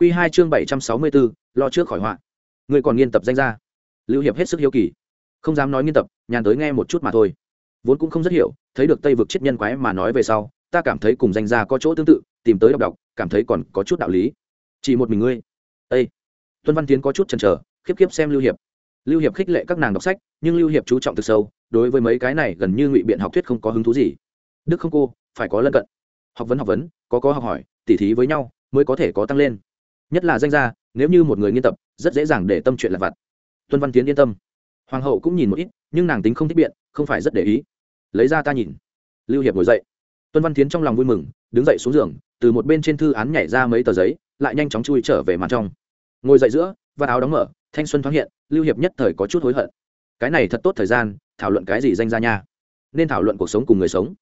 Quy hai chương bảy trăm sáu mươi bốn lo trước khỏi họa. Người còn nghiên tập danh ra lưu hiệp hết sức hiếu kỳ. Không dám nói nghiên tập nhàn tới nghe một chút mà thôi. Vốn cũng không rất hiểu thấy được tây vực chết nhân quái mà nói về sau ta cảm thấy cùng danh gia có chỗ tương tự tìm tới đọc đọc cảm thấy còn có chút đạo lý. Chỉ một mình ngươi. Đây, tuân văn tiến có chút chần chờ khiếp khiếp xem lưu hiệp. Lưu hiệp khích lệ các nàng đọc sách nhưng lưu hiệp chú trọng từ sâu đối với mấy cái này gần như ngụy biện học thuyết không có hứng thú gì. Đức không cô phải có lân cận. Học vấn học vấn có có học hỏi tỉ thí với nhau mới có thể có tăng lên nhất là danh gia, nếu như một người nghiên tập, rất dễ dàng để tâm chuyện lặt vặt. Tuân văn tiến yên tâm. Hoàng hậu cũng nhìn một ít, nhưng nàng tính không thích biện, không phải rất để ý. Lấy ra ta nhìn. Lưu hiệp ngồi dậy. Tuân văn tiến trong lòng vui mừng, đứng dậy xuống giường, từ một bên trên thư án nhảy ra mấy tờ giấy, lại nhanh chóng chui trở về màn trong. Ngồi dậy giữa và áo đóng mở, thanh xuân thoáng hiện, lưu hiệp nhất thời có chút hối hận. Cái này thật tốt thời gian, thảo luận cái gì danh ra nha? Nên thảo luận cuộc sống cùng người sống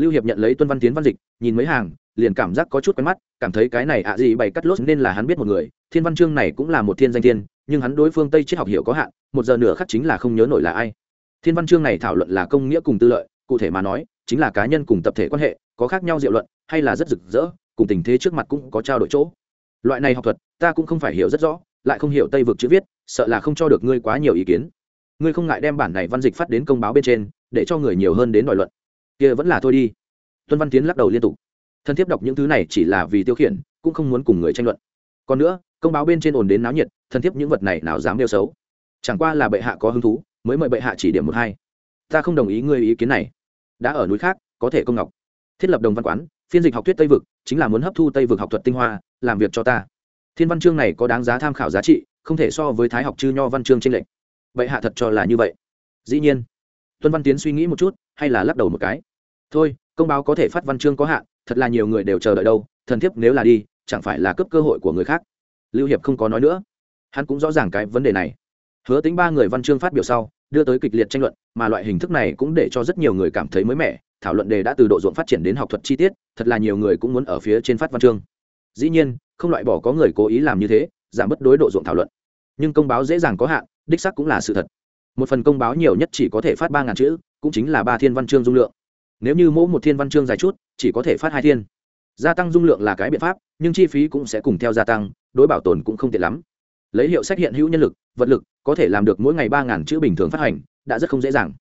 lưu hiệp nhận lấy tuân văn tiến văn dịch, nhìn mấy hàng, liền cảm giác có chút quen mắt, cảm thấy cái này ạ gì bày cắt lốt nên là hắn biết một người, thiên văn chương này cũng là một thiên danh thiên, nhưng hắn đối phương tây triết học hiểu có hạn, một giờ nửa khắc chính là không nhớ nổi là ai. Thiên văn chương này thảo luận là công nghĩa cùng tư lợi, cụ thể mà nói, chính là cá nhân cùng tập thể quan hệ, có khác nhau diệu luận, hay là rất rực rỡ, cùng tình thế trước mặt cũng có trao đổi chỗ. Loại này học thuật, ta cũng không phải hiểu rất rõ, lại không hiểu tây vực chữ viết, sợ là không cho được ngươi quá nhiều ý kiến. Ngươi không ngại đem bản này văn dịch phát đến công báo bên trên, để cho người nhiều hơn đến đòi luận kia vẫn là thôi đi. Tuân văn tiến lắc đầu liên tục. Thân thiết đọc những thứ này chỉ là vì tiêu khiển, cũng không muốn cùng người tranh luận. Còn nữa, công báo bên trên ồn đến náo nhiệt, thân thiết những vật này nào dám đeo xấu. Chẳng qua là bệ hạ có hứng thú, mới mời bệ hạ chỉ điểm một hai. Ta không đồng ý ngươi ý kiến này. Đã ở núi khác, có thể công ngọc. Thiết lập đồng văn quán, phiên dịch học thuyết tây vực, chính là muốn hấp thu tây vực học thuật tinh hoa, làm việc cho ta. Thiên văn chương này có đáng giá tham khảo giá trị, không thể so với thái học chư nho văn chương tranh lệch. Vậy hạ thật cho là như vậy. Dĩ nhiên. Tuân văn tiến suy nghĩ một chút, hay là lắc đầu một cái thôi, công báo có thể phát văn chương có hạn, thật là nhiều người đều chờ đợi đâu, thần thiếp nếu là đi, chẳng phải là cấp cơ hội của người khác. Lưu hiệp không có nói nữa. Hắn cũng rõ ràng cái vấn đề này. Hứa tính ba người văn chương phát biểu sau, đưa tới kịch liệt tranh luận, mà loại hình thức này cũng để cho rất nhiều người cảm thấy mới mẻ, thảo luận đề đã từ độ ruộng phát triển đến học thuật chi tiết, thật là nhiều người cũng muốn ở phía trên phát văn chương. Dĩ nhiên, không loại bỏ có người cố ý làm như thế, giảm bất đối độ ruộng thảo luận. Nhưng công báo dễ dàng có hạn, đích sắc cũng là sự thật. Một phần công báo nhiều nhất chỉ có thể phát ba ngàn chữ, cũng chính là ba thiên văn chương dung lượng nếu như mỗi một thiên văn chương dài chút, chỉ có thể phát hai thiên. Gia tăng dung lượng là cái biện pháp, nhưng chi phí cũng sẽ cùng theo gia tăng, đối bảo tồn cũng không tiện lắm. Lấy hiệu sách hiện hữu nhân lực, vật lực, có thể làm được mỗi ngày ba ngàn chữ bình thường phát hành, đã rất không dễ dàng.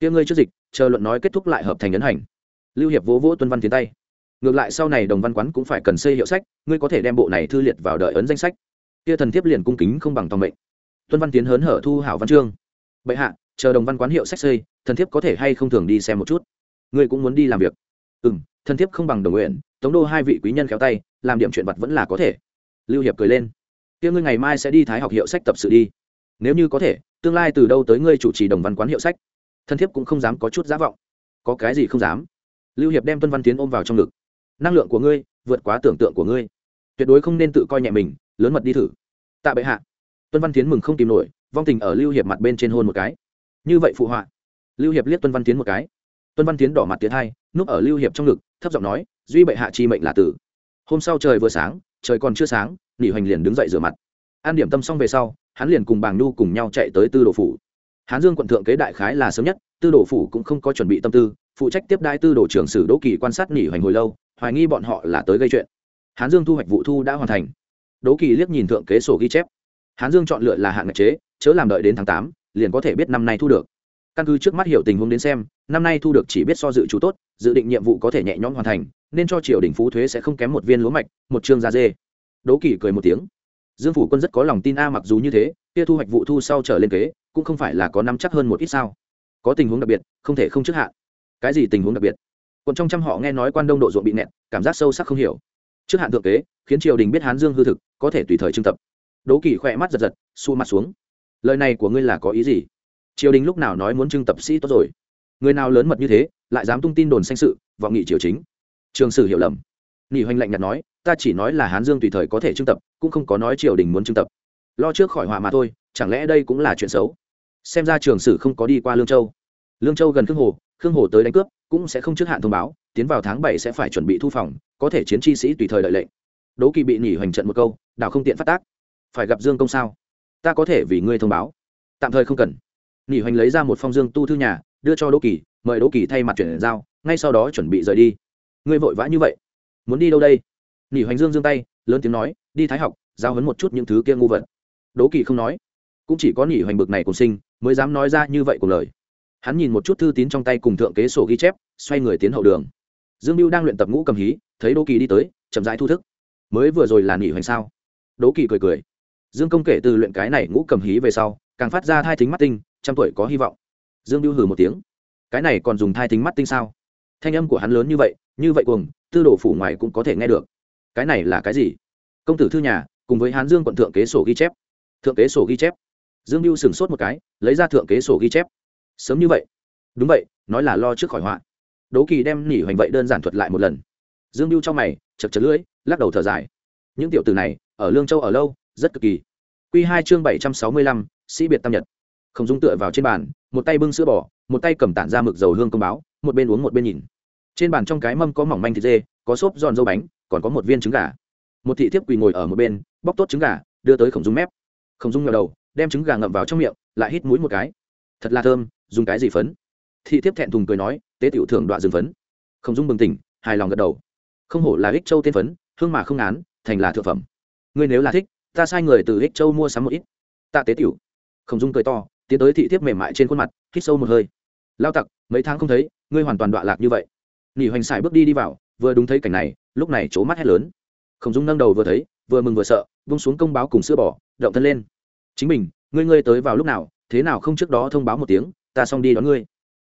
Kia ngươi trước dịch, chờ luận nói kết thúc lại hợp thành ấn hành. Lưu hiệp vỗ vỗ tuân văn tiến tay. Ngược lại sau này đồng văn quán cũng phải cần xây hiệu sách, ngươi có thể đem bộ này thư liệt vào đợi ấn danh sách. Kia thần thiếp liền cung kính không bằng tòng mệnh. Tuân văn tiến hớn hở thu hảo văn chương. Bệ hạ, chờ đồng văn quán hiệu sách xây, thần thiếp có thể hay không thường đi xem một chút? Ngươi cũng muốn đi làm việc. Ừ m thân thiếp không bằng đồng nguyện, tống đô hai vị quý nhân khéo tay, làm điểm chuyện vật vẫn là có thể. Lưu hiệp cười lên. Kia ngươi ngày mai sẽ đi thái học hiệu sách tập sự đi. Nếu như có thể, tương lai từ đâu tới ngươi chủ trì đồng văn quán hiệu sách? Thân thiếp cũng không dám có chút giả vọng. Có cái gì không dám? Lưu hiệp đem tuân văn tiến ôm vào trong ngực. Năng lượng của ngươi, vượt quá tưởng tượng của ngươi. Tuyệt đối không nên tự coi nhẹ mình, lớn mật đi thử. Tạ bệ hạ. Tuân văn tiến mừng không tìm nổi, vong tình ở lưu hiệp mặt bên trên hôn một cái. Như vậy phụ họa. Lưu hiệp liếc tuân văn tiến một cái tuân văn tiến đỏ mặt tiến hai, núp ở lưu hiệp trong ngực, thấp giọng nói, duy bệ hạ chi mệnh là tử. Hôm sau trời vừa sáng, trời còn chưa sáng, nỉ hoành liền đứng dậy rửa mặt. An điểm tâm xong về sau, hắn liền cùng bàng nhu cùng nhau chạy tới tư đồ phủ. Hán dương quận thượng kế đại khái là sớm nhất, tư đồ phủ cũng không có chuẩn bị tâm tư, phụ trách tiếp đai tư đồ trưởng sử đỗ kỳ quan sát nỉ hoành hồi lâu, hoài nghi bọn họ là tới gây chuyện. Hán dương thu hoạch vụ thu đã hoàn thành. Đỗ kỳ liếc nhìn thượng kế sổ ghi chép. Hán dương chọn lựa là hạng ngạch chế, chớ làm đợi đến tháng tám, liền có thể biết năm nay thu được căn cứ trước mắt hiểu tình huống đến xem, năm nay thu được chỉ biết so dự trú tốt, dự định nhiệm vụ có thể nhẹ nhõm hoàn thành, nên cho triều đình phú thuế sẽ không kém một viên lúa mạch, một chương da dê. Đỗ kỳ cười một tiếng. Dương phủ quân rất có lòng tin a à mặc dù như thế, kia thu hoạch vụ thu sau trở lên kế, cũng không phải là có năm chắc hơn một ít sao. Có tình huống đặc biệt, không thể không trước hạn. Cái gì tình huống đặc biệt? Còn trong trăm họ nghe nói quan đông độ ruộng bị nẹt, cảm giác sâu sắc không hiểu. Trước hạn thượng kế, khiến triều đình biết hán dương hư thực, có thể tùy thời trưng tập. Đỗ kỳ khỏe mắt giật giật xu mặt xuống. Lời này của ngươi là có ý gì? Triều đình lúc nào nói muốn trưng tập sĩ tốt rồi? Người nào lớn mật như thế, lại dám tung tin đồn sanh sự, vọng nghị triều chính? Trường sử hiểu lầm. Nghỉ hoành lạnh nhạt nói, ta chỉ nói là hán dương tùy thời có thể trưng tập, cũng không có nói triều đình muốn trưng tập. Lo trước khỏi họa mà thôi, chẳng lẽ đây cũng là chuyện xấu? Xem ra trường sử không có đi qua lương châu. Lương châu gần khương hồ khương hồ tới đánh cướp, cũng sẽ không trước hạn thông báo, tiến vào tháng bảy sẽ phải chuẩn bị thu phòng, có thể chiến chi sĩ tùy thời đợi lệnh. Đỗ kỳ bị nghỉ hoành trận một câu, đảo không tiện phát tác. Phải gặp dương công sao? Ta có thể vì ngươi thông báo. Tạm thời không cần nghỉ hoành lấy ra một phong dương tu thư nhà, đưa cho đỗ kỳ, mời đỗ kỳ thay mặt chuyển giao, ngay sau đó chuẩn bị rời đi. Ngươi vội vã như vậy? Muốn đi đâu đây? Nghỉ hoành dương dương tay, lớn tiếng nói, đi thái học, giao hấn một chút những thứ kia ngu vật. Đỗ kỳ không nói. Cũng chỉ có nghỉ hoành bực này cùng sinh, mới dám nói ra như vậy của lời. Hắn nhìn một chút thư tín trong tay cùng thượng kế sổ ghi chép, xoay người tiến hậu đường. Dương mưu đang luyện tập ngũ cầm hí, thấy đỗ kỳ đi tới, chậm rãi thu thức. Mới vừa rồi là nghỉ hoành sao? Đỗ kỳ cười cười. Dương công kể từ luyện cái này ngũ cầm hí về sau, càng phát ra thai thính mắt tinh trăm tuổi có hy vọng. Dương biêu hừ một tiếng. Cái này còn dùng thai thính mắt tinh sao? Thanh âm của hắn lớn như vậy như vậy cuồng, tư đồ phủ ngoài cũng có thể nghe được. Cái này là cái gì? Công tử thư nhà, cùng với hán dương quận thượng kế sổ ghi chép. Thượng kế sổ ghi chép. Dương biêu sửng sốt một cái, lấy ra thượng kế sổ ghi chép. Sớm như vậy. Đúng vậy, nói là lo trước khỏi họa. Đố kỳ đem nỉ hoành vậy đơn giản thuật lại một lần. Dương biêu trong mày, chật chật lưỡi, lắc đầu thở dài. Những tiểu từ này, ở lương châu ở lâu, rất cực kỳ. Q hai chương bảy trăm sáu mươi lăm, sĩ biệt tam nhật không dung tựa vào trên bàn, một tay bưng sữa bò, một tay cầm tản ra mực dầu hương công báo, một bên uống một bên nhìn. Trên bàn trong cái mâm có mỏng manh thịt dê, có xốp giòn dâu bánh, còn có một viên trứng gà. Một thị thiếp quỳ ngồi ở một bên, bóc tốt trứng gà, đưa tới khổng dung mép. Khổng dung ngờ đầu, đem trứng gà ngậm vào trong miệng, lại hít mũi một cái. Thật là thơm, dùng cái gì phấn? Thị thiếp thẹn thùng cười nói, tế tiểu thưởng đoạn rừng phấn. Khổng dung bừng tỉnh, hài lòng gật đầu. Không hổ là ích châu tên phấn, hương mà không án thành là thượng phẩm. Ngươi nếu là thích, ta sai người từ ích châu mua sắm một ít. Tạ tế tiểu. Khổng dung cười to tiến tới thị thiếp mềm mại trên khuôn mặt, hít sâu một hơi. Lao tặc, mấy tháng không thấy, ngươi hoàn toàn đọa lạc như vậy. Nghỉ hoành xài bước đi đi vào, vừa đúng thấy cảnh này, lúc này c mắt hét lớn. Khổng dung nâng đầu vừa thấy, vừa mừng vừa sợ vung xuống công báo cùng sữa bỏ động thân lên. Chính mình, ngươi ngươi tới vào lúc nào, thế nào không trước đó thông báo một tiếng, ta xong đi đón ngươi.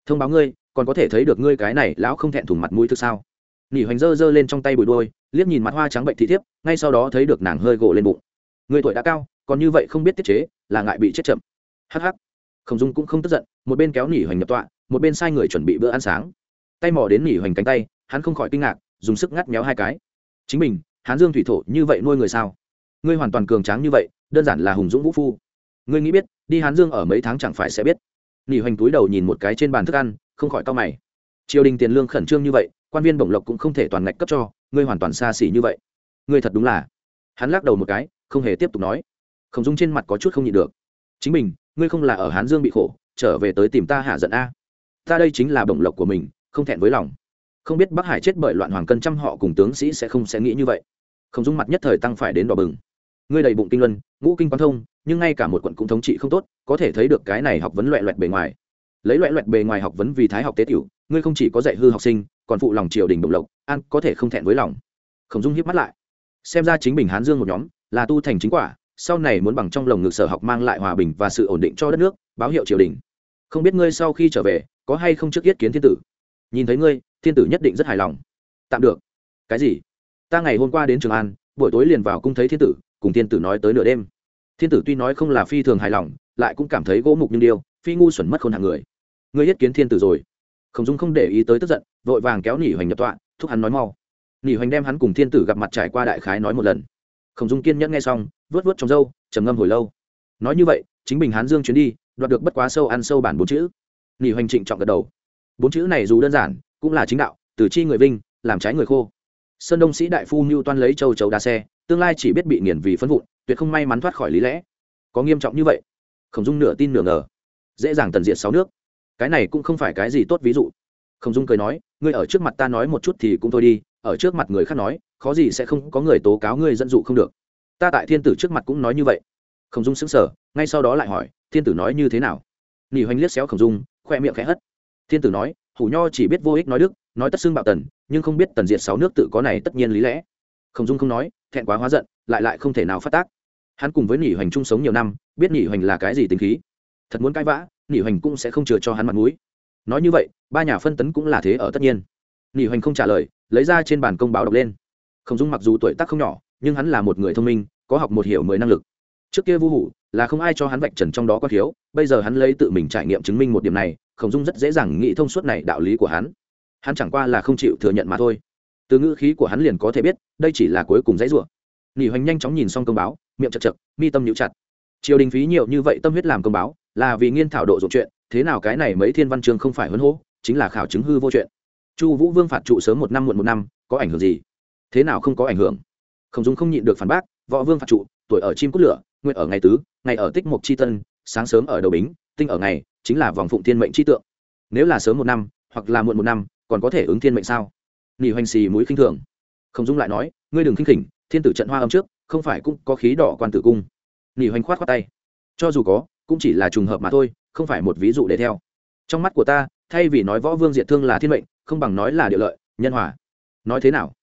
Thông báo ngươi, còn có thể thấy được ngươi cái này lão không thẹn thùng mặt mũi thực sao? Nỉ hoành dơ dơ lên trong tay bụi đôi liếc nhìn mặt hoa trắng bệnh thị thiếp, ngay sau đó thấy được nàng hơi gỗ lên bụng. Người tuổi đã cao, còn như vậy không biết tiết chế, là ngại bị chết chậm. Hh khổng dung cũng không tức giận, một bên kéo nỉ hoành nhập tọa, một bên sai người chuẩn bị bữa ăn sáng. Tay mò đến nỉ hoành cánh tay, hắn không khỏi kinh ngạc, dùng sức ngắt méo hai cái. Chính mình, hán dương thủy thổ như vậy nuôi người sao? Ngươi hoàn toàn cường tráng như vậy, đơn giản là hùng dũng vũ phu. Ngươi nghĩ biết, đi hán dương ở mấy tháng chẳng phải sẽ biết. Nỉ hoành túi đầu nhìn một cái trên bàn thức ăn, không khỏi cau mày. Triều đình tiền lương khẩn trương như vậy, quan viên bổng lộc cũng không thể toàn ngạch cấp cho, ngươi hoàn toàn xa xỉ như vậy. Ngươi thật đúng là. Hắn lắc đầu một cái, không hề tiếp tục nói. Khổng dung trên mặt có chút không nhịn được. Chính mình ngươi không là ở hán dương bị khổ, trở về tới tìm ta hạ giận a. Ta đây chính là bổng lộc của mình, không thẹn với lòng. Không biết bắc hải chết bởi loạn hoàng cân trăm họ cùng tướng sĩ sẽ không sẽ nghĩ như vậy. Không dung mặt nhất thời tăng phải đến đỏ bừng. Ngươi đầy bụng kinh luân, ngũ kinh quan thông, nhưng ngay cả một quận cũng thống trị không tốt, có thể thấy được cái này học vấn loẹ loẹt bề ngoài. Lấy loẹ loẹt bề ngoài học vấn vì thái học tế tiểu, ngươi không chỉ có dạy hư học sinh, còn phụ lòng triều đình đồng lộc, an có thể không thẹn với lòng. Khổng dung hiếp mắt lại. Xem ra chính bình hán dương một nhóm, là tu thành chính quả sau này muốn bằng trong lồng ngực sở học mang lại hòa bình và sự ổn định cho đất nước, báo hiệu triều đình. Không biết ngươi sau khi trở về, có hay không trước yết kiến thiên tử? Nhìn thấy ngươi, thiên tử nhất định rất hài lòng. Tạm được. Cái gì? Ta ngày hôm qua đến trường an, buổi tối liền vào cung thấy thiên tử, cùng thiên tử nói tới nửa đêm. Thiên tử tuy nói không là phi thường hài lòng, lại cũng cảm thấy gỗ mục nhưng điêu, phi ngu xuẩn mất khôn hạng người. Ngươi yết kiến thiên tử rồi. Khổng dung không để ý tới tức giận, vội vàng kéo nỉ hoành nhập tọa, thúc hắn nói mau. Nỉ hoành đem hắn cùng thiên tử gặp mặt trải qua đại khái nói một lần khổng dung kiên nhẫn nghe xong vớt vớt trong râu, trầm ngâm hồi lâu. Nói như vậy, chính bình hán dương chuyến đi, đoạt được bất quá sâu ăn sâu bản bốn chữ. Nghỉ hoành trịnh trọng gật đầu. Bốn chữ này dù đơn giản, cũng là chính đạo, từ chi người vinh, làm trái người khô. Sơn đông sĩ đại phu mưu toan lấy châu chấu đa xe, tương lai chỉ biết bị nghiền vì phân vụn, tuyệt không may mắn thoát khỏi lý lẽ. Có nghiêm trọng như vậy? Khổng dung nửa tin nửa ngờ. Dễ dàng tần diệt sáu nước. Cái này cũng không phải cái gì tốt ví dụ. Khổng dung cười nói, ngươi ở trước mặt ta nói một chút thì cũng thôi đi ở trước mặt người khác nói, khó gì sẽ không có người tố cáo ngươi dẫn dụ không được. Ta tại thiên tử trước mặt cũng nói như vậy. Khổng dung sững sờ, ngay sau đó lại hỏi, thiên tử nói như thế nào? Nỉ hoành liếc xéo khổng dung, khoe miệng khẽ hất. Thiên tử nói, hủ nho chỉ biết vô ích nói đức, nói tất xưng bạo tần, nhưng không biết tần diệt sáu nước tự có này tất nhiên lý lẽ. Khổng dung không nói, thẹn quá hóa giận, lại lại không thể nào phát tác. Hắn cùng với nỉ hoành chung sống nhiều năm, biết nỉ hoành là cái gì tính khí. Thật muốn cãi vã, nỉ hoành cũng sẽ không chừa cho hắn mặt mũi. Nói như vậy, ba nhà phân tấn cũng là thế ở tất nhiên. Nỉ hoành không trả lời lấy ra trên bàn công báo đọc lên. Khổng dung mặc dù tuổi tác không nhỏ, nhưng hắn là một người thông minh, có học một hiểu mười năng lực. Trước kia vu hủ là không ai cho hắn vạch trần trong đó có thiếu, bây giờ hắn lấy tự mình trải nghiệm chứng minh một điểm này, khổng dung rất dễ dàng nghĩ thông suốt này đạo lý của hắn. Hắn chẳng qua là không chịu thừa nhận mà thôi. Từ ngữ khí của hắn liền có thể biết, đây chỉ là cuối cùng dãy rủa. Nghỉ hoành nhanh chóng nhìn xong công báo, miệng chật chật, mi tâm nhũ chặt. Triều đình phí nhiều như vậy tâm huyết làm công báo, là vì nghiên thảo độ dụng chuyện, thế nào cái này mấy thiên văn chương không phải huấn hô, chính là khảo chứng hư vô chuyện chu vũ vương phạt trụ sớm một năm muộn một năm, có ảnh hưởng gì? Thế nào không có ảnh hưởng? Khổng dung không nhịn được phản bác, võ vương phạt trụ, tuổi ở chim cút lửa, nguyện ở ngày tứ, ngày ở tích mục c h i tân, sáng sớm ở đầu bính, tinh ở ngày, chính là vòng phụng thiên mệnh c h i tượng. Nếu là sớm một năm, hoặc là muộn một năm, còn có thể ứng thiên mệnh sao? Nghỉ hoành xì mũi khinh thường. Khổng dung lại nói, ngươi đừng khinh khỉnh, thiên tử trận hoa âm trước, không phải cũng có khí đỏ quan tử cung. Nghỉ hoành khoát khoát tay. Cho dù có, cũng chỉ là trùng hợp mà thôi, không phải một ví dụ để theo. Trong mắt của ta thay vì nói võ vương diệt thương là thiên mệnh, không bằng nói là địa lợi, nhân hòa. Nói thế nào?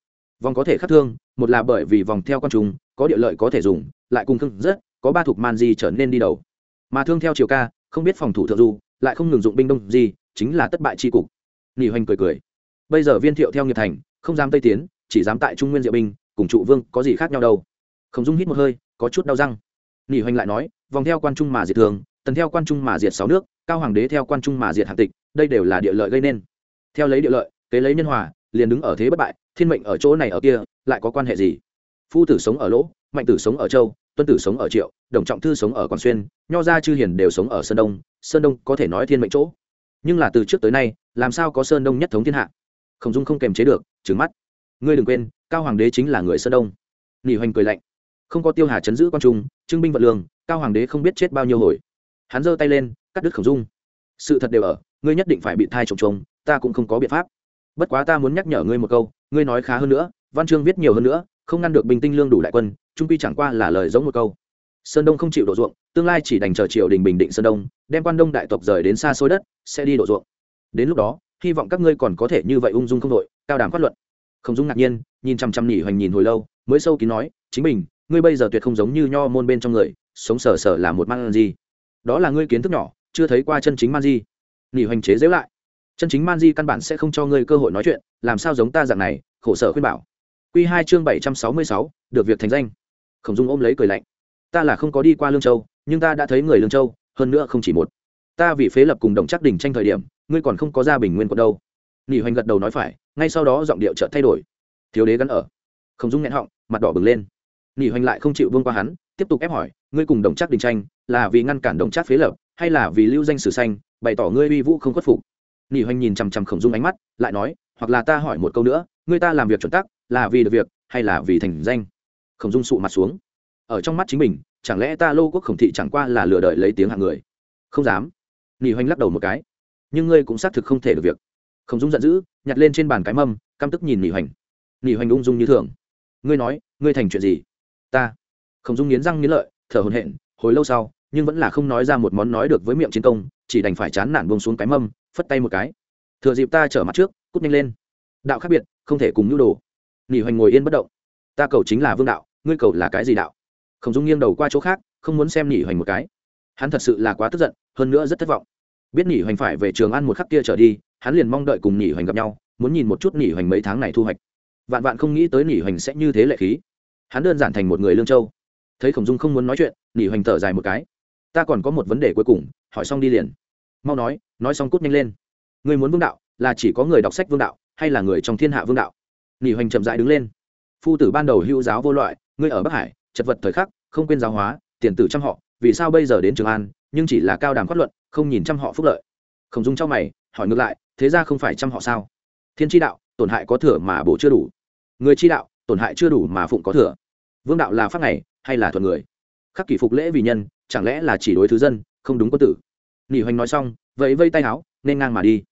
Vòng có thể khắc thương, một là bởi vì vòng theo con trùng, có địa lợi có thể dùng, lại cùng thương rất, có ba thuộc man di trở nên đi đầu. Mà thương theo chiều ca, không biết phòng thủ thượng du, lại không ngừng dụng binh đông di, chính là tất bại tri cục. Nghỉ hoành cười cười. Bây giờ viên thiệu theo nghiệp thành, không dám tây tiến, chỉ dám tại trung nguyên diệu binh, cùng trụ vương có gì khác nhau đâu. Không dung hít một hơi, có chút đau răng. Nghỉ hoành lại nói, vòng theo quan trung mà diệt thường tần theo quan trung mà diệt sáu nước cao hoàng đế theo quan trung mà diệt hạng tịch, đây đều là địa lợi gây nên. Theo lấy địa lợi, kế lấy nhân hòa, liền đứng ở thế bất bại, thiên mệnh ở chỗ này ở kia, lại có quan hệ gì? Phu tử sống ở lỗ, mạnh tử sống ở châu, tuân tử sống ở triệu, đồng trọng thư sống ở quảng xuyên, nho gia chư hiền đều sống ở sơn đông sơn đông có thể nói thiên mệnh chỗ. Nhưng là từ trước tới nay, làm sao có sơn đông nhất thống thiên hạ? Khổng dung không kềm chế được trứng mắt. Ngươi đừng quên, cao hoàng đế chính là người sơn đông. Nghỉ hoành cười lạnh. Không có tiêu hà chấn giữ quan trung trưng binh vật lương, cao hoàng đế không biết chết bao nhiêu hồi hắn giơ tay lên, cắt đứt khổng dung. Sự thật đều ở, ngươi nhất định phải bị thai trồng trồng ta cũng không có biện pháp. Bất quá ta muốn nhắc nhở ngươi một câu, ngươi nói khá hơn nữa, văn chương viết nhiều hơn nữa, không ngăn được bình tinh lương đủ đại quân, trung quy chẳng qua là lời giống một câu. Sơn đông không chịu đổ ruộng, tương lai chỉ đành chờ triều đình bình định sơn đông, đem quan đông đại tộc rời đến xa xôi đất, sẽ đi đổ ruộng. Đến lúc đó, hy vọng các ngươi còn có thể như vậy ung dung không đội cao đàm phát luận. Không dung ngạc nhiên, nhìn chăm chăm nhỉ hoành nhìn hồi lâu, mới sâu kín nói, chính mình ngươi bây giờ tuyệt không giống như nho môn bên trong người, sống sờ sờ là một mang gì? Đó là ngươi kiến thức nhỏ, chưa thấy qua chân chính man di. Nghỉ hoành chế giễu lại. Chân chính man di căn bản sẽ không cho ngươi cơ hội nói chuyện, làm sao giống ta dạng này, khổ sở khuyên bảo. Q hai chương bảy trăm sáu mươi sáu, được việc thành danh. Khổng dung ôm lấy cười lạnh. Ta là không có đi qua lương châu, nhưng ta đã thấy người lương châu, hơn nữa không chỉ một. Ta vì phế lập cùng đồng chắc đình tranh thời điểm, ngươi còn không có ra bình nguyên còn đâu. Nghỉ hoành gật đầu nói phải, ngay sau đó giọng điệu chợt thay đổi. Thiếu đế gắn ở. Khổng dung nghẹn họng, mặt đỏ bừng lên. Nghỉ hoành lại không chịu vương qua hắn, tiếp tục ép hỏi, ngươi cùng đồng chắc đình tranh là vì ngăn cản đồng trác phế lập, hay là vì lưu danh sử xanh bày tỏ ngươi uy vũ không khuất phục? Nỉ hoành nhìn chằm chằm khổng dung ánh mắt, lại nói, hoặc là ta hỏi một câu nữa, ngươi ta làm việc chuẩn tắc, là vì được việc, hay là vì thành danh? Khổng dung sụ mặt xuống. Ở trong mắt chính mình, chẳng lẽ ta lô quốc khổng thị chẳng qua là lừa đợi lấy tiếng hạng người? Không dám. Nỉ hoành lắc đầu một cái. Nhưng ngươi cũng xác thực không thể được việc. Khổng dung giận dữ, nhặt lên trên bàn cái mâm, căm tức nhìn nỉ hoành. Nỉ hoành ung dung như thường. Ngươi nói, ngươi thành chuyện gì? Ta. Khổng dung nghiến răng nghiến lợi, thở hồn hện hồi lâu sau, nhưng vẫn là không nói ra một món nói được với miệng chiến công, chỉ đành phải chán nản bông xuống cái mâm, phất tay một cái. Thừa dịp ta trở mặt trước, cút nhanh lên. Đạo khác biệt, không thể cùng nhu đồ. Nghỉ hoành ngồi yên bất động. Ta cầu chính là vương đạo, ngươi cầu là cái gì đạo? Khổng dung nghiêng đầu qua chỗ khác, không muốn xem nghỉ hoành một cái. Hắn thật sự là quá tức giận, hơn nữa rất thất vọng. Biết nghỉ hoành phải về trường ăn một khắc kia trở đi, hắn liền mong đợi cùng nghỉ hoành gặp nhau, muốn nhìn một chút nghỉ hoành mấy tháng này thu hoạch. Vạn vạn không nghĩ tới nghỉ hoành sẽ như thế lệ khí. Hắn đơn giản thành một người lương châu thấy khổng dung không muốn nói chuyện nỉ hoành thở dài một cái. Ta còn có một vấn đề cuối cùng, hỏi xong đi liền. Mau nói nói xong cút nhanh lên. Người muốn vương đạo, là chỉ có người đọc sách vương đạo, hay là người trong thiên hạ vương đạo? Nỉ hoành chậm dại đứng lên. Phu tử ban đầu hữu giáo vô loại, ngươi ở bắc hải, chật vật thời khắc, không quên giáo hóa, tiền tử trăm họ, vì sao bây giờ đến trường an, nhưng chỉ là cao đàm phát luận, không nhìn trăm họ phúc lợi. Khổng dung trong mày, hỏi ngược lại, thế ra không phải trăm họ sao? Thiên tri đạo, tổn hại có thừa mà bổ chưa đủ. Người chi đạo, tổn hại chưa đủ mà phụng có thừa. Vương đạo là pháp này hay là thuận người? Khắc kỷ phục lễ vì nhân, chẳng lẽ là chỉ đối thứ dân, không đúng quân tử? Nghỉ hoành nói xong, vẫy vây tay áo, nên ngang mà đi.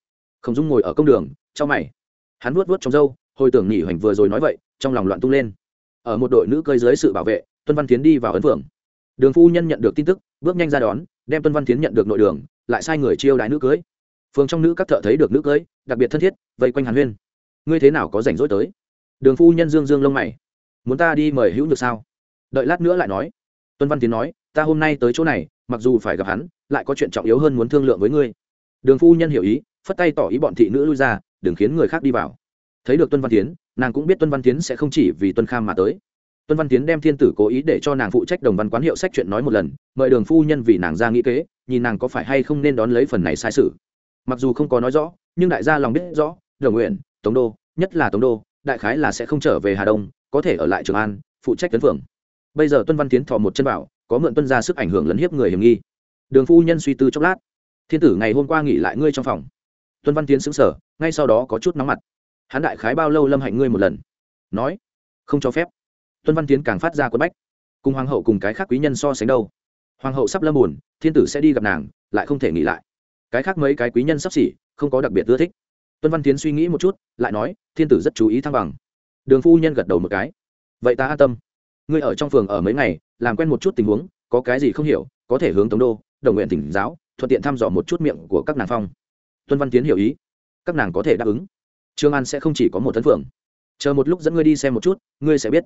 Không dung ngồi ở công đường trong mày. Hắn vuốt vuốt trong râu, hồi tưởng nghỉ hoành vừa rồi nói vậy, trong lòng loạn tung lên. Ở một đội nữ cơi dưới sự bảo vệ, tuân văn tiến đi vào ấn phượng. Đường phu nhân nhận được tin tức, bước nhanh ra đón, đem tuân văn tiến nhận được nội đường, lại sai người chiêu đái nữ cưới. Phường trong nữ các thợ thấy được nữ cưới, đặc biệt thân thiết, vây quanh hàn huyên. Ngươi thế nào có rảnh rỗi tới? Đường phu nhân dương dương lông mày. Muốn ta đi mời hữu nhược sao? Đợi lát nữa lại nói. Tuân văn tiến nói, ta hôm nay tới chỗ này, mặc dù phải gặp hắn, lại có chuyện trọng yếu hơn muốn thương lượng với ngươi. Đường phu nhân hiểu ý, phất tay tỏ ý bọn thị nữ lui ra, đừng khiến người khác đi vào. Thấy được tuân văn tiến, nàng cũng biết tuân văn tiến sẽ không chỉ vì tuân kham mà tới. Tuân văn tiến đem thiên tử cố ý để cho nàng phụ trách đồng văn quán hiệu sách chuyện nói một lần, mời đường phu nhân vì nàng ra nghĩ kế, nhìn nàng có phải hay không nên đón lấy phần này sai sự. Mặc dù không có nói rõ, nhưng đại gia lòng biết rõ, đồng nguyện, tống đô, nhất là tống đô, đại khái là sẽ không trở về hà đông, có thể ở lại trường an, phụ trách tấn phượng bây giờ tuân văn tiến thò một chân bảo, có mượn tuân ra sức ảnh hưởng lấn hiếp người hiểm nghi. Đường phu nhân suy tư chốc lát. Thiên tử ngày hôm qua nghỉ lại ngươi trong phòng. Tuân văn tiến xứng sở ngay sau đó có chút nóng mặt. Hắn đại khái bao lâu lâm hạnh ngươi một lần? Nói. Không cho phép. Tuân văn tiến càng phát ra quân bách. Cùng hoàng hậu cùng cái khác quý nhân so sánh đâu. Hoàng hậu sắp lâm buồn, thiên tử sẽ đi gặp nàng, lại không thể nghỉ lại. Cái khác mấy cái quý nhân sắp xỉ, không có đặc biệt ưa thích. Tuân văn tiến suy nghĩ một chút, lại nói, thiên tử rất chú ý thăng bằng. Đường phu nhân gật đầu một cái. Vậy ta an tâm ngươi ở trong phường ở mấy ngày, làm quen một chút tình huống, có cái gì không hiểu, có thể hướng tống đô, đồng nguyện tỉnh giáo, thuận tiện thăm dò một chút miệng của các nàng phong. Tuân văn tiến hiểu ý. Các nàng có thể đáp ứng. Trương an sẽ không chỉ có một tấn phượng. Chờ một lúc dẫn ngươi đi xem một chút, ngươi sẽ biết.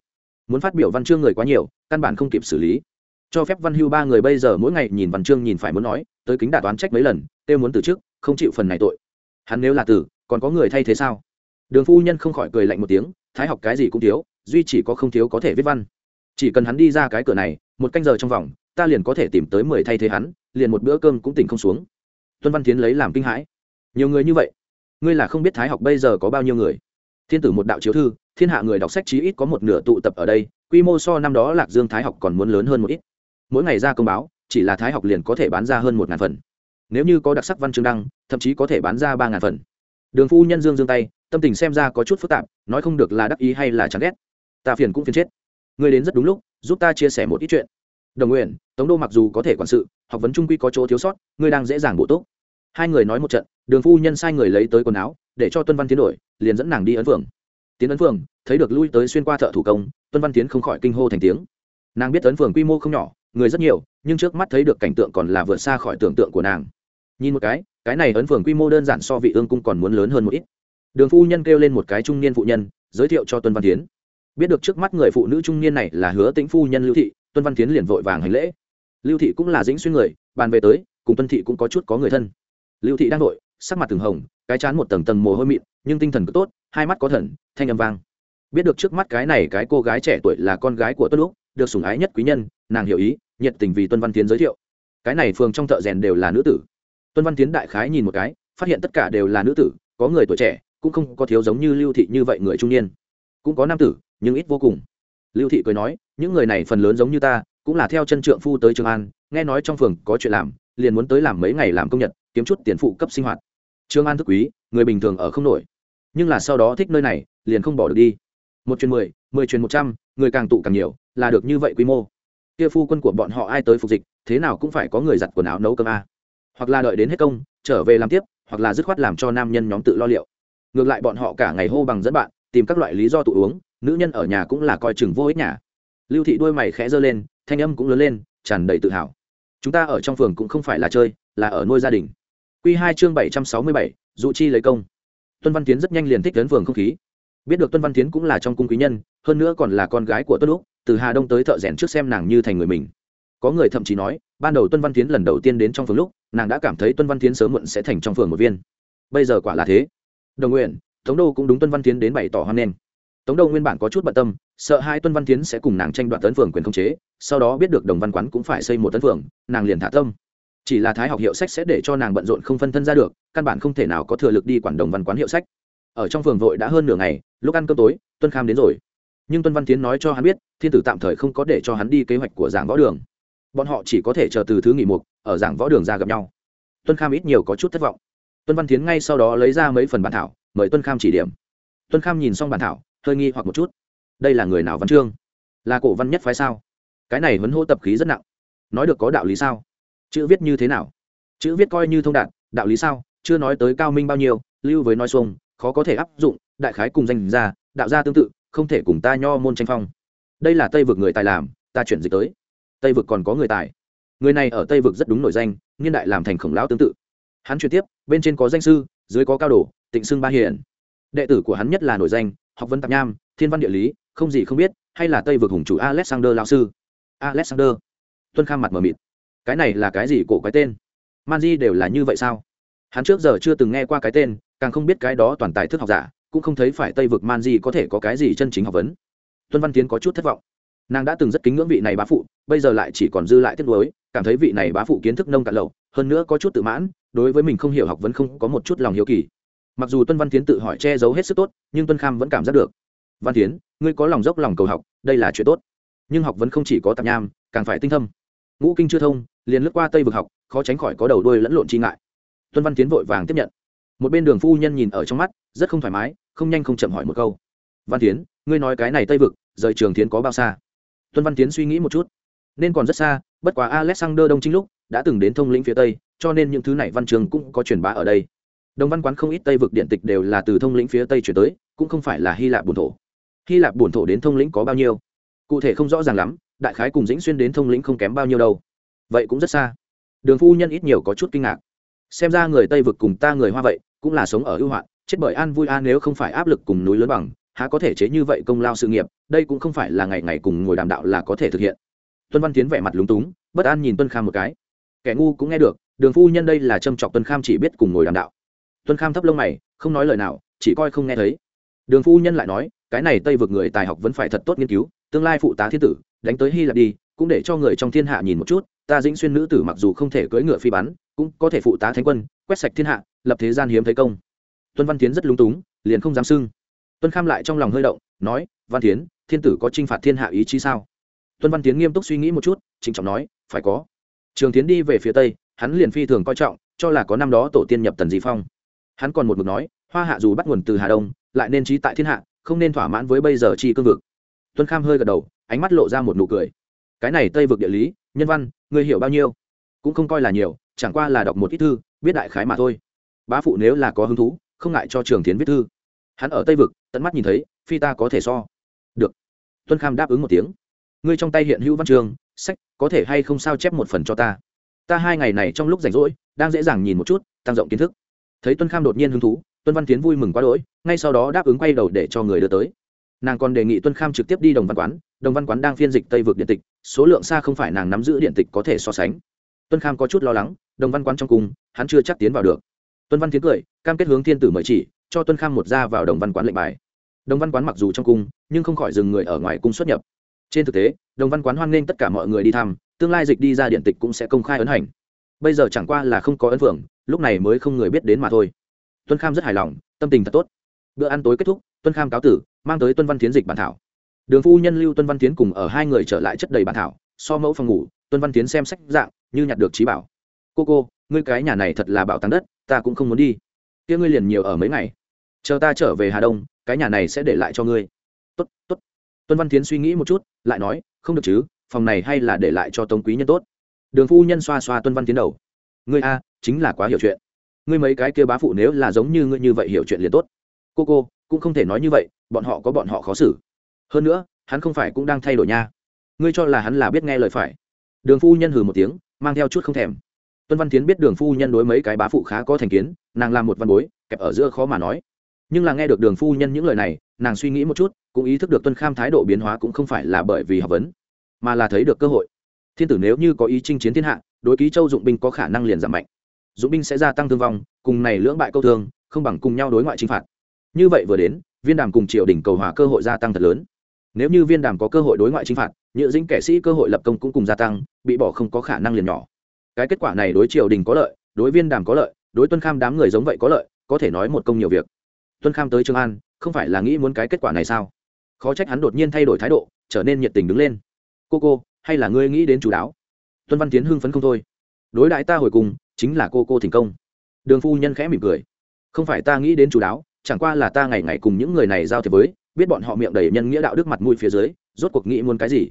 Muốn phát biểu văn chương người quá nhiều, căn bản không kịp xử lý. Cho phép văn hưu ba người bây giờ mỗi ngày nhìn văn chương nhìn phải muốn nói, tới kính đạt toán trách mấy lần têu muốn từ chức, không chịu phần này tội. Hắn nếu là tử, còn có người thay thế sao? Đường phu nhân không khỏi cười lạnh một tiếng, thái học cái gì cũng thiếu, duy chỉ có không thiếu có thể viết văn chỉ cần hắn đi ra cái cửa này, một canh giờ trong vòng, ta liền có thể tìm tới mười thay thế hắn, liền một bữa cơm cũng tỉnh không xuống. Tuân văn tiến lấy làm kinh hãi. Nhiều người như vậy, ngươi là không biết thái học bây giờ có bao nhiêu người. Thiên tử một đạo chiếu thư, thiên hạ người đọc sách chí ít có một nửa tụ tập ở đây, quy mô so năm đó lạc dương thái học còn muốn lớn hơn một ít. Mỗi ngày ra công báo, chỉ là thái học liền có thể bán ra hơn một ngàn phần. Nếu như có đặc sắc văn chương đăng, thậm chí có thể bán ra ba ngàn phần. Đường phu nhân dương dương tay, tâm tình xem ra có chút phức tạp, nói không được là đắc ý hay là chán ghét. Ta phiền cũng phiền chết. Ngươi đến rất đúng lúc, giúp ta chia sẻ một ít chuyện. Đồng nguyện tống đô mặc dù có thể quản sự, học vấn trung quy có chỗ thiếu sót, ngươi đang dễ dàng bổ túc. Hai người nói một trận, đường phu nhân sai người lấy tới quần áo, để cho tuân văn tiến đổi, liền dẫn nàng đi ấn phường. Tiến ấn phường, thấy được lui tới xuyên qua thợ thủ công, tuân văn tiến không khỏi kinh hô thành tiếng. Nàng biết ấn phường quy mô không nhỏ, người rất nhiều, nhưng trước mắt thấy được cảnh tượng còn là vượt xa khỏi tưởng tượng của nàng. Nhìn một cái cái này ấn phường quy mô đơn giản so vị ương cung còn muốn lớn hơn một ít. Đường phu nhân kêu lên một cái trung niên phụ nhân, giới thiệu cho tuân văn tiến biết được trước mắt người phụ nữ trung niên này là hứa tĩnh phu nhân lưu thị, tuân văn tiến liền vội vàng hành lễ. Lưu thị cũng là dĩnh xuyên người, bàn về tới, cùng tuân thị cũng có chút có người thân. Lưu thị đang vội, sắc mặt từng hồng, cái chán một tầng tầng mồ hôi mịn, nhưng tinh thần cứ tốt, hai mắt có thần, thanh âm vang. Biết được trước mắt cái này cái cô gái trẻ tuổi là con gái của tuân lúc được sủng ái nhất quý nhân, nàng hiểu ý, nhiệt tình vì tuân văn tiến giới thiệu. Cái này phường trong thợ rèn đều là nữ tử. Tuân văn tiến đại khái nhìn một cái, phát hiện tất cả đều là nữ tử, có người tuổi trẻ, cũng không có thiếu giống như lưu thị như vậy người trung niên cũng có nam tử, nhưng ít vô cùng. Lưu thị cười nói, những người này phần lớn giống như ta, cũng là theo chân trượng phu tới trường an, nghe nói trong phường có chuyện làm, liền muốn tới làm mấy ngày làm công nhật, kiếm chút tiền phụ cấp sinh hoạt. Trương an thức quý, người bình thường ở không nổi. Nhưng là sau đó thích nơi này, liền không bỏ được đi. Một chuyến mười mười chuyến một trăm, người càng tụ càng nhiều, là được như vậy quy mô. Kia phu quân của bọn họ ai tới phục dịch, thế nào cũng phải có người giặt quần áo nấu cơm a. Hoặc là đợi đến hết công, trở về làm tiếp, hoặc là dứt khoát làm cho nam nhân nhóm tự lo liệu. Ngược lại bọn họ cả ngày hô bằng dẫn bạn tìm các loại lý do tụ uống, nữ nhân ở nhà cũng là coi chừng vô ích nhà. Lưu thị đôi mày khẽ giơ lên, thanh âm cũng lớn lên, tràn đầy tự hào. Chúng ta ở trong phường cũng không phải là chơi, là ở nuôi gia đình. Q hai chương bảy trăm sáu mươi bảy, dụ chi lấy công. Tuân văn tiến rất nhanh liền thích đến phường không khí. Biết được tuân văn tiến cũng là trong cung quý nhân, hơn nữa còn là con gái của tuân lúc từ hà đông tới thợ rèn trước xem nàng như thành người mình. Có người thậm chí nói, ban đầu tuân văn tiến lần đầu tiên đến trong phường lúc, nàng đã cảm thấy tuân văn tiến sớm muộn sẽ thành trong phường một viên. Bây giờ quả là thế. Đồng nguyện tống đô cũng đúng tuân văn tiến đến bày tỏ hoan nghênh. Tống đô nguyên bản có chút bận tâm, sợ hai tuân văn tiến sẽ cùng nàng tranh đoạt tấn phường quyền khống chế, sau đó biết được đồng văn quán cũng phải xây một tấn phường, nàng liền thả tâm. Chỉ là thái học hiệu sách sẽ để cho nàng bận rộn không phân thân ra được, căn bản không thể nào có thừa lực đi quản đồng văn quán hiệu sách. Ở trong phường vội đã hơn nửa ngày, lúc ăn cơm tối, tuân kham đến rồi. Nhưng tuân văn tiến nói cho hắn biết, thiên tử tạm thời không có để cho hắn đi kế hoạch của giảng võ đường. Bọn họ chỉ có thể chờ từ thứ nghỉ mục, ở giảng võ đường ra gặp nhau. Tuân kham ít nhiều có chút thất vọng. Tuân văn tiến ngay sau đó lấy ra mấy phần bản thảo mời tuân kham chỉ điểm. Tuân kham nhìn xong bản thảo, hơi nghi hoặc một chút. Đây là người nào văn chương? Là cổ văn nhất phái sao? Cái này vẫn hô tập khí rất nặng. Nói được có đạo lý sao? Chữ viết như thế nào? Chữ viết coi như thông đạt, đạo lý sao? Chưa nói tới cao minh bao nhiêu, lưu với nói xuông, khó có thể áp dụng, đại khái cùng danh ra đạo gia tương tự, không thể cùng ta nho môn tranh phong. Đây là tây vực người tài làm, ta chuyển dịch tới. Tây vực còn có người tài. Người này ở tây vực rất đúng nổi danh, niên đại làm thành khổng lão tương tự. Hắn chuyển tiếp, bên trên có danh sư, dưới có cao đồ tịnh xưng ba hiển đệ tử của hắn nhất là nổi danh, học vấn tạp nham, thiên văn địa lý, không gì không biết, hay là tây vực hùng chủ alexander lao sư. Alexander. Tuân kham mặt mờ mịt. Cái này là cái gì cổ cái tên? Man di đều là như vậy sao? Hắn trước giờ chưa từng nghe qua cái tên, càng không biết cái đó toàn tài thức học giả, cũng không thấy phải tây vực man di có thể có cái gì chân chính học vấn. Tuân văn tiến có chút thất vọng. Nàng đã từng rất kính ngưỡng vị này bá phụ, bây giờ lại chỉ còn dư lại tiếc nuối, cảm thấy vị này bá phụ kiến thức nông cạn lậu, hơn nữa có chút tự mãn, đối với mình không hiểu học vấn không có một chút lòng hiếu kỳ mặc dù tuân văn tiến tự hỏi che giấu hết sức tốt, nhưng tuân kham vẫn cảm giác được. Văn tiến ngươi có lòng dốc lòng cầu học, đây là chuyện tốt. Nhưng học vẫn không chỉ có tạp nham, càng phải tinh thâm. Ngũ kinh chưa thông, liền lướt qua tây vực học, khó tránh khỏi có đầu đuôi lẫn lộn chi ngại. Tuân văn tiến vội vàng tiếp nhận. Một bên đường phu nhân nhìn ở trong mắt, rất không thoải mái, không nhanh không chậm hỏi một câu. Văn tiến ngươi nói cái này tây vực, rời trường tiến có bao xa? Tuân văn tiến suy nghĩ một chút. Nên còn rất xa, bất quá alexander đông chính lúc đã từng đến thông lĩnh phía tây, cho nên những thứ này văn trường cũng có truyền bá ở đây đồng văn quán không ít tây vực điện tịch đều là từ thông lĩnh phía tây chuyển tới, cũng không phải là hy lạp bổn thổ. Hy lạp bổn thổ đến thông lĩnh có bao nhiêu? Cụ thể không rõ ràng lắm, đại khái cùng dĩnh xuyên đến thông lĩnh không kém bao nhiêu đâu. Vậy cũng rất xa. Đường phu nhân ít nhiều có chút kinh ngạc. Xem ra người tây vực cùng ta người hoa vậy, cũng là sống ở ưu hoạn, chết bởi an vui an nếu không phải áp lực cùng núi lớn bằng, há có thể chế như vậy công lao sự nghiệp, đây cũng không phải là ngày ngày cùng ngồi đàm đạo là có thể thực hiện. Tuân văn tiến vẻ mặt lúng túng, bất an nhìn tuân kham một cái. Kẻ ngu cũng nghe được, đường phu nhân đây là châm chọc tuân kham chỉ biết cùng ngồi đàm đạo tuân kham thấp lông mày, không nói lời nào, chỉ coi không nghe thấy. Đường phu nhân lại nói, cái này tây vực người tài học vẫn phải thật tốt nghiên cứu, tương lai phụ tá thiên tử, đánh tới hy lạp đi, cũng để cho người trong thiên hạ nhìn một chút, ta dĩnh xuyên nữ tử mặc dù không thể cưỡi ngựa phi bắn, cũng có thể phụ tá thánh quân, quét sạch thiên hạ, lập thế gian hiếm thấy công. Tuân văn tiến rất lúng túng, liền không dám sưng tuân kham lại trong lòng hơi động, nói, văn tiến thiên tử có t r i n h phạt thiên hạ ý chí sao? Tuân văn tiến nghiêm túc suy nghĩ một chút, trịnh trọng nói, phải có. Trường tiến đi về phía tây, hắn liền phi thường coi trọng, cho là có năm đó tổ tiên nhập tần di phong hắn còn một mực nói, hoa hạ dù bắt nguồn từ hà đông, lại nên trí tại thiên hạ, không nên thỏa mãn với bây giờ chi cương vực. Tuân kham hơi gật đầu, ánh mắt lộ ra một nụ cười. Cái này tây vực địa lý, nhân văn người hiểu bao nhiêu? Cũng không coi là nhiều, chẳng qua là đọc một ít thư, biết đại khái mà thôi. Bá phụ nếu là có hứng thú, không ngại cho trường tiến viết thư. Hắn ở tây vực, tận mắt nhìn thấy, phi ta có thể so. Được. Tuân kham đáp ứng một tiếng. Ngươi trong tay hiện hữu văn trường, sách, có thể hay không sao chép một phần cho ta? Ta hai ngày này trong lúc rảnh rỗi, đang dễ dàng nhìn một chút, tăng rộng kiến thức thấy tuân kham đột nhiên hứng thú, tuân văn tiến vui mừng quá đỗi, ngay sau đó đáp ứng quay đầu để cho người đưa tới. Nàng còn đề nghị tuân kham trực tiếp đi đồng văn quán, đồng văn quán đang phiên dịch tây vực điện tịch, số lượng xa không phải nàng nắm giữ điện tịch có thể so sánh. Tuân kham có chút lo lắng, đồng văn quán trong cung, hắn chưa chắc tiến vào được. Tuân văn tiến cười, cam kết hướng thiên tử mời chỉ, cho tuân kham một ra vào đồng văn quán lệnh bài. Đồng văn quán mặc dù trong cung, nhưng không khỏi dừng người ở ngoài cung xuất nhập. Trên thực tế, đồng văn quán hoan nghênh tất cả mọi người đi thăm, tương lai dịch đi ra điện tịch cũng sẽ công khai ấn hành bây giờ chẳng qua là không có ấn phượng, lúc này mới không người biết đến mà thôi. Tuân kham rất hài lòng, tâm tình thật tốt. Bữa ăn tối kết thúc, tuân kham cáo tử, mang tới tuân văn tiến dịch bản thảo. Đường phu nhân lưu tuân văn tiến cùng ở hai người trở lại chất đầy bản thảo, so mẫu phòng ngủ, tuân văn tiến xem sách dạng, như nhặt được trí bảo. Cô cô, ngươi cái nhà này thật là bảo tàng đất, ta cũng không muốn đi. Kia ngươi liền nhiều ở mấy ngày. Chờ ta trở về hà đông, cái nhà này sẽ để lại cho ngươi. Tốt tốt. Tuân văn tiến suy nghĩ một chút, lại nói, không được chứ, phòng này hay là để lại cho tống quý nhân tốt đường phu nhân xoa xoa tuân văn tiến đầu. Ngươi a, chính là quá hiểu chuyện. Ngươi mấy cái kia bá phụ nếu là giống như ngươi như vậy hiểu chuyện liền tốt. Cô cô, cũng không thể nói như vậy, bọn họ có bọn họ khó xử. Hơn nữa, hắn không phải cũng đang thay đổi nha. Ngươi cho là hắn là biết nghe lời phải. Đường phu nhân hừ một tiếng, mang theo chút không thèm. Tuân văn tiến biết đường phu nhân đối mấy cái bá phụ khá có thành kiến, nàng làm một văn bối, kẹp ở giữa khó mà nói. Nhưng là nghe được đường phu nhân những lời này, nàng suy nghĩ một chút, cũng ý thức được tuân kham thái độ biến hóa cũng không phải là bởi vì học vấn, mà là thấy được cơ hội thiên tử nếu như có ý chinh chiến thiên hạ, đối ký châu dụng binh có khả năng liền giảm mạnh. Dụng binh sẽ gia tăng thương vong, cùng này lưỡng bại câu thương, không bằng cùng nhau đối ngoại chinh phạt. Như vậy vừa đến, viên đàm cùng triều đình cầu hòa cơ hội gia tăng thật lớn. Nếu như viên đàm có cơ hội đối ngoại chinh phạt, nhựa dính kẻ sĩ cơ hội lập công cũng cùng gia tăng, bị bỏ không có khả năng liền nhỏ. Cái kết quả này đối triều đình có lợi, đối viên đàm có lợi, đối tuân kham đám người giống vậy có lợi, có thể nói một công nhiều việc. Tuân kham tới trương an, không phải là nghĩ muốn cái kết quả này sao? Khó trách hắn đột nhiên thay đổi thái độ, trở nên nhiệt tình đứng lên. Cô cô hay là ngươi nghĩ đến chú đáo? Tuân văn tiến hưng phấn không thôi. Đối đãi ta hồi cùng, chính là cô cô thành công. Đường phu nhân khẽ mỉm cười. Không phải ta nghĩ đến chú đáo, chẳng qua là ta ngày ngày cùng những người này giao thiệp với, biết bọn họ miệng đầy nhân nghĩa đạo đức mặt mũi phía dưới, rốt cuộc nghĩ muốn cái gì?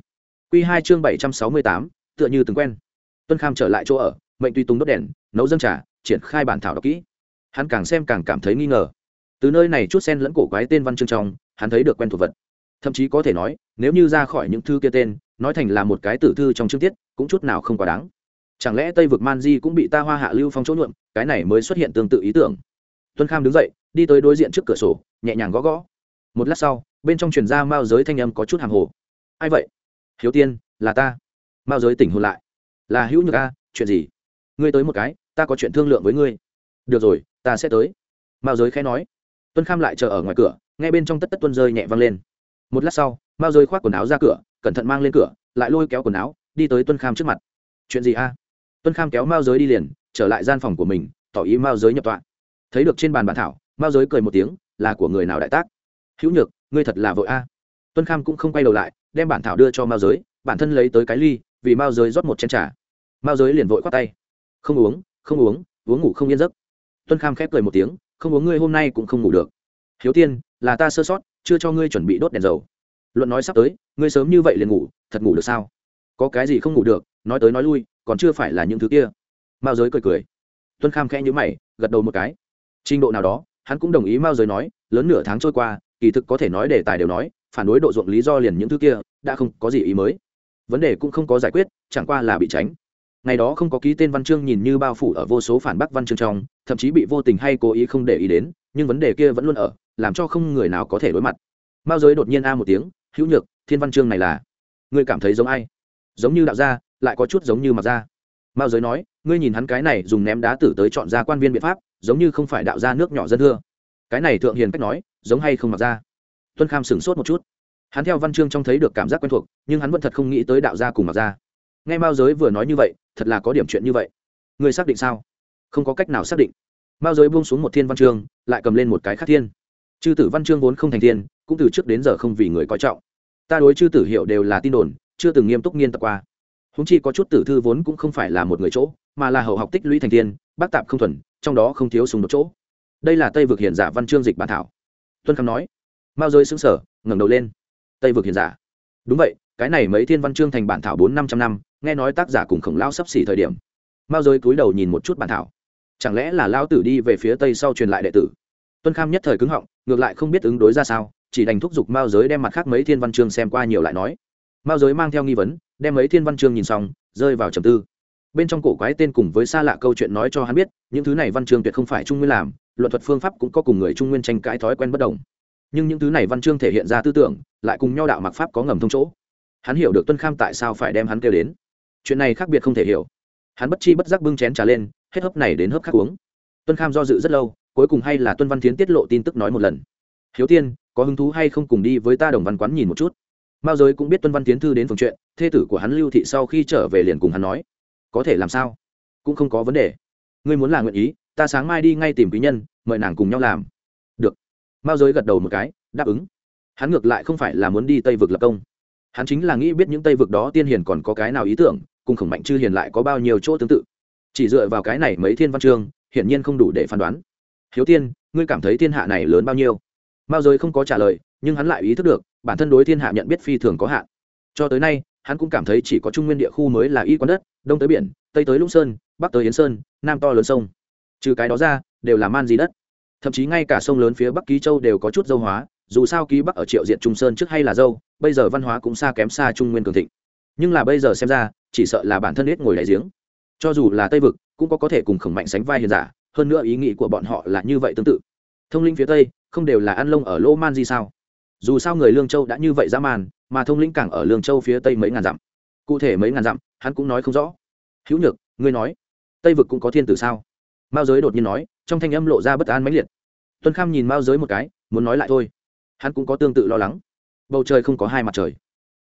Q hai chương bảy trăm sáu mươi tám, tựa như từng quen. Tuân kham trở lại chỗ ở, mệnh tùy tùng đốt đèn, nấu dân trà, triển khai bản thảo đọc kỹ. Hắn càng xem càng cảm thấy nghi ngờ. Từ nơi này chút sen lẫn cổ quái tên văn chương trong, hắn thấy được quen thuộc vật. Thậm chí có thể nói, nếu như ra khỏi những thư kia tên nói thành là một cái tử thư trong chương tiết, cũng chút nào không quá đáng. Chẳng lẽ tây vực man di cũng bị ta hoa hạ lưu phong chỗ nhuộm, cái này mới xuất hiện tương tự ý tưởng. Tuân kham đứng dậy, đi tới đối diện trước cửa sổ, nhẹ nhàng gõ gõ. Một lát sau, bên trong truyền ra mao giới thanh âm có chút hàng hồ. Ai vậy? Hiếu tiên, là ta. Mao giới tỉnh hôn lại. Là hữu nhược a, chuyện gì? Ngươi tới một cái, ta có chuyện thương lượng với ngươi. Được rồi, ta sẽ tới. Mao giới khẽ nói. Tuân kham lại chờ ở ngoài cửa ngay bên trong tất tất tuân rơi nhẹ văng lên. Một lát sau, mao giới khoác quần áo ra cửa cẩn thận mang lên cửa, lại lôi kéo quần áo, đi tới tuân kham trước mặt. Chuyện gì a? Tuân kham kéo mao giới đi liền, trở lại gian phòng của mình, tỏ ý mao giới nhập tọa. Thấy được trên bàn bản thảo, mao giới cười một tiếng, là của người nào đại tác? Hữu nhược, ngươi thật là vội a. Tuân kham cũng không quay đầu lại, đem bản thảo đưa cho mao giới, bản thân lấy tới cái ly, vì mao giới rót một chén trà. mao giới liền vội khoát tay. Không uống không uống uống ngủ không yên giấc. Tuân kham khép cười một tiếng, không uống ngươi hôm nay cũng không ngủ được. Hiếu tiên, là ta sơ sót, chưa cho ngươi chuẩn bị đốt đèn dầu luận nói sắp tới, ngươi sớm như vậy liền ngủ, thật ngủ được sao? Có cái gì không ngủ được, nói tới nói lui, còn chưa phải là những thứ kia. Mao giới cười cười. Tuân kham khẽ nhữ mày, gật đầu một cái. Trình độ nào đó, hắn cũng đồng ý mao giới nói, lớn nửa tháng trôi qua, kỳ thực có thể nói đề tài đều nói, phản đối độ ruộng lý do liền những thứ kia, đã không có gì ý mới. Vấn đề cũng không có giải quyết, chẳng qua là bị tránh. Ngày đó không có ký tên văn chương nhìn như bao phủ ở vô số phản bác văn chương trong, thậm chí bị vô tình hay cố ý không để ý đến, nhưng vấn đề kia vẫn luôn ở, làm cho không người nào có thể đối mặt. Mao giới đột nhiên a một tiếng hữu nhược, thiên văn chương này là, ngươi cảm thấy giống ai? Giống như đạo gia, lại có chút giống như mặc gia. Mao giới nói, ngươi nhìn hắn cái này dùng ném đá tử tới chọn ra quan viên biện pháp, giống như không phải đạo gia nước nhỏ dân thưa. Cái này thượng hiền cách nói, giống hay không mặc gia? Tuân kham sửng sốt một chút. Hắn theo văn chương trong thấy được cảm giác quen thuộc, nhưng hắn vẫn thật không nghĩ tới đạo gia cùng mặc gia. Nghe mao giới vừa nói như vậy, thật là có điểm chuyện như vậy. Ngươi xác định sao? Không có cách nào xác định. Mao giới buông xuống một thiên văn chương, lại cầm lên một cái khác thiên. Chư tử văn chương vốn không thành thiên cũng từ trước đến giờ không vì người coi trọng. Ta đối chư tử hiệu đều là tin đồn, chưa từng nghiêm túc nghiên tập qua. Húng chi có chút tử thư vốn cũng không phải là một người chỗ, mà là hậu học tích lũy thành thiên bác tạp không thuần, trong đó không thiếu sùng một chỗ. Đây là tây vực hiền giả văn chương dịch bản thảo. Tuân khám nói. Mao giới xứng sở ngẩng đầu lên. Tây vực hiền giả. Đúng vậy, cái này mấy thiên văn chương thành bản thảo bốn năm trăm năm, nghe nói tác giả cùng khổng lao sắp xỉ thời điểm. Mao giới cúi đầu nhìn một chút bản thảo. Chẳng lẽ là lao tử đi về phía tây sau truyền lại đệ tử? Tuân kham nhất thời cứng họng, ngược lại không biết ứng đối ra sao chỉ đành thúc giục mao giới đem mặt khác mấy thiên văn chương xem qua nhiều lại nói. Mao giới mang theo nghi vấn, đem mấy thiên văn chương nhìn xong, rơi vào trầm tư. Bên trong cổ quái tên cùng với xa lạ câu chuyện nói cho hắn biết, những thứ này văn chương tuyệt không phải trung nguyên làm, luận thuật phương pháp cũng có cùng người trung nguyên tranh cãi thói quen bất đồng. Nhưng những thứ này văn chương thể hiện ra tư tưởng, lại cùng nho đạo mặc pháp có ngầm thông chỗ. Hắn hiểu được tuân kham tại sao phải đem hắn kêu đến. Chuyện này khác biệt không thể hiểu. Hắn bất chi bất giác bưng chén trà lên, hết hớp này đến hớp khác uống. Tuân kham do dự rất lâu, cuối cùng hay là tuân văn tiến tiết lộ tin tức nói một lần hiếu tiên, có hứng thú hay không cùng đi với ta đồng văn quán nhìn một chút? Mao giới cũng biết tuân văn tiến thư đến phường chuyện, thê tử của hắn lưu thị sau khi trở về liền cùng hắn nói. Có thể làm sao? Cũng không có vấn đề. Ngươi muốn là nguyện ý, ta sáng mai đi ngay tìm quý nhân, mời nàng cùng nhau làm. Được. Mao giới gật đầu một cái, đáp ứng. Hắn ngược lại không phải là muốn đi tây vực lập công. Hắn chính là nghĩ biết những tây vực đó tiên hiền còn có cái nào ý tưởng, cùng khổng mạnh chư hiền lại có bao nhiêu chỗ tương tự. Chỉ dựa vào cái này mấy thiên văn chương, hiển nhiên không đủ để phán đoán. Hiếu tiên, ngươi cảm thấy thiên hạ này lớn bao nhiêu? Mao giới không có trả lời, nhưng hắn lại ý thức được, bản thân đối thiên hạ nhận biết phi thường có hạn. Cho tới nay, hắn cũng cảm thấy chỉ có trung nguyên địa khu mới là y quán đất, đông tới biển, tây tới lũng sơn, bắc tới yến sơn, nam to lớn sông. Trừ cái đó ra, đều là man di đất. Thậm chí ngay cả sông lớn phía bắc ký châu đều có chút dâu hóa, dù sao ký bắc ở triệu diện trung sơn trước hay là dâu, bây giờ văn hóa cũng xa kém xa trung nguyên cường thịnh. Nhưng là bây giờ xem ra, chỉ sợ là bản thân ít ngồi đại giếng. Cho dù là tây vực, cũng có có thể cùng khổng mạnh sánh vai hiền giả, hơn nữa ý nghĩ của bọn họ là như vậy tương tự. Thông linh phía tây không đều là ăn lông ở lô man di sao? Dù sao người lương châu đã như vậy dã man, mà thông lĩnh càng ở lương châu phía tây mấy ngàn dặm. Cụ thể mấy ngàn dặm, hắn cũng nói không rõ. Hữu nhược, ngươi nói, tây vực cũng có thiên tử sao? Mao giới đột nhiên nói, trong thanh âm lộ ra bất an mãnh liệt. Tuân kham nhìn mao giới một cái, muốn nói lại thôi. Hắn cũng có tương tự lo lắng. Bầu trời không có hai mặt trời.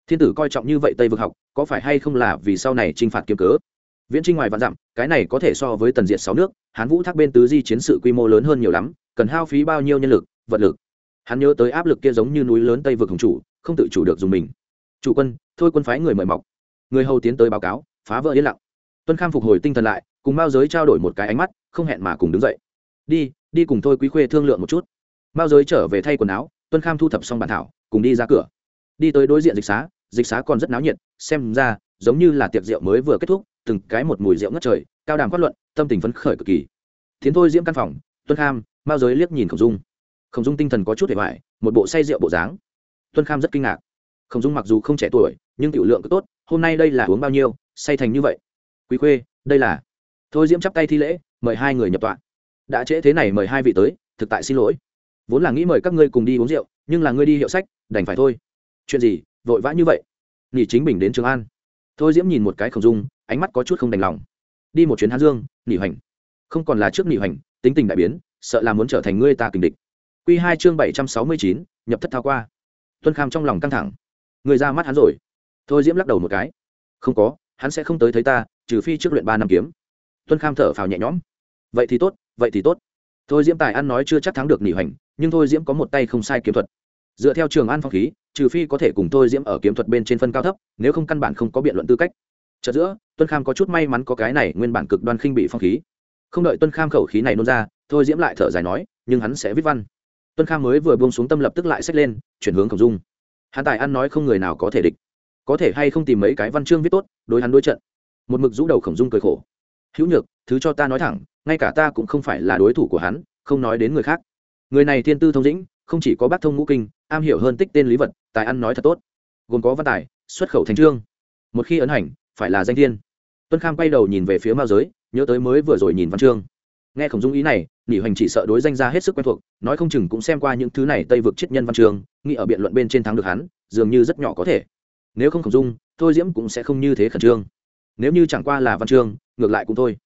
Thiên tử coi trọng như vậy tây vực học, có phải hay không là vì sau này t r i n h phạt kiếm cớ? Viễn trinh ngoài vạn dặm, cái này có thể so với tần diện sáu nước, hán vũ thác bên tứ di chiến sự quy mô lớn hơn nhiều lắm, cần hao phí bao nhiêu nhân lực? Vật lực. Hắn nhớ tới áp lực kia giống như núi lớn tây vực hùng chủ, không tự chủ được dùng mình. Chủ quân, thôi quân phái người mời mọc. Người hầu tiến tới báo cáo, phá vỡ yên lặng. Tuân kham phục hồi tinh thần lại, cùng mao giới trao đổi một cái ánh mắt, không hẹn mà cùng đứng dậy. Đi đi cùng thôi quý khuê thương lượng một chút. Mao giới trở về thay quần áo, tuân kham thu thập xong bản thảo, cùng đi ra cửa. Đi tới đối diện dịch xá dịch xá còn rất náo nhiệt, xem ra, giống như là tiệc rượu mới vừa kết thúc, từng cái một mùi rượu ngất trời, cao đàm phát luận, tâm tình phấn khởi cực kỳ. Tiến thôi diễm căn phòng, tuân kham, mao giới liếc nhìn khổng dung khổng dung tinh thần có chút hề hoại một bộ say rượu bộ dáng. Tuân kham rất kinh ngạc. Khổng dung mặc dù không trẻ tuổi, nhưng tiểu lượng cứ tốt, hôm nay đây là uống bao nhiêu, say thành như vậy. Quý khuê, đây là. Thôi diễm chắp tay thi lễ, mời hai người nhập tọa. Đã trễ thế này mời hai vị tới, thực tại xin lỗi. Vốn là nghĩ mời các ngươi cùng đi uống rượu, nhưng là ngươi đi hiệu sách, đành phải thôi. Chuyện gì, vội vã như vậy? Nghỉ chính bình đến trường an. Thôi diễm nhìn một cái khổng dung, ánh mắt có chút không đành lòng. Đi một chuyến hán dương nghỉ hoành. Không còn là trước nghỉ hoành, tính tình đại biến, sợ là muốn trở thành ngươi ta kình địch q hai chương bảy trăm sáu mươi chín, nhập thất thao qua. Tuân kham trong lòng căng thẳng. Người ra mắt hắn rồi. Thôi diễm lắc đầu một cái. Không có, hắn sẽ không tới thấy ta, trừ phi trước luyện ba năm kiếm. Tuân kham thở phào nhẹ nhõm. Vậy thì tốt, vậy thì tốt. Thôi diễm tài ăn nói chưa chắc thắng được nghỉ hoành, nhưng thôi diễm có một tay không sai kiếm thuật. Dựa theo trường an phong khí, trừ phi có thể cùng thôi diễm ở kiếm thuật bên trên phân cao thấp, nếu không căn bản không có biện luận tư cách. Chợt giữa, tuân kham có chút may mắn có cái này nguyên bản cực đoan khinh bị phong khí. Không đợi tuân kham khẩu khí này nôn ra, thôi diễm lại thở dài nói, nhưng hắn sẽ viết văn tuân Khang mới vừa buông xuống tâm lập tức lại xách lên, chuyển hướng khổng dung. Hắn tài ăn nói không người nào có thể địch. Có thể hay không tìm mấy cái văn chương viết tốt, đối hắn đối trận. Một mực rũ đầu khổng dung cười khổ. Hữu nhược, thứ cho ta nói thẳng, ngay cả ta cũng không phải là đối thủ của hắn, không nói đến người khác. Người này thiên tư thông dĩnh, không chỉ có bác thông ngũ kinh, am hiểu hơn tích tên lý vật, tài ăn nói thật tốt. Gồm có văn tài, xuất khẩu thành trương. Một khi ấn hành, phải là danh thiên. Tuân kham quay đầu nhìn về phía mao giới, nhớ tới mới vừa rồi nhìn văn chương nghe khổng dung ý này nghỉ hoành chỉ sợ đối danh ra hết sức quen thuộc nói không chừng cũng xem qua những thứ này tây vực triết nhân văn trường, nghĩ ở biện luận bên trên thắng được hắn dường như rất nhỏ có thể. Nếu không khổng dung thôi diễm cũng sẽ không như thế khẩn trương. Nếu như chẳng qua là văn chương ngược lại cũng thôi.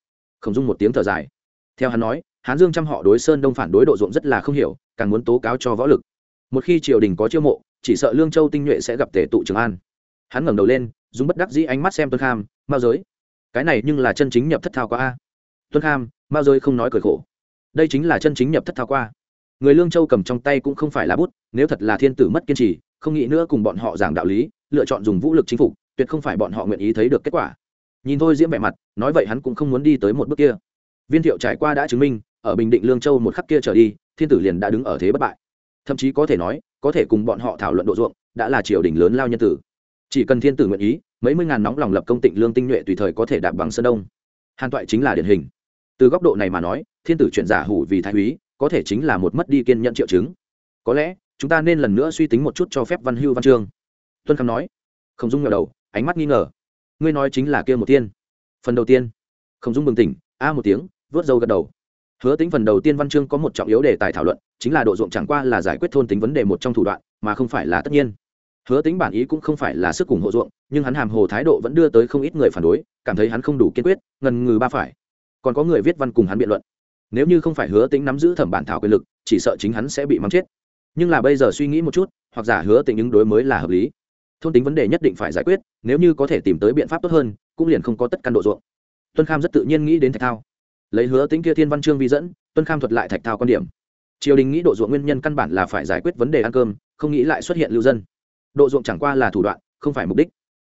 Khổng dung một tiếng thở dài. Theo hắn nói hán dương chăm họ đối sơn đông phản đối độ ruộng rất là không hiểu càng muốn tố cáo cho võ lực. Một khi triều đình có chiêu mộ chỉ sợ lương châu tinh nhuệ sẽ gặp tể tụ trường an. Hắn ngẩng đầu lên dùng bất đắc dĩ ánh mắt xem tuân kham mao giới cái này nhưng là chân chính nhập thất thao quá a. Tuân kham mao rơi không nói cười khổ. Đây chính là chân chính nhập thất thao qua. Người lương châu cầm trong tay cũng không phải là bút nếu thật là thiên tử mất kiên trì không nghĩ nữa cùng bọn họ giảng đạo lý lựa chọn dùng vũ lực chính phủ, tuyệt không phải bọn họ nguyện ý thấy được kết quả. Nhìn thôi diễm vẻ mặt nói vậy hắn cũng không muốn đi tới một bước kia. Viên thiệu trải qua đã chứng minh ở bình định lương châu một khắc kia trở đi thiên tử liền đã đứng ở thế bất bại. Thậm chí có thể nói có thể cùng bọn họ thảo luận độ ruộng đã là triều đình lớn lao nhân tử. Chỉ cần thiên tử nguyện ý mấy mươi ngàn nóng lòng lập công tịnh lương tinh nhuệ tùy thời có thể đạp bằng sơn đông. Hàn toại chính là điển hình từ góc độ này mà nói, thiên tử chuyện giả hủ vì thái úy, có thể chính là một mất đi kiên nhận triệu chứng. Có lẽ, chúng ta nên lần nữa suy tính một chút cho phép văn hưu văn chương tuân khang nói. Không dung ngờ đầu, ánh mắt nghi ngờ. Ngươi nói chính là kia một tiên. Phần đầu tiên. Không dung bừng tỉnh, a một tiếng, vớt dâu gật đầu. Hứa tính phần đầu tiên văn chương có một trọng yếu đề tài thảo luận, chính là độ ruộng chẳng qua là giải quyết thôn tính vấn đề một trong thủ đoạn, mà không phải là tất nhiên. Hứa tính bản ý cũng không phải là sức cùng hộ ruộng, nhưng hắn hàm hồ thái độ vẫn đưa tới không ít người phản đối, cảm thấy hắn không đủ kiên quyết, ngần ngừ ba phải còn có người viết văn cùng hắn biện luận. Nếu như không phải hứa tính nắm giữ thẩm bản thảo quyền lực, chỉ sợ chính hắn sẽ bị mắng chết. Nhưng là bây giờ suy nghĩ một chút, hoặc giả hứa tính ứng đối mới là hợp lý. Thôn tính vấn đề nhất định phải giải quyết, nếu như có thể tìm tới biện pháp tốt hơn, cũng liền không có tất căn độ ruộng. Tuân kham rất tự nhiên nghĩ đến thạch thao. Lấy hứa tính kia thiên văn chương vi dẫn, tuân kham thuật lại thạch thao quan điểm. Triều đình nghĩ độ ruộng nguyên nhân căn bản là phải giải quyết vấn đề ăn cơm, không nghĩ lại xuất hiện lưu dân. Độ ruộng chẳng qua là thủ đoạn, không phải mục đích.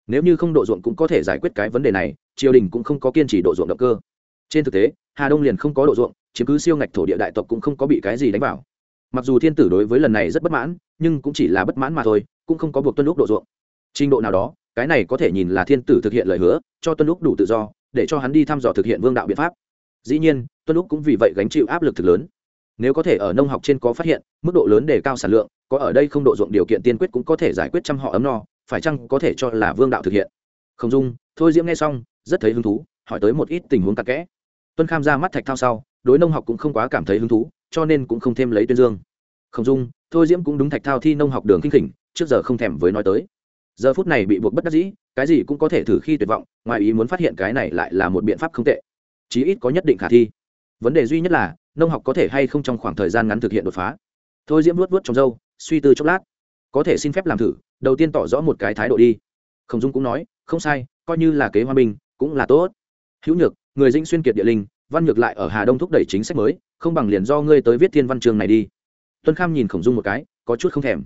Nếu như không độ ruộng cũng có thể giải quyết cái vấn đề này, triều đình cũng không có kiên trì độ ruộng động cơ trên thực tế, hà đông liền không có độ ruộng, chiếm cứ siêu ngạch thổ địa đại tộc cũng không có bị cái gì đánh vào. Mặc dù thiên tử đối với lần này rất bất mãn, nhưng cũng chỉ là bất mãn mà thôi, cũng không có buộc tuân lúc độ ruộng. Trình độ nào đó, cái này có thể nhìn là thiên tử thực hiện lời hứa, cho tuân lúc đủ tự do, để cho hắn đi thăm dò thực hiện vương đạo biện pháp. Dĩ nhiên, tuân lúc cũng vì vậy gánh chịu áp lực thực lớn. Nếu có thể ở nông học trên có phát hiện, mức độ lớn để cao sản lượng, có ở đây không độ ruộng điều kiện tiên quyết cũng có thể giải quyết trăm họ ấm no, phải chăng có thể cho là vương đạo thực hiện? Không dung, thôi diễm nghe xong, rất thấy hứng thú, hỏi tới một ít tình huống tắc kẽ tuân kham ra mắt thạch thao sau, đối nông học cũng không quá cảm thấy hứng thú, cho nên cũng không thêm lấy tuyên dương. Không dung, thôi diễm cũng đúng thạch thao thi nông học đường kinh khỉnh, trước giờ không thèm với nói tới. Giờ phút này bị buộc bất đắc dĩ, cái gì cũng có thể thử khi tuyệt vọng, ngoài ý muốn phát hiện cái này lại là một biện pháp không tệ. Chí ít có nhất định khả thi. Vấn đề duy nhất là, nông học có thể hay không trong khoảng thời gian ngắn thực hiện đột phá. Thôi diễm luốt vớt trong dâu suy tư chốc lát. Có thể xin phép làm thử, đầu tiên tỏ rõ một cái thái độ đi. Khổng dung cũng nói, không sai, coi như là kế hoa bình cũng là tốt. Hữu nhược người Dĩnh xuyên kiệt địa linh, văn nhược lại ở hà đông thúc đẩy chính sách mới, không bằng liền do ngươi tới viết thiên văn trường này đi. Tuân kham nhìn khổng dung một cái, có chút không thèm.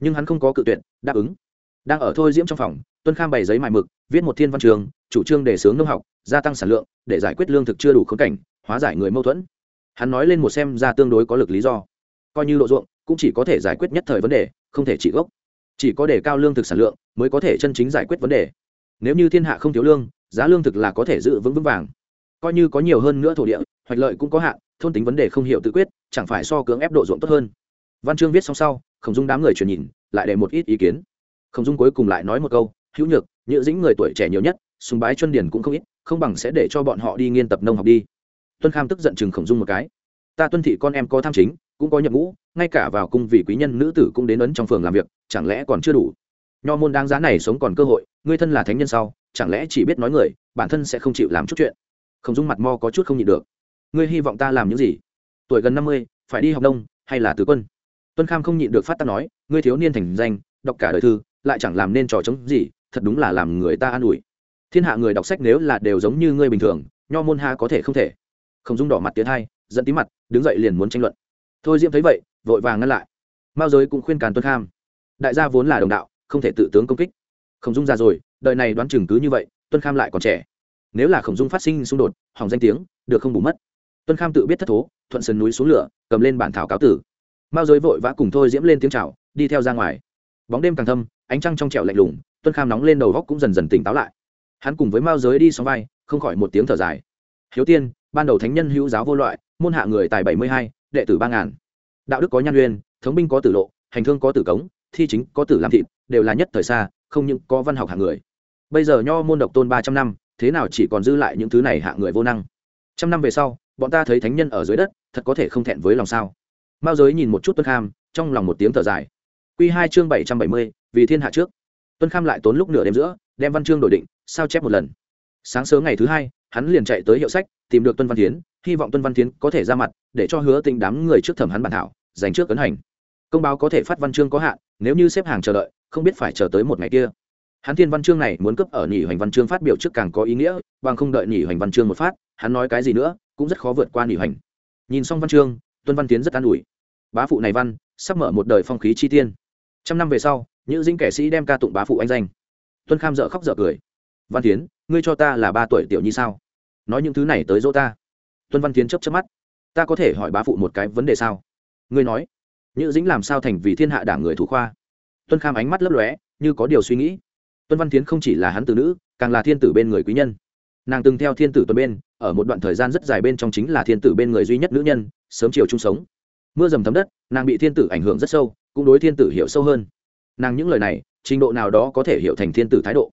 Nhưng hắn không có cự tuyệt, đáp ứng. Đang ở thôi diễm trong phòng, tuân kham bày giấy mài mực, viết một thiên văn trường chủ trương đề xướng nông học, gia tăng sản lượng, để giải quyết lương thực chưa đủ khống cảnh, hóa giải người mâu thuẫn. Hắn nói lên một xem ra tương đối có lực lý do. Coi như độ ruộng, cũng chỉ có thể giải quyết nhất thời vấn đề, không thể trị gốc. Chỉ có để cao lương thực sản lượng, mới có thể chân chính giải quyết vấn đề. Nếu như thiên hạ không thiếu lương, giá lương thực là có thể giữ vững vững vàng coi như có nhiều hơn nữa thổ địa, hoạch lợi cũng có hạn, thôn tính vấn đề không hiểu tự quyết, chẳng phải so cưỡng ép độ ruộng tốt hơn. Văn chương viết xong sau, khổng dung đám người truyền nhìn, lại để một ít ý kiến. Khổng dung cuối cùng lại nói một câu, hữu nhược, nhữ dĩnh người tuổi trẻ nhiều nhất, sùng bái chuân điển cũng không ít, không bằng sẽ để cho bọn họ đi nghiên tập nông học đi. Tuân kham tức giận chừng khổng dung một cái. Ta tuân thị con em có tham chính, cũng có nhập ngũ, ngay cả vào cung vị quý nhân nữ tử cũng đến ấn trong phường làm việc, chẳng lẽ còn chưa đủ? Nho môn đáng giá này sống còn cơ hội, ngươi thân là thánh nhân sau chẳng lẽ chỉ biết nói người, bản thân sẽ không chịu làm chút chuyện? Khổng dung mặt mo có chút không nhịn được. Ngươi hy vọng ta làm những gì? Tuổi gần năm mươi, phải đi học đông hay là tứ quân? Tuân kham không nhịn được phát ta nói, ngươi thiếu niên thành danh, đọc cả đời thư, lại chẳng làm nên trò chống gì, thật đúng là làm người ta an ủi. Thiên hạ người đọc sách nếu là đều giống như ngươi bình thường, nho môn ha có thể không thể. Không dung đỏ mặt tiến hai dẫn tí mặt, đứng dậy liền muốn tranh luận. Thôi diễm thấy vậy, vội vàng ngăn lại. Mao giới cũng khuyên càn tuân kham, đại gia vốn là đồng đạo, không thể tự tướng công kích. Không dung ra rồi, đời này đoán chừng cứ như vậy, tuân kham lại còn trẻ nếu là khổng dung phát sinh xung đột, hỏng danh tiếng, được không bù mất. Tuân kham tự biết thất thố, thuận sườn núi xuống lửa, cầm lên bản thảo cáo tử. Mao giới vội vã cùng thôi diễm lên tiếng chào, đi theo ra ngoài. Bóng đêm càng thâm, ánh trăng trong trẻo lạnh lùng, tuân kham nóng lên đầu góc cũng dần dần tỉnh táo lại. Hắn cùng với mao giới đi xóm vai, không khỏi một tiếng thở dài. Hiếu tiên, ban đầu thánh nhân hữu giáo vô loại, môn hạ người tài bảy mươi hai, đệ tử ba ngàn. Đạo đức có nhan uyên, thống binh có tử lộ, hành thương có tử cống, thi chính có tử làm thịt, đều là nhất thời xa, không những có văn học hạng người. Bây giờ nho môn độc tôn ba trăm năm thế nào chỉ còn dư lại những thứ này hạng người vô năng? Trăm năm về sau, bọn ta thấy thánh nhân ở dưới đất, thật có thể không thẹn với lòng sao? Mao giới nhìn một chút tuân kham, trong lòng một tiếng thở dài. Q hai chương bảy trăm bảy mươi, vì thiên hạ trước. Tuân kham lại tốn lúc nửa đêm giữa, đem văn chương đổi định, sao chép một lần. Sáng sớm ngày thứ hai, hắn liền chạy tới hiệu sách, tìm được tuân văn tiến hy vọng tuân văn tiến có thể ra mặt, để cho hứa tình đám người trước thẩm hắn bản thảo, dành trước ấn hành. Công báo có thể phát văn chương có hạn, nếu như xếp hàng chờ đợi, không biết phải chờ tới một ngày kia hắn thiên văn chương này muốn cấp ở nhỉ hoành văn chương phát biểu trước càng có ý nghĩa, bằng không đợi nhỉ hoành văn chương một phát, hắn nói cái gì nữa, cũng rất khó vượt qua nhỉ hoành. Nhìn xong văn chương, tuân văn tiến rất an ủi. Bá phụ này văn, sắp mở một đời phong khí chi tiên. Trăm năm về sau những dinh kẻ sĩ đem ca tụng bá phụ anh danh. Tuân kham dợ khóc dợ cười. Văn tiến, ngươi cho ta là ba tuổi tiểu nhi sao? Nói những thứ này tới dỗ ta. Tuân văn tiến chấp chấp mắt. Ta có thể hỏi bá phụ một cái vấn đề sao? Ngươi nói. Nhữ dĩnh làm sao thành vì thiên hạ đảng người thủ khoa? Tuân kham ánh mắt lấp lóe, như có điều suy nghĩ tuân văn tiến không chỉ là hắn từ nữ, càng là thiên tử bên người quý nhân. Nàng từng theo thiên tử tuần bên, ở một đoạn thời gian rất dài bên trong chính là thiên tử bên người duy nhất nữ nhân, sớm chiều chung sống. Mưa dầm thấm đất, nàng bị thiên tử ảnh hưởng rất sâu, cũng đối thiên tử hiểu sâu hơn. Nàng những lời này, trình độ nào đó có thể hiểu thành thiên tử thái độ.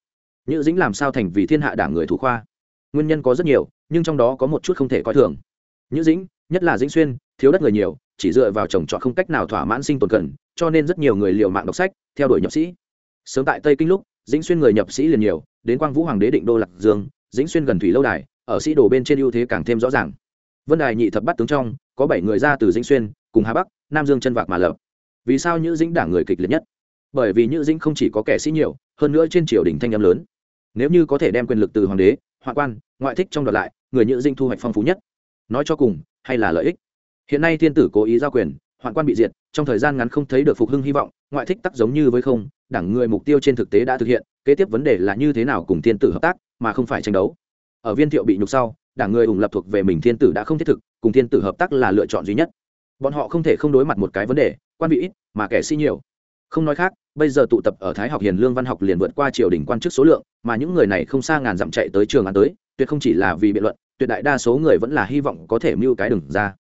Nhữ dĩnh làm sao thành vì thiên hạ đảng người thủ khoa? Nguyên nhân có rất nhiều, nhưng trong đó có một chút không thể coi thường. Nhữ dĩnh, nhất là dĩnh xuyên, thiếu đất người nhiều, chỉ dựa vào trồng trọt không cách nào thỏa mãn sinh tồn cần, cho nên rất nhiều người liều mạng đọc sách, theo đuổi nhập sĩ. Sớm tại tây kinh lúc dĩnh xuyên người nhập sĩ liền nhiều, đến quang vũ hoàng đế định đô lạc dương, dĩnh xuyên gần thủy lâu đài, ở sĩ đồ bên trên ưu thế càng thêm rõ ràng. Vân đài nhị thập bắt tướng trong, có bảy người ra từ dĩnh xuyên, cùng hà bắc, nam dương chân vạc mà lập. Vì sao nhữ dĩnh đảng người kịch liệt nhất? Bởi vì nhữ dĩnh không chỉ có kẻ sĩ nhiều, hơn nữa trên triều đình thanh âm lớn. Nếu như có thể đem quyền lực từ hoàng đế hoa quan, ngoại thích trong đoạt lại, người nhữ dĩnh thu hoạch phong phú nhất. Nói cho cùng, hay là lợi ích? Hiện nay thiên tử cố ý giao quyền, hoạn quan bị diệt, trong thời gian ngắn không thấy được phục hưng hy vọng, ngoại thích tắc giống như với không đảng người mục tiêu trên thực tế đã thực hiện, kế tiếp vấn đề là như thế nào cùng thiên tử hợp tác, mà không phải tranh đấu. Ở viên thiệu bị nhục sau, đảng người ủng lập thuộc về mình thiên tử đã không thiết thực, cùng thiên tử hợp tác là lựa chọn duy nhất. Bọn họ không thể không đối mặt một cái vấn đề, quan vị ít, mà kẻ sĩ nhiều. Không nói khác, bây giờ tụ tập ở thái học hiền lương văn học liền vượt qua triều đình quan chức số lượng, mà những người này không xa ngàn dặm chạy tới trường án tới, tuyệt không chỉ là vì biện luận, tuyệt đại đa số người vẫn là hy vọng có thể mưu cái đừng ra.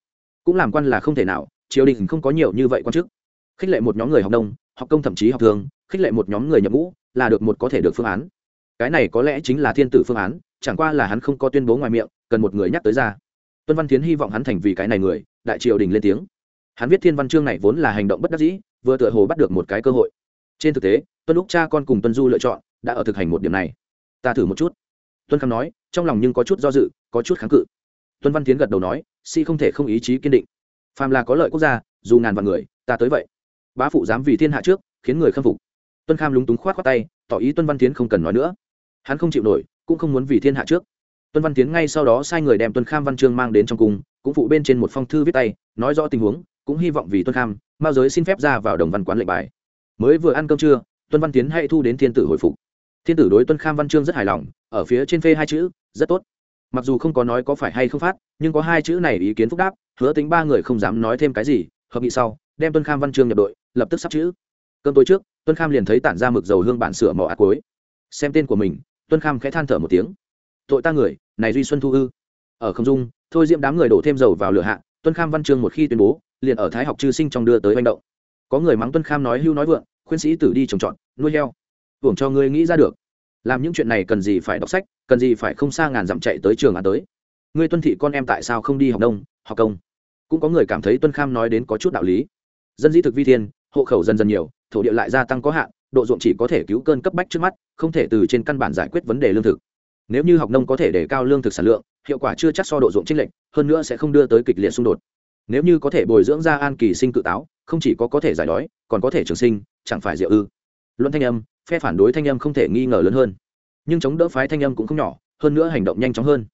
Cũng làm quan là không thể nào, triều đình không có nhiều như vậy quan chức. Khích lệ một nhóm người học đông, học công thậm chí học thường khích lệ một nhóm người nhập ngũ là được một có thể được phương án. Cái này có lẽ chính là thiên tử phương án, chẳng qua là hắn không có tuyên bố ngoài miệng, cần một người nhắc tới ra. Tuân văn tiến hy vọng hắn thành vì cái này người, đại triều đình lên tiếng. Hắn viết thiên văn chương này vốn là hành động bất đắc dĩ, vừa tựa hồ bắt được một cái cơ hội. Trên thực tế, tuân lúc cha con cùng tuân du lựa chọn đã ở thực hành một điểm này. Ta thử một chút. Tuân khang nói, trong lòng nhưng có chút do dự, có chút kháng cự. Tuân văn tiến gật đầu nói, si không thể không ý chí kiên định. Phàm là có lợi quốc gia, dù ngàn vạn người, ta tới vậy. Bá phụ dám vì thiên hạ trước, khiến người khâm phục tuân kham lúng túng khoát khoát tay, tỏ ý tuân văn tiến không cần nói nữa. Hắn không chịu nổi, cũng không muốn vì thiên hạ trước. Tuân văn tiến ngay sau đó sai người đem tuân kham văn chương mang đến trong cung, cũng phụ bên trên một phong thư viết tay, nói rõ tình huống, cũng hy vọng vì tuân kham, mao giới xin phép ra vào đồng văn quán lệnh bài. Mới vừa ăn cơm trưa, tuân văn tiến hãy thu đến thiên tử hồi phục. Thiên tử đối tuân kham văn chương rất hài lòng, ở phía trên phê hai chữ, rất tốt. Mặc dù không có nói có phải hay không phát, nhưng có hai chữ này ý kiến phúc đáp, hứa tính ba người không dám nói thêm cái gì, hợp nghị sau, đem tuân kham văn chương nhập đội, lập tức sắp chữ cơm tối trước, tuân kham liền thấy tản ra mực dầu hương bản sửa mỏ ạt cuối xem tên của mình, tuân kham khẽ than thở một tiếng. Tội ta người, này duy xuân thu ư. Ở không dung, thôi diễm đám người đổ thêm dầu vào lửa hạ, tuân kham văn chương một khi tuyên bố, liền ở thái học chư sinh trong đưa tới manh động. Có người mắng tuân kham nói hưu nói vượng, khuyên sĩ tử đi trồng trọt, nuôi heo. Hưởng cho ngươi nghĩ ra được. Làm những chuyện này cần gì phải đọc sách, cần gì phải không xa ngàn dặm chạy tới trường án tới. Ngươi tuân thị con em tại sao không đi học đông, học công? Cũng có người cảm thấy tuân kham nói đến có chút đạo lý. Dân dĩ thực vi thiên hộ khẩu dần dần nhiều, thổ địa lại gia tăng có hạn, độ ruộng chỉ có thể cứu cơn cấp bách trước mắt, không thể từ trên căn bản giải quyết vấn đề lương thực. Nếu như học nông có thể để cao lương thực sản lượng, hiệu quả chưa chắc so độ ruộng chênh lệch, hơn nữa sẽ không đưa tới kịch liệt xung đột. Nếu như có thể bồi dưỡng ra an kỳ sinh cự táo, không chỉ có có thể giải đói, còn có thể trường sinh, chẳng phải diệu ư. Luận thanh âm, phe phản đối thanh âm không thể nghi ngờ lớn hơn. Nhưng chống đỡ phái thanh âm cũng không nhỏ, hơn nữa hành động nhanh chóng hơn.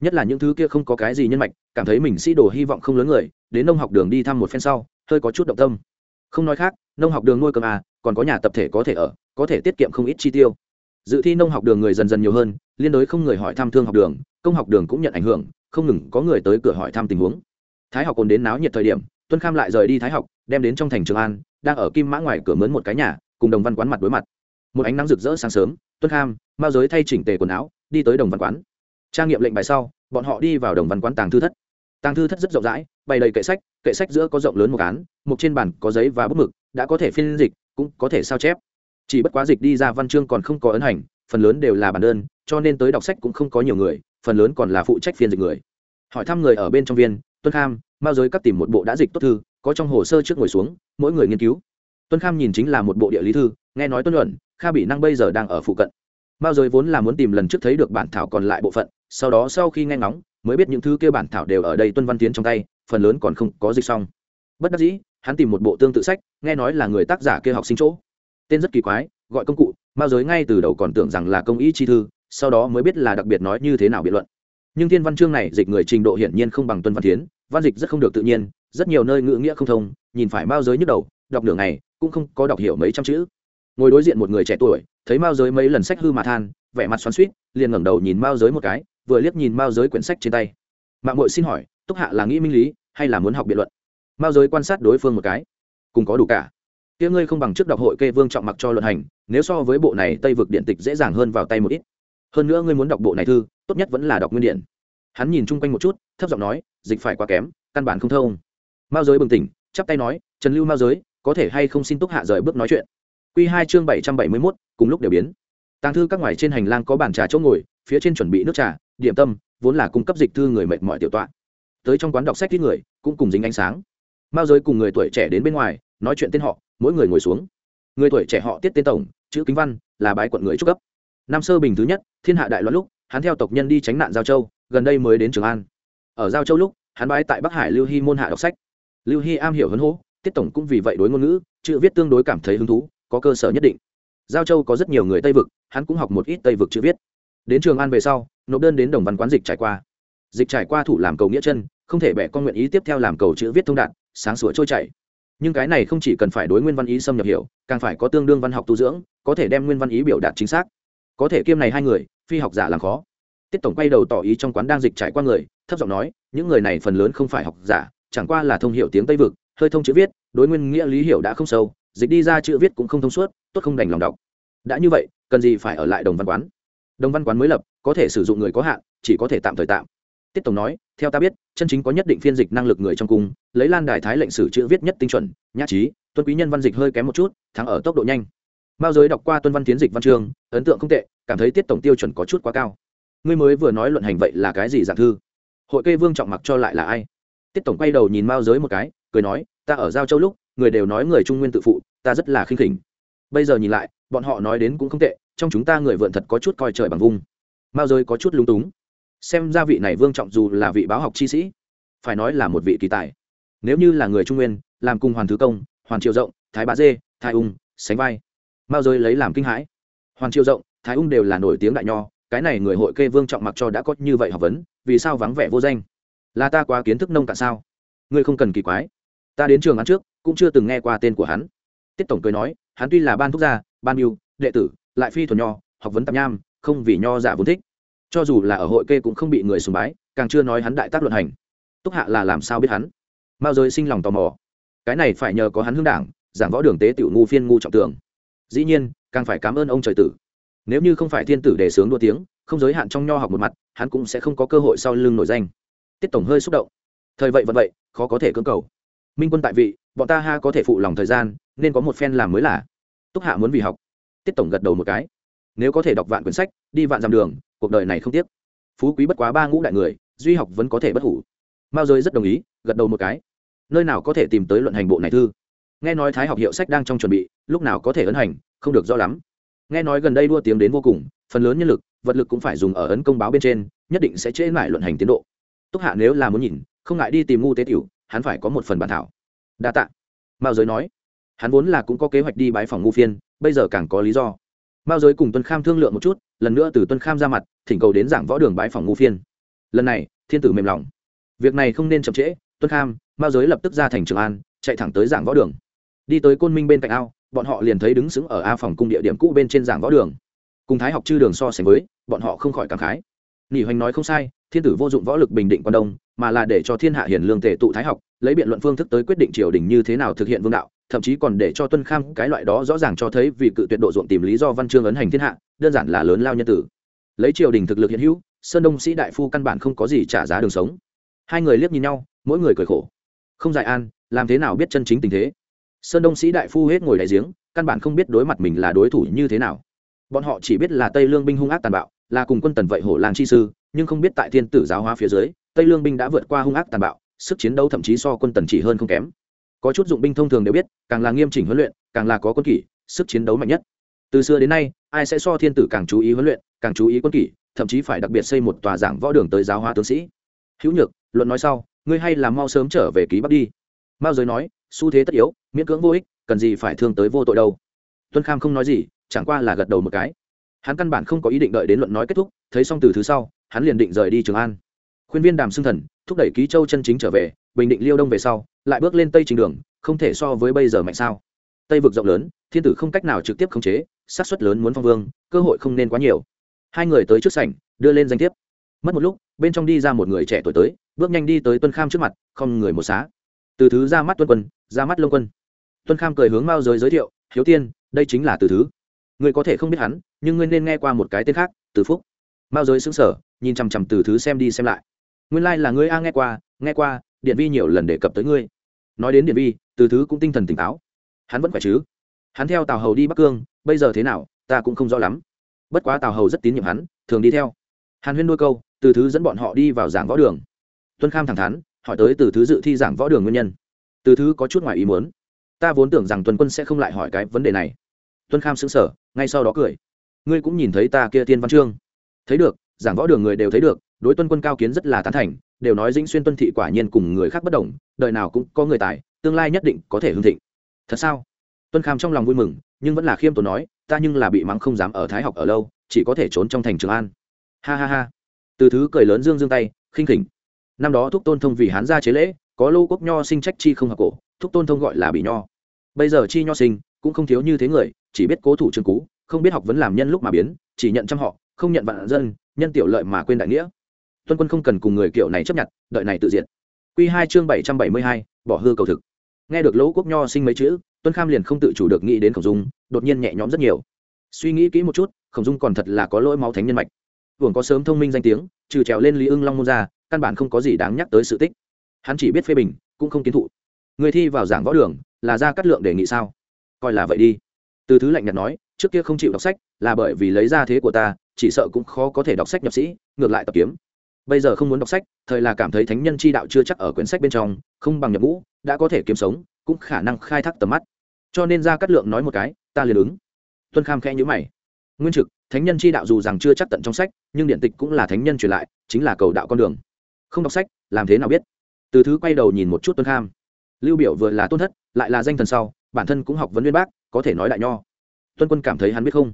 Nhất là những thứ kia không có cái gì nhân mạch, cảm thấy mình sĩ đồ hy vọng không lớn người, đến nông học đường đi thăm một phen sau, hơi có chút động tâm không nói khác, nông học đường nuôi cơm à còn có nhà tập thể có thể ở, có thể tiết kiệm không ít chi tiêu. Dự thi nông học đường người dần dần nhiều hơn, liên đối không người hỏi thăm thương học đường, công học đường cũng nhận ảnh hưởng, không ngừng có người tới cửa hỏi thăm tình huống. Thái học còn đến náo nhiệt thời điểm, tuân kham lại rời đi thái học, đem đến trong thành trường an, đang ở kim mã ngoài cửa mướn một cái nhà, cùng đồng văn quán mặt đối mặt. Một ánh nắng rực rỡ sáng sớm, tuân kham, mao giới thay chỉnh tề quần áo, đi tới đồng văn quán. Trang nghiệm lệnh bài sau, bọn họ đi vào đồng văn quán tàng thư thất tàng thư thất rất rộng rãi, bày đầy kệ sách kệ sách giữa có rộng lớn một án, một trên bàn có giấy và bút mực, đã có thể phiên dịch, cũng có thể sao chép. Chỉ bất quá dịch đi ra văn chương còn không có ấn hành, phần lớn đều là bản đơn, cho nên tới đọc sách cũng không có nhiều người, phần lớn còn là phụ trách phiên dịch người. Hỏi thăm người ở bên trong viên, tuân kham, mao giới cắt tìm một bộ đã dịch tốt thư, có trong hồ sơ trước ngồi xuống, mỗi người nghiên cứu. Tuân kham nhìn chính là một bộ địa lý thư, nghe nói tuân luận, kha bị năng bây giờ đang ở phụ cận. Mao giới vốn là muốn tìm lần trước thấy được bản thảo còn lại bộ phận, sau đó sau khi nghe ngóng mới biết những thứ kia bản thảo đều ở đây tuân văn tiến trong tay, phần lớn còn không có dịch xong. Bất đắc dĩ, hắn tìm một bộ tương tự sách, nghe nói là người tác giả kia học sinh chỗ. Tên rất kỳ quái, gọi công cụ, mao giới ngay từ đầu còn tưởng rằng là công ý chi thư, sau đó mới biết là đặc biệt nói như thế nào biện luận. Nhưng thiên văn chương này dịch người trình độ hiển nhiên không bằng tuân văn tiến, văn dịch rất không được tự nhiên, rất nhiều nơi ngữ nghĩa không thông, nhìn phải mao giới nhức đầu, đọc nửa ngày, cũng không có đọc hiểu mấy trăm chữ. Ngồi đối diện một người trẻ tuổi, thấy mao giới mấy lần sách hư mà than, vẻ mặt xoắn suýt liền ngẩng đầu nhìn mao giới một cái vừa liếc nhìn mao giới quyển sách trên tay. Mạng mội xin hỏi, túc hạ là nghĩ minh lý, hay là muốn học biện luận? Mao giới quan sát đối phương một cái. Cùng có đủ cả. Tiếng ngươi không bằng trước đọc hội kê vương trọng mặc cho luận hành, nếu so với bộ này tây vực điện tịch dễ dàng hơn vào tay một ít. Hơn nữa ngươi muốn đọc bộ này thư, tốt nhất vẫn là đọc nguyên điện hắn nhìn chung quanh một chút, thấp giọng nói, dịch phải quá kém, căn bản không thông. Mao giới bừng tỉnh, chắp tay nói, trần lưu mao giới, có thể hay không xin túc hạ rời bước nói chuyện? Q hai chương bảy trăm bảy mươi mốt, cùng lúc đều biến. Tàng thư các ngoài trên hành lang có bàn trà chỗ ngồi, phía trên chuẩn bị nước trà điểm tâm, vốn là cung cấp dịch thư người mệt mỏi tiểu tọa. Tới trong quán đọc sách ít người, cũng cùng dính ánh sáng. Mao giới cùng người tuổi trẻ đến bên ngoài, nói chuyện tên họ, mỗi người ngồi xuống. Người tuổi trẻ họ tiết tên tổng, chữ kính văn, là bái quận người trúc cấp. Năm sơ bình thứ nhất, thiên hạ đại loạn lúc, hắn theo tộc nhân đi tránh nạn giao châu, gần đây mới đến trường an. Ở giao châu lúc, hắn bái tại bắc hải lưu hy môn hạ đọc sách. Lưu hy am hiểu hấn hố tiết tổng cũng vì vậy đối ngôn ngữ, chữ viết tương đối cảm thấy hứng thú, có cơ sở nhất định. Giao châu có rất nhiều người tây vực, hắn cũng học một ít tây vực chữ viết. Đến trường an về sau nộp đơn đến đồng văn quán dịch trải qua. Dịch trải qua thủ làm cầu nghĩa chân, không thể bẻ con nguyện ý tiếp theo làm cầu chữ viết thông đạt, sáng sủa trôi chảy. Nhưng cái này không chỉ cần phải đối nguyên văn ý xâm nhập hiểu, càng phải có tương đương văn học tu dưỡng, có thể đem nguyên văn ý biểu đạt chính xác. Có thể kiêm này hai người, phi học giả làm khó. Tiết tổng quay đầu tỏ ý trong quán đang dịch trải qua người, thấp giọng nói, những người này phần lớn không phải học giả, chẳng qua là thông hiểu tiếng tây vực, hơi thông chữ viết, đối nguyên nghĩa lý hiểu đã không sâu, dịch đi ra chữ viết cũng không thông suốt, tốt không đành lòng đọc. Đã như vậy, cần gì phải ở lại đồng văn quán? Đồng văn quán mới lập, có thể sử dụng người có hạn, chỉ có thể tạm thời tạm. Tiết tổng nói, theo ta biết, chân chính có nhất định phiên dịch năng lực người trong cung, lấy lan đài thái lệnh sử chữ viết nhất tinh chuẩn, nhã trí, tuân quý nhân văn dịch hơi kém một chút, thắng ở tốc độ nhanh. Mao giới đọc qua tuân văn tiến dịch văn chương, ấn tượng không tệ, cảm thấy tiết tổng tiêu chuẩn có chút quá cao. Ngươi mới vừa nói luận hành vậy là cái gì dạng thư? Hội kê vương trọng mặc cho lại là ai? Tiết tổng quay đầu nhìn mao giới một cái, cười nói, ta ở giao châu lúc, người đều nói người trung nguyên tự phụ, ta rất là khinh khỉnh. Bây giờ nhìn lại, bọn họ nói đến cũng không tệ trong chúng ta người vượn thật có chút coi trời bằng vung. Mao giới có chút lúng túng. Xem ra vị này vương trọng dù là vị báo học chi sĩ, phải nói là một vị kỳ tài. Nếu như là người trung nguyên, làm cùng hoàn thứ công, hoàn triệu rộng, thái bá dê, thái ung, sánh vai, mao giới lấy làm kinh hãi. Hoàn triệu rộng, thái ung đều là nổi tiếng đại nho, cái này người hội kê vương trọng mặc cho đã có như vậy học vấn, vì sao vắng vẻ vô danh? Là ta quá kiến thức nông cạn sao? Ngươi không cần kỳ quái. Ta đến trường ăn trước, cũng chưa từng nghe qua tên của hắn. Tiết tổng cười nói, hắn tuy là ban thúc gia, ban mưu, đệ tử lại phi thuần nho, học vấn tạp nham, không vì nho giả vốn thích. Cho dù là ở hội kê cũng không bị người sùng bái, càng chưa nói hắn đại tác luận hành. Túc hạ là làm sao biết hắn? Mao giới sinh lòng tò mò. Cái này phải nhờ có hắn hương đảng, giảng võ đường tế tiểu ngu phiên ngu trọng tưởng dĩ nhiên, càng phải cảm ơn ông trời tử. Nếu như không phải thiên tử đề sướng đua tiếng, không giới hạn trong nho học một mặt, hắn cũng sẽ không có cơ hội sau lưng nổi danh. Tiết tổng hơi xúc động. Thời vậy vẫn vậy, khó có thể cưỡng cầu. Minh quân tại vị, bọn ta ha có thể phụ lòng thời gian, nên có một phen làm mới là. Túc hạ muốn vì học tiết tổng gật đầu một cái. Nếu có thể đọc vạn quyển sách, đi vạn dặm đường, cuộc đời này không tiếc. Phú quý bất quá ba ngũ đại người, duy học vẫn có thể bất hủ. Mao giới rất đồng ý, gật đầu một cái. Nơi nào có thể tìm tới luận hành bộ này thư? Nghe nói thái học hiệu sách đang trong chuẩn bị, lúc nào có thể ấn hành, không được rõ lắm. Nghe nói gần đây đua tiếng đến vô cùng, phần lớn nhân lực, vật lực cũng phải dùng ở ấn công báo bên trên, nhất định sẽ trễ lại luận hành tiến độ. Túc hạ nếu là muốn nhìn, không ngại đi tìm ngu tế tiểu, hắn phải có một phần bản thảo. Đa tạ. Mao giới nói. Hắn vốn là cũng có kế hoạch đi bái phòng ngu phiên bây giờ càng có lý do. Mao giới cùng tuân kham thương lượng một chút, lần nữa từ tuân kham ra mặt, thỉnh cầu đến giảng võ đường bái phòng ngũ phiên. Lần này, thiên tử mềm lòng. Việc này không nên chậm trễ, tuân kham, mao giới lập tức ra thành trường an, chạy thẳng tới giảng võ đường. Đi tới côn minh bên cạnh ao, bọn họ liền thấy đứng sững ở a phòng cung địa điểm cũ bên trên giảng võ đường. Cùng thái học chư đường so sánh với, bọn họ không khỏi cảm khái. Nghỉ hoành nói không sai, thiên tử vô dụng võ lực bình định quan đông, mà là để cho thiên hạ hiền lương tề tụ thái học, lấy biện luận phương thức tới quyết định triều đình như thế nào thực hiện vương đạo thậm chí còn để cho tuân kham cái loại đó rõ ràng cho thấy vì cự tuyệt độ ruộng tìm lý do văn chương ấn hành thiên hạ, đơn giản là lớn lao nhân tử. Lấy triều đình thực lực hiện hữu, sơn đông sĩ đại phu căn bản không có gì trả giá đường sống. Hai người liếc nhìn nhau, mỗi người cười khổ. Không dài an, làm thế nào biết chân chính tình thế? Sơn đông sĩ đại phu hết ngồi đại giếng, căn bản không biết đối mặt mình là đối thủ như thế nào. Bọn họ chỉ biết là tây lương binh hung ác tàn bạo, là cùng quân tần vậy hổ làng chi sư, nhưng không biết tại thiên tử giáo hóa phía dưới, tây lương binh đã vượt qua hung ác tàn bạo, sức chiến đấu thậm chí so quân tần chỉ hơn không kém có chút dụng binh thông thường đều biết, càng là nghiêm chỉnh huấn luyện, càng là có quân kỷ, sức chiến đấu mạnh nhất. Từ xưa đến nay, ai sẽ so thiên tử càng chú ý huấn luyện, càng chú ý quân kỷ, thậm chí phải đặc biệt xây một tòa giảng võ đường tới giáo hóa tướng sĩ. Hữu nhược, luận nói sau, ngươi hay là mau sớm trở về ký bắc đi. Mao giới nói, xu thế tất yếu, miễn cưỡng vô ích, cần gì phải thương tới vô tội đâu. Tuân kham không nói gì, chẳng qua là gật đầu một cái. Hắn căn bản không có ý định đợi đến luận nói kết thúc, thấy xong từ thứ sau, hắn liền định rời đi trường an. Khuyên viên đàm xưng thần, thúc đẩy ký châu chân chính trở về, bình định liêu đông về sau lại bước lên tây trình đường, không thể so với bây giờ mạnh sao. Tây vực rộng lớn, thiên tử không cách nào trực tiếp khống chế sát xuất lớn muốn phong vương, cơ hội không nên quá nhiều. Hai người tới trước sảnh, đưa lên danh thiếp. Mất một lúc, bên trong đi ra một người trẻ tuổi tới, bước nhanh đi tới tuân kham trước mặt, không người một xá. Từ thứ ra mắt tuân quân, ra mắt lông quân. Tuân kham cười hướng mao giới giới thiệu, hiếu tiên, đây chính là từ thứ. Người có thể không biết hắn, nhưng ngươi nên nghe qua một cái tên khác, từ phúc. Mao giới xứng sở nhìn chằm chằm từ thứ xem đi xem lại. Nguyên lai、like、là ngươi a, nghe qua nghe qua, điện vi nhiều lần đề cập tới ngươi nói đến điện vi, từ thứ cũng tinh thần tỉnh táo. Hắn vẫn khỏe chứ? Hắn theo tào hầu đi bắc cương, bây giờ thế nào, ta cũng không rõ lắm. Bất quá tào hầu rất tín nhiệm hắn, thường đi theo. Hàn huyên nuôi câu, từ thứ dẫn bọn họ đi vào giảng võ đường. Tuân kham thẳng thắn, hỏi tới từ thứ dự thi giảng võ đường nguyên nhân. Từ thứ có chút ngoài ý muốn. Ta vốn tưởng rằng tuân quân sẽ không lại hỏi cái vấn đề này. Tuân kham xứng sở ngay sau đó cười. Ngươi cũng nhìn thấy ta kia tiên văn chương. Thấy được, giảng võ đường người đều thấy được đối tuân quân cao kiến rất là tán thành, đều nói dĩnh xuyên tuân thị quả nhiên cùng người khác bất đồng, đời nào cũng có người tài, tương lai nhất định có thể hưng thịnh. Thật sao? Tuân kham trong lòng vui mừng, nhưng vẫn là khiêm tốn nói, ta nhưng là bị mắng không dám ở thái học ở lâu, chỉ có thể trốn trong thành trường an. Ha ha ha. Từ thứ cười lớn dương dương tay, khinh khỉnh. Năm đó thúc tôn thông vì hán gia chế lễ, có lô quốc nho sinh trách chi không hợp cổ, thúc tôn thông gọi là bị nho. Bây giờ chi nho sinh, cũng không thiếu như thế người, chỉ biết cố thủ trường cú, không biết học vấn làm nhân lúc mà biến, chỉ nhận trăm họ, không nhận vạn dân, nhân tiểu lợi mà quên đại nghĩa tuân quân không cần cùng người kiểu này chấp nhận, đợi này tự diện q hai chương bảy trăm bảy mươi hai, bỏ hư cầu thực. Nghe được lỗ quốc nho sinh mấy chữ, tuân kham liền không tự chủ được nghĩ đến khổng dung, đột nhiên nhẹ nhõm rất nhiều. Suy nghĩ kỹ một chút, khổng dung còn thật là có lỗi máu thánh nhân mạch. Hưởng có sớm thông minh danh tiếng, trừ trèo lên lý ưng long môn ra, căn bản không có gì đáng nhắc tới sự tích. Hắn chỉ biết phê bình, cũng không kiến thụ. Người thi vào giảng võ đường, là ra cắt lượng đề nghị sao? Coi là vậy đi. Từ thứ lạnh nhạt nói, trước kia không chịu đọc sách, là bởi vì lấy ra thế của ta, chỉ sợ cũng khó có thể đọc sách nhập sĩ, ngược lại tập kiếm bây giờ không muốn đọc sách, thời là cảm thấy thánh nhân chi đạo chưa chắc ở quyển sách bên trong, không bằng nhập ngũ, đã có thể kiếm sống, cũng khả năng khai thác tầm mắt. Cho nên ra cắt lượng nói một cái, ta liền ứng. Tuân kham khẽ nhữ mày. Nguyên trực, thánh nhân chi đạo dù rằng chưa chắc tận trong sách, nhưng điện tịch cũng là thánh nhân truyền lại, chính là cầu đạo con đường. Không đọc sách, làm thế nào biết? Từ thứ quay đầu nhìn một chút tuân kham. Lưu biểu vừa là tôn thất, lại là danh thần sau, bản thân cũng học vấn viên bác, có thể nói đại nho. Tuân quân cảm thấy hắn biết không?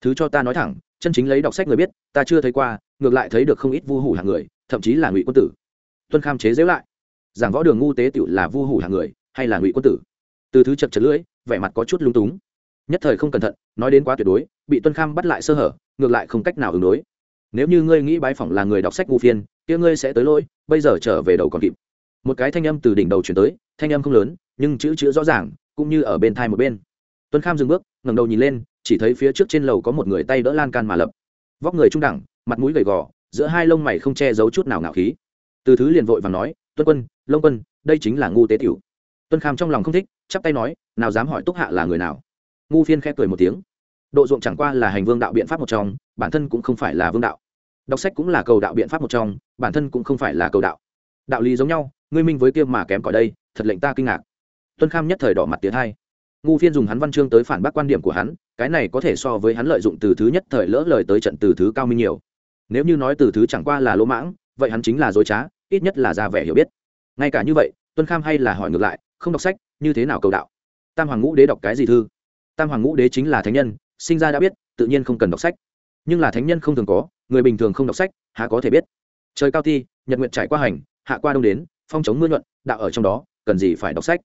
Thứ cho ta nói thẳng, chân chính lấy đọc sách người biết, ta chưa thấy qua, ngược lại thấy được không ít vu hủ hạng người, thậm chí là ngụy quân tử. Tuân kham chế giễu lại. Giảng võ đường ngu tế tựu là vu hủ hạng người, hay là ngụy quân tử? Từ thứ chật chật lưỡi, vẻ mặt có chút lung túng. Nhất thời không cẩn thận, nói đến quá tuyệt đối, bị tuân kham bắt lại sơ hở, ngược lại không cách nào ứng đối. Nếu như ngươi nghĩ bái phỏng là người đọc sách ngu phiên, kia ngươi sẽ tới lỗi, bây giờ trở về đầu còn kịp. Một cái thanh âm từ đỉnh đầu chuyển tới, thanh âm không lớn, nhưng chữ chữ rõ ràng, cũng như ở bên thai một bên tuân kham dừng bước, ngẩng đầu nhìn lên, chỉ thấy phía trước trên lầu có một người tay đỡ lan can mà lập. Vóc người trung đẳng, mặt mũi gầy gò, giữa hai lông mày không che giấu chút nào ngạo khí. Từ thứ liền vội và nói, tuân quân lông quân, đây chính là ngu tế tiểu. Tuân kham trong lòng không thích, chắp tay nói, nào dám hỏi túc hạ là người nào? Ngu phiên khẽ cười một tiếng. Độ ruộng chẳng qua là hành vương đạo biện pháp một trong, bản thân cũng không phải là vương đạo. Đọc sách cũng là cầu đạo biện pháp một trong, bản thân cũng không phải là cầu đạo. Đạo lý giống nhau, ngươi minh với kia mà kém cỏi đây, thật lệnh ta kinh ngạc. Tuân kham nhất thời đỏ mặt tiến hai ngu phiên dùng hắn văn chương tới phản bác quan điểm của hắn, cái này có thể so với hắn lợi dụng từ thứ nhất thời lỡ lời tới trận từ thứ cao minh nhiều. Nếu như nói từ thứ chẳng qua là lỗ mãng, vậy hắn chính là dối trá, ít nhất là ra vẻ hiểu biết. Ngay cả như vậy, tuân kham hay là hỏi ngược lại, không đọc sách, như thế nào cầu đạo? Tam hoàng ngũ đế đọc cái gì thư? Tam hoàng ngũ đế chính là thánh nhân, sinh ra đã biết, tự nhiên không cần đọc sách. Nhưng là thánh nhân không thường có, người bình thường không đọc sách, há có thể biết? Trời cao ti nhật nguyện trải qua hành, hạ qua đông đến, phong chống mưa nhuận, đạo ở trong đó, cần gì phải đọc sách?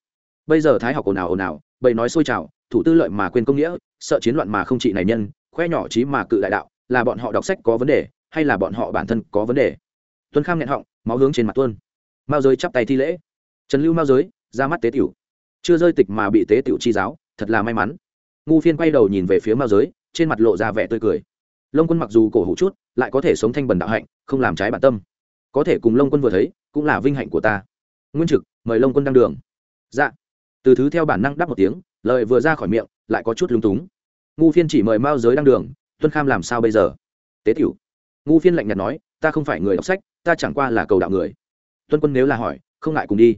Bây giờ thái học ồn ào ồn ào bậy nói xôi trào thủ tư lợi mà quên công nghĩa, sợ chiến loạn mà không trị này nhân, khoe nhỏ trí mà cự đại đạo, là bọn họ đọc sách có vấn đề, hay là bọn họ bản thân có vấn đề? Tuân kham nghẹn họng, máu hướng trên mặt tuân mao giới chắp tay thi lễ. Trần lưu mao giới, ra mắt tế tiểu. Chưa rơi tịch mà bị tế tiểu chi giáo, thật là may mắn. Ngu phiên quay đầu nhìn về phía mao giới, trên mặt lộ ra vẻ tươi cười. Lông quân mặc dù cổ hủ chút, lại có thể sống thanh bần đạo hạnh, không làm trái bản tâm. Có thể cùng lông quân vừa thấy, cũng là vinh hạnh của ta. Nguyên trực, mời lông quân đăng đường. Dạ từ thứ theo bản năng đáp một tiếng, lời vừa ra khỏi miệng, lại có chút lúng túng. Ngu phiên chỉ mời mao giới đăng đường, tuân kham làm sao bây giờ? Tế tiểu. Ngu phiên lạnh nhạt nói, ta không phải người đọc sách, ta chẳng qua là cầu đạo người. Tuân quân nếu là hỏi, không ngại cùng đi.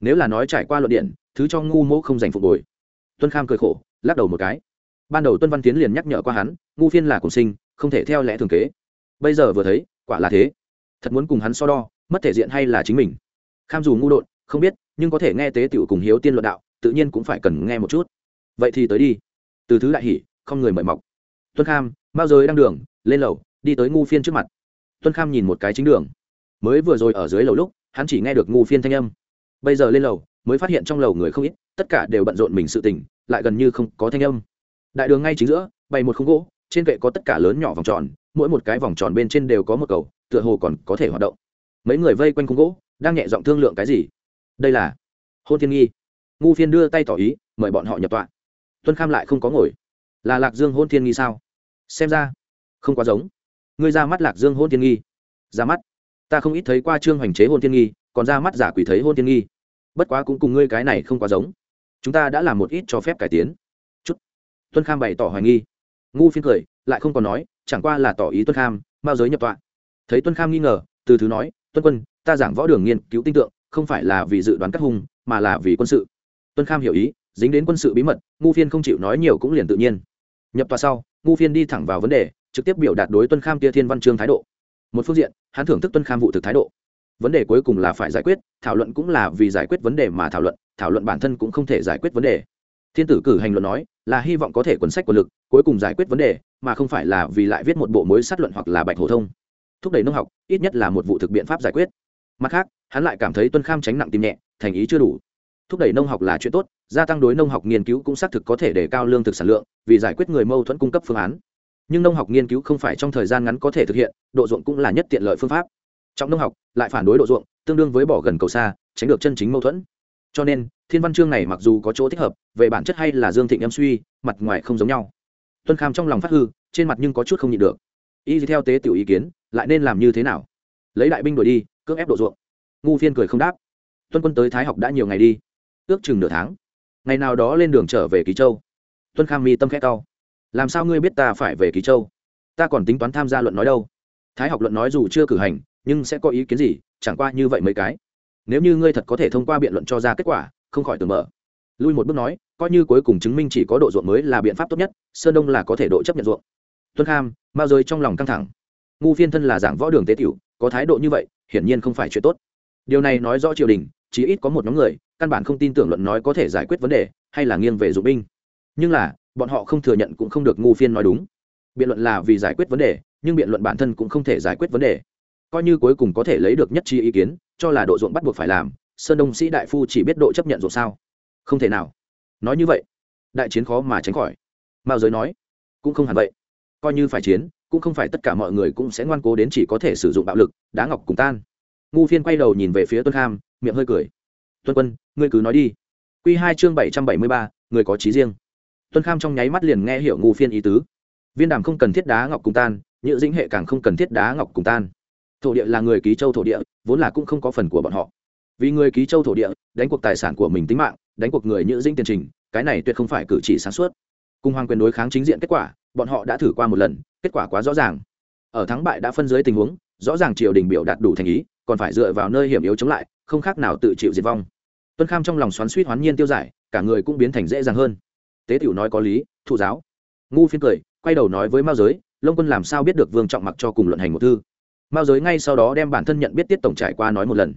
Nếu là nói trải qua luận điện thứ cho ngu mỗ không dành phục hồi. Tuân kham cười khổ, lắc đầu một cái. Ban đầu tuân văn tiến liền nhắc nhở qua hắn, ngu phiên là cùng sinh, không thể theo lẽ thường kế. Bây giờ vừa thấy, quả là thế. Thật muốn cùng hắn so đo, mất thể diện hay là chính mình. Kham dù ngu đột không biết nhưng có thể nghe tế tiểu cùng hiếu tiên luận đạo, tự nhiên cũng phải cần nghe một chút. Vậy thì tới đi. Từ thứ đại hỷ không người mời mọc. Tuân kham bao giới đang đường, lên lầu, đi tới ngu phiên trước mặt. Tuân kham nhìn một cái chính đường. Mới vừa rồi ở dưới lầu lúc, hắn chỉ nghe được ngu phiên thanh âm. Bây giờ lên lầu, mới phát hiện trong lầu người không ít, tất cả đều bận rộn mình sự tình, lại gần như không có thanh âm. Đại đường ngay chính giữa, bày một khung gỗ, trên kệ có tất cả lớn nhỏ vòng tròn, mỗi một cái vòng tròn bên trên đều có một cầu, tựa hồ còn có thể hoạt động. Mấy người vây quanh khung gỗ, đang nhẹ giọng thương lượng cái gì đây là hôn thiên nghi. Ngu phiên đưa tay tỏ ý, mời bọn họ nhập tọa. Tuân kham lại không có ngồi. Là lạc dương hôn thiên nghi sao? Xem ra, không quá giống. Ngươi ra mắt lạc dương hôn thiên nghi. Ra mắt. Ta không ít thấy qua trương hoành chế hôn thiên nghi, còn ra mắt giả quỷ thấy hôn thiên nghi. Bất quá cũng cùng ngươi cái này không quá giống. Chúng ta đã làm một ít cho phép cải tiến. Chút. Tuân kham bày tỏ hoài nghi. Ngu phiên cười, lại không còn nói, chẳng qua là tỏ ý tuân kham bao giới nhập tọa. Thấy tuân kham nghi ngờ, từ thứ nói, tuân quân, ta giảng võ đường nghiên cứu tinh tượng không phải là vì dự đoán cắt hung, mà là vì quân sự. Tuân kham hiểu ý, dính đến quân sự bí mật, ngu phiên không chịu nói nhiều cũng liền tự nhiên. Nhập tòa sau, ngu phiên đi thẳng vào vấn đề, trực tiếp biểu đạt đối tuân kham tia thiên văn chương thái độ. Một phương diện, hắn thưởng thức tuân kham vụ thực thái độ. Vấn đề cuối cùng là phải giải quyết, thảo luận cũng là vì giải quyết vấn đề mà thảo luận thảo luận bản thân cũng không thể giải quyết vấn đề. Thiên tử cử hành luận nói, là hy vọng có thể quần sách của lực, cuối cùng giải quyết vấn đề, mà không phải là vì lại viết một bộ mối sát luận hoặc là bạch hổ thông. Thúc đẩy nông học, ít nhất là một vụ thực biện pháp giải quyết mặt khác, hắn lại cảm thấy tuân kham tránh nặng tìm nhẹ, thành ý chưa đủ. Thúc đẩy nông học là chuyện tốt, gia tăng đối nông học nghiên cứu cũng xác thực có thể để cao lương thực sản lượng, vì giải quyết người mâu thuẫn cung cấp phương án. Nhưng nông học nghiên cứu không phải trong thời gian ngắn có thể thực hiện, độ ruộng cũng là nhất tiện lợi phương pháp. Trong nông học, lại phản đối độ ruộng, tương đương với bỏ gần cầu xa, tránh được chân chính mâu thuẫn. Cho nên, thiên văn chương này mặc dù có chỗ thích hợp, về bản chất hay là dương thịnh em suy, mặt ngoài không giống nhau. Tuân kham trong lòng phát hư, trên mặt nhưng có chút không nhịn được. Y theo tế tiểu ý kiến, lại nên làm như thế nào? Lấy đại binh đổi đi cưỡng ép độ ruộng. Ngu phiên cười không đáp. Tuân quân tới thái học đã nhiều ngày đi. Ước chừng nửa tháng. Ngày nào đó lên đường trở về ký châu. Tuân kham mi tâm khẽ cao làm sao ngươi biết ta phải về ký châu? Ta còn tính toán tham gia luận nói đâu. Thái học luận nói dù chưa cử hành, nhưng sẽ có ý kiến gì, chẳng qua như vậy mấy cái. Nếu như ngươi thật có thể thông qua biện luận cho ra kết quả, không khỏi tưởng mở. Lui một bước nói, coi như cuối cùng chứng minh chỉ có độ ruộng mới là biện pháp tốt nhất, sơn đông là có thể độ chấp nhận ruộng. Tuân kham, mao rơi trong lòng căng thẳng. Ngu phiên thân là giảng võ đường tế tiểu, có thái độ như vậy hiển nhiên không phải chuyện tốt. Điều này nói rõ triều đình chỉ ít có một nhóm người, căn bản không tin tưởng luận nói có thể giải quyết vấn đề, hay là nghiêng về dụng binh. Nhưng là, bọn họ không thừa nhận cũng không được ngu phiên nói đúng. Biện luận là vì giải quyết vấn đề, nhưng biện luận bản thân cũng không thể giải quyết vấn đề. Coi như cuối cùng có thể lấy được nhất trí ý kiến, cho là độ ruộng bắt buộc phải làm, sơn đông sĩ đại phu chỉ biết độ chấp nhận ruộng sao? Không thể nào. Nói như vậy, đại chiến khó mà tránh khỏi. Mao giới nói, cũng không hẳn vậy. Coi như phải chiến cũng không phải tất cả mọi người cũng sẽ ngoan cố đến chỉ có thể sử dụng bạo lực, đá ngọc cùng tan. Ngu phiên quay đầu nhìn về phía tuân kham, miệng hơi cười. Tuân quân, ngươi cứ nói đi. Q hai chương bảy trăm bảy mươi ba, người có trí riêng. Tuân kham trong nháy mắt liền nghe hiểu ngu phiên ý tứ. Viên đàm không cần thiết đá ngọc cùng tan nhựa dĩnh hệ càng không cần thiết đá ngọc cùng tan. Thổ địa là người ký châu thổ địa, vốn là cũng không có phần của bọn họ. Vì người ký châu thổ địa, đánh cuộc tài sản của mình tính mạng, đánh cuộc người nhữ dĩnh tiền trình, cái này tuyệt không phải cử chỉ sáng suốt. Cùng hoàng quyền đối kháng chính diện kết quả bọn họ đã thử qua một lần, kết quả quá rõ ràng. Ở thắng bại đã phân dưới tình huống, rõ ràng triều đình biểu đạt đủ thành ý, còn phải dựa vào nơi hiểm yếu chống lại, không khác nào tự chịu diệt vong. Tuân kham trong lòng xoắn suýt hoán nhiên tiêu giải, cả người cũng biến thành dễ dàng hơn. Tế tiểu nói có lý, thụ giáo. Ngu phiên cười, quay đầu nói với mao giới lông quân làm sao biết được vương trọng mặc cho cùng luận hành một thư? Mao giới ngay sau đó đem bản thân nhận biết tiết tổng trải qua nói một lần.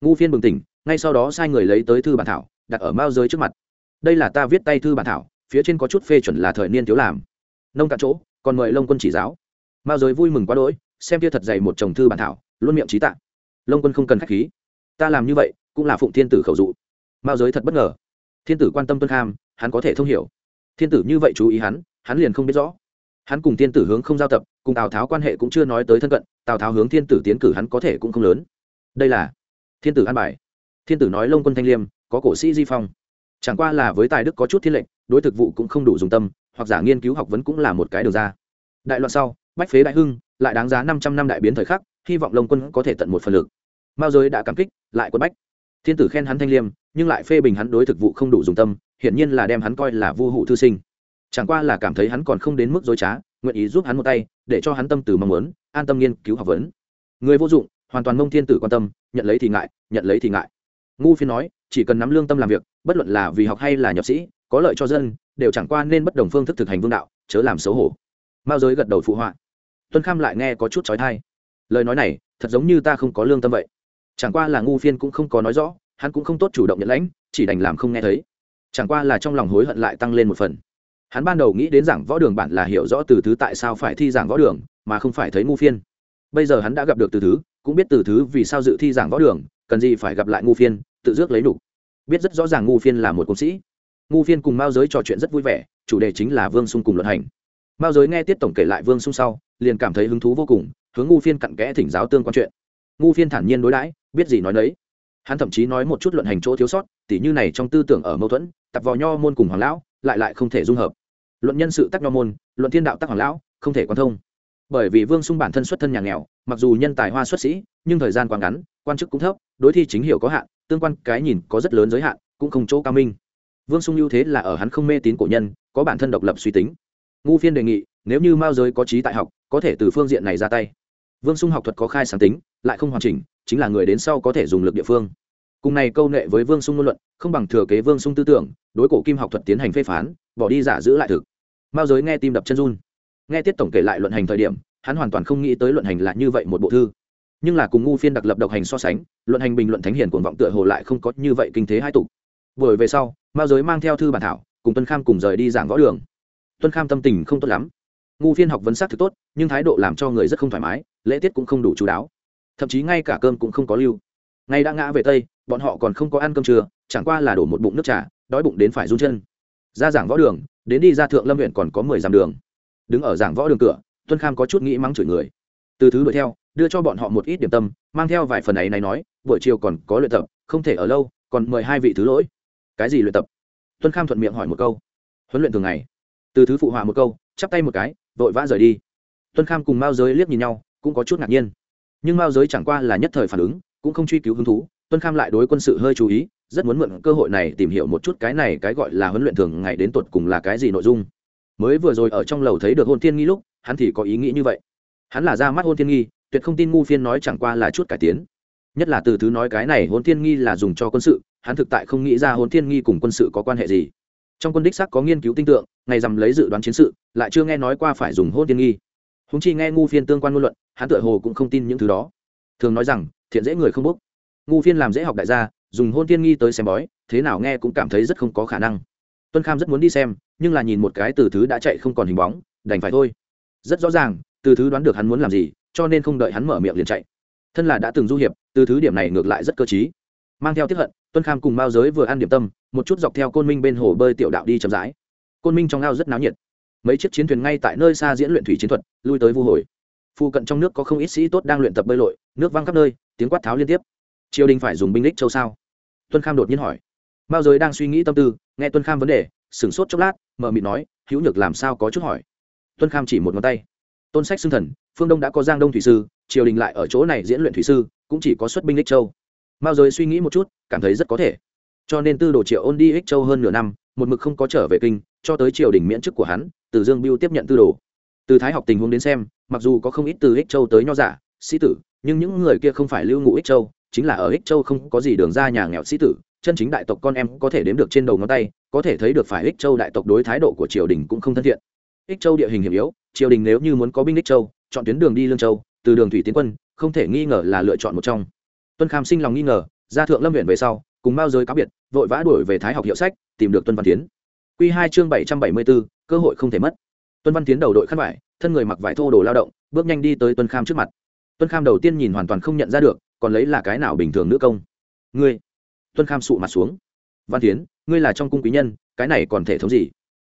Ngu phiên bừng tỉnh, ngay sau đó sai người lấy tới thư bản thảo, đặt ở mao giới trước mặt. Đây là ta viết tay thư bản thảo, phía trên có chút phê chuẩn là thời niên thiếu làm nông cạn chỗ, còn mời lông quân chỉ giáo. Mao giới vui mừng quá đỗi, xem kia thật dày một chồng thư bản thảo, luôn miệng trí tạ. Lông quân không cần khách khí. Ta làm như vậy, cũng là phụng thiên tử khẩu dụ. Mao giới thật bất ngờ. Thiên tử quan tâm tuân kham, hắn có thể thông hiểu. Thiên tử như vậy chú ý hắn hắn liền không biết rõ. Hắn cùng thiên tử hướng không giao tập, cùng tào tháo quan hệ cũng chưa nói tới thân cận, tào tháo hướng thiên tử tiến cử hắn có thể cũng không lớn. Đây là thiên tử an bài. Thiên tử nói lông quân thanh liêm, có cổ sĩ di phong. Chẳng qua là với tài đức có chút thiên lệnh đối thực vụ cũng không đủ dùng tâm, hoặc giả nghiên cứu học vấn cũng là một cái đường ra. Đại loạn sau, bách phế đại hưng lại đáng giá năm trăm năm đại biến thời khắc, hy vọng lông quân có thể tận một phần lực. Mao giới đã cảm kích, lại quân bách. Thiên tử khen hắn thanh liêm, nhưng lại phê bình hắn đối thực vụ không đủ dùng tâm, hiển nhiên là đem hắn coi là vô hụ thư sinh. Chẳng qua là cảm thấy hắn còn không đến mức dối trá, nguyện ý giúp hắn một tay, để cho hắn tâm từ mong muốn, an tâm nghiên cứu học vấn. Người vô dụng, hoàn toàn mông thiên tử quan tâm, nhận lấy thì ngại, nhận lấy thì ngại. Ngu phiên nói, chỉ cần nắm lương tâm làm việc, bất luận là vì học hay là nhập sĩ có lợi cho dân, đều chẳng qua nên bất đồng phương thức thực hành vương đạo, chớ làm xấu hổ. Mao giới gật đầu phụ họa. Tuân kham lại nghe có chút trói thai lời nói này, thật giống như ta không có lương tâm vậy. Chẳng qua là ngu phiên cũng không có nói rõ, hắn cũng không tốt chủ động nhận lãnh, chỉ đành làm không nghe thấy. Chẳng qua là trong lòng hối hận lại tăng lên một phần. Hắn ban đầu nghĩ đến giảng võ đường bản là hiểu rõ từ thứ tại sao phải thi giảng võ đường, mà không phải thấy ngu phiên. Bây giờ hắn đã gặp được từ thứ, cũng biết từ thứ vì sao dự thi giảng võ đường, cần gì phải gặp lại ngu phiên, tự dước lấy đủ. Biết rất rõ ràng ngu phiên là một công sĩ ngu phiên cùng mao giới trò chuyện rất vui vẻ, chủ đề chính là vương sung cùng luận hành. Mao giới nghe tiết tổng kể lại vương sung sau, liền cảm thấy hứng thú vô cùng, hướng ngu phiên cặn kẽ thỉnh giáo tương quan chuyện. Ngu phiên thản nhiên đối đãi, biết gì nói nấy. Hắn thậm chí nói một chút luận hành chỗ thiếu sót, tỉ như này trong tư tưởng ở mâu thuẫn, tập vào nho môn cùng hoàng lão, lại lại không thể dung hợp. Luận nhân sự tắc nho môn, luận thiên đạo tắc hoàng lão, không thể quan thông. Bởi vì vương sung bản thân xuất thân nhà nghèo, mặc dù nhân tài hoa xuất sĩ, nhưng thời gian quá ngắn, quan chức cũng thấp, đối thi chính hiểu có hạn, tương quan cái nhìn có rất lớn giới hạn, cũng không chỗ cao minh vương sung ưu thế là ở hắn không mê tín cổ nhân, có bản thân độc lập suy tính. Ngu phiên đề nghị, nếu như mao giới có trí tại học, có thể từ phương diện này ra tay. Vương sung học thuật có khai sáng tính, lại không hoàn chỉnh, chính là người đến sau có thể dùng lực địa phương. Cùng này câu nệ với vương sung ngôn luận, không bằng thừa kế vương sung tư tưởng, đối cổ kim học thuật tiến hành phê phán, bỏ đi giả giữ lại thực. Mao giới nghe tim đập chân run. Nghe tiết tổng kể lại luận hành thời điểm, hắn hoàn toàn không nghĩ tới luận hành là như vậy một bộ thư. Nhưng là cùng ngu phiên đặc lập độc hành so sánh, luận hành bình luận thánh hiền cuồng vọng tựa hồ lại không có như vậy kinh thế hai tục buổi về sau mao giới mang theo thư bản thảo, cùng tuân kham cùng rời đi giảng võ đường. Tuân kham tâm tình không tốt lắm. Ngu phiên học vấn sát thực tốt, nhưng thái độ làm cho người rất không thoải mái, lễ tiết cũng không đủ chú đáo. Thậm chí ngay cả cơm cũng không có lưu. Ngay đã ngã về tây, bọn họ còn không có ăn cơm trưa, chẳng qua là đổ một bụng nước trà, đói bụng đến phải run chân. Ra giảng võ đường, đến đi ra thượng lâm huyện còn có mười dặm đường. Đứng ở giảng võ đường cửa, tuân kham có chút nghĩ mắng chửi người. Từ thứ đuổi theo, đưa cho bọn họ một ít điểm tâm, mang theo vài phần ấy này nói, buổi chiều còn có luyện tập, không thể ở lâu, còn mời hai vị thứ lỗi cái gì luyện tập? Tuân kham thuận miệng hỏi một câu. Huấn luyện thường ngày. Từ thứ phụ họa một câu, chắp tay một cái, vội vã rời đi. Tuân kham cùng mao giới liếc nhìn nhau, cũng có chút ngạc nhiên. Nhưng mao giới chẳng qua là nhất thời phản ứng, cũng không truy cứu hứng thú. Tuân kham lại đối quân sự hơi chú ý, rất muốn mượn cơ hội này tìm hiểu một chút cái này cái gọi là huấn luyện thường ngày đến tột cùng là cái gì nội dung. Mới vừa rồi ở trong lầu thấy được hôn thiên nghi lúc, hắn thì có ý nghĩ như vậy. Hắn là ra mắt hôn thiên nghi, tuyệt không tin ngu phiên nói chẳng qua là chút cải tiến. Nhất là từ thứ nói cái này hôn thiên nghi là dùng cho quân sự hắn thực tại không nghĩ ra hôn thiên nghi cùng quân sự có quan hệ gì. Trong quân đích sắc có nghiên cứu tinh tượng, ngày dằm lấy dự đoán chiến sự, lại chưa nghe nói qua phải dùng hôn thiên nghi. Húng chi nghe ngu phiên tương quan ngôn luận, hắn tựa hồ cũng không tin những thứ đó. Thường nói rằng, thiện dễ người không bốc. Ngu phiên làm dễ học đại gia, dùng hôn thiên nghi tới xem bói, thế nào nghe cũng cảm thấy rất không có khả năng. Tuân kham rất muốn đi xem, nhưng là nhìn một cái từ thứ đã chạy không còn hình bóng, đành phải thôi. Rất rõ ràng, từ thứ đoán được hắn muốn làm gì, cho nên không đợi hắn mở miệng liền chạy. Thân là đã từng du hiệp, từ thứ điểm này ngược lại rất cơ t mang theo tiếp hận, tuân kham cùng mao giới vừa ăn điểm tâm, một chút dọc theo côn minh bên hồ bơi tiểu đạo đi chậm rãi. Côn minh trong ao rất náo nhiệt. Mấy chiếc chiến thuyền ngay tại nơi xa diễn luyện thủy chiến thuật, lui tới vu hồi. Phụ cận trong nước có không ít sĩ tốt đang luyện tập bơi lội, nước văng khắp nơi, tiếng quát tháo liên tiếp. Triều đình phải dùng binh lích châu sao? Tuân kham đột nhiên hỏi. Mao giới đang suy nghĩ tâm tư, nghe tuân kham vấn đề, sửng sốt chốc lát mờ mịt nói, hữu nhược làm sao có chút hỏi? Tuân kham chỉ một ngón tay. Tôn sách xưng thần, phương đông đã có giang đông thủy sư, triều đình lại ở chỗ này diễn luyện thủy sư, cũng chỉ có xuất binh lích châu mao giới suy nghĩ một chút, cảm thấy rất có thể. Cho nên tư đồ triệu ôn đi ích châu hơn nửa năm, một mực không có trở về kinh, cho tới triều đình miễn chức của hắn, từ dương biêu tiếp nhận tư đồ. Từ thái học tình huống đến xem, mặc dù có không ít từ ích châu tới nho giả, sĩ tử, nhưng những người kia không phải lưu ngụ ích châu, chính là ở ích châu không có gì đường ra nhà nghèo sĩ tử, chân chính đại tộc con em có thể đếm được trên đầu ngón tay, có thể thấy được phải ích châu đại tộc đối thái độ của triều đình cũng không thân thiện. Ích châu địa hình hiểm yếu, triều đình nếu như muốn có binh ích châu, chọn tuyến đường đi lương châu, từ đường thủy tiến quân, không thể nghi ngờ là lựa chọn một trong tuân kham sinh lòng nghi ngờ, ra thượng lâm huyện về sau, cùng bao giới cáo biệt, vội vã đuổi về thái học hiệu sách, tìm được tuân văn tiến q hai chương bảy trăm bảy mươi bốn cơ hội không thể mất. Tuân văn tiến đầu đội khăn vải, thân người mặc vải thô đồ lao động, bước nhanh đi tới tuân kham trước mặt. Tuân kham đầu tiên nhìn hoàn toàn không nhận ra được, còn lấy là cái nào bình thường nữ công. Ngươi. Tuân kham sụ mặt xuống. Văn tiến ngươi là trong cung quý nhân, cái này còn thể thống gì?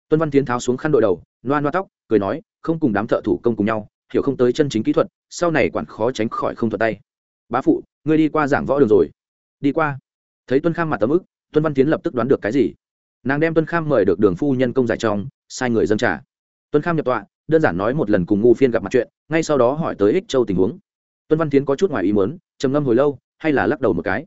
Tuân văn tiến tháo xuống khăn đội đầu loa loa tóc, cười nói, không cùng đám thợ thủ công cùng nhau, hiểu không tới chân chính kỹ thuật, sau này quản khó tránh khỏi không thuật tay bá phụ, ngươi đi qua giảng võ đường rồi. Đi qua. Thấy tuân kham mặt tấm ức, tuân văn tiến lập tức đoán được cái gì. Nàng đem tuân kham mời được đường phu nhân công giải trong sai người dân trả tuân kham nhập tọa, đơn giản nói một lần cùng ngu phiên gặp mặt chuyện, ngay sau đó hỏi tới ích châu tình huống. Tuân văn tiến có chút ngoài ý muốn, trầm ngâm hồi lâu, hay là lắc đầu một cái.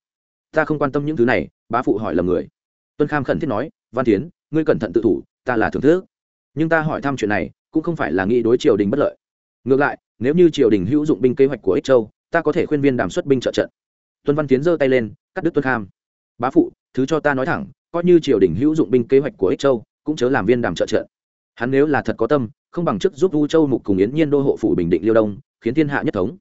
Ta không quan tâm những thứ này, bá phụ hỏi lầm người. Tuân kham khẩn thiết nói, văn tiến ngươi cẩn thận tự thủ, ta là thưởng thức. Nhưng ta hỏi thăm chuyện này, cũng không phải là nghĩ đối triều đình bất lợi. Ngược lại, nếu như triều đình hữu dụng binh kế hoạch của ích châu ta có thể khuyên viên đàm xuất binh trợ trận. Tuân văn tiến giơ tay lên, cắt đứt tuân kham. Bá phụ, thứ cho ta nói thẳng, coi như triều đình hữu dụng binh kế hoạch của ích châu, cũng chớ làm viên đàm trợ trận. Hắn nếu là thật có tâm, không bằng chức giúp u châu mục cùng yến nhiên đô hộ phủ bình định liêu đông, khiến thiên hạ nhất thống.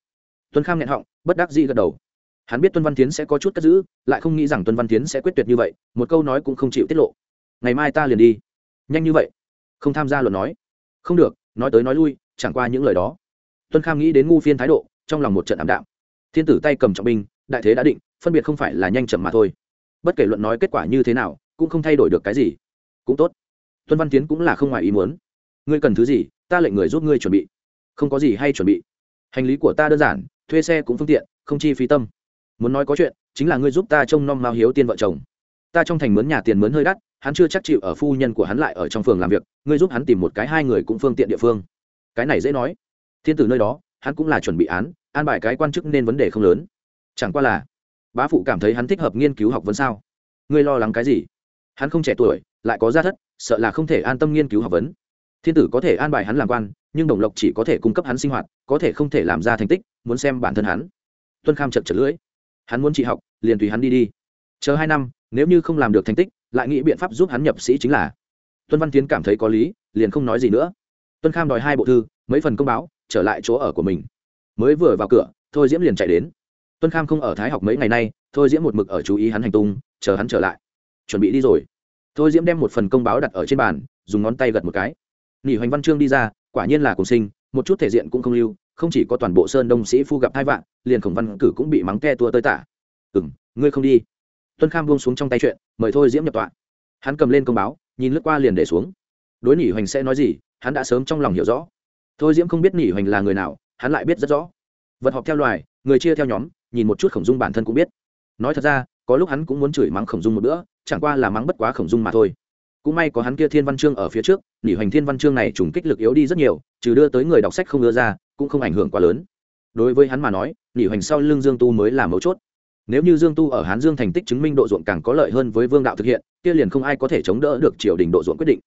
Tuân kham nghẹn họng, bất đắc dĩ gật đầu. Hắn biết tuân văn tiến sẽ có chút cất giữ, lại không nghĩ rằng tuân văn tiến sẽ quyết tuyệt như vậy, một câu nói cũng không chịu tiết lộ. Ngày mai ta liền đi. Nhanh như vậy. Không tham gia luận nói. Không được, nói tới nói lui, chẳng qua những lời đó. Tuân kham nghĩ đến ngu phiên thái độ trong lòng một trận ảm đạm. Thiên tử tay cầm trọng binh, đại thế đã định, phân biệt không phải là nhanh chậm mà thôi. Bất kể luận nói kết quả như thế nào, cũng không thay đổi được cái gì. Cũng tốt. Tuân văn tiến cũng là không ngoài ý muốn. Ngươi cần thứ gì, ta lệnh người giúp ngươi chuẩn bị. Không có gì hay chuẩn bị. Hành lý của ta đơn giản, thuê xe cũng phương tiện, không chi phí tâm. Muốn nói có chuyện, chính là ngươi giúp ta trông nom mao hiếu tiên vợ chồng. Ta trong thành mướn nhà tiền mướn hơi đắt, hắn chưa chắc chịu ở phu nhân của hắn lại ở trong phường làm việc, ngươi giúp hắn tìm một cái hai người cũng phương tiện địa phương. Cái này dễ nói. Thiên tử nơi đó, hắn cũng là chuẩn bị án an bài cái quan chức nên vấn đề không lớn. Chẳng qua là, bá phụ cảm thấy hắn thích hợp nghiên cứu học vấn sao? Ngươi lo lắng cái gì? Hắn không trẻ tuổi, lại có gia thất, sợ là không thể an tâm nghiên cứu học vấn. Thiên tử có thể an bài hắn làm quan, nhưng đồng lộc chỉ có thể cung cấp hắn sinh hoạt, có thể không thể làm ra thành tích, muốn xem bản thân hắn. Tuân kham chật chật lưỡi. Hắn muốn trị học, liền tùy hắn đi đi. Chờ hai năm, nếu như không làm được thành tích, lại nghĩ biện pháp giúp hắn nhập sĩ chính là. Tuân văn tiến cảm thấy có lý, liền không nói gì nữa. Tuân kham đòi hai bộ thư, mấy phần công báo, trở lại chỗ ở của mình mới vừa vào cửa, thôi diễm liền chạy đến. Tuân kham không ở thái học mấy ngày nay, thôi diễm một mực ở chú ý hắn hành tung, chờ hắn trở lại. Chuẩn bị đi rồi. Thôi diễm đem một phần công báo đặt ở trên bàn, dùng ngón tay gật một cái. Nghỉ hoành văn chương đi ra, quả nhiên là cùng sinh, một chút thể diện cũng không lưu, không chỉ có toàn bộ sơn đông sĩ phu gặp hai vạn liền khổng văn cử cũng bị mắng ke tua tơi tả. Ừ m ngươi không đi. Tuân kham buông xuống trong tay chuyện, mời thôi diễm nhập tọa. Hắn cầm lên công báo, nhìn lướt qua liền để xuống. Đối nỉ hoành sẽ nói gì, hắn đã sớm trong lòng hiểu rõ. Thôi diễm không biết nỉ hoành là người nào hắn lại biết rất rõ. Vật họp theo loài, người chia theo nhóm, nhìn một chút khổng dung bản thân cũng biết. Nói thật ra, có lúc hắn cũng muốn chửi mắng khổng dung một bữa, chẳng qua là mắng bất quá khổng dung mà thôi. Cũng may có hắn kia thiên văn chương ở phía trước, nỉ hoành thiên văn chương này trùng kích lực yếu đi rất nhiều, trừ đưa tới người đọc sách không đưa ra, cũng không ảnh hưởng quá lớn. Đối với hắn mà nói, nỉ hoành sau lưng dương tu mới là mấu chốt. Nếu như dương tu ở hán dương thành tích chứng minh độ ruộng càng có lợi hơn với vương đạo thực hiện, kia liền không ai có thể chống đỡ được triều đình độ ruộng quyết định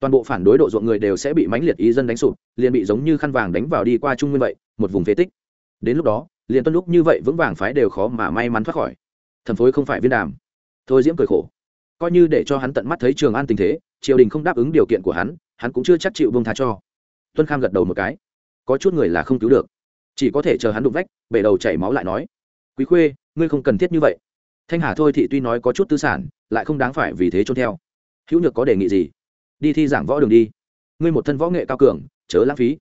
toàn bộ phản đối độ ruộng người đều sẽ bị mãnh liệt ý dân đánh sụp, liền bị giống như khăn vàng đánh vào đi qua trung nguyên vậy, một vùng phế tích. Đến lúc đó, liền tuân lúc như vậy vững vàng phái đều khó mà may mắn thoát khỏi. Thần phối không phải viên đàm. Thôi diễm cười khổ. Coi như để cho hắn tận mắt thấy trường an tình thế, triều đình không đáp ứng điều kiện của hắn hắn cũng chưa chắc chịu buông tha cho. Tuân kham gật đầu một cái. Có chút người là không cứu được. Chỉ có thể chờ hắn đụng vách, bể đầu chảy máu lại nói, quý khuê, ngươi không cần thiết như vậy. Thanh hà thôi thì tuy nói có chút tư sản, lại không đáng phải vì thế trôn theo. Hữu nhược có đề nghị gì? Đi thi giảng võ đường đi. Ngươi một thân võ nghệ cao cường, chớ lãng phí.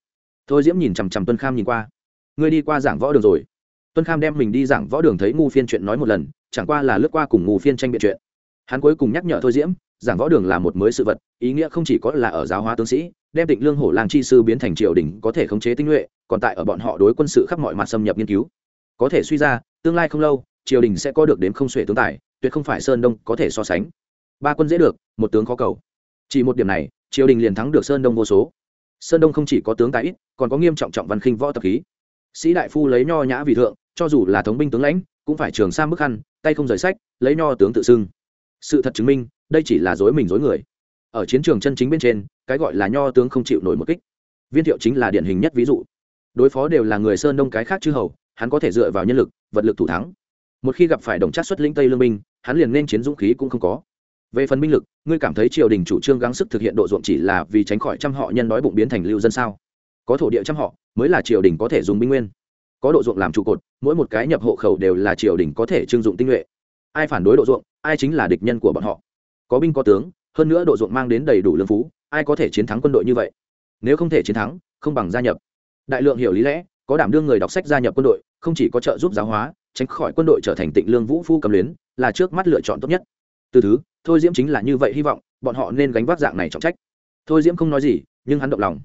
Thôi diễm nhìn chằm chằm tuân kham nhìn qua. Ngươi đi qua giảng võ đường rồi. Tuân kham đem mình đi giảng võ đường thấy ngu phiên chuyện nói một lần, chẳng qua là lướt qua cùng ngu phiên tranh biện chuyện. Hắn cuối cùng nhắc nhở thôi diễm, giảng võ đường là một mới sự vật, ý nghĩa không chỉ có là ở giáo hóa tướng sĩ, đem tịnh lương hổ làng chi sư biến thành triều đình có thể khống chế tinh nhuệ, còn tại ở bọn họ đối quân sự khắp mọi mặt xâm nhập nghiên cứu. Có thể suy ra, tương lai không lâu, triều đình sẽ có được đến không xuể tướng tài, tuyệt không phải sơn đông có thể so sánh. Ba quân dễ được, một tướng khó cầu chỉ một điểm này triều đình liền thắng được sơn đông vô số. Sơn đông không chỉ có tướng tài ít còn có nghiêm trọng trọng văn khinh võ tập khí. Sĩ đại phu lấy nho nhã vì thượng cho dù là thống binh tướng lãnh cũng phải trường sang bức khăn tay không rời sách lấy nho tướng tự xưng. Sự thật chứng minh đây chỉ là dối mình dối người. Ở chiến trường chân chính bên trên cái gọi là nho tướng không chịu nổi một kích. Viên thiệu chính là điển hình nhất ví dụ. Đối phó đều là người sơn đông cái khác chư hầu hắn có thể dựa vào nhân lực vật lực thủ thắng. Một khi gặp phải đồng trác xuất lĩnh tây lương minh, hắn liền nên chiến dũng khí cũng không có về phần binh lực, ngươi cảm thấy triều đình chủ trương gắng sức thực hiện độ ruộng chỉ là vì tránh khỏi trăm họ nhân đói bụng biến thành lưu dân sao? Có thổ địa trăm họ, mới là triều đình có thể dùng binh nguyên. Có độ ruộng làm trụ cột, mỗi một cái nhập hộ khẩu đều là triều đình có thể trưng dụng tinh nhuệ. Ai phản đối độ ruộng, ai chính là địch nhân của bọn họ. Có binh có tướng, hơn nữa độ ruộng mang đến đầy đủ lương phú, ai có thể chiến thắng quân đội như vậy? Nếu không thể chiến thắng, không bằng gia nhập. Đại lượng hiểu lý lẽ, có đảm đương người đọc sách gia nhập quân đội, không chỉ có trợ giúp giáo hóa, tránh khỏi quân đội trở thành tịnh lương vũ phu cầm luyến, là trước mắt lựa chọn tốt nhất từ thứ, thôi diễm chính là như vậy hy vọng, bọn họ nên gánh vác dạng này trọng trách. Thôi diễm không nói gì, nhưng hắn động lòng.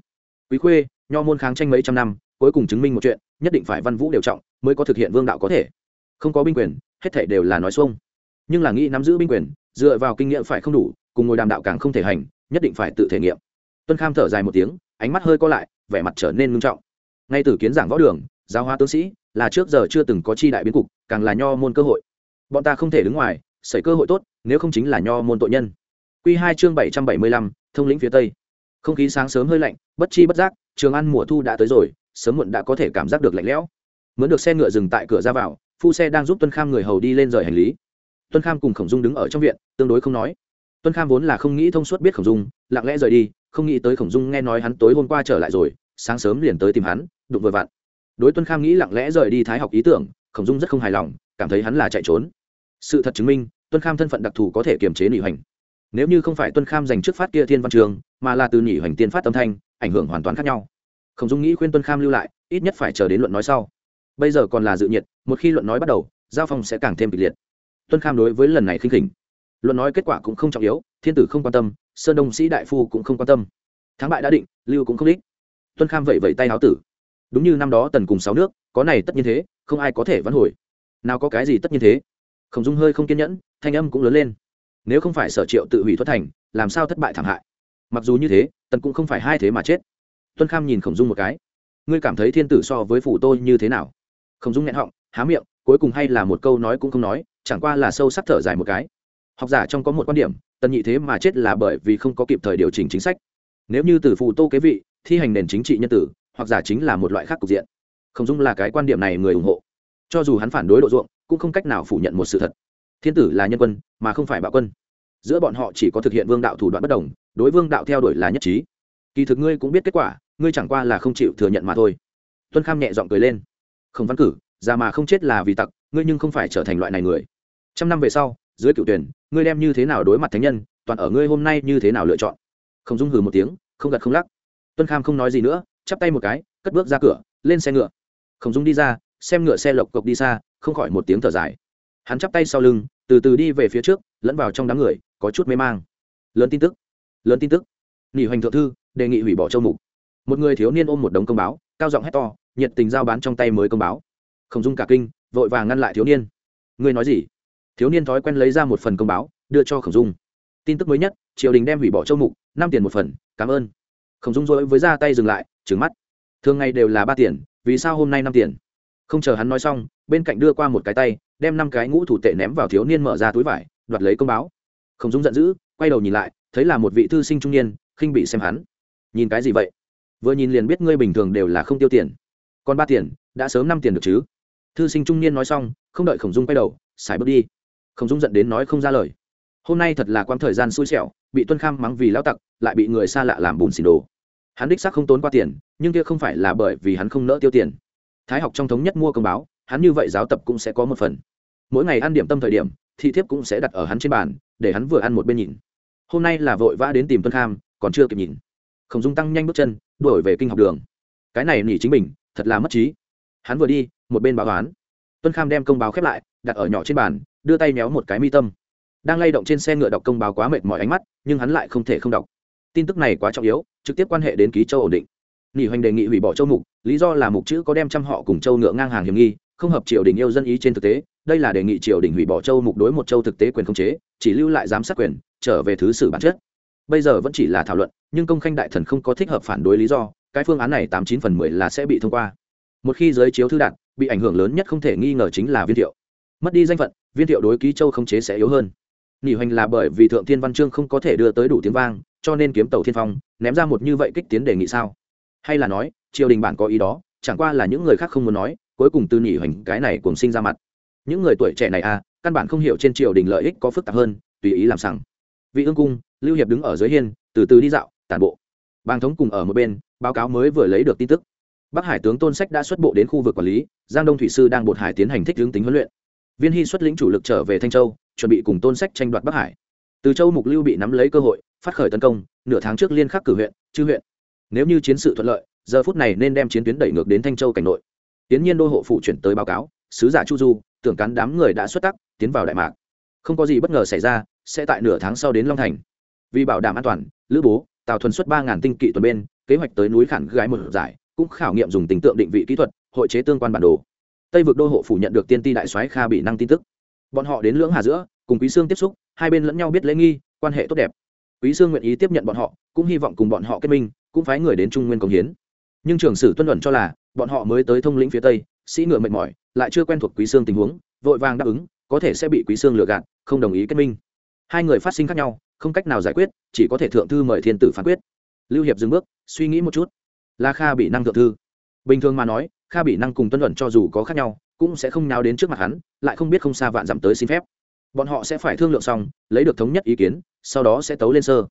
Quý khuê, nho môn kháng tranh mấy trăm năm, cuối cùng chứng minh một chuyện, nhất định phải văn vũ đều trọng, mới có thực hiện vương đạo có thể. Không có binh quyền, hết thể đều là nói xuông. Nhưng là nghĩ nắm giữ binh quyền, dựa vào kinh nghiệm phải không đủ, cùng ngồi đàm đạo càng không thể hành, nhất định phải tự thể nghiệm. Tuân kham thở dài một tiếng, ánh mắt hơi co lại, vẻ mặt trở nên ngưng trọng. Ngay từ kiến giảng võ đường, giáo hóa tướng sĩ, là trước giờ chưa từng có chi đại biến cục, càng là nho môn cơ hội. Bọn ta không thể đứng ngoài xảy cơ hội tốt nếu không chính là nho môn tội nhân. Q hai chương bảy trăm bảy mươi lăm, thông lĩnh phía tây. Không khí sáng sớm hơi lạnh, bất chi bất giác, trường ăn mùa thu đã tới rồi, sớm muộn đã có thể cảm giác được lạnh lẽo. Mướn được xe ngựa dừng tại cửa ra vào, phu xe đang giúp tuân kham người hầu đi lên rời hành lý. Tuân kham cùng khổng dung đứng ở trong viện, tương đối không nói. Tuân kham vốn là không nghĩ thông suốt biết khổng dung, lặng lẽ rời đi, không nghĩ tới khổng dung nghe nói hắn tối hôm qua trở lại rồi, sáng sớm liền tới tìm hắn, đụng vừa vặn. Đối tuân kham nghĩ lặng lẽ rời đi thái học ý tưởng, khổng dung rất không hài lòng, cảm thấy hắn là chạy trốn. Sự thật chứng minh tuân kham thân phận đặc thù có thể kiềm chế nỉ hoành. Nếu như không phải tuân kham dành trước phát kia thiên văn trường, mà là từ nỉ hoành tiên phát âm thanh, ảnh hưởng hoàn toàn khác nhau. Khổng dung nghĩ khuyên tuân kham lưu lại, ít nhất phải chờ đến luận nói sau. Bây giờ còn là dự nhiệt, một khi luận nói bắt đầu, giao phong sẽ càng thêm kịch liệt. Tuân kham đối với lần này khinh khỉnh. Luận nói kết quả cũng không trọng yếu, thiên tử không quan tâm, sơn đông sĩ đại phu cũng không quan tâm. Thắng bại đã định, lưu cũng không đích. Tuân kham vậy vẫy tay háo tử. Đúng như năm đó tần cùng sáu nước, có này tất nhiên thế, không ai có thể vãn hồi. Nào có cái gì tất nhiên thế? Khổng dung hơi không kiên nhẫn thanh âm cũng lớn lên. Nếu không phải sở triệu tự hủy thoát thành, làm sao thất bại thảm hại? Mặc dù như thế, tần cũng không phải hai thế mà chết. Tuân kham nhìn khổng dung một cái. Ngươi cảm thấy thiên tử so với phủ tôi như thế nào? Khổng dung nghẹn họng, há miệng, cuối cùng hay là một câu nói cũng không nói, chẳng qua là sâu sắc thở dài một cái. Học giả trong có một quan điểm, tần nhị thế mà chết là bởi vì không có kịp thời điều chỉnh chính sách. Nếu như từ phù tô kế vị, thi hành nền chính trị nhân tử, hoặc giả chính là một loại khác cục diện. Khổng dung là cái quan điểm này người ủng hộ. Cho dù hắn phản đối độ ruộng, cũng không cách nào phủ nhận một sự thật thiên tử là nhân quân, mà không phải bạo quân. Giữa bọn họ chỉ có thực hiện vương đạo thủ đoạn bất đồng, đối vương đạo theo đuổi là nhất trí. Kỳ thực ngươi cũng biết kết quả, ngươi chẳng qua là không chịu thừa nhận mà thôi. Tuân kham nhẹ g i ọ n g cười lên. Không văn cử, già mà không chết là vì tặc, ngươi nhưng không phải trở thành loại này người. Trăm năm về sau, dưới cựu tuyển, ngươi đem như thế nào đối mặt thánh nhân, toàn ở ngươi hôm nay như thế nào lựa chọn? Không dung hừ một tiếng, không gật không lắc. Tuân kham không nói gì nữa, chắp tay một cái, cất bước ra cửa, lên xe ngựa. Khổng dung đi ra, xem ngựa xe lộc cộc đi xa, không khỏi một tiếng thở dài hắn chắp tay sau lưng, từ từ đi về phía trước, lẫn vào trong đám người, có chút mê mang. Lớn tin tức, lớn tin tức. Nghỉ hoành thượng thư, đề nghị hủy bỏ châu mục. Một người thiếu niên ôm một đống công báo, cao giọng hét to, nhiệt tình giao bán trong tay mới công báo. Khổng dung cả kinh, vội vàng ngăn lại thiếu niên. Ngươi nói gì? Thiếu niên thói quen lấy ra một phần công báo, đưa cho khổng dung. Tin tức mới nhất, triều đình đem hủy bỏ châu mục, năm tiền một phần, cảm ơn. Khổng dung dối với ra tay dừng lại trứng mắt. Thường ngày đều là ba tiền, vì sao hôm nay năm tiền? Không chờ hắn nói xong, bên cạnh đưa qua một cái tay, đem năm cái ngũ thủ tệ ném vào thiếu niên mở ra túi vải, đoạt lấy công báo. Không dung giận dữ, quay đầu nhìn lại, thấy là một vị thư sinh trung niên, khinh bị xem hắn. Nhìn cái gì vậy? Vừa nhìn liền biết ngươi bình thường đều là không tiêu tiền. Còn ba tiền, đã sớm năm tiền được chứ? Thư sinh trung niên nói xong, không đợi khổng dung quay đầu, xài bước đi. Khổng dung giận đến nói không ra lời. Hôm nay thật là quãng thời gian xui xẻo, bị tuân kham mắng vì lao tặc, lại bị người xa lạ làm bùn xỉn đồ hắn đích xác không tốn qua tiền, nhưng kia không phải là bởi vì hắn không nỡ tiêu tiền thái học trong thống nhất mua công báo, hắn như vậy giáo tập cũng sẽ có một phần. Mỗi ngày ăn điểm tâm thời điểm thị thiếp cũng sẽ đặt ở hắn trên bàn, để hắn vừa ăn một bên nhìn. Hôm nay là vội vã đến tìm tuân kham, còn chưa kịp nhìn. Khổng dung tăng nhanh bước chân, đuổi về kinh học đường. Cái này nỉ chính mình, thật là mất trí. Hắn vừa đi, một bên báo toán tuân kham đem công báo khép lại, đặt ở nhỏ trên bàn, đưa tay méo một cái mi tâm. Đang lay động trên xe ngựa đọc công báo quá mệt mỏi ánh mắt, nhưng hắn lại không thể không đọc. Tin tức này quá trọng yếu, trực tiếp quan hệ đến ký châu ổn định nghỉ hoành đề nghị hủy bỏ châu mục, lý do là mục chữ có đem trăm họ cùng châu ngựa ngang hàng hiểm nghi, không hợp triều đình yêu dân ý trên thực tế, đây là đề nghị triều đình hủy bỏ châu mục đối một châu thực tế quyền khống chế, chỉ lưu lại giám sát quyền, trở về thứ sử bản chất. Bây giờ vẫn chỉ là thảo luận, nhưng công khanh đại thần không có thích hợp phản đối lý do, cái phương án này tám chín phần mười là sẽ bị thông qua. Một khi giới chiếu thư đạt bị ảnh hưởng lớn nhất không thể nghi ngờ chính là viên thiệu. Mất đi danh phận, viên thiệu đối ký châu khống chế sẽ yếu hơn. Nghỉ hoành là bởi vì thượng thiên văn chương không có thể đưa tới đủ tiếng vang, cho nên kiếm tàu thiên phong, ném ra một như vậy kích tiến đề nghị sao? Hay là nói, triều đình bản có ý đó, chẳng qua là những người khác không muốn nói, cuối cùng tư nhỉ hoành cái này cùng sinh ra mặt. Những người tuổi trẻ này à căn bản không hiểu trên triều đình lợi ích có phức tạp hơn, tùy ý làm sằng. Vị ương cung, lưu hiệp đứng ở dưới hiên, từ từ đi dạo, tản bộ. Bang thống cùng ở một bên, báo cáo mới vừa lấy được tin tức. Bắc hải tướng tôn sách đã xuất bộ đến khu vực quản lý, giang đông thủy sư đang bột hải tiến hành thích hướng tính huấn luyện. Viên hy xuất lĩnh chủ lực trở về thanh châu, chuẩn bị cùng tôn sách tranh đoạt bắc hải. Từ châu mục lưu bị nắm lấy cơ hội, phát khởi tấn công, nửa tháng trước liên khắc cử huyện, chư huyện nếu như chiến sự thuận lợi, giờ phút này nên đem chiến tuyến đẩy ngược đến thanh châu cảnh nội. Tiến nhiên đô hộ phụ chuyển tới báo cáo, sứ giả chu du, tưởng cắn đám người đã xuất tắc, tiến vào đại mạc. Không có gì bất ngờ xảy ra, sẽ tại nửa tháng sau đến long thành. Vì bảo đảm an toàn, lữ bố, tào thuần xuất ba ngàn tinh kỵ tuần bên, kế hoạch tới núi khản gái một giải, cũng khảo nghiệm dùng tình tượng định vị kỹ thuật, hội chế tương quan bản đồ. Tây vực đô hộ phủ nhận được tiên ti đại soái kha bị năng tin tức. Bọn họ đến lưỡng hà giữa, cùng quý sương tiếp xúc, hai bên lẫn nhau biết lễ nghi, quan hệ tốt đẹp. Quý sương nguyện ý tiếp nhận bọn họ, cũng hy vọng cùng bọn họ kết minh cũng phái người đến trung nguyên công hiến. Nhưng trường sử tuân luận cho là, bọn họ mới tới thông lĩnh phía tây, sĩ ngựa mệt mỏi, lại chưa quen thuộc quý sương tình huống, vội vàng đáp ứng, có thể sẽ bị quý sương lừa gạt, không đồng ý kết minh. Hai người phát sinh khác nhau, không cách nào giải quyết, chỉ có thể thượng thư mời thiên tử phán quyết. Lưu hiệp dừng bước, suy nghĩ một chút. La kha bị năng thượng thư. Bình thường mà nói, kha bị năng cùng tuân luận cho dù có khác nhau, cũng sẽ không nào đến trước mặt hắn, lại không biết không xa vạn dặm tới xin phép. Bọn họ sẽ phải thương lượng xong, lấy được thống nhất ý kiến, sau đó sẽ tấu lên sơ.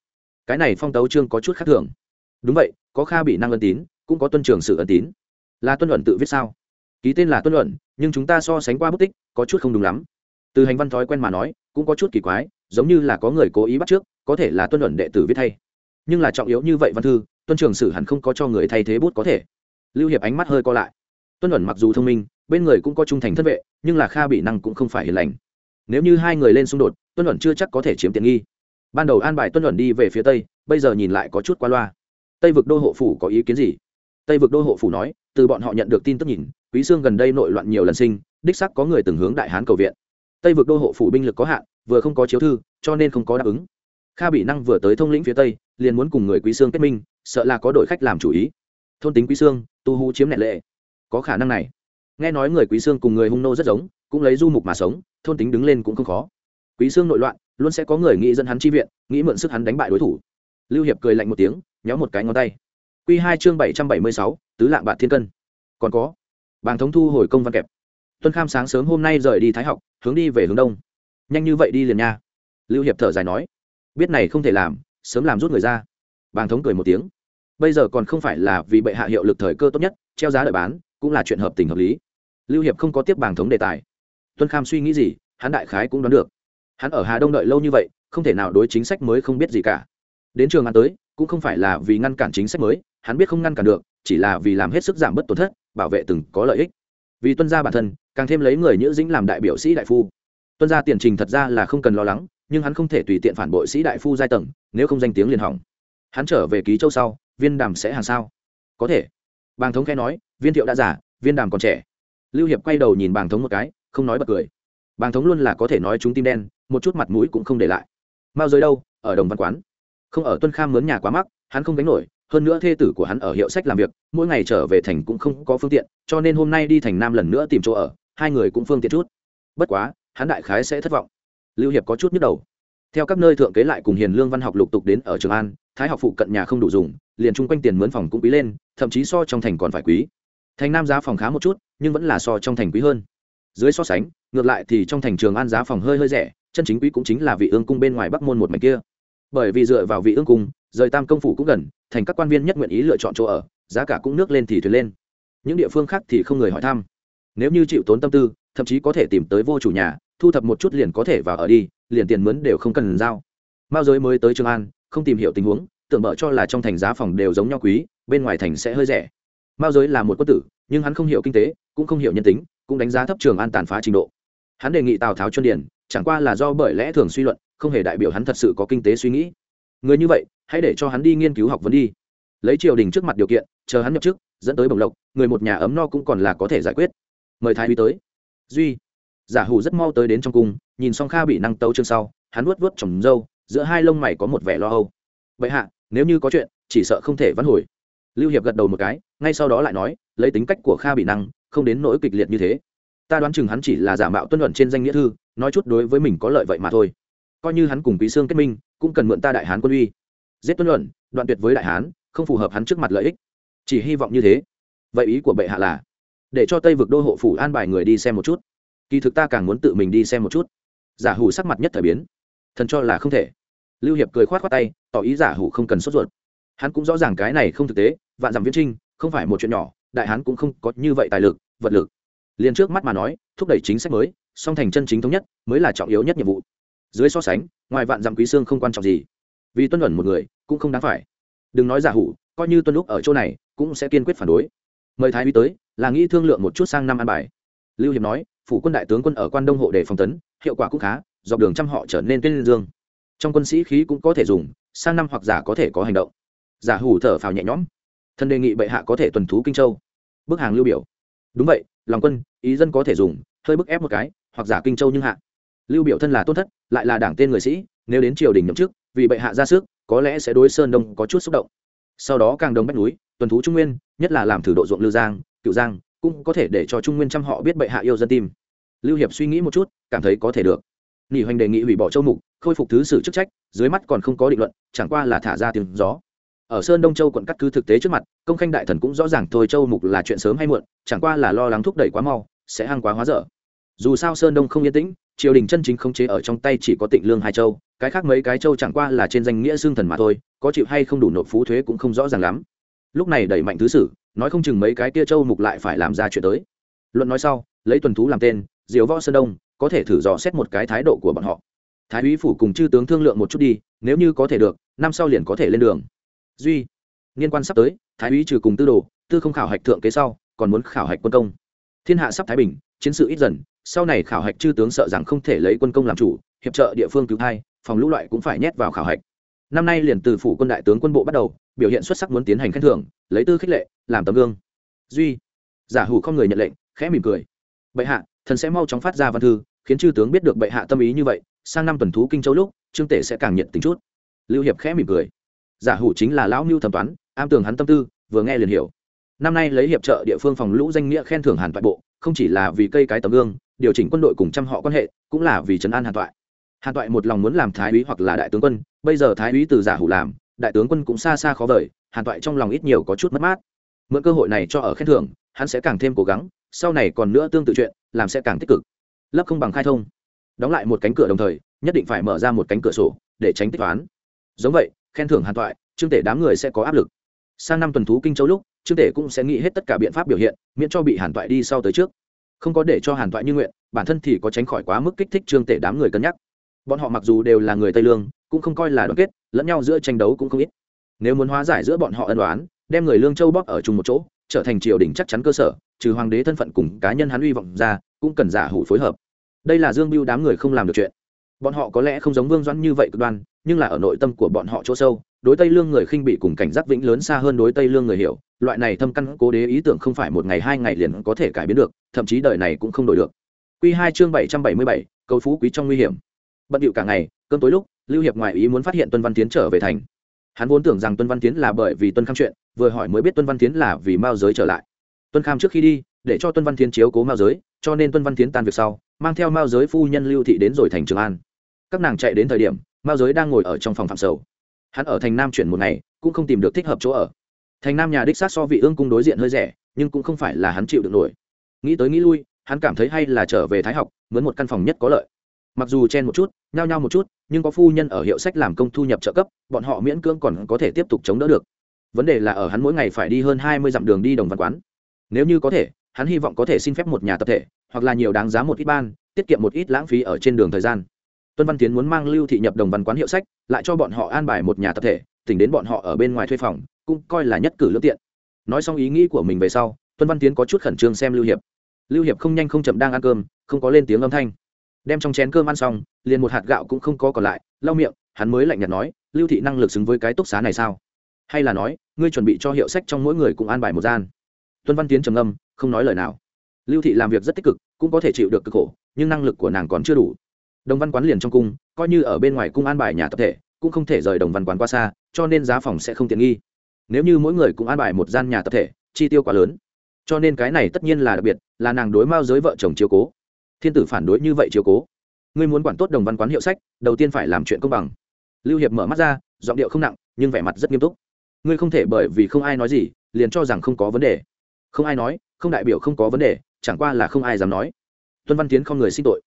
Cái này phong tấu chương có chút khác thường đúng vậy, có kha bị năng ân tín, cũng có tuân trường sự ân tín. Là tuân luận tự viết sao? Ký tên là tuân luận, nhưng chúng ta so sánh qua bút tích, có chút không đúng lắm. Từ hành văn thói quen mà nói, cũng có chút kỳ quái, giống như là có người cố ý bắt trước, có thể là tuân luận đệ tử viết thay. Nhưng là trọng yếu như vậy văn thư, tuân trường sử hẳn không có cho người thay thế bút có thể. Lưu hiệp ánh mắt hơi co lại. Tuân luận mặc dù thông minh, bên người cũng có trung thành thân vệ, nhưng là kha bị năng cũng không phải hiền lành. Nếu như hai người lên xung đột, tuân luận chưa chắc có thể chiếm tiện nghi. Ban đầu an bài tuân luận đi về phía tây, bây giờ nhìn lại có chút qua loa tây vực đô hộ phủ có ý kiến gì? Tây vực đô hộ phủ nói, từ bọn họ nhận được tin tức nhìn, quý sương gần đây nội loạn nhiều lần sinh, đích sắc có người từng hướng đại hán cầu viện. Tây vực đô hộ phủ binh lực có hạn, vừa không có chiếu thư, cho nên không có đáp ứng. Kha bị năng vừa tới thông lĩnh phía tây, liền muốn cùng người quý sương kết minh, sợ là có đội khách làm chủ ý. Thôn tính quý sương tu hú chiếm nệ lệ. Có khả năng này. Nghe nói người quý sương cùng người hung nô rất giống, cũng lấy du mục mà sống, thôn tính đứng lên cũng không khó. Quý sương nội loạn, luôn sẽ có người nghĩ dẫn hắn chi viện, nghĩ mượn sức hắn đánh bại đối thủ. Lưu hiệp cười lạnh một tiếng nhéo một cái ngón tay. Q hai chương bảy trăm bảy mươi sáu, tứ lạng bạc thiên cân. Còn có, bàng thống thu hồi công văn kẹp. Tuân kham sáng sớm hôm nay rời đi thái học, hướng đi về hướng đông. Nhanh như vậy đi liền nha. Lưu hiệp thở dài nói, biết này không thể làm, sớm làm rút người ra. Bàng thống cười một tiếng, bây giờ còn không phải là vì bệ hạ hiệu lực thời cơ tốt nhất, treo giá đợi bán, cũng là chuyện hợp tình hợp lý. Lưu hiệp không có tiếp bàng thống đề tài. Tuân kham suy nghĩ gì, hắn đại khái cũng đoán được. Hắn ở hà đông đợi lâu như vậy, không thể nào đối chính sách mới không biết gì cả đến trường ăn tới, cũng không phải là vì ngăn cản chính sách mới, hắn biết không ngăn cản được, chỉ là vì làm hết sức giảm bớt tổn thất, bảo vệ từng có lợi ích. Vì tuân gia bản thân, càng thêm lấy người nhữ dĩnh làm đại biểu sĩ đại phu. Tuân gia tiền trình thật ra là không cần lo lắng, nhưng hắn không thể tùy tiện phản bội sĩ đại phu giai tầng, nếu không danh tiếng liền hỏng. Hắn trở về ký châu sau, viên đàm sẽ hàng sao? Có thể. Bàng thống khẽ nói, viên thiệu đã giả viên đàm còn trẻ. Lưu hiệp quay đầu nhìn bàng thống một cái, không nói bật cười. Bàng thống luôn là có thể nói chúng tim đen, một chút mặt mũi cũng không để lại. Mao giới đâu? Ở đồng văn quán không ở tuân kham mướn nhà quá mắc, hắn không gánh nổi, hơn nữa thê tử của hắn ở hiệu sách làm việc, mỗi ngày trở về thành cũng không có phương tiện, cho nên hôm nay đi thành nam lần nữa tìm chỗ ở, hai người cũng phương tiện chút. Bất quá, hắn đại khái sẽ thất vọng. Lưu hiệp có chút nhức đầu. Theo các nơi thượng kế lại cùng hiền lương văn học lục tục đến ở trường an, thái học phụ cận nhà không đủ dùng, liền chung quanh tiền mướn phòng cũng quý lên, thậm chí so trong thành còn phải quý. Thành nam giá phòng khá một chút, nhưng vẫn là so trong thành quý hơn. Dưới so sánh, ngược lại thì trong thành trường an giá phòng hơi hơi rẻ, chân chính quý cũng chính là vị ương cung bên ngoài bắc môn một mảnh kia bởi vì dựa vào vị ương cung, rời tam công phủ cũng gần, thành các quan viên nhất nguyện ý lựa chọn chỗ ở, giá cả cũng nước lên thì thuyền lên. Những địa phương khác thì không người hỏi thăm. Nếu như chịu tốn tâm tư, thậm chí có thể tìm tới vô chủ nhà, thu thập một chút liền có thể vào ở đi, liền tiền mướn đều không cần giao. Mao giới mới tới trường an, không tìm hiểu tình huống, tưởng mở cho là trong thành giá phòng đều giống nhau quý, bên ngoài thành sẽ hơi rẻ. Mao giới là một quân tử, nhưng hắn không hiểu kinh tế, cũng không hiểu nhân tính, cũng đánh giá thấp trường an tàn phá trình độ. Hắn đề nghị tào tháo chuyên điển chẳng qua là do bởi lẽ thường suy luận, không hề đại biểu hắn thật sự có kinh tế suy nghĩ. Người như vậy, hãy để cho hắn đi nghiên cứu học vấn đi. Lấy triều đình trước mặt điều kiện, chờ hắn nhập chức, dẫn tới bồng lộc, người một nhà ấm no cũng còn là có thể giải quyết. Mời thái uy tới. Duy. Giả hủ rất mau tới đến trong cung, nhìn xong kha bị năng tấu chương sau, hắn vuốt vuốt trồng râu giữa hai lông mày có một vẻ lo âu. Vậy hạ, nếu như có chuyện, chỉ sợ không thể vãn hồi. Lưu hiệp gật đầu một cái, ngay sau đó lại nói, lấy tính cách của kha bị năng, không đến nỗi kịch liệt như thế. Ta đoán chừng hắn chỉ là giả mạo tuân luận trên danh nghĩa thư nói chút đối với mình có lợi vậy mà thôi. Coi như hắn cùng quý sương kết minh, cũng cần mượn ta đại hán quân uy. Giết tuân luận, đoạn tuyệt với đại hán, không phù hợp hắn trước mặt lợi ích. Chỉ hy vọng như thế. Vậy ý của bệ hạ là, để cho tây vực đô hộ phủ an bài người đi xem một chút. Kỳ thực ta càng muốn tự mình đi xem một chút. Giả hủ sắc mặt nhất thời biến. Thần cho là không thể. Lưu hiệp cười khoát khoát tay, tỏ ý giả hủ không cần sốt ruột. Hắn cũng rõ ràng cái này không thực tế, vạn dặm viễn trinh, không phải một chuyện nhỏ, đại hán cũng không có như vậy tài lực, vật lực. Liền trước mắt mà nói, thúc đẩy chính sách mới song thành chân chính thống nhất mới là trọng yếu nhất nhiệm vụ. Dưới so sánh, ngoài vạn dặm quý xương không quan trọng gì. Vì tuân luận một người, cũng không đáng phải. Đừng nói giả hủ, coi như tuân lúc ở chỗ này, cũng sẽ kiên quyết phản đối. Mời thái uy tới, là nghĩ thương lượng một chút sang năm an bài. Lưu hiệp nói, phủ quân đại tướng quân ở quan đông hộ để phòng tấn, hiệu quả cũng khá, dọc đường trăm họ trở nên tuyên liên dương. Trong quân sĩ khí cũng có thể dùng, sang năm hoặc giả có thể có hành động. Giả hủ thở phào nhẹ nhõm. Thân đề nghị bệ hạ có thể tuần thú kinh châu. Bức hàng lưu biểu. Đúng vậy, lòng quân, ý dân có thể dùng, hơi bức ép một cái hoặc giả kinh châu nhưng hạ. Lưu biểu thân là tôn thất, lại là đảng tên người sĩ, nếu đến triều đình nhậm chức, vì bệ hạ ra sức, có lẽ sẽ đối sơn đông có chút xúc động. Sau đó càng đông bách núi, tuần thú trung nguyên, nhất là làm thử độ ruộng lư giang, cựu giang, cũng có thể để cho trung nguyên trăm họ biết bệ hạ yêu dân tim lưu hiệp suy nghĩ một chút, cảm thấy có thể được. Nghỉ hoành đề nghị hủy bỏ châu mục, khôi phục thứ sử chức trách, dưới mắt còn không có định luận, chẳng qua là thả ra tiếng gió. Ở sơn đông châu quận cắt cứ thực tế trước mặt, công khanh đại thần cũng rõ ràng thôi châu mục là chuyện sớm hay muộn, chẳng qua là lo lắng thúc đẩy quá mau, sẽ hăng quá hóa dở dù sao sơn đông không yên tĩnh, triều đình chân chính không chế ở trong tay chỉ có tịnh lương hai châu, cái khác mấy cái châu chẳng qua là trên danh nghĩa xương thần mà thôi, có chịu hay không đủ nộp phú thuế cũng không rõ ràng lắm. Lúc này đẩy mạnh thứ sử, nói không chừng mấy cái kia châu mục lại phải làm ra chuyện tới. Luận nói sau, lấy tuần thú làm tên, diều võ sơn đông, có thể thử dò xét một cái thái độ của bọn họ. Thái úy phủ cùng chư tướng thương lượng một chút đi, nếu như có thể được, năm sau liền có thể lên đường. Duy liên quan sắp tới, thái úy trừ cùng tư đồ, tư không khảo hạch thượng kế sau, còn muốn khảo hạch quân công. Thiên hạ sắp thái bình chiến sự ít dần, sau này khảo hạch chư tướng sợ rằng không thể lấy quân công làm chủ, hiệp trợ địa phương cứu thai, phòng lũ loại cũng phải nhét vào khảo hạch. Năm nay liền từ phủ quân đại tướng quân bộ bắt đầu, biểu hiện xuất sắc muốn tiến hành khen thưởng, lấy tư khích lệ, làm tấm gương. Duy, giả hủ không người nhận lệnh, khẽ mỉm cười. Bệ hạ, thần sẽ mau chóng phát ra văn thư, khiến chư tướng biết được bệ hạ tâm ý như vậy, sang năm tuần thú kinh châu lúc, trương tể sẽ càng nhận tính chút. Lưu hiệp khẽ mỉm cười. Giả hủ chính là lão mưu thẩm toán, am tường hắn tâm tư, vừa nghe liền hiểu. Năm nay lấy hiệp trợ địa phương phòng lũ danh nghĩa khen thưởng hàn toại bộ không chỉ là vì cây cái tấm gương, điều chỉnh quân đội cùng trăm họ quan hệ, cũng là vì trấn an hàn toại. Hàn toại một lòng muốn làm thái úy hoặc là đại tướng quân, bây giờ thái úy từ giả hủ làm, đại tướng quân cũng xa xa khó vời, hàn toại trong lòng ít nhiều có chút mất mát. Mượn cơ hội này cho ở khen thưởng, hắn sẽ càng thêm cố gắng, sau này còn nữa tương tự chuyện, làm sẽ càng tích cực. Lấp không bằng khai thông. Đóng lại một cánh cửa đồng thời, nhất định phải mở ra một cánh cửa sổ, để tránh tích toán. Giống vậy, khen thưởng hàn toại, trương tể đám người sẽ có áp lực sang năm tuần thú kinh châu lúc, trương tể cũng sẽ nghĩ hết tất cả biện pháp biểu hiện, miễn cho bị hàn toại đi sau tới trước. Không có để cho hàn toại như nguyện, bản thân thì có tránh khỏi quá mức kích thích trương tể đám người cân nhắc. Bọn họ mặc dù đều là người tây lương, cũng không coi là đoàn kết, lẫn nhau giữa tranh đấu cũng không ít. Nếu muốn hóa giải giữa bọn họ ân đoán đem người lương châu bóp ở chung một chỗ, trở thành triều đình chắc chắn cơ sở, trừ hoàng đế thân phận cùng cá nhân hắn uy vọng ra, cũng cần giả hủ phối hợp. Đây là dương biêu đám người không làm được chuyện. Bọn họ có lẽ không giống vương doãn như vậy cực đoan, nhưng là ở nội tâm của bọn họ chỗ sâu đối tây lương người khinh bị cùng cảnh giác vĩnh lớn xa hơn đối tây lương người hiểu, loại này thâm căn cố đế ý tưởng không phải một ngày hai ngày liền có thể cải biến được, thậm chí đời này cũng không đổi được. Q hai chương bảy trăm bảy mươi bảy, cầu phú quý trong nguy hiểm. Bận điệu cả ngày cơn tối lúc, lưu hiệp ngoại ý muốn phát hiện tuân văn tiến trở về thành. Hắn vốn tưởng rằng tuân văn tiến là bởi vì tuân kham chuyện, vừa hỏi mới biết tuân văn tiến là vì mao giới trở lại. Tuân kham trước khi đi, để cho tuân văn tiến chiếu cố mao giới, cho nên tuân văn tiến tan việc sau, mang theo mao giới phu nhân lưu thị đến rồi thành trường an. Các nàng chạy đến thời điểm, mao giới đang ngồi ở trong phòng phạm sầu hắn ở thành nam chuyển một ngày, cũng không tìm được thích hợp chỗ ở. Thành nam nhà đích sát so vị ương cung đối diện hơi rẻ, nhưng cũng không phải là hắn chịu được nổi. Nghĩ tới nghĩ lui, hắn cảm thấy hay là trở về thái học, mướn một căn phòng nhất có lợi. Mặc dù chen một chút, nhao nhao một chút, nhưng có phu nhân ở hiệu sách làm công thu nhập trợ cấp, bọn họ miễn cưỡng còn có thể tiếp tục chống đỡ được. Vấn đề là ở hắn mỗi ngày phải đi hơn hai mươi dặm đường đi đồng văn quán. Nếu như có thể, hắn hy vọng có thể xin phép một nhà tập thể, hoặc là nhiều đáng giá một ít ban, tiết kiệm một ít lãng phí ở trên đường thời gian tuân văn tiến muốn mang lưu thị nhập đồng văn quán hiệu sách, lại cho bọn họ an bài một nhà tập thể tỉnh đến bọn họ ở bên ngoài thuê phòng, cũng coi là nhất cử lương tiện. Nói xong ý nghĩ của mình về sau, tuân văn tiến có chút khẩn trương xem lưu hiệp. Lưu hiệp không nhanh không chậm đang ăn cơm, không có lên tiếng âm thanh. Đem trong chén cơm ăn xong, liền một hạt gạo cũng không có còn lại, lau miệng, hắn mới lạnh nhạt nói, lưu thị năng lực xứng với cái túc xá này sao? Hay là nói, ngươi chuẩn bị cho hiệu sách trong mỗi người cũng an bài một gian? Tuân văn tiến trầm âm không nói lời nào. Lưu thị làm việc rất tích cực, cũng có thể chịu được cực khổ, nhưng năng lực của nàng còn chưa đủ đồng văn quán liền trong cung, coi như ở bên ngoài cung an bài nhà tập thể, cũng không thể rời đồng văn quán qua xa, cho nên giá phòng sẽ không tiện nghi. Nếu như mỗi người cũng an bài một gian nhà tập thể, chi tiêu quá lớn. Cho nên cái này tất nhiên là đặc biệt, là nàng đối mao giới vợ chồng chiếu cố. Thiên tử phản đối như vậy chiếu cố. Ngươi muốn quản tốt đồng văn quán hiệu sách, đầu tiên phải làm chuyện công bằng. Lưu hiệp mở mắt ra, giọng điệu không nặng, nhưng vẻ mặt rất nghiêm túc. Ngươi không thể bởi vì không ai nói gì, liền cho rằng không có vấn đề. Không ai nói, không đại biểu không có vấn đề, chẳng qua là không ai dám nói. Tuân văn tiến không người xin tội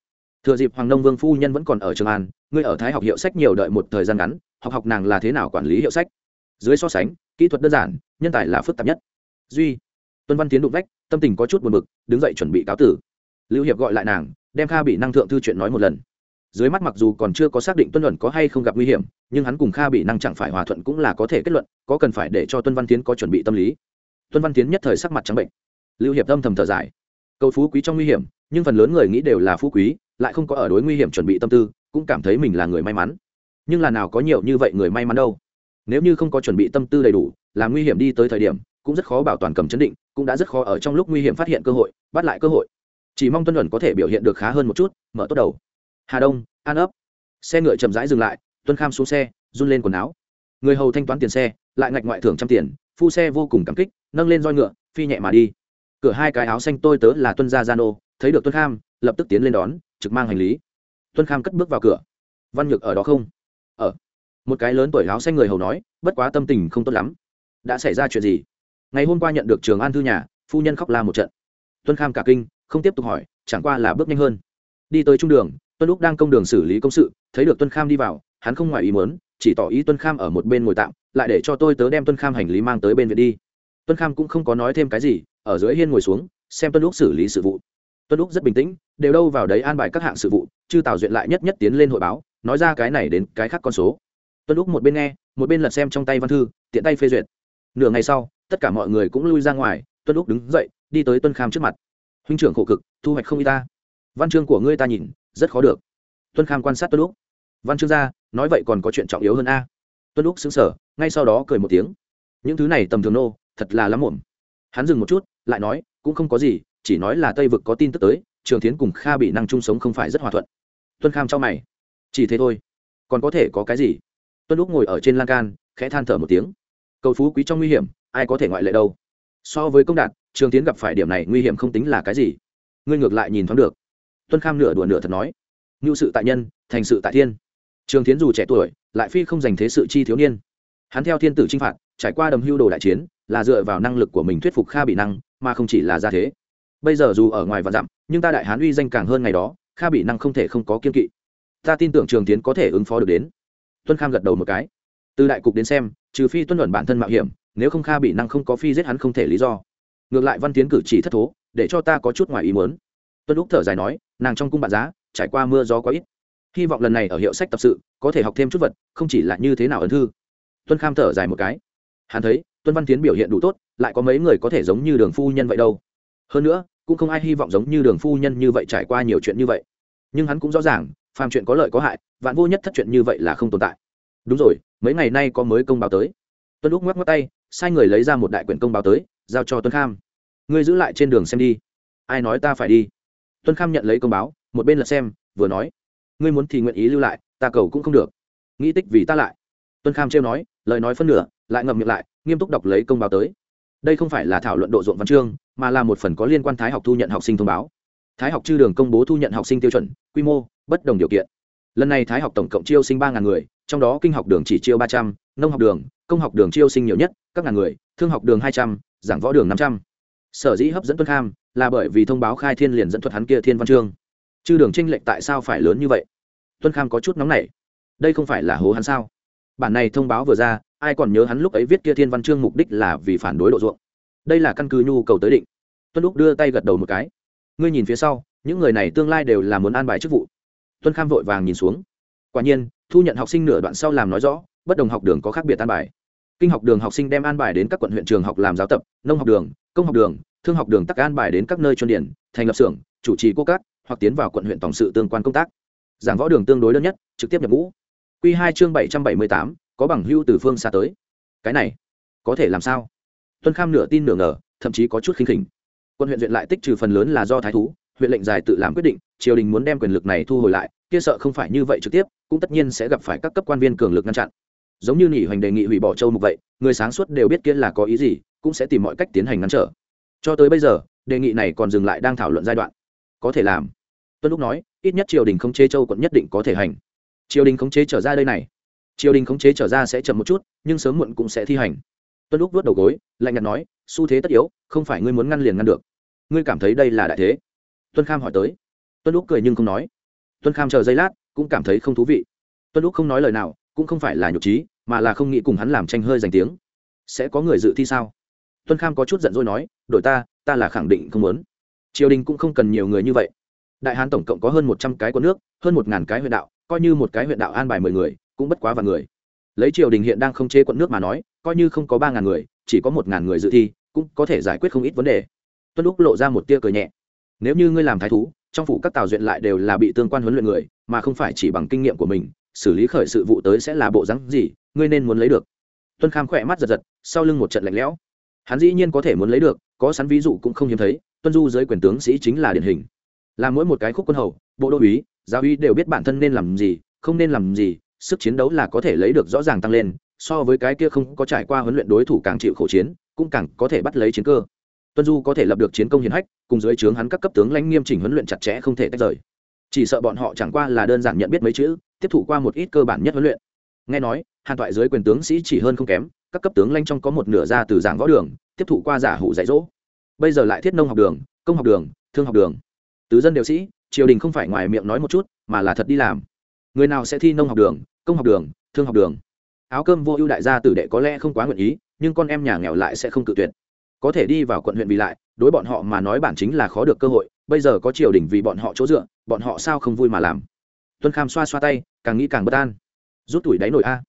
thừa dịp hoàng nông vương phu nhân vẫn còn ở trường an, ngươi ở thái học hiệu sách nhiều đợi một thời gian ngắn, học học nàng là thế nào quản lý hiệu sách. Dưới so sánh, kỹ thuật đơn giản, nhân tài là phức tạp nhất. Duy, tuân văn tiến đụng vách, tâm tình có chút buồn bực, đứng dậy chuẩn bị cáo tử. Lưu hiệp gọi lại nàng, đem kha bị năng thượng thư chuyện nói một lần. Dưới mắt mặc dù còn chưa có xác định tuân luận có hay không gặp nguy hiểm, nhưng hắn cùng kha bị năng chẳng phải hòa thuận cũng là có thể kết luận, có cần phải để cho tuân văn tiến có chuẩn bị tâm lý. Tuân văn tiến nhất thời sắc mặt trắng bệnh. Lưu hiệp âm thầm thở dài. Cầu phú quý trong nguy hiểm, nhưng phần lớn người nghĩ đều là phú quý lại không có ở đối nguy hiểm chuẩn bị tâm tư, cũng cảm thấy mình là người may mắn. Nhưng là nào có nhiều như vậy người may mắn đâu. Nếu như không có chuẩn bị tâm tư đầy đủ, là nguy hiểm đi tới thời điểm, cũng rất khó bảo toàn cầm chấn định, cũng đã rất khó ở trong lúc nguy hiểm phát hiện cơ hội, bắt lại cơ hội. Chỉ mong tuân luận có thể biểu hiện được khá hơn một chút, mở tốt đầu. Hà đông, an ấp. Xe ngựa chậm rãi dừng lại, tuân kham xuống xe, run lên quần áo. Người hầu thanh toán tiền xe, lại ngạch ngoại thưởng trăm tiền, phu xe vô cùng cảm kích, nâng lên roi ngựa, phi nhẹ mà đi. Cửa hai cái áo xanh tôi tớ là tuân gia gia nô, thấy được tuân kham, lập tức tiến lên đón trực mang hành lý. Tuân kham cất bước vào cửa. Văn nhược ở đó không? Ở. Một cái lớn tuổi láo xanh người hầu nói, bất quá tâm tình không tốt lắm. Đã xảy ra chuyện gì? Ngày hôm qua nhận được trường an thư nhà, phu nhân khóc la một trận. Tuân kham cả kinh, không tiếp tục hỏi, chẳng qua là bước nhanh hơn. Đi tới trung đường, tuân lúc đang công đường xử lý công sự, thấy được tuân kham đi vào, hắn không ngoài ý mớn chỉ tỏ ý tuân kham ở một bên ngồi tạm, lại để cho tôi tớ đem tuân kham hành lý mang tới bên viện đi. Tuân kham cũng không có nói thêm cái gì, ở dưới hiên ngồi xuống, xem tuân lúc xử lý sự vụ tuân lúc rất bình tĩnh, đều đâu vào đấy an bài các hạng sự vụ, chư tào duyện lại nhất nhất tiến lên hội báo, nói ra cái này đến cái khác con số. Tuân lúc một bên nghe, một bên lật xem trong tay văn thư, tiện tay phê duyệt. Nửa ngày sau, tất cả mọi người cũng lui ra ngoài, tuân lúc đứng dậy, đi tới tuân kham trước mặt. Huynh trưởng khổ cực, thu hoạch không y ta. Văn chương của ngươi ta nhìn, rất khó được. Tuân kham quan sát tuân lúc văn chương ra, nói vậy còn có chuyện trọng yếu hơn a. Tuân lúc xứng sở ngay sau đó cười một tiếng. Những thứ này tầm thường nô, thật là lắm muộn. Hắn dừng một chút, lại nói, cũng không có gì chỉ nói là tây vực có tin tức tới, trường tiến cùng kha bị năng chung sống không phải rất hòa thuận. Tuân kham cho mày. Chỉ thế thôi. Còn có thể có cái gì? Tuân lúc ngồi ở trên lan can, khẽ than thở một tiếng. Cầu phú quý trong nguy hiểm, ai có thể ngoại lệ đâu? So với công đạt, trường tiến gặp phải điểm này nguy hiểm không tính là cái gì. Ngươi ngược lại nhìn thoáng được. Tuân kham nửa đùa nửa thật nói. Ngưu sự tại nhân, thành sự tại thiên. Trường tiến dù trẻ tuổi, lại phi không dành thế sự chi thiếu niên. Hắn theo thiên tử t r i n h phạt, trải qua đầm hưu đồ đại chiến, là dựa vào năng lực của mình thuyết phục kha bị năng, mà không chỉ là ra thế bây giờ dù ở ngoài và dặm, nhưng ta đại hán uy danh càng hơn ngày đó, kha bị năng không thể không có kiên kỵ. Ta tin tưởng trường tiến có thể ứng phó được đến. Tuân kham gật đầu một cái. Từ đại cục đến xem, trừ phi tuân luận bản thân mạo hiểm, nếu không kha bị năng không có phi giết hắn không thể lý do. Ngược lại văn tiến cử chỉ thất thố, để cho ta có chút ngoài ý muốn. Tuân úc thở dài nói, nàng trong cung bạn giá, trải qua mưa gió quá ít. Hy vọng lần này ở hiệu sách tập sự, có thể học thêm chút vật, không chỉ là như thế nào ấn thư. Tuân kham thở dài một cái. Hắn thấy, tuân văn tiến biểu hiện đủ tốt, lại có mấy người có thể giống như đường phu nhân vậy đâu. Hơn nữa cũng không ai hy vọng giống như đường phu nhân như vậy trải qua nhiều chuyện như vậy. Nhưng hắn cũng rõ ràng, phàm chuyện có lợi có hại, vạn vô nhất thất chuyện như vậy là không tồn tại. Đúng rồi, mấy ngày nay có mới công báo tới. Tuân úc ngoắc ngoắc tay, sai người lấy ra một đại quyển công báo tới, giao cho tuân kham. Ngươi giữ lại trên đường xem đi. Ai nói ta phải đi? Tuân kham nhận lấy công báo, một bên là xem, vừa nói. Ngươi muốn thì nguyện ý lưu lại, ta cầu cũng không được. Nghĩ tích vì ta lại. Tuân kham trêu nói, lời nói phân nửa, lại ngậm miệng lại, nghiêm túc đọc lấy công báo tới đây không phải là thảo luận độ ruộng văn chương, mà là một phần có liên quan thái học thu nhận học sinh thông báo. Thái học chư đường công bố thu nhận học sinh tiêu chuẩn, quy mô, bất đồng điều kiện. Lần này thái học tổng cộng chiêu sinh ba người, trong đó kinh học đường chỉ chiêu ba trăm, nông học đường, công học đường chiêu sinh nhiều nhất, các ngàn người, thương học đường hai trăm, giảng võ đường năm trăm. Sở dĩ hấp dẫn tuân kham là bởi vì thông báo khai thiên liền dẫn thuật hắn kia thiên văn chương. Chư đường tranh lệch tại sao phải lớn như vậy? Tuân kham có chút nóng nảy. Đây không phải là hố hắn sao? Bản này thông báo vừa ra, ai còn nhớ hắn lúc ấy viết kia thiên văn chương mục đích là vì phản đối độ ruộng. Đây là căn cứ nhu cầu tới định. Tuân lúc đưa tay gật đầu một cái. Ngươi nhìn phía sau, những người này tương lai đều là muốn an bài chức vụ. Tuân kham vội vàng nhìn xuống. Quả nhiên, thu nhận học sinh nửa đoạn sau làm nói rõ, bất đồng học đường có khác biệt an bài. Kinh học đường học sinh đem an bài đến các quận huyện trường học làm giáo tập, nông học đường, công học đường, thương học đường tắc an bài đến các nơi chuyên điển, thành lập xưởng, chủ trì cô cát, hoặc tiến vào quận huyện tổng sự tương quan công tác. Giảng võ đường tương đối đơn nhất, trực tiếp nhập ngũ. Quy hai chương bảy trăm bảy mươi tám, có bằng hữu từ phương xa tới. Cái này, có thể làm sao? Tuân kham nửa tin nửa ngờ, thậm chí có chút khinh khỉnh. Quân huyện viện lại tích trừ phần lớn là do thái thú, huyện lệnh dài tự làm quyết định, triều đình muốn đem quyền lực này thu hồi lại, kia sợ không phải như vậy trực tiếp, cũng tất nhiên sẽ gặp phải các cấp quan viên cường lực ngăn chặn. Giống như nhị hoành đề nghị hủy bỏ châu mục vậy, người sáng suốt đều biết kia là có ý gì, cũng sẽ tìm mọi cách tiến hành ngăn trở. Cho tới bây giờ, đề nghị này còn dừng lại đang thảo luận giai đoạn. Có thể làm. Tuân lúc nói, ít nhất triều đình không chê châu quận nhất định có thể hành triều đình khống chế trở ra đây này. Triều đình khống chế trở ra sẽ chậm một chút, nhưng sớm muộn cũng sẽ thi hành. Tuân lúc vớt đầu gối, lạnh nhạt nói, xu thế tất yếu, không phải ngươi muốn ngăn liền ngăn được. Ngươi cảm thấy đây là đại thế? Tuân kham hỏi tới. Tuân lúc cười nhưng không nói. Tuân kham chờ giây lát, cũng cảm thấy không thú vị. Tuân lúc không nói lời nào, cũng không phải là nhục trí, mà là không nghĩ cùng hắn làm tranh hơi giành tiếng. Sẽ có người dự thi sao? Tuân kham có chút giận dỗi nói đội ta ta là khẳng định không muốn. Triều đình cũng không cần nhiều người như vậy. Đại hán tổng cộng có hơn một trăm cái quân nước, hơn một ngàn cái huyện đạo coi như một cái huyện đạo an bài mười người, cũng bất quá vài người. Lấy triều đình hiện đang không chế quận nước mà nói, coi như không có ba ngàn người, chỉ có một ngàn người dự thi, cũng có thể giải quyết không ít vấn đề. Tuân lúc lộ ra một tia cười nhẹ. Nếu như ngươi làm thái thú, trong phủ các tàu duyện lại đều là bị tương quan huấn luyện người, mà không phải chỉ bằng kinh nghiệm của mình, xử lý khởi sự vụ tới sẽ là bộ rắn gì, ngươi nên muốn lấy được. Tuân kham khỏe mắt giật giật, sau lưng một trận lạnh lẽo. Hắn dĩ nhiên có thể muốn lấy được, có sẵn ví dụ cũng không hiếm thấy, tuân du dưới quyền tướng sĩ chính là điển hình. Là mỗi một cái khúc quân hầu, bộ đô uý giáo uy đều biết bản thân nên làm gì, không nên làm gì, sức chiến đấu là có thể lấy được rõ ràng tăng lên, so với cái kia không có trải qua huấn luyện đối thủ càng chịu khổ chiến, cũng càng có thể bắt lấy chiến cơ. Tuân du có thể lập được chiến công hiến hách, cùng dưới trướng hắn các cấp tướng lãnh nghiêm chỉnh huấn luyện chặt chẽ không thể tách rời. Chỉ sợ bọn họ chẳng qua là đơn giản nhận biết mấy chữ, tiếp thụ qua một ít cơ bản nhất huấn luyện. Nghe nói, hàn toại dưới quyền tướng sĩ chỉ hơn không kém, các cấp tướng lãnh trong có một nửa ra từ giảng võ đường, tiếp thụ qua giả hủ dạy dỗ. Bây giờ lại thiết nông học đường, công học đường, thương học đường. Tứ dân đều sĩ triều đình không phải ngoài miệng nói một chút, mà là thật đi làm. Người nào sẽ thi nông học đường, công học đường, thương học đường? Áo cơm vô ưu đại gia tử đệ có lẽ không quá nguyện ý, nhưng con em nhà nghèo lại sẽ không cự tuyệt. Có thể đi vào quận huyện vì lại, đối bọn họ mà nói bản chính là khó được cơ hội, bây giờ có triều đình vì bọn họ chỗ dựa, bọn họ sao không vui mà làm? Tuân kham xoa xoa tay, càng nghĩ càng bất an. Rút tuổi đáy nổi a.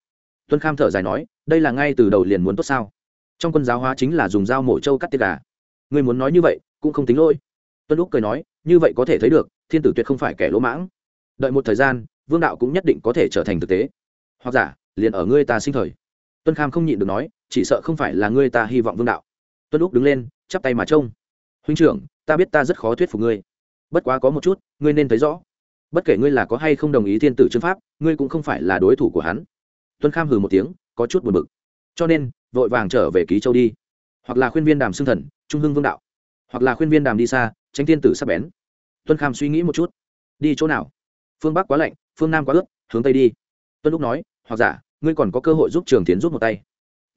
Tuân kham thở dài nói, đây là ngay từ đầu liền muốn tốt sao? Trong quân giáo hóa chính là dùng dao mổ trâu cắt tiết gà. Người muốn nói như vậy, cũng không tính lỗi. Tuân lúc cười nói, như vậy có thể thấy được thiên tử tuyệt không phải kẻ lỗ mãng. Đợi một thời gian, vương đạo cũng nhất định có thể trở thành thực tế. Hoặc giả, liền ở ngươi ta sinh thời. Tuân kham không nhịn được nói, chỉ sợ không phải là ngươi ta hy vọng vương đạo. Tuân lúc đứng lên, chắp tay mà trông. Huynh trưởng, ta biết ta rất khó thuyết phục ngươi. Bất quá có một chút, ngươi nên thấy rõ. Bất kể ngươi là có hay không đồng ý thiên tử chương pháp, ngươi cũng không phải là đối thủ của hắn. Tuân kham hừ một tiếng, có chút buồn bực. Cho nên, vội vàng trở về ký châu đi. Hoặc là khuyên viên đàm xương thần, trung hưng vương đạo. Hoặc là khuyên viên đàm đi xa, tránh thiên tử sắp bén tuân kham suy nghĩ một chút. Đi chỗ nào? Phương bắc quá lạnh, phương nam quá ướt, hướng tây đi. Tuân lúc nói, hoặc giả, ngươi còn có cơ hội giúp trường tiến rút một tay.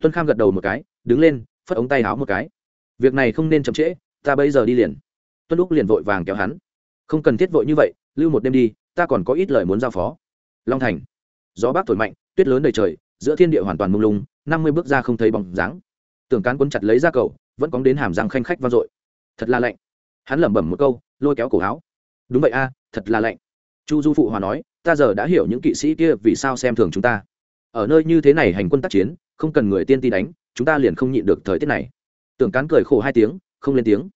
Tuân kham gật đầu một cái, đứng lên, phất ống tay háo một cái. Việc này không nên chậm trễ, ta bây giờ đi liền. Tuân lúc liền vội vàng kéo hắn. Không cần thiết vội như vậy, lưu một đêm đi, ta còn có ít lời muốn giao phó. Long thành. Gió bắc thổi mạnh, tuyết lớn đầy trời, giữa thiên địa hoàn toàn mông lung, năm mươi bước ra không thấy bóng dáng. Tưởng cán quấn chặt lấy ra cầu, vẫn cóng đến hàm răng khanh khách vang dội. Thật là lạnh hắn lẩm bẩm một câu, lôi kéo cổ áo. Đúng vậy a, thật là lạnh. Chu du phụ hòa nói, ta giờ đã hiểu những kỵ sĩ kia vì sao xem thường chúng ta. Ở nơi như thế này hành quân tác chiến, không cần người tiên ti đánh, chúng ta liền không nhịn được thời tiết này. Tưởng cán cười khổ hai tiếng, không lên tiếng.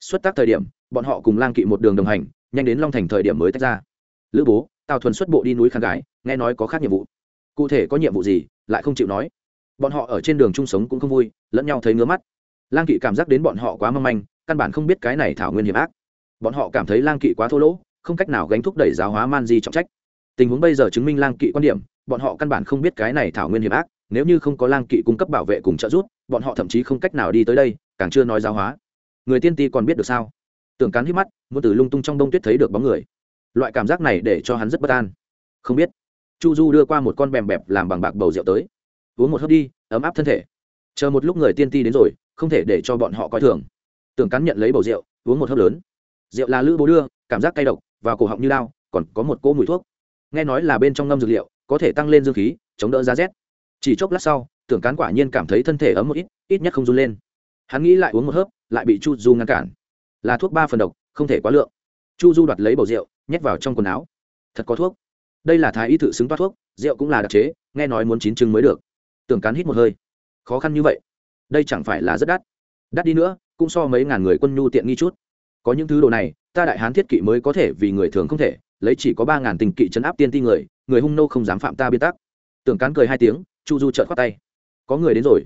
Xuất tác thời điểm, bọn họ cùng lang kỵ một đường đồng hành, nhanh đến long thành thời điểm mới tách ra. Lữ bố, tào thuần xuất bộ đi núi khang gái, nghe nói có khác nhiệm vụ. Cụ thể có nhiệm vụ gì, lại không chịu nói. Bọn họ ở trên đường chung sống cũng không vui, lẫn nhau thấy ngứa mắt. Lang kỵ cảm giác đến bọn họ quá mâm manh căn bản không biết cái này thảo nguyên hiểm ác. Bọn họ cảm thấy lang kỵ quá thô lỗ, không cách nào gánh thúc đẩy giáo hóa man di trọng trách. Tình huống bây giờ chứng minh lang kỵ quan điểm, bọn họ căn bản không biết cái này thảo nguyên hiểm ác, nếu như không có lang kỵ cung cấp bảo vệ cùng trợ giúp, bọn họ thậm chí không cách nào đi tới đây, càng chưa nói giáo hóa. Người tiên ti còn biết được sao? Tưởng cán hít mắt, muốn từ lung tung trong đông tuyết thấy được bóng người. Loại cảm giác này để cho hắn rất bất an. Không biết. Chu du đưa qua một con bèm bẹp làm bằng bạc bầu rượu tới. Uống một hớp đi, ấm áp thân thể. Chờ một lúc người tiên ti đến rồi, không thể để cho bọn họ coi thường tưởng cán nhận lấy bầu rượu, uống một hớp lớn. Rượu là lữ bố đưa, cảm giác cay độc và cổ họng như lao còn có một cỗ mùi thuốc. Nghe nói là bên trong ngâm dược liệu, có thể tăng lên dương khí, chống đỡ giá rét. Chỉ chốc lát sau, tưởng cán quả nhiên cảm thấy thân thể ấm một ít ít nhất không run lên. Hắn nghĩ lại uống một hớp, lại bị chu du ngăn cản. Là thuốc ba phần độc, không thể quá lượng. Chu du đoạt lấy bầu rượu, nhét vào trong quần áo. Thật có thuốc. Đây là thái y tự xứng toát thuốc, rượu cũng là đặc chế, nghe nói muốn chín chừng mới được. Tưởng cán hít một hơi. Khó khăn như vậy. Đây chẳng phải là rất đắt đắt đi nữa, cũng so mấy ngàn người quân nhu tiện nghi chút. Có những thứ đồ này, ta đại hán thiết kỵ mới có thể vì người thường không thể, lấy chỉ có ba ngàn tình kỵ chấn áp tiên ti người người hung nô không dám phạm ta biên tắc. Tưởng cán cười hai tiếng, chu du trợt khoát tay. Có người đến rồi.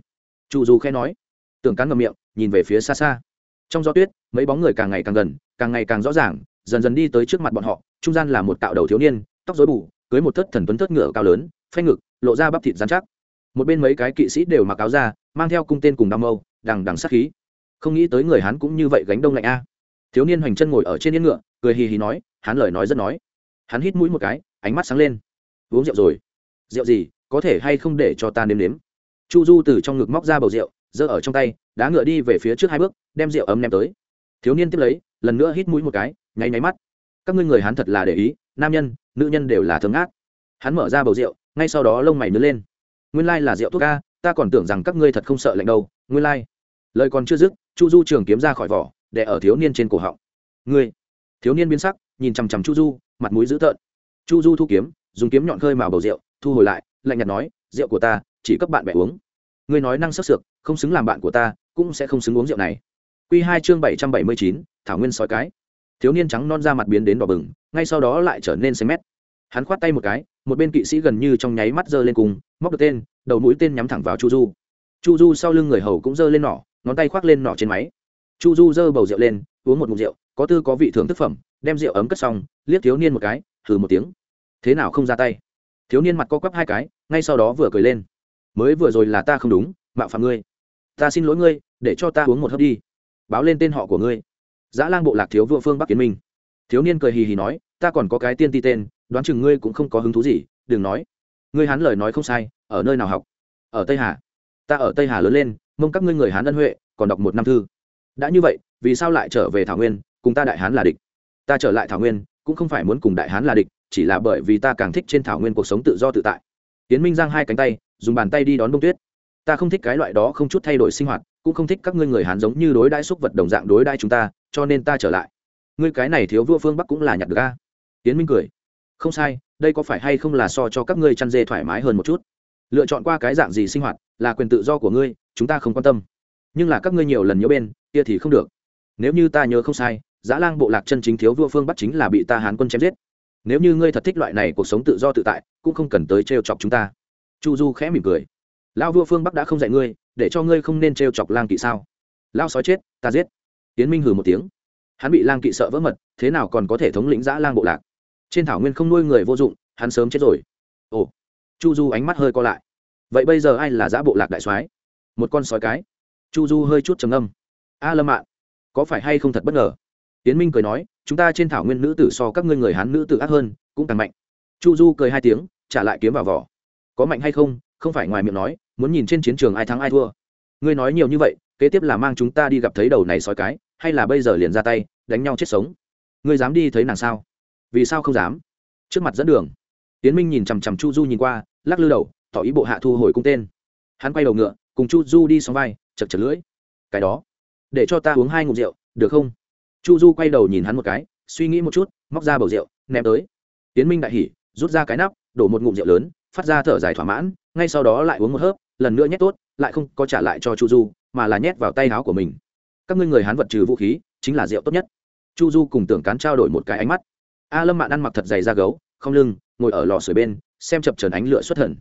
Chu du khẽ nói. Tưởng cán ngầm miệng, nhìn về phía xa xa. Trong gió tuyết, mấy bóng người càng ngày càng gần, càng ngày càng rõ ràng, dần dần đi tới trước mặt bọn họ, trung gian là một cạo đầu thiếu niên, tóc rối bù, cưới một thất thần tuấn thất ngựa cao lớn, phanh ngực, lộ ra bắp thịt dán chắc. Một bên mấy cái kỵ sĩ đều mặc áo ra mang theo cung tên cùng đam mâu đằng đằng sát khí. Không nghĩ tới người hán cũng như vậy gánh đông lạnh a. Thiếu niên hoành chân ngồi ở trên yên ngựa, cười hì hì nói hắn lời nói rất nói. Hắn hít mũi một cái, ánh mắt sáng lên. Uống rượu rồi. Rượu gì, có thể hay không để cho ta nếm nếm? Chu du từ trong ngực móc ra bầu rượu, giơ ở trong tay, đá ngựa đi về phía trước hai bước, đem rượu ấm ném tới. Thiếu niên tiếp lấy, lần nữa hít mũi một cái, nháy nháy mắt. Các ngươi người hắn thật là để ý, nam nhân, nữ nhân đều là thương ngát. Hắn mở ra bầu rượu, ngay sau đó lông mày nứt lên. Nguyên lai là rượu thuốc ca ta còn tưởng rằng các ngươi thật không sợ lạnh đâu, nguyên lai lời còn chưa dứt, chu du trường kiếm ra khỏi vỏ để ở thiếu niên trên cổ họng. Ngươi! Thiếu niên biến sắc, nhìn chằm chằm chu du, mặt mũi dữ tợn. Chu du thu kiếm, dùng kiếm nhọn khơi màu bầu rượu, thu hồi lại, lạnh nhạt nói, rượu của ta, chỉ cấp bạn bè uống. Ngươi nói năng sắc sược, không xứng làm bạn của ta, cũng sẽ không xứng uống rượu này. Q hai chương bảy trăm bảy mươi chín, thảo nguyên sói cái. Thiếu niên trắng non ra mặt biến đến đỏ bừng, ngay sau đó lại trở nên xanh mét. Hắn khoát tay một cái, một bên kỵ sĩ gần như trong nháy mắt giơ lên cùng, móc được tên, đầu mũi tên nhắm thẳng vào chu du. Chu du sau lưng người hầu cũng giơ lên nỏ ngón tay khoác lên nỏ trên máy. Chu du dơ bầu rượu lên, uống một mục rượu, có tư có vị thưởng thức phẩm, đem rượu ấm cất xong, liếc thiếu niên một cái thử một tiếng. Thế nào không ra tay? Thiếu niên mặt co quắp hai cái, ngay sau đó vừa cười lên. Mới vừa rồi là ta không đúng, mạo phạm ngươi. Ta xin lỗi ngươi, để cho ta uống một hớp đi. Báo lên tên họ của ngươi. Dã lang bộ lạc thiếu vua phương bắc kiến minh. Thiếu niên cười hì hì nói, ta còn có cái tiên ti tên, đoán chừng ngươi cũng không có hứng thú gì, đừng nói. Ngươi hắn lời nói không sai, ở nơi nào học? Ở tây hà. Ta ở tây hà lớn lên mong các ngươi người hán ân huệ, còn đọc một năm thư. Đã như vậy, vì sao lại trở về thảo nguyên, cùng ta đại hán là địch? Ta trở lại thảo nguyên, cũng không phải muốn cùng đại hán là địch, chỉ là bởi vì ta càng thích trên thảo nguyên cuộc sống tự do tự tại. Tiến minh giang hai cánh tay, dùng bàn tay đi đón bông tuyết. Ta không thích cái loại đó không chút thay đổi sinh hoạt, cũng không thích các ngươi người hán giống như đối đãi xúc vật đồng dạng đối đãi chúng ta, cho nên ta trở lại. Ngươi cái này thiếu vua phương bắc cũng là nhặt được a. Tiến minh cười. Không sai, đây có phải hay không là so cho các ngươi chăn dê thoải mái hơn một chút? Lựa chọn qua cái dạng gì sinh hoạt là quyền tự do của ngươi, chúng ta không quan tâm. Nhưng là các ngươi nhiều lần nhớ bên, kia thì không được. Nếu như ta nhớ không sai, giã lang bộ lạc chân chính thiếu vua phương bắc chính là bị ta hán quân chém giết. Nếu như ngươi thật thích loại này cuộc sống tự do tự tại, cũng không cần tới trêu chọc chúng ta. Chu du khẽ mỉm cười. Lao vua phương bắc đã không dạy ngươi, để cho ngươi không nên trêu chọc lang kỵ sao? Lao sói chết, ta giết. Tiến minh hừ một tiếng. Hắn bị lang kỵ sợ vỡ mật, thế nào còn có thể thống lĩnh giã lang bộ lạc? Trên thảo nguyên không nuôi người vô dụng, hắn sớm chết rồi. Ồ chu du ánh mắt hơi co lại. Vậy bây giờ ai là giã bộ lạc đại soái? Một con sói cái. Chu du hơi chút trầm âm a lâm ạ, có phải hay không thật bất ngờ? Tiến minh cười nói, chúng ta trên thảo nguyên nữ tử so các ngươi người hán nữ tử ác hơn, cũng càng mạnh. Chu du cười hai tiếng, trả lại kiếm vào vỏ. Có mạnh hay không không phải ngoài miệng nói, muốn nhìn trên chiến trường ai thắng ai thua. Ngươi nói nhiều như vậy, kế tiếp là mang chúng ta đi gặp thấy đầu này sói cái, hay là bây giờ liền ra tay, đánh nhau chết sống? Ngươi dám đi thấy nàng sao? Vì sao không dám? Trước mặt dẫn đường tiến minh nhìn chằm chằm chu du nhìn qua, lắc lư đầu, tỏ ý bộ hạ thu hồi cung tên. Hắn quay đầu ngựa, cùng chu du đi xong vai, chật chật lưỡi. Cái đó, để cho ta uống hai ngụm rượu, được không? Chu du quay đầu nhìn hắn một cái, suy nghĩ một chút, móc ra bầu rượu, ném tới. Tiến minh đại hỉ, rút ra cái nắp, đổ một ngụm rượu lớn, phát ra thở dài thỏa mãn, ngay sau đó lại uống một hớp, lần nữa nhét tốt, lại không có trả lại cho chu du, mà là nhét vào tay áo của mình. Các ngươi người hắn vật trừ vũ khí, chính là rượu tốt nhất. Chu du cùng tưởng cán trao đổi một cái ánh mắt. A lâm mạn ăn mặc thật dày da gấu không lưng, ngồi ở lò sưởi bên, xem chập trần ánh lửa xuất thần.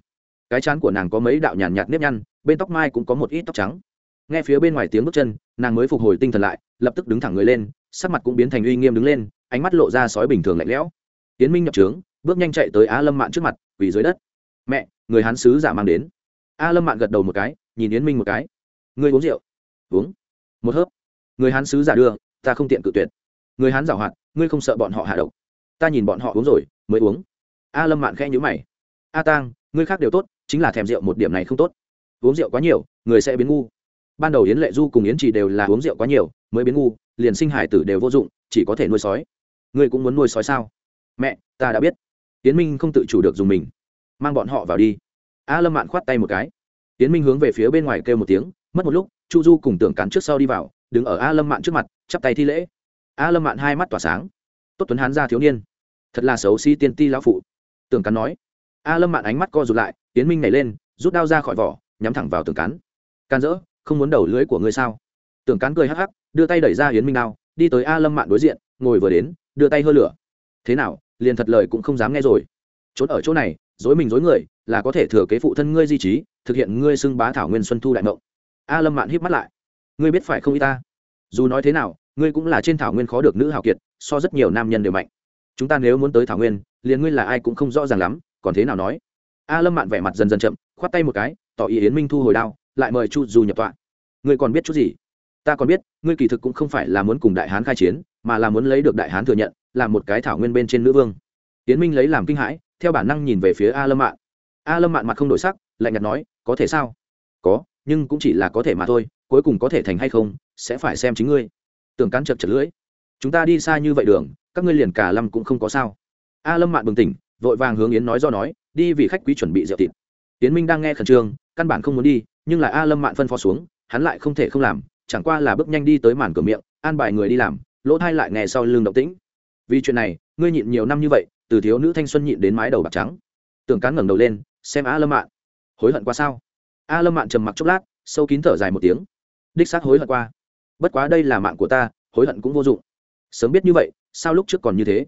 Cái chán của nàng có mấy đạo nhàn nhạt nếp nhăn, bên tóc mai cũng có một ít tóc trắng. Nghe phía bên ngoài tiếng bước chân, nàng mới phục hồi tinh thần lại, lập tức đứng thẳng người lên, sắc mặt cũng biến thành uy nghiêm đứng lên, ánh mắt lộ ra sói bình thường lạnh lẽo. Tiến minh nhập trướng, bước nhanh chạy tới a lâm mạn trước mặt, quỳ dưới đất. Mẹ, người hán sứ giả mang đến. A lâm mạn gật đầu một cái, nhìn yến minh một cái. Ngươi uống rượu? Uống. Một hớp. Người hán sứ giả đưa, ta không tiện cự tuyệt. Người hán giảo hoạt, ngươi không sợ bọn họ hạ độc. Ta nhìn bọn họ uống rồi mới uống. A lâm mạn khẽ nhữ mày. A tang, ngươi khác đều tốt, chính là thèm rượu một điểm này không tốt. Uống rượu quá nhiều, người sẽ biến ngu. Ban đầu yến lệ du cùng yến chỉ đều là uống rượu quá nhiều, mới biến ngu, liền sinh hải tử đều vô dụng, chỉ có thể nuôi sói. Ngươi cũng muốn nuôi sói sao? Mẹ, ta đã biết. Yến minh không tự chủ được dùng mình. Mang bọn họ vào đi. A lâm mạn khoát tay một cái. Yến minh hướng về phía bên ngoài kêu một tiếng, mất một lúc, chu du cùng tưởng cắn trước sau đi vào, đứng ở a lâm mạn trước mặt, chắp tay thi lễ. A lâm mạn hai mắt tỏa sáng. Tốt tuấn hán gia thiếu niên thật là xấu xí tiên ti lão phụ. Tưởng cắn nói. A lâm mạn ánh mắt co rụt lại tiến minh nhảy lên, rút đao ra khỏi vỏ, nhắm thẳng vào tưởng cắn. Can dỡ, không muốn đầu lưới của ngươi sao? Tưởng cắn cười hắc hắc, đưa tay đẩy ra hiến minh đao, đi tới a lâm mạn đối diện, ngồi vừa đến, đưa tay hơ lửa. Thế nào, liền thật lời cũng không dám nghe rồi. Trốn ở chỗ này, dối mình dối người, là có thể thừa kế phụ thân ngươi di trí, thực hiện ngươi xưng bá thảo nguyên xuân thu đại mộng. A lâm mạn híp mắt lại. Ngươi biết phải không y ta? Dù nói thế nào, ngươi cũng là trên thảo nguyên khó được nữ hào kiệt, so rất nhiều nam nhân đều mạnh chúng ta nếu muốn tới thảo nguyên, liền ngươi là ai cũng không rõ ràng lắm, còn thế nào nói? A lâm mạn vẻ mặt dần dần chậm, khoát tay một cái, tỏ ý yến minh thu hồi đao, lại mời chu du nhập tọa. Ngươi còn biết chút gì? Ta còn biết, ngươi kỳ thực cũng không phải là muốn cùng đại hán khai chiến, mà là muốn lấy được đại hán thừa nhận làm một cái thảo nguyên bên trên nữ vương. Yến minh lấy làm kinh hãi, theo bản năng nhìn về phía a lâm mạn. A lâm mạn mặt không đổi sắc, lạnh nhạt nói, có thể sao? Có, nhưng cũng chỉ là có thể mà thôi, cuối cùng có thể thành hay không, sẽ phải xem chính ngươi. Tưởng cắn chật chật lưỡi. Chúng ta đi xa như vậy đường các ngươi liền cả lâm cũng không có sao. A lâm mạn bừng tỉnh, vội vàng hướng yến nói do nói, đi vì khách quý chuẩn bị rượu thịt. Yến minh đang nghe khẩn trương, căn bản không muốn đi, nhưng là a lâm mạn phân phó xuống, hắn lại không thể không làm, chẳng qua là bước nhanh đi tới màn cửa miệng, an bài người đi làm, lỗ thai lại nghe sau lưng động tĩnh. Vì chuyện này, ngươi nhịn nhiều năm như vậy, từ thiếu nữ thanh xuân nhịn đến mái đầu bạc trắng. Tưởng cán ngẩng đầu lên, xem a lâm mạn. Hối hận qua sao? A lâm mạn trầm mặc chốc lát, sâu kín thở dài một tiếng. Đích xác hối hận qua. Bất quá đây là mạng của ta, hối hận cũng vô dụng sớm biết như vậy, sao lúc trước còn như thế?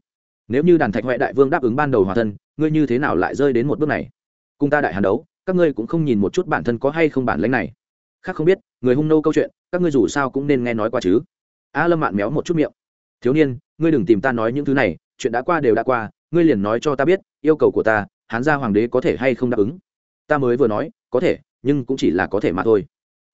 Nếu như đàn thạch huệ đại vương đáp ứng ban đầu hòa thân, ngươi như thế nào lại rơi đến một bước này? Cùng ta đại hàn đấu, các ngươi cũng không nhìn một chút bản thân có hay không bản lãnh này. Khác không biết, người hung nô câu chuyện, các ngươi dù sao cũng nên nghe nói qua chứ. A lâm mạn méo một chút miệng. Thiếu niên, ngươi đừng tìm ta nói những thứ này, chuyện đã qua đều đã qua, ngươi liền nói cho ta biết, yêu cầu của ta, hán gia hoàng đế có thể hay không đáp ứng? Ta mới vừa nói, có thể, nhưng cũng chỉ là có thể mà thôi.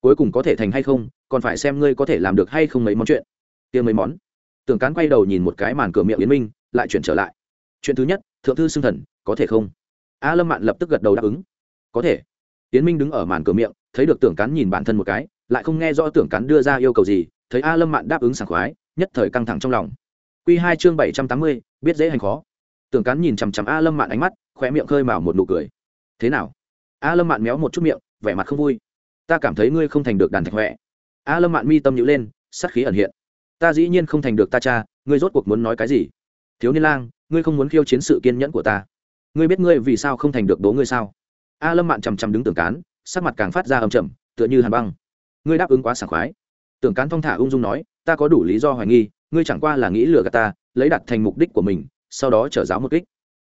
Cuối cùng có thể thành hay không, còn phải xem ngươi có thể làm được hay không mấy món chuyện. Kia mấy món tưởng cán quay đầu nhìn một cái màn cửa miệng yến minh, lại chuyển trở lại. Chuyện thứ nhất, thượng thư xưng thần, có thể không? A lâm mạn lập tức gật đầu đáp ứng. Có thể. Yến minh đứng ở màn cửa miệng, thấy được tưởng cán nhìn bản thân một cái, lại không nghe rõ tưởng cán đưa ra yêu cầu gì, thấy a lâm mạn đáp ứng sảng khoái, nhất thời căng thẳng trong lòng. Q hai chương bảy trăm tám mươi, biết dễ hành khó. Tưởng cán nhìn chằm chằm a lâm mạn ánh mắt khoe miệng khơi mào một nụ cười. Thế nào? A lâm mạn méo một chút miệng, vẻ mặt không vui. Ta cảm thấy ngươi không thành được đàn thạch huệ. A lâm mạn mi tâm nhữ lên sắc khí ẩn hiện ta dĩ nhiên không thành được ta cha, ngươi rốt cuộc muốn nói cái gì? Thiếu niên lang, ngươi không muốn khiêu chiến sự kiên nhẫn của ta. Ngươi biết ngươi vì sao không thành được đố ngươi sao? A lâm mạn chằm chằm đứng tưởng cán, sắc mặt càng phát ra âm trầm, tựa như hàn băng. Ngươi đáp ứng quá sảng khoái. Tưởng cán thong thả ung dung nói, ta có đủ lý do hoài nghi, ngươi chẳng qua là nghĩ lừa gạt ta, lấy đặt thành mục đích của mình, sau đó trở giáo một kích.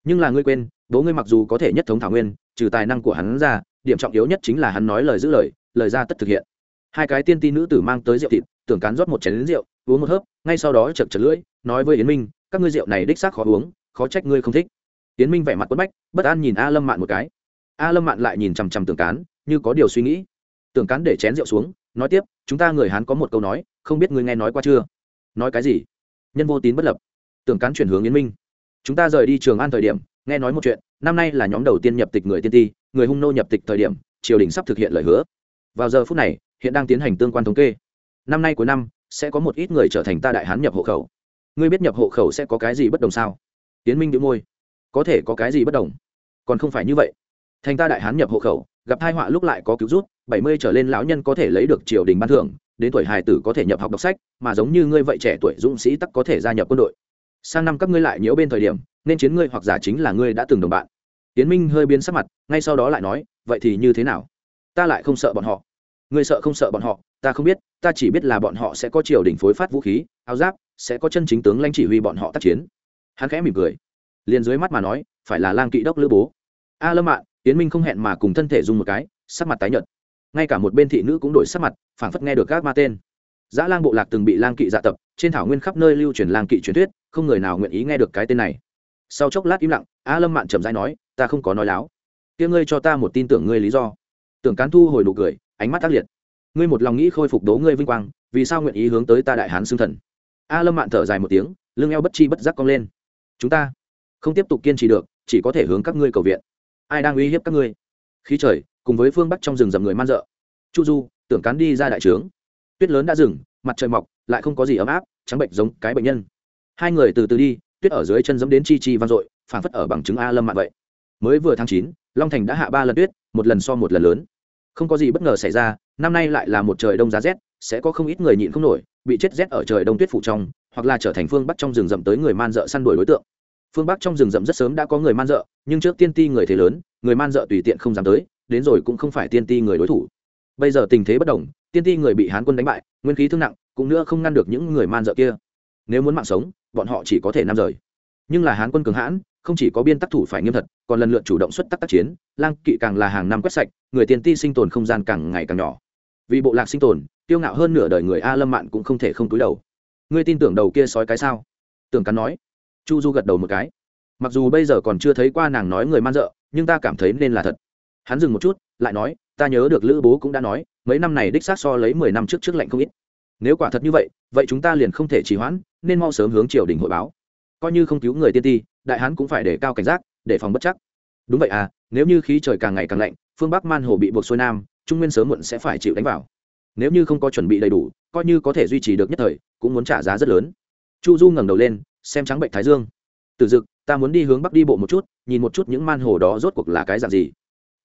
Nhưng là ngươi quên, bố ngươi mặc dù có thể nhất thống thảo nguyên, trừ tài năng của hắn ra, điểm trọng yếu nhất chính là hắn nói lời giữ lời lời ra tất thực hiện hai cái tiên ti nữ tử mang tới rượu thịt, tưởng cán rót một chén rượu, uống một hớp, ngay sau đó chật chật lưỡi, nói với yến minh, các ngươi rượu này đích xác khó uống, khó trách ngươi không thích. Yến minh vẻ mặt quất bách, bất an nhìn a lâm mạn một cái. A lâm mạn lại nhìn chằm chằm tưởng cán, như có điều suy nghĩ. Tưởng cán để chén rượu xuống, nói tiếp, chúng ta người hán có một câu nói, không biết ngươi nghe nói qua chưa? Nói cái gì? Nhân vô tín bất lập. Tưởng cán chuyển hướng yến minh. Chúng ta rời đi trường an thời điểm, nghe nói một chuyện, năm nay là nhóm đầu tiên nhập tịch người tiên ti, người hung nô nhập tịch thời điểm, triều đình sắp thực hiện lời hứa. Vào giờ phút này hiện đang tiến hành tương quan thống kê. Năm nay cuối năm, sẽ có một ít người trở thành ta đại hán nhập hộ khẩu. Ngươi biết nhập hộ khẩu sẽ có cái gì bất đồng sao? Tiến minh đĩu môi. Có thể có cái gì bất đồng? Còn không phải như vậy. Thành ta đại hán nhập hộ khẩu, gặp hai họa lúc lại có cứu rút bảy mươi trở lên lão nhân có thể lấy được triều đình ban thưởng, đến tuổi hài tử có thể nhập học đọc sách, mà giống như ngươi vậy trẻ tuổi dũng sĩ tắc có thể gia nhập quân đội. Sang năm các ngươi lại nhiễu bên thời điểm, nên chiến ngươi hoặc giả chính là ngươi đã từng đồng bạn. Tiến minh hơi biến sắc mặt, ngay sau đó lại nói, vậy thì như thế nào? Ta lại không sợ bọn họ ngươi sợ không sợ bọn họ ta không biết ta chỉ biết là bọn họ sẽ có triều đình phối phát vũ khí áo giáp sẽ có chân chính tướng lãnh chỉ huy bọn họ tác chiến hắn khẽ mỉm cười liền dưới mắt mà nói phải là lang kỵ đốc lữ bố a lâm ạ tiến minh không hẹn mà cùng thân thể dùng một cái sắc mặt tái nhợt ngay cả một bên thị nữ cũng đổi sắc mặt phảng phất nghe được các ma tên Dã Lang bộ lạc từng bị Lang Kỵ dạ tập, trên thảo nguyên khắp nơi lưu truyền Lang Kỵ truyền thuyết, không người nào nguyện ý nghe được cái tên này. Sau chốc lát im lặng, A Lâm Mạn trầm dai nói, "Ta không có nói láo. Kia ngươi cho ta một tin tưởng ngươi lý do." Tưởng Cán Thu hồi nụ cười, ánh mắt tác liệt. "Ngươi một lòng nghĩ khôi phục đố ngươi vinh quang, vì sao nguyện ý hướng tới ta đại hán xương thần?" A Lâm Mạn thở dài một tiếng, lưng eo bất chi bất giác cong lên. "Chúng ta không tiếp tục kiên trì được, chỉ có thể hướng các ngươi cầu viện. Ai đang uy hiếp các ngươi?" Khí trời, cùng với phương bắc trong rừng dầm người man dợ. Chu Du, Tưởng Cán đi ra đại trướng tuyết lớn đã dừng mặt trời mọc lại không có gì ấm áp trắng bệnh giống cái bệnh nhân hai người từ từ đi tuyết ở dưới chân dẫm đến chi chi vang dội phản phất ở bằng chứng a lâm mạn vậy mới vừa tháng chín long thành đã hạ ba lần tuyết một lần so một lần lớn không có gì bất ngờ xảy ra, năm nay lại là một trời đông giá rét, sẽ có không ít người nhịn không nổi, bị chết rét ở trời đông tuyết phủ trong, hoặc là trở thành phương bắc trong rừng rậm tới người man dợ săn đuổi đối tượng. Phương bắc trong rừng rậm rất sớm đã có người man dợ, nhưng trước tiên ti người thế lớn, người man dợ tùy tiện không dám tới, đến rồi cũng không phải tiên ti người đối thủ. Bây giờ tình thế bất đồng, tiên ti người bị hán quân đánh bại, nguyên khí thương nặng, cũng nữa không ngăn được những người man dợ kia. Nếu muốn mạng sống, bọn họ chỉ có thể nam rời. Nhưng là hán quân cường hãn không chỉ có biên tác thủ phải nghiêm thật, còn lần lượt chủ động xuất tác tác chiến, lang kỵ càng là hàng năm quét sạch, người tiền ti sinh tồn không gian càng ngày càng nhỏ. Vì bộ lạc sinh tồn tiêu ngạo hơn nửa đời người a lâm mạn cũng không thể không túi đầu. Ngươi tin tưởng đầu kia sói cái sao? Tưởng cắn nói. Chu du gật đầu một cái. Mặc dù bây giờ còn chưa thấy qua nàng nói người man dợ, nhưng ta cảm thấy nên là thật. Hắn dừng một chút, lại nói, ta nhớ được lữ bố cũng đã nói, mấy năm này đích xác so lấy mười năm trước trước lạnh không ít. Nếu quả thật như vậy vậy chúng ta liền không thể trì hoãn, nên mau sớm hướng triều đình hội báo coi như không cứu người tiên ti, đại hán cũng phải để cao cảnh giác, để phòng bất chắc. Đúng vậy à nếu như khí trời càng ngày càng lạnh, phương bắc man hồ bị buộc xuôi nam, trung nguyên sớm muộn sẽ phải chịu đánh vào. Nếu như không có chuẩn bị đầy đủ, coi như có thể duy trì được nhất thời, cũng muốn trả giá rất lớn. Chu du ngẩng đầu lên, xem trắng bệnh thái dương. Từ dực, ta muốn đi hướng bắc đi bộ một chút, nhìn một chút những man hồ đó rốt cuộc là cái dạng gì.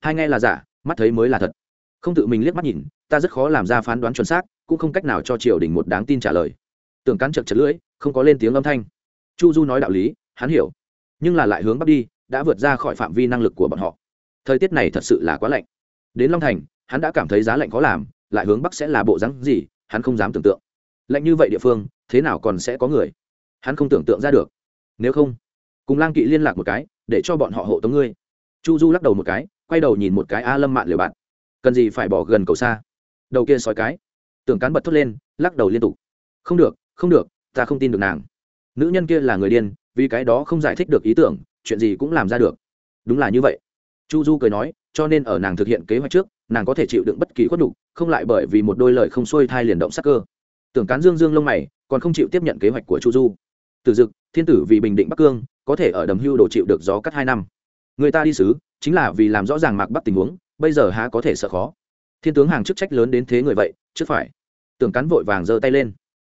Hai nghe là giả, mắt thấy mới là thật. Không tự mình liếc mắt nhìn, ta rất khó làm ra phán đoán chuẩn xác, cũng không cách nào cho triều đình một đáng tin trả lời. Tưởng cắn chật chật lưỡi, không có lên tiếng âm thanh chu du nói đạo lý, hắn hiểu, nhưng là lại hướng bắc đi, đã vượt ra khỏi phạm vi năng lực của bọn họ. Thời tiết này thật sự là quá lạnh. Đến long thành, hắn đã cảm thấy giá lạnh khó làm, lại hướng bắc sẽ là bộ rắn gì, hắn không dám tưởng tượng. Lạnh như vậy địa phương, thế nào còn sẽ có người? Hắn không tưởng tượng ra được. Nếu không, cùng lang kỵ liên lạc một cái, để cho bọn họ hộ tống ngươi. Chu du lắc đầu một cái, quay đầu nhìn một cái a lâm mạn liều bạn. Cần gì phải bỏ gần cầu xa? Đầu kia sói cái. Tưởng cán bật thốt lên, lắc đầu liên tục. Không được không được, ta không tin được nàng nữ nhân kia là người điên, vì cái đó không giải thích được ý tưởng, chuyện gì cũng làm ra được. Đúng là như vậy. Chu du cười nói, cho nên ở nàng thực hiện kế hoạch trước, nàng có thể chịu đựng bất kỳ khuất nhục, không lại bởi vì một đôi lời không xuôi thai liền động sắc cơ. Tưởng cán dương dương lông mày, còn không chịu tiếp nhận kế hoạch của chu du. Từ dực, thiên tử vì bình định bắc cương, có thể ở đầm hưu đồ chịu được gió cắt hai năm. Người ta đi sứ chính là vì làm rõ ràng mạc bắc tình huống, bây giờ há có thể sợ khó. Thiên tướng hàng chức trách lớn đến thế người vậy, chứ phải. Tưởng cán vội vàng giơ tay lên.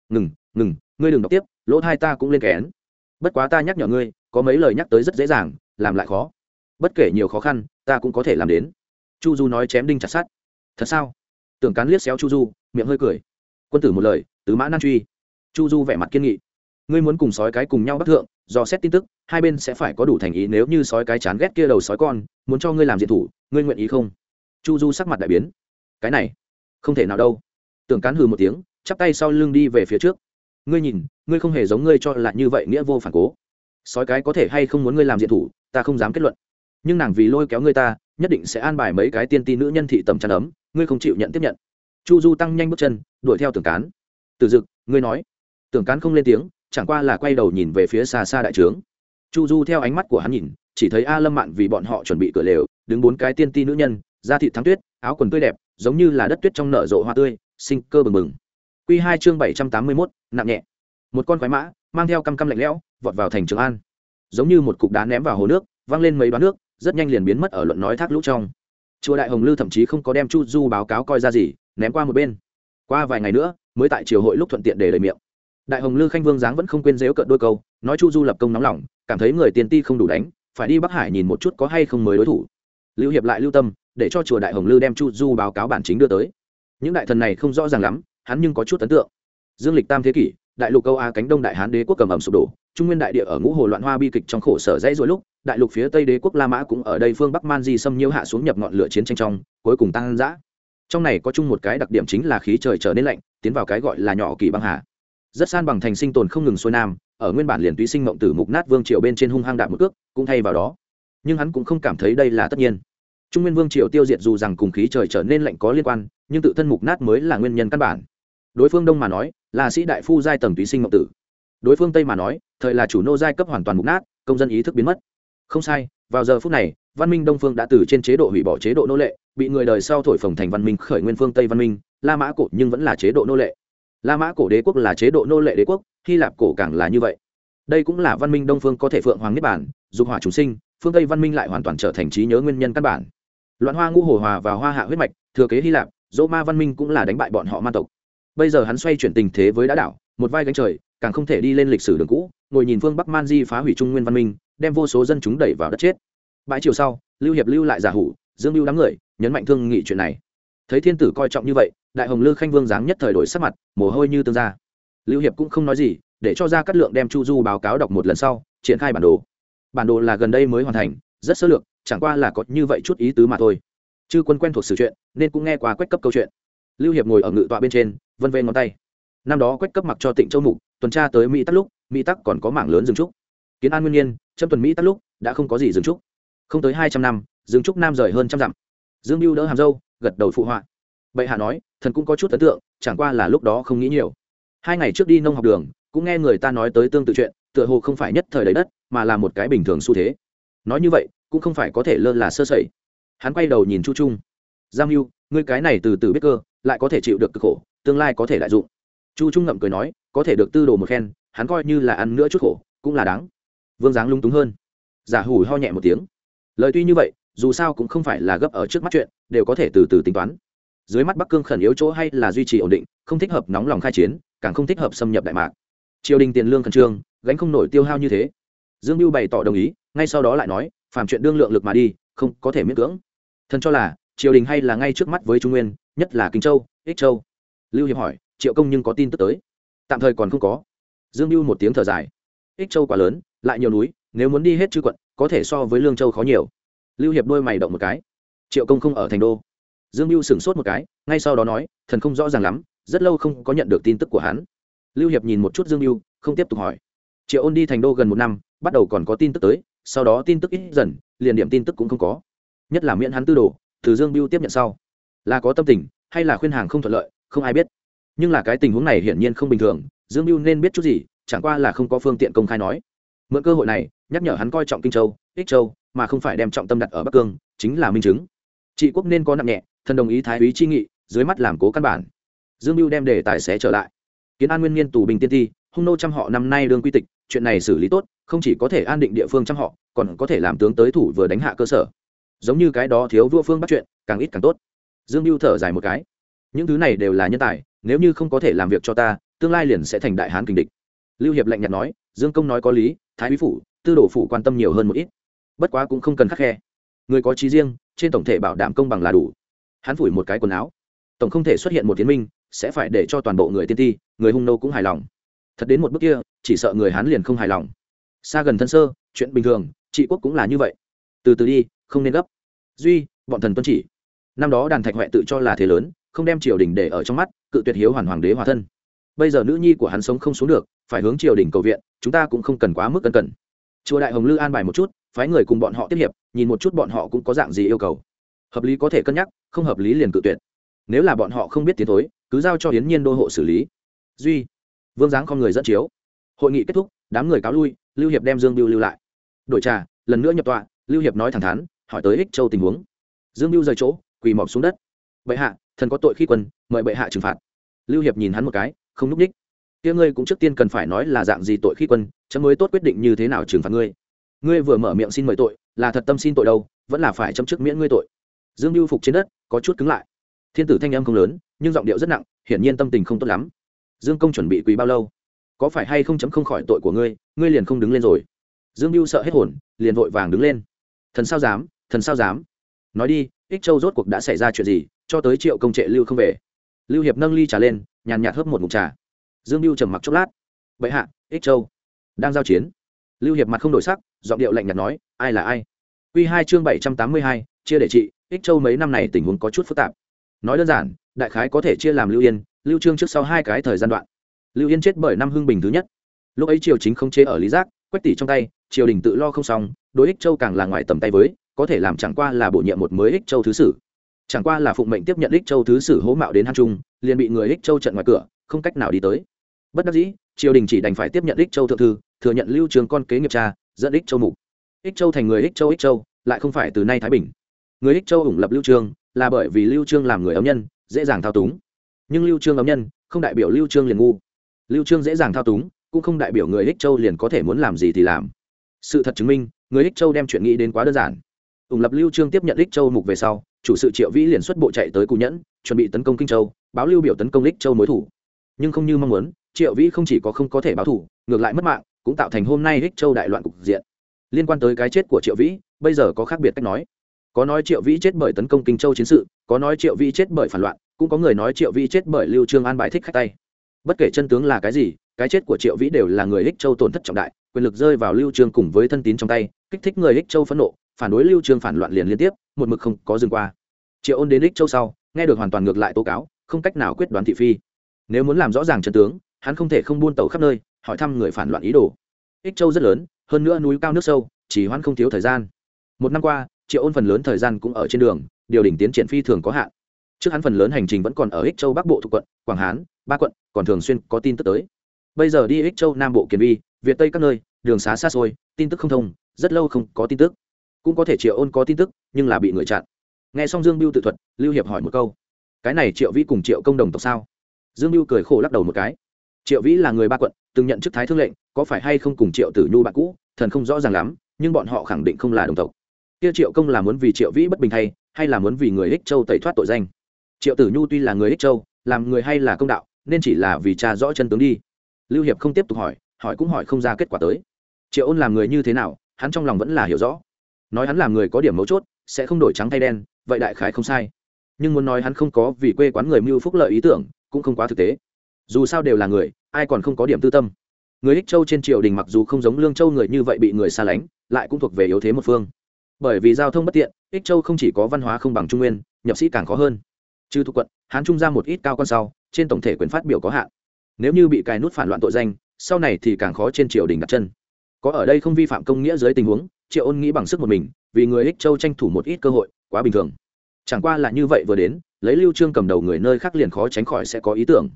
Ngừng ngừng, ngươi đừng đọc tiếp lỗ hai ta cũng lên kén. Bất quá ta nhắc nhở ngươi, có mấy lời nhắc tới rất dễ dàng, làm lại khó. Bất kể nhiều khó khăn, ta cũng có thể làm đến. Chu du nói chém đinh chặt sát thật sao? Tưởng cán liếc xéo chu du, miệng hơi cười. Quân tử một lời, tứ mã nan truy. Chu du vẻ mặt kiên nghị. Ngươi muốn cùng sói cái cùng nhau bắt thượng, do xét tin tức, hai bên sẽ phải có đủ thành ý nếu như sói cái chán ghét kia đầu sói con, muốn cho ngươi làm diện thủ, ngươi nguyện ý không? Chu du sắc mặt đại biến. Cái này, không thể nào đâu. Tưởng cán hừ một tiếng, chắp tay sau lưng đi về phía trước. Ngươi nhìn ngươi không hề giống ngươi cho là như vậy nghĩa vô phản cố. Sói cái có thể hay không muốn ngươi làm diện thủ, ta không dám kết luận. Nhưng nàng vì lôi kéo ngươi ta, nhất định sẽ an bài mấy cái tiên ti nữ nhân thị tầm chăn ấm, ngươi không chịu nhận tiếp nhận. Chu du tăng nhanh bước chân, đuổi theo tưởng cán. Từ dực, ngươi nói. Tưởng cán không lên tiếng, chẳng qua là quay đầu nhìn về phía xa xa đại trướng. Chu du theo ánh mắt của hắn nhìn, chỉ thấy a lâm mạn vì bọn họ chuẩn bị cửa lều, đứng bốn cái tiên ti nữ nhân, da thịt thắng tuyết, áo quần tươi đẹp, giống như là đất tuyết trong nở rộ hoa tươi, sinh cơ bừng bừng. Q hai chương bảy trăm tám mươi mốt, nặng nhẹ một con khoái mã, mang theo căm căm lạnh lẽo, vọt vào thành trường an. Giống như một cục đá ném vào hồ nước văng lên mấy đoán nước, rất nhanh liền biến mất ở luận nói thác lũ trong. Chùa đại hồng lư thậm chí không có đem chu du báo cáo coi ra gì, ném qua một bên. Qua vài ngày nữa, mới tại triều hội lúc thuận tiện để lời miệng. Đại hồng lư khanh vương giáng vẫn không quên dếu cợt đôi câu, nói chu du lập công nóng lòng, cảm thấy người tiền ti không đủ đánh, phải đi bắc hải nhìn một chút có hay không mới đối thủ. Lưu hiệp lại lưu tâm, để cho chùa đại hồng lư đem chu du báo cáo bản chính đưa tới. Những đại thần này không rõ ràng lắm, hắn nhưng có chút ấn tượng. Dương lịch tam thế kỷ đại lục câu a cánh đông đại hán đế quốc cầm ẩm sụp đổ, trung nguyên đại địa ở ngũ hồ loạn hoa bi kịch trong khổ sở dãy rồi lúc, đại lục phía tây đế quốc la mã cũng ở đây phương bắc man di xâm nhiễu hạ xuống nhập ngọn lửa chiến tranh trong, cuối cùng tăng dã. trong này có chung một cái đặc điểm chính là khí trời trở nên lạnh, tiến vào cái gọi là nhỏ kỳ băng hà. Rất san bằng thành sinh tồn không ngừng xuôi nam, ở nguyên bản liền túy sinh mộng tử mục nát vương triều bên trên hung hăng đạp một cước, cũng thay vào đó. Nhưng hắn cũng không cảm thấy đây là tất nhiên. Trung nguyên vương triều tiêu diệt dù rằng cùng khí trời trở nên lạnh có liên quan, nhưng tự thân mục nát mới là nguyên nhân căn bản. Đối phương đông mà nói là sĩ đại phu giai tầng túy sinh mộng tử. Đối phương tây mà nói, thời là chủ nô giai cấp hoàn toàn mục nát, công dân ý thức biến mất. Không sai, vào giờ phút này, văn minh đông phương đã từ trên chế độ hủy bỏ chế độ nô lệ, bị người đời sau thổi phồng thành văn minh, khởi nguyên phương tây văn minh, la mã cổ nhưng vẫn là chế độ nô lệ. La mã cổ đế quốc là chế độ nô lệ đế quốc, hy lạp cổ càng là như vậy. Đây cũng là văn minh đông phương có thể phượng hoàng niết bản dục hỏa chúng sinh, phương tây văn minh lại hoàn toàn trở thành trí nhớ nguyên nhân căn bản. Loạn hoa ngũ hồ hòa và hoa hạ huyết mạch, thừa kế hy lạp, dỗ ma văn minh cũng là đánh bại bọn họ ma tộc bây giờ hắn xoay chuyển tình thế với đã đảo, một vai gánh trời, càng không thể đi lên lịch sử đường cũ, ngồi nhìn phương bắc man di phá hủy trung nguyên văn minh, đem vô số dân chúng đẩy vào đất chết. Bãi chiều sau, lưu hiệp lưu lại giả hủ, dương lưu đám người, nhấn mạnh thương nghị chuyện này. Thấy thiên tử coi trọng như vậy, đại hồng lư khanh vương dáng nhất thời đổi sắc mặt, mồ hôi như tương ra. Lưu hiệp cũng không nói gì, để cho ra cát lượng đem chu du báo cáo đọc một lần sau, triển khai bản đồ. Bản đồ là gần đây mới hoàn thành, rất sơ lược, chẳng qua là có như vậy chút ý tứ mà thôi. Chư quân quen thuộc sự chuyện, nên cũng nghe qua quách cấp câu chuyện. Lưu hiệp ngồi ở ngự tọa bên trên vân vê ngón tay. Năm đó quách cấp mặc cho tịnh châu mục, tuần tra tới mỹ tắc lúc, mỹ tắc còn có mảng lớn rừng trúc. Kiến an nguyên nhiên trong tuần mỹ tắc lúc, đã không có gì rừng trúc. Không tới hai trăm năm, rừng trúc nam rời hơn trăm dặm. Dương mưu đỡ hàm dâu, gật đầu phụ họa. Bệ hạ nói, thần cũng có chút ấn tượng, chẳng qua là lúc đó không nghĩ nhiều. Hai ngày trước đi nông học đường, cũng nghe người ta nói tới tương tự chuyện, tựa hồ không phải nhất thời đấy đất, mà là một cái bình thường xu thế. Nói như vậy, cũng không phải có thể lơ là sơ sẩy. Hắn quay đầu nhìn chu trung. Giang mưu ngươi cái này từ từ biết cơ, lại có thể chịu được cực khổ tương lai có thể đại dụng. Chu trung ngậm cười nói, có thể được tư đồ một khen hắn coi như là ăn nữa chút khổ, cũng là đáng. Vương giáng lung túng hơn. Giả hủ ho nhẹ một tiếng. Lời tuy như vậy, dù sao cũng không phải là gấp ở trước mắt chuyện, đều có thể từ từ tính toán. Dưới mắt bắc cương khẩn yếu chỗ hay là duy trì ổn định, không thích hợp nóng lòng khai chiến, càng không thích hợp xâm nhập đại mạc. Triều đình tiền lương khẩn trương, gánh không nổi tiêu hao như thế. Dương mưu bày tỏ đồng ý, ngay sau đó lại nói, phàm chuyện đương lượng lực mà đi, không có thể miễn cưỡng. Thần cho là, triều đình hay là ngay trước mắt với trung nguyên, nhất là kinh châu, ích châu lưu hiệp hỏi, triệu công nhưng có tin tức tới? Tạm thời còn không có. Dương mưu một tiếng thở dài, ích châu quá lớn, lại nhiều núi, nếu muốn đi hết chư quận, có thể so với lương châu khó nhiều. Lưu hiệp đôi mày động một cái, triệu công không ở thành đô. Dương mưu sửng sốt một cái, ngay sau đó nói, thần không rõ ràng lắm, rất lâu không có nhận được tin tức của hắn. Lưu hiệp nhìn một chút dương mưu không tiếp tục hỏi, triệu ôn đi thành đô gần một năm, bắt đầu còn có tin tức tới, sau đó tin tức ít dần, liền điểm tin tức cũng không có. Nhất là miễn hắn tư đồ, từ dương mưu tiếp nhận sau, là có tâm tình, hay là khuyên hàng không thuận lợi không ai biết. Nhưng là cái tình huống này hiển nhiên không bình thường, dương mưu nên biết chút gì, chẳng qua là không có phương tiện công khai nói. Mượn cơ hội này, nhắc nhở hắn coi trọng kinh châu, ích châu, mà không phải đem trọng tâm đặt ở bắc cương, chính là minh chứng. Trị quốc nên có nặng nhẹ, thần đồng ý thái úy chi nghị, dưới mắt làm cố căn bản. Dương mưu đem đề tài xé trở lại. Kiến an nguyên niên tù bình tiên ti hung nô trăm họ năm nay đương quy tịch, chuyện này xử lý tốt, không chỉ có thể an định địa phương trăm họ, còn có thể làm tướng tới thủ vừa đánh hạ cơ sở. Giống như cái đó thiếu vua phương bắt chuyện, càng ít càng tốt. Dương mưu thở dài một cái những thứ này đều là nhân tài, nếu như không có thể làm việc cho ta, tương lai liền sẽ thành đại hán kình địch. Lưu hiệp lạnh nhạt nói, dương công nói có lý, thái úy phủ, tư đồ phủ quan tâm nhiều hơn một ít. Bất quá cũng không cần khắc khe. Người có trí riêng, trên tổng thể bảo đảm công bằng là đủ. Hắn phủi một cái quần áo. Tổng không thể xuất hiện một tiến minh, sẽ phải để cho toàn bộ người tiên ti, người hung nô cũng hài lòng. Thật đến một bước kia, chỉ sợ người hắn liền không hài lòng. Xa gần thân sơ, chuyện bình thường, trị quốc cũng là như vậy. Từ từ đi, không nên gấp. Duy, bọn thần tuân chỉ. Năm đó đàn thạch huệ tự cho là thế lớn không đem triều đình để ở trong mắt, cự tuyệt hiếu hoàn hoàng đế hòa thân. Bây giờ nữ nhi của hắn sống không xuống được, phải hướng triều đình cầu viện, chúng ta cũng không cần quá mức cân cẩn. Chùa đại hồng lư an bài một chút, phái người cùng bọn họ tiếp hiệp, nhìn một chút bọn họ cũng có dạng gì yêu cầu. Hợp lý có thể cân nhắc, không hợp lý liền cự tuyệt. Nếu là bọn họ không biết tiến thối, cứ giao cho hiến nhiên đô hộ xử lý. Duy, vương giáng con người dẫn chiếu. Hội nghị kết thúc, đám người cáo lui, lưu hiệp đem dương biêu lưu lại. Đổi trà, lần nữa nhập tọa, lưu hiệp nói thẳng thắn, hỏi tới ích châu tình huống. Dương biêu rời chỗ, quỳ mọc xuống đất bệ hạ, thần có tội khi quân, mời bệ hạ trừng phạt. Lưu hiệp nhìn hắn một cái, không núp ních. Kia ngươi cũng trước tiên cần phải nói là dạng gì tội khi quân, chấm mới tốt quyết định như thế nào trừng phạt ngươi. Ngươi vừa mở miệng xin mời tội, là thật tâm xin tội đâu, vẫn là phải chấm chức miễn ngươi tội. Dương mưu phục trên đất, có chút cứng lại. Thiên tử thanh âm không lớn, nhưng giọng điệu rất nặng, hiển nhiên tâm tình không tốt lắm. Dương công chuẩn bị quỳ bao lâu? Có phải hay không chấm không khỏi tội của ngươi ngươi liền không đứng lên rồi? Dương mưu sợ hết hồn, liền vội vàng đứng lên. Thần sao dám, thần sao dám? Nói đi ích châu rốt cuộc đã xảy ra chuyện gì, cho tới triệu công trệ lưu không về. Lưu hiệp nâng ly trà lên, nhàn nhạt hớp một mục trà. Dương lưu trầm mặc chốc lát. Bệ hạ, ích châu. Đang giao chiến. Lưu hiệp mặt không đổi sắc, giọng điệu lạnh nhạt nói, ai là ai? Q hai chương bảy trăm tám mươi hai, chia để trị, ích châu mấy năm này tình huống có chút phức tạp. Nói đơn giản, đại khái có thể chia làm lưu yên, lưu trương trước sau hai cái thời gian đoạn. Lưu yên chết bởi năm hưng bình thứ nhất. Lúc ấy triều chính không chế ở lý giác, quách tỷ trong tay, triều đình tự lo không xong, đối ích châu càng là ngoài tầm tay với có thể làm chẳng qua là bổ nhiệm một mới ích châu thứ sử. Chẳng qua là phụng mệnh tiếp nhận ích châu thứ sử hỗ mạo đến hang trung, liền bị người ích châu trận ngoài cửa, không cách nào đi tới. Bất đắc dĩ, triều đình chỉ đành phải tiếp nhận ích châu thượng thư, thừa nhận lưu trường con kế nghiệp cha, dẫn ích châu mục. Ích châu thành người ích châu ích châu, lại không phải từ nay thái bình. Người ích châu ủng lập lưu trương, là bởi vì lưu trương làm người ấm nhân, dễ dàng thao túng. Nhưng lưu trương ấm nhân, không đại biểu lưu trương liền ngu. Lưu trương dễ dàng thao túng, cũng không đại biểu người ích châu liền có thể muốn làm gì thì làm. Sự thật chứng minh, người ích châu đem chuyện nghĩ đến quá đơn giản ủng lập lưu trương tiếp nhận lích châu mục về sau, chủ sự triệu vĩ liền xuất bộ chạy tới cù nhẫn, chuẩn bị tấn công kinh châu, báo lưu biểu tấn công lích châu mối thủ. Nhưng không như mong muốn, triệu vĩ không chỉ có không có thể báo thủ, ngược lại mất mạng, cũng tạo thành hôm nay lích châu đại loạn cục diện. Liên quan tới cái chết của triệu vĩ, bây giờ có khác biệt cách nói. Có nói triệu vĩ chết bởi tấn công kinh châu chiến sự, có nói triệu vĩ chết bởi phản loạn, cũng có người nói triệu vĩ chết bởi lưu trương an bài thích khách tay. Bất kể chân tướng là cái gì, cái chết của triệu vĩ đều là người lích châu tổn thất trọng đại, quyền lực rơi vào lưu trương cùng với thân tín trong tay, kích thích người lích châu phẫn nộ phản đối lưu trương phản loạn liền liên tiếp, một mực không có dừng qua. Triệu ôn đến ích châu sau, nghe được hoàn toàn ngược lại tố cáo, không cách nào quyết đoán thị phi. Nếu muốn làm rõ ràng chân tướng, hắn không thể không buôn tàu khắp nơi, hỏi thăm người phản loạn ý đồ. Ích châu rất lớn, hơn nữa núi cao nước sâu, chỉ hoãn không thiếu thời gian. Một năm qua, triệu ôn phần lớn thời gian cũng ở trên đường, điều đỉnh tiến triển phi thường có hạn. Trước hắn phần lớn hành trình vẫn còn ở ích châu bắc bộ thuộc quận, quảng hán, ba quận, còn thường xuyên có tin tức tới. Bây giờ đi ích châu nam bộ kiền vi, việt tây các nơi, đường xá xa xôi, tin tức không thông, rất lâu không có tin tức cũng có thể triệu ôn có tin tức, nhưng là bị người chặn. Nghe xong dương biêu tự thuật, lưu hiệp hỏi một câu, cái này triệu vĩ cùng triệu công đồng tộc sao? Dương biêu cười khổ lắc đầu một cái, triệu vĩ là người ba quận, từng nhận chức thái thương lệnh, có phải hay không cùng triệu tử nhu bạn cũ, thần không rõ ràng lắm, nhưng bọn họ khẳng định không là đồng tộc. Kia triệu công là muốn vì triệu vĩ bất bình thay, hay là muốn vì người ích châu tẩy thoát tội danh? Triệu tử nhu tuy là người ích châu, làm người hay là công đạo, nên chỉ là vì cha rõ chân tướng đi. Lưu hiệp không tiếp tục hỏi hỏi cũng hỏi không ra kết quả tới. Triệu ôn làm người như thế nào, hắn trong lòng vẫn là hiểu rõ nói hắn làm người có điểm mấu chốt, sẽ không đổi trắng thay đen, vậy đại khái không sai. Nhưng muốn nói hắn không có vì quê quán người mưu phúc lợi ý tưởng, cũng không quá thực tế. Dù sao đều là người, ai còn không có điểm tư tâm. Người ích châu trên triều đình mặc dù không giống lương châu người như vậy bị người xa lánh, lại cũng thuộc về yếu thế một phương. Bởi vì giao thông bất tiện, ích châu không chỉ có văn hóa không bằng trung nguyên, nhập sĩ càng khó hơn. Trừ thuộc quận hán trung ra một ít cao con sau, trên tổng thể quyền phát biểu có hạn. Nếu như bị cài nút phản loạn tội danh, sau này thì càng khó trên triều đình đặt chân. Có ở đây không vi phạm công nghĩa dưới tình huống triệu ôn nghĩ bằng sức một mình, vì người ích châu tranh thủ một ít cơ hội, quá bình thường. Chẳng qua là như vậy vừa đến, lấy lưu trương cầm đầu người nơi khác liền khó tránh khỏi sẽ có ý tưởng.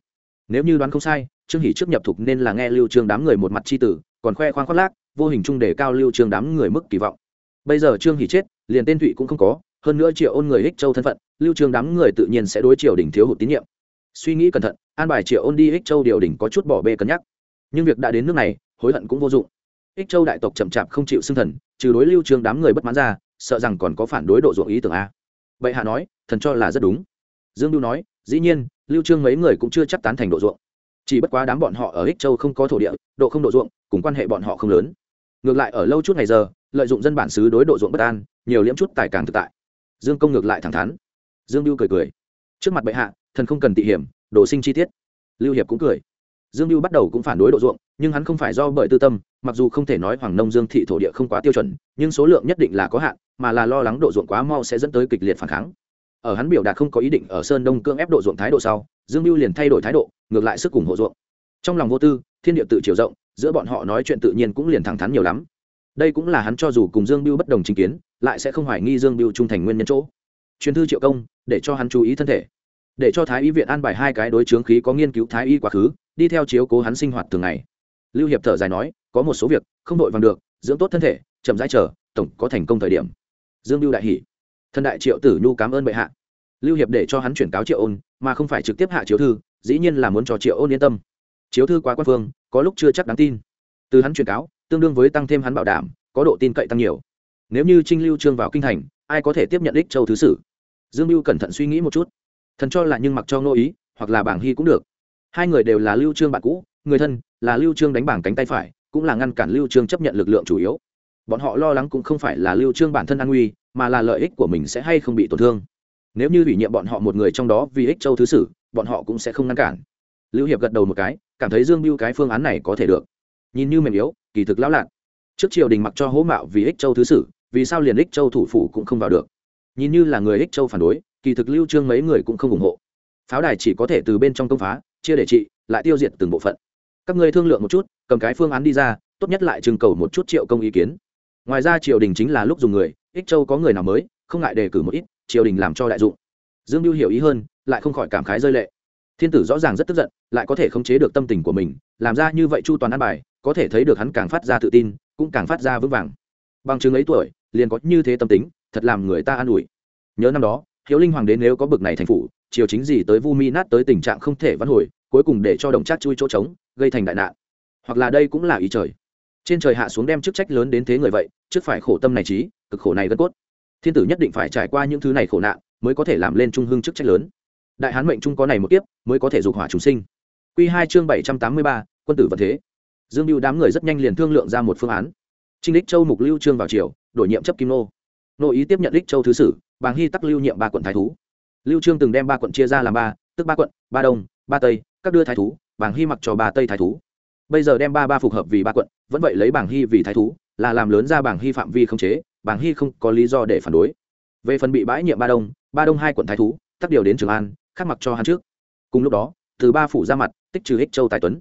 Nếu như đoán không sai, trương hỷ trước nhập thục nên là nghe lưu trương đám người một mặt chi tử, còn khoe khoang khoác lác, vô hình chung để cao lưu trương đám người mức kỳ vọng. Bây giờ trương hỷ chết, liền tên thụy cũng không có, hơn nữa triệu ôn người ích châu thân phận, lưu trương đám người tự nhiên sẽ đối triều đình thiếu hụt tín nhiệm. Suy nghĩ cẩn thận, an bài triệu ôn đi ích châu điều đình có chút bỏ bê cân nhắc. Nhưng việc đã đến nước này, hối hận cũng vô dụng ích châu đại tộc chậm chạp không chịu xưng thần, trừ đối lưu trương đám người bất mãn ra, sợ rằng còn có phản đối độ ruộng ý tưởng a. Vậy hạ nói, thần cho là rất đúng. Dương lưu nói, dĩ nhiên, lưu trương mấy người cũng chưa chắc tán thành độ ruộng. Chỉ bất quá đám bọn họ ở ích châu không có thổ địa, độ không độ ruộng, cùng quan hệ bọn họ không lớn. Ngược lại ở lâu chút ngày giờ, lợi dụng dân bản xứ đối độ ruộng bất an, nhiều liễm chút tài càng thực tại. Dương công ngược lại thẳng thắn. Dương lưu cười cười. Trước mặt bệ hạ, thần không cần tị hiểm, đồ sinh chi tiết. Lưu hiệp cũng cười dương lưu bắt đầu cũng phản đối độ ruộng, nhưng hắn không phải do bởi tư tâm, mặc dù không thể nói hoàng nông dương thị thổ địa không quá tiêu chuẩn, nhưng số lượng nhất định là có hạn, mà là lo lắng độ ruộng quá mau sẽ dẫn tới kịch liệt phản kháng. Ở hắn biểu đạt không có ý định ở sơn đông cương ép độ ruộng thái độ sau, dương lưu liền thay đổi thái độ, ngược lại sức cùng hộ ruộng. Trong lòng vô tư, thiên địa tự chiều rộng, giữa bọn họ nói chuyện tự nhiên cũng liền thẳng thắn nhiều lắm. Đây cũng là hắn cho dù cùng dương biêu bất đồng chính kiến, lại sẽ không hoài nghi dương biêu trung thành nguyên nhân chỗ. Truyền thư triệu công, để cho hắn chú ý thân thể. Để cho thái y viện an bài hai cái đối chướng khí có nghiên cứu thái y quá khứ đi theo chiếu cố hắn sinh hoạt thường ngày. Lưu hiệp thở dài nói, có một số việc, không đội vàng được, dưỡng tốt thân thể, chậm rãi chờ, tổng có thành công thời điểm. Dương biêu đại hỷ thân đại triệu tử nhu cảm ơn bệ hạ. Lưu hiệp để cho hắn chuyển cáo triệu ôn, mà không phải trực tiếp hạ chiếu thư, dĩ nhiên là muốn cho triệu ôn yên tâm. Chiếu thư quá quan phương, có lúc chưa chắc đáng tin. Từ hắn chuyển cáo, tương đương với tăng thêm hắn bảo đảm, có độ tin cậy tăng nhiều. Nếu như trinh lưu trương vào kinh thành, ai có thể tiếp nhận ích châu thứ sử? Dương lưu cẩn thận suy nghĩ một chút. Thần cho là nhưng mặc cho nô ý, hoặc là bảng hy cũng được hai người đều là lưu trương bạn cũ, người thân là lưu trương đánh bảng cánh tay phải, cũng là ngăn cản lưu trương chấp nhận lực lượng chủ yếu. Bọn họ lo lắng cũng không phải là lưu trương bản thân an nguy, mà là lợi ích của mình sẽ hay không bị tổn thương. Nếu như ủy nhiệm bọn họ một người trong đó vì ích châu thứ sử, bọn họ cũng sẽ không ngăn cản. Lưu hiệp gật đầu một cái, cảm thấy dương biêu cái phương án này có thể được. Nhìn như mềm yếu, kỳ thực lão lạn. trước triều đình mặc cho hố mạo vì ích châu thứ sử, vì sao liền ích châu thủ phủ cũng không vào được? Nhìn như là người ích châu phản đối, kỳ thực lưu trương mấy người cũng không ủng hộ. Pháo đài chỉ có thể từ bên trong công phá chia để trị, lại tiêu diệt từng bộ phận. Các ngươi thương lượng một chút, cầm cái phương án đi ra, tốt nhất lại trưng cầu một chút triệu công ý kiến. Ngoài ra triều đình chính là lúc dùng người, ích châu có người nào mới, không ngại đề cử một ít, triều đình làm cho đại dụng. Dương lưu hiểu ý hơn, lại không khỏi cảm khái rơi lệ. Thiên tử rõ ràng rất tức giận, lại có thể khống chế được tâm tình của mình, làm ra như vậy chu toàn ăn bài, có thể thấy được hắn càng phát ra tự tin, cũng càng phát ra vững vàng. Bằng chứng ấy tuổi, liền có như thế tâm tính, thật làm người ta an ủi. Nhớ năm đó hiếu linh hoàng đến nếu có bực này thành phủ, triều chính gì tới vu mi nát tới tình trạng không thể vãn hồi, cuối cùng để cho đồng trác chui chỗ trống, gây thành đại nạn. Hoặc là đây cũng là ý trời. Trên trời hạ xuống đem chức trách lớn đến thế người vậy, trước phải khổ tâm này trí cực khổ này gân cốt. Thiên tử nhất định phải trải qua những thứ này khổ nạn, mới có thể làm lên trung hưng chức trách lớn. Đại hán mệnh trung có này một kiếp, mới có thể dục hỏa chúng sinh. Q hai chương bảy trăm tám mươi ba, quân tử vật thế. Dương mưu đám người rất nhanh liền thương lượng ra một phương án. Trinh đích châu mục lưu trương vào triều, đổi nhiệm chấp kim nô. Nội ý tiếp nhận đích châu thứ sử bàng hy tắc lưu nhiệm ba quận thái thú. Lưu trương từng đem ba quận chia ra làm ba, tức ba quận, ba đông, ba tây, các đưa thái thú, bàng hy mặc cho ba tây thái thú. Bây giờ đem ba ba phù hợp vì ba quận, vẫn vậy lấy bàng hy vì thái thú, là làm lớn ra bàng hy phạm vi không chế, bàng hy không có lý do để phản đối. Về phần bị bãi nhiệm ba đông ba đông hai quận thái thú, tắc điều đến trường an khắc mặc cho hắn trước. Cùng lúc đó, từ ba phủ ra mặt, tích trừ Hích châu tài tuấn.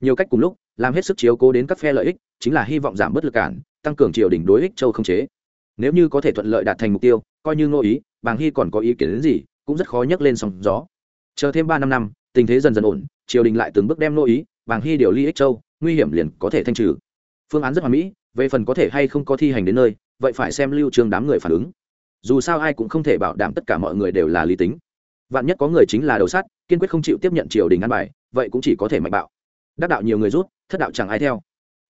Nhiều cách cùng lúc, làm hết sức chiếu cố đến các phe lợi ích, chính là hy vọng giảm bớt lực cản, tăng cường triều đình đối ích châu không chế nếu như có thể thuận lợi đạt thành mục tiêu, coi như ngô ý, bàng hy còn có ý kiến đến gì, cũng rất khó nhấc lên sóng gió. Chờ thêm ba năm năm, tình thế dần dần ổn, triều đình lại từng bước đem ngô ý, bàng hy điều ly ích châu, nguy hiểm liền có thể thanh trừ. Phương án rất hoàn mỹ, về phần có thể hay không có thi hành đến nơi, vậy phải xem lưu trường đám người phản ứng. Dù sao ai cũng không thể bảo đảm tất cả mọi người đều là lý tính. Vạn nhất có người chính là đầu sát kiên quyết không chịu tiếp nhận triều đình ăn bài, vậy cũng chỉ có thể mạnh bạo. Đắc đạo nhiều người rút, thất đạo chẳng ai theo.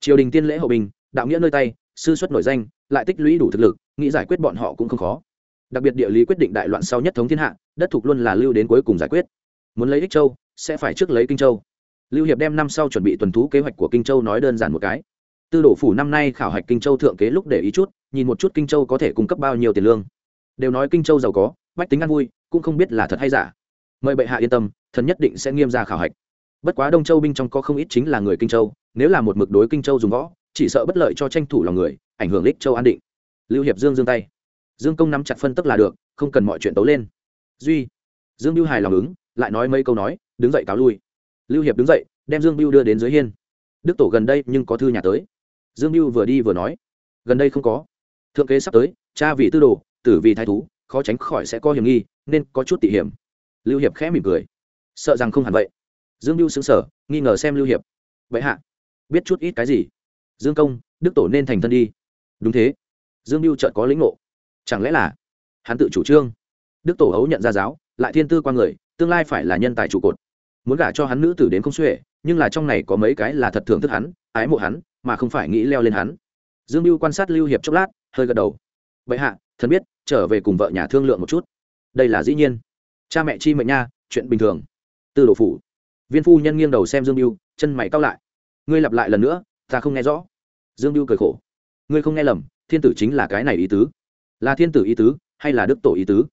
Triều đình tiên lễ hậu bình, đạo nghĩa nơi tay sư xuất nổi danh, lại tích lũy đủ thực lực, nghĩ giải quyết bọn họ cũng không khó. Đặc biệt địa lý quyết định đại loạn sau nhất thống thiên hạ, đất thục luôn là lưu đến cuối cùng giải quyết. Muốn lấy ích châu, sẽ phải trước lấy kinh châu. Lưu hiệp đem năm sau chuẩn bị tuần thú kế hoạch của kinh châu nói đơn giản một cái. Tư đổ phủ năm nay khảo hạch kinh châu thượng kế lúc để ý chút, nhìn một chút kinh châu có thể cung cấp bao nhiêu tiền lương. Đều nói kinh châu giàu có, bách tính ăn vui, cũng không biết là thật hay giả. Mời bệ hạ yên tâm, thần nhất định sẽ nghiêm ra khảo hạch. Bất quá đông châu binh trong có không ít chính là người kinh châu, nếu là một mực đối kinh châu dùng võ chỉ sợ bất lợi cho tranh thủ lòng người, ảnh hưởng ích châu an định. Lưu hiệp dương dương tay. Dương công nắm chặt phân tức là được, không cần mọi chuyện tấu lên. Duy. Dương biêu hài lòng ứng, lại nói mấy câu nói, đứng dậy cáo lui. Lưu hiệp đứng dậy, đem dương biêu đưa đến dưới hiên. Đức tổ gần đây nhưng có thư nhà tới. Dương biêu vừa đi vừa nói. Gần đây không có. Thượng kế sắp tới, cha vì tư đồ, tử vì thái thú, khó tránh khỏi sẽ có hiểm nghi, nên có chút tỉ hiểm. Lưu hiệp khẽ mỉm cười. Sợ rằng không hẳn vậy. Dương mưu xứng sở nghi ngờ xem lưu hiệp. Vậy hạ, biết chút ít cái gì? Dương công, đức tổ nên thành thân đi. Đúng thế. Dương mưu chợt có lĩnh ngộ. Chẳng lẽ là hắn tự chủ trương? Đức tổ hấu nhận ra giáo, lại thiên tư qua người, tương lai phải là nhân tài trụ cột. Muốn gả cho hắn nữ tử đến không xuể, nhưng là trong này có mấy cái là thật thưởng thức hắn, ái mộ hắn, mà không phải nghĩ leo lên hắn. Dương mưu quan sát lưu hiệp chốc lát, hơi gật đầu. Vậy hạ thần biết, trở về cùng vợ nhà thương lượng một chút. Đây là dĩ nhiên. Cha mẹ chi mệnh nha, chuyện bình thường. Tư đồ phủ. Viên phu nhân nghiêng đầu xem dương mưu chân mày cao lại. Ngươi lặp lại lần nữa ta không nghe rõ. Dương Biêu cười khổ. Ngươi không nghe lầm, thiên tử chính là cái này ý tứ. Là thiên tử ý tứ, hay là đức tổ ý tứ?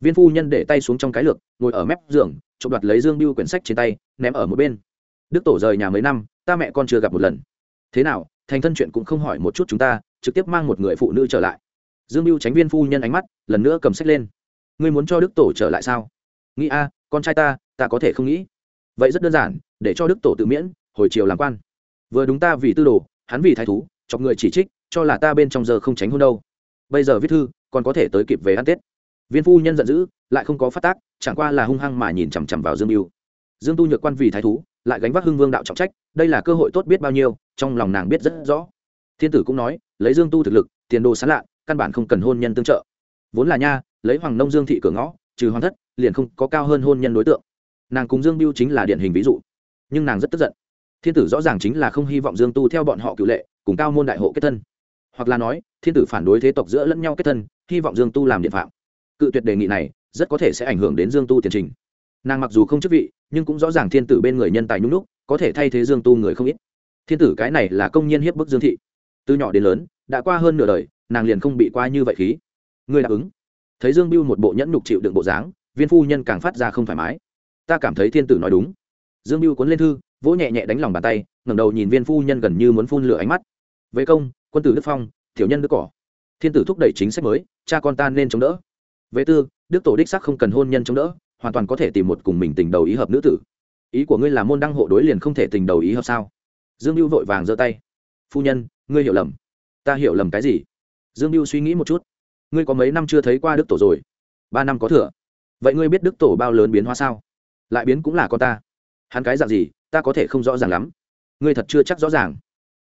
Viên phu nhân để tay xuống trong cái lược, ngồi ở mép giường, chụp đoạt lấy dương Biêu quyển sách trên tay, ném ở một bên. Đức tổ rời nhà mấy năm, ta mẹ con chưa gặp một lần. Thế nào, thành thân chuyện cũng không hỏi một chút chúng ta, trực tiếp mang một người phụ nữ trở lại. Dương Biêu tránh viên phu nhân ánh mắt, lần nữa cầm sách lên. Ngươi muốn cho đức tổ trở lại sao? Nghĩ a, con trai ta ta có thể không nghĩ. Vậy rất đơn giản, để cho đức tổ tự miễn, hồi chiều làm quan vừa đúng ta vì tư đồ, hắn vì thái thú, chọc người chỉ trích, cho là ta bên trong giờ không tránh hôn đâu. Bây giờ viết thư, còn có thể tới kịp về ăn tết. Viên phu nhân giận dữ, lại không có phát tác, chẳng qua là hung hăng mà nhìn chằm chằm vào dương mưu dương tu nhược quan vì thái thú, lại gánh vác hưng vương đạo trọng trách, đây là cơ hội tốt biết bao nhiêu, trong lòng nàng biết rất rõ. Thiên tử cũng nói, lấy dương tu thực lực, tiền đồ sán lạ, căn bản không cần hôn nhân tương trợ. Vốn là nha, lấy hoàng nông dương thị cửa ngõ, trừ hoàng thất, liền không có cao hơn hôn nhân đối tượng. Nàng cùng dương biêu chính là điển hình ví dụ. Nhưng nàng rất tức giận thiên tử rõ ràng chính là không hy vọng dương tu theo bọn họ cựu lệ, cùng cao môn đại hộ kết thân. Hoặc là nói, thiên tử phản đối thế tộc giữa lẫn nhau kết thân, hy vọng dương tu làm điện phạm. Cự tuyệt đề nghị này, rất có thể sẽ ảnh hưởng đến dương tu tiền trình. Nàng mặc dù không chức vị, nhưng cũng rõ ràng thiên tử bên người nhân tài nhung lúc có thể thay thế dương tu người không ít. Thiên tử cái này là công nhân hiếp bức dương thị. Từ nhỏ đến lớn, đã qua hơn nửa đời, nàng liền không bị qua như vậy khí. Người đáp ứng. Thấy dương biêu một bộ nhẫn nhục chịu đựng bộ dáng, viên phu nhân càng phát ra không thoải mái. Ta cảm thấy thiên tử nói đúng. Dương biêu cuốn lên thư vỗ nhẹ nhẹ đánh lòng bàn tay, ngẩng đầu nhìn viên phu nhân gần như muốn phun lửa ánh mắt. Về công, quân tử đức phong thiểu nhân đức cỏ. Thiên tử thúc đẩy chính sách mới, cha con ta nên chống đỡ. Về tư, đức tổ đích sắc không cần hôn nhân chống đỡ, hoàn toàn có thể tìm một cùng mình tình đầu ý hợp nữ tử. Ý của ngươi là môn đăng hộ đối liền không thể tình đầu ý hợp sao? Dương mưu vội vàng giơ tay. Phu nhân, ngươi hiểu lầm. Ta hiểu lầm cái gì? Dương mưu suy nghĩ một chút. Ngươi có mấy năm chưa thấy qua đức tổ rồi? Ba năm có thừa. Vậy ngươi biết đức tổ bao lớn biến hóa sao? Lại biến cũng là con ta. Hắn cái dạng gì? Ta có thể không rõ ràng lắm. Ngươi thật chưa chắc rõ ràng.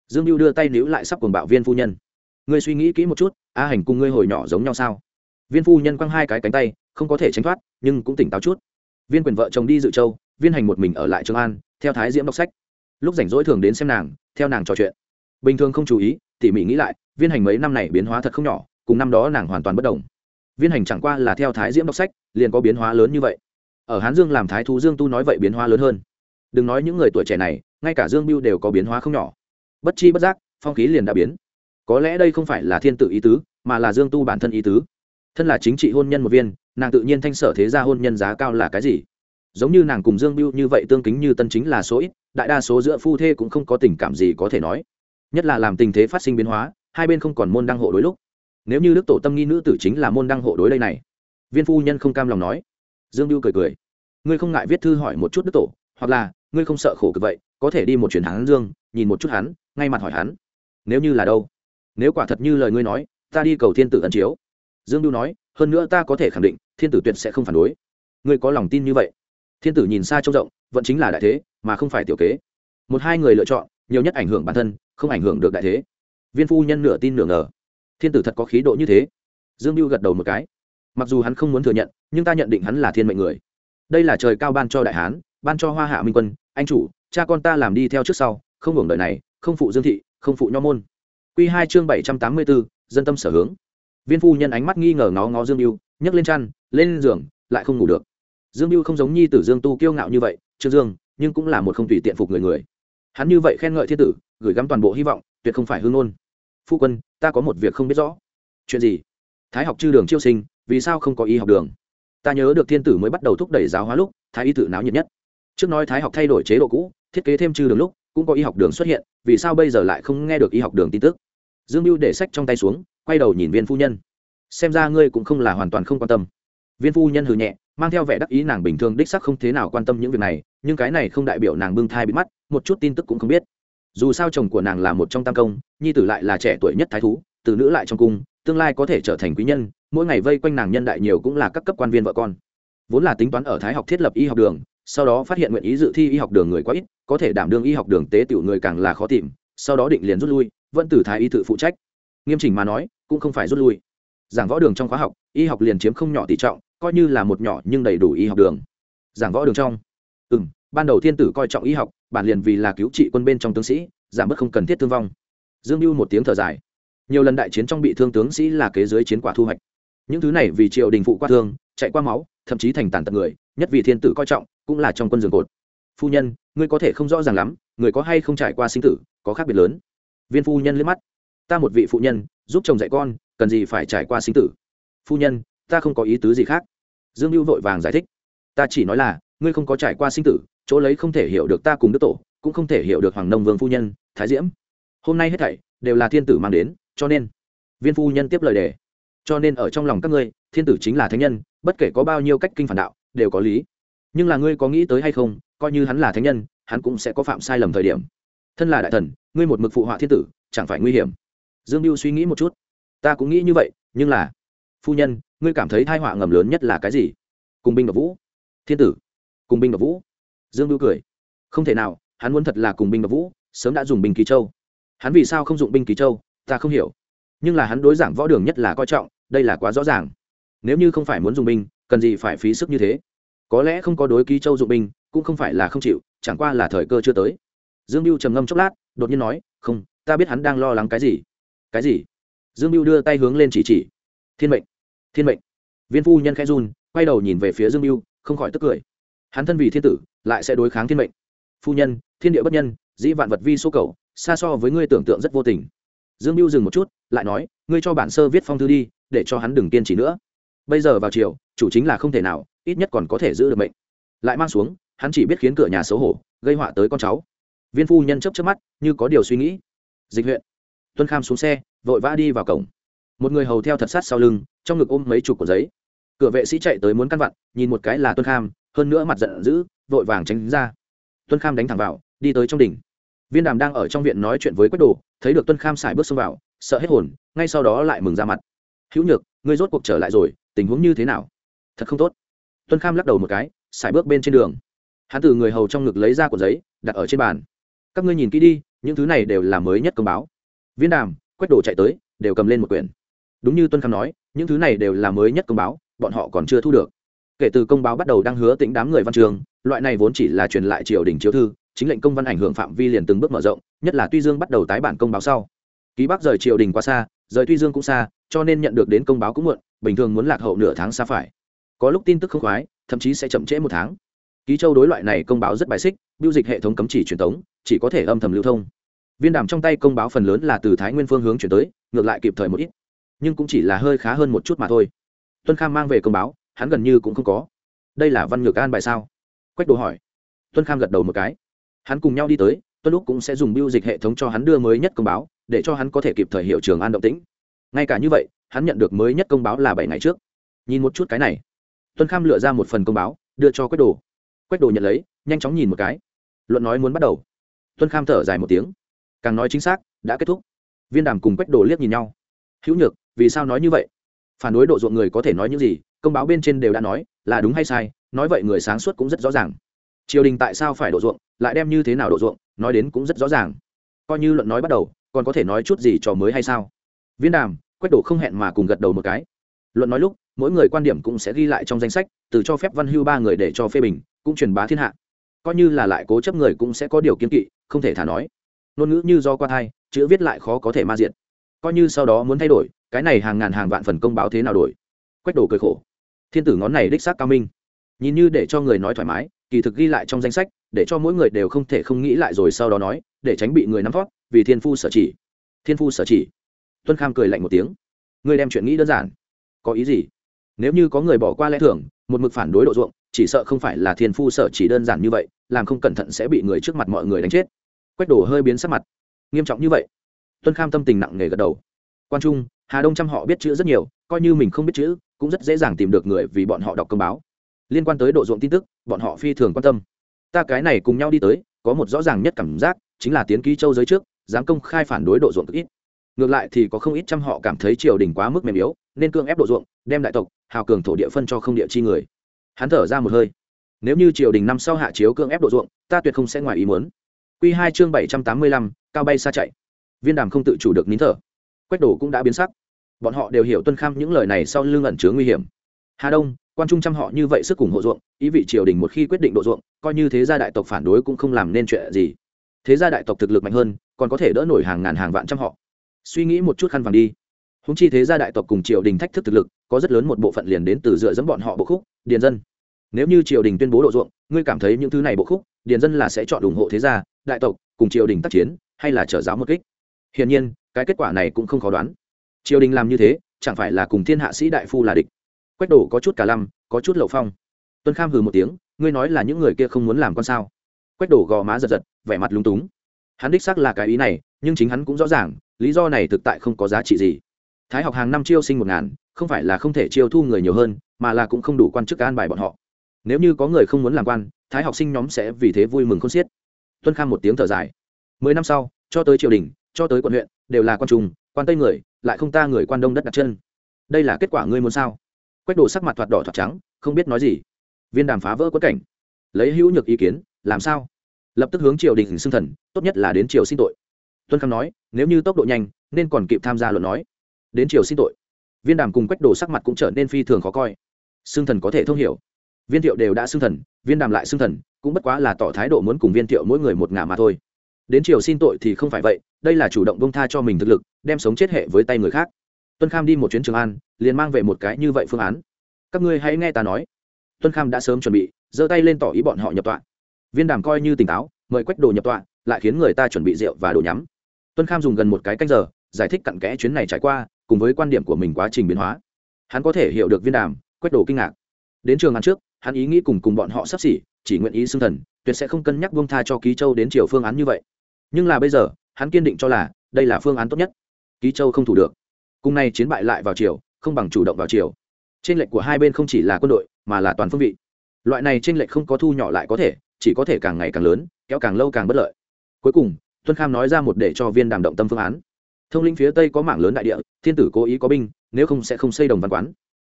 Dương mưu đưa tay níu lại sắp cùng bạo viên phu nhân. Ngươi suy nghĩ kỹ một chút, a hành cùng ngươi hồi nhỏ giống nhau sao? Viên phu nhân quăng hai cái cánh tay, không có thể tránh thoát, nhưng cũng tỉnh táo chút. Viên quyền vợ chồng đi dự châu, viên hành một mình ở lại trường an, theo thái diễm đọc sách. Lúc rảnh rỗi thường đến xem nàng, theo nàng trò chuyện. Bình thường không chú ý, tỉ mỉ nghĩ lại, viên hành mấy năm này biến hóa thật không nhỏ, cùng năm đó nàng hoàn toàn bất đồng. Viên hành chẳng qua là theo thái diễm đọc sách, liền có biến hóa lớn như vậy. Ở hán dương làm thái thú dương tu nói vậy biến hóa lớn hơn đừng nói những người tuổi trẻ này, ngay cả dương biêu đều có biến hóa không nhỏ. Bất chi bất giác, phong khí liền đã biến. Có lẽ đây không phải là thiên tự ý tứ, mà là dương tu bản thân ý tứ. Thân là chính trị hôn nhân một viên, nàng tự nhiên thanh sở thế gia hôn nhân giá cao là cái gì? Giống như nàng cùng dương biêu như vậy tương kính như tân chính là số ít, đại đa số giữa phu thê cũng không có tình cảm gì có thể nói. Nhất là làm tình thế phát sinh biến hóa, hai bên không còn môn đăng hộ đối lúc. Nếu như đức tổ tâm nghi nữ tử chính là môn đăng hộ đối đây này. Viên phu nhân không cam lòng nói. Dương biêu cười cười. Ngươi không ngại viết thư hỏi một chút đức tổ hoặc là, ngươi không sợ khổ cực vậy, có thể đi một chuyến hắn dương, nhìn một chút hắn, ngay mặt hỏi hắn. Nếu như là đâu? Nếu quả thật như lời ngươi nói, ta đi cầu thiên tử ẩn chiếu. Dương biêu nói, hơn nữa ta có thể khẳng định, thiên tử tuyệt sẽ không phản đối. Ngươi có lòng tin như vậy? Thiên tử nhìn xa trông rộng, vẫn chính là đại thế, mà không phải tiểu kế. Một hai người lựa chọn, nhiều nhất ảnh hưởng bản thân, không ảnh hưởng được đại thế. Viên phu nhân nửa tin nửa ngờ. Thiên tử thật có khí độ như thế. Dương mưu gật đầu một cái. Mặc dù hắn không muốn thừa nhận, nhưng ta nhận định hắn là thiên mệnh người. Đây là trời cao ban cho đại hán ban cho hoa hạ minh quân, anh chủ, cha con ta làm đi theo trước sau, không hưởng đời này, không phụ dương thị, không phụ nho môn. Q hai chương bảy trăm tám mươi bốn, dân tâm sở hướng. Viên phu nhân ánh mắt nghi ngờ ngó ngó dương mưu nhấc lên chăn, lên giường, lại không ngủ được. Dương mưu không giống nhi tử dương tu kiêu ngạo như vậy, trương dương, nhưng cũng là một không tùy tiện phục người người. Hắn như vậy khen ngợi thiên tử, gửi gắm toàn bộ hy vọng, tuyệt không phải hương ngôn. Phu quân, ta có một việc không biết rõ. Chuyện gì? Thái học chư đường chiêu sinh, vì sao không có y học đường? Ta nhớ được thiên tử mới bắt đầu thúc đẩy giáo hóa lúc, thái y tự náo nhiệt nhất trước nói thái học thay đổi chế độ cũ, thiết kế thêm trừ đường lúc, cũng có y học đường xuất hiện, vì sao bây giờ lại không nghe được y học đường tin tức? Dương mưu để sách trong tay xuống, quay đầu nhìn viên phu nhân. Xem ra ngươi cũng không là hoàn toàn không quan tâm. Viên phu nhân hừ nhẹ, mang theo vẻ đắc ý nàng bình thường đích sắc không thế nào quan tâm những việc này, nhưng cái này không đại biểu nàng bưng thai bị mắt, một chút tin tức cũng không biết. Dù sao chồng của nàng là một trong tam công, nhi tử lại là trẻ tuổi nhất thái thú, từ nữ lại trong cung, tương lai có thể trở thành quý nhân, mỗi ngày vây quanh nàng nhân đại nhiều cũng là các cấp quan viên vợ con. Vốn là tính toán ở thái học thiết lập y học đường sau đó phát hiện nguyện ý dự thi y học đường người quá ít, có thể đảm đương y học đường tế tiểu người càng là khó tìm, sau đó định liền rút lui, vẫn từ thái y tự phụ trách. Nghiêm chỉnh mà nói, cũng không phải rút lui. Giảng võ đường trong khóa học, y học liền chiếm không nhỏ tỷ trọng, coi như là một nhỏ nhưng đầy đủ y học đường. Giảng võ đường trong. Ừ m ban đầu thiên tử coi trọng y học, bản liền vì là cứu trị quân bên trong tướng sĩ, giảm bớt không cần thiết thương vong. Dương mưu một tiếng thở dài. Nhiều lần đại chiến trong bị thương tướng sĩ là kế dưới chiến quả thu hoạch. Những thứ này vì triều đình phụ qua thương, chạy qua máu, thậm chí thành tàn tật người, nhất vì thiên tử coi trọng cũng là trong quân giường cột. Phu nhân, ngươi có thể không rõ ràng lắm, người có hay không trải qua sinh tử, có khác biệt lớn. Viên phu nhân liếc mắt. Ta một vị phụ nhân, giúp chồng dạy con, cần gì phải trải qua sinh tử? Phu nhân, ta không có ý tứ gì khác. Dương lưu vội vàng giải thích. Ta chỉ nói là, ngươi không có trải qua sinh tử, chỗ lấy không thể hiểu được ta cùng đức tổ, cũng không thể hiểu được hoàng nông vương phu nhân, thái diễm. Hôm nay hết thảy, đều là thiên tử mang đến, cho nên, viên phu nhân tiếp lời đề. Cho nên ở trong lòng các ngươi, thiên tử chính là thánh nhân, bất kể có bao nhiêu cách kinh phản đạo, đều có lý nhưng là ngươi có nghĩ tới hay không, coi như hắn là thánh nhân, hắn cũng sẽ có phạm sai lầm thời điểm. Thân là đại thần, ngươi một mực phụ họa thiên tử, chẳng phải nguy hiểm. Dương mưu suy nghĩ một chút. Ta cũng nghĩ như vậy, nhưng là, phu nhân, ngươi cảm thấy thai họa ngầm lớn nhất là cái gì? Cùng binh độc vũ. Thiên tử, cùng binh độc vũ. Dương mưu cười. Không thể nào, hắn muốn thật là cùng binh độc vũ, sớm đã dùng binh ký châu. Hắn vì sao không dụng binh ký châu, ta không hiểu. Nhưng là hắn đối giảng võ đường nhất là coi trọng, đây là quá rõ ràng. Nếu như không phải muốn dùng binh, cần gì phải phí sức như thế? Có lẽ không có đối ký châu dụng binh, cũng không phải là không chịu, chẳng qua là thời cơ chưa tới. Dương mưu trầm ngâm chốc lát, đột nhiên nói, không, ta biết hắn đang lo lắng cái gì. Cái gì? Dương mưu đưa tay hướng lên chỉ chỉ. Thiên mệnh thiên mệnh. Viên phu nhân khẽ run, quay đầu nhìn về phía dương mưu không khỏi tức cười. Hắn thân vì thiên tử, lại sẽ đối kháng thiên mệnh. Phu nhân, thiên địa bất nhân, dĩ vạn vật vi số cầu, xa so với ngươi tưởng tượng rất vô tình. Dương mưu dừng một chút, lại nói, ngươi cho bản sơ viết phong thư đi, để cho hắn đừng kiên trì nữa. Bây giờ vào chiều chủ chính là không thể nào, ít nhất còn có thể giữ được mệnh. Lại mang xuống, hắn chỉ biết khiến cửa nhà xấu hổ, gây họa tới con cháu. Viên phu nhân chấp chấp mắt, như có điều suy nghĩ. Dịch huyện. Tuân kham xuống xe, vội vã đi vào cổng. Một người hầu theo thật sát sau lưng, trong ngực ôm mấy chục của giấy. Cửa vệ sĩ chạy tới muốn căn vặn, nhìn một cái là tuân kham, hơn nữa mặt giận dữ, vội vàng tránh ra. Tuân kham đánh thẳng vào, đi tới trong đỉnh. Viên đàm đang ở trong viện nói chuyện với quách đồ, thấy được tuân kham xài bước xông vào, sợ hết hồn, ngay sau đó lại mừng ra mặt. Hữu nhược, ngươi rốt cuộc trở lại rồi, tình huống như thế nào? Thật không tốt. Tuân kham lắc đầu một cái xài bước bên trên đường. Hắn từ người hầu trong ngực lấy ra cuộn giấy, đặt ở trên bàn. Các ngươi nhìn kỹ đi, những thứ này đều là mới nhất công báo. Viên đàm quách đồ chạy tới, đều cầm lên một quyển. Đúng như tuân kham nói, những thứ này đều là mới nhất công báo, bọn họ còn chưa thu được. Kể từ công báo bắt đầu đang hứa tính đám người văn trường, loại này vốn chỉ là truyền lại triều đình chiếu thư, chính lệnh công văn ảnh hưởng phạm vi liền từng bước mở rộng, nhất là tuy dương bắt đầu tái bản công báo sau. Ký bắc rời triều đình quá xa, rời tuy dương cũng xa, cho nên nhận được đến công báo cũng muộn, bình thường muốn lạc hậu nửa tháng xa phải có lúc tin tức không khoái, thậm chí sẽ chậm trễ một tháng. Ký châu đối loại này công báo rất bài xích, biêu dịch hệ thống cấm chỉ truyền thống chỉ có thể âm thầm lưu thông. Viên đàm trong tay công báo phần lớn là từ thái nguyên phương hướng chuyển tới, ngược lại kịp thời một ít. Nhưng cũng chỉ là hơi khá hơn một chút mà thôi. Tuân kham mang về công báo, hắn gần như cũng không có. Đây là văn ngược an bài sao? Quách đồ hỏi. Tuân kham gật đầu một cái. Hắn cùng nhau đi tới, tuân lúc cũng sẽ dùng biêu dịch hệ thống cho hắn đưa mới nhất công báo, để cho hắn có thể kịp thời hiệu trường an động tĩnh. Ngay cả như vậy, hắn nhận được mới nhất công báo là bảy ngày trước. Nhìn một chút cái này tuân kham lựa ra một phần công báo, đưa cho quách đồ. Quách đồ nhận lấy, nhanh chóng nhìn một cái. Luận nói muốn bắt đầu. Tuân kham thở dài một tiếng. Càng nói chính xác, đã kết thúc. Viên đàm cùng quách đồ liếc nhìn nhau. Hữu nhược, vì sao nói như vậy? Phản đối độ ruộng người có thể nói những gì, công báo bên trên đều đã nói, là đúng hay sai, nói vậy người sáng suốt cũng rất rõ ràng. Triều đình tại sao phải độ ruộng, lại đem như thế nào độ ruộng, nói đến cũng rất rõ ràng. Coi như luận nói bắt đầu, còn có thể nói chút gì cho mới hay sao? Viên đàm, quách Đồ không hẹn mà cùng gật đầu một cái. Luận nói lúc mỗi người quan điểm cũng sẽ ghi lại trong danh sách, từ cho phép văn hưu ba người để cho phê bình, cũng truyền bá thiên hạ. Coi như là lại cố chấp người cũng sẽ có điều kiên kỵ, không thể thả nói. Ngôn ngữ như do qua thai, chữ viết lại khó có thể ma diện coi như sau đó muốn thay đổi, cái này hàng ngàn hàng vạn phần công báo thế nào đổi? Quách đồ cười khổ. Thiên tử ngón này đích xác cao minh. Nhìn như để cho người nói thoải mái, kỳ thực ghi lại trong danh sách, để cho mỗi người đều không thể không nghĩ lại rồi sau đó nói, để tránh bị người nắm thoát vì thiên phu sở chỉ. Thiên phu sở chỉ. Tuân kham cười lạnh một tiếng. Ngươi đem chuyện nghĩ đơn giản. Có ý gì? Nếu như có người bỏ qua lẽ thường, một mực phản đối độ ruộng chỉ sợ không phải là thiên phu sở chỉ đơn giản như vậy làm không cẩn thận sẽ bị người trước mặt mọi người đánh chết. Quách đổ hơi biến sắc mặt. Nghiêm trọng như vậy? Tuân kham tâm tình nặng nề gật đầu. Quan trung hà đông trăm họ biết chữ rất nhiều coi như mình không biết chữ cũng rất dễ dàng tìm được người vì bọn họ đọc công báo. Liên quan tới độ ruộng tin tức bọn họ phi thường quan tâm. Ta cái này cùng nhau đi tới có một rõ ràng nhất cảm giác chính là tiến ký châu giới trước dám công khai phản đối độ ruộng cực ít. Ngược lại thì có không ít trăm họ cảm thấy triều đình quá mức mềm yếu nên cương ép độ ruộng, đem đại tộc, hào cường thổ địa phân cho không địa chi người. Hắn thở ra một hơi. Nếu như triều đình năm sau hạ chiếu cương ép độ ruộng, ta tuyệt không sẽ ngoài ý muốn. Q hai chương bảy trăm tám mươi lăm, cao bay xa chạy. Viên đàm không tự chủ được nín thở. Quách đổ cũng đã biến sắc. Bọn họ đều hiểu tuân kham những lời này sau lưng ẩn chứa nguy hiểm. Hà đông, quan trung trăm họ như vậy sức cùng hộ ruộng, ý vị triều đình một khi quyết định độ ruộng, coi như thế gia đại tộc phản đối cũng không làm nên chuyện gì. Thế gia đại tộc thực lực mạnh hơn, còn có thể đỡ nổi hàng ngàn hàng vạn trăm họ. Suy nghĩ một chút khăn vàng đi húng chi thế gia đại tộc cùng triều đình thách thức thực lực, có rất lớn một bộ phận liền đến từ dựa dẫm bọn họ bộ khúc, điền dân. Nếu như triều đình tuyên bố độ ruộng, ngươi cảm thấy những thứ này bộ khúc, điền dân là sẽ chọn ủng hộ thế gia, đại tộc, cùng triều đình tác chiến, hay là trở giáo một kích? Hiển nhiên, cái kết quả này cũng không khó đoán. Triều đình làm như thế, chẳng phải là cùng thiên hạ sĩ đại phu là địch. Quách đổ có chút cả lăm, có chút lậu phong. Tuân kham hừ một tiếng, ngươi nói là những người kia không muốn làm con sao? Quách đổ gò má giật giật, vẻ mặt lúng túng. Hắn đích xác là cái ý này, nhưng chính hắn cũng rõ ràng, lý do này thực tại không có giá trị gì thái học hàng năm chiêu sinh một ngàn, không phải là không thể chiêu thu người nhiều hơn, mà là cũng không đủ quan chức an bài bọn họ. Nếu như có người không muốn làm quan, thái học sinh nhóm sẽ vì thế vui mừng không xiết. Tuân kham một tiếng thở dài. Mười năm sau, cho tới triều đình, cho tới quận huyện, đều là quan trung, quan tây người, lại không ta người quan đông đất đặt chân. Đây là kết quả ngươi muốn sao? Quách đồ sắc mặt thoạt đỏ thoạt trắng, không biết nói gì. Viên đàm phá vỡ quất cảnh. Lấy hữu nhược ý kiến, làm sao? Lập tức hướng triều đình xưng thần, tốt nhất là đến triều xin tội. Tuân kham nói, nếu như tốc độ nhanh, nên còn kịp tham gia luận nói đến chiều xin tội. Viên đàm cùng quách đồ sắc mặt cũng trở nên phi thường khó coi. Xương thần có thể thông hiểu. Viên thiệu đều đã xương thần, viên đàm lại xương thần, cũng bất quá là tỏ thái độ muốn cùng viên thiệu mỗi người một ngả mà thôi. Đến chiều xin tội thì không phải vậy, đây là chủ động bông tha cho mình thực lực, đem sống chết hệ với tay người khác. Tuân kham đi một chuyến trường an, liền mang về một cái như vậy phương án. Các ngươi hãy nghe ta nói. Tuân kham đã sớm chuẩn bị, giơ tay lên tỏ ý bọn họ nhập tọa. Viên đàm coi như tỉnh táo, mời quách đồ nhập tọa, lại khiến người ta chuẩn bị rượu và đồ nhắm. Tuân kham dùng gần một cái canh giờ, giải thích cặn kẽ chuyến này trải qua cùng với quan điểm của mình quá trình biến hóa. Hắn có thể hiểu được viên đàm, quét đồ kinh ngạc. Đến trường ăn trước, hắn ý nghĩ cùng cùng bọn họ sắp xỉ, chỉ nguyện ý xưng thần, tuyệt sẽ không cân nhắc buông tha cho ký châu đến chiều phương án như vậy. Nhưng là bây giờ, hắn kiên định cho là, đây là phương án tốt nhất. Ký châu không thủ được. Cùng nay chiến bại lại vào chiều không bằng chủ động vào chiều trên lệnh của hai bên không chỉ là quân đội, mà là toàn phương vị. Loại này trên lệnh không có thu nhỏ lại có thể, chỉ có thể càng ngày càng lớn, kéo càng lâu càng bất lợi. Cuối cùng, tuân kham nói ra một để cho viên đàm động tâm phương án thông linh phía tây có mảng lớn đại địa, thiên tử cố ý có binh, nếu không sẽ không xây đồng văn quán.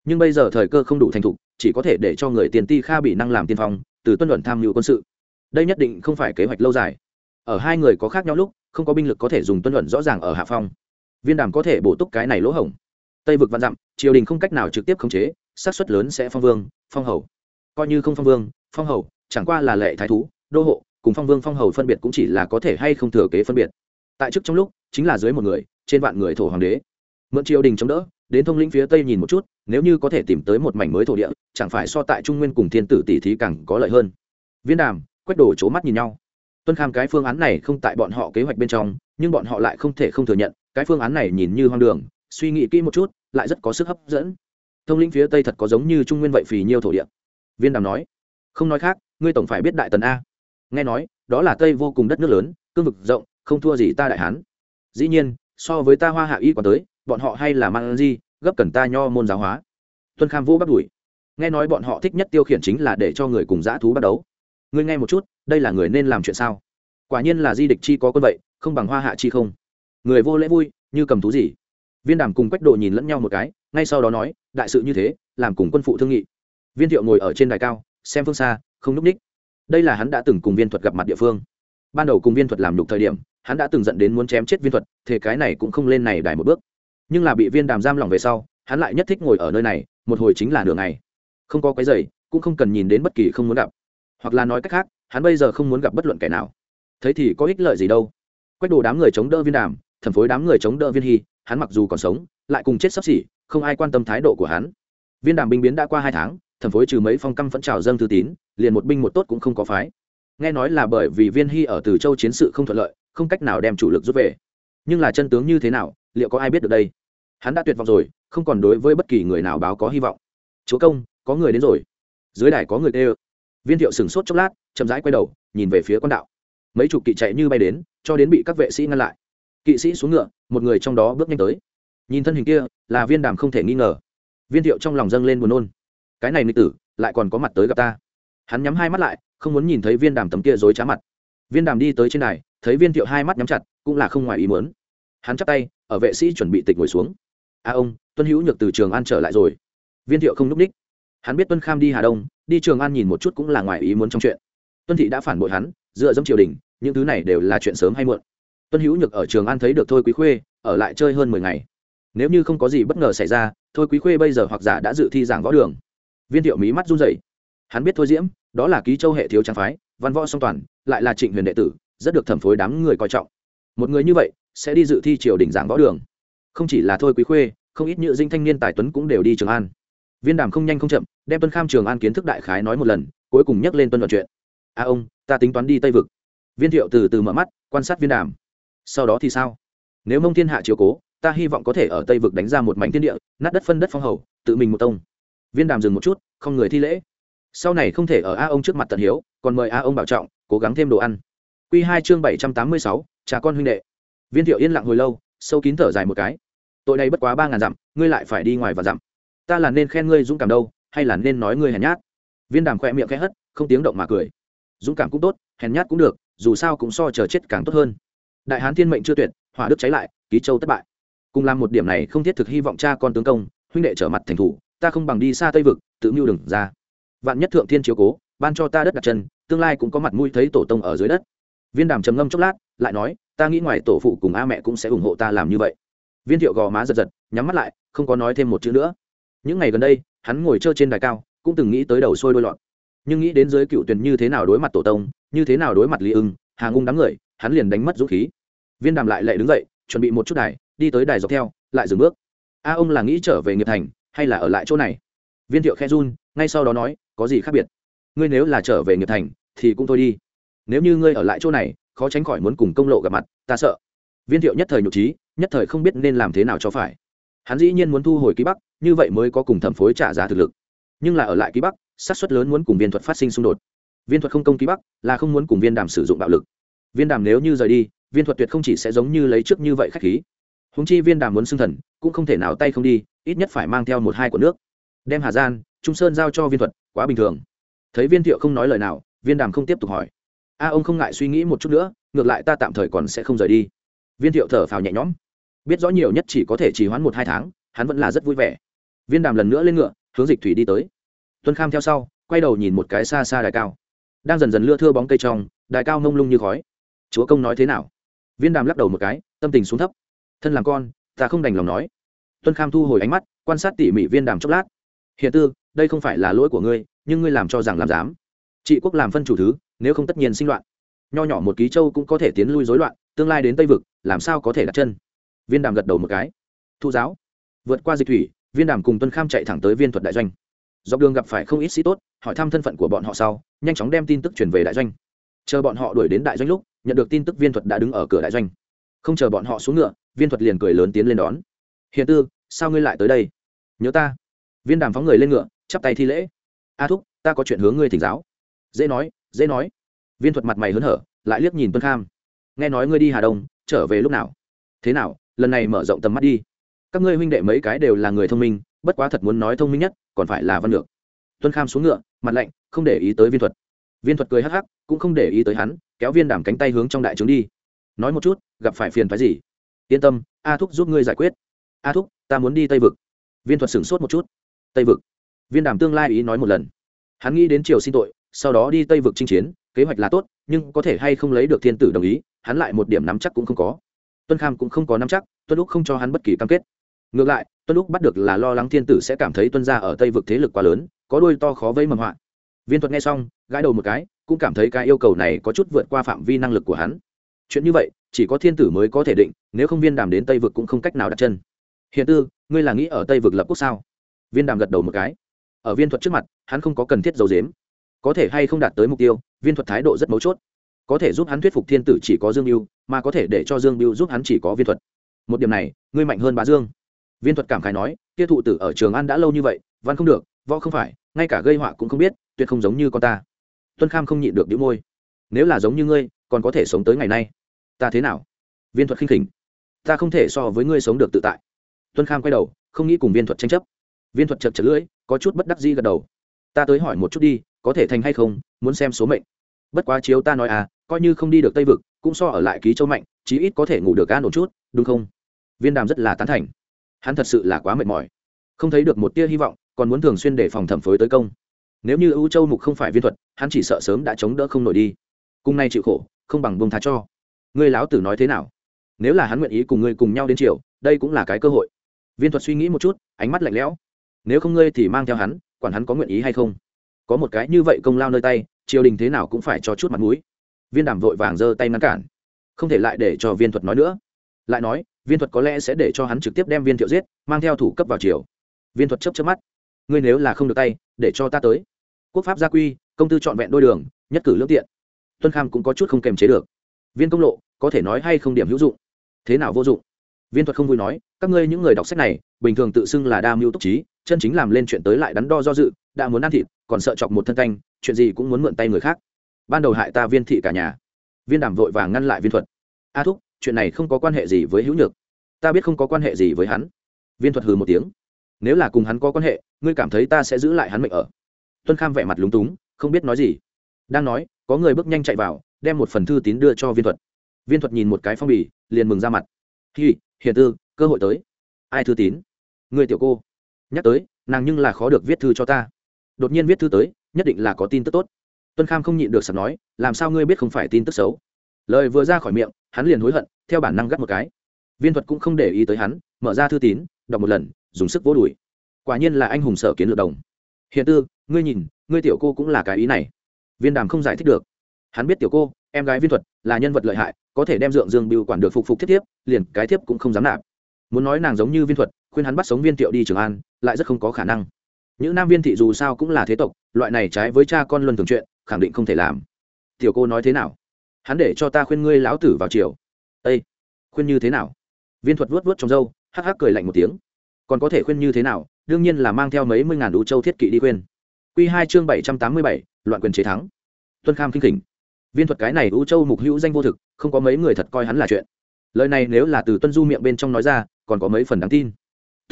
Nhưng bây giờ thời cơ không đủ thành thục, chỉ có thể để cho người tiền ti kha bị năng làm tiên phong, từ tuân luận tham mưu quân sự. Đây nhất định không phải kế hoạch lâu dài. Ở hai người có khác nhau lúc, không có binh lực có thể dùng tuân luận rõ ràng ở hạ phong. Viên đàm có thể bổ túc cái này lỗ hổng. Tây vực văn dặm, triều đình không cách nào trực tiếp khống chế sát xuất lớn sẽ phong vương, phong hầu. Coi như không phong vương, phong hầu, chẳng qua là lệ thái thú, đô hộ, cùng phong vương phong hầu phân biệt cũng chỉ là có thể hay không thừa kế phân biệt. Tại chức trong lúc chính là dưới một người, trên vạn người thổ hoàng đế. Mượn triều đình chống đỡ, đến thông lĩnh phía tây nhìn một chút, nếu như có thể tìm tới một mảnh mới thổ địa, chẳng phải so tại trung nguyên cùng thiên tử tỷ thí càng có lợi hơn. Viên đàm quét đổ c mắt nhìn nhau. Tuân kham cái phương án này không tại bọn họ kế hoạch bên trong, nhưng bọn họ lại không thể không thừa nhận, cái phương án này nhìn như hoang đường, suy nghĩ kỹ một chút, lại rất có sức hấp dẫn. Thông lĩnh phía tây thật có giống như trung nguyên vậy phì nhiêu thổ địa. Viên đàm nói, không nói khác, ngươi tổng phải biết đại tần a. Nghe nói, đó là tây vô cùng đất nước lớn, cương vực rộng, không thua gì ta đại hán dĩ nhiên, so với ta hoa hạ y còn tới, bọn họ hay là mang gì gấp cần ta nho môn giáo hóa. Tuân kham vô bắt đuổi. Nghe nói bọn họ thích nhất tiêu khiển chính là để cho người cùng dã thú bắt đấu. Ngươi nghe một chút, đây là người nên làm chuyện sao? Quả nhiên là di địch chi có quân vậy, không bằng hoa hạ chi không. Người vô lễ vui, như cầm thú gì? Viên đàm cùng quách độ nhìn lẫn nhau một cái, ngay sau đó nói, đại sự như thế, làm cùng quân phụ thương nghị. Viên thiệu ngồi ở trên đài cao, xem phương xa, không núp ních. Đây là hắn đã từng cùng viên thuật gặp mặt địa phương. Ban đầu cùng viên thuật làm nhục thời điểm hắn đã từng dẫn đến muốn chém chết viên thuật thế cái này cũng không lên này đài một bước. Nhưng là bị viên đàm giam lòng về sau, hắn lại nhất thích ngồi ở nơi này, một hồi chính là nửa ngày. Không có cái giày, cũng không cần nhìn đến bất kỳ không muốn gặp. Hoặc là nói cách khác, hắn bây giờ không muốn gặp bất luận kẻ nào. Thấy thì có ích lợi gì đâu? Quách đồ đám người chống đỡ viên đàm, thẩm phối đám người chống đỡ viên hy, hắn mặc dù còn sống, lại cùng chết sắp xỉ, không ai quan tâm thái độ của hắn. Viên đàm binh biến đã qua hai tháng, thẩm phối trừ mấy phong căm phẫn trào dâng thư tín, liền một binh một tốt cũng không có phái. Nghe nói là bởi vì viên hy ở từ châu chiến sự không thuận lợi không cách nào đem chủ lực rút về. Nhưng là chân tướng như thế nào, liệu có ai biết được đây? Hắn đã tuyệt vọng rồi, không còn đối với bất kỳ người nào báo có hy vọng. Chúa công, có người đến rồi. Dưới đài có người tê ơ viên thiệu sửng sốt chốc lát, chậm rãi quay đầu, nhìn về phía con đạo. Mấy chục kỵ chạy như bay đến, cho đến bị các vệ sĩ ngăn lại. Kỵ sĩ xuống ngựa, một người trong đó bước nhanh tới. Nhìn thân hình kia, là viên đàm không thể nghi ngờ. Viên thiệu trong lòng dâng lên buồn nôn. Cái này nịch tử, lại còn có mặt tới gặp ta. Hắn nhắm hai mắt lại, không muốn nhìn thấy viên đàm tấm kia dối trá mặt. Viên đàm đi tới trên đài thấy viên thiệu hai mắt nhắm chặt, cũng là không ngoài ý muốn. Hắn chắp tay, ở vệ sĩ chuẩn bị tịch ngồi xuống. A ông, tuân hữu nhược từ trường an trở lại rồi. Viên thiệu không n ú c ních. Hắn biết tuân kham đi hà đông, đi trường an nhìn một chút cũng là ngoài ý muốn trong chuyện. Tuân thị đã phản bội hắn, dựa dẫm triều đình, những thứ này đều là chuyện sớm hay muộn. Tuân hữu nhược ở trường an thấy được thôi quý khuê, ở lại chơi hơn mười ngày. Nếu như không có gì bất ngờ xảy ra, thôi quý khuê bây giờ hoặc giả đã dự thi giảng võ đường. Viên thiệu mí mắt run rẩy. Hắn biết thôi diễm, đó là ký châu hệ thiếu trang phái, văn võ song toàn, lại là trịnh huyền đệ tử rất được thẩm phối đám người coi trọng. Một người như vậy sẽ đi dự thi triều đình giảng võ đường. Không chỉ là thôi quý khuê, không ít nhựa dinh thanh niên tài tuấn cũng đều đi trường an. Viên đàm không nhanh không chậm, đem tuân kham trường an kiến thức đại khái nói một lần, cuối cùng nhắc lên tuân vận chuyện. A ông, ta tính toán đi tây vực. Viên thiệu từ từ mở mắt, quan sát viên đàm. Sau đó thì sao? Nếu mông thiên hạ chiếu cố, ta hy vọng có thể ở tây vực đánh ra một mảnh thiên địa, nát đất phân đất phong hầu, tự mình một tông. Viên đàm dừng một chút, không người thi lễ. Sau này không thể ở a ông trước mặt tận hiếu, còn mời a ông bảo trọng, cố gắng thêm đồ ăn. Quy hai chương bảy trăm tám mươi sáu, cha con huynh đệ. Viên thiệu yên lặng hồi lâu, sâu kín thở dài một cái. Tội này bất quá ba ngàn dặm, ngươi lại phải đi ngoài và dặm. Ta là nên khen ngươi dũng cảm đâu, hay là nên nói ngươi hèn nhát? Viên đàm khẽ miệng khẽ hất, không tiếng động mà cười. Dũng cảm cũng tốt, hèn nhát cũng được, dù sao cũng so chờ chết càng tốt hơn. Đại hán thiên mệnh chưa tuyệt, hỏa đức cháy lại, ký châu thất bại. Cùng làm một điểm này không thiết thực hy vọng cha con tướng công, huynh đệ trở mặt thành thủ, ta không bằng đi xa tây vực, tự mưu đừng ra. Vạn nhất thượng thiên chiếu cố, ban cho ta đất đặt chân, tương lai cũng có mặt mũi thấy tổ tông ở dưới đất viên đàm trầm ngâm chốc lát, lại nói, ta nghĩ ngoài tổ phụ cùng a mẹ cũng sẽ ủng hộ ta làm như vậy. Viên thiệu gò má giật giật, nhắm mắt lại, không có nói thêm một chữ nữa. Những ngày gần đây, hắn ngồi chơi trên đài cao, cũng từng nghĩ tới đầu sôi đôi lọt nhưng nghĩ đến giới cựu tuyển như thế nào đối mặt tổ tông, như thế nào đối mặt lý ưng hàng ung đám người, hắn liền đánh mất dũng khí. Viên đàm lại lệ đứng dậy, chuẩn bị một chút đài, đi tới đài dọc theo, lại dừng bước. A ông là nghĩ trở về nghiệp thành, hay là ở lại chỗ này? Viên thiệu khe run, ngay sau đó nói, có gì khác biệt? Ngươi nếu là trở về nghiệp thành, thì cũng thôi đi nếu như ngươi ở lại chỗ này, khó tránh khỏi muốn cùng công lộ gặp mặt, ta sợ. Viên thiệu nhất thời nhục trí, nhất thời không biết nên làm thế nào cho phải. Hắn dĩ nhiên muốn thu hồi ký bắc, như vậy mới có cùng thẩm phối trả giá thực lực. Nhưng là ở lại ký bắc sát xuất lớn muốn cùng viên thuật phát sinh xung đột. Viên thuật không công ký bắc, là không muốn cùng viên đàm sử dụng bạo lực. Viên đàm nếu như rời đi, viên thuật tuyệt không chỉ sẽ giống như lấy trước như vậy khách khí. Húng chi viên đàm muốn xưng thần, cũng không thể nào tay không đi, ít nhất phải mang theo một hai của nước. Đem hà gian, trung sơn giao cho viên thuật, quá bình thường. Thấy viên thiệu không nói lời nào, viên đàm không tiếp tục hỏi a ông không ngại suy nghĩ một chút nữa, ngược lại ta tạm thời còn sẽ không rời đi. Viên thiệu thở phào nhẹ nhõm. Biết rõ nhiều nhất chỉ có thể chỉ hoãn một hai tháng, hắn vẫn là rất vui vẻ. Viên đàm lần nữa lên ngựa, hướng dịch thủy đi tới. Tuân kham theo sau, quay đầu nhìn một cái xa xa đài cao. Đang dần dần lưa thưa bóng cây trong, đài cao mông lung như khói. Chúa công nói thế nào? Viên đàm lắc đầu một cái, tâm tình xuống thấp. Thân làm con, ta không đành lòng nói. Tuân kham thu hồi ánh mắt, quan sát tỉ mỉ viên đàm chốc lát. Hiện tư, đây không phải là lỗi của ngươi, nhưng ngươi làm cho rằng làm dám. Trị quốc làm phân chủ thứ nếu không tất nhiên sinh loạn. Nho nhỏ một ký châu cũng có thể tiến lui rối loạn, tương lai đến tây vực, làm sao có thể đặt chân? Viên đàm gật đầu một cái. Thu giáo. Vượt qua dịch thủy, viên đàm cùng tuân kham chạy thẳng tới viên thuật đại doanh. Dọc đường gặp phải không ít sĩ tốt, hỏi thăm thân phận của bọn họ sau, nhanh chóng đem tin tức truyền về đại doanh. Chờ bọn họ đuổi đến đại doanh lúc, nhận được tin tức viên thuật đã đứng ở cửa đại doanh. Không chờ bọn họ xuống ngựa, viên thuật liền cười lớn tiến lên đón. Hiện tư, sao ngươi lại tới đây? Nhớ ta. Viên đàm phóng người lên ngựa, chắp tay thi lễ. A thúc, ta có chuyện hướng ngươi thỉnh giáo. Dễ nói dễ nói. Viên thuật mặt mày hớn hở, lại liếc nhìn tuân kham. Nghe nói ngươi đi hà đông, trở về lúc nào? Thế nào, lần này mở rộng tầm mắt đi. Các ngươi huynh đệ mấy cái đều là người thông minh, bất quá thật muốn nói thông minh nhất, còn phải là văn lược tuân kham xuống ngựa, mặt lạnh, không để ý tới viên thuật. Viên thuật cười hắc hắc, cũng không để ý tới hắn, kéo viên đảm cánh tay hướng trong đại trướng đi. Nói một chút, gặp phải phiền phái gì? Yên tâm, a thúc giúp ngươi giải quyết. A thúc, ta muốn đi tây vực. Viên thuật sửng sốt một chút. Tây vực. Viên đàm tương lai ý nói một lần. Hắn nghĩ đến triều xin tội sau đó đi tây vực chinh chiến, kế hoạch là tốt, nhưng có thể hay không lấy được thiên tử đồng ý, hắn lại một điểm nắm chắc cũng không có. Tuân kham cũng không có nắm chắc, tuân lúc không cho hắn bất kỳ cam kết. Ngược lại, tuân lúc bắt được là lo lắng thiên tử sẽ cảm thấy tuân ra ở tây vực thế lực quá lớn, có đôi to khó vây mầm họa. Viên thuật nghe xong, gãi đầu một cái, cũng cảm thấy cái yêu cầu này có chút vượt qua phạm vi năng lực của hắn. Chuyện như vậy, chỉ có thiên tử mới có thể định, nếu không viên đàm đến tây vực cũng không cách nào đặt chân. Hiện tư, ngươi là nghĩ ở tây vực lập quốc sao? Viên đàm gật đầu một cái. Ở viên thuật trước mặt, hắn không có cần thiết dấu dếm có thể hay không đạt tới mục tiêu, viên thuật thái độ rất mấu chốt. Có thể giúp hắn thuyết phục thiên tử chỉ có dương mưu mà có thể để cho dương mưu giúp hắn chỉ có viên thuật. Một điểm này, ngươi mạnh hơn bá dương. Viên thuật cảm khái nói, kia thụ tử ở trường an đã lâu như vậy, văn không được, võ không phải, ngay cả gây họa cũng không biết, tuyệt không giống như con ta. Tuân kham không nhịn được đĩu môi. Nếu là giống như ngươi, còn có thể sống tới ngày nay. Ta thế nào? Viên thuật khinh khỉnh. Ta không thể so với ngươi sống được tự tại. Tuân kham quay đầu, không nghĩ cùng viên thuật tranh chấp. Viên thuật chật chật lưỡi, có chút bất đắc di gật đầu ta tới hỏi một chút đi, có thể thành hay không, muốn xem số mệnh. Bất quá chiếu ta nói à coi như không đi được tây vực, cũng so ở lại ký châu mạnh, chí ít có thể ngủ được an một chút, đúng không? Viên đàm rất là tán thành. Hắn thật sự là quá mệt mỏi. Không thấy được một tia hy vọng, còn muốn thường xuyên để phòng thẩm phối tới công. Nếu như ưu châu mục không phải viên thuật, hắn chỉ sợ sớm đã chống đỡ không nổi đi. Cùng nay chịu khổ, không bằng bông thá cho. Ngươi láo tử nói thế nào? Nếu là hắn nguyện ý cùng ngươi cùng nhau đến chiều đây cũng là cái cơ hội. Viên thuật suy nghĩ một chút, ánh mắt lạnh lẽo. Nếu không ngươi thì mang theo hắn quản hắn có nguyện ý hay không. Có một cái như vậy công lao nơi tay, triều đình thế nào cũng phải cho chút mặt mũi. Viên đàm vội vàng giơ tay ngăn cản. Không thể lại để cho viên thuật nói nữa. Lại nói, viên thuật có lẽ sẽ để cho hắn trực tiếp đem viên thiệu giết, mang theo thủ cấp vào triều. Viên thuật chấp chấp mắt. Ngươi nếu là không được tay, để cho ta tới. Quốc pháp gia quy, công tư trọn vẹn đôi đường, nhất cử lương tiện. Tuân kham cũng có chút không kềm chế được. Viên công lộ, có thể nói hay không điểm hữu dụng? Thế nào vô dụng? Viên thuật không vui nói, các ngươi những người đọc sách này, bình thường tự xưng là đa mưu túc trí chân chính làm lên chuyện tới lại đắn đo do dự, đã muốn ăn thịt, còn sợ chọc một thân canh, chuyện gì cũng muốn mượn tay người khác. Ban đầu hại ta viên thị cả nhà. Viên đàm vội vàng ngăn lại viên thuật. A thúc, chuyện này không có quan hệ gì với hữu nhược. Ta biết không có quan hệ gì với hắn. Viên thuật hừ một tiếng. Nếu là cùng hắn có quan hệ, ngươi cảm thấy ta sẽ giữ lại hắn mệnh ở. Tuân kham vẻ mặt lúng túng, không biết nói gì. Đang nói, có người bước nhanh chạy vào, đem một phần thư tín đưa cho viên thuật. Viên thuật nhìn một cái phong bì, liền mừng ra mặt. Hi, hiền tư, cơ hội tới. Ai thư tín? Người tiểu cô nhắc tới, nàng nhưng là khó được viết thư cho ta. Đột nhiên viết thư tới, nhất định là có tin tức tốt. Tuân kham không nhịn được sập nói, làm sao ngươi biết không phải tin tức xấu? Lời vừa ra khỏi miệng, hắn liền hối hận, theo bản năng gắt một cái. Viên thuật cũng không để ý tới hắn, mở ra thư tín, đọc một lần, dùng sức vỗ đùi. Quả nhiên là anh hùng sở kiến lược đồng. Hiện tư, ngươi nhìn, ngươi tiểu cô cũng là cái ý này. Viên đàm không giải thích được. Hắn biết tiểu cô, em gái viên thuật, là nhân vật lợi hại, có thể đem dượng dương biêu quản được phục phục thiết tiếp liền cái tiếp cũng không dám nạp. Muốn nói nàng giống như viên thuật khuyên hắn bắt sống viên thiệu đi trường an, lại rất không có khả năng. Những nam viên thị dù sao cũng là thế tộc, loại này trái với cha con luân thường chuyện, khẳng định không thể làm. Tiểu cô nói thế nào? Hắn để cho ta khuyên ngươi lão tử vào chiều â khuyên như thế nào? Viên thuật vuốt vuốt trong râu, hắc hắc cười lạnh một tiếng. Còn có thể khuyên như thế nào? Đương nhiên là mang theo mấy mươi ngàn đũ châu thiết kỵ đi khuyên. Q hai chương bảy trăm tám mươi bảy, loạn quyền chế thắng. Tuân kham kinh khỉnh. Viên thuật cái này ưu châu mục hữu danh vô thực, không có mấy người thật coi hắn là chuyện. Lời này nếu là từ tuân du miệng bên trong nói ra, còn có mấy phần đáng tin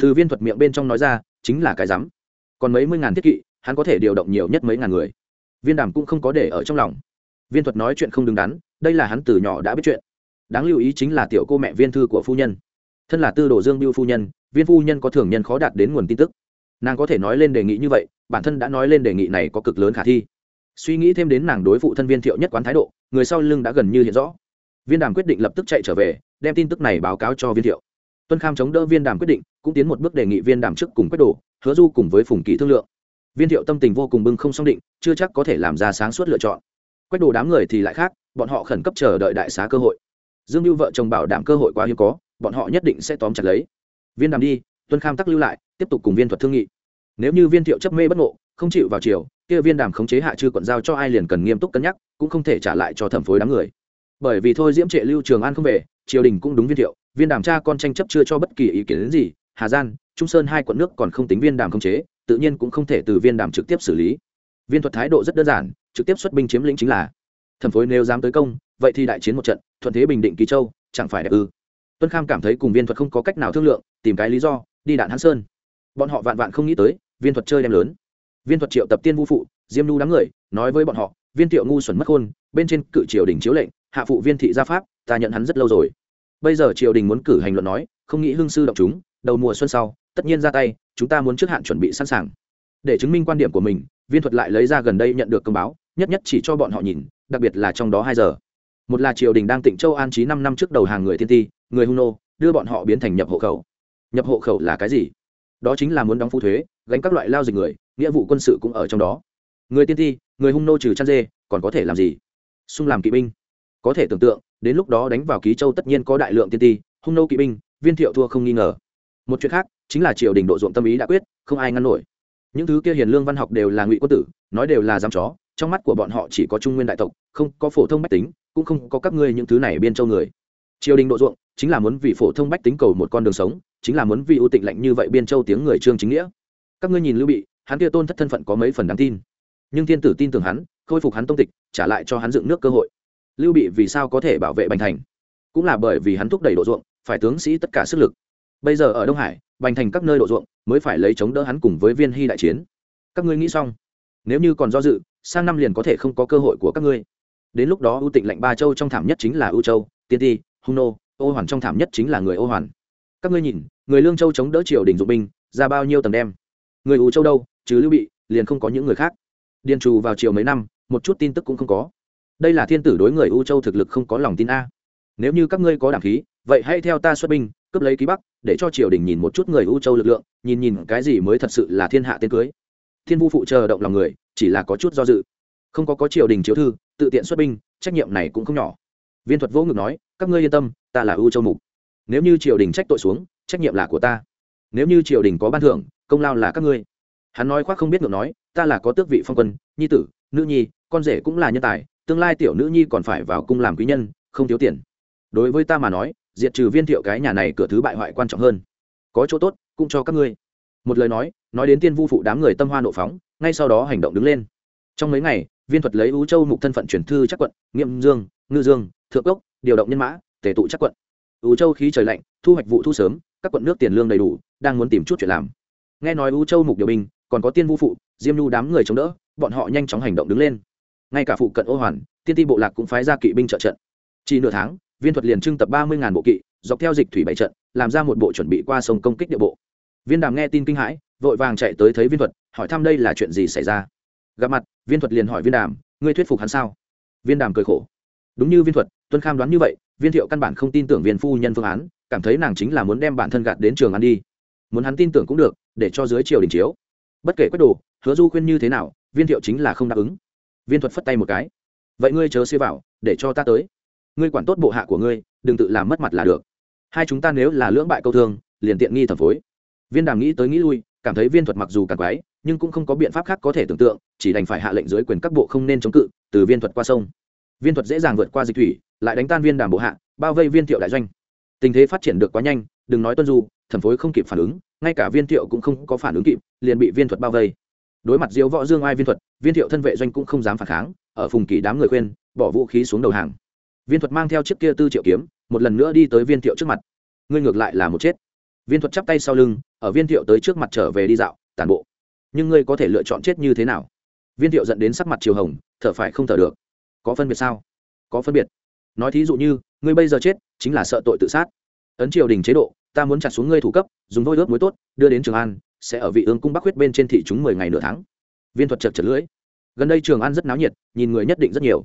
từ viên thuật miệng bên trong nói ra, chính là cái rắm. Còn mấy mươi ngàn thiết kỵ, hắn có thể điều động nhiều nhất mấy ngàn người. Viên đàm cũng không có để ở trong lòng. Viên thuật nói chuyện không đứng đắn, đây là hắn từ nhỏ đã biết chuyện. Đáng lưu ý chính là tiểu cô mẹ viên thư của phu nhân. Thân là tư đồ dương biêu phu nhân, viên phu nhân có thường nhân khó đạt đến nguồn tin tức. Nàng có thể nói lên đề nghị như vậy, bản thân đã nói lên đề nghị này có cực lớn khả thi. Suy nghĩ thêm đến nàng đối phụ thân viên thiệu nhất quán thái độ, người sau lưng đã gần như hiện rõ. Viên đàm quyết định lập tức chạy trở về, đem tin tức này báo cáo cho viên thiệu tuân kham chống đỡ viên đàm quyết định, cũng tiến một bước đề nghị viên đàm trước cùng quách đồ, hứa du cùng với phùng kỳ thương lượng. Viên thiệu tâm tình vô cùng bưng không song định, chưa chắc có thể làm ra sáng suốt lựa chọn. Quách đồ đám người thì lại khác, bọn họ khẩn cấp chờ đợi đại xá cơ hội. Dương lưu vợ chồng bảo đảm cơ hội quá hiếm có, bọn họ nhất định sẽ tóm chặt lấy. Viên đàm đi, tuân kham tắc lưu lại, tiếp tục cùng viên thuật thương nghị. Nếu như viên thiệu chấp mê bất ngộ, không chịu vào chiều kia viên đàm khống chế hạ chư quận giao cho ai liền cần nghiêm túc cân nhắc, cũng không thể trả lại cho thẩm phối đám người. Bởi vì thôi diễm trệ lưu trường an không về triều đình cũng đúng viên thiệu, viên đàm cha con tranh chấp chưa cho bất kỳ ý kiến đến gì, hà giang trung sơn hai quận nước còn không tính viên đàm không chế, tự nhiên cũng không thể từ viên đàm trực tiếp xử lý. Viên thuật thái độ rất đơn giản, trực tiếp xuất binh chiếm lĩnh chính là, thẩm phối nếu dám tới công, vậy thì đại chiến một trận, thuận thế bình định Kỳ châu, chẳng phải đẹp ư? Tuân kham cảm thấy cùng viên thuật không có cách nào thương lượng, tìm cái lý do, đi đạn hãn sơn. Bọn họ vạn vạn không nghĩ tới, viên thuật chơi đem lớn. Viên thuật triệu tập tiên vũ phụ, diêm nu đám người, nói với bọn họ, viên thiệu ngu xuẩn mất khôn, bên trên cự triều đình chiếu lệnh, hạ phụ viên thị gia pháp ta nhận hắn rất lâu rồi. Bây giờ triều đình muốn cử hành luận nói, không nghĩ hương sư động chúng, đầu mùa xuân sau, tất nhiên ra tay, chúng ta muốn trước hạn chuẩn bị sẵn sàng. Để chứng minh quan điểm của mình, viên thuật lại lấy ra gần đây nhận được công báo, nhất nhất chỉ cho bọn họ nhìn, đặc biệt là trong đó hai giờ. Một là triều đình đang tỉnh châu an trí năm năm trước đầu hàng người thiên ti, người hung nô, đưa bọn họ biến thành nhập hộ khẩu. Nhập hộ khẩu là cái gì? Đó chính là muốn đóng phụ thuế, gánh các loại lao dịch người, nghĩa vụ quân sự cũng ở trong đó. Người tiên ti, người hung nô trừ chăn dê, còn có thể làm gì? Xung làm kỵ binh. Có thể tưởng tượng đến lúc đó đánh vào ký châu tất nhiên có đại lượng tiên ti, hung nô kỵ binh, viên thiệu thua không nghi ngờ. Một chuyện khác, chính là triều đình độ ruộng tâm ý đã quyết, không ai ngăn nổi. Những thứ kia hiền lương văn học đều là ngụy quân tử, nói đều là giam chó, trong mắt của bọn họ chỉ có trung nguyên đại tộc, không có phổ thông bách tính, cũng không có các ngươi những thứ này biên châu người. Triều đình độ ruộng, chính là muốn vì phổ thông bách tính cầu một con đường sống, chính là muốn vì ưu tịnh lạnh như vậy biên châu tiếng người trương chính nghĩa. Các ngươi nhìn lưu bị, hắn kia tôn thất thân phận có mấy phần đáng tin. Nhưng thiên tử tin tưởng hắn, khôi phục hắn tông tịch, trả lại cho hắn dựng nước cơ hội lưu bị vì sao có thể bảo vệ bành thành? Cũng là bởi vì hắn thúc đẩy độ ruộng, phải tướng sĩ tất cả sức lực. Bây giờ ở đông hải, bành thành các nơi độ ruộng mới phải lấy chống đỡ hắn cùng với viên hy đại chiến. Các ngươi nghĩ xong. Nếu như còn do dự, sang năm liền có thể không có cơ hội của các ngươi. Đến lúc đó ưu tịnh lệnh ba châu trong thảm nhất chính là ưu châu, tiên ti, hung nô, ô hoàn trong thảm nhất chính là người ô hoàn. Các ngươi nhìn, người lương châu chống đỡ triều đình dụng binh, ra bao nhiêu tầng đem? Người ưu châu đâu chứ lưu bị, liền không có những người khác. Điền trù vào chiều mấy năm, một chút tin tức cũng không có đây là thiên tử đối người U châu thực lực không có lòng tin a. Nếu như các ngươi có đảm khí, vậy hãy theo ta xuất binh, cướp lấy ký bắc, để cho triều đình nhìn một chút người U châu lực lượng, nhìn nhìn cái gì mới thật sự là thiên hạ tên cưới. Thiên vu phụ chờ động lòng người, chỉ là có chút do dự. Không có có triều đình chiếu thư, tự tiện xuất binh, trách nhiệm này cũng không nhỏ. Viên thuật vô ngực nói, các ngươi yên tâm, ta là U châu mục. Nếu như triều đình trách tội xuống, trách nhiệm là của ta. Nếu như triều đình có ban thưởng, công lao là các ngươi. Hắn nói khoác không biết ngược nói, ta là có tước vị phong quân, nhi tử, nữ nhi, con rể cũng là nhân tài tương lai tiểu nữ nhi còn phải vào cung làm quý nhân, không thiếu tiền. Đối với ta mà nói, diệt trừ viên thiệu cái nhà này cửa thứ bại hoại quan trọng hơn. Có chỗ tốt, cũng cho các ngươi. Một lời nói nói đến tiên vu phụ đám người tâm hoa nộ phóng, ngay sau đó hành động đứng lên. Trong mấy ngày, viên thuật lấy ú châu mục thân phận chuyển thư chắc quận, nghiệm dương, ngư dương, thượng cốc, điều động nhân mã tể tụ chắc quận. Ú châu khí trời lạnh, thu hoạch vụ thu sớm, các quận nước tiền lương đầy đủ, đang muốn tìm chút chuyện làm. Nghe nói ú châu mục điều binh, còn có tiên vu phụ, diêm nhu đám người chống đỡ, bọn họ nhanh chóng hành động đứng lên ngay cả phụ cận ô hoàn, tiên ti bộ lạc cũng phái ra kỵ binh trợ trận. Chỉ nửa tháng, viên thuật liền trưng tập ba mươi bộ kỵ, dọc theo dịch thủy bảy trận, làm ra một bộ chuẩn bị qua sông công kích địa bộ. Viên đàm nghe tin kinh hãi, vội vàng chạy tới thấy viên thuật, hỏi thăm đây là chuyện gì xảy ra. Gặp mặt, viên thuật liền hỏi viên đàm, ngươi thuyết phục hắn sao? Viên đàm cười khổ, đúng như viên thuật, tuân kham đoán như vậy, viên thiệu căn bản không tin tưởng viên phu nhân phương án, cảm thấy nàng chính là muốn đem bản thân gạt đến trường ăn đi. Muốn hắn tin tưởng cũng được, để cho dưới triều đình chiếu. Bất kể quách đồ, hứa du khuyên như thế nào, viên thiệu chính là không đáp ứng viên thuật phất tay một cái. Vậy ngươi chớ xưa vào, để cho ta tới. Ngươi quản tốt bộ hạ của ngươi, đừng tự làm mất mặt là được. Hai chúng ta nếu là lưỡng bại câu thương, liền tiện nghi thẩm phối. Viên đàm nghĩ tới nghĩ lui, cảm thấy viên thuật mặc dù càng quái, nhưng cũng không có biện pháp khác có thể tưởng tượng, chỉ đành phải hạ lệnh dưới quyền các bộ không nên chống cự, từ viên thuật qua sông. Viên thuật dễ dàng vượt qua dịch thủy, lại đánh tan viên đàm bộ hạ, bao vây viên thiệu đại doanh. Tình thế phát triển được quá nhanh, đừng nói tuân du, thẩm phối không kịp phản ứng, ngay cả viên thiệu cũng không có phản ứng kịp, liền bị viên thuật bao vây đối mặt diêu võ dương ai viên thuật, viên thiệu thân vệ doanh cũng không dám phản kháng, ở phùng kỳ đám người khuyên, bỏ vũ khí xuống đầu hàng. Viên thuật mang theo chiếc kia tư triệu kiếm, một lần nữa đi tới viên thiệu trước mặt. Ngươi ngược lại là một chết. Viên thuật chắp tay sau lưng, ở viên thiệu tới trước mặt trở về đi dạo tàn bộ. Nhưng ngươi có thể lựa chọn chết như thế nào? Viên thiệu dẫn đến sắc mặt chiều hồng, thở phải không thở được. Có phân biệt sao? Có phân biệt. Nói thí dụ như, ngươi bây giờ chết, chính là sợ tội tự sát. Ấn triều đình chế độ, ta muốn chặt xuống ngươi thủ cấp, dùng vôi ướp muối tốt, đưa đến trường an sẽ ở vị ương cung bắc huyết bên trên thị chúng mười ngày nửa tháng. Viên thuật chật chật lưỡi. Gần đây trường an rất náo nhiệt, nhìn người nhất định rất nhiều.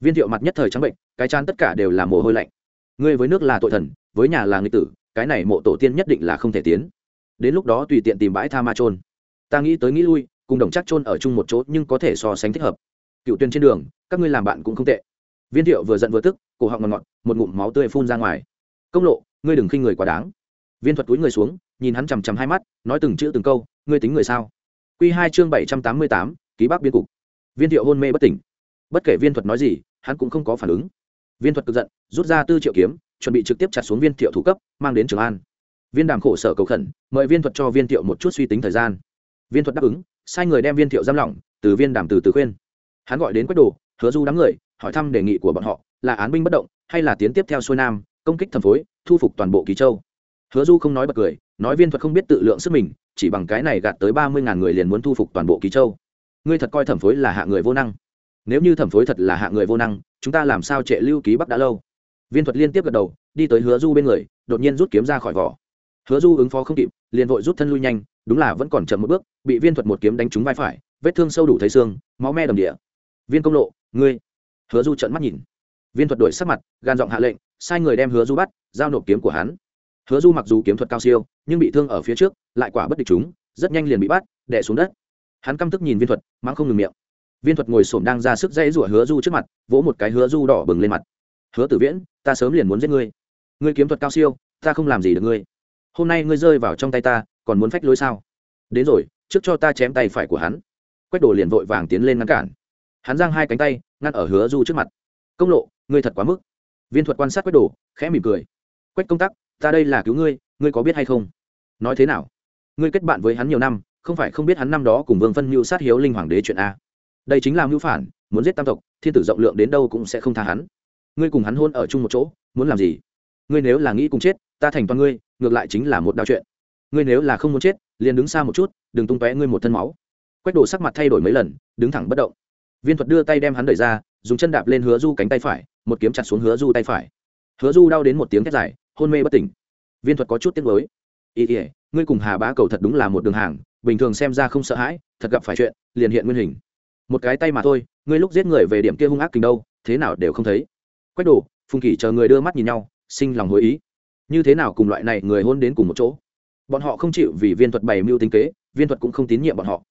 Viên thiệu mặt nhất thời trắng bệnh, cái chán tất cả đều là mồ hôi lạnh. Ngươi với nước là tội thần, với nhà là người tử, cái này mộ tổ tiên nhất định là không thể tiến. Đến lúc đó tùy tiện tìm bãi tha ma trôn ta nghĩ tới nghĩ lui, cùng đồng chắc trôn ở chung một chỗ nhưng có thể so sánh thích hợp. Cựu tuyên trên đường, các ngươi làm bạn cũng không tệ. Viên thiệu vừa giận vừa tức, cổ họng ngọt ngọt, một ngụm máu tươi phun ra ngoài. Công lộ, ngươi đừng khinh người quá đáng. Viên thuật túi người xuống nhìn hắn chằm chằm hai mắt, nói từng chữ từng câu, ngươi tính người sao? Q hai chương bảy trăm tám mươi tám, ký bác biên cục. Viên thiệu hôn mê bất tỉnh. Bất kể viên thuật nói gì, hắn cũng không có phản ứng. Viên thuật cực giận, rút ra tư triệu kiếm, chuẩn bị trực tiếp chặt xuống viên thiệu thủ cấp, mang đến trường an. Viên đàm khổ sở cầu khẩn, mời viên thuật cho viên thiệu một chút suy tính thời gian. Viên thuật đáp ứng, sai người đem viên thiệu giam lỏng, từ viên đàm từ từ khuyên. Hắn gọi đến quách đồ, hứa du đám người, hỏi thăm đề nghị của bọn họ, là án binh bất động, hay là tiến tiếp theo xuôi nam, công kích thần phối, thu phục toàn bộ kỳ châu hứa du không nói bật cười, nói viên thuật không biết tự lượng sức mình, chỉ bằng cái này gạt tới ba mươi ngàn người liền muốn thu phục toàn bộ ký châu. Ngươi thật coi thẩm phối là hạ người vô năng. Nếu như thẩm phối thật là hạ người vô năng, chúng ta làm sao trệ lưu ký bắc đã lâu? Viên thuật liên tiếp gật đầu, đi tới hứa du bên người, đột nhiên rút kiếm ra khỏi vỏ. Hứa du ứng phó không kịp, liền vội rút thân lui nhanh, đúng là vẫn còn chậm một bước, bị viên thuật một kiếm đánh trúng vai phải, vết thương sâu đủ thấy xương, máu me đầm địa. Viên công lộ, ngươi. Hứa du trợn mắt nhìn. Viên thuật đổi sắc mặt, gan giọng hạ lệnh, sai người đem hứa du bắt, giao nộp kiếm của hắn hứa du mặc dù kiếm thuật cao siêu, nhưng bị thương ở phía trước, lại quả bất địch chúng, rất nhanh liền bị bắt, đè xuống đất. Hắn căm tức nhìn viên thuật, mắng không ngừng miệng. Viên thuật ngồi xổm đang ra sức dãy rủa hứa du trước mặt, vỗ một cái hứa du đỏ bừng lên mặt. Hứa tử viễn, ta sớm liền muốn giết ngươi. Ngươi kiếm thuật cao siêu, ta không làm gì được ngươi. Hôm nay ngươi rơi vào trong tay ta, còn muốn phách lối sao? Đến rồi, trước cho ta chém tay phải của hắn. Quách đồ liền vội vàng tiến lên ngăn cản. Hắn giang hai cánh tay, ngăn ở hứa du trước mặt. Công lộ, ngươi thật quá mức. Viên thuật quan sát quách đồ, khẽ mỉm cười. Quách công tắc ta đây là cứu ngươi ngươi có biết hay không? Nói thế nào? Ngươi kết bạn với hắn nhiều năm, không phải không biết hắn năm đó cùng vương phân mưu sát hiếu linh hoàng đế chuyện a. Đây chính là mưu phản, muốn giết tam tộc, thiên tử rộng lượng đến đâu cũng sẽ không tha hắn. Ngươi cùng hắn hôn ở chung một chỗ, muốn làm gì? Ngươi nếu là nghĩ cùng chết, ta thành toàn ngươi, ngược lại chính là một đạo chuyện. Ngươi nếu là không muốn chết, liền đứng xa một chút, đừng tung tóe ngươi một thân máu. Quách đổ sắc mặt thay đổi mấy lần, đứng thẳng bất động. Viên thuật đưa tay đem hắn đẩy ra, dùng chân đạp lên hứa du cánh tay phải, một kiếm chặt xuống hứa du tay phải. Hứa du đau đến một tiếng thét dài hôn mê bất tỉnh. Viên thuật có chút tiếc mới ý ỉa ngươi cùng hà bá cầu thật đúng là một đường hàng, bình thường xem ra không sợ hãi, thật gặp phải chuyện, liền hiện nguyên hình. Một cái tay mà thôi, ngươi lúc giết người về điểm kia hung ác kình đâu, thế nào đều không thấy. Quách đồ, phùng kỷ chờ người đưa mắt nhìn nhau, sinh lòng hối ý. Như thế nào cùng loại này người hôn đến cùng một chỗ? Bọn họ không chịu vì viên thuật bày mưu tính kế, viên thuật cũng không tín nhiệm bọn họ.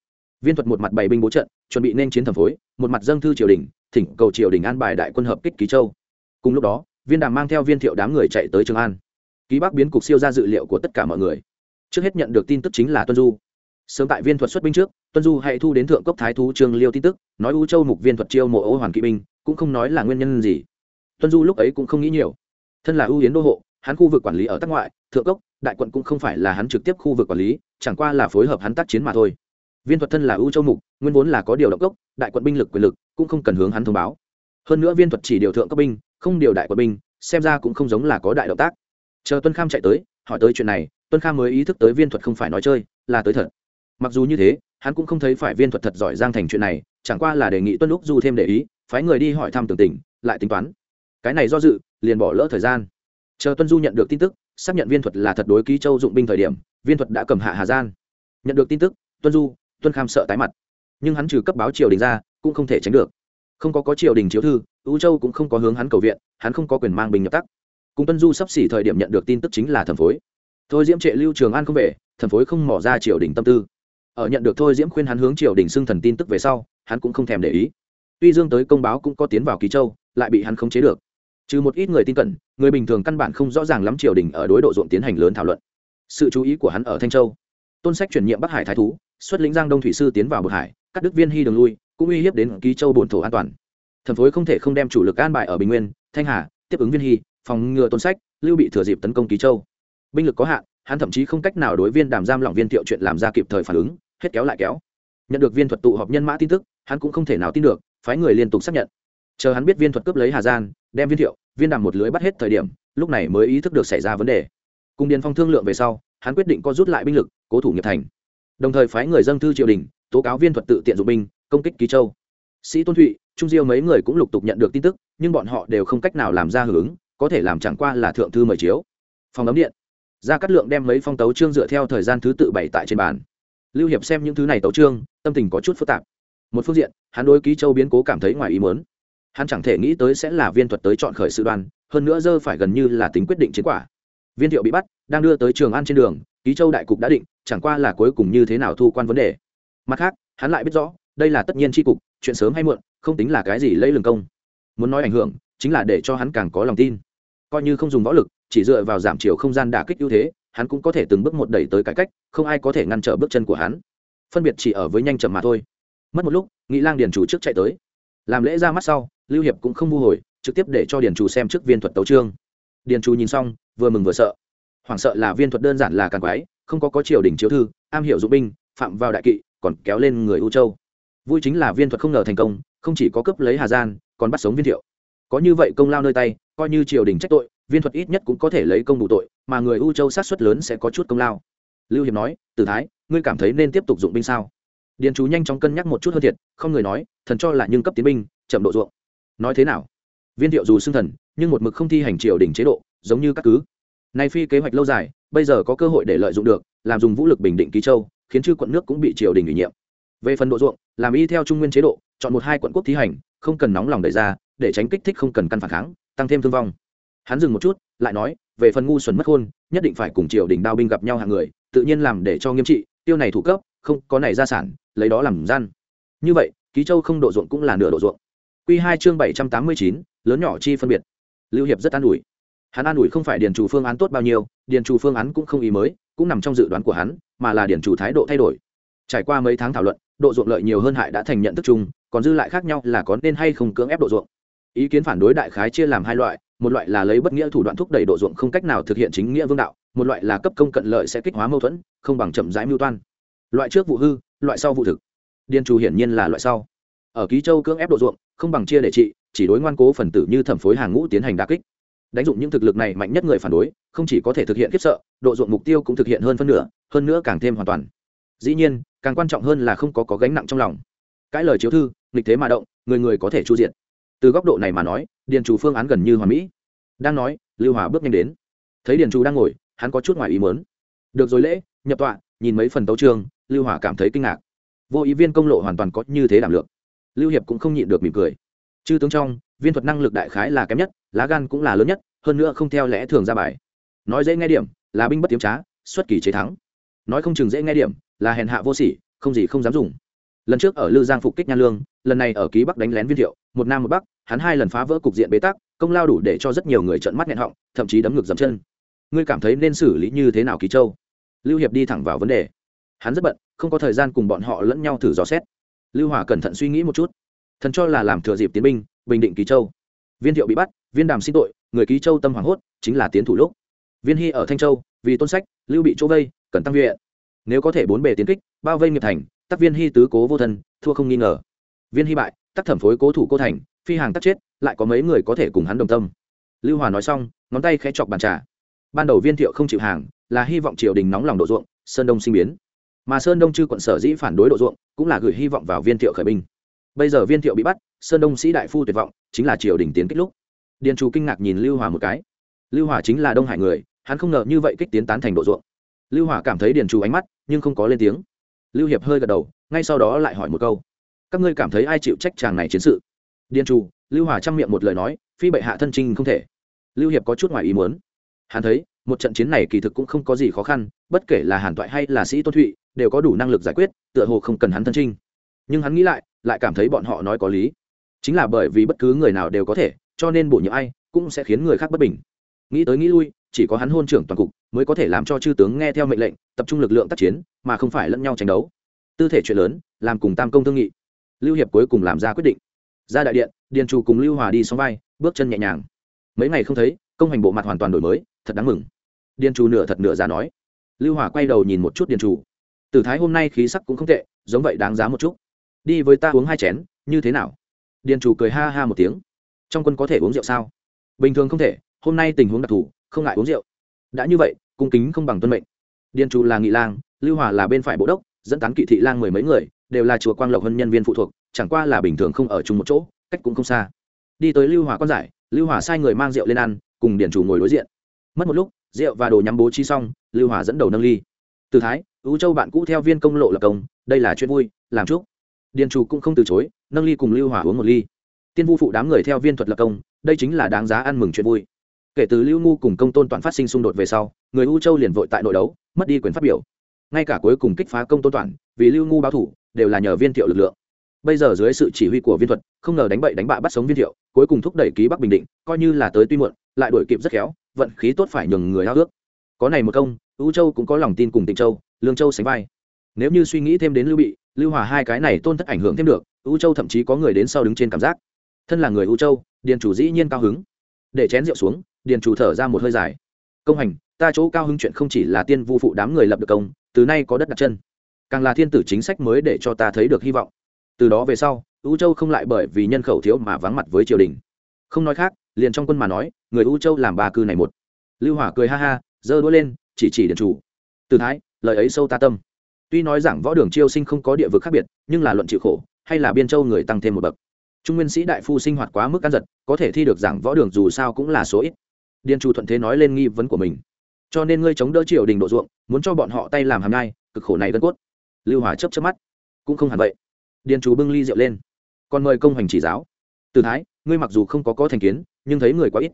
Viên thuật một mặt bày binh bố trận, chuẩn bị nên chiến thẩm phối, một mặt dâng thư triều đình, thỉnh cầu triều đình an bài đại quân hợp kích ký châu. Cùng lúc đó viên đàm mang theo viên thiệu đám người chạy tới trường an. Ký bắc biến cục siêu ra dự liệu của tất cả mọi người. Trước hết nhận được tin tức chính là tuân du. Sớm tại viên thuật xuất binh trước, tuân du hãy thu đến thượng cốc thái thú trương liêu tin tức, nói u châu mục viên thuật chiêu mộ ô hoàn kỵ binh, cũng không nói là nguyên nhân gì. Tuân du lúc ấy cũng không nghĩ nhiều. Thân là ưu yến đô hộ, hắn khu vực quản lý ở tắc ngoại, thượng cốc, đại quận cũng không phải là hắn trực tiếp khu vực quản lý, chẳng qua là phối hợp hắn tác chiến mà thôi. Viên thuật thân là ưu châu mục, nguyên vốn là có điều động cốc, đại quận binh lực quyền lực, cũng không cần hướng hắn thông báo hơn nữa viên thuật chỉ điều thượng cấp binh, không điều đại quận binh, xem ra cũng không giống là có đại động tác. Chờ tuân kham chạy tới, hỏi tới chuyện này, tuân kham mới ý thức tới viên thuật không phải nói chơi, là tới thật. Mặc dù như thế, hắn cũng không thấy phải viên thuật thật giỏi giang thành chuyện này, chẳng qua là đề nghị tuân lúc du thêm để ý, phái người đi hỏi thăm tường tình, lại tính toán. Cái này do dự, liền bỏ lỡ thời gian. Chờ tuân du nhận được tin tức, xác nhận viên thuật là thật đối ký châu dụng binh thời điểm, viên thuật đã cầm hạ hà gian. Nhận được tin tức, tuân du, tuân kham sợ tái mặt. Nhưng hắn trừ cấp báo triều đình ra, cũng không thể tránh được không có có triều đình chiếu thư ưu châu cũng không có hướng hắn cầu viện, hắn không có quyền mang bình nhập tắc. Cùng tuân du sắp xỉ thời điểm nhận được tin tức chính là thẩm phối. Thôi diễm trệ lưu trường an không về, thẩm phối không mỏ ra triều đình tâm tư. Ở nhận được thôi diễm khuyên hắn hướng triều đình xưng thần tin tức về sau, hắn cũng không thèm để ý. Tuy dương tới công báo cũng có tiến vào ký châu, lại bị hắn khống chế được. Trừ một ít người tin cẩn, người bình thường căn bản không rõ ràng lắm triều đình ở đối độ ruộng tiến hành lớn thảo luận. Sự chú ý của hắn ở thanh châu. Tôn sách chuyển nhiệm bắc hải thái thú, xuất lĩnh giang đông thủy sư tiến vào bậc hải cắt đứt viên hy đường lui, cũng uy hiếp đến ký châu bồn thổ an toàn. Thần phối không thể không đem chủ lực an bài ở bình nguyên, thanh hà, tiếp ứng viên hy, phòng ngừa tôn sách, lưu bị thừa dịp tấn công ký châu. Binh lực có hạn, hắn thậm chí không cách nào đối viên đàm giam lỏng viên thiệu chuyện làm ra kịp thời phản ứng, hết kéo lại kéo. Nhận được viên thuật tụ họp nhân mã tin tức, hắn cũng không thể nào tin được, phái người liên tục xác nhận. Chờ hắn biết viên thuật cướp lấy hà gian đem viên thiệu, viên đàm một lưới bắt hết thời điểm, lúc này mới ý thức được xảy ra vấn đề. Cùng điền phong thương lượng về sau, hắn quyết định có rút lại binh lực, cố thủ nghiệp thành. Đồng thời phái người dân thư triều đình tố cáo viên thuật tự tiện dụng binh, công kích ký châu. Sĩ tôn thụy, trung diêu mấy người cũng lục tục nhận được tin tức, nhưng bọn họ đều không cách nào làm ra hưởng ứng, có thể làm chẳng qua là thượng thư mời chiếu. Phòng ấm điện. Ra cắt lượng đem mấy phong tấu trương dựa theo thời gian thứ tự bày tại trên bàn. Lưu hiệp xem những thứ này tấu trương tâm tình có chút phức tạp. Một phương diện, hắn đối ký châu biến cố cảm thấy ngoài ý muốn. Hắn chẳng thể nghĩ tới sẽ là viên thuật tới chọn khởi sự đoàn, hơn nữa dơ phải gần như là tính quyết định chiến quả. Viên thiệu bị bắt, đang đưa tới trường an trên đường, ký châu đại cục đã định, chẳng qua là cuối cùng như thế nào thu quan vấn đề mặt khác, hắn lại biết rõ, đây là tất nhiên tri cục, chuyện sớm hay muộn, không tính là cái gì lấy lường công. Muốn nói ảnh hưởng, chính là để cho hắn càng có lòng tin. Coi như không dùng võ lực, chỉ dựa vào giảm chiều không gian đả kích ưu thế, hắn cũng có thể từng bước một đẩy tới cải cách, không ai có thể ngăn trở bước chân của hắn. Phân biệt chỉ ở với nhanh chậm mà thôi. Mất một lúc nghĩ lang điền chủ trước chạy tới. Làm lễ ra mắt sau, lưu hiệp cũng không mua hồi, trực tiếp để cho điền chủ xem trước viên thuật tấu trương điền chủ nhìn xong, vừa mừng vừa sợ. Hoảng sợ là viên thuật đơn giản là càng quái, không có có triều đình chiếu thư, am hiểu dụng binh, phạm vào đại kỵ còn kéo lên người u châu. Vui chính là viên thuật không ngờ thành công, không chỉ có cướp lấy hà gian, còn bắt sống viên thiệu. Có như vậy công lao nơi tay, coi như triều đình trách tội, viên thuật ít nhất cũng có thể lấy công đủ tội, mà người u châu sát xuất lớn sẽ có chút công lao. Lưu hiệp nói, Tử thái, ngươi cảm thấy nên tiếp tục dụng binh sao? Điền chú nhanh chóng cân nhắc một chút hơn thiệt, không người nói, thần cho là nhưng cấp tiến binh, chậm độ ruộng. Nói thế nào? Viên thiệu dù xưng thần, nhưng một mực không thi hành triều đình chế độ, giống như các cứ. Nay phi kế hoạch lâu dài, bây giờ có cơ hội để lợi dụng được, làm dùng vũ lực bình định ký châu khiến chư quận nước cũng bị triều đình ủy nhiệm. Về phần độ ruộng, làm y theo trung nguyên chế độ, chọn một hai quận quốc thí hành, không cần nóng lòng đẩy ra, để tránh kích thích không cần căn phản kháng, tăng thêm thương vong. Hắn dừng một chút, lại nói, về phần ngu xuẩn mất hôn, nhất định phải cùng triều đình đao binh gặp nhau hàng người, tự nhiên làm để cho nghiêm trị, tiêu này thủ cấp, không có này gia sản, lấy đó làm gian. Như vậy, ký châu không độ ruộng cũng là nửa độ ruộng. Q hai chương bảy trăm tám mươi chín, lớn nhỏ chi phân biệt. Lưu hiệp rất an ủi. Hắn an ủi không phải điền chủ phương án tốt bao nhiêu, điền chủ phương án cũng không ý mới cũng nằm trong dự đoán của hắn, mà là điền chủ thái độ thay đổi. Trải qua mấy tháng thảo luận, độ ruộng lợi nhiều hơn hại đã thành nhận thức chung, còn dư lại khác nhau là có nên hay không cưỡng ép độ ruộng. Ý kiến phản đối đại khái chia làm hai loại, một loại là lấy bất nghĩa thủ đoạn thúc đẩy độ ruộng không cách nào thực hiện chính nghĩa vương đạo, một loại là cấp công cận lợi sẽ kích hóa mâu thuẫn, không bằng chậm rãi mưu toan. Loại trước vụ hư, loại sau vụ thực. Điền chủ hiển nhiên là loại sau. Ở ký châu cưỡng ép độ ruộng, không bằng chia để trị, chỉ đối ngoan cố phần tử như thẩm phối hàng ngũ tiến hành đa kích đánh dụng những thực lực này mạnh nhất người phản đối không chỉ có thể thực hiện khiếp sợ độ ruộng mục tiêu cũng thực hiện hơn phân nửa hơn nữa càng thêm hoàn toàn. Dĩ nhiên càng quan trọng hơn là không có có gánh nặng trong lòng. Cãi lời chiếu thư nghịch thế mà động người người có thể chu diện. Từ góc độ này mà nói điền chủ phương án gần như hoàn mỹ. Đang nói lưu hòa bước nhanh đến. Thấy điền chủ đang ngồi hắn có chút ngoài ý mớn được rồi lễ nhập tọa nhìn mấy phần tấu trường, lưu hòa cảm thấy kinh ngạc. Vô ý viên công lộ hoàn toàn có như thế đảm lượng. Lưu hiệp cũng không nhịn được mỉm cười. Chư tướng trong viên thuật năng lực đại khái là kém nhất, lá gan cũng là lớn nhất, hơn nữa không theo lẽ thường ra bài. Nói dễ nghe điểm, là binh bất tiếm trá, xuất kỳ chế thắng. Nói không chừng dễ nghe điểm, là hèn hạ vô sỉ, không gì không dám dùng. Lần trước ở lư giang phục kích nha lương, lần này ở ký bắc đánh lén viên thiệu, một nam một bắc, hắn hai lần phá vỡ cục diện bế tắc, công lao đủ để cho rất nhiều người trợn mắt nghẹn họng, thậm chí đấm ngược dầm chân. Ngươi cảm thấy nên xử lý như thế nào ký châu? Lưu hiệp đi thẳng vào vấn đề. Hắn rất bận, không có thời gian cùng bọn họ lẫn nhau thử dò xét. Lưu hòa cẩn thận suy nghĩ một chút thần cho là làm thừa dịp tiến binh, bình định ký châu. Viên thiệu bị bắt, viên đàm xin tội, người ký châu tâm hoảng hốt, chính là tiến thủ lúc. Viên hy ở thanh châu, vì tôn sách, lưu bị chỗ vây, cần tăng viện. Nếu có thể bốn bề tiến kích, bao vây nghiệp thành, tắc viên hy tứ cố vô thân, thua không nghi ngờ. Viên hy bại, tắc thẩm phối cố thủ cô thành, phi hàng tắc chết, lại có mấy người có thể cùng hắn đồng tâm. Lưu hòa nói xong, ngón tay khẽ chọc bàn trà. Ban đầu viên thiệu không chịu hàng, là hy vọng triều đình nóng lòng độ ruộng, sơn đông sinh biến. Mà sơn đông chư quận sở dĩ phản đối độ ruộng, cũng là gửi hy vọng vào viên thiệu khởi binh bây giờ viên thiệu bị bắt, sơn đông sĩ đại phu tuyệt vọng, chính là triều đình tiến kích lúc. Điền chủ kinh ngạc nhìn lưu hòa một cái. Lưu hòa chính là đông hải người, hắn không ngờ như vậy kích tiến tán thành độ ruộng. Lưu hòa cảm thấy điền chủ ánh mắt, nhưng không có lên tiếng. Lưu hiệp hơi gật đầu, ngay sau đó lại hỏi một câu. Các ngươi cảm thấy ai chịu trách chàng này chiến sự? Điền chủ lưu hòa chăm miệng một lời nói, phi bệ hạ thân trinh không thể. Lưu hiệp có chút ngoài ý muốn. Hắn thấy, một trận chiến này kỳ thực cũng không có gì khó khăn, bất kể là hàn toại hay là sĩ tôn thụy, đều có đủ năng lực giải quyết, tựa hồ không cần hắn thân trinh nhưng hắn nghĩ lại lại cảm thấy bọn họ nói có lý. Chính là bởi vì bất cứ người nào đều có thể, cho nên bổ nhiệm ai cũng sẽ khiến người khác bất bình. Nghĩ tới nghĩ lui, chỉ có hắn hôn trưởng toàn cục mới có thể làm cho chư tướng nghe theo mệnh lệnh, tập trung lực lượng tác chiến, mà không phải lẫn nhau tranh đấu. Tư thể chuyện lớn, làm cùng tam công thương nghị. Lưu hiệp cuối cùng làm ra quyết định. Ra đại điện, điền trù cùng lưu hòa đi xóm vai, bước chân nhẹ nhàng. Mấy ngày không thấy, công hành bộ mặt hoàn toàn đổi mới, thật đáng mừng. Điền trù nửa thật nửa giả nói. Lưu hòa quay đầu nhìn một chút điền trù tử thái hôm nay khí sắc cũng không tệ, giống vậy đáng giá một chút đi với ta uống hai chén, như thế nào? Điền chủ cười ha ha một tiếng. Trong quân có thể uống rượu sao? Bình thường không thể, hôm nay tình huống đặc thù, không ngại uống rượu. Đã như vậy, cung kính không bằng tuân mệnh. Điền chủ là nghị lang, lưu hòa là bên phải bộ đốc, dẫn tán kỵ thị lang mười mấy người, đều là chùa quang lộc hơn nhân viên phụ thuộc, chẳng qua là bình thường không ở chung một chỗ, cách cũng không xa. Đi tới lưu hòa quan giải, lưu hòa sai người mang rượu lên ăn, cùng điền chủ ngồi đối diện. Mất một lúc, rượu và đồ nhắm bố chi xong, lưu hòa dẫn đầu nâng ly. Từ thái ưu châu bạn cũ theo viên công lộ lập công, đây là chuyện vui, làm chúc điền chủ cũng không từ chối, nâng ly cùng lưu hỏa uống một ly. Tiên vu phụ đám người theo viên thuật lập công, đây chính là đáng giá ăn mừng chuyện vui. Kể từ lưu ngu cùng công tôn toàn phát sinh xung đột về sau, người u châu liền vội tại nội đấu, mất đi quyền phát biểu. Ngay cả cuối cùng kích phá công tôn toàn vì lưu ngu báo thủ, đều là nhờ viên thiệu lực lượng. Bây giờ dưới sự chỉ huy của viên thuật, không ngờ đánh bậy đánh bạ bắt sống viên thiệu, cuối cùng thúc đẩy ký bắc bình định, coi như là tới tuy muộn, lại đuổi kịp rất khéo, vận khí tốt phải nhường người hao ước. Có này một công, u châu cũng có lòng tin cùng tịnh châu, lương châu sánh vai. Nếu như suy nghĩ thêm đến lưu bị lưu hòa hai cái này tôn thất ảnh hưởng thêm được, u châu thậm chí có người đến sau đứng trên cảm giác. Thân là người u châu, điền chủ dĩ nhiên cao hứng. Để chén rượu xuống, điền chủ thở ra một hơi dài. Công hành, ta chỗ cao hứng chuyện không chỉ là tiên vu phụ đám người lập được công, từ nay có đất đặt chân. Càng là thiên tử chính sách mới để cho ta thấy được hy vọng. Từ đó về sau, u châu không lại bởi vì nhân khẩu thiếu mà vắng mặt với triều đình. Không nói khác, liền trong quân mà nói, người u châu làm ba cư này một. Lưu hỏa cười ha ha, giơ đũa lên, chỉ chỉ điện chủ. Từ thái, lời ấy sâu ta tâm tuy nói rằng võ đường chiêu sinh không có địa vực khác biệt, nhưng là luận chịu khổ, hay là biên châu người tăng thêm một bậc. Trung nguyên sĩ đại phu sinh hoạt quá mức ăn giật, có thể thi được giảng võ đường dù sao cũng là số ít. Điền chu thuận thế nói lên nghi vấn của mình. Cho nên ngươi chống đỡ triều đình độ ruộng, muốn cho bọn họ tay làm hàm nhai, cực khổ này gân cốt. Lưu hòa chấp chấp mắt. Cũng không hẳn vậy. Điền chủ bưng ly rượu lên. Còn mời công hành chỉ giáo. Từ thái, ngươi mặc dù không có có thành kiến, nhưng thấy người quá ít.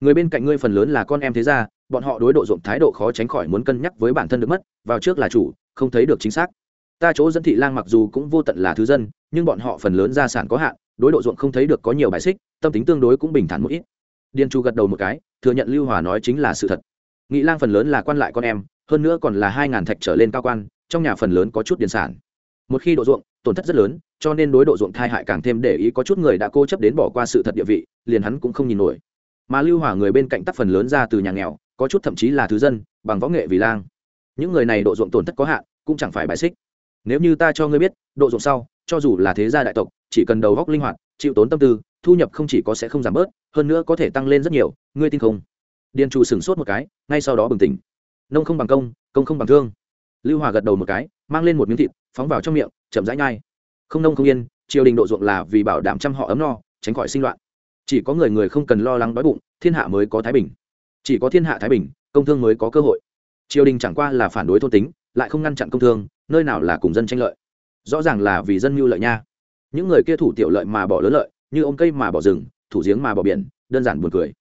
Người bên cạnh ngươi phần lớn là con em thế gia, bọn họ đối độ ruộng thái độ khó tránh khỏi muốn cân nhắc với bản thân được mất, vào trước là chủ không thấy được chính xác. Ta chỗ dẫn thị lang mặc dù cũng vô tận là thứ dân, nhưng bọn họ phần lớn gia sản có hạn, đối độ ruộng không thấy được có nhiều bài xích, tâm tính tương đối cũng bình thản một ít. Điền chu gật đầu một cái, thừa nhận lưu hòa nói chính là sự thật. Nghị lang phần lớn là quan lại con em, hơn nữa còn là hai ngàn thạch trở lên cao quan, trong nhà phần lớn có chút điền sản. Một khi độ ruộng, tổn thất rất lớn, cho nên đối độ ruộng thai hại càng thêm để ý có chút người đã cố chấp đến bỏ qua sự thật địa vị, liền hắn cũng không nhìn nổi. Mà lưu hòa người bên cạnh tắc phần lớn ra từ nhà nghèo, có chút thậm chí là thứ dân, bằng võ nghệ vì lang những người này độ ruộng tổn thất có hạn, cũng chẳng phải bài xích. Nếu như ta cho ngươi biết, độ ruộng sau, cho dù là thế gia đại tộc, chỉ cần đầu góc linh hoạt, chịu tốn tâm tư, thu nhập không chỉ có sẽ không giảm bớt, hơn nữa có thể tăng lên rất nhiều, ngươi tin không? Điền chủ sửng sốt một cái, ngay sau đó bừng tỉnh. Nông không bằng công công không bằng thương. Lưu hòa gật đầu một cái, mang lên một miếng thịt, phóng vào trong miệng, chậm rãi nhai. Không nông không yên, triều đình độ ruộng là vì bảo đảm chăm họ ấm no, tránh khỏi sinh loạn. Chỉ có người người không cần lo lắng đói bụng, thiên hạ mới có thái bình. Chỉ có thiên hạ thái bình, công thương mới có cơ hội triều đình chẳng qua là phản đối thôn tính, lại không ngăn chặn công thương, nơi nào là cùng dân tranh lợi. Rõ ràng là vì dân mưu lợi nha. Những người kia thủ tiểu lợi mà bỏ lớn lợi, như ôm cây mà bỏ rừng, thủ giếng mà bỏ biển, đơn giản buồn cười.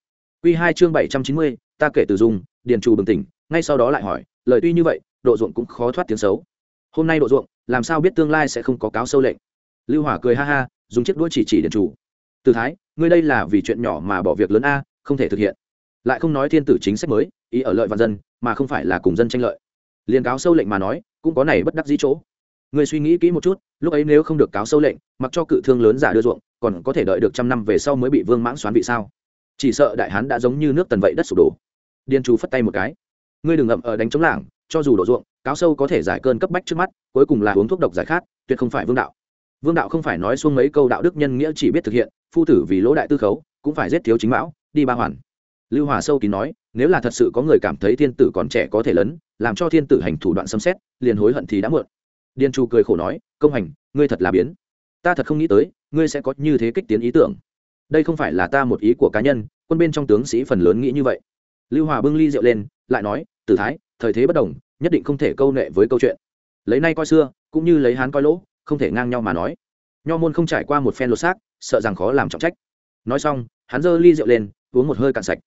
Quy hai chương bảy trăm chín mươi, ta kể từ dung điền trù bừng tỉnh, ngay sau đó lại hỏi, lời tuy như vậy, độ ruộng cũng khó thoát tiếng xấu. Hôm nay độ ruộng, làm sao biết tương lai sẽ không có cáo sâu lệnh? Lưu hỏa cười ha ha, dùng chiếc đuôi chỉ chỉ điện chủ từ thái, ngươi đây là vì chuyện nhỏ mà bỏ việc lớn a, không thể thực hiện. Lại không nói thiên tử chính sách mới, ý ở lợi và dân mà không phải là cùng dân tranh lợi. Liền cáo sâu lệnh mà nói, cũng có này bất đắc dĩ chỗ. Người suy nghĩ kỹ một chút, lúc ấy nếu không được cáo sâu lệnh, mặc cho cự thương lớn giả đưa ruộng, còn có thể đợi được trăm năm về sau mới bị vương mãng xoán vị sao? Chỉ sợ đại hán đã giống như nước tần vậy đất sụp đổ. Điền chú phất tay một cái. Ngươi đừng ngậm ở đánh chống lảng, cho dù đổ ruộng, cáo sâu có thể giải cơn cấp bách trước mắt, cuối cùng là uống thuốc độc giải khát, tuyệt không phải vương đạo. Vương đạo không phải nói xuống mấy câu đạo đức nhân nghĩa chỉ biết thực hiện, phu tử vì lỗ đại tư khấu, cũng phải giết thiếu chính mão, đi ba hoàn. Lưu hòa sâu kín nói nếu là thật sự có người cảm thấy thiên tử còn trẻ có thể lớn làm cho thiên tử hành thủ đoạn xâm xét, liền hối hận thì đã muộn. Điền chu cười khổ nói, công hành, ngươi thật là biến. Ta thật không nghĩ tới, ngươi sẽ có như thế kích tiến ý tưởng. Đây không phải là ta một ý của cá nhân, quân bên trong tướng sĩ phần lớn nghĩ như vậy. Lưu hòa bưng ly rượu lên, lại nói, tử thái, thời thế bất đồng, nhất định không thể câu nệ với câu chuyện. Lấy nay coi xưa, cũng như lấy hán coi lỗ, không thể ngang nhau mà nói. Nho môn không trải qua một phen lột xác, sợ rằng khó làm trọng trách. Nói xong, hắn giơ ly rượu lên, uống một hơi cạn sạch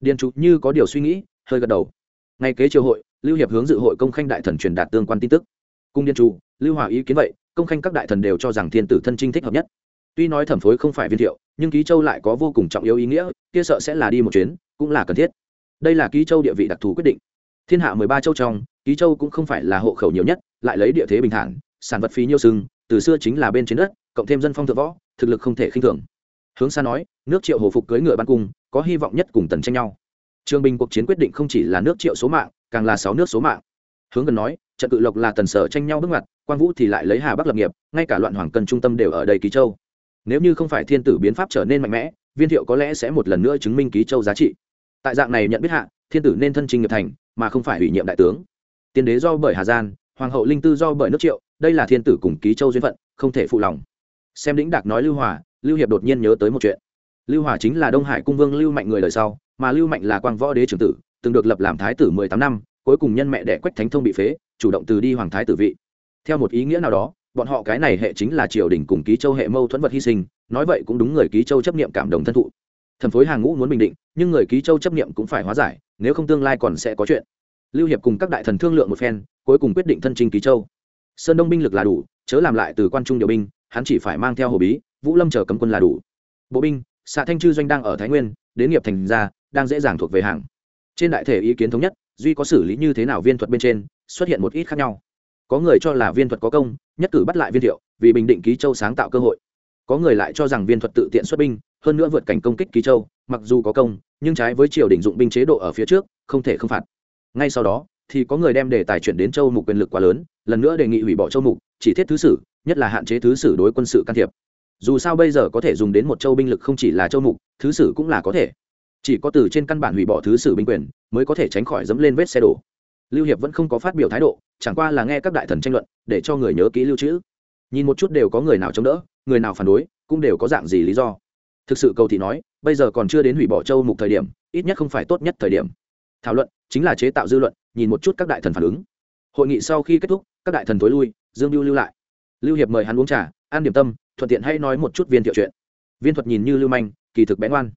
điền trục như có điều suy nghĩ, hơi gật đầu. Ngay kế triều hội, lưu hiệp hướng dự hội công khanh đại thần truyền đạt tương quan tin tức. Cung điền chủ lưu hòa ý kiến vậy, công khanh các đại thần đều cho rằng thiên tử thân trinh thích hợp nhất. Tuy nói thẩm phối không phải viên thiệu, nhưng ký châu lại có vô cùng trọng yếu ý nghĩa, kia sợ sẽ là đi một chuyến, cũng là cần thiết. Đây là ký châu địa vị đặc thù quyết định. Thiên hạ mười ba châu trong, ký châu cũng không phải là hộ khẩu nhiều nhất, lại lấy địa thế bình thản, sản vật phí nhiêu sừng, từ xưa chính là bên trên đất, cộng thêm dân phong thượng võ, thực lực không thể khinh thường hướng xa nói, nước triệu hồ phục cưới ngựa ban cung, có hy vọng nhất cùng tần tranh nhau. Trương bình cuộc chiến quyết định không chỉ là nước triệu số mạng, càng là sáu nước số mạng. Hướng gần nói, trận cự lộc là tần sở tranh nhau bước ngoặt quan vũ thì lại lấy hà bắc lập nghiệp, ngay cả loạn hoàng cần trung tâm đều ở đây ký châu. Nếu như không phải thiên tử biến pháp trở nên mạnh mẽ, viên thiệu có lẽ sẽ một lần nữa chứng minh ký châu giá trị. Tại dạng này nhận biết hạ, thiên tử nên thân trình nghiệp thành, mà không phải ủy nhiệm đại tướng. Tiên đế do bởi hà gian, hoàng hậu linh tư do bởi nước triệu, đây là thiên tử cùng ký châu duyên phận, không thể phụ lòng. Xem lĩnh đạc nói lưu hòa lưu hiệp đột nhiên nhớ tới một chuyện. Lưu hòa chính là đông hải cung vương lưu mạnh người đời sau, mà lưu mạnh là quang võ đế trưởng tử, từng được lập làm thái tử mười tám năm, cuối cùng nhân mẹ đẻ quách thánh thông bị phế, chủ động từ đi hoàng thái tử vị. Theo một ý nghĩa nào đó, bọn họ cái này hệ chính là triều đình cùng ký châu hệ mâu thuẫn vật hy sinh, nói vậy cũng đúng người ký châu chấp niệm cảm động thân thụ. Thần phối hàng ngũ muốn bình định, nhưng người ký châu chấp niệm cũng phải hóa giải, nếu không tương lai còn sẽ có chuyện. Lưu hiệp cùng các đại thần thương lượng một phen, cuối cùng quyết định thân trình ký châu. Sơn đông binh lực là đủ, chớ làm lại từ quan trung điều binh, hắn chỉ phải mang theo hồ bí vũ lâm chờ cấm quân là đủ. Bộ binh xạ thanh chư doanh đang ở thái nguyên, đến nghiệp thành ra, đang dễ dàng thuộc về hàng. Trên đại thể ý kiến thống nhất, duy có xử lý như thế nào viên thuật bên trên, xuất hiện một ít khác nhau. Có người cho là viên thuật có công, nhất cử bắt lại viên thiệu, vì bình định ký châu sáng tạo cơ hội. Có người lại cho rằng viên thuật tự tiện xuất binh, hơn nữa vượt cảnh công kích ký châu, mặc dù có công, nhưng trái với triều đình dụng binh chế độ ở phía trước, không thể không phạt. Ngay sau đó, thì có người đem đề tài chuyển đến châu mục quyền lực quá lớn, lần nữa đề nghị hủy bỏ châu mục, chỉ thiết thứ sử, nhất là hạn chế thứ sử đối quân sự can thiệp dù sao bây giờ có thể dùng đến một châu binh lực không chỉ là châu mục, thứ sử cũng là có thể. Chỉ có từ trên căn bản hủy bỏ thứ sử binh quyền, mới có thể tránh khỏi dẫm lên vết xe đổ. Lưu hiệp vẫn không có phát biểu thái độ, chẳng qua là nghe các đại thần tranh luận, để cho người nhớ kỹ lưu trữ. Nhìn một chút đều có người nào chống đỡ, người nào phản đối, cũng đều có dạng gì lý do. Thực sự cầu thị nói, bây giờ còn chưa đến hủy bỏ châu mục thời điểm, ít nhất không phải tốt nhất thời điểm. Thảo luận, chính là chế tạo dư luận, nhìn một chút các đại thần phản ứng. Hội nghị sau khi kết thúc, các đại thần tối lui, dương lưu lưu lại. Lưu hiệp mời hắn uống trà, ăn điểm tâm thuận tiện hãy nói một chút viên thiệu chuyện. Viên thuật nhìn như lưu manh kỳ thực bén oan,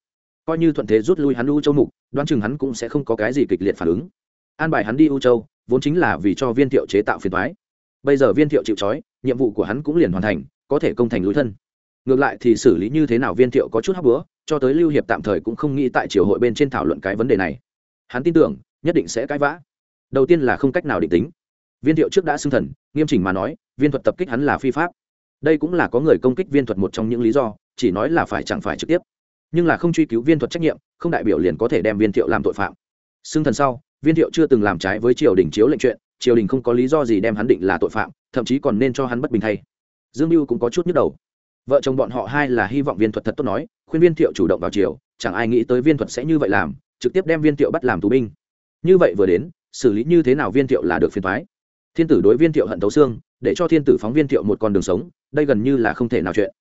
coi như thuận thế rút lui hắn u châu mục đoán chừng hắn cũng sẽ không có cái gì kịch liệt phản ứng. An bài hắn đi u châu vốn chính là vì cho viên thiệu chế tạo phiền thoái bây giờ viên thiệu chịu trói nhiệm vụ của hắn cũng liền hoàn thành có thể công thành lối thân. Ngược lại thì xử lý như thế nào viên thiệu có chút hấp bữa cho tới lưu hiệp tạm thời cũng không nghĩ tại triều hội bên trên thảo luận cái vấn đề này. Hắn tin tưởng nhất định sẽ cãi vã. Đầu tiên là không cách nào định tính. Viên thiệu trước đã xưng thần nghiêm chỉnh mà nói viên thuật tập kích hắn là phi pháp đây cũng là có người công kích viên thuật một trong những lý do, chỉ nói là phải chẳng phải trực tiếp. Nhưng là không truy cứu viên thuật trách nhiệm, không đại biểu liền có thể đem viên thiệu làm tội phạm. Xưng thần sau, viên thiệu chưa từng làm trái với triều đình chiếu lệnh chuyện, triều đình không có lý do gì đem hắn định là tội phạm, thậm chí còn nên cho hắn bất bình thay. Dương mưu cũng có chút nhức đầu. Vợ chồng bọn họ hai là hy vọng viên thuật thật tốt nói, khuyên viên thiệu chủ động vào triều, chẳng ai nghĩ tới viên thuật sẽ như vậy làm, trực tiếp đem viên thiệu bắt làm tù binh. Như vậy vừa đến, xử lý như thế nào viên thiệu là được phiền thoái thiên tử đối viên thiệu hận thấu xương, để cho thiên tử phóng viên thiệu một con đường sống đây gần như là không thể nào chuyện.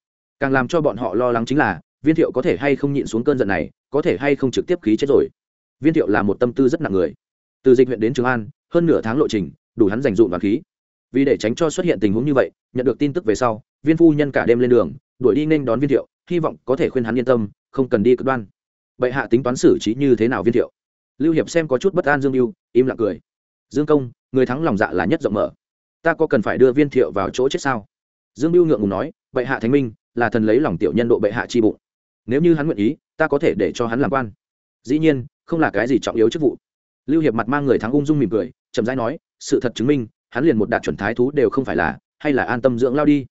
Càng làm cho bọn họ lo lắng chính là, viên thiệu có thể hay không nhịn xuống cơn giận này, có thể hay không trực tiếp khí chết rồi. Viên thiệu là một tâm tư rất nặng người. Từ dịch huyện đến trường an, hơn nửa tháng lộ trình, đủ hắn dành dụn và khí. Vì để tránh cho xuất hiện tình huống như vậy, nhận được tin tức về sau, viên phu nhân cả đêm lên đường, đuổi đi nên đón viên thiệu, hy vọng có thể khuyên hắn yên tâm, không cần đi cực đoan. Bệ hạ tính toán xử trí như thế nào viên thiệu? Lưu hiệp xem có chút bất an dương mưu im lặng cười. Dương công, người thắng lòng dạ là nhất rộng mở. Ta có cần phải đưa viên thiệu vào chỗ chết sao? Dương mưu ngượng ngùng nói, bệ hạ thánh minh, là thần lấy lòng tiểu nhân độ bệ hạ chi bụng. Nếu như hắn nguyện ý, ta có thể để cho hắn làm quan. Dĩ nhiên, không là cái gì trọng yếu chức vụ. Lưu hiệp mặt mang người thắng ung dung mỉm cười, chậm rãi nói, sự thật chứng minh, hắn liền một đạt chuẩn thái thú đều không phải là, hay là an tâm dưỡng lao đi.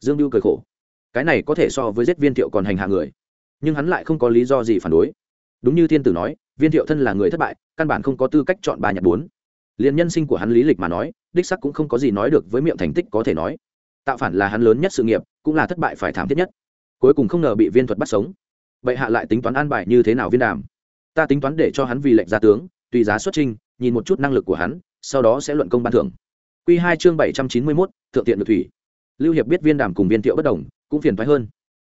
Dương mưu cười khổ, cái này có thể so với giết viên thiệu còn hành hạ người. Nhưng hắn lại không có lý do gì phản đối. Đúng như thiên tử nói, viên thiệu thân là người thất bại, căn bản không có tư cách chọn ba nhặt bốn. Liền nhân sinh của hắn lý lịch mà nói, đích sắc cũng không có gì nói được với miệng thành tích có thể nói tạo phản là hắn lớn nhất sự nghiệp, cũng là thất bại phải thảm thiết nhất. Cuối cùng không ngờ bị viên thuật bắt sống. Bệ hạ lại tính toán an bài như thế nào viên đàm? Ta tính toán để cho hắn vì lệnh gia tướng, tùy giá xuất trinh nhìn một chút năng lực của hắn, sau đó sẽ luận công ban thưởng. Q hai chương bảy trăm chín mươi mốt, thượng tiện được thủy. Lưu hiệp biết viên đàm cùng viên thiệu bất đồng, cũng phiền thoái hơn.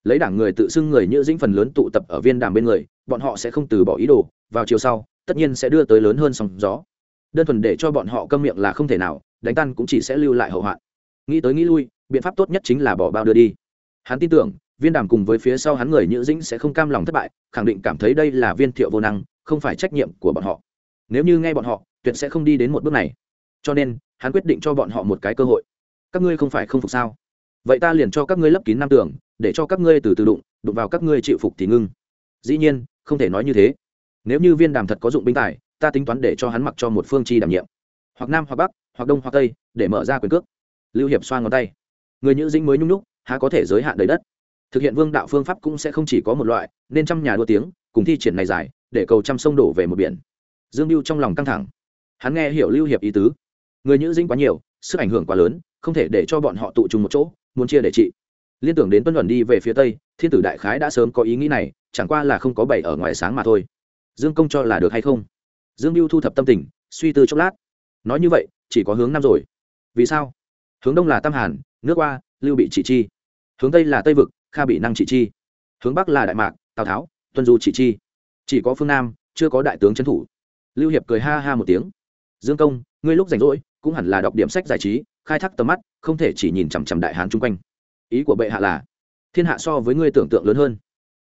Lấy đảng người tự xưng người như dĩnh phần lớn tụ tập ở viên đàm bên người, bọn họ sẽ không từ bỏ ý đồ, vào chiều sau, tất nhiên sẽ đưa tới lớn hơn sóng gió. Đơn thuần để cho bọn họ câm miệng là không thể nào, đánh tan cũng chỉ sẽ lưu lại hậu hoạn. Nghĩ tới nghĩ lui biện pháp tốt nhất chính là bỏ bao đưa đi. Hắn tin tưởng, viên đàm cùng với phía sau hắn người nhữ dĩnh sẽ không cam lòng thất bại, khẳng định cảm thấy đây là viên thiệu vô năng, không phải trách nhiệm của bọn họ. Nếu như nghe bọn họ, tuyệt sẽ không đi đến một bước này. Cho nên, hắn quyết định cho bọn họ một cái cơ hội. Các ngươi không phải không phục sao? Vậy ta liền cho các ngươi lấp kín năm tường, để cho các ngươi từ từ đụng đụng vào các ngươi chịu phục thì ngưng. Dĩ nhiên, không thể nói như thế. Nếu như viên đàm thật có dụng binh tài, ta tính toán để cho hắn mặc cho một phương chi đảm nhiệm. Hoặc nam hoặc bắc, hoặc đông hoặc tây, để mở ra quyền cước. Lưu hiệp xoa ngón tay người nhữ dĩnh mới nhung nhúc, há có thể giới hạn đầy đất. Thực hiện vương đạo phương pháp cũng sẽ không chỉ có một loại, nên trăm nhà đua tiếng, cùng thi triển này dài, để cầu trăm sông đổ về một biển. Dương lưu trong lòng căng thẳng. Hắn nghe hiểu lưu hiệp ý tứ. Người nhữ dĩnh quá nhiều, sức ảnh hưởng quá lớn, không thể để cho bọn họ tụ trùng một chỗ, muốn chia để trị. Liên tưởng đến tuân luận đi về phía tây, thiên tử đại khái đã sớm có ý nghĩ này, chẳng qua là không có bảy ở ngoài sáng mà thôi. Dương công cho là được hay không? Dương mưu thu thập tâm tình, suy tư chốc lát. Nói như vậy, chỉ có hướng nam rồi. Vì sao? Hướng đông là tam hàn nước qua, lưu bị chỉ chi. Hướng tây là tây vực, kha bị năng chỉ chi. Hướng bắc là đại mạc, tào tháo, tuân du chỉ chi. Chỉ có phương nam, chưa có đại tướng trấn thủ. Lưu hiệp cười ha ha một tiếng. Dương công, ngươi lúc rảnh rỗi, cũng hẳn là đọc điểm sách giải trí, khai thác tầm mắt, không thể chỉ nhìn chằm chằm đại hán chung quanh. Ý của bệ hạ là, thiên hạ so với ngươi tưởng tượng lớn hơn.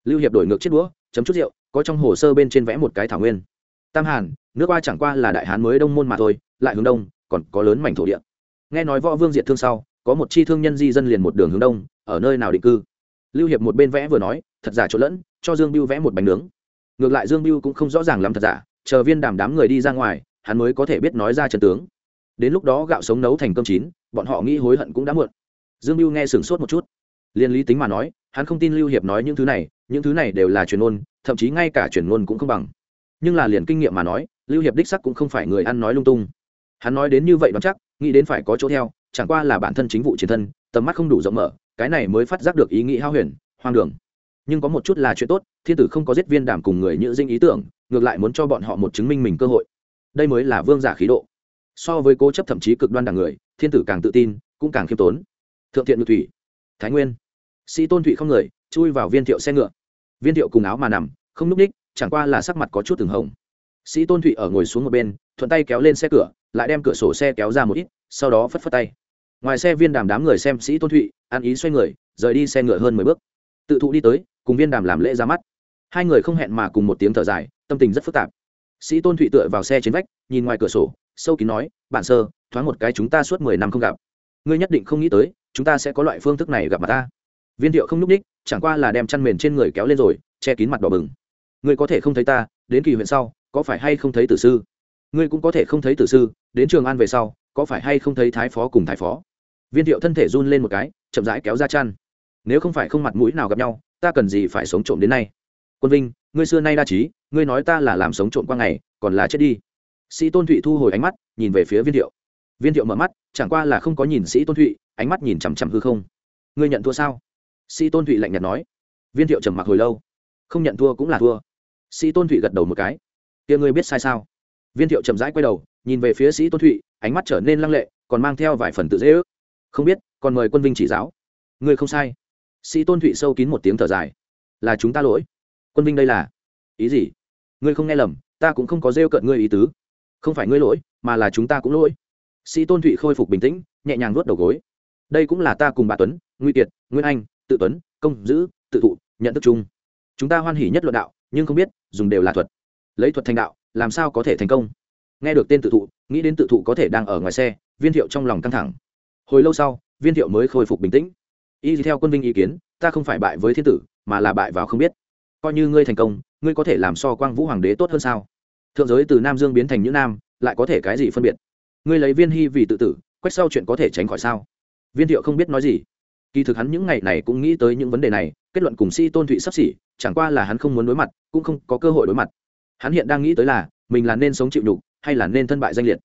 Lưu hiệp đổi ngược chiếc đũa, chấm chút rượu, có trong hồ sơ bên trên vẽ một cái thảo nguyên. Tam hàn, nước qua chẳng qua là đại hán mới đông môn mà thôi, lại hướng đông, còn có lớn mảnh thổ địa. Nghe nói võ vương diệt thương sau có một chi thương nhân di dân liền một đường hướng đông, ở nơi nào định cư? Lưu hiệp một bên vẽ vừa nói, thật giả trộn lẫn, cho dương biêu vẽ một bánh nướng. Ngược lại dương biêu cũng không rõ ràng lắm thật giả, chờ viên đàm đám người đi ra ngoài, hắn mới có thể biết nói ra trận tướng. Đến lúc đó gạo sống nấu thành cơm chín, bọn họ nghĩ hối hận cũng đã muộn. Dương biêu nghe sửng sốt một chút. Liên lý tính mà nói, hắn không tin lưu hiệp nói những thứ này, những thứ này đều là truyền ngôn, thậm chí ngay cả truyền ngôn cũng không bằng. Nhưng là liền kinh nghiệm mà nói, lưu hiệp đích sắc cũng không phải người ăn nói lung tung. Hắn nói đến như vậy đoán chắc, nghĩ đến phải có chỗ theo chẳng qua là bản thân chính vụ chiến thân, tầm mắt không đủ rộng mở, cái này mới phát giác được ý nghĩ hao huyền, hoang đường. Nhưng có một chút là chuyện tốt, thiên tử không có giết viên đảm cùng người nhữ dinh ý tưởng, ngược lại muốn cho bọn họ một chứng minh mình cơ hội. Đây mới là vương giả khí độ. So với cố chấp thậm chí cực đoan đảng người, thiên tử càng tự tin, cũng càng khiêm tốn. Thượng thiện ngự thủy. Thái nguyên. Sĩ tôn thụy không người, chui vào viên thiệu xe ngựa. Viên thiệu cùng áo mà nằm, không núp ních, chẳng qua là sắc mặt có chút từng hồng. Sĩ tôn thụy ở ngồi xuống một bên, thuận tay kéo lên xe cửa, lại đem cửa sổ xe kéo ra một ít, sau đó phất phất tay ngoài xe viên đàm đám người xem sĩ tôn thụy, ăn ý xoay người, rời đi xe ngựa hơn mười bước. Tự thụ đi tới, cùng viên đàm làm lễ ra mắt. Hai người không hẹn mà cùng một tiếng thở dài, tâm tình rất phức tạp. Sĩ tôn thụy tựa vào xe trên vách, nhìn ngoài cửa sổ, sâu kín nói bản sơ, thoáng một cái chúng ta suốt mười năm không gặp. Ngươi nhất định không nghĩ tới, chúng ta sẽ có loại phương thức này gặp mặt ta. Viên thiệu không n ú c ních chẳng qua là đem chăn mền trên người kéo lên rồi, che kín mặt đỏ bừng. Ngươi có thể không thấy ta, đến kỳ huyện sau, có phải hay không thấy tử sư? Ngươi cũng có thể không thấy tử sư, đến trường an về sau, có phải hay không thấy thái phó cùng thái phó? Viên thiệu thân thể run lên một cái, chậm rãi kéo ra chăn. Nếu không phải không mặt mũi nào gặp nhau, ta cần gì phải sống trộm đến nay? Quân vinh, ngươi xưa nay đa trí, ngươi nói ta là làm sống trộm qua ngày, còn là chết đi. Sĩ tôn thụy thu hồi ánh mắt, nhìn về phía viên thiệu. Viên thiệu mở mắt, chẳng qua là không có nhìn sĩ tôn thụy, ánh mắt nhìn chằm chằm hư không. Ngươi nhận thua sao? Sĩ tôn thụy lạnh nhạt nói. Viên thiệu trầm mặc hồi lâu. Không nhận thua cũng là thua. Sĩ tôn thụy gật đầu một cái. Kia ngươi biết sai sao? Viên thiệu chậm rãi quay đầu, nhìn về phía sĩ tôn thụy, ánh mắt trở nên lăng lệ, còn mang theo vài phần tự dễ ước không biết còn mời quân vinh chỉ giáo. Ngươi không sai. Sĩ tôn thụy sâu kín một tiếng thở dài. Là chúng ta lỗi. Quân vinh đây là. Ý gì? Ngươi không nghe lầm ta cũng không có rêu cận ngươi ý tứ. Không phải ngươi lỗi mà là chúng ta cũng lỗi. Sĩ tôn thụy khôi phục bình tĩnh nhẹ nhàng nuốt đầu gối. Đây cũng là ta cùng bà tuấn nguy kiệt nguyên anh tự tuấn công Dữ, tự thụ nhận thức chung. Chúng ta hoan hỉ nhất luận đạo nhưng không biết dùng đều là thuật. Lấy thuật thành đạo làm sao có thể thành công? Nghe được tên tự thụ nghĩ đến tự thụ có thể đang ở ngoài xe viên thiệu trong lòng căng thẳng hồi lâu sau, viên thiệu mới khôi phục bình tĩnh. Y theo quân vinh ý kiến, ta không phải bại với thiên tử, mà là bại vào không biết. Coi như ngươi thành công, ngươi có thể làm so quang vũ hoàng đế tốt hơn sao? Thượng giới từ nam dương biến thành những nam, lại có thể cái gì phân biệt? Ngươi lấy viên hy vì tự tử, quách sau chuyện có thể tránh khỏi sao? Viên thiệu không biết nói gì. Kỳ thực hắn những ngày này cũng nghĩ tới những vấn đề này, kết luận cùng si tôn thụy sắp xỉ, chẳng qua là hắn không muốn đối mặt, cũng không có cơ hội đối mặt. Hắn hiện đang nghĩ tới là, mình là nên sống chịu nhục, hay là nên thân bại danh liệt?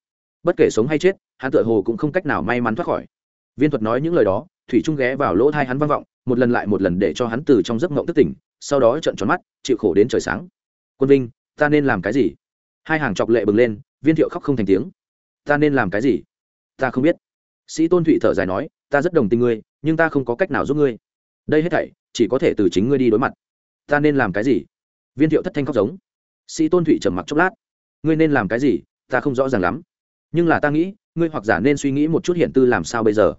Bất kể sống hay chết, hắn tựa hồ cũng không cách nào may mắn thoát khỏi viên thuật nói những lời đó, thủy trung ghé vào lỗ thai hắn vang vọng, một lần lại một lần để cho hắn từ trong giấc mộng tức tỉnh, sau đó trận tròn mắt, chịu khổ đến trời sáng. Quân vinh, ta nên làm cái gì? Hai hàng chọc lệ bừng lên, viên thiệu khóc không thành tiếng. Ta nên làm cái gì? Ta không biết. Sĩ tôn thụy thở dài nói, ta rất đồng tình ngươi, nhưng ta không có cách nào giúp ngươi. Đây hết thảy, chỉ có thể từ chính ngươi đi đối mặt. Ta nên làm cái gì? Viên thiệu thất thanh khóc giống. Sĩ tôn thụy trầm mặc chốc lát. Ngươi nên làm cái gì? Ta không rõ ràng lắm nhưng là ta nghĩ, ngươi hoặc giả nên suy nghĩ một chút hiện tư làm sao bây giờ.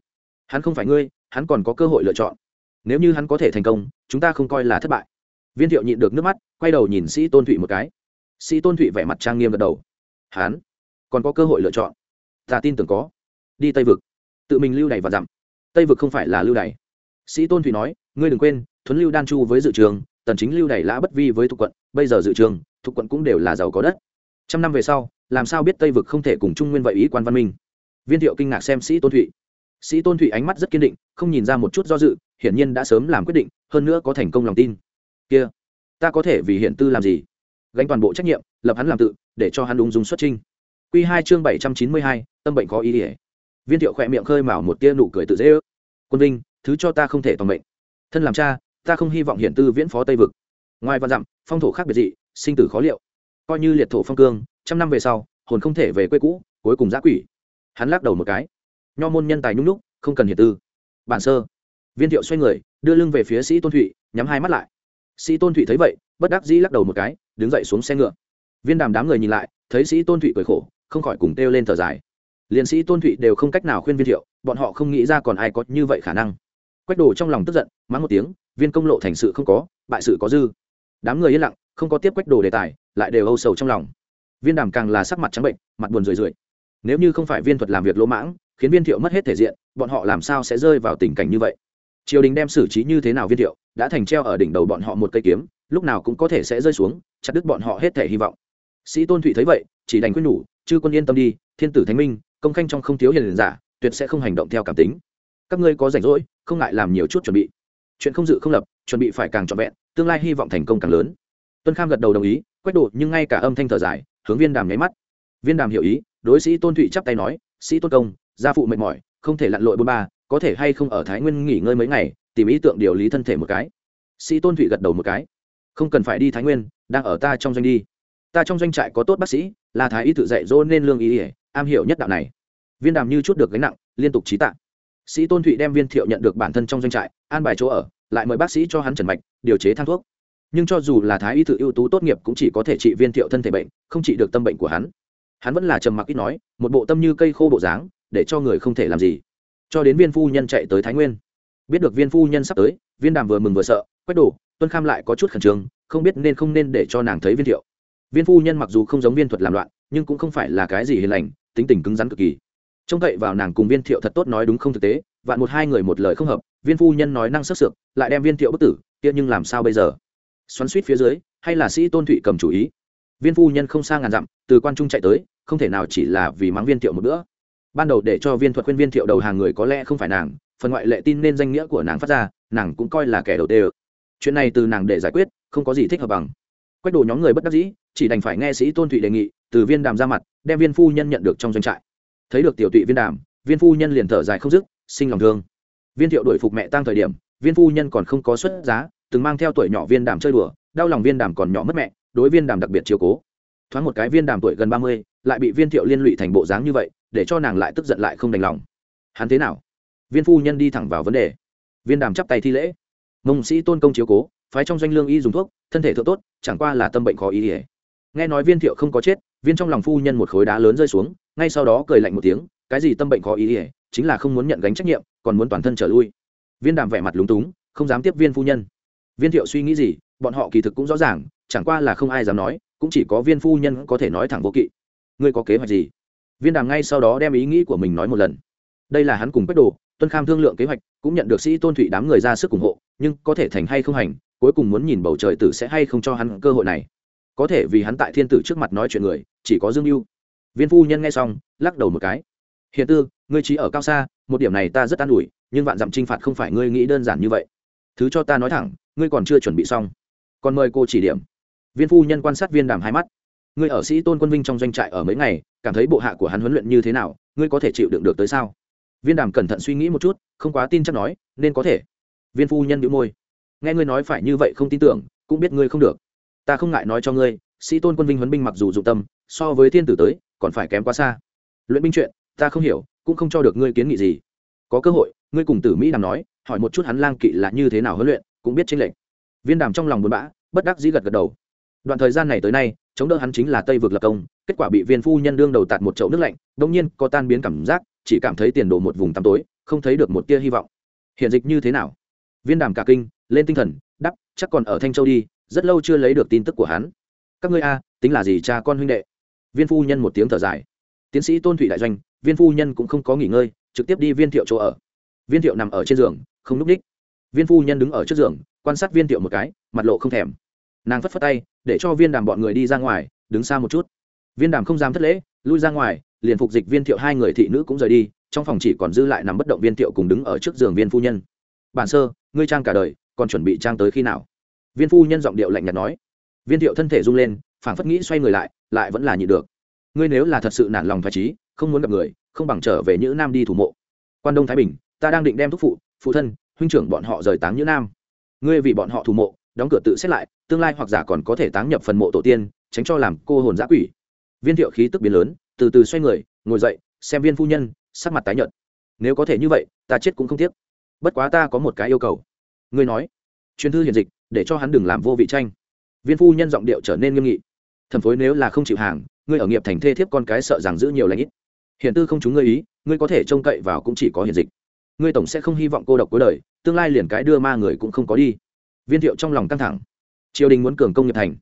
Hắn không phải ngươi, hắn còn có cơ hội lựa chọn. Nếu như hắn có thể thành công, chúng ta không coi là thất bại. Viên thiệu nhịn được nước mắt, quay đầu nhìn sĩ tôn thụy một cái. Sĩ tôn thụy vẻ mặt trang nghiêm gật đầu. Hắn còn có cơ hội lựa chọn. Ta tin tưởng có. Đi tây vực. Tự mình lưu đày và dặm. Tây vực không phải là lưu đày. Sĩ tôn thụy nói, ngươi đừng quên, thuấn lưu đan chu với dự trường, tần chính lưu đày lã bất vi với thuộc quận. Bây giờ dự trường thuộc quận cũng đều là giàu có đất. Trăm năm về sau làm sao biết tây vực không thể cùng trung nguyên vậy ý quan văn minh? Viên thiệu kinh ngạc xem sĩ tôn thụy. Sĩ tôn thụy ánh mắt rất kiên định, không nhìn ra một chút do dự, hiển nhiên đã sớm làm quyết định, hơn nữa có thành công lòng tin. Kia, ta có thể vì hiện tư làm gì? Gánh toàn bộ trách nhiệm, lập hắn làm tự, để cho hắn đúng dùng xuất trinh q hai chương bảy trăm chín mươi hai, tâm bệnh có ý ỉa viên thiệu khỏe miệng khơi mào một tia nụ cười tự dễ ước. Quân vinh, thứ cho ta không thể toàn mệnh. Thân làm cha, ta không hy vọng hiện tư viễn phó tây vực. Ngoài văn dặm, phong thổ khác biệt dị, sinh tử khó liệu coi như liệt thổ phong cương, trăm năm về sau, hồn không thể về quê cũ, cuối cùng giã quỷ. Hắn lắc đầu một cái. Nho môn nhân tài nhung lúc không cần hiền tư. Bản sơ. Viên thiệu xoay người, đưa lưng về phía sĩ tôn thụy, nhắm hai mắt lại. Sĩ tôn thụy thấy vậy, bất đắc dĩ lắc đầu một cái, đứng dậy xuống xe ngựa. Viên đàm đám người nhìn lại, thấy sĩ tôn thụy cười khổ, không khỏi cùng kêu lên thở dài. Liền sĩ tôn thụy đều không cách nào khuyên viên thiệu, bọn họ không nghĩ ra còn ai có như vậy khả năng. Quách đồ trong lòng tức giận, mắng một tiếng, viên công lộ thành sự không có, bại sự có dư. Đám người yên lặng, không có tiếp quách đồ đề tài lại đều âu sầu trong lòng. Viên đàm càng là sắc mặt trắng bệnh, mặt buồn rười rượi. Nếu như không phải viên thuật làm việc lỗ mãng, khiến viên thiệu mất hết thể diện, bọn họ làm sao sẽ rơi vào tình cảnh như vậy? Triều đình đem xử trí như thế nào viên thiệu, đã thành treo ở đỉnh đầu bọn họ một cây kiếm, lúc nào cũng có thể sẽ rơi xuống, chặt đứt bọn họ hết thể hy vọng. Sĩ tôn thụy thấy vậy, chỉ đành quyết nhủ, chư quân yên tâm đi, thiên tử thánh minh, công khanh trong không thiếu hiền giả, tuyệt sẽ không hành động theo cảm tính. Các ngươi có rảnh rỗi, không ngại làm nhiều chút chuẩn bị. Chuyện không dự không lập, chuẩn bị phải càng trọn vẹn, tương lai hy vọng thành công càng lớn tuân kham gật đầu đồng ý quách độ nhưng ngay cả âm thanh thở dài, hướng viên đàm nháy mắt. Viên đàm hiểu ý, đối sĩ tôn thụy chắp tay nói, sĩ tôn công, gia phụ mệt mỏi, không thể lặn lội bôn ba, có thể hay không ở thái nguyên nghỉ ngơi mấy ngày, tìm ý tượng điều lý thân thể một cái. Sĩ tôn thụy gật đầu một cái. Không cần phải đi thái nguyên, đang ở ta trong doanh đi. Ta trong doanh trại có tốt bác sĩ, là thái y tự dạy dỗ nên lương ý ỉa, am hiểu nhất đạo này. Viên đàm như chút được gánh nặng, liên tục trí tạ. Sĩ tôn thụy đem viên thiệu nhận được bản thân trong doanh trại, an bài chỗ ở, lại mời bác sĩ cho hắn trần mạch, điều chế thang thuốc nhưng cho dù là thái y tự ưu tú tốt nghiệp cũng chỉ có thể trị viên thiệu thân thể bệnh, không trị được tâm bệnh của hắn. Hắn vẫn là trầm mặc ít nói, một bộ tâm như cây khô bộ dáng, để cho người không thể làm gì. Cho đến viên phu nhân chạy tới thái nguyên. Biết được viên phu nhân sắp tới, viên đàm vừa mừng vừa sợ, quét đổ tuân kham lại có chút khẩn trương, không biết nên không nên để cho nàng thấy viên thiệu. Viên phu nhân mặc dù không giống viên thuật làm loạn, nhưng cũng không phải là cái gì hiền lành, tính tình cứng rắn cực kỳ. Trông cậy vào nàng cùng viên thiệu thật tốt nói đúng không thực tế, vạn một hai người một lời không hợp, viên phu nhân nói năng sức sược, lại đem viên thiệu bức tử, kia nhưng làm sao bây giờ? Xoắn suýt phía dưới, hay là sĩ tôn thụy cầm chủ ý. Viên phu nhân không xa ngàn dặm, từ quan trung chạy tới, không thể nào chỉ là vì mắng viên thiệu một bữa. Ban đầu để cho viên thuật khuyên viên thiệu đầu hàng người có lẽ không phải nàng, phần ngoại lệ tin nên danh nghĩa của nàng phát ra, nàng cũng coi là kẻ đầu tê ự chuyện này từ nàng để giải quyết, không có gì thích hợp bằng. Quách đồ nhóm người bất đắc dĩ, chỉ đành phải nghe sĩ tôn thụy đề nghị, từ viên đàm ra mặt, đem viên phu nhân nhận được trong doanh trại. Thấy được tiểu tụy viên đàm, viên phu nhân liền thở dài không dứt, sinh lòng thương. Viên thiệu đổi phục mẹ tăng thời điểm, viên phu nhân còn không có xuất giá từng mang theo tuổi nhỏ viên đàm chơi đùa, đau lòng viên đàm còn nhỏ mất mẹ, đối viên đàm đặc biệt chiều cố. Thoáng một cái viên đàm tuổi gần ba mươi, lại bị viên thiệu liên lụy thành bộ dáng như vậy, để cho nàng lại tức giận lại không đành lòng. Hắn thế nào? Viên phu nhân đi thẳng vào vấn đề. Viên đàm chắp tay thi lễ. Mông sĩ tôn công chiếu cố, phái trong doanh lương y dùng thuốc, thân thể thượng tốt, chẳng qua là tâm bệnh khó ý ỉa nghe nói viên thiệu không có chết, viên trong lòng phu nhân một khối đá lớn rơi xuống, ngay sau đó cười lạnh một tiếng, cái gì tâm bệnh khó ý ỉa chính là không muốn nhận gánh trách nhiệm, còn muốn toàn thân trở lui. Viên đàm vẻ mặt lúng túng, không dám tiếp viên phu nhân viên thiệu suy nghĩ gì, bọn họ kỳ thực cũng rõ ràng, chẳng qua là không ai dám nói, cũng chỉ có viên phu nhân có thể nói thẳng vô kỵ. Ngươi có kế hoạch gì? Viên đàm ngay sau đó đem ý nghĩ của mình nói một lần. Đây là hắn cùng quách đồ, tuân kham thương lượng kế hoạch, cũng nhận được sĩ tôn thụy đám người ra sức ủng hộ, nhưng có thể thành hay không hành, cuối cùng muốn nhìn bầu trời tử sẽ hay không cho hắn cơ hội này. Có thể vì hắn tại thiên tử trước mặt nói chuyện người, chỉ có dương mưu viên phu nhân nghe xong, lắc đầu một cái. Hiện tư, ngươi trí ở cao xa, một điểm này ta rất an ủi, nhưng vạn dặm t r i n h phạt không phải ngươi nghĩ đơn giản như vậy. Thứ cho ta nói thẳng ngươi còn chưa chuẩn bị xong. Còn mời cô chỉ điểm. Viên phu nhân quan sát viên đàm hai mắt. Ngươi ở sĩ tôn quân vinh trong doanh trại ở mấy ngày, cảm thấy bộ hạ của hắn huấn luyện như thế nào, ngươi có thể chịu đựng được tới sao? Viên đàm cẩn thận suy nghĩ một chút, không quá tin chắc nói, nên có thể. Viên phu nhân đĩu môi. Nghe ngươi nói phải như vậy không tin tưởng, cũng biết ngươi không được. Ta không ngại nói cho ngươi, sĩ tôn quân vinh huấn binh mặc dù dụng tâm, so với thiên tử tới, còn phải kém quá xa. Luyện binh chuyện, ta không hiểu, cũng không cho được ngươi kiến nghị gì. Có cơ hội, ngươi cùng tử mỹ đàm nói, hỏi một chút hắn lang kỵ là như thế nào huấn luyện cũng biết chênh lệch. Viên đàm trong lòng buồn bã, bất đắc dĩ gật gật đầu. Đoạn thời gian này tới nay, chống đỡ hắn chính là tây vực lập công, kết quả bị viên phu nhân đương đầu tạt một chậu nước lạnh đông nhiên có tan biến cảm giác, chỉ cảm thấy tiền đồ một vùng tăm tối, không thấy được một tia hy vọng. Hiện dịch như thế nào? Viên đàm cả kinh, lên tinh thần đắp chắc còn ở thanh châu đi, rất lâu chưa lấy được tin tức của hắn. Các ngươi a, tính là gì cha con huynh đệ? Viên phu nhân một tiếng thở dài. Tiến sĩ tôn Thủy đại doanh, viên phu nhân cũng không có nghỉ ngơi, trực tiếp đi viên thiệu chỗ ở. Viên thiệu nằm ở trên giường, không núp ních viên phu nhân đứng ở trước giường, quan sát viên thiệu một cái, mặt lộ không thèm. Nàng phất phất tay, để cho viên đàm bọn người đi ra ngoài, đứng xa một chút. Viên đàm không dám thất lễ, lui ra ngoài, liền phục dịch viên thiệu hai người thị nữ cũng rời đi, trong phòng chỉ còn dư lại nằm bất động viên thiệu cùng đứng ở trước giường viên phu nhân. Bản sơ, ngươi trang cả đời, còn chuẩn bị trang tới khi nào? Viên phu nhân giọng điệu lạnh nhạt nói. Viên thiệu thân thể rung lên, phảng phất nghĩ xoay người lại lại vẫn là nhịn được. Ngươi nếu là thật sự nản lòng phải trí, không muốn gặp người, không bằng trở về nhữ nam đi thủ mộ. Quan đông thái bình, ta đang định đem thúc phụ phụ thân huynh trưởng bọn họ rời táng như nam. Ngươi vì bọn họ thủ mộ, đóng cửa tự xét lại, tương lai hoặc giả còn có thể táng nhập phần mộ tổ tiên, tránh cho làm cô hồn giã quỷ. Viên thiệu khí tức biến lớn, từ từ xoay người, ngồi dậy, xem viên phu nhân, sắc mặt tái nhợt. Nếu có thể như vậy, ta chết cũng không tiếc. Bất quá ta có một cái yêu cầu. Ngươi nói truyền thư hiện dịch, để cho hắn đừng làm vô vị tranh. Viên phu nhân giọng điệu trở nên nghiêm nghị. Thẩm phối nếu là không chịu hàng, ngươi ở nghiệp thành thê thiếp con cái sợ rằng giữ nhiều lãnh ít. Hiện tư không chúng ngươi ý, ngươi có thể trông cậy vào cũng chỉ có hiện dịch ngươi tổng sẽ không hy vọng cô độc cuối đời, tương lai liền cái đưa ma người cũng không có đi. Viên thiệu trong lòng căng thẳng. Triều đình muốn cường công nghiệp thành.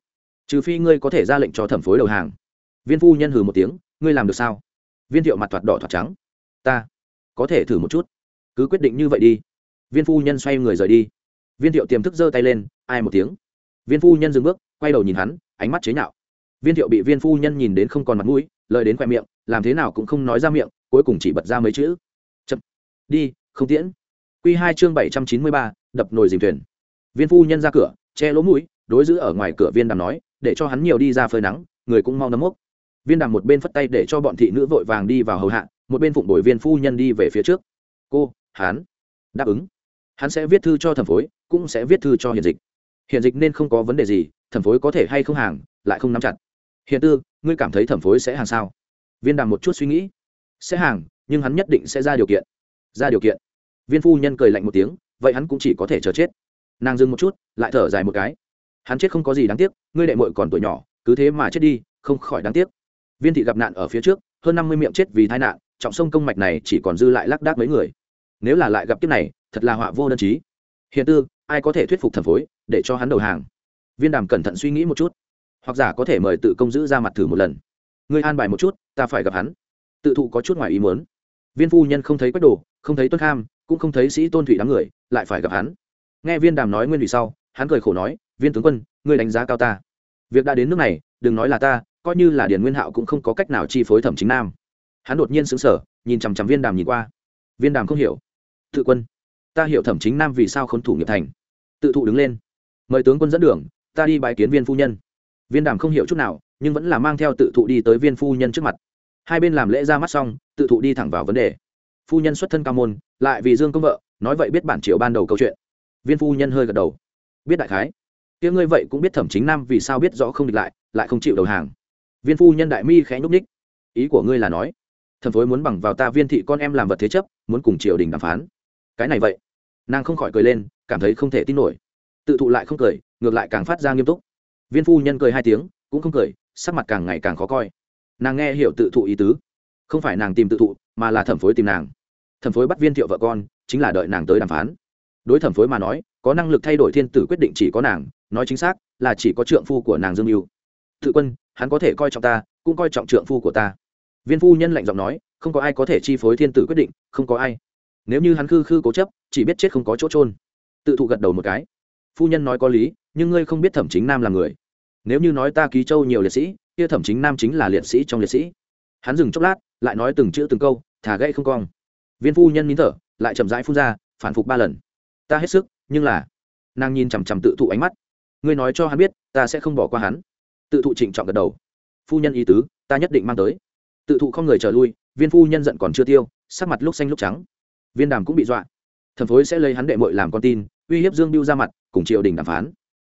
Trừ phi ngươi có thể ra lệnh cho thẩm phối đầu hàng. Viên phu nhân hừ một tiếng, ngươi làm được sao? Viên thiệu mặt thoạt đỏ thoạt trắng. Ta, có thể thử một chút. Cứ quyết định như vậy đi. Viên phu nhân xoay người rời đi. Viên thiệu tiềm thức giơ tay lên, ai một tiếng. Viên phu nhân dừng bước, quay đầu nhìn hắn, ánh mắt chế nhạo. Viên thiệu bị viên phu nhân nhìn đến không còn mặt mũi, lời đến khoe miệng, làm thế nào cũng không nói ra miệng, cuối cùng chỉ bật ra mấy chữ. Chậm, đi không tiễn. Q hai chương bảy trăm chín mươi ba, đập nồi dìm thuyền. Viên phu nhân ra cửa, che lỗ mũi, đối giữ ở ngoài cửa viên đàm nói, để cho hắn nhiều đi ra phơi nắng, người cũng mau nấm mốc. Viên đàm một bên phất tay để cho bọn thị nữ vội vàng đi vào hầu hạ, một bên phụng đổi viên phu nhân đi về phía trước. Cô, hắn. Đáp ứng. Hắn sẽ viết thư cho thẩm phối, cũng sẽ viết thư cho hiện dịch. Hiện dịch nên không có vấn đề gì, thẩm phối có thể hay không hàng, lại không nắm chặt. Hiện tư, ngươi cảm thấy thẩm phối sẽ hàng sao? Viên đàm một chút suy nghĩ. Sẽ hàng, nhưng hắn nhất định sẽ ra điều kiện ra điều kiện. Viên phu nhân cười lạnh một tiếng, vậy hắn cũng chỉ có thể chờ chết. Nàng dừng một chút, lại thở dài một cái. Hắn chết không có gì đáng tiếc, ngươi đệ mội còn tuổi nhỏ, cứ thế mà chết đi, không khỏi đáng tiếc. Viên thị gặp nạn ở phía trước, hơn năm mươi miệng chết vì tai nạn, trọng sông công mạch này chỉ còn dư lại lác đác mấy người. Nếu là lại gặp kiếp này, thật là họa vô đơn chí. Hiện tư, ai có thể thuyết phục thẩm phối, để cho hắn đầu hàng? Viên đàm cẩn thận suy nghĩ một chút. Hoặc giả có thể mời tự công giữ ra mặt thử một lần. Ngươi an bài một chút, ta phải gặp hắn. Tự thụ có chút ngoài ý muốn. Viên phu nhân không thấy quách đồ không thấy tuân kham, cũng không thấy sĩ tôn thủy đám người, lại phải gặp hắn. Nghe viên đàm nói nguyên vì sau, hắn cười khổ nói, viên tướng quân, ngươi đánh giá cao ta. Việc đã đến nước này, đừng nói là ta, coi như là điền nguyên hạo cũng không có cách nào chi phối thẩm chính nam. Hắn đột nhiên sững sờ, nhìn chằm chằm viên đàm nhìn qua. Viên đàm không hiểu. Tự quân, ta hiểu thẩm chính nam vì sao k h ố n thủ nghiệp thành. Tự thụ đứng lên. Mời tướng quân dẫn đường, ta đi bãi kiến viên phu nhân. Viên đàm không hiểu chút nào, nhưng vẫn là mang theo tự thụ đi tới viên phu nhân trước mặt. Hai bên làm lễ ra mắt xong, tự thụ đi thẳng vào vấn đề phu nhân xuất thân cao môn, lại vì dương công vợ, nói vậy biết bản triệu ban đầu câu chuyện. Viên phu nhân hơi gật đầu. Biết đại khái. Tiếng ngươi vậy cũng biết thẩm chính nam vì sao biết rõ không địch lại lại không chịu đầu hàng. Viên phu nhân đại mi khẽ nhúc ních ý của ngươi là nói thần phối muốn bằng vào ta viên thị con em làm vật thế chấp, muốn cùng triều đình đàm phán. Cái này vậy. Nàng không khỏi cười lên, cảm thấy không thể tin nổi. Tự thụ lại không cười, ngược lại càng phát ra nghiêm túc. Viên phu nhân cười hai tiếng, cũng không cười, sắc mặt càng ngày càng khó coi. Nàng nghe hiểu tự thụ ý tứ. Không phải nàng tìm tự thụ mà là thẩm phối tìm nàng. Thẩm phối bắt viên thiệu vợ con, chính là đợi nàng tới đàm phán. Đối thẩm phối mà nói, có năng lực thay đổi thiên tử quyết định chỉ có nàng, nói chính xác là chỉ có trượng phu của nàng dương mưu tự quân, hắn có thể coi trọng ta, cũng coi trọng trượng phu của ta. Viên phu nhân lạnh giọng nói, không có ai có thể chi phối thiên tử quyết định, không có ai. Nếu như hắn khư khư cố chấp, chỉ biết chết không có chỗ trôn tự thụ gật đầu một cái. Phu nhân nói có lý, nhưng ngươi không biết thẩm chính nam là người. Nếu như nói ta ký châu nhiều liệt sĩ, kia thẩm chính nam chính là liệt sĩ trong liệt sĩ. Hắn dừng chốc lát lại nói từng chữ từng câu thả gãy không cong. Viên phu nhân nín thở, lại chậm rãi phun ra, phản phục ba lần. Ta hết sức, nhưng là, nàng nhìn chằm chằm tự thụ ánh mắt. Ngươi nói cho hắn biết, ta sẽ không bỏ qua hắn. Tự thụ trịnh trọng gật đầu. Phu nhân ý tứ, ta nhất định mang tới. Tự thụ không người trở lui, viên phu nhân giận còn chưa tiêu, sắc mặt lúc xanh lúc trắng. Viên đàm cũng bị dọa. Thần phối sẽ lấy hắn đệ mội làm con tin, uy hiếp dương biêu ra mặt, cùng triều đình đàm phán.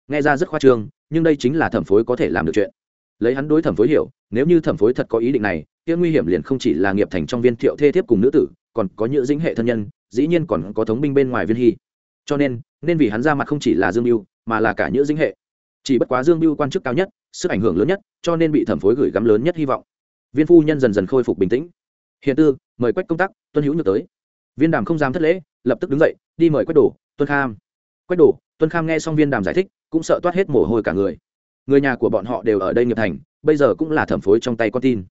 Nghe ra rất khoa trương, nhưng đây chính là thẩm phối có thể làm được chuyện. Lấy hắn đối thẩm phối hiểu, nếu như thẩm phối thật có ý định này kia nguy hiểm liền không chỉ là nghiệp thành trong viên thiệu thê thiếp cùng nữ tử, còn có những dĩnh hệ thân nhân, dĩ nhiên còn có thống binh bên ngoài viên hy. Cho nên nên vì hắn ra mặt không chỉ là dương mưu mà là cả những dĩnh hệ. Chỉ bất quá dương mưu quan chức cao nhất, sức ảnh hưởng lớn nhất, cho nên bị thẩm phối gửi gắm lớn nhất hy vọng. Viên phu nhân dần dần khôi phục bình tĩnh. Hiện tư, mời quách công tác, tuân hữu nhược tới. Viên đàm không dám thất lễ, lập tức đứng dậy, đi mời quách đổ tuân kham. Quách đổ tuân kham nghe xong viên đàm giải thích, cũng sợ toát hết mồ hôi cả người. Người nhà của bọn họ đều ở đây nghiệp thành, bây giờ cũng là thẩm phối trong tay con tin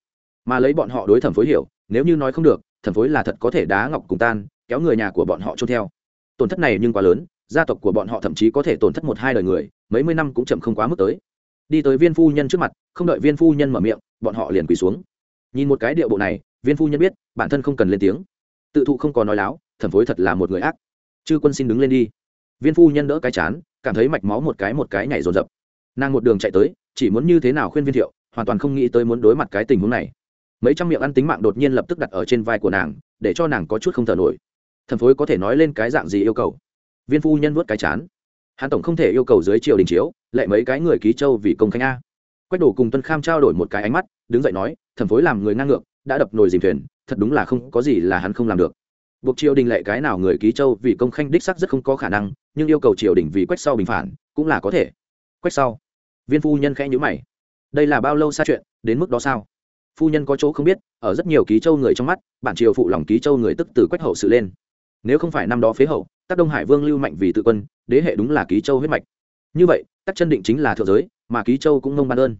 mà lấy bọn họ đối thẩm phối hiểu, nếu như nói không được, thẩm phối là thật có thể đá ngọc cùng tan, kéo người nhà của bọn họ trôn theo. Tổn thất này nhưng quá lớn, gia tộc của bọn họ thậm chí có thể tổn thất một hai đời người, mấy mươi năm cũng chậm không quá mức tới. Đi tới viên phu nhân trước mặt, không đợi viên phu nhân mở miệng, bọn họ liền quỳ xuống. Nhìn một cái điệu bộ này, viên phu nhân biết, bản thân không cần lên tiếng. Tự thụ không có nói láo, thẩm phối thật là một người ác. Chư quân xin đứng lên đi. Viên phu nhân đỡ cái chán, cảm thấy mạch máu một cái một cái nhảy rồn rập nàng một đường chạy tới, chỉ muốn như thế nào khuyên viên thiệu, hoàn toàn không nghĩ tới muốn đối mặt cái tình huống này mấy trăm miệng ăn tính mạng đột nhiên lập tức đặt ở trên vai của nàng, để cho nàng có chút không thở nổi. Thần phối có thể nói lên cái dạng gì yêu cầu? Viên phu nhân vớt cái chán. Hắn tổng không thể yêu cầu dưới triều đình chiếu lại mấy cái người ký châu vì công khanh a. Quách đổ cùng tuân kham trao đổi một cái ánh mắt, đứng dậy nói, thần phối làm người ngang ngược, đã đập nồi dìm thuyền, thật đúng là không có gì là hắn không làm được. Buộc triều đình lệ cái nào người ký châu vì công khanh đích sắc rất không có khả năng, nhưng yêu cầu triều đình vì quách sau bình phản, cũng là có thể. Quách sau. Viên phu nhân khẽ nhữ mày. Đây là bao lâu xa chuyện, đến mức đó sao? Phu nhân có chỗ không biết, ở rất nhiều ký châu người trong mắt, bản triều phụ lòng ký châu người tức từ quách hậu sự lên. Nếu không phải năm đó phế hậu tác đông hải vương lưu mạnh vì tự quân, đế hệ đúng là ký châu huyết mạch. Như vậy, tắc chân định chính là thượng giới, mà ký châu cũng nông ban ơn.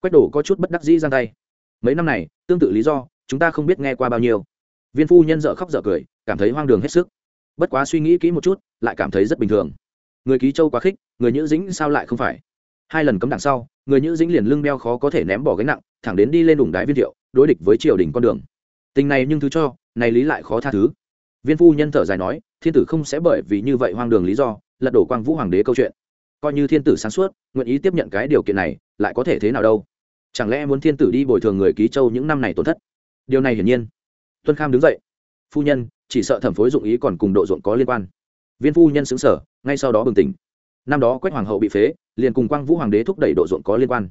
Quách đổ có chút bất đắc dĩ giang tay. Mấy năm này, tương tự lý do, chúng ta không biết nghe qua bao nhiêu. Viên phu nhân dợ khóc dợ cười, cảm thấy hoang đường hết sức. Bất quá suy nghĩ kỹ một chút, lại cảm thấy rất bình thường. Người ký châu quá khích, người nhữ dĩnh sao lại không phải? Hai lần cấm đằng sau người nhữ dĩnh liền lưng beo khó có thể ném bỏ gánh nặng, thẳng đến đi lên đủng đái viên thiệu đối địch với triều đình con đường. Tình này nhưng thứ cho, này lý lại khó tha thứ. Viên phu nhân thở dài nói, thiên tử không sẽ bởi vì như vậy hoang đường lý do, lật đổ quang vũ hoàng đế câu chuyện. Coi như thiên tử sáng suốt, nguyện ý tiếp nhận cái điều kiện này, lại có thể thế nào đâu? Chẳng lẽ muốn thiên tử đi bồi thường người ký châu những năm này tổn thất? Điều này hiển nhiên. Tuân kham đứng dậy. Phu nhân, chỉ sợ thẩm phối dụng ý còn cùng độ ruộng có liên quan. Viên phu nhân xứng sở ngay sau đó bừng tỉnh. Năm đó quách hoàng hậu bị phế liền cùng quang vũ hoàng đế thúc đẩy độ ruộng có liên quan.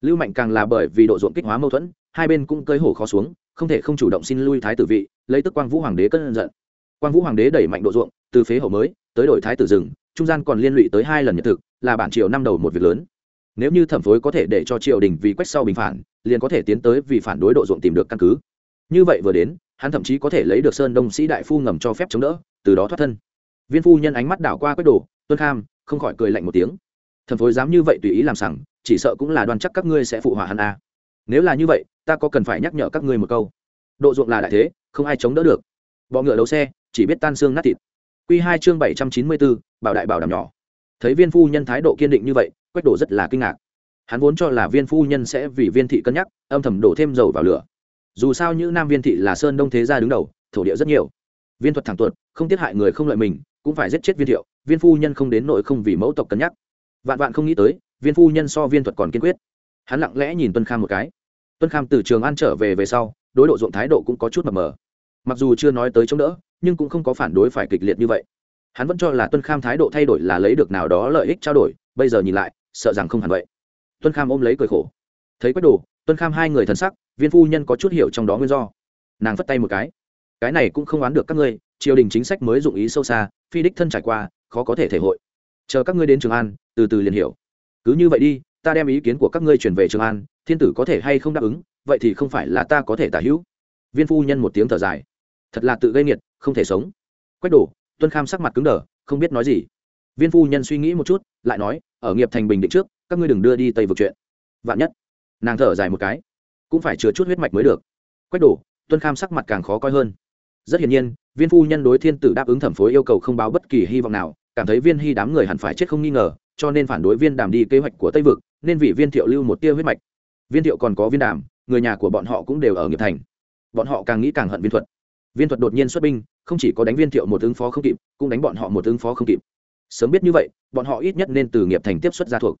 Lưu mạnh càng là bởi vì độ ruộng kích hóa mâu thuẫn, hai bên cũng cơi hổ khó xuống, không thể không chủ động xin lui thái tử vị, lấy tức quang vũ hoàng đế cân giận. Quang vũ hoàng đế đẩy mạnh độ ruộng, từ phế hậu mới, tới đổi thái tử rừng, trung gian còn liên lụy tới hai lần nhật thực, là bản triều năm đầu một việc lớn. Nếu như thẩm phối có thể để cho triều đình vì quách sau bình phản, liền có thể tiến tới vì phản đối độ ruộng tìm được căn cứ. Như vậy vừa đến, hắn thậm chí có thể lấy được sơn đông sĩ đại phu ngầm cho phép chống đỡ, từ đó thoát thân. Viên phu nhân ánh mắt đảo qua quách đồ, tuân kham, không khỏi cười lạnh một tiếng thần phối dám như vậy tùy ý làm sằng, chỉ sợ cũng là đoan chắc các ngươi sẽ phụ hỏa hắn a. À. nếu là như vậy, ta có cần phải nhắc nhở các ngươi một câu? Độ ruộng là đại thế, không ai chống đỡ được. Bọ ngựa đấu xe, chỉ biết tan xương nát thịt. Q hai chương bảy trăm chín mươi bốn, bảo đại bảo đảm nhỏ. Thấy viên phu nhân thái độ kiên định như vậy, quách đổ rất là kinh ngạc. Hắn vốn cho là viên phu nhân sẽ vì viên thị cân nhắc, âm thầm đổ thêm dầu vào lửa. Dù sao như nam viên thị là sơn đông thế gia đứng đầu, thổ địa rất nhiều. Viên thuật thẳng tuột, không tiết hại người không lợi mình, cũng phải giết chết viên thiệu. Viên phu nhân không đến nội không vì mẫu tộc cân nhắc vạn vạn không nghĩ tới, viên phu nhân so viên thuật còn kiên quyết. Hắn lặng lẽ nhìn tuân kham một cái. Tuân kham từ trường an trở về về sau, đối độ ruộng thái độ cũng có chút mập mờ. Mặc dù chưa nói tới chống đỡ, nhưng cũng không có phản đối phải kịch liệt như vậy. Hắn vẫn cho là tuân kham thái độ thay đổi là lấy được nào đó lợi ích trao đổi, bây giờ nhìn lại, sợ rằng không hẳn vậy. Tuân kham ôm lấy cười khổ. Thấy quách đồ, tuân kham hai người thần sắc, viên phu nhân có chút hiểu trong đó nguyên do. Nàng phất tay một cái. Cái này cũng không oán được các ngươi, triều đình chính sách mới dụng ý sâu xa, phi đích thân trải qua, khó có thể thể hội chờ các ngươi đến trường an, từ từ liền hiểu. Cứ như vậy đi, ta đem ý kiến của các ngươi chuyển về trường an, thiên tử có thể hay không đáp ứng, vậy thì không phải là ta có thể tả hữu. Viên phu nhân một tiếng thở dài. Thật là tự gây nghiệt, không thể sống. Quách đổ tuân kham sắc mặt cứng đờ, không biết nói gì. Viên phu nhân suy nghĩ một chút, lại nói, ở nghiệp thành bình định trước, các ngươi đừng đưa đi tây vực chuyện. Vạn nhất, nàng thở dài một cái, cũng phải chứa chút huyết mạch mới được. Quách đổ tuân kham sắc mặt càng khó coi hơn. Rất hiển nhiên, viên phu nhân đối thiên tử đáp ứng thẩm phối yêu cầu không báo bất kỳ hy vọng nào cảm thấy viên hy đám người hẳn phải chết không nghi ngờ, cho nên phản đối viên đàm đi kế hoạch của tây vực, nên vì viên thiệu lưu một tia huyết mạch. Viên thiệu còn có viên đàm, người nhà của bọn họ cũng đều ở nghiệp thành. Bọn họ càng nghĩ càng hận viên thuật. Viên thuật đột nhiên xuất binh, không chỉ có đánh viên thiệu một ứng phó không kịp, cũng đánh bọn họ một ứng phó không kịp. Sớm biết như vậy, bọn họ ít nhất nên từ nghiệp thành tiếp xuất gia thuộc.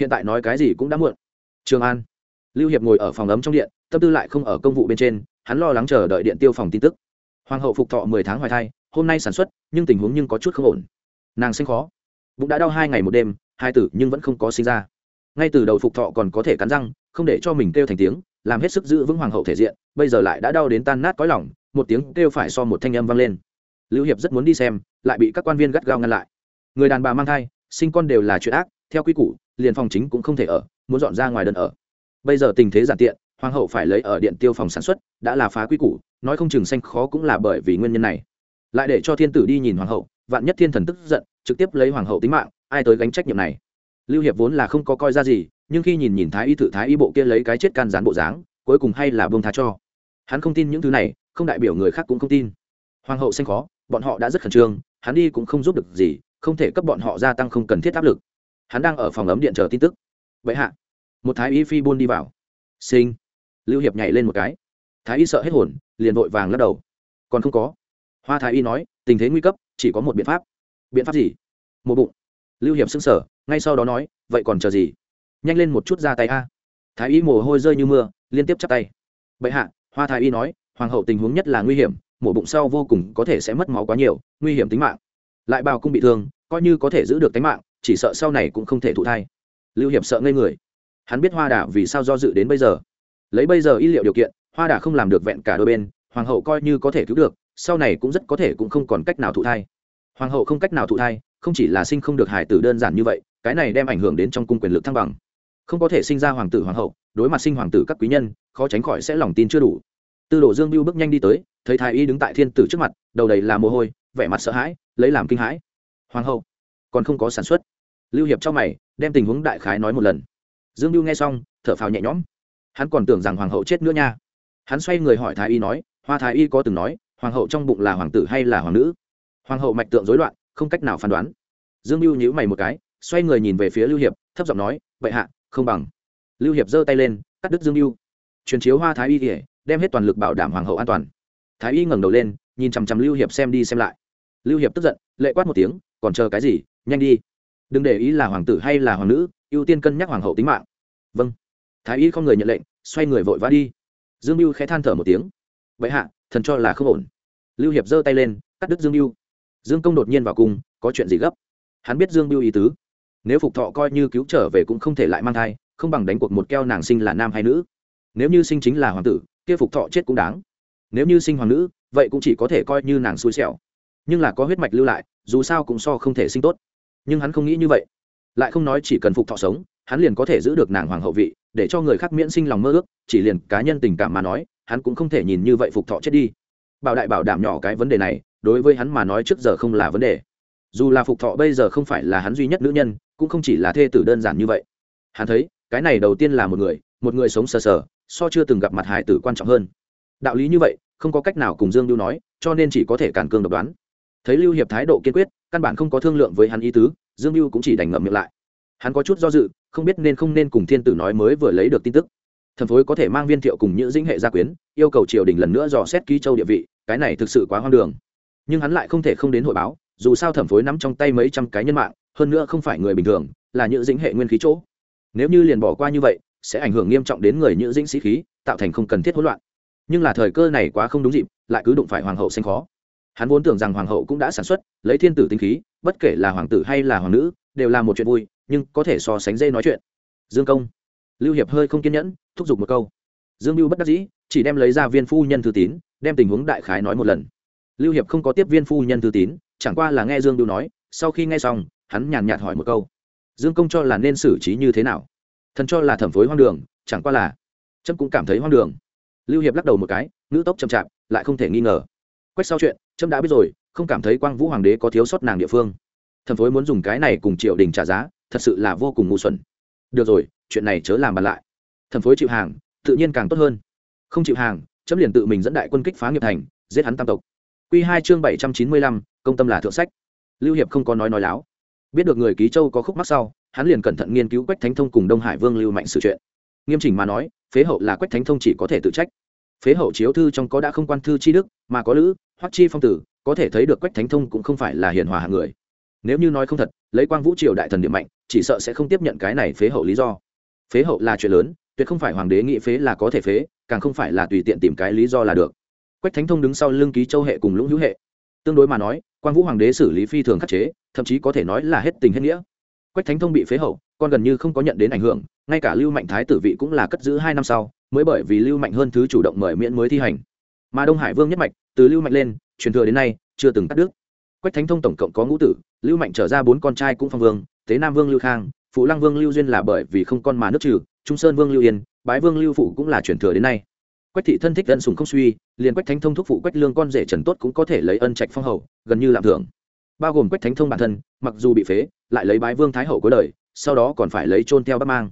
Hiện tại nói cái gì cũng đã muộn. Trường an. Lưu hiệp ngồi ở phòng ấm trong điện, tâm tư lại không ở công vụ bên trên, hắn lo lắng chờ đợi điện tiêu phòng tin tức. Hoàng hậu phục thọ mười tháng hoài thai, hôm nay sản xuất, nhưng tình huống nhưng có chút không ổn nàng sinh khó. Bụng đã đau hai ngày một đêm, hai tử nhưng vẫn không có sinh ra. Ngay từ đầu phục thọ còn có thể cắn răng, không để cho mình kêu thành tiếng, làm hết sức giữ vững hoàng hậu thể diện, bây giờ lại đã đau đến tan nát cõi lỏng một tiếng kêu phải so một thanh âm vang lên. Lưu hiệp rất muốn đi xem, lại bị các quan viên gắt gao ngăn lại. Người đàn bà mang thai, sinh con đều là chuyện ác, theo quy củ, liền phòng chính cũng không thể ở, muốn dọn ra ngoài đơn ở. Bây giờ tình thế giản tiện, hoàng hậu phải lấy ở điện tiêu phòng sản xuất, đã là phá quy củ, nói không chừng xanh khó cũng là bởi vì nguyên nhân này. Lại để cho thiên tử đi nhìn hoàng hậu, vạn nhất thiên thần tức giận trực tiếp lấy hoàng hậu tính mạng, ai tới gánh trách nhiệm này? Lưu hiệp vốn là không có coi ra gì, nhưng khi nhìn nhìn thái y thự thái y bộ kia lấy cái chết can gián bộ dáng, cuối cùng hay là bông tha cho. Hắn không tin những thứ này, không đại biểu người khác cũng không tin. Hoàng hậu xanh khó, bọn họ đã rất khẩn trương, hắn đi cũng không giúp được gì, không thể cấp bọn họ gia tăng không cần thiết áp lực. Hắn đang ở phòng ấm điện chờ tin tức. Vậy hạ, một thái y phi buôn đi vào. Sinh lưu hiệp nhảy lên một cái. Thái y sợ hết hồn, liền vội vàng lắc đầu. Còn không có. Hoa thái y nói, tình thế nguy cấp, chỉ có một biện pháp biện pháp gì? Một bụng. Lưu hiệp xưng sở ngay sau đó nói, vậy còn chờ gì? Nhanh lên một chút ra tay a. Thái y mồ hôi rơi như mưa, liên tiếp chắp tay. Bệ hạ, hoa thái y nói, hoàng hậu tình huống nhất là nguy hiểm, mổ bụng sau vô cùng có thể sẽ mất máu quá nhiều, nguy hiểm tính mạng. Lại bào cung bị thương, coi như có thể giữ được tính mạng, chỉ sợ sau này cũng không thể thụ thai. Lưu hiệp sợ ngây người. Hắn biết hoa đà vì sao do dự đến bây giờ. Lấy bây giờ y liệu điều kiện, hoa đà không làm được vẹn cả đôi bên, hoàng hậu coi như có thể cứu được, sau này cũng rất có thể cũng không còn cách nào thụ thai hoàng hậu không cách nào thụ thai, không chỉ là sinh không được hải tử đơn giản như vậy, cái này đem ảnh hưởng đến trong cung quyền lực thăng bằng. Không có thể sinh ra hoàng tử hoàng hậu, đối mặt sinh hoàng tử các quý nhân, khó tránh khỏi sẽ lòng tin chưa đủ. Tư đồ dương biêu bước nhanh đi tới, thấy thái y đứng tại thiên tử trước mặt, đầu đầy là mồ hôi, vẻ mặt sợ hãi, lấy làm kinh hãi. Hoàng hậu, còn không có sản xuất. Lưu hiệp trong mày, đem tình huống đại khái nói một lần. Dương biêu nghe xong, thở phào nhẹ nhõm. Hắn còn tưởng rằng hoàng hậu chết nữa nha. Hắn xoay người hỏi thái y nói, hoa thái y có từng nói, hoàng hậu trong bụng là hoàng tử hay là hoàng nữ? Hoàng hậu mạch tượng rối loạn, không cách nào phán đoán. Dương mưu nhíu mày một cái, xoay người nhìn về phía lưu hiệp, thấp giọng nói, bệ hạ, không bằng. Lưu hiệp giơ tay lên, cắt đứt dương mưu. Truyền chiếu hoa thái y kể đem hết toàn lực bảo đảm hoàng hậu an toàn. Thái y ngẩng đầu lên, nhìn chằm chằm lưu hiệp xem đi xem lại. Lưu hiệp tức giận, lệ quát một tiếng, còn chờ cái gì? Nhanh đi. Đừng để ý là hoàng tử hay là hoàng nữ, ưu tiên cân nhắc hoàng hậu tính mạng. Vâng. Thái y không người nhận lệnh, xoay người vội vã đi. Dương mưu khẽ than thở một tiếng vậy hạ, thần cho là không ổn. Lưu hiệp giơ tay lên, cắt đứt dương mưu dương công đột nhiên vào cung, có chuyện gì gấp? Hắn biết dương biêu ý tứ. Nếu phục thọ coi như cứu trở về cũng không thể lại mang thai, không bằng đánh cuộc một keo nàng sinh là nam hay nữ. Nếu như sinh chính là hoàng tử, kia phục thọ chết cũng đáng. Nếu như sinh hoàng nữ, vậy cũng chỉ có thể coi như nàng xui xẻo. Nhưng là có huyết mạch lưu lại, dù sao cũng so không thể sinh tốt. Nhưng hắn không nghĩ như vậy. Lại không nói chỉ cần phục thọ sống, hắn liền có thể giữ được nàng hoàng hậu vị, để cho người khác miễn sinh lòng mơ ước, chỉ liền cá nhân tình cảm mà nói, hắn cũng không thể nhìn như vậy phục thọ chết đi. Bảo đại bảo đảm nhỏ cái vấn đề này đối với hắn mà nói trước giờ không là vấn đề. Dù là phục thọ bây giờ không phải là hắn duy nhất nữ nhân, cũng không chỉ là thê tử đơn giản như vậy. Hắn thấy, cái này đầu tiên là một người một người sống sờ sờ, so chưa từng gặp mặt hải tử quan trọng hơn. Đạo lý như vậy, không có cách nào cùng dương lưu nói, cho nên chỉ có thể cản cương độc đoán. Thấy lưu hiệp thái độ kiên quyết, căn bản không có thương lượng với hắn ý tứ, dương lưu cũng chỉ đành ngậm miệng lại. Hắn có chút do dự, không biết nên không nên cùng thiên tử nói mới vừa lấy được tin tức. Thần phối có thể mang viên thiệu cùng những dĩnh hệ gia quyến, yêu cầu triều đình lần nữa dò xét ký châu địa vị, cái này thực sự quá hoang đường nhưng hắn lại không thể không đến hội báo, dù sao thẩm phối nắm trong tay mấy trăm cái nhân mạng, hơn nữa không phải người bình thường, là nhữ dĩnh hệ nguyên khí chỗ. Nếu như liền bỏ qua như vậy, sẽ ảnh hưởng nghiêm trọng đến người nhữ dĩnh sĩ khí, tạo thành không cần thiết hỗn loạn. Nhưng là thời cơ này quá không đúng dịp, lại cứ đụng phải hoàng hậu xanh khó. Hắn vốn tưởng rằng hoàng hậu cũng đã sản xuất, lấy thiên tử tinh khí, bất kể là hoàng tử hay là hoàng nữ, đều là một chuyện vui, nhưng có thể so sánh dê nói chuyện. Dương công. Lưu hiệp hơi không kiên nhẫn, thúc giục một câu. Dương mưu bất đắc dĩ, chỉ đem lấy ra viên phu nhân thư tín, đem tình huống đại khái nói một lần lưu hiệp không có tiếp viên phu nhân thư tín, chẳng qua là nghe dương đưu nói, sau khi nghe xong, hắn nhàn nhạt hỏi một câu. Dương công cho là nên xử trí như thế nào? Thần cho là thẩm phối hoang đường, chẳng qua là trâm cũng cảm thấy hoang đường. Lưu hiệp lắc đầu một cái nữ tốc chậm chạp, lại không thể nghi ngờ. Quét sau chuyện trâm đã biết rồi, không cảm thấy quang vũ hoàng đế có thiếu sót nàng địa phương. Thẩm phối muốn dùng cái này cùng triều đình trả giá, thật sự là vô cùng ngu xuẩn. Được rồi, chuyện này chớ làm bàn lại. Thẩm phối chịu hàng, tự nhiên càng tốt hơn. Không chịu hàng, chấm liền tự mình dẫn đại quân kích phá nghiệp thành, giết hắn tam tộc. Q2 chương bảy trăm chín mươi lăm, công tâm là thượng sách. Lưu hiệp không có nói nói láo. Biết được người ký châu có khúc mắc sau, hắn liền cẩn thận nghiên cứu quách thánh thông cùng đông hải vương lưu mạnh sự chuyện. Nghiêm chỉnh mà nói, phế hậu là quách thánh thông chỉ có thể tự trách. Phế hậu chiếu thư trong có đã không quan thư chi đức, mà có lữ, hoắc chi phong tử, có thể thấy được quách thánh thông cũng không phải là hiền hòa hạng người. Nếu như nói không thật, lấy quang vũ triều đại thần điểm mạnh, chỉ sợ sẽ không tiếp nhận cái này phế hậu lý do. Phế hậu là chuyện lớn, tuyệt không phải hoàng đế nghĩ phế là có thể phế, càng không phải là tùy tiện tìm cái lý do là được quách thánh thông đứng sau lưng ký châu hệ cùng lũng hữu hệ. Tương đối mà nói, quang vũ hoàng đế xử lý phi thường khắc chế, thậm chí có thể nói là hết tình hết nghĩa. Quách thánh thông bị phế hậu còn gần như không có nhận đến ảnh hưởng, ngay cả lưu mạnh thái tử vị cũng là cất giữ hai năm sau, mới bởi vì lưu mạnh hơn thứ chủ động mời miễn mới thi hành. Mà đông hải vương nhất mạch, từ lưu mạnh lên, truyền thừa đến nay, chưa từng cắt đứt. Quách thánh thông tổng cộng có ngũ tử, lưu mạnh trở ra bốn con trai cũng phong vương, tế nam vương lưu khang, phụ lăng vương lưu duyên là bởi vì không con mà nước trừ, trung sơn vương lưu yên, bái vương lưu phụ cũng là truyền thừa đến nay quách thị thân thích ân sùng không suy, liền quách thánh thông thúc phụ quách lương con rể trần tốt cũng có thể lấy ân trạch phong hầu, gần như làm thưởng. Bao gồm quách thánh thông bản thân, mặc dù bị phế, lại lấy bái vương thái hậu cuối đời, sau đó còn phải lấy trôn theo bắc mang.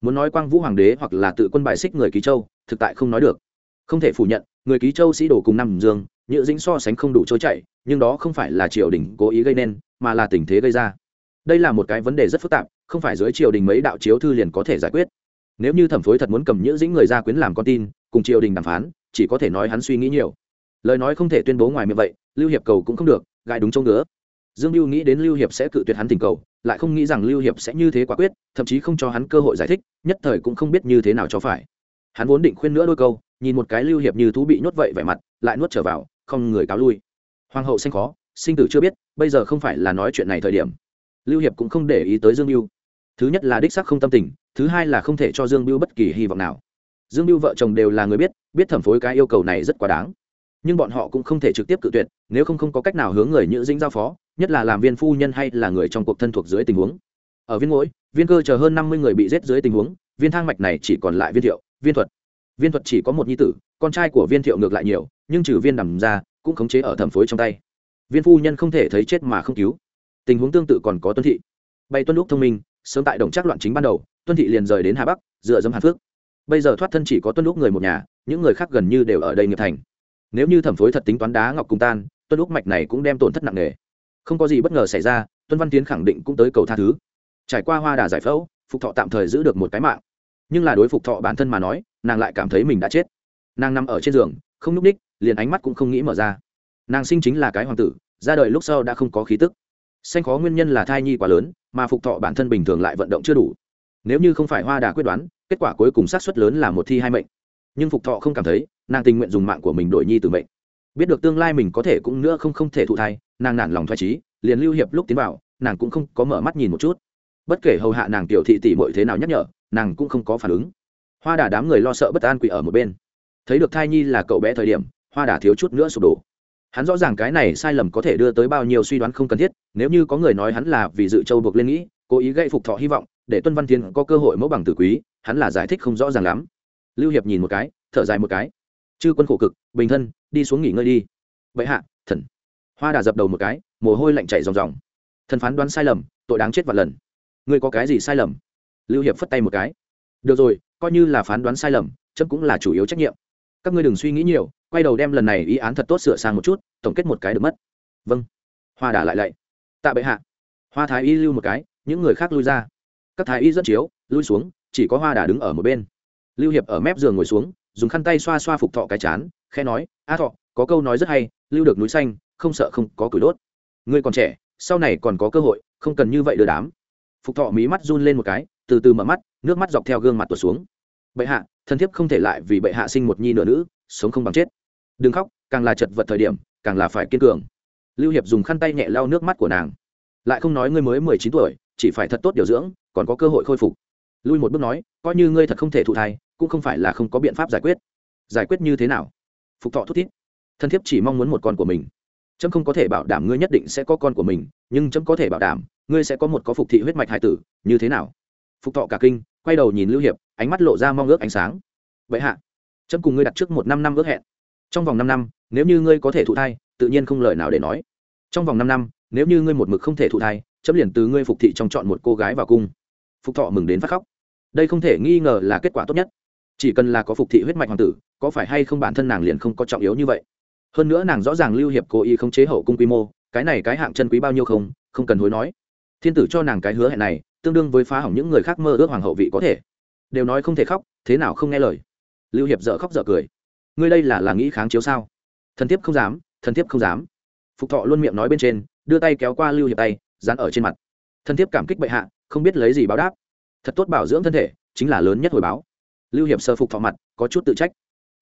Muốn nói quang vũ hoàng đế hoặc là tự quân bài xích người ký châu, thực tại không nói được. Không thể phủ nhận, người ký châu sĩ đồ cùng năm dương, nhựa dĩnh so sánh không đủ trôi chạy nhưng đó không phải là triều đình cố ý gây nên, mà là tình thế gây ra. Đây là một cái vấn đề rất phức tạp, không phải dưới triều đình mấy đạo chiếu thư liền có thể giải quyết. Nếu như thẩm phối thật muốn cầm nhữ dĩnh người ra quyến làm con tin cùng triều đình đàm phán, chỉ có thể nói hắn suy nghĩ nhiều. Lời nói không thể tuyên bố ngoài miệng vậy, lưu hiệp cầu cũng không được, gãi đúng chỗ ngứa. Dương lưu nghĩ đến lưu hiệp sẽ cự tuyệt hắn tình cầu, lại không nghĩ rằng lưu hiệp sẽ như thế quả quyết, thậm chí không cho hắn cơ hội giải thích, nhất thời cũng không biết như thế nào cho phải. Hắn vốn định khuyên nữa đôi câu, nhìn một cái lưu hiệp như thú bị nhốt vậy vẻ mặt, lại nuốt trở vào, không người cáo lui. Hoàng hậu xanh khó, sinh tử chưa biết, bây giờ không phải là nói chuyện này thời điểm. Lưu hiệp cũng không để ý tới dương lưu thứ nhất là đích sắc không tâm tình, thứ hai là không thể cho dương lưu bất kỳ hy vọng nào dương mưu vợ chồng đều là người biết biết thẩm phối cái yêu cầu này rất quá đáng. Nhưng bọn họ cũng không thể trực tiếp cự tuyệt, nếu không không có cách nào hướng người nhữ dĩnh giao phó, nhất là làm viên phu nhân hay là người trong cuộc thân thuộc dưới tình huống. Ở viên ngỗi viên cơ chờ hơn năm mươi người bị giết dưới tình huống, viên thang mạch này chỉ còn lại viên thiệu, viên thuật. Viên thuật chỉ có một nhi tử, con trai của viên thiệu ngược lại nhiều, nhưng trừ viên nằm ra, cũng khống chế ở thẩm phối trong tay. Viên phu nhân không thể thấy chết mà không cứu. Tình huống tương tự còn có tuân thị. Bay tuân lúc thông minh, sớm tại đồng trác loạn chính ban đầu tuân thị liền rời đến hà bắc, dựa dẫm hàn phước bây giờ thoát thân chỉ có tuân lúc người một nhà, những người khác gần như đều ở đây nghiệp thành. Nếu như thẩm phối thật tính toán đá ngọc cùng tan, tuân lúc mạch này cũng đem tổn thất nặng nề. Không có gì bất ngờ xảy ra, tuân văn tiến khẳng định cũng tới cầu tha thứ. Trải qua hoa đà giải phẫu, phục thọ tạm thời giữ được một cái mạng. Nhưng là đối phục thọ bản thân mà nói, nàng lại cảm thấy mình đã chết. Nàng nằm ở trên giường, không n ú c ních liền ánh mắt cũng không nghĩ mở ra. Nàng sinh chính là cái hoàng tử, ra đời lúc sau đã không có khí tức. Xanh khó nguyên nhân là thai nhi quá lớn, mà phục thọ bản thân bình thường lại vận động chưa đủ. Nếu như không phải hoa đà quyết đoán kết quả cuối cùng sát suất lớn là một thi hai mệnh. Nhưng phục thọ không cảm thấy, nàng tình nguyện dùng mạng của mình đổi nhi từ mệnh. Biết được tương lai mình có thể cũng nữa không không thể thụ thai, nàng nản lòng thoải trí liền lưu hiệp lúc tiến vào, nàng cũng không có mở mắt nhìn một chút. Bất kể hầu hạ nàng tiểu thị tỷ muội thế nào nhắc nhở, nàng cũng không có phản ứng. Hoa đà đám người lo sợ bất an quỷ ở một bên. Thấy được thai nhi là cậu bé thời điểm, hoa đà thiếu chút nữa sụp đổ. Hắn rõ ràng cái này sai lầm có thể đưa tới bao nhiêu suy đoán không cần thiết, nếu như có người nói hắn là vì dự châu buộc lên nghĩ, cố ý gây phục thọ hy vọng để tuân văn thiên có cơ hội mẫu bằng tử quý, hắn là giải thích không rõ ràng lắm. Lưu hiệp nhìn một cái, thở dài một cái. Chư quân khổ cực, bình thân, đi xuống nghỉ ngơi đi. Vậy hạ, thần. Hoa đà dập đầu một cái, mồ hôi lạnh chảy ròng ròng. Thần phán đoán sai lầm, tội đáng chết vạn lần. Ngươi có cái gì sai lầm? Lưu hiệp phất tay một cái. Được rồi, coi như là phán đoán sai lầm, chấm cũng là chủ yếu trách nhiệm. Các ngươi đừng suy nghĩ nhiều, quay đầu đem lần này ý án thật tốt sửa sang một chút, tổng kết một cái được mất. Vâng. Hoa đà lại lạy. Tạ bệ hạ. Hoa thái y lưu một cái, những người khác lui ra các thái y dẫn chiếu, lui xuống, chỉ có hoa đà đứng ở một bên. Lưu hiệp ở mép giường ngồi xuống, dùng khăn tay xoa xoa phục thọ cái chán khe nói, a thọ, có câu nói rất hay, lưu được núi xanh, không sợ không có cửi đốt. Ngươi còn trẻ, sau này còn có cơ hội, không cần như vậy đưa đám. Phục thọ mí mắt run lên một cái, từ từ mở mắt, nước mắt dọc theo gương mặt tuột xuống. Bệ hạ thân thiết không thể lại vì bệ hạ sinh một nhi nửa nữ, sống không bằng chết. Đừng khóc, càng là chật vật thời điểm, càng là phải kiên cường. Lưu hiệp dùng khăn tay nhẹ lau nước mắt của nàng. Lại không nói ngươi mới mười chín tuổi, chỉ phải thật tốt điều dưỡng còn có cơ hội khôi phục. Lui một bước nói, coi như ngươi thật không thể thụ thai, cũng không phải là không có biện pháp giải quyết. Giải quyết như thế nào? Phục thọ thút thít. Thân thiết chỉ mong muốn một con của mình. Trâm không có thể bảo đảm ngươi nhất định sẽ có con của mình, nhưng trâm có thể bảo đảm, ngươi sẽ có một có phục thị huyết mạch hải tử, như thế nào? Phục thọ cả kinh, quay đầu nhìn lưu hiệp, ánh mắt lộ ra mong ước ánh sáng. Vậy hạ trâm cùng ngươi đặt trước một năm năm ước hẹn. Trong vòng năm năm, nếu như ngươi có thể thụ thai, tự nhiên không lời nào để nói. Trong vòng năm năm, nếu như ngươi một mực không thể thụ thai, chấm liền từ ngươi phục thị trong chọn một cô gái vào cung phục thọ mừng đến phát khóc. Đây không thể nghi ngờ là kết quả tốt nhất. Chỉ cần là có phục thị huyết mạch hoàng tử, có phải hay không bản thân nàng liền không có trọng yếu như vậy? Hơn nữa nàng rõ ràng lưu hiệp cố ý không chế hậu cung quy mô, cái này cái hạng chân quý bao nhiêu không không cần hối nói. Thiên tử cho nàng cái hứa hẹn này, tương đương với phá hỏng những người khác mơ ước hoàng hậu vị có thể. Đều nói không thể khóc, thế nào không nghe lời. Lưu hiệp dợ khóc dợ cười. Ngươi đây là là nghĩ kháng chiếu sao? Thần thiếp không dám, thần thiếp không dám. Phục thọ luôn miệng nói bên trên, đưa tay kéo qua lưu hiệp tay, dán ở trên mặt. Thần thiếp cảm kích bệ hạ không biết lấy gì báo đáp. Thật tốt bảo dưỡng thân thể, chính là lớn nhất hồi báo. Lưu hiệp sơ phục thọ mặt, có chút tự trách.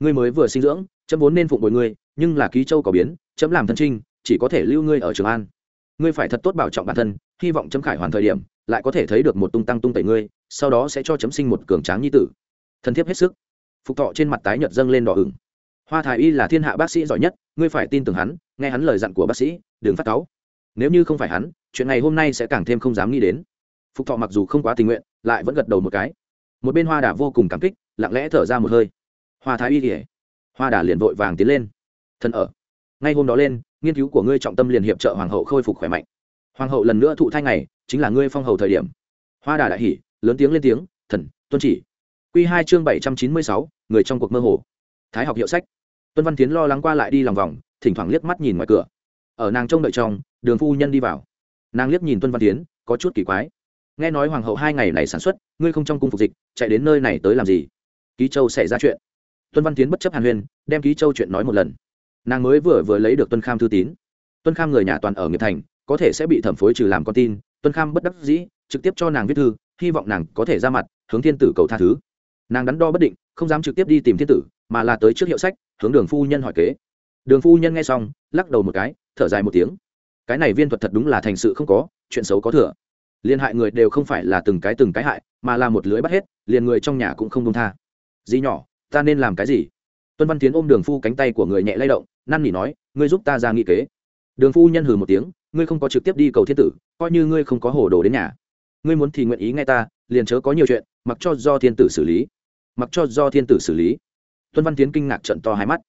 Ngươi mới vừa sinh dưỡng, chấm vốn nên phụng bồi ngươi, nhưng là ký châu có biến, chấm làm thân trinh, chỉ có thể lưu ngươi ở trường an. Ngươi phải thật tốt bảo trọng bản thân, hy vọng chấm khải hoàn thời điểm, lại có thể thấy được một tung tăng tung tẩy ngươi, sau đó sẽ cho chấm sinh một cường tráng nhi tử. Thân thiết hết sức. Phục thọ trên mặt tái nhợt dâng lên đỏ ửng. Hoa thái y là thiên hạ bác sĩ giỏi nhất, ngươi phải tin tưởng hắn, nghe hắn lời dặn của bác sĩ, đừng phát cáu. Nếu như không phải hắn, chuyện này hôm nay sẽ càng thêm không dám nghĩ đến phục thọ mặc dù không quá tình nguyện, lại vẫn gật đầu một cái. Một bên hoa đà vô cùng cảm kích, lặng lẽ thở ra một hơi. Hoa thái y kể hoa đà liền vội vàng tiến lên. Thần ở. Ngay hôm đó lên, nghiên cứu của ngươi trọng tâm liền hiệp trợ hoàng hậu khôi phục khỏe mạnh. Hoàng hậu lần nữa thụ thai ngày, chính là ngươi phong hầu thời điểm. Hoa đà đại hỉ, lớn tiếng lên tiếng, thần, tuân chỉ. Q hai chương bảy trăm chín mươi sáu, người trong cuộc mơ hồ. Thái học hiệu sách. Tuân văn tiến lo lắng qua lại đi lòng vòng, thỉnh thoảng liếc mắt nhìn ngoài cửa. Ở nàng trông đợi trong, đường phu nhân đi vào. Nàng liếc nhìn tuân văn tiến có chút kỳ quái nghe nói hoàng hậu hai ngày này sản xuất, ngươi không trong cung phục dịch, chạy đến nơi này tới làm gì? Ký châu xảy ra chuyện. Tuân văn tiến bất chấp hàn huyên, đem ký châu chuyện nói một lần. Nàng mới vừa vừa lấy được tuân kham thư tín. Tuân kham người nhà toàn ở nghiệp thành, có thể sẽ bị thẩm phối trừ làm con tin. Tuân kham bất đắc dĩ, trực tiếp cho nàng viết thư, hy vọng nàng có thể ra mặt, hướng thiên tử cầu tha thứ. Nàng đắn đo bất định, không dám trực tiếp đi tìm thiên tử, mà là tới trước hiệu sách, hướng đường phu nhân hỏi kế. Đường phu nhân nghe xong, lắc đầu một cái, thở dài một tiếng. Cái này viên thuật thật đúng là thành sự không có, chuyện xấu có thừa liên hại người đều không phải là từng cái từng cái hại, mà là một lưới bắt hết, liền người trong nhà cũng không đông tha. Dì nhỏ, ta nên làm cái gì? Tuân văn tiến ôm đường phu cánh tay của người nhẹ lay động, năn nỉ nói, ngươi giúp ta ra nghị kế. Đường phu nhân hừ một tiếng, ngươi không có trực tiếp đi cầu thiên tử, coi như ngươi không có hồ đồ đến nhà. Ngươi muốn thì nguyện ý nghe ta, liền chớ có nhiều chuyện, mặc cho do thiên tử xử lý. Mặc cho do thiên tử xử lý. Tuân văn tiến kinh ngạc trận to hai mắt.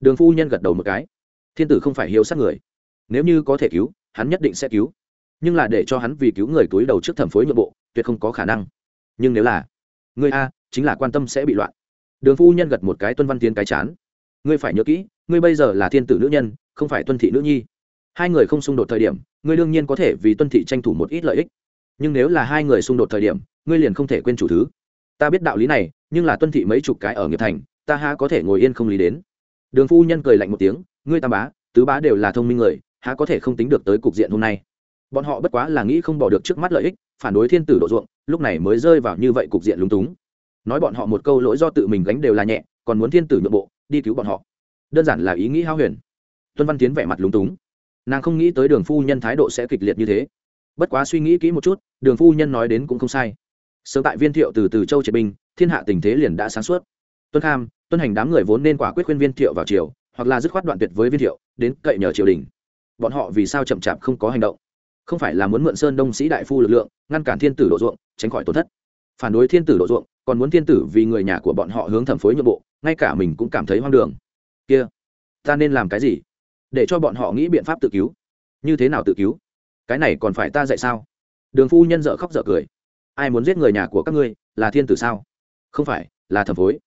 Đường phu nhân gật đầu một cái. Thiên tử không phải hiếu sát người. Nếu như có thể cứu, hắn nhất định sẽ cứu nhưng là để cho hắn vì cứu người túi đầu trước thẩm phối nhượng bộ, tuyệt không có khả năng. Nhưng nếu là người a, chính là quan tâm sẽ bị loạn. Đường phu nhân gật một cái tuân văn tiến cái chán. Ngươi phải nhớ kỹ, ngươi bây giờ là thiên tử nữ nhân, không phải tuân thị nữ nhi. Hai người không xung đột thời điểm, ngươi đương nhiên có thể vì tuân thị tranh thủ một ít lợi ích. Nhưng nếu là hai người xung đột thời điểm, ngươi liền không thể quên chủ thứ. Ta biết đạo lý này, nhưng là tuân thị mấy chục cái ở nghiệp thành, ta ha có thể ngồi yên không lý đến. Đường phu nhân cười lạnh một tiếng, ngươi tam bá, tứ bá đều là thông minh người, há có thể không tính được tới cục diện hôm nay bọn họ bất quá là nghĩ không bỏ được trước mắt lợi ích, phản đối thiên tử độ ruộng, lúc này mới rơi vào như vậy cục diện lúng túng. Nói bọn họ một câu lỗi do tự mình gánh đều là nhẹ, còn muốn thiên tử nhượng bộ, đi cứu bọn họ. Đơn giản là ý nghĩ hao huyền. Tuân văn tiến vẻ mặt lúng túng. Nàng không nghĩ tới đường phu nhân thái độ sẽ kịch liệt như thế. Bất quá suy nghĩ kỹ một chút, đường phu nhân nói đến cũng không sai. Sớm tại viên thiệu từ từ châu triệt binh, thiên hạ tình thế liền đã sáng suốt. Tuân kham, tuân hành đám người vốn nên quả quyết khuyên viên thiệu vào triều, hoặc là dứt khoát đoạn tuyệt với viên thiệu, đến cậy nhờ triều đình. Bọn họ vì sao chậm chạp không có hành động? Không phải là muốn mượn sơn đông sĩ đại phu lực lượng, ngăn cản thiên tử độ ruộng, tránh khỏi tổn thất. Phản đối thiên tử độ ruộng, còn muốn thiên tử vì người nhà của bọn họ hướng thẩm phối nhượng bộ, ngay cả mình cũng cảm thấy hoang đường. Kia, ta nên làm cái gì? Để cho bọn họ nghĩ biện pháp tự cứu. Như thế nào tự cứu? Cái này còn phải ta dạy sao? Đường phu nhân dợ khóc dợ cười. Ai muốn giết người nhà của các ngươi, là thiên tử sao? Không phải, là thẩm phối.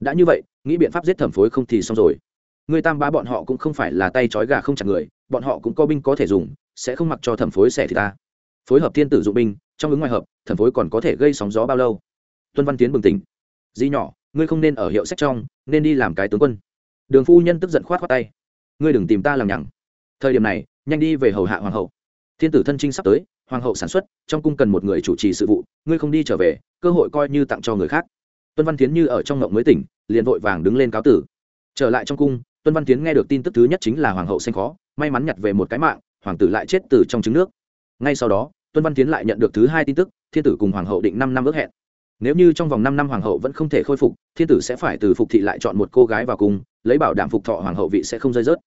Đã như vậy, nghĩ biện pháp giết thẩm phối không thì xong rồi người tam bá bọn họ cũng không phải là tay trói gà không chặt người, bọn họ cũng có binh có thể dùng, sẽ không mặc cho thẩm phối xẻ thì ta. Phối hợp thiên tử dụng binh, trong ứng ngoài hợp, thẩm phối còn có thể gây sóng gió bao lâu? Tuân văn tiến bừng tỉnh. Di nhỏ, ngươi không nên ở hiệu sách trong, nên đi làm cái tướng quân. Đường phu nhân tức giận khoát khoát tay. Ngươi đừng tìm ta làm nhằng. Thời điểm này, nhanh đi về hầu hạ hoàng hậu. Thiên tử thân trinh sắp tới, hoàng hậu sản xuất, trong cung cần một người chủ trì sự vụ, ngươi không đi trở về, cơ hội coi như tặng cho người khác. Tuân văn tiến như ở trong ngộng mới tỉnh, liền vội vàng đứng lên cáo tử. Trở lại trong cung tuân văn tiến nghe được tin tức thứ nhất chính là hoàng hậu xanh khó, may mắn nhặt về một cái mạng, hoàng tử lại chết từ trong trứng nước. Ngay sau đó, tuân văn tiến lại nhận được thứ hai tin tức, thiên tử cùng hoàng hậu định năm năm ước hẹn. Nếu như trong vòng năm năm hoàng hậu vẫn không thể khôi phục, thiên tử sẽ phải từ phục thị lại chọn một cô gái vào cung lấy bảo đảm phục thọ hoàng hậu vị sẽ không rơi rớt.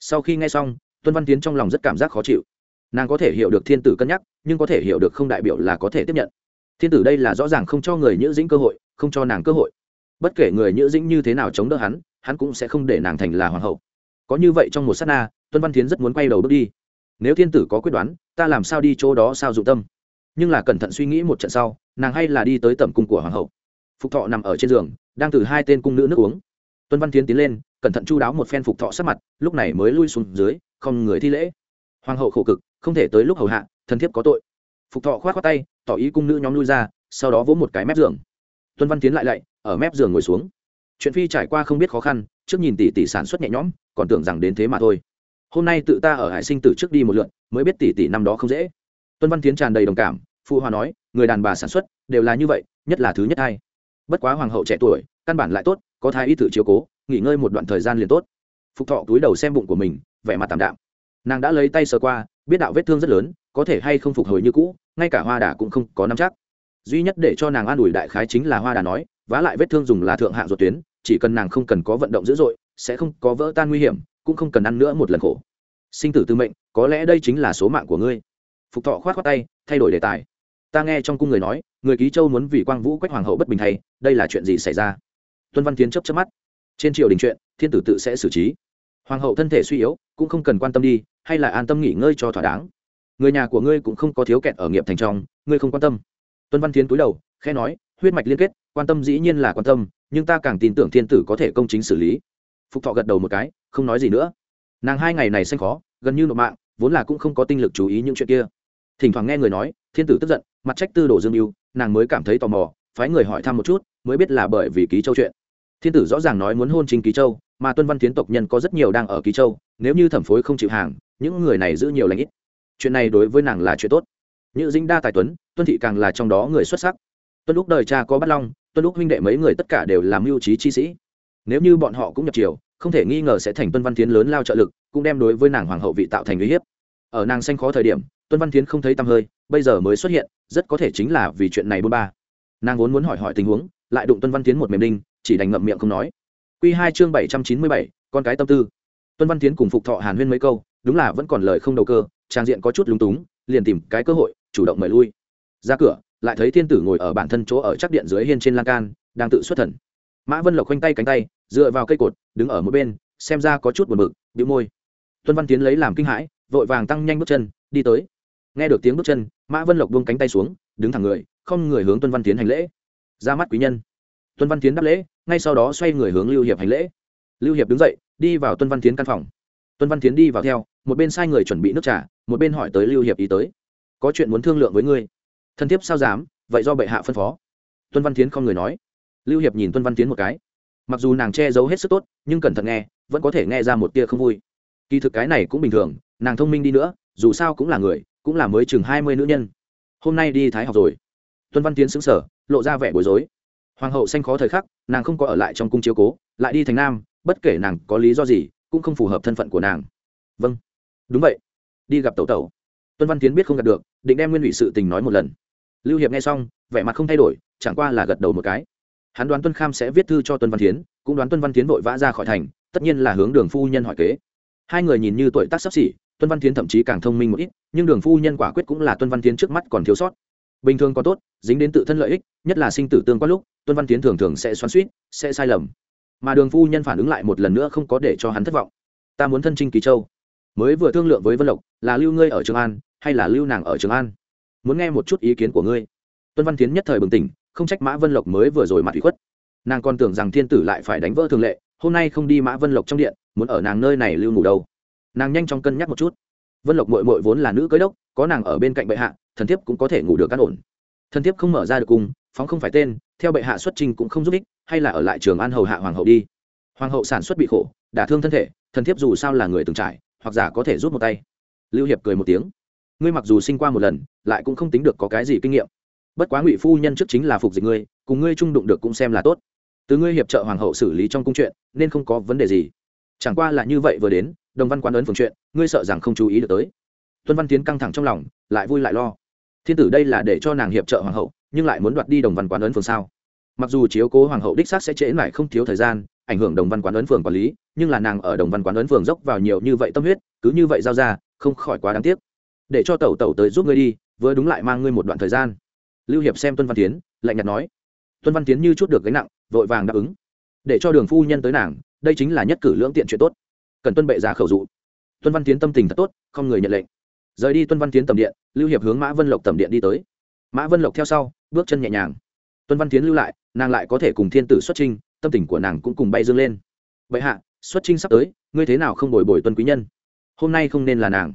Sau khi nghe xong, tuân văn tiến trong lòng rất cảm giác khó chịu. Nàng có thể hiểu được thiên tử cân nhắc, nhưng có thể hiểu được không đại biểu là có thể tiếp nhận. Thiên tử đây là rõ ràng không cho người nhữ dĩnh cơ hội, không cho nàng cơ hội. Bất kể người nhữ dĩnh như thế nào chống đỡ hắn hắn cũng sẽ không để nàng thành là hoàng hậu. Có như vậy trong một s á t na, tuân văn tiến rất muốn quay đầu bước đi. Nếu thiên tử có quyết đoán, ta làm sao đi chỗ đó sao dụng tâm? Nhưng là cẩn thận suy nghĩ một trận sau, nàng hay là đi tới tầm cung của hoàng hậu. Phục thọ nằm ở trên giường, đang từ hai tên cung nữ nước uống. Tuân văn tiến tiến lên, cẩn thận chu đáo một phen phục thọ sát mặt, lúc này mới lui xuống dưới, không người thi lễ. Hoàng hậu khổ cực, không thể tới lúc hầu hạ thân thiếp có tội. Phục thọ khoát khoát tay, tỏ ý cung nữ nhóm lui ra, sau đó vỗ một cái mép giường. Tuân văn tiến lại lạy, ở mép giường ngồi xuống chuyện phi trải qua không biết khó khăn, trước nhìn tỷ tỷ sản xuất nhẹ nhõm, còn tưởng rằng đến thế mà thôi. Hôm nay tự ta ở hải sinh tử trước đi một lượn, mới biết tỷ tỷ năm đó không dễ. Tuân văn tiến tràn đầy đồng cảm, phụ hòa nói, người đàn bà sản xuất, đều là như vậy, nhất là thứ nhất hai. Bất quá hoàng hậu trẻ tuổi, căn bản lại tốt, có thai y tự chiếu cố, nghỉ ngơi một đoạn thời gian liền tốt. Phục thọ túi đầu xem bụng của mình, vẻ mặt tạm đạm. Nàng đã lấy tay sờ qua, biết đạo vết thương rất lớn, có thể hay không phục hồi như cũ, ngay cả hoa đà cũng không có nắm chắc. Duy nhất để cho nàng an ủi đại khái chính là hoa đà nói, vá lại vết thương dùng là thượng hạng ruột tuyến chỉ cần nàng không cần có vận động dữ dội, sẽ không có vỡ tan nguy hiểm, cũng không cần ăn nữa một lần khổ. Sinh tử tư mệnh, có lẽ đây chính là số mạng của ngươi. Phục thọ khoát khoát tay, thay đổi đề tài. Ta nghe trong cung người nói, người ký châu muốn vì quang vũ quách hoàng hậu bất bình thay, đây là chuyện gì xảy ra? Tuân văn tiến chấp chấp mắt. Trên triều đình chuyện, thiên tử tự sẽ xử trí. Hoàng hậu thân thể suy yếu, cũng không cần quan tâm đi, hay là an tâm nghỉ ngơi cho thỏa đáng. Người nhà của ngươi cũng không có thiếu kẹt ở nghiệp thành trong, ngươi không quan tâm. Tuân văn tiến cúi đầu khe nói, huyết mạch liên kết, quan tâm dĩ nhiên là quan tâm nhưng ta càng tin tưởng thiên tử có thể công chính xử lý. Phục thọ gật đầu một cái, không nói gì nữa. Nàng hai ngày này xanh khó, gần như nộp mạng, vốn là cũng không có tinh lực chú ý những chuyện kia. Thỉnh thoảng nghe người nói, thiên tử tức giận, mặt trách tư đồ dương mưu nàng mới cảm thấy tò mò, phái người hỏi thăm một chút, mới biết là bởi vì ký châu chuyện. Thiên tử rõ ràng nói muốn hôn chính ký châu, mà tuân văn tiến tộc nhân có rất nhiều đang ở ký châu, nếu như thẩm phối không chịu hàng, những người này giữ nhiều lãnh ít. Chuyện này đối với nàng là chuyện tốt. Như dinh đa tài tuấn, tuân thị càng là trong đó người xuất sắc. Tuân lúc đời cha có bắt long tuân lúc huynh đệ mấy người tất cả đều làm mưu trí chi sĩ. Nếu như bọn họ cũng nhập triều, không thể nghi ngờ sẽ thành tuân văn tiến lớn lao trợ lực, cũng đem đối với nàng hoàng hậu vị tạo thành uy hiếp. Ở nàng xanh khó thời điểm, tuân văn tiến không thấy tăm hơi, bây giờ mới xuất hiện, rất có thể chính là vì chuyện này bôn ba. Nàng vốn muốn hỏi hỏi tình huống, lại đụng tuân văn tiến một mềm đinh, chỉ đành ngậm miệng không nói. Q hai chương bảy trăm chín mươi bảy, con cái tâm tư. Tuân văn tiến cùng phục thọ hàn huyên mấy câu, đúng là vẫn còn lời không đầu cơ, trang diện có chút lúng túng, liền tìm cái cơ hội, chủ động mời lui. Ra cửa lại thấy thiên tử ngồi ở bản thân chỗ ở chắc điện dưới hiên trên lan can, đang tự xuất thần. Mã vân lộc khoanh tay cánh tay, dựa vào cây cột, đứng ở một bên, xem ra có chút buồn bực bị môi. Tuân văn tiến lấy làm kinh hãi, vội vàng tăng nhanh bước chân, đi tới. Nghe được tiếng bước chân, mã vân lộc buông cánh tay xuống, đứng thẳng người, không người hướng tuân văn tiến hành lễ. Ra mắt quý nhân. Tuân văn tiến đáp lễ, ngay sau đó xoay người hướng lưu hiệp hành lễ. Lưu hiệp đứng dậy, đi vào tuân văn tiến căn phòng. Tuân văn tiến đi vào theo, một bên sai người chuẩn bị nước trà, một bên hỏi tới lưu hiệp ý tới. Có chuyện muốn thương lượng với ngươi? Thân thiếp sao dám, vậy do bệ hạ phân phó. Tuân văn tiến không người nói. Lưu hiệp nhìn tuân văn tiến một cái. Mặc dù nàng che giấu hết sức tốt, nhưng cẩn thận nghe, vẫn có thể nghe ra một tia không vui. Kỳ thực cái này cũng bình thường, nàng thông minh đi nữa, dù sao cũng là người, cũng là mới chừng hai mươi nữ nhân. Hôm nay đi thái học rồi. Tuân văn tiến xứng sở lộ ra vẻ bối rối. Hoàng hậu xanh khó thời khắc, nàng không có ở lại trong cung chiếu cố, lại đi thành nam, bất kể nàng có lý do gì, cũng không phù hợp thân phận của nàng. Vâng. Đúng vậy. Đi gặp tẩu tẩu. Tuân văn tiến biết không gặp được, định đem nguyên ủy sự tình nói một lần lưu hiệp nghe xong, vẻ mặt không thay đổi, chẳng qua là gật đầu một cái. Hắn đoán tuân kham sẽ viết thư cho tuân văn tiến cũng đoán tuân văn tiến vội vã ra khỏi thành, tất nhiên là hướng đường phu nhân hỏi kế. Hai người nhìn như tuổi tác sắp xỉ, tuân văn tiến thậm chí càng thông minh một ít, nhưng đường phu nhân quả quyết cũng là tuân văn tiến trước mắt còn thiếu sót. Bình thường có tốt, dính đến tự thân lợi ích, nhất là sinh tử tương quan lúc, tuân văn tiến thường thường sẽ xoắn suýt sẽ sai lầm. Mà đường phu nhân phản ứng lại một lần nữa không có để cho hắn thất vọng. Ta muốn thân trinh kỳ châu. Mới vừa thương lượng với vân lộc, là lưu ngươi ở trường an, hay là lưu nàng ở trường an? Muốn nghe một chút ý kiến của ngươi. Tuân văn tiến nhất thời bừng tỉnh không trách mã vân lộc mới vừa rồi mặt ủy khuất. Nàng còn tưởng rằng thiên tử lại phải đánh vỡ thường lệ hôm nay không đi mã vân lộc trong điện muốn ở nàng nơi này lưu ngủ đâu. Nàng nhanh chóng cân nhắc một chút. Vân lộc mội mội vốn là nữ cưới đốc có nàng ở bên cạnh bệ hạ thần thiếp cũng có thể ngủ được căn ổn. Thần thiếp không mở ra được cung, phóng không phải tên theo bệ hạ xuất trình cũng không giúp ích hay là ở lại trường an hầu hạ hoàng hậu đi. Hoàng hậu sản xuất bị khổ đả thương thân thể thần thiếp dù sao là người từng trải hoặc giả có thể rút một tay. Lưu hiệp cười một tiếng ngươi mặc dù sinh qua một lần, lại cũng không tính được có cái gì kinh nghiệm. Bất quá ngụy phu nhân trước chính là phục dịch ngươi, cùng ngươi trung đụng được cũng xem là tốt. Từ ngươi hiệp trợ hoàng hậu xử lý trong cung chuyện, nên không có vấn đề gì. Chẳng qua là như vậy vừa đến, đồng văn quán ấn phường chuyện, ngươi sợ rằng không chú ý được tới. Tuân văn tiến căng thẳng trong lòng, lại vui lại lo. Thiên tử đây là để cho nàng hiệp trợ hoàng hậu, nhưng lại muốn đoạt đi đồng văn quán ấn phường sao? Mặc dù chiếu cố hoàng hậu đích xác sẽ trễ lại không thiếu thời gian, ảnh hưởng đồng văn quán ấn phường quản lý, nhưng là nàng ở đồng văn quán ấn phường dốc vào nhiều như vậy tâm huyết, cứ như vậy giao ra, không khỏi quá đáng tiếc để cho tẩu tẩu tới giúp ngươi đi, vừa đúng lại mang ngươi một đoạn thời gian. Lưu hiệp xem tuân văn tiến, lạnh nhạt nói. Tuân văn tiến như chút được gánh nặng, vội vàng đáp ứng. Để cho đường phu nhân tới nàng, đây chính là nhất cử lưỡng tiện chuyện tốt. Cần tuân bệ giả khẩu dụ. Tuân văn tiến tâm tình thật tốt, không người nhận lệnh. Rời đi tuân văn tiến tầm điện, lưu hiệp hướng mã vân lộc tầm điện đi tới. Mã vân lộc theo sau, bước chân nhẹ nhàng. Tuân văn tiến lưu lại, nàng lại có thể cùng thiên tử xuất trinh tâm tình của nàng cũng cùng bay dương lên. Vậy hạ, xuất trinh sắp tới, ngươi thế nào không bồi bồi tuân quý nhân? Hôm nay không nên là nàng.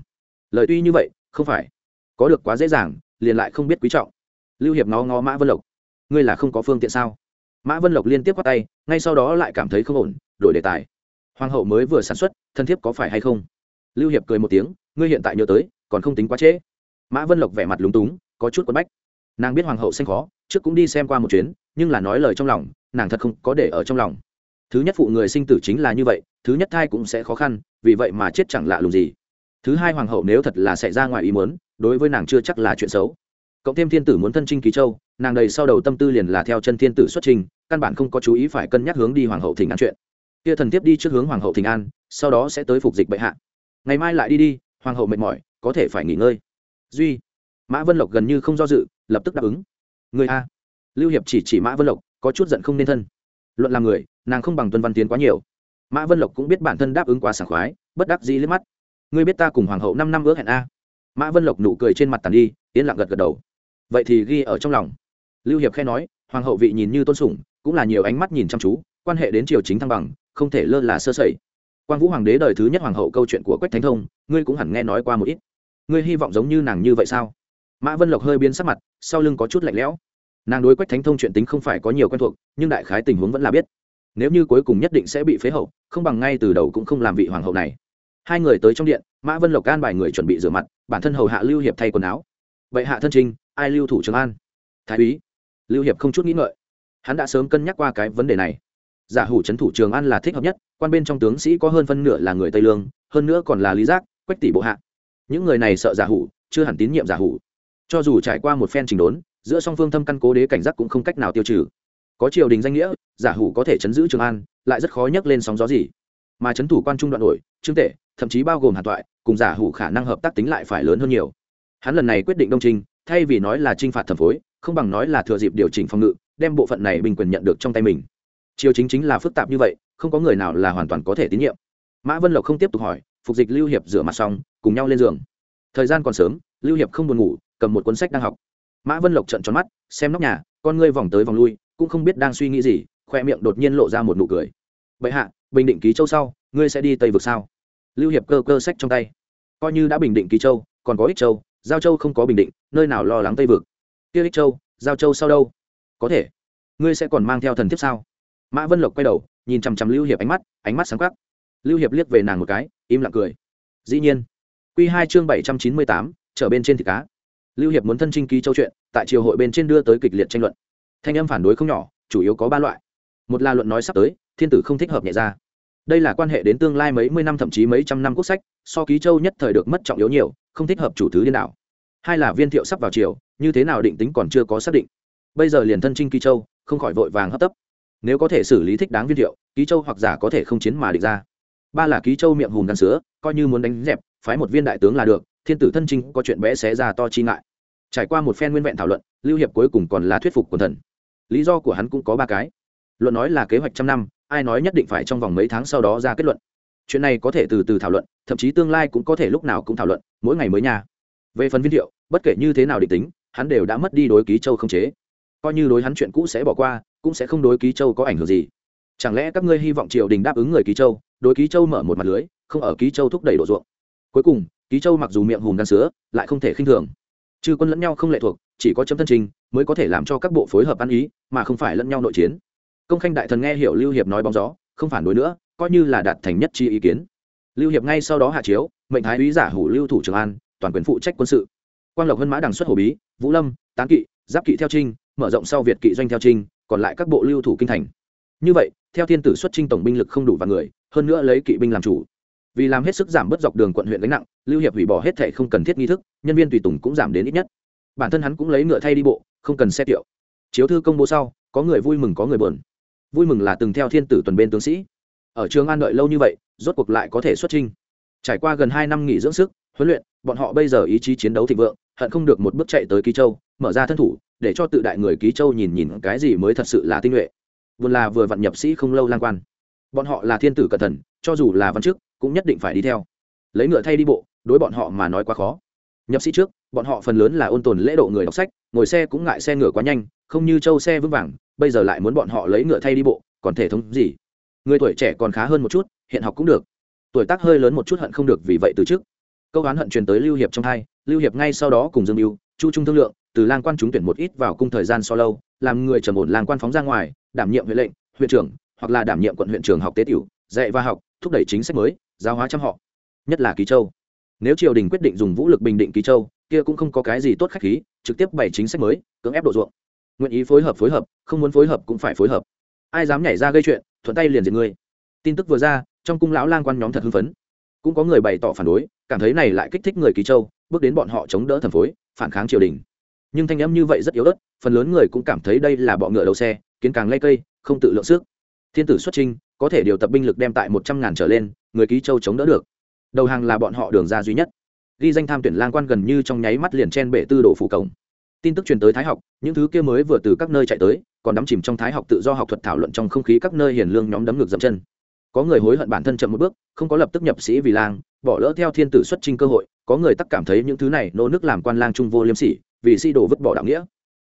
Lời tuy như vậy không phải. Có được quá dễ dàng, liền lại không biết quý trọng. Lưu hiệp ngó ngó mã vân lộc. Ngươi là không có phương tiện sao? Mã vân lộc liên tiếp bắt tay, ngay sau đó lại cảm thấy không ổn, đổi đề tài. Hoàng hậu mới vừa sản xuất, thân thiếp có phải hay không? Lưu hiệp cười một tiếng, ngươi hiện tại nhớ tới, còn không tính quá trễ. Mã vân lộc vẻ mặt lúng túng, có chút quấn bách. Nàng biết hoàng hậu xanh khó, trước cũng đi xem qua một chuyến, nhưng là nói lời trong lòng, nàng thật không có để ở trong lòng. Thứ nhất phụ người sinh tử chính là như vậy, thứ nhất thai cũng sẽ khó khăn, vì vậy mà chết chẳng lạ lùng gì thứ hai hoàng hậu nếu thật là xảy ra ngoài ý muốn, đối với nàng chưa chắc là chuyện xấu. Cộng thêm thiên tử muốn thân trinh ký châu, nàng đầy sau đầu tâm tư liền là theo chân thiên tử xuất trình, căn bản không có chú ý phải cân nhắc hướng đi hoàng hậu thỉnh an chuyện. Kia thần tiếp đi trước hướng hoàng hậu thỉnh an, sau đó sẽ tới phục dịch bệ hạ. Ngày mai lại đi đi, hoàng hậu mệt mỏi, có thể phải nghỉ ngơi. Duy, mã vân lộc gần như không do dự, lập tức đáp ứng. Người a. Lưu hiệp chỉ chỉ mã vân lộc, có chút giận không nên thân. Luận là người, nàng không bằng tuân văn tiến quá nhiều. Mã vân lộc cũng biết bản thân đáp ứng quá sảng khoái, bất đắc dĩ liếc mắt ngươi biết ta cùng hoàng hậu năm năm ước hẹn a? Mã vân lộc nụ cười trên mặt tàn đi, yên lặng gật gật đầu. Vậy thì ghi ở trong lòng. Lưu hiệp khe nói, hoàng hậu vị nhìn như tôn sủng cũng là nhiều ánh mắt nhìn chăm chú, quan hệ đến triều chính thăng bằng, không thể lơ là sơ sẩy. Quang vũ hoàng đế đời thứ nhất hoàng hậu câu chuyện của quách thánh thông, ngươi cũng hẳn nghe nói qua một ít. Ngươi hy vọng giống như nàng như vậy sao? Mã vân lộc hơi biến sắc mặt, sau lưng có chút lạnh lẽo. Nàng đối quách thánh thông chuyện tính không phải có nhiều quen thuộc, nhưng đại khái tình huống vẫn là biết. Nếu như cuối cùng nhất định sẽ bị phế hậu, không bằng ngay từ đầu cũng không làm vị hoàng hậu này hai người tới trong điện, mã vân lộc can bài người chuẩn bị rửa mặt, bản thân hầu hạ lưu hiệp thay quần áo. Vậy hạ thân trinh ai lưu thủ trường an? Thái úy. Lưu hiệp không chút nghĩ ngợi. Hắn đã sớm cân nhắc qua cái vấn đề này. Giả hủ trấn thủ trường an là thích hợp nhất, quan bên trong tướng sĩ có hơn phân nửa là người tây lương, hơn nữa còn là lý giác, quách tỷ bộ hạ. Những người này sợ giả hủ, chưa hẳn tín nhiệm giả hủ. Cho dù trải qua một phen trình đốn, giữa song phương thâm căn cố đế cảnh giác cũng không cách nào tiêu trừ. Có triều đình danh nghĩa, giả hủ có thể chấn giữ trường an, lại rất khó nhấc lên sóng gió gì. Mà chấn thủ quan trung đoạn đổi trương tể thậm chí bao gồm hàn toại cùng giả hủ khả năng hợp tác tính lại phải lớn hơn nhiều. Hắn lần này quyết định đông trinh, thay vì nói là t r i n h phạt thẩm phối, không bằng nói là thừa dịp điều chỉnh phòng ngự, đem bộ phận này bình quyền nhận được trong tay mình. Chiều chính chính là phức tạp như vậy, không có người nào là hoàn toàn có thể tín nhiệm. Mã vân lộc không tiếp tục hỏi, phục dịch lưu hiệp rửa mặt xong, cùng nhau lên giường. Thời gian còn sớm, lưu hiệp không buồn ngủ, cầm một cuốn sách đang học. Mã vân lộc trận tròn mắt, xem nóc nhà, con ngươi vòng tới vòng lui, cũng không biết đang suy nghĩ gì, khoe miệng đột nhiên lộ ra một nụ cười. Bệ hạ, bình định ký châu sau, ngươi sẽ đi tây vực sao? Lưu hiệp cơ cơ sách trong tay. Coi như đã bình định Kỳ châu, còn có ích châu, giao châu không có bình định, nơi nào lo lắng tây vực? Kia ích châu, giao châu sau đâu? Có thể. Ngươi sẽ còn mang theo thần thiếp sao? Mã vân lộc quay đầu, nhìn chằm chằm lưu hiệp ánh mắt ánh mắt sáng quắc. Lưu hiệp liếc về nàng một cái, im lặng cười. Dĩ nhiên. Q hai chương bảy trăm chín mươi tám, trở bên trên thịt cá. Lưu hiệp muốn thân trinh ký châu chuyện, tại triều hội bên trên đưa tới kịch liệt tranh luận. Thanh âm phản đối không nhỏ, chủ yếu có ba loại. Một là luận nói sắp tới, thiên tử không thích hợp nhẹ ra đây là quan hệ đến tương lai mấy mươi năm thậm chí mấy trăm năm quốc sách, so ký châu nhất thời được mất trọng yếu nhiều, không thích hợp chủ thứ liên đạo hai là viên thiệu sắp vào triều, như thế nào định tính còn chưa có xác định. Bây giờ liền thân trinh ký châu, không khỏi vội vàng hấp tấp. Nếu có thể xử lý thích đáng viên thiệu, ký châu hoặc giả có thể không chiến mà địch ra. Ba là ký châu miệng hùm đàn sứa, coi như muốn đánh dẹp, phái một viên đại tướng là được, thiên tử thân trinh có chuyện bé xé ra to chi ngại. Trải qua một phen nguyên vẹn thảo luận, lưu hiệp cuối cùng còn là thuyết phục quần thần. Lý do của hắn cũng có ba cái. Luận nói là kế hoạch trăm năm ai nói nhất định phải trong vòng mấy tháng sau đó ra kết luận. Chuyện này có thể từ từ thảo luận, thậm chí tương lai cũng có thể lúc nào cũng thảo luận, mỗi ngày mới nhà về phần viên thiệu, bất kể như thế nào định tính, hắn đều đã mất đi đối ký châu không chế. Coi như đối hắn chuyện cũ sẽ bỏ qua, cũng sẽ không đối ký châu có ảnh hưởng gì. Chẳng lẽ các ngươi hy vọng triều đình đáp ứng người ký châu, đối ký châu mở một mặt lưới, không ở ký châu thúc đẩy đổ ruộng? Cuối cùng, ký châu mặc dù miệng hùm đan sứa lại không thể khinh thường. Chư quân lẫn nhau không lệ thuộc, chỉ có chấm thân trình mới có thể làm cho các bộ phối hợp ăn ý, mà không phải lẫn nhau nội chiến công khanh đại thần nghe hiểu lưu hiệp nói bóng gió, không phản đối nữa, coi như là đạt thành nhất chi ý kiến. Lưu hiệp ngay sau đó hạ chiếu, mệnh thái úy giả hủ lưu thủ trường an, toàn quyền phụ trách quân sự. Quang lộc hân mã đằng xuất hồ bí, vũ lâm, tán kỵ, giáp kỵ theo trinh, mở rộng sau việt kỵ doanh theo trinh, còn lại các bộ lưu thủ kinh thành. Như vậy, theo thiên tử xuất trinh tổng binh lực không đủ và người, hơn nữa lấy kỵ binh làm chủ. Vì làm hết sức giảm bớt dọc đường quận huyện gánh nặng, lưu hiệp hủy bỏ hết thệ không cần thiết nghi thức, nhân viên tùy tùng cũng giảm đến ít nhất. Bản thân hắn cũng lấy ngựa thay đi bộ, không cần xe tiệu. Chiếu thư công bố sau, có người vui mừng có người buồn vui mừng là từng theo thiên tử tuần bên tướng sĩ. Ở trường an đợi lâu như vậy, rốt cuộc lại có thể xuất trinh trải qua gần hai năm nghỉ dưỡng sức, huấn luyện, bọn họ bây giờ ý chí chiến đấu thịnh vượng, hận không được một bước chạy tới ký châu, mở ra thân thủ, để cho tự đại người ký châu nhìn nhìn cái gì mới thật sự là tinh nhuệ. Vừa là vừa vặn nhập sĩ không lâu lang quan. Bọn họ là thiên tử cẩn thận, cho dù là văn chức, cũng nhất định phải đi theo. Lấy ngựa thay đi bộ, đối bọn họ mà nói quá khó. Nhập sĩ trước, bọn họ phần lớn là ôn tồn lễ độ người đọc sách, ngồi xe cũng ngại xe ngựa quá nhanh, không như châu xe vững vàng bây giờ lại muốn bọn họ lấy ngựa thay đi bộ, còn thể thống gì? Người tuổi trẻ còn khá hơn một chút, hiện học cũng được. Tuổi tác hơi lớn một chút hận không được vì vậy từ trước câu oán hận truyền tới lưu hiệp trong hai, lưu hiệp ngay sau đó cùng dương mưu chu trung thương lượng, từ lang quan trúng tuyển một ít vào cung thời gian so lâu, làm người trầm ổn lang quan phóng ra ngoài, đảm nhiệm huyện lệnh, huyện trưởng, hoặc là đảm nhiệm quận huyện trường học tế tiểu, dạy và học, thúc đẩy chính sách mới, giáo hóa trăm họ. Nhất là ký châu. Nếu triều đình quyết định dùng vũ lực bình định ký châu, kia cũng không có cái gì tốt khách khí, trực tiếp bày chính sách mới, cưỡng ép độ ruộng nguyện ý phối hợp phối hợp, không muốn phối hợp cũng phải phối hợp. Ai dám nhảy ra gây chuyện, thuận tay liền diệt ngươi tin tức vừa ra, trong cung lão lang quan nhóm thật hưng phấn. Cũng có người bày tỏ phản đối, cảm thấy này lại kích thích người ký châu, bước đến bọn họ chống đỡ thần phối, phản kháng triều đình. Nhưng thanh âm như vậy rất yếu ớt, phần lớn người cũng cảm thấy đây là bọ ngựa đầu xe, kiến càng lây cây, không tự lượng sức. Thiên tử xuất trinh, có thể điều tập binh lực đem tại một trăm ngàn trở lên, người ký châu chống đỡ được. Đầu hàng là bọn họ đường ra duy nhất. Ghi danh tham tuyển lang quan gần như trong nháy mắt liền chen bể tư đồ phủ cổng tin tức truyền tới thái học, những thứ kia mới vừa từ các nơi chạy tới, còn đắm chìm trong thái học tự do học thuật thảo luận trong không khí các nơi hiền lương nhóm đấm ngược dậm chân. Có người hối hận bản thân chậm một bước, không có lập tức nhập sĩ vì lang, bỏ lỡ theo thiên tử xuất trinh cơ hội, có người tắc cảm thấy những thứ này nô nước làm quan lang trung vô liêm sỉ, vì si đồ vứt bỏ đạo nghĩa.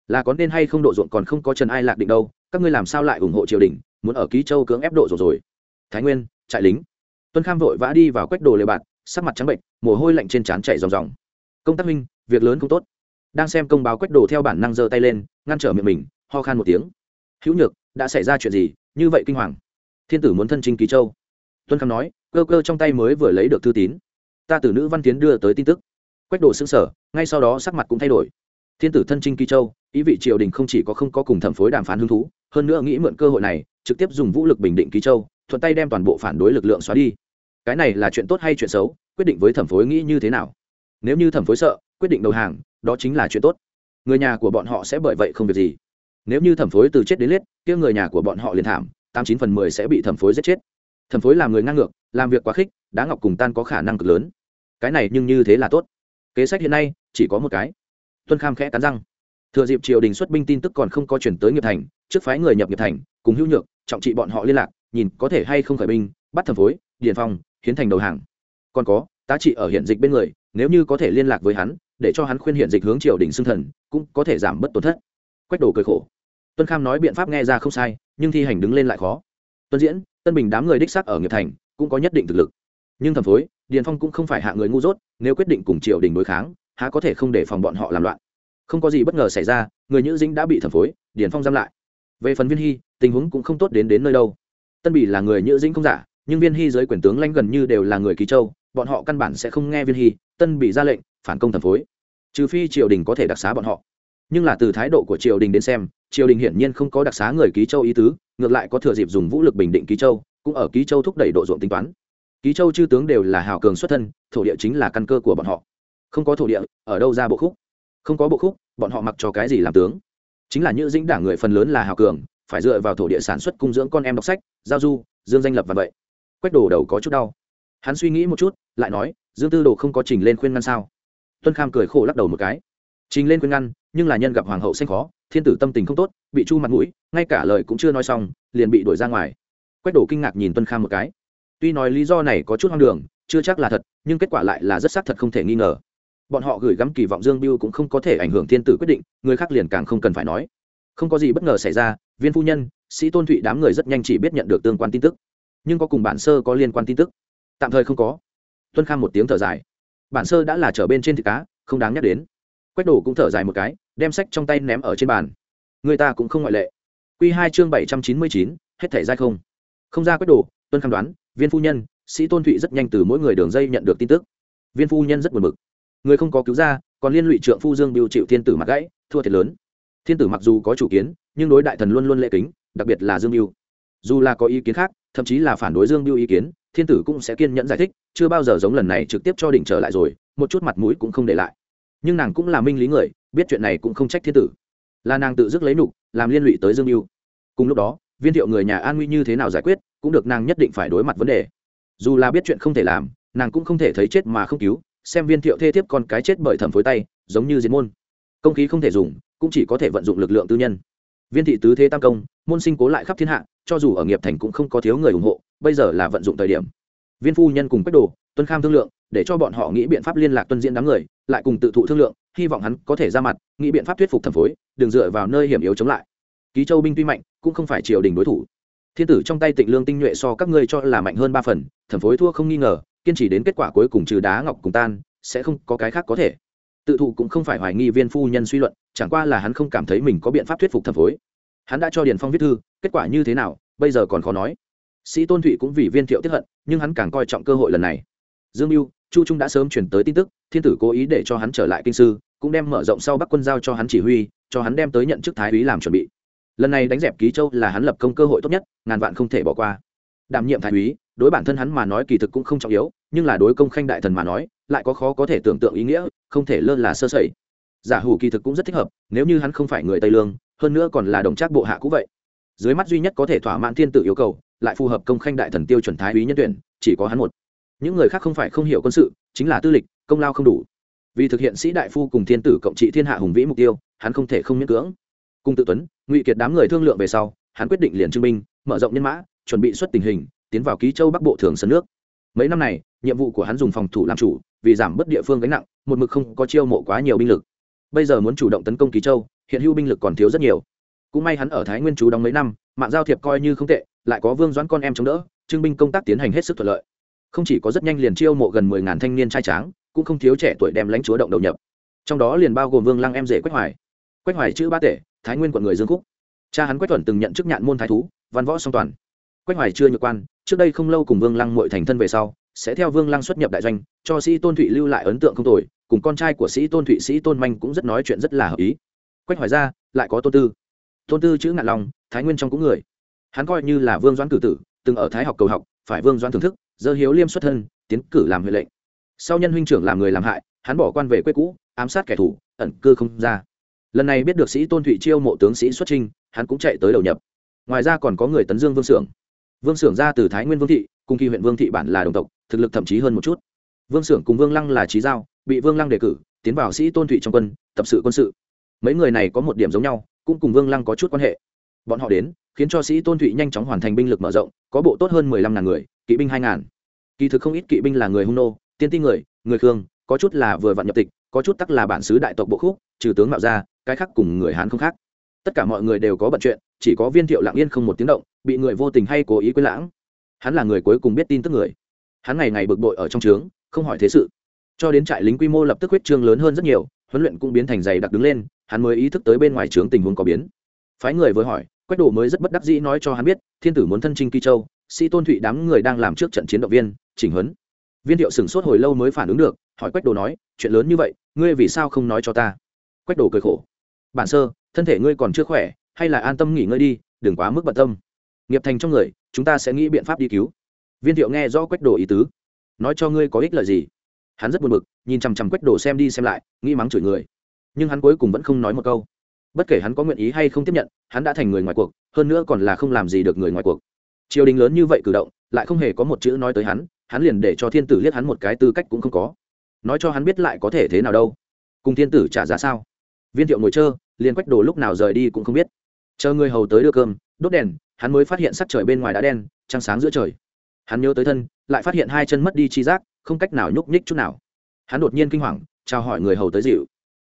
Là có nên hay không độ ruộng còn không có trần ai lạc định đâu, các ngươi làm sao lại ủng hộ triều đình, muốn ở ký châu cưỡng ép độ rồi rồi? Thái nguyên, trại lính. Tuân kham vội vã đi vào quách đồ lề bạt, sắc mặt trắng bệnh mồ hôi lạnh trên trán chảy ròng ròng. Công tác minh việc lớn không tốt đang xem công báo quách đồ theo bản năng giơ tay lên, ngăn trở miệng mình, ho khan một tiếng. Hữu nhược, đã xảy ra chuyện gì? Như vậy kinh hoàng. Thiên tử muốn thân trinh ký châu. Tuân khang nói, cơ cơ trong tay mới vừa lấy được thư tín. Ta từ nữ văn tiến đưa tới tin tức. Quách đồ xứng sở ngay sau đó sắc mặt cũng thay đổi. Thiên tử thân trinh ký châu, ý vị triều đình không chỉ có không có cùng thẩm phối đàm phán hứng thú, hơn nữa nghĩ mượn cơ hội này, trực tiếp dùng vũ lực bình định ký châu, thuận tay đem toàn bộ phản đối lực lượng xóa đi. Cái này là chuyện tốt hay chuyện xấu, quyết định với thẩm phối nghĩ như thế nào. Nếu như thẩm phối sợ quyết định đầu hàng, đó chính là chuyện tốt. Người nhà của bọn họ sẽ bởi vậy không việc gì. Nếu như thẩm phối từ chết đến liết kia người nhà của bọn họ liền thảm, tám chín phần mười sẽ bị thẩm phối giết chết. Thẩm phối làm người ngang ngược, làm việc quá khích, đá ngọc cùng tan có khả năng cực lớn. Cái này nhưng như thế là tốt. Kế sách hiện nay, chỉ có một cái. Tuân kham khẽ cắn răng. Thừa dịp triều đình xuất binh tin tức còn không có chuyển tới nghiệp thành, trước phái người nhập nghiệp thành, cùng hữu nhược, trọng trị bọn họ liên lạc, nhìn có thể hay không khởi binh, bắt thẩm phối, điền phong, hiến thành đầu hàng. Còn có, tá trị ở hiện dịch bên người, nếu như có thể liên lạc với hắn để cho hắn khuyên hiện dịch hướng triều đình xưng thần, cũng có thể giảm bớt tổn thất. Quách đồ cười khổ. Tuân kham nói biện pháp nghe ra không sai, nhưng thi hành đứng lên lại khó. Tuân diễn, tân bình đám người đích xác ở nghiệp thành, cũng có nhất định thực lực. Nhưng thẩm phối, điền phong cũng không phải hạ người ngu dốt, nếu quyết định cùng triều đình đối kháng, há có thể không để phòng bọn họ làm loạn. Không có gì bất ngờ xảy ra, người nhữ dĩnh đã bị thẩm phối, điền phong giam lại. Về phần viên hy, tình huống cũng không tốt đến đến nơi đâu. Tân bỉ là người nhữ dĩnh không giả, nhưng viên hy giới quyền tướng lãnh gần như đều là người ký châu, bọn họ căn bản sẽ không nghe viên hy, tân bỉ ra lệnh phản công thẩm phối. Trừ phi triều đình có thể đặc xá bọn họ. Nhưng là từ thái độ của triều đình đến xem, triều đình hiển nhiên không có đặc xá người ký châu ý tứ, ngược lại có thừa dịp dùng vũ lực bình định ký châu, cũng ở ký châu thúc đẩy độ ruộng tính toán. Ký châu chư tướng đều là hào cường xuất thân, thổ địa chính là căn cơ của bọn họ. Không có thổ địa, ở đâu ra bộ khúc? Không có bộ khúc, bọn họ mặc cho cái gì làm tướng? Chính là như dĩnh đảng người phần lớn là hào cường, phải dựa vào thổ địa sản xuất cung dưỡng con em đọc sách, giao du, dương danh lập và vậy. Quét đồ đầu có chút đau. Hắn suy nghĩ một chút, lại nói, dương tư đồ không có trình lên khuyên ngăn sao? Tuân kham cười khổ lắc đầu một cái. Trình lên khuyên ngăn, nhưng là nhân gặp hoàng hậu xanh khó, thiên tử tâm tình không tốt, bị chu mặt mũi, ngay cả lời cũng chưa nói xong, liền bị đuổi ra ngoài. Quách Đổ kinh ngạc nhìn tuân kham một cái. Tuy nói lý do này có chút hoang đường, chưa chắc là thật, nhưng kết quả lại là rất xác thật không thể nghi ngờ. Bọn họ gửi gắm kỳ vọng dương biêu cũng không có thể ảnh hưởng thiên tử quyết định, người khác liền càng không cần phải nói. Không có gì bất ngờ xảy ra, viên phu nhân, sĩ tôn thụy đám người rất nhanh chỉ biết nhận được tương quan tin tức. Nhưng có cùng bản sơ có liên quan tin tức? Tạm thời không có. Tuân kham một tiếng thở dài bản sơ đã là trở bên trên thịt cá không đáng nhắc đến. Quách đổ cũng thở dài một cái đem sách trong tay ném ở trên bàn. Người ta cũng không ngoại lệ. Q hai chương bảy trăm chín mươi chín hết thẻ dai không. Không ra quách đổ, tuân khám đoán viên phu nhân sĩ tôn thụy rất nhanh từ mỗi người đường dây nhận được tin tức. Viên phu nhân rất buồn bực. Người không có cứu ra còn liên lụy trượng phu dương biểu chịu thiên tử mặc gãy thua thiệt lớn. Thiên tử mặc dù có chủ kiến nhưng đối đại thần luôn luôn lệ kính đặc biệt là dương biêu dù là có ý kiến khác thậm chí là phản đối dương biêu ý kiến thiên tử cũng sẽ kiên nhẫn giải thích, chưa bao giờ giống lần này trực tiếp cho đỉnh trở lại rồi, một chút mặt mũi cũng không để lại. Nhưng nàng cũng là minh lý người, biết chuyện này cũng không trách thiên tử. Là nàng tự dứt lấy nục, làm liên lụy tới dương mưu cùng lúc đó, viên thiệu người nhà an nguy như thế nào giải quyết, cũng được nàng nhất định phải đối mặt vấn đề. Dù là biết chuyện không thể làm, nàng cũng không thể thấy chết mà không cứu, xem viên thiệu thê thiếp con cái chết bởi thẩm phối tay, giống như diệt môn. Công khí không thể dùng, cũng chỉ có thể vận dụng lực lượng tư nhân. Viên thị tứ thế tam công, môn sinh cố lại khắp thiên hạ, cho dù ở nghiệp thành cũng không có thiếu người ủng hộ bây giờ là vận dụng thời điểm. Viên phu nhân cùng quách đồ, tuân kham thương lượng, để cho bọn họ nghĩ biện pháp liên lạc tuân diễn đám người, lại cùng tự thụ thương lượng, hy vọng hắn có thể ra mặt, nghĩ biện pháp thuyết phục thẩm phối, đừng dựa vào nơi hiểm yếu chống lại. Ký châu binh tuy mạnh, cũng không phải triều đình đối thủ. Thiên tử trong tay tịnh lương tinh nhuệ so các ngươi cho là mạnh hơn ba phần, thẩm phối thua không nghi ngờ, kiên trì đến kết quả cuối cùng trừ đá ngọc cùng tan, sẽ không có cái khác có thể. Tự thụ cũng không phải hoài nghi viên phu nhân suy luận, chẳng qua là hắn không cảm thấy mình có biện pháp thuyết phục thẩm phối. Hắn đã cho điền phong viết thư, kết quả như thế nào, bây giờ còn khó nói sĩ tôn thụy cũng vì viên thiệu tiếp hận, nhưng hắn càng coi trọng cơ hội lần này. Dương mưu, chu trung đã sớm chuyển tới tin tức, thiên tử cố ý để cho hắn trở lại kinh sư, cũng đem mở rộng sau bắc quân giao cho hắn chỉ huy, cho hắn đem tới nhận chức thái úy làm chuẩn bị. Lần này đánh dẹp ký châu là hắn lập công cơ hội tốt nhất, ngàn vạn không thể bỏ qua. Đảm nhiệm thái úy, đối bản thân hắn mà nói kỳ thực cũng không trọng yếu, nhưng là đối công khanh đại thần mà nói, lại có khó có thể tưởng tượng ý nghĩa, không thể lơ là sơ sẩy. Giả hủ kỳ thực cũng rất thích hợp, nếu như hắn không phải người tây lương, hơn nữa còn là đồng trác bộ hạ cũng vậy. Dưới mắt duy nhất có thể thỏa mãn thiên tử yêu cầu lại phù hợp công khanh đại thần tiêu chuẩn thái úy nhân tuyển, chỉ có hắn một. Những người khác không phải không hiểu quân sự, chính là tư lịch, công lao không đủ. Vì thực hiện sĩ đại phu cùng thiên tử cộng trị thiên hạ hùng vĩ mục tiêu, hắn không thể không miễn cưỡng. Cùng tự tuấn, ngụy kiệt đám người thương lượng về sau, hắn quyết định liền chứng minh mở rộng nhân mã, chuẩn bị xuất tình hình, tiến vào ký châu bắc bộ thường sân nước. Mấy năm này, nhiệm vụ của hắn dùng phòng thủ làm chủ, vì giảm bớt địa phương gánh nặng, một mực không có chiêu mộ quá nhiều binh lực. Bây giờ muốn chủ động tấn công ký châu, hiện hữu binh lực còn thiếu rất nhiều cũng may hắn ở thái nguyên chú đóng mấy năm, mạng giao thiệp coi như không tệ, lại có vương doãn con em chống đỡ trưng binh công tác tiến hành hết sức thuận lợi. Không chỉ có rất nhanh liền chiêu mộ gần mười ngàn thanh niên trai tráng, cũng không thiếu trẻ tuổi đem lãnh chúa động đầu nhập. Trong đó liền bao gồm vương lăng em rể quách hoài. Quách hoài chữ ba tể, thái nguyên quận người dương khúc. Cha hắn quách thuần từng nhận chức nhạn môn thái thú, văn võ song toàn. Quách hoài chưa nhược quan, trước đây không lâu cùng vương lăng mội thành thân về sau, sẽ theo vương lăng xuất nhập đại doanh, cho sĩ tôn thụy lưu lại ấn tượng không tồi, cùng con trai của sĩ tôn thụy sĩ tôn manh cũng rất nói chuyện rất là hợp ý. Quách hoài ra, lại có tôn tư tôn tư chữ ngạn lòng thái nguyên trong cũng người. Hắn coi như là vương doãn cử tử, từng ở thái học cầu học, phải vương doãn thưởng thức, dơ hiếu liêm xuất thân, tiến cử làm huệ lệnh. Sau nhân huynh trưởng làm người làm hại, hắn bỏ quan về quê cũ, ám sát kẻ thù, ẩn cư không ra. Lần này biết được sĩ tôn thụy chiêu mộ tướng sĩ xuất trinh hắn cũng chạy tới đầu nhập. Ngoài ra còn có người tấn dương vương xưởng. Vương xưởng ra từ thái nguyên vương thị, cùng kỳ huyện vương thị bản là đồng tộc, thực lực thậm chí hơn một chút. Vương xưởng cùng vương lăng là trí giao, bị vương lăng đề cử, tiến vào sĩ tôn thụy trong quân, tập sự quân sự. Mấy người này có một điểm giống nhau cũng cùng vương lăng có chút quan hệ. Bọn họ đến, khiến cho sĩ tôn thụy nhanh chóng hoàn thành binh lực mở rộng, có bộ tốt hơn mười lăm ngàn người, kỵ binh hai ngàn. Kỳ thực không ít kỵ binh là người hung nô, tiên ti người người khương, có chút là vừa vặn nhập tịch, có chút tắc là bản xứ đại tộc bộ khúc, trừ tướng mạo ra, cái khác cùng người hán không khác. Tất cả mọi người đều có bận chuyện, chỉ có viên thiệu lạng yên không một tiếng động, bị người vô tình hay cố ý quên lãng. Hắn là người cuối cùng biết tin tức người. Hắn ngày ngày bực bội ở trong trướng, không hỏi thế sự. Cho đến trại lính quy mô lập tức huyết trương lớn hơn rất nhiều, huấn luyện cũng biến thành dày đặc đứng lên hắn mới ý thức tới bên ngoài trướng tình huống có biến. Phái người vừa hỏi, quách đồ mới rất bất đắc dĩ nói cho hắn biết, thiên tử muốn thân trinh kỳ châu, sĩ tôn thụy đám người đang làm trước trận chiến động viên, chỉnh huấn. Viên thiệu sửng sốt hồi lâu mới phản ứng được, hỏi quách đồ nói, chuyện lớn như vậy, ngươi vì sao không nói cho ta? Quách đồ cười khổ, bản sơ, thân thể ngươi còn chưa khỏe, hay là an tâm nghỉ ngơi đi, đừng quá mức bận tâm. Nghiệp thành trong người, chúng ta sẽ nghĩ biện pháp đi cứu. Viên thiệu nghe rõ quách đồ ý tứ, nói cho ngươi có ích lợi gì? Hắn rất buồn bực, nhìn chằm chằm quách đồ xem đi xem lại, nghĩ mắng chửi người nhưng hắn cuối cùng vẫn không nói một câu. Bất kể hắn có nguyện ý hay không tiếp nhận, hắn đã thành người ngoài cuộc, hơn nữa còn là không làm gì được người ngoài cuộc. Triều đình lớn như vậy cử động, lại không hề có một chữ nói tới hắn hắn liền để cho thiên tử liếc hắn một cái tư cách cũng không có. Nói cho hắn biết lại có thể thế nào đâu. Cùng thiên tử trả giá sao? Viên thiệu ngồi chơ, liền quách đồ lúc nào rời đi cũng không biết. Chờ người hầu tới đưa cơm, đốt đèn, hắn mới phát hiện sắc trời bên ngoài đã đen, trăng sáng giữa trời. Hắn nhớ tới thân, lại phát hiện hai chân mất đi chi giác, không cách nào nhúc nhích chút nào. Hắn đột nhiên kinh hoàng, chào hỏi người hầu tới dịu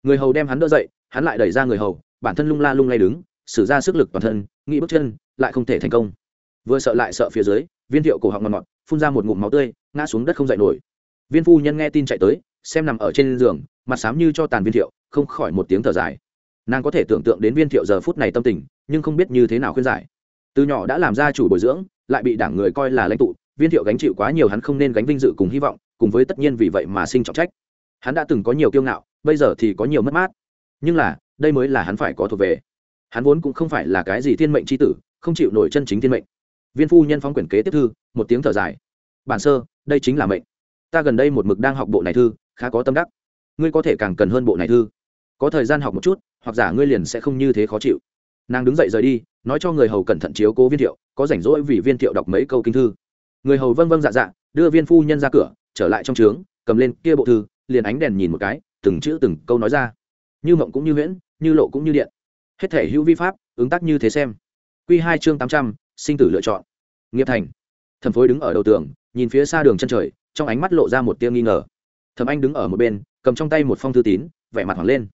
người hầu đem hắn đỡ dậy, hắn lại đẩy ra người hầu, bản thân lung la lung lay đứng, sử ra sức lực toàn thân, nghĩ bước chân, lại không thể thành công. Vừa sợ lại sợ phía dưới, viên thiệu cổ họng ngọt ngọt, phun ra một ngụm máu tươi, ngã xuống đất không dậy nổi. Viên phu nhân nghe tin chạy tới, xem nằm ở trên giường, mặt xám như cho tàn viên thiệu, không khỏi một tiếng thở dài. Nàng có thể tưởng tượng đến viên thiệu giờ phút này tâm tình, nhưng không biết như thế nào khuyên giải. Từ nhỏ đã làm ra chủ bồi dưỡng, lại bị đảng người coi là lãnh tụ, viên thiệu gánh chịu quá nhiều hắn không nên gánh vinh dự cùng hy vọng, cùng với tất nhiên vì vậy mà sinh trọng trách. Hắn đã từng có nhiều kiêu ngạo bây giờ thì có nhiều mất mát. Nhưng là, đây mới là hắn phải có thuộc về. Hắn vốn cũng không phải là cái gì thiên mệnh c h i tử, không chịu nổi chân chính thiên mệnh. Viên phu nhân phóng quyển kế tiếp thư, một tiếng thở dài. Bản sơ, đây chính là mệnh. Ta gần đây một mực đang học bộ này thư, khá có tâm đắc. Ngươi có thể càng cần hơn bộ này thư. Có thời gian học một chút, hoặc giả ngươi liền sẽ không như thế khó chịu. Nàng đứng dậy rời đi, nói cho người hầu cẩn thận chiếu cố viên thiệu, có rảnh rỗi vì viên thiệu đọc mấy câu kinh thư. Người hầu vâng vâng dạ dạ đưa viên phu nhân ra cửa, trở lại trong trướng, cầm lên kia bộ thư, liền ánh đèn nhìn một cái từng chữ từng câu nói ra. Như mộng cũng như huyễn, như lộ cũng như điện. Hết thể hữu vi pháp, ứng tác như thế xem. Q hai chương tám trăm, sinh tử lựa chọn. Nghiệp thành. Thẩm phối đứng ở đầu tường, nhìn phía xa đường chân trời, trong ánh mắt lộ ra một tia nghi ngờ. Thẩm anh đứng ở một bên, cầm trong tay một phong thư tín, vẻ mặt hoảng lên.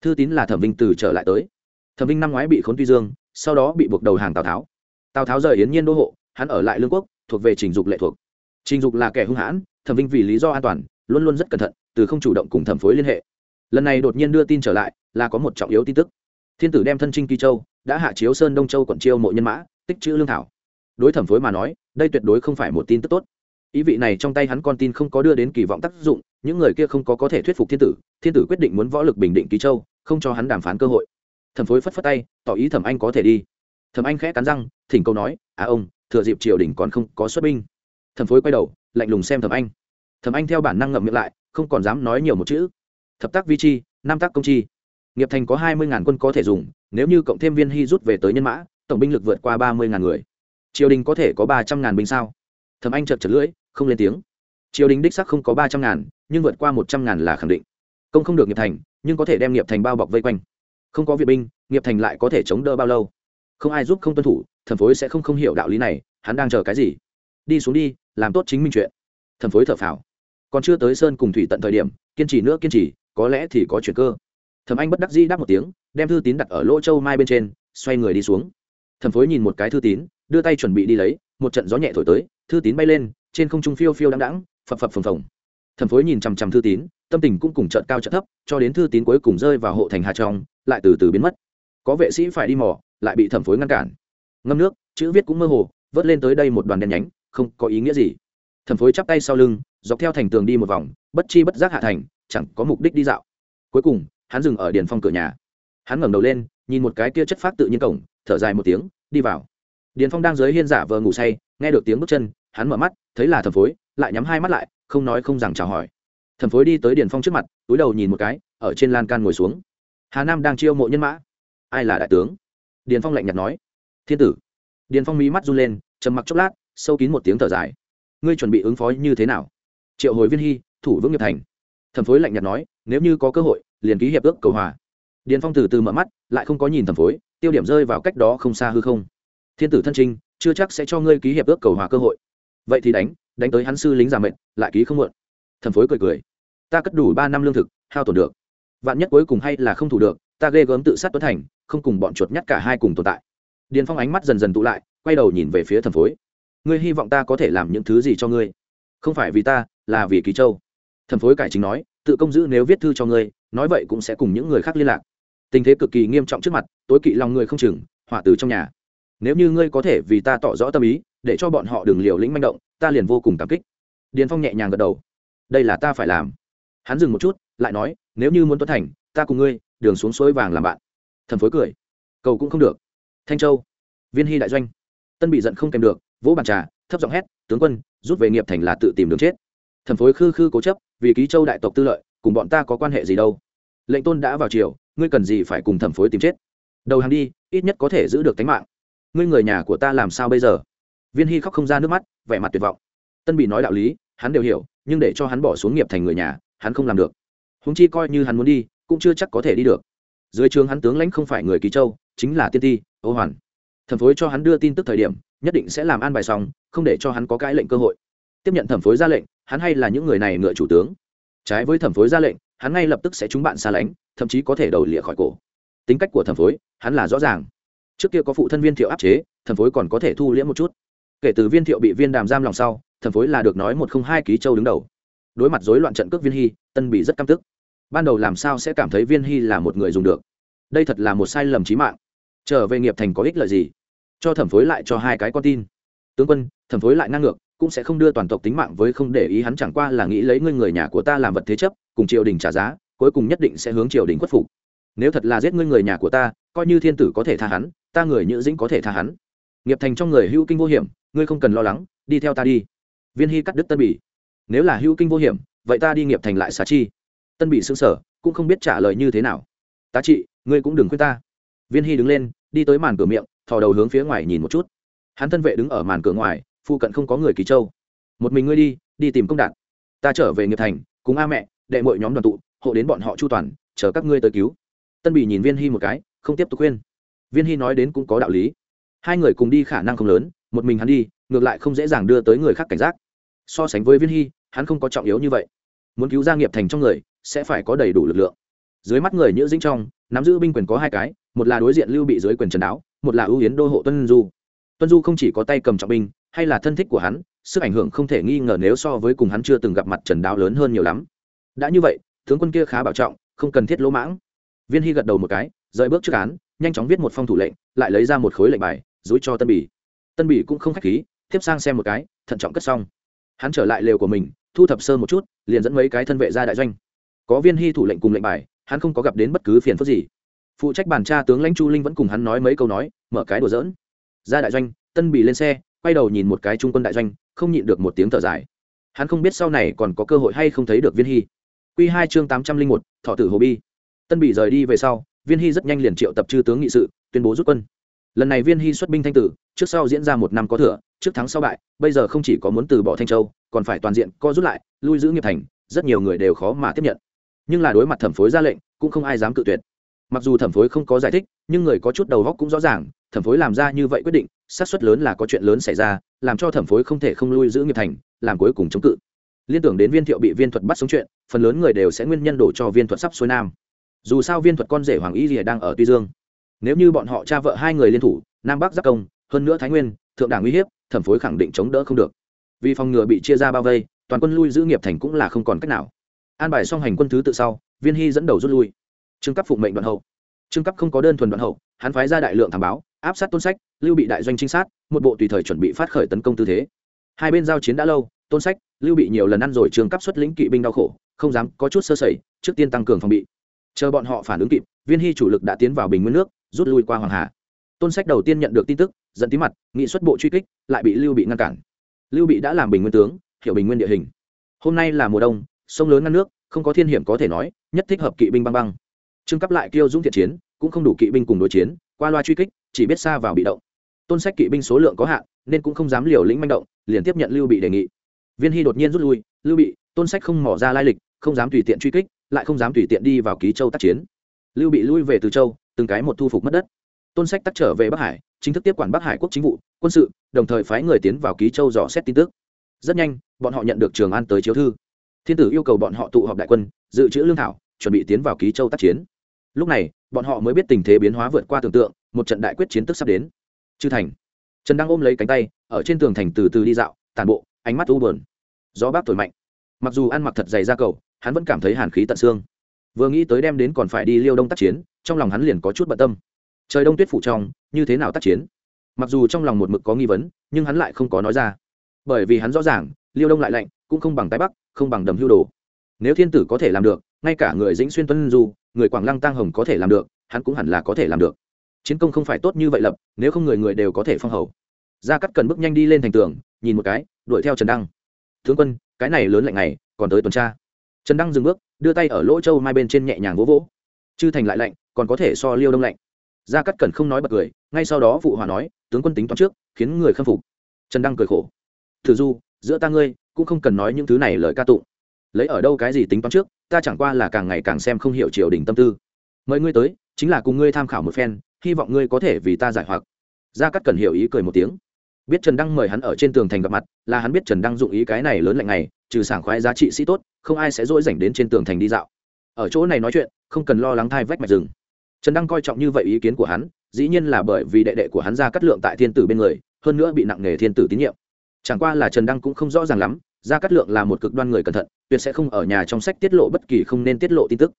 Thư tín là thẩm vinh từ trở lại tới. Thẩm vinh năm ngoái bị khốn tuy dương, sau đó bị buộc đầu hàng tào tháo. Tào tháo rời yến nhiên đô hộ, hắn ở lại lương quốc, thuộc về trình dục lệ thuộc. Trình dục là kẻ hung hãn, thẩm vinh vì lý do an toàn, luôn luôn rất cẩn thận từ không chủ động cùng thẩm phối liên hệ. Lần này đột nhiên đưa tin trở lại, là có một trọng yếu tin tức. Thiên tử đem thân trinh kỳ châu, đã hạ chiếu sơn đông châu quận chiêu mộ nhân mã, tích chữ lương thảo. Đối thẩm phối mà nói, đây tuyệt đối không phải một tin tức tốt. Ý vị này trong tay hắn con tin không có đưa đến kỳ vọng tác dụng, những người kia không có có thể thuyết phục thiên tử thiên tử quyết định muốn võ lực bình định kỳ châu, không cho hắn đàm phán cơ hội. Thẩm phối phất phất tay, tỏ ý thẩm anh có thể đi. Thẩm anh khẽ cắn răng, thỉnh câu nói à ông, thừa dịp triều đình còn không có xuất binh. Thẩm phối quay đầu, lạnh lùng xem thẩm anh. Thẩm anh theo bản năng ngậm miệng lại không còn dám nói nhiều một chữ. Thập tác vi chi nam tác công chi. Nghiệp thành có hai mươi ngàn quân có thể dùng, nếu như cộng thêm viên hy rút về tới nhân mã, tổng binh lực vượt qua ba mươi ngàn người. Triều đình có thể có ba trăm ngàn binh sao? Thẩm anh chật chật lưỡi, không lên tiếng. Triều đình đích sắc không có ba trăm ngàn, nhưng vượt qua một trăm ngàn là khẳng định. Công không được nghiệp thành, nhưng có thể đem nghiệp thành bao bọc vây quanh. Không có viện binh, nghiệp thành lại có thể chống đỡ bao lâu? Không ai giúp, không tuân thủ thần phối sẽ không không hiểu đạo lý này, hắn đang chờ cái gì? Đi xuống đi, làm tốt chính mình chuyện. Thần phối thở phào còn chưa tới sơn cùng thủy tận thời điểm, kiên trì nữa kiên trì, có lẽ thì có chuyện cơ. Thẩm anh bất đắc dĩ đáp một tiếng, đem thư tín đặt ở lỗ châu mai bên trên, xoay người đi xuống. Thẩm phối nhìn một cái thư tín, đưa tay chuẩn bị đi lấy, một trận gió nhẹ thổi tới, thư tín bay lên, trên không trung phiêu phiêu đắng đắng phập phập phồng phồng. Thẩm phối nhìn chằm chằm thư tín, tâm tình cũng cùng trận cao trận thấp, cho đến thư tín cuối cùng rơi vào hộ thành hà trong, lại từ từ biến mất. Có vệ sĩ phải đi mò, lại bị thẩm phối ngăn cản. Ngâm nước, chữ viết cũng mơ hồ, vớt lên tới đây một đoàn đen nhánh, không có ý nghĩa gì. Thẩm phối chắp tay sau lưng dọc theo thành tường đi một vòng, bất chi bất giác hạ thành, chẳng có mục đích đi dạo. Cuối cùng, hắn dừng ở điền phong cửa nhà. Hắn ngẩng đầu lên, nhìn một cái kia chất phát tự nhiên cổng, thở dài một tiếng, đi vào. Điền phong đang dưới hiên giả vờ ngủ say, nghe được tiếng bước chân, hắn mở mắt, thấy là thẩm phối, lại nhắm hai mắt lại, không nói không rằng chào hỏi. Thẩm phối đi tới điền phong trước mặt, túi đầu nhìn một cái, ở trên lan can ngồi xuống. Hà nam đang chiêu mộ nhân mã. Ai là đại tướng? Điền phong lạnh nhạt nói. Thiên tử. Điền phong mí mắt run lên, trầm mặc chốc lát, sâu kín một tiếng thở dài. Ngươi chuẩn bị ứng phó như thế nào? Triệu hồi viên hy, thủ vững nghiệp thành. Thẩm phối lạnh nhạt nói, nếu như có cơ hội, liền ký hiệp ước cầu hòa. Điền phong từ từ mở mắt, lại không có nhìn thẩm phối, tiêu điểm rơi vào cách đó không xa hư không. Thiên tử thân trinh chưa chắc sẽ cho ngươi ký hiệp ước cầu hòa cơ hội. Vậy thì đánh đánh tới hắn sư lính giả mệnh, lại ký không muộn. Thẩm phối cười cười, ta cất đủ ba năm lương thực, hao tổn được. Vạn nhất cuối cùng hay là không thủ được, ta ghê gớm tự sát tuấn thành, không cùng bọn chuột nhắt cả hai cùng tồn tại. Điền phong ánh mắt dần dần tụ lại, quay đầu nhìn về phía thẩm phối. Ngươi hy vọng ta có thể làm những thứ gì cho ngươi? Không phải vì ta là vì ký châu. Thẩm phối cải chính nói, tự công giữ nếu viết thư cho ngươi, nói vậy cũng sẽ cùng những người khác liên lạc. Tình thế cực kỳ nghiêm trọng trước mặt, tối kỵ lòng người không chừng hỏa từ trong nhà. Nếu như ngươi có thể vì ta tỏ rõ tâm ý, để cho bọn họ đừng liều lĩnh manh động, ta liền vô cùng cảm kích. Điền phong nhẹ nhàng gật đầu. Đây là ta phải làm. Hắn dừng một chút, lại nói, nếu như muốn tuấn thành, ta cùng ngươi, đường xuống suối vàng làm bạn. Thần phối cười. Cầu cũng không được. Thanh châu. Viên hy đại doanh. Tân bị giận không kèm được, vỗ bàn trà, thấp giọng hét, tướng quân, rút về nghiệp thành là tự tìm đường chết thần phối khư khư cố chấp vì ký châu đại tộc tư lợi cùng bọn ta có quan hệ gì đâu? Lệnh tôn đã vào triều, ngươi cần gì phải cùng thẩm phối tìm chết? Đầu hàng đi ít nhất có thể giữ được tính mạng. Ngươi người nhà của ta làm sao bây giờ? Viên hy khóc không ra nước mắt vẻ mặt tuyệt vọng. Tân bị nói đạo lý hắn đều hiểu nhưng để cho hắn bỏ xuống nghiệp thành người nhà hắn không làm được. Húng chi coi như hắn muốn đi cũng chưa chắc có thể đi được. Dưới trường hắn tướng lãnh không phải người ký châu chính là tiên ti ô hoàn. Thẩm phối cho hắn đưa tin tức thời điểm nhất định sẽ làm an bài xong không để cho hắn có cái lệnh cơ hội. Tiếp nhận thẩm phối ra lệnh hắn hay là những người này ngựa chủ tướng. Trái với thẩm phối ra lệnh, hắn ngay lập tức sẽ trúng bạn xa lánh, thậm chí có thể đầu lịa khỏi cổ. Tính cách của thẩm phối, hắn là rõ ràng. Trước kia có phụ thân viên thiệu áp chế, thẩm phối còn có thể thu liễm một chút. Kể từ viên thiệu bị viên đàm giam lòng sau, thẩm phối là được nói một không hai ký châu đứng đầu. Đối mặt rối loạn trận cước viên hy, tân bị rất căm tức. Ban đầu làm sao sẽ cảm thấy viên hy là một người dùng được? Đây thật là một sai lầm trí mạng. Trở về nghiệp thành có ích lợi gì? Cho thẩm phối lại cho hai cái con tin. Tướng quân, thẩm phối lại ngang ngược cũng sẽ không đưa toàn tộc tính mạng với không để ý hắn, chẳng qua là nghĩ lấy ngươi người nhà của ta làm vật thế chấp, cùng triều đình trả giá, cuối cùng nhất định sẽ hướng triều đình khuất phục. Nếu thật là giết ngươi người nhà của ta, coi như thiên tử có thể tha hắn, ta người nhữ dĩnh có thể tha hắn. Nghiệp thành trong người hữu kinh vô hiểm, ngươi không cần lo lắng, đi theo ta đi. Viên hy cắt đứt tân bỉ. Nếu là hữu kinh vô hiểm, vậy ta đi nghiệp thành lại xá chi. Tân bị xương sở cũng không biết trả lời như thế nào. Tá trị, ngươi cũng đừng khuyên ta. Viên hy đứng lên, đi tới màn cửa miệng, thò đầu hướng phía ngoài nhìn một chút. Hắn thân vệ đứng ở màn cửa ngoài phụ cận không có người kỳ châu. Một mình ngươi đi đi tìm công đạt. Ta trở về nghiệp thành, cùng a mẹ, đệ mọi nhóm đoàn tụ, hộ đến bọn họ chu toàn, chờ các ngươi tới cứu. Tân bị nhìn viên hy một cái, không tiếp tục khuyên. Viên hy nói đến cũng có đạo lý. Hai người cùng đi khả năng không lớn, một mình hắn đi, ngược lại không dễ dàng đưa tới người khác cảnh giác. So sánh với viên hy, hắn không có trọng yếu như vậy. Muốn cứu gia nghiệp thành trong người, sẽ phải có đầy đủ lực lượng. Dưới mắt người nhữ dĩnh trong, nắm giữ binh quyền có hai cái, một là đối diện lưu bị dưới quyền trần đáo, một là ưu yến đô hộ tuân du. Tuân du không chỉ có tay cầm trọng binh hay là thân thích của hắn, sức ảnh hưởng không thể nghi ngờ nếu so với cùng hắn chưa từng gặp mặt trần đáo lớn hơn nhiều lắm. Đã như vậy, tướng quân kia khá bảo trọng, không cần thiết lỗ mãng. Viên hy gật đầu một cái, rời bước trước án, nhanh chóng viết một phong thủ lệnh, lại lấy ra một khối lệnh bài dối cho tân bỉ. Tân bỉ cũng không k h á c h khí, tiếp sang xem một cái, thận trọng cất xong. Hắn trở lại lều của mình, thu thập sơ một chút, liền dẫn mấy cái thân vệ ra đại doanh. Có viên hy thủ lệnh cùng lệnh bài, hắn không có gặp đến bất cứ phiền phức gì. Phụ trách bàn tra tướng lãnh chu linh vẫn cùng hắn nói mấy câu nói, mở cái đùa dỡn ra đại doanh, tân bỉ lên xe quay đầu nhìn một cái trung quân đại doanh, không nhịn được một tiếng thở dài. Hắn không biết sau này còn có cơ hội hay không thấy được viên hy. Q hai chương tám trăm linh một, thọ tử hồ bi. Tân bị rời đi về sau, viên hy rất nhanh liền triệu tập chư tướng nghị sự, tuyên bố rút quân. Lần này viên hy xuất binh thanh tử, trước sau diễn ra một năm có thừa, trước thắng sau bại, bây giờ không chỉ có muốn từ bỏ thanh châu, còn phải toàn diện co rút lại, lui giữ nghiệp thành, rất nhiều người đều khó mà tiếp nhận. Nhưng là đối mặt thẩm phối ra lệnh, cũng không ai dám cự tuyệt mặc dù thẩm phối không có giải thích, nhưng người có chút đầu góc cũng rõ ràng, thẩm phối làm ra như vậy quyết định, xác suất lớn là có chuyện lớn xảy ra, làm cho thẩm phối không thể không lui giữ nghiệp thành, làm cuối cùng chống cự. Liên tưởng đến viên thiệu bị viên thuật bắt sống chuyện, phần lớn người đều sẽ nguyên nhân đổ cho viên thuật sắp xuôi nam. Dù sao viên thuật con rể hoàng y rìa đang ở tuy dương. Nếu như bọn họ cha vợ hai người liên thủ, nam bắc giáp công, hơn nữa thái nguyên, thượng đảng uy hiếp, thẩm phối khẳng định chống đỡ không được. Vì phòng ngừa bị chia ra bao vây, toàn quân lui giữ nghiệp thành cũng là không còn cách nào. An bài song hành quân thứ tự sau, viên hy dẫn đầu rút lui trương cấp phụng mệnh đoạn hậu. Trương cấp không có đơn thuần đoạn hậu, hắn phái ra đại lượng thảm báo, áp sát tôn sách, lưu bị đại doanh trinh sát, một bộ tùy thời chuẩn bị phát khởi tấn công tư thế. Hai bên giao chiến đã lâu, tôn sách, lưu bị nhiều lần ăn rồi trương cấp xuất lĩnh kỵ binh đau khổ, không dám có chút sơ sẩy, trước tiên tăng cường phòng bị. Chờ bọn họ phản ứng kịp, viên hy chủ lực đã tiến vào bình nguyên nước, rút lui qua hoàng hà. Tôn sách đầu tiên nhận được tin tức dẫn tí mặt, nghị xuất bộ truy kích, lại bị lưu bị ngăn cản. Lưu bị đã làm bình nguyên tướng, hiểu bình nguyên địa hình. Hôm nay là mùa đông, sông lớn ngăn nước, không có thiên hiểm có thể nói, nhất thích hợp kỵ binh băng băng trưng cấp lại kêu dũng thiện chiến, cũng không đủ kỵ binh cùng đối chiến, qua loa truy kích, chỉ biết xa vào bị động. Tôn sách kỵ binh số lượng có hạn, nên cũng không dám liều lĩnh manh động, liền tiếp nhận lưu bị đề nghị. Viên hy đột nhiên rút lui, lưu bị, tôn sách không mỏ ra lai lịch, không dám tùy tiện truy kích, lại không dám tùy tiện đi vào ký châu tác chiến. Lưu bị lui về từ châu, từng cái một thu phục mất đất. Tôn sách tắt trở về bắc hải, chính thức tiếp quản bắc hải quốc chính vụ, quân sự, đồng thời phái người tiến vào ký châu dò xét tin tức. Rất nhanh, bọn họ nhận được trường an tới chiếu thư. Thiên tử yêu cầu bọn họ tụ họp đại quân, dự trữ lương thảo, chuẩn bị tiến vào ký châu tác chiến lúc này, bọn họ mới biết tình thế biến hóa vượt qua tưởng tượng, một trận đại quyết chiến tức sắp đến. Chư thành. Trần đang ôm lấy cánh tay, ở trên tường thành từ từ đi dạo tàn bộ, ánh mắt u bờn gió bác thổi mạnh. Mặc dù ăn mặc thật dày ra cầu, hắn vẫn cảm thấy hàn khí tận xương. Vừa nghĩ tới đem đến còn phải đi liêu đông tác chiến, trong lòng hắn liền có chút bận tâm. Trời đông tuyết phủ trong, như thế nào tác chiến? Mặc dù trong lòng một mực có nghi vấn, nhưng hắn lại không có nói ra. Bởi vì hắn rõ ràng, liêu đông lại lạnh, cũng không bằng tái bắc, không bằng đầm hưu đồ. Nếu thiên tử có thể làm được ngay cả người dĩnh xuyên tuân du người quảng lăng tăng hồng có thể làm được, hắn cũng hẳn là có thể làm được. Chiến công không phải tốt như vậy lập, nếu không người người đều có thể phong hầu. Gia cắt cần bước nhanh đi lên thành tường, nhìn một cái, đuổi theo trần đăng. Tướng quân, cái này lớn lạnh này còn tới tuần tra. Trần đăng dừng bước, đưa tay ở lỗ châu mai bên trên nhẹ nhàng vỗ vỗ. Chư thành lại lạnh, còn có thể so liêu đông lạnh. Gia cắt cần không nói bật cười, ngay sau đó phụ hòa nói, tướng quân tính toán trước, khiến người khâm phục. Trần đăng cười khổ. Thử du, giữa ta ngươi, cũng không cần nói những thứ này lời ca tụng lấy ở đâu cái gì tính toán trước, ta chẳng qua là càng ngày càng xem không hiểu triều đình tâm tư. Mời ngươi tới, chính là cùng ngươi tham khảo một phen, hy vọng ngươi có thể vì ta giải hoặc. Gia cắt cần hiểu ý cười một tiếng. Biết trần đăng mời hắn ở trên tường thành gặp mặt, là hắn biết trần đăng dụng ý cái này lớn lạnh này, trừ sảng khoái giá trị sĩ tốt, không ai sẽ dỗi dành đến trên tường thành đi dạo. Ở chỗ này nói chuyện, không cần lo lắng thai vách mạch rừng. Trần đăng coi trọng như vậy ý kiến của hắn, dĩ nhiên là bởi vì đệ đệ của hắn ra cắt lượng tại thiên tử bên người, hơn nữa bị nặng nghề thiên tử tín nhiệm. Chẳng qua là trần đăng cũng không rõ ràng lắm gia cát lượng là một cực đoan người cẩn thận, tuyệt sẽ không ở nhà trong sách tiết lộ bất kỳ không nên tiết lộ tin tức.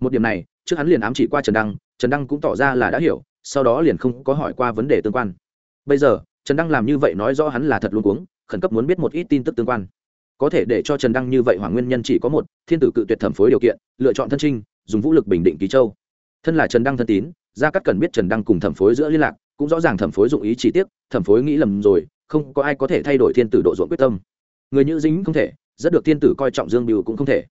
Một điểm này, trước hắn liền ám chỉ qua trần đăng trần đăng cũng tỏ ra là đã hiểu, sau đó liền không có hỏi qua vấn đề tương quan. Bây giờ, trần đăng làm như vậy nói rõ hắn là thật luôn cuống, khẩn cấp muốn biết một ít tin tức tương quan. Có thể để cho trần đăng như vậy hoàng nguyên nhân chỉ có một, thiên tử cự tuyệt thẩm phối điều kiện, lựa chọn thân trinh, dùng vũ lực bình định ký châu. Thân là trần đăng thân tín, gia cát cần biết trần đăng cùng thẩm phối giữa liên lạc, cũng rõ ràng thẩm phối dụng ý chỉ tiếc thẩm phối nghĩ lầm rồi, không có ai có thể thay đổi thiên tử độ ruộng quyết tâm người như dính không thể, rất được thiên tử coi trọng dương biểu cũng không thể.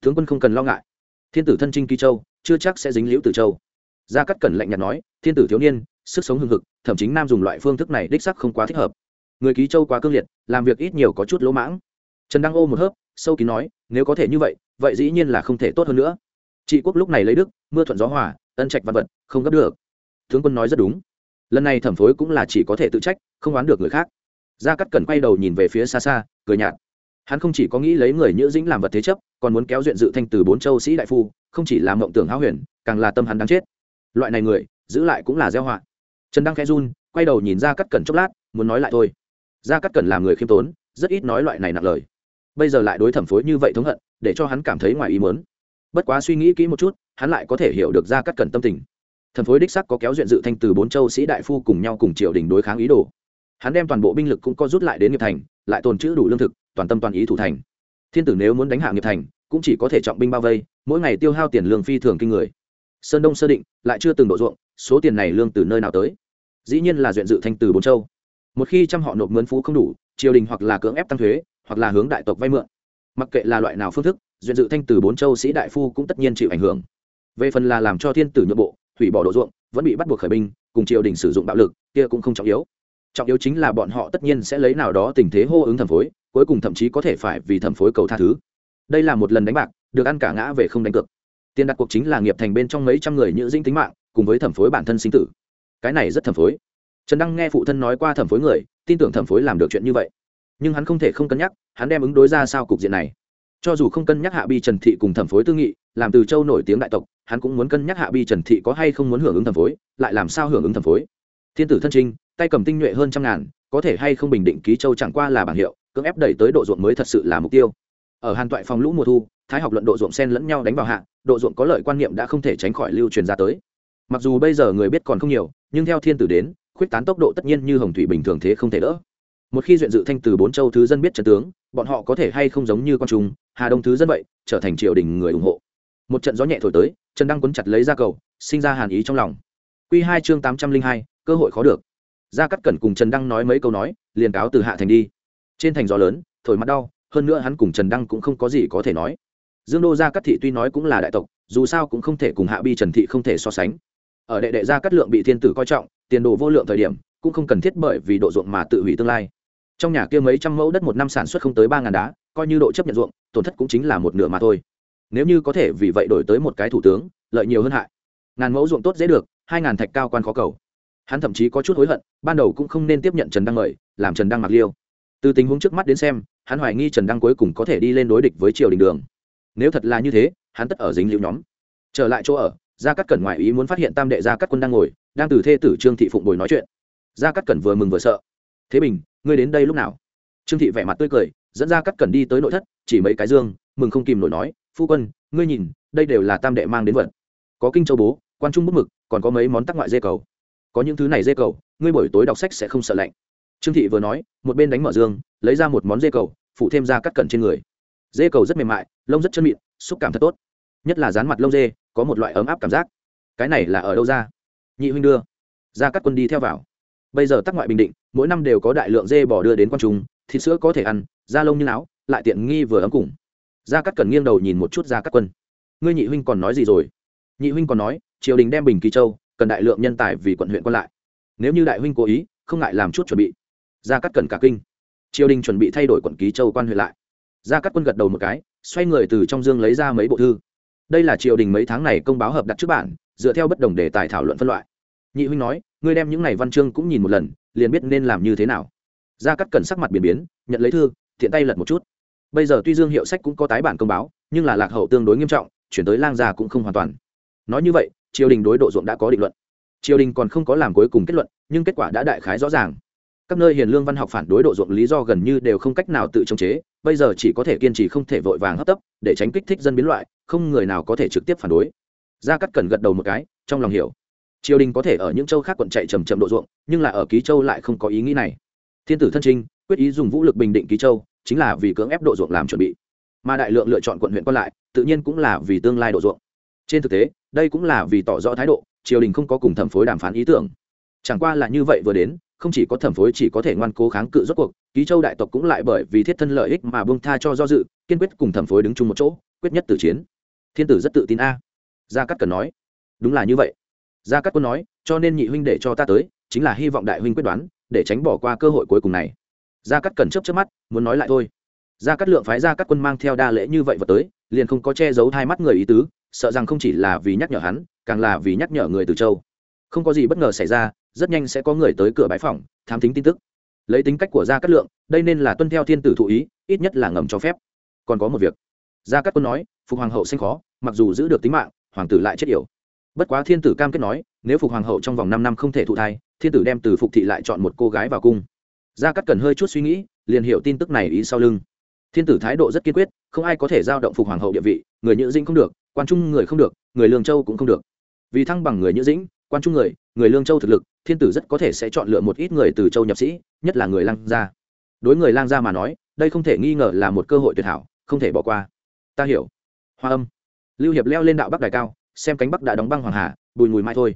Tướng quân không cần lo ngại. Thiên tử thân trinh ký châu, chưa chắc sẽ dính liễu từ châu. Gia cắt cẩn lạnh nhạt nói, thiên tử thiếu niên, sức sống hưng hực, thậm chí nam dùng loại phương thức này đích sắc không quá thích hợp. Người ký châu quá cương liệt, làm việc ít nhiều có chút lỗ mãng. Trần đăng ô một hớp, sâu kín nói, nếu có thể như vậy vậy dĩ nhiên là không thể tốt hơn nữa. Trị quốc lúc này lấy đức, mưa thuận gió hòa, ân trạch văn vật, không gấp được. Tướng quân nói rất đúng. Lần này thẩm phối cũng là chỉ có thể tự trách, không oán được người khác gia cắt cẩn quay đầu nhìn về phía xa xa cười nhạt. Hắn không chỉ có nghĩ lấy người nhữ dĩnh làm vật thế chấp, còn muốn kéo duyện dự thanh từ bốn châu sĩ đại phu, không chỉ làm mộng tưởng háo huyền, càng là tâm hắn đáng chết. Loại này người, giữ lại cũng là gieo họa. Trần đăng khẽ run, quay đầu nhìn ra cắt cẩn chốc lát, muốn nói lại thôi. Ra cắt cẩn là người khiêm tốn, rất ít nói loại này nặng lời. Bây giờ lại đối thẩm phối như vậy thống hận, để cho hắn cảm thấy ngoài ý mớn bất quá suy nghĩ kỹ một chút, hắn lại có thể hiểu được ra cắt cẩn tâm tình. Thẩm phối đích sắc có kéo duyện dự thanh từ bốn châu sĩ đại phu cùng nhau cùng triều đình đối kháng ý đồ hắn đem toàn bộ binh lực cũng có rút lại đến nghiệp thành, lại tồn trữ đủ lương thực, toàn tâm toàn ý thủ thành. Thiên tử nếu muốn đánh hạ nghiệp thành, cũng chỉ có thể trọng binh bao vây, mỗi ngày tiêu hao tiền lương phi thường kinh người. Sơn đông sơ định, lại chưa từng độ ruộng, số tiền này lương từ nơi nào tới? Dĩ nhiên là duyện dự thanh từ bốn châu. Một khi trăm họ nộp mướn phú không đủ, triều đình hoặc là cưỡng ép tăng thuế, hoặc là hướng đại tộc vay mượn. Mặc kệ là loại nào phương thức, duyện dự thanh từ bốn châu sĩ đại phu cũng tất nhiên chịu ảnh hưởng. Về phần là làm cho thiên tử nhượng bộ, hủy bỏ độ ruộng, vẫn bị bắt buộc khởi binh, cùng triều đình sử dụng bạo lực, kia cũng không trọng yếu trọng yếu chính là bọn họ tất nhiên sẽ lấy nào đó tình thế hô ứng thẩm phối, cuối cùng thậm chí có thể phải vì thẩm phối cầu tha thứ. Đây là một lần đánh bạc, được ăn cả ngã về không đánh cược. Tiền đặt cuộc chính là nghiệp thành bên trong mấy trăm người nhữ dinh tính mạng, cùng với thẩm phối bản thân sinh tử. Cái này rất thẩm phối. Trần đăng nghe phụ thân nói qua thẩm phối người, tin tưởng thẩm phối làm được chuyện như vậy. Nhưng hắn không thể không cân nhắc, hắn đem ứng đối ra sao cục diện này. Cho dù không cân nhắc hạ bi trần thị cùng thẩm phối tư nghị, làm từ châu nổi tiếng đại tộc, hắn cũng muốn cân nhắc hạ bi trần thị có hay không muốn hưởng ứng thẩm phối, lại làm sao hưởng ứng thẩm phối. Thiên tử thân trinh tay cầm tinh nhuệ hơn trăm ngàn, có thể hay không bình định ký châu chẳng qua là bảng hiệu, cưỡng ép đẩy tới độ ruộng mới thật sự là mục tiêu. Ở hàn toại phòng lũ mùa thu, thái học luận độ ruộng sen lẫn nhau đánh vào hạ, độ ruộng có lợi quan niệm đã không thể tránh khỏi lưu truyền ra tới. Mặc dù bây giờ người biết còn không nhiều, nhưng theo thiên tử đến, khuyết tán tốc độ tất nhiên như hồng thủy bình thường thế không thể đỡ. Một khi duyện dự thanh từ bốn châu thứ dân biết trận tướng, bọn họ có thể hay không giống như con trung, hà đông thứ dân vậy, trở thành triều đình người ủng hộ. Một trận gió nhẹ thổi tới, trần đăng quấn chặt lấy ra cầu, sinh ra hàn ý trong lòng. Q hai chương tám trăm linh hai, cơ hội khó được gia cắt cẩn cùng trần đăng nói mấy câu nói, liền cáo từ hạ thành đi. Trên thành gió lớn, thổi mặt đau, hơn nữa hắn cùng trần đăng cũng không có gì có thể nói. Dương đô gia cắt thị tuy nói cũng là đại tộc, dù sao cũng không thể cùng hạ bi trần thị không thể so sánh. Ở đệ đệ gia cắt lượng bị thiên tử coi trọng, tiền đồ vô lượng thời điểm, cũng không cần thiết bởi vì độ ruộng mà tự hủy tương lai. Trong nhà kia mấy trăm mẫu đất một năm sản xuất không tới ba ngàn đá, coi như độ chấp nhận ruộng, tổn thất cũng chính là một nửa mà thôi. Nếu như có thể vì vậy đổi tới một cái thủ tướng, lợi nhiều hơn hại. Ngàn mẫu ruộng tốt dễ được, hai ngàn thạch cao quan khó cầu hắn thậm chí có chút hối hận, ban đầu cũng không nên tiếp nhận trần đăng mời, làm trần đăng mặc liêu. Từ tình huống trước mắt đến xem, hắn hoài nghi trần đăng cuối cùng có thể đi lên đối địch với triều đình đường. Nếu thật là như thế, hắn tất ở dính liễu nhóm. Trở lại chỗ ở, gia cắt cẩn ngoại ý muốn phát hiện tam đệ gia cắt quân đang ngồi, đang từ thê tử trương thị phụng bồi nói chuyện. Gia cắt cẩn vừa mừng vừa sợ. Thế bình, ngươi đến đây lúc nào? Trương thị vẻ mặt tươi cười, dẫn gia cắt cẩn đi tới nội thất, chỉ mấy cái dương, mừng không kìm nổi nói, phu quân, ngươi nhìn, đây đều là tam đệ mang đến vật. Có kinh châu bố, quan trung bút mực, còn có mấy món tắc ngoại dê cầu có những thứ này dê cầu, ngươi buổi tối đọc sách sẽ không sợ lạnh. Trương thị vừa nói, một bên đánh mở dương lấy ra một món dê cầu, phụ thêm ra cắt cẩn trên người. Dê cầu rất mềm mại, lông rất chân mịn, xúc cảm thật tốt. Nhất là dán mặt lông dê, có một loại ấm áp cảm giác. Cái này là ở đâu ra? Nhị huynh đưa. Ra cắt quân đi theo vào. Bây giờ tắc ngoại bình định, mỗi năm đều có đại lượng dê bỏ đưa đến quan trung, thịt sữa có thể ăn, da lông như áo, lại tiện nghi vừa ấm cùng. Gia cắt cần nghiêng đầu nhìn một chút gia cắt quân. Ngươi nhị huynh còn nói gì rồi? Nhị huynh còn nói, triều đình đem bình kỳ châu cần đại lượng nhân tài vì quận huyện còn lại. Nếu như đại huynh cố ý, không ngại làm chút chuẩn bị. Gia cắt cần cả kinh. Triều đình chuẩn bị thay đổi quận ký châu quan huyện lại. Gia cắt quân gật đầu một cái, xoay người từ trong dương lấy ra mấy bộ thư. Đây là triều đình mấy tháng này công báo hợp đặt trước bản, dựa theo bất đồng đề tài thảo luận phân loại. Nhị huynh nói, ngươi đem những này văn chương cũng nhìn một lần, liền biết nên làm như thế nào. Gia cắt cần sắc mặt biến biến, nhận lấy thư thiện tay lật một chút. Bây giờ tuy dương hiệu sách cũng có tái bản công báo, nhưng là lạc hậu tương đối nghiêm trọng, chuyển tới lang gia cũng không hoàn toàn. Nói như vậy triều đình đối độ ruộng đã có định luận. Triều đình còn không có làm cuối cùng kết luận, nhưng kết quả đã đại khái rõ ràng. Các nơi hiền lương văn học phản đối độ ruộng lý do gần như đều không cách nào tự chống chế, bây giờ chỉ có thể kiên trì không thể vội vàng hấp tấp, để tránh kích thích dân biến loại, không người nào có thể trực tiếp phản đối. Gia cắt cần gật đầu một cái, trong lòng hiểu. Triều đình có thể ở những châu khác quận chạy trầm trầm độ ruộng, nhưng là ở ký châu lại không có ý nghĩ này. Thiên tử thân trinh, quyết ý dùng vũ lực bình định ký châu, chính là vì cưỡng ép độ ruộng làm chuẩn bị. Mà đại lượng lựa chọn quận huyện còn lại, tự nhiên cũng là vì tương lai độ ruộng. Trên thực tế đây cũng là vì tỏ rõ thái độ, triều đình không có cùng thẩm phối đàm phán ý tưởng. Chẳng qua là như vậy vừa đến, không chỉ có thẩm phối chỉ có thể ngoan cố kháng cự rốt cuộc, ký châu đại tộc cũng lại bởi vì thiết thân lợi ích mà buông tha cho do dự, kiên quyết cùng thẩm phối đứng chung một chỗ, quyết nhất tử chiến. Thiên tử rất tự tin a. Gia cát cần nói. Đúng là như vậy. Gia cát quân nói, cho nên nhị huynh để cho ta tới, chính là hy vọng đại huynh quyết đoán, để tránh bỏ qua cơ hội cuối cùng này. Gia cát cần chớp chớp mắt, muốn nói lại thôi. Gia cát lượng phái gia cát quân mang theo đa lễ như vậy vào tới, liền không có che giấu hai mắt người ý tứ sợ rằng không chỉ là vì nhắc nhở hắn, càng là vì nhắc nhở người từ châu. Không có gì bất ngờ xảy ra, rất nhanh sẽ có người tới cửa bãi phòng thám thính tin tức. Lấy tính cách của gia cát lượng, đây nên là tuân theo thiên tử thụ ý, ít nhất là ngầm cho phép. Còn có một việc. Gia cát quân nói, phục hoàng hậu sinh khó, mặc dù giữ được tính mạng, hoàng tử lại chết yểu. Bất quá thiên tử cam kết nói, nếu phục hoàng hậu trong vòng năm năm không thể thụ thai, thiên tử đem từ phục thị lại chọn một cô gái vào cung. Gia Cát cần hơi chút suy nghĩ, liền hiểu tin tức này ý sau lưng. Thiên tử thái độ rất kiên quyết, không ai có thể giao động phục hoàng hậu địa vị, người nhữ dĩnh không được quan trung người không được, người lương châu cũng không được. Vì thăng bằng người nhữ dĩnh, quan trung người người lương châu thực lực, thiên tử rất có thể sẽ chọn lựa một ít người từ châu nhập sĩ, nhất là người lang gia. Đối người lang gia mà nói, đây không thể nghi ngờ là một cơ hội tuyệt hảo, không thể bỏ qua. Ta hiểu. Hoa âm. Lưu hiệp leo lên đạo bắc đài cao, xem cánh bắc đã đóng băng hoàng hà, bùi mùi mai thôi.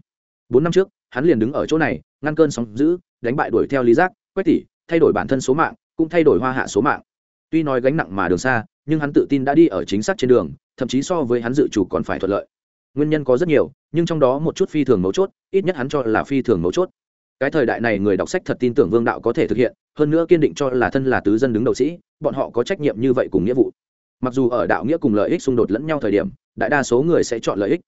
Bốn năm trước, hắn liền đứng ở chỗ này, ngăn cơn sóng giữ đánh bại đuổi theo lý giác, quách tỷ, thay đổi bản thân số mạng, cũng thay đổi hoa hạ số mạng. Tuy nói gánh nặng mà đường xa nhưng hắn tự tin đã đi ở chính xác trên đường, thậm chí so với hắn dự chủ còn phải thuận lợi. Nguyên nhân có rất nhiều, nhưng trong đó một chút phi thường mấu chốt, ít nhất hắn cho là phi thường mấu chốt. Cái thời đại này người đọc sách thật tin tưởng vương đạo có thể thực hiện, hơn nữa kiên định cho là thân là tứ dân đứng đầu sĩ, bọn họ có trách nhiệm như vậy cùng nghĩa vụ. Mặc dù ở đạo nghĩa cùng lợi ích xung đột lẫn nhau thời điểm, đại đa số người sẽ chọn lợi ích.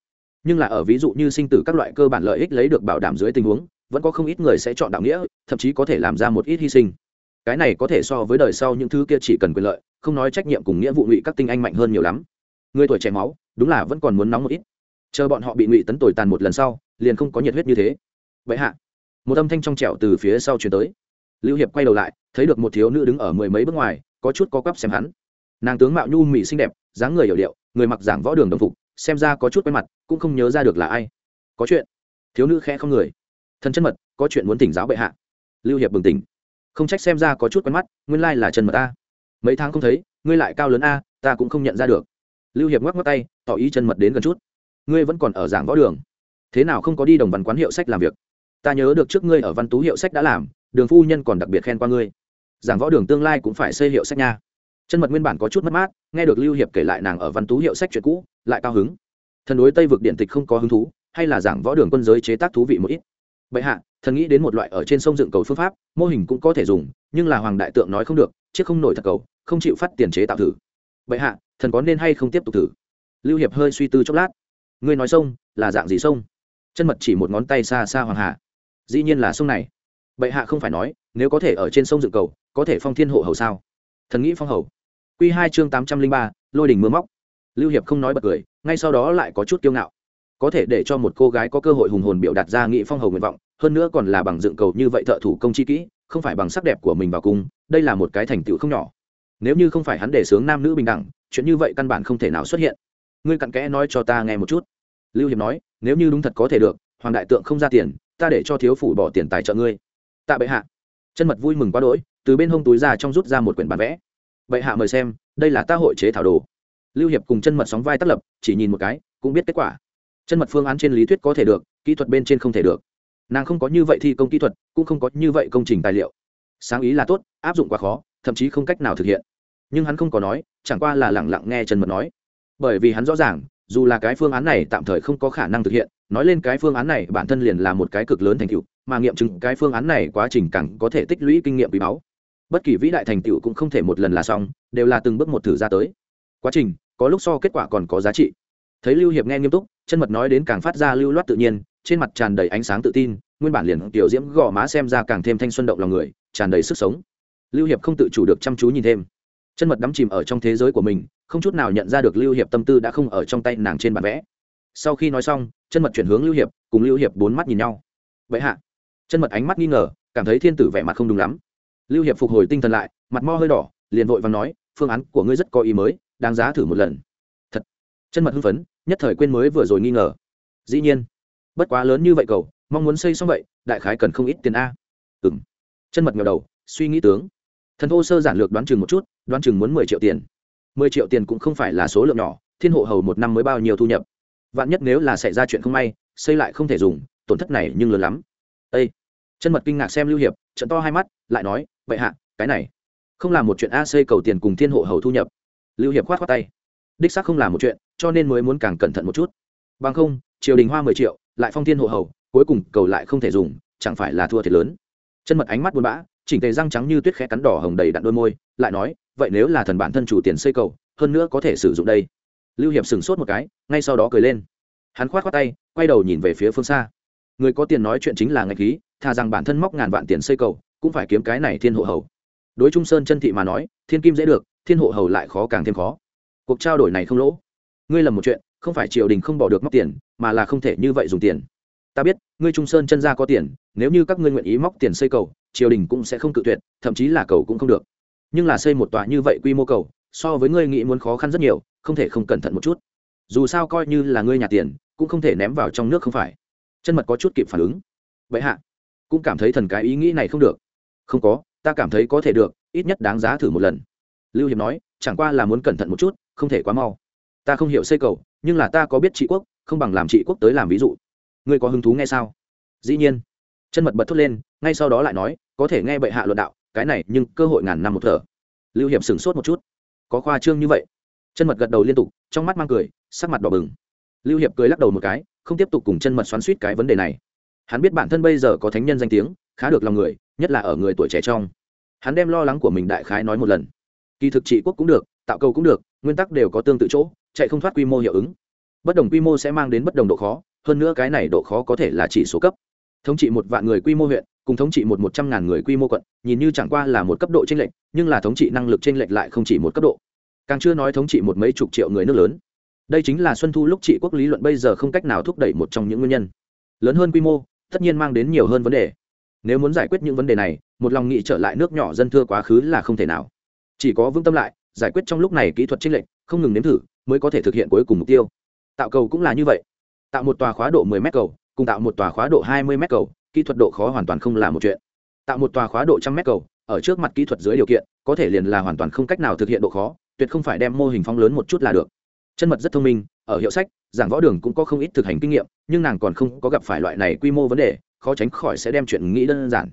Nhưng là ở ví dụ như sinh tử các loại cơ bản lợi ích lấy được bảo đảm dưới tình huống, vẫn có không ít người sẽ chọn đạo nghĩa, thậm chí có thể làm ra một ít hy sinh. Cái này có thể so với đời sau những thứ kia chỉ cần quyền lợi không nói trách nhiệm cùng nghĩa vụ ngụy các tinh anh mạnh hơn nhiều lắm. Người tuổi trẻ máu, đúng là vẫn còn muốn nóng một ít. Chờ bọn họ bị ngụy tấn tồi tàn một lần sau, liền không có nhiệt huyết như thế. Vậy hạ, một âm thanh trong trẻo từ phía sau chuyển tới. Lưu hiệp quay đầu lại, thấy được một thiếu nữ đứng ở mười mấy bước ngoài, có chút có quắp xem hắn. Nàng tướng mạo nhu mỹ xinh đẹp, dáng người hiểu điệu, người mặc giảng võ đường đồng phục, xem ra có chút quen mặt, cũng không nhớ ra được là ai. Có chuyện. Thiếu nữ khẽ không người. Thân chân mật, có chuyện muốn tỉnh giáo bệ hạ. Lưu hiệp bừng tỉnh. Không trách xem ra có chút quen mắt, nguyên lai là chân mật ta mấy tháng không thấy, ngươi lại cao lớn a, ta cũng không nhận ra được. Lưu hiệp ngoắc ngoắc tay, tỏ ý chân mật đến gần chút. Ngươi vẫn còn ở giảng võ đường. Thế nào không có đi đồng văn quán hiệu sách làm việc? Ta nhớ được trước ngươi ở văn tú hiệu sách đã làm, đường phu nhân còn đặc biệt khen qua ngươi. Giảng võ đường tương lai cũng phải xây hiệu sách nha. Chân mật nguyên bản có chút mất mát, nghe được lưu hiệp kể lại nàng ở văn tú hiệu sách chuyện cũ, lại cao hứng. Thần đối tây vực điện tịch không có hứng thú, hay là giảng võ đường quân giới chế tác thú vị một ít. Bệ hạ, thần nghĩ đến một loại ở trên sông dựng cầu phương pháp, mô hình cũng có thể dùng nhưng là hoàng đại tượng nói không được chiếc không nổi thật cầu, không chịu phát tiền chế tạo thử. Bệ hạ, thần có nên hay không tiếp tục thử? Lưu hiệp hơi suy tư chốc lát. Ngươi nói sông, là dạng gì sông? Chân mật chỉ một ngón tay xa xa hoàng hà dĩ nhiên là sông này. Bệ hạ không phải nói, nếu có thể ở trên sông dựng cầu, có thể phong thiên hộ hầu sao? Thần nghĩ phong hầu. Q hai chương tám trăm linh ba, lôi đình mưa móc. Lưu hiệp không nói bật cười, ngay sau đó lại có chút kiêu ngạo. Có thể để cho một cô gái có cơ hội hùng hồn biểu đạt ra nghị phong hầu nguyện vọng, hơn nữa còn là bằng dựng cầu như vậy thợ thủ công chi kỹ không phải bằng sắc đẹp của mình vào cung, đây là một cái thành tựu không nhỏ. Nếu như không phải hắn để sướng nam nữ bình đẳng, chuyện như vậy căn bản không thể nào xuất hiện. Ngươi cặn kẽ nói cho ta nghe một chút. Lưu hiệp nói, nếu như đúng thật có thể được, hoàng đại tượng không ra tiền, ta để cho thiếu phủ bỏ tiền tài trợ ngươi. Tạ bệ hạ. Chân mật vui mừng quá đỗi, từ bên hông túi ra trong rút ra một quyển bản vẽ. Bệ hạ mời xem, đây là ta hội chế thảo đồ. Lưu hiệp cùng chân mật sóng vai tác lập, chỉ nhìn một cái, cũng biết kết quả. Chân mật phương án trên lý thuyết có thể được, kỹ thuật bên trên không thể được nàng không có như vậy thi công kỹ thuật, cũng không có như vậy công trình tài liệu. Sáng ý là tốt, áp dụng quá khó, thậm chí không cách nào thực hiện. Nhưng hắn không có nói, chẳng qua là lẳng lặng nghe trần mật nói. Bởi vì hắn rõ ràng, dù là cái phương án này tạm thời không có khả năng thực hiện, nói lên cái phương án này bản thân liền là một cái cực lớn thành tựu, mà nghiệm chứng cái phương án này quá trình càng có thể tích lũy kinh nghiệm quý báu. Bất kỳ vĩ đại thành tựu cũng không thể một lần là xong, đều là từng bước một thử ra tới. Quá trình, có lúc so kết quả còn có giá trị. Thấy lưu hiệp nghe nghiêm túc chân mật nói đến càng phát ra lưu loát tự nhiên trên mặt tràn đầy ánh sáng tự tin, nguyên bản liền tiểu diễm gò má xem ra càng thêm thanh xuân động lòng người, tràn đầy sức sống. Lưu hiệp không tự chủ được chăm chú nhìn thêm. Chân mật đắm chìm ở trong thế giới của mình, không chút nào nhận ra được lưu hiệp tâm tư đã không ở trong tay nàng trên bản vẽ. Sau khi nói xong, chân mật chuyển hướng lưu hiệp, cùng lưu hiệp bốn mắt nhìn nhau. Vậy hạ. Chân mật ánh mắt nghi ngờ, cảm thấy thiên tử vẻ mặt không đúng lắm. Lưu hiệp phục hồi tinh thần lại, mặt mo hơi đỏ, liền vội và nói, phương án của ngươi rất có ý mới, đáng giá thử một lần. Thật. Chân mật hưng phấn, nhất thời quên mới vừa rồi nghi ngờ. Dĩ nhiên bất quá lớn như vậy cầu, mong muốn xây xong vậy, đại khái cần không ít tiền a. Ừ m chân mật ngờ đầu, suy nghĩ tướng. Thần thô sơ giản lược đoán chừng một chút, đoán chừng muốn mười triệu tiền. Mười triệu tiền cũng không phải là số lượng nhỏ, thiên hộ hầu một năm mới bao nhiêu thu nhập. Vạn nhất nếu là xảy ra chuyện không may, xây lại không thể dùng, tổn thất này nhưng lớn lắm. Â chân mật kinh ngạc xem lưu hiệp, trận to hai mắt, lại nói, vậy hạ, cái này không là một chuyện a xây cầu tiền cùng thiên hộ hầu thu nhập. Lưu hiệp khoát khoát tay. Đích xác không là một chuyện, cho nên mới muốn càng cẩn thận một chút. Bằng không, triều đình hoa mười triệu lại phong thiên hộ hầu, cuối cùng cầu lại không thể dùng, chẳng phải là thua thiệt lớn. Chân mật ánh mắt buồn bã, chỉnh tề răng trắng như tuyết khẽ cắn đỏ hồng đầy đặn đôi môi, lại nói, vậy nếu là thần bản thân chủ tiền xây cầu, hơn nữa có thể sử dụng đây. Lưu hiệp sửng sốt một cái, ngay sau đó cười lên. Hắn khoát khoát tay, quay đầu nhìn về phía phương xa. Người có tiền nói chuyện chính là ngạch khí, thà rằng bản thân móc ngàn vạn tiền xây cầu, cũng phải kiếm cái này thiên hộ hầu. Đối trung sơn chân thị mà nói, thiên kim dễ được, thiên hộ hầu lại khó càng thêm khó. Cuộc trao đổi này không lỗ. Ngươi lầm một chuyện, không phải triều đình không bỏ được móc tiền mà là không thể như vậy dùng tiền. Ta biết, ngươi trung sơn chân gia có tiền, nếu như các ngươi nguyện ý móc tiền xây cầu, triều đình cũng sẽ không cự tuyệt, thậm chí là cầu cũng không được. Nhưng là xây một tòa như vậy quy mô cầu, so với ngươi nghĩ muốn khó khăn rất nhiều, không thể không cẩn thận một chút. Dù sao coi như là ngươi nhà tiền, cũng không thể ném vào trong nước không phải. Chân mật có chút kịp phản ứng. Vậy hạ, cũng cảm thấy thần cái ý nghĩ này không được. Không có, ta cảm thấy có thể được, ít nhất đáng giá thử một lần. Lưu hiệp nói, chẳng qua là muốn cẩn thận một chút, không thể quá mau. Ta không hiểu xây cầu, nhưng là ta có biết trị quốc không bằng làm trị quốc tới làm ví dụ. Ngươi có hứng thú nghe sao? Dĩ nhiên. Chân mật bật thốt lên, ngay sau đó lại nói, có thể nghe bệ hạ luận đạo, cái này nhưng cơ hội ngàn năm một thở. Lưu hiệp sửng sốt một chút. Có khoa trương như vậy? Chân mật gật đầu liên tục, trong mắt mang cười, sắc mặt đỏ bừng. Lưu hiệp cười lắc đầu một cái, không tiếp tục cùng chân mật xoắn suýt cái vấn đề này. Hắn biết bản thân bây giờ có thánh nhân danh tiếng, khá được lòng người, nhất là ở người tuổi trẻ trong. Hắn đem lo lắng của mình đại khái nói một lần. Kỳ thực trị quốc cũng được, tạo cầu cũng được, nguyên tắc đều có tương tự chỗ, chạy không thoát quy mô hiệu ứng bất đồng quy mô sẽ mang đến bất đồng độ khó, hơn nữa cái này độ khó có thể là chỉ số cấp. Thống trị một vạn người quy mô huyện, cùng thống trị một một trăm ngàn người quy mô quận, nhìn như chẳng qua là một cấp độ tranh lệch, nhưng là thống trị năng lực tranh lệch lại không chỉ một cấp độ. Càng chưa nói thống trị một mấy chục triệu người nước lớn. Đây chính là xuân thu lúc trị quốc lý luận bây giờ không cách nào thúc đẩy một trong những nguyên nhân. Lớn hơn quy mô, tất nhiên mang đến nhiều hơn vấn đề. Nếu muốn giải quyết những vấn đề này, một lòng nghị trở lại nước nhỏ dân thưa quá khứ là không thể nào. Chỉ có vững tâm lại, giải quyết trong lúc này kỹ thuật tranh lệch, không ngừng nếm thử, mới có thể thực hiện cuối cùng mục tiêu tạo cầu cũng là như vậy. Tạo một tòa khóa độ 10 m cầu, cùng tạo một tòa khóa độ 20 m cầu, kỹ thuật độ khó hoàn toàn không là một chuyện. Tạo một tòa khóa độ trăm m cầu, ở trước mặt kỹ thuật dưới điều kiện, có thể liền là hoàn toàn không cách nào thực hiện độ khó, tuyệt không phải đem mô hình phong lớn một chút là được. Chân mật rất thông minh, ở hiệu sách, giảng võ đường cũng có không ít thực hành kinh nghiệm, nhưng nàng còn không có gặp phải loại này quy mô vấn đề, khó tránh khỏi sẽ đem chuyện nghĩ đơn giản.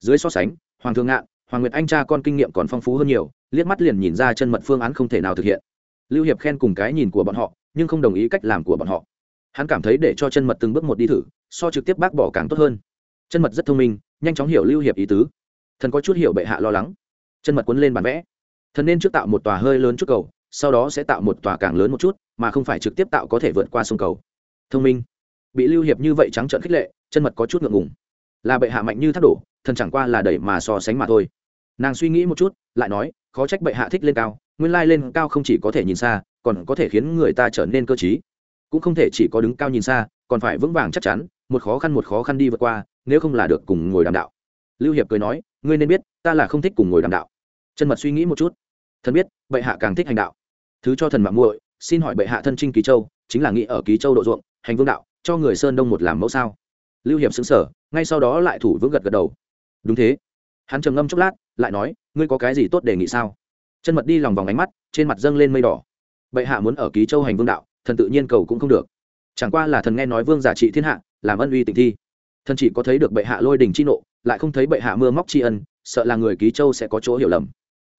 Dưới so sánh, hoàng thương ngạn, hoàng nguyệt anh cha con kinh nghiệm còn phong phú hơn nhiều, liếc mắt liền nhìn ra chân mật phương án không thể nào thực hiện. Lưu hiệp khen cùng cái nhìn của bọn họ nhưng không đồng ý cách làm của bọn họ. Hắn cảm thấy để cho chân mật từng bước một đi thử, so trực tiếp bác bỏ càng tốt hơn. Chân mật rất thông minh, nhanh chóng hiểu lưu hiệp ý tứ. Thần có chút hiểu bệ hạ lo lắng. Chân mật quấn lên bản vẽ. Thần nên trước tạo một tòa hơi lớn chút cầu, sau đó sẽ tạo một tòa càng lớn một chút, mà không phải trực tiếp tạo có thể vượt qua sông cầu. Thông minh. Bị lưu hiệp như vậy trắng trợn khích lệ, chân mật có chút ngượng ngùng. Là bệ hạ mạnh như thác đổ, thần chẳng qua là đẩy mà so sánh mà thôi. Nàng suy nghĩ một chút, lại nói, khó trách bệ hạ thích lên cao, nguyên lai lên cao không chỉ có thể nhìn xa còn có thể khiến người ta trở nên cơ t cũng không thể chỉ có đứng cao nhìn xa, còn phải vững vàng chắc chắn, một khó khăn một khó khăn đi vượt qua, nếu không là được cùng ngồi đàm đạo. Lưu hiệp cười nói, ngươi nên biết, ta là không thích cùng ngồi đàm đạo. Chân mật suy nghĩ một chút. Thần biết, bệ hạ càng thích hành đạo. Thứ cho thần mạng muội, xin hỏi bệ hạ thân trinh ký châu, chính là nghĩ ở ký châu độ ruộng, hành vương đạo, cho người sơn đông một làm mẫu sao? Lưu hiệp xứng sở ngay sau đó lại thủ vững gật gật đầu. Đúng thế. Hắn trầm ngâm chốc lát, lại nói, ngươi có cái gì tốt đề nghị sao? Chân mật đi lòng vòng ánh mắt, trên mặt dâng lên mây đỏ bệ hạ muốn ở ký châu hành vương đạo, thần tự nhiên cầu cũng không được. Chẳng qua là thần nghe nói vương giả trị thiên hạ, làm ân uy tịnh thi. Thần chỉ có thấy được bệ hạ lôi đình chi nộ, lại không thấy bệ hạ mưa móc tri ân, sợ là người ký châu sẽ có chỗ hiểu lầm.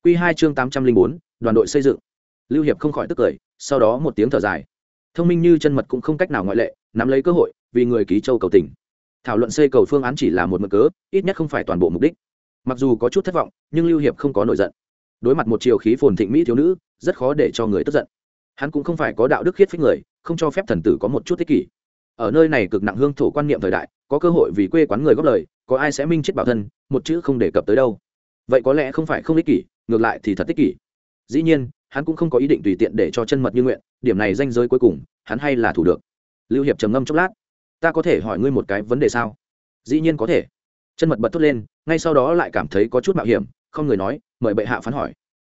Q hai chương tám trăm linh bốn, đoàn đội xây dựng. Lưu hiệp không khỏi tức cười, sau đó một tiếng thở dài. Thông minh như chân mật cũng không cách nào ngoại lệ, nắm lấy cơ hội, vì người ký châu cầu tỉnh thảo luận xây cầu phương án chỉ là một mực cớ, ít nhất không phải toàn bộ mục đích. Mặc dù có chút thất vọng, nhưng lưu hiệp không có nổi giận. Đối mặt một chiều khí phồn thịnh mỹ thiếu nữ, rất khó để cho người tức giận hắn cũng không phải có đạo đức khiết phích người, không cho phép thần tử có một chút thích kỷ. Ở nơi này cực nặng hương thổ quan niệm thời đại, có cơ hội vì quê quán người góp lời, có ai sẽ minh chết bảo thân, một chữ không đề cập tới đâu. Vậy có lẽ không phải không ích kỷ, ngược lại thì thật ích kỷ. Dĩ nhiên, hắn cũng không có ý định tùy tiện để cho chân mật như nguyện, điểm này danh giới cuối cùng, hắn hay là thủ được. Lưu hiệp trầm ngâm chốc lát. Ta có thể hỏi ngươi một cái vấn đề sao? Dĩ nhiên có thể. Chân mật bật thốt lên, ngay sau đó lại cảm thấy có chút mạo hiểm, không người nói, mời bệ hạ phán hỏi.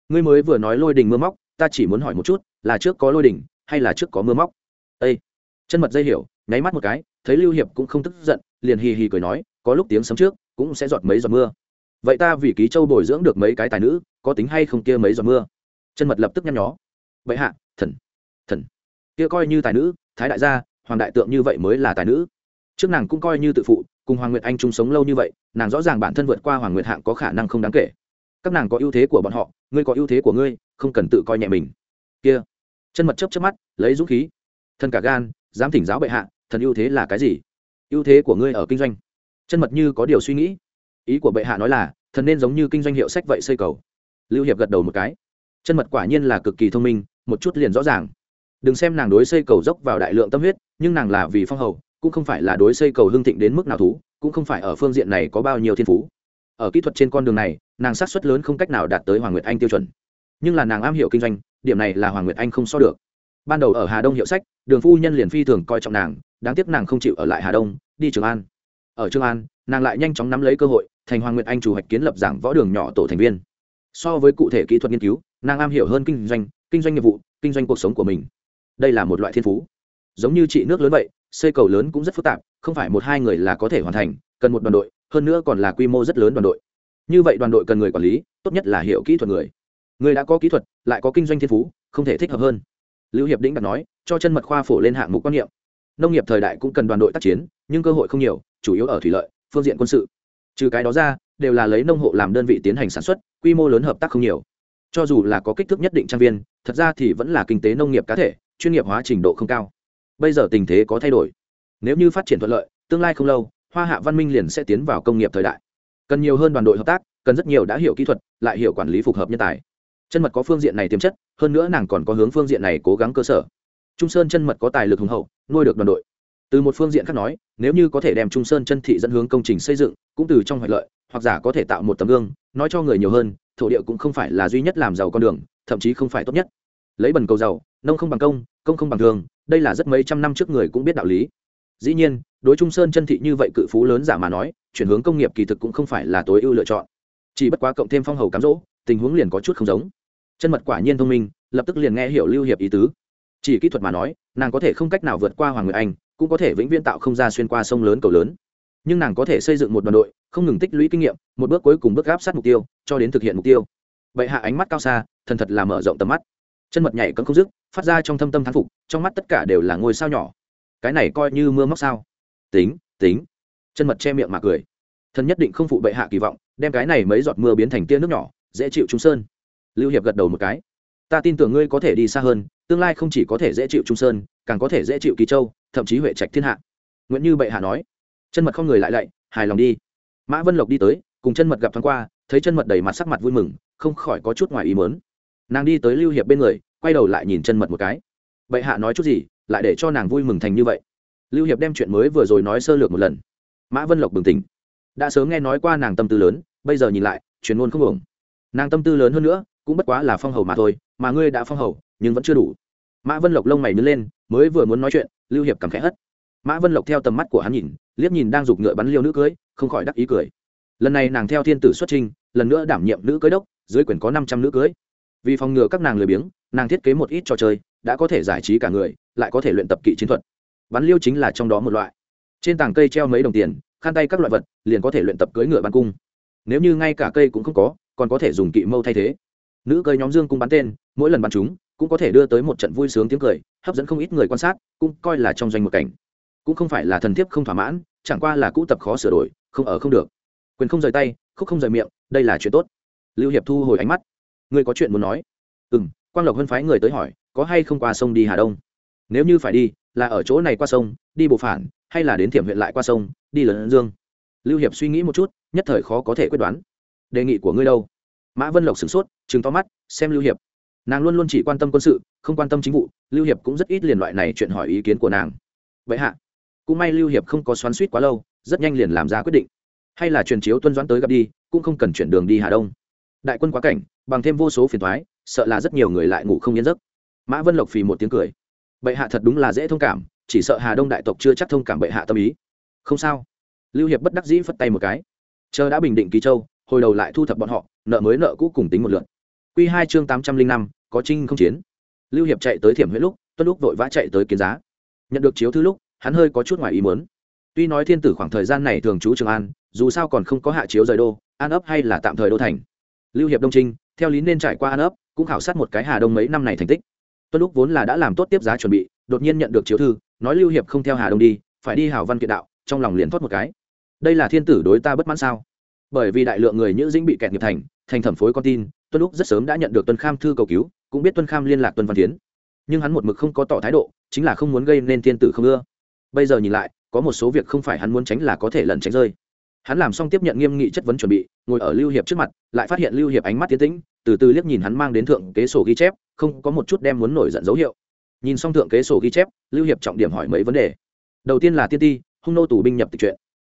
Ngươi mới vừa nói lôi đình mưa móc, ta chỉ muốn hỏi một chút là trước có lôi đỉnh, hay là trước có mưa móc? Ây chân mật dây hiểu nháy mắt một cái thấy lưu hiệp cũng không tức giận liền hì hì cười nói có lúc tiếng sấm trước cũng sẽ giọt mấy giọt mưa. Vậy ta vì ký châu bồi dưỡng được mấy cái tài nữ có tính hay không kia mấy giọt mưa? Chân mật lập tức nhăn nhó. Vậy hạ thần thần. Kia coi như tài nữ thái đại gia hoàng đại tượng như vậy mới là tài nữ. Trước nàng cũng coi như tự phụ cùng hoàng nguyệt anh chung sống lâu như vậy nàng rõ ràng bản thân vượt qua hoàng nguyệt hạng có khả năng không đáng kể. Các nàng có ưu thế của bọn họ ngươi có ưu thế của ngươi không cần tự coi nhẹ mình. Kia chân mật chấp chấp mắt, lấy dũng khí. Thân cả gan, dám thỉnh giáo bệ hạ, thần ưu thế là cái gì? Ưu thế của ngươi ở kinh doanh. Chân mật như có điều suy nghĩ. Ý của bệ hạ nói là, thần nên giống như kinh doanh hiệu sách vậy xây cầu. Lưu hiệp gật đầu một cái. Chân mật quả nhiên là cực kỳ thông minh, một chút liền rõ ràng. Đừng xem nàng đối xây cầu dốc vào đại lượng tâm huyết, nhưng nàng là vì phong hầu, cũng không phải là đối xây cầu hương thịnh đến mức nào thú, cũng không phải ở phương diện này có bao nhiêu thiên phú. Ở kỹ thuật trên con đường này, nàng sát xuất lớn không cách nào đạt tới hoàng nguyệt anh tiêu chuẩn nhưng là nàng am hiểu kinh doanh, điểm này là hoàng nguyệt anh không so được. Ban đầu ở hà đông hiệu sách, đường phu nhân liền phi thường coi trọng nàng, đáng tiếc nàng không chịu ở lại hà đông, đi trường an. Ở trường an, nàng lại nhanh chóng nắm lấy cơ hội, thành hoàng nguyệt anh chủ hoạch kiến lập giảng võ đường nhỏ tổ thành viên. So với cụ thể kỹ thuật nghiên cứu, nàng am hiểu hơn kinh doanh kinh doanh nghiệp vụ, kinh doanh cuộc sống của mình. Đây là một loại thiên phú. Giống như trị nước lớn vậy, xây cầu lớn cũng rất phức tạp, không phải một hai người là có thể hoàn thành, cần một đoàn đội, hơn nữa còn là quy mô rất lớn đoàn đội. Như vậy đoàn đội cần người quản lý, tốt nhất là hiểu kỹ thuật người người đã có kỹ thuật, lại có kinh doanh thiên phú, không thể thích hợp hơn. Lưu hiệp đĩnh đặt nói, cho chân mật khoa phổ lên hạng mục quan niệm. Nông nghiệp thời đại cũng cần đoàn đội tác chiến, nhưng cơ hội không nhiều, chủ yếu ở thủy lợi, phương diện quân sự. Trừ cái đó ra, đều là lấy nông hộ làm đơn vị tiến hành sản xuất, quy mô lớn hợp tác không nhiều. Cho dù là có kích thước nhất định trang viên, thật ra thì vẫn là kinh tế nông nghiệp cá thể, chuyên nghiệp hóa trình độ không cao. Bây giờ tình thế có thay đổi. Nếu như phát triển thuận lợi, tương lai không lâu, hoa hạ văn minh liền sẽ tiến vào công nghiệp thời đại. Cần nhiều hơn đoàn đội hợp tác, cần rất nhiều đã hiểu kỹ thuật, lại hiểu quản lý phù hợp nhân tài chân mật có phương diện này tiềm chất, hơn nữa nàng còn có hướng phương diện này cố gắng cơ sở. Trung sơn chân mật có tài lực hùng hậu, nuôi được đoàn đội. Từ một phương diện khác nói, nếu như có thể đem trung sơn chân thị dẫn hướng công trình xây dựng, cũng từ trong hoạch lợi, hoặc giả có thể tạo một tấm gương, nói cho người nhiều hơn, thổ địa cũng không phải là duy nhất làm giàu con đường, thậm chí không phải tốt nhất. Lấy bần cầu giàu, nông không bằng công công không bằng thường, đây là rất mấy trăm năm trước người cũng biết đạo lý. Dĩ nhiên, đối trung sơn chân thị như vậy cự phú lớn giả mà nói, chuyển hướng công nghiệp kỳ thực cũng không phải là tối ưu lựa chọn. Chỉ bất quá cộng thêm phong hầu cám dỗ, tình huống liền có chút không giống chân mật quả nhiên thông minh, lập tức liền nghe hiểu lưu hiệp ý tứ. Chỉ kỹ thuật mà nói, nàng có thể không cách nào vượt qua hoàng người anh, cũng có thể vĩnh viễn tạo không ra xuyên qua sông lớn cầu lớn. Nhưng nàng có thể xây dựng một đoàn đội, không ngừng tích lũy kinh nghiệm, một bước cuối cùng bước gáp sát mục tiêu, cho đến thực hiện mục tiêu. Vậy hạ ánh mắt cao xa, thần thật là mở rộng tầm mắt. Chân mật nhảy cấm không dứt, phát ra trong thâm tâm thán phục, trong mắt tất cả đều là ngôi sao nhỏ. Cái này coi như mưa móc sao? Tính tính. Chân mật che miệng mà cười. Thần nhất định không phụ bệ hạ kỳ vọng, đem cái này mấy giọt mưa biến thành tia nước nhỏ, dễ chịu trung sơn lưu hiệp gật đầu một cái. Ta tin tưởng ngươi có thể đi xa hơn, tương lai không chỉ có thể dễ chịu trung sơn, càng có thể dễ chịu kỳ châu, thậm chí huệ trạch thiên hạ. Nguyễn như bệ hạ nói. Chân mật không người lại lạy, hài lòng đi. Mã vân lộc đi tới, cùng chân mật gặp thoáng qua, thấy chân mật đầy mặt sắc mặt vui mừng, không khỏi có chút ngoài ý mớn nàng đi tới lưu hiệp bên người, quay đầu lại nhìn chân mật một cái. Bệ hạ nói chút gì, lại để cho nàng vui mừng thành như vậy. Lưu hiệp đem chuyện mới vừa rồi nói sơ lược một lần. Mã vân lộc bừng tỉnh. Đã sớm nghe nói qua nàng tâm tư lớn, bây giờ nhìn lại, truyền ngôn không ổng nàng tâm tư lớn hơn nữa cũng bất quá là phong hầu mà thôi, mà ngươi đã phong hầu, nhưng vẫn chưa đủ. Mã vân lộc lông mày nứt lên, mới vừa muốn nói chuyện, lưu hiệp cầm khẽ hất. Mã vân lộc theo tầm mắt của hắn nhìn, liếc nhìn đang giục ngựa bắn liêu nữ cưới, không khỏi đắc ý cười. Lần này nàng theo thiên tử xuất trình, lần nữa đảm nhiệm nữ cưới đốc, dưới quyền có năm trăm nữ cưới. Vì phòng ngừa các nàng lười biếng, nàng thiết kế một ít trò chơi, đã có thể giải trí cả người, lại có thể luyện tập kỹ chiến thuật. Bắn liêu chính là trong đó một loại. Trên tảng cây treo mấy đồng tiền, khăn tay các loại vật, liền có thể luyện tập cưỡi ngựa bắn cung. Nếu như ngay cả cây cũng không có, còn có thể dùng kỵ mâu thay thế nữ cơi nhóm dương cung bắn tên, mỗi lần bắn chúng, cũng có thể đưa tới một trận vui sướng tiếng cười, hấp dẫn không ít người quan sát, cũng coi là trong doanh một cảnh. Cũng không phải là thần thiếp không thỏa mãn, chẳng qua là cũ tập khó sửa đổi, không ở không được. Quyền không rời tay, khúc không rời miệng, đây là chuyện tốt. Lưu hiệp thu hồi ánh mắt. Ngươi có chuyện muốn nói? Ừ m quang lộc hân phái người tới hỏi, có hay không qua sông đi hà đông? Nếu như phải đi, là ở chỗ này qua sông, đi bộ phản, hay là đến thiểm huyện lại qua sông, đi lớn dương? Lưu hiệp suy nghĩ một chút, nhất thời khó có thể quyết đoán. Đề nghị của ngươi đâu? Mã vân lộc sửng sốt chừng to mắt, xem lưu hiệp. Nàng luôn luôn chỉ quan tâm quân sự, không quan tâm chính vụ, lưu hiệp cũng rất ít liền loại này chuyện hỏi ý kiến của nàng. Vậy hạ, cũng may lưu hiệp không có xoắn suýt quá lâu, rất nhanh liền làm ra quyết định. Hay là truyền chiếu tuân doãn tới gặp đi, cũng không cần chuyển đường đi hà đông. Đại quân quá cảnh, bằng thêm vô số phiền thoái sợ là rất nhiều người lại ngủ không yên giấc. Mã vân lộc phì một tiếng cười. Bệ hạ thật đúng là dễ thông cảm, chỉ sợ hà đông đại tộc chưa chắc thông cảm bệ hạ tâm ý. Không sao. Lưu hiệp bất đắc dĩ phất tay một cái. Chờ đã bình định ký châu hồi đầu lại thu thập bọn họ, nợ mới nợ cũ cùng tính một lượt. Q hai chương tám trăm linh năm, có trinh không chiến. Lưu hiệp chạy tới thiểm huyết lúc, tuân lúc vội vã chạy tới kiến giá. Nhận được chiếu thư lúc, hắn hơi có chút ngoài ý muốn. Tuy nói thiên tử khoảng thời gian này thường trú trường an, dù sao còn không có hạ chiếu rời đô, an ấp hay là tạm thời đô thành. Lưu hiệp đông trinh, theo lý nên trải qua an ấp, cũng khảo sát một cái hà đông mấy năm này thành tích. Tuân lúc vốn là đã làm tốt tiếp giá chuẩn bị, đột nhiên nhận được chiếu thư, nói lưu hiệp không theo hà đông đi, phải đi hảo văn kiện đạo, trong lòng liền thoát một cái. Đây là thiên tử đối ta bất mãn sao? Bởi vì đại lượng người nhữ dĩnh bị kẹt nghiệp thành thành thẩm phối con tin, tuân lúc rất sớm đã nhận được tuân kham thư cầu cứu, cũng biết tuân kham liên lạc tuân văn tiến nhưng hắn một mực không có tỏ thái độ, chính là không muốn gây nên thiên tử không ưa. Bây giờ nhìn lại, có một số việc không phải hắn muốn tránh là có thể lẩn tránh rơi. Hắn làm xong tiếp nhận nghiêm nghị chất vấn chuẩn bị, ngồi ở lưu hiệp trước mặt, lại phát hiện lưu hiệp ánh mắt tiến tĩnh, từ từ liếc nhìn hắn mang đến thượng kế sổ ghi chép, không có một chút đem muốn nổi giận dấu hiệu. Nhìn xong thượng kế sổ ghi chép, lưu hiệp trọng điểm hỏi mấy vấn đề. Đầu tiên là tiên ti, hung nô tù binh nhập tịch chuyện.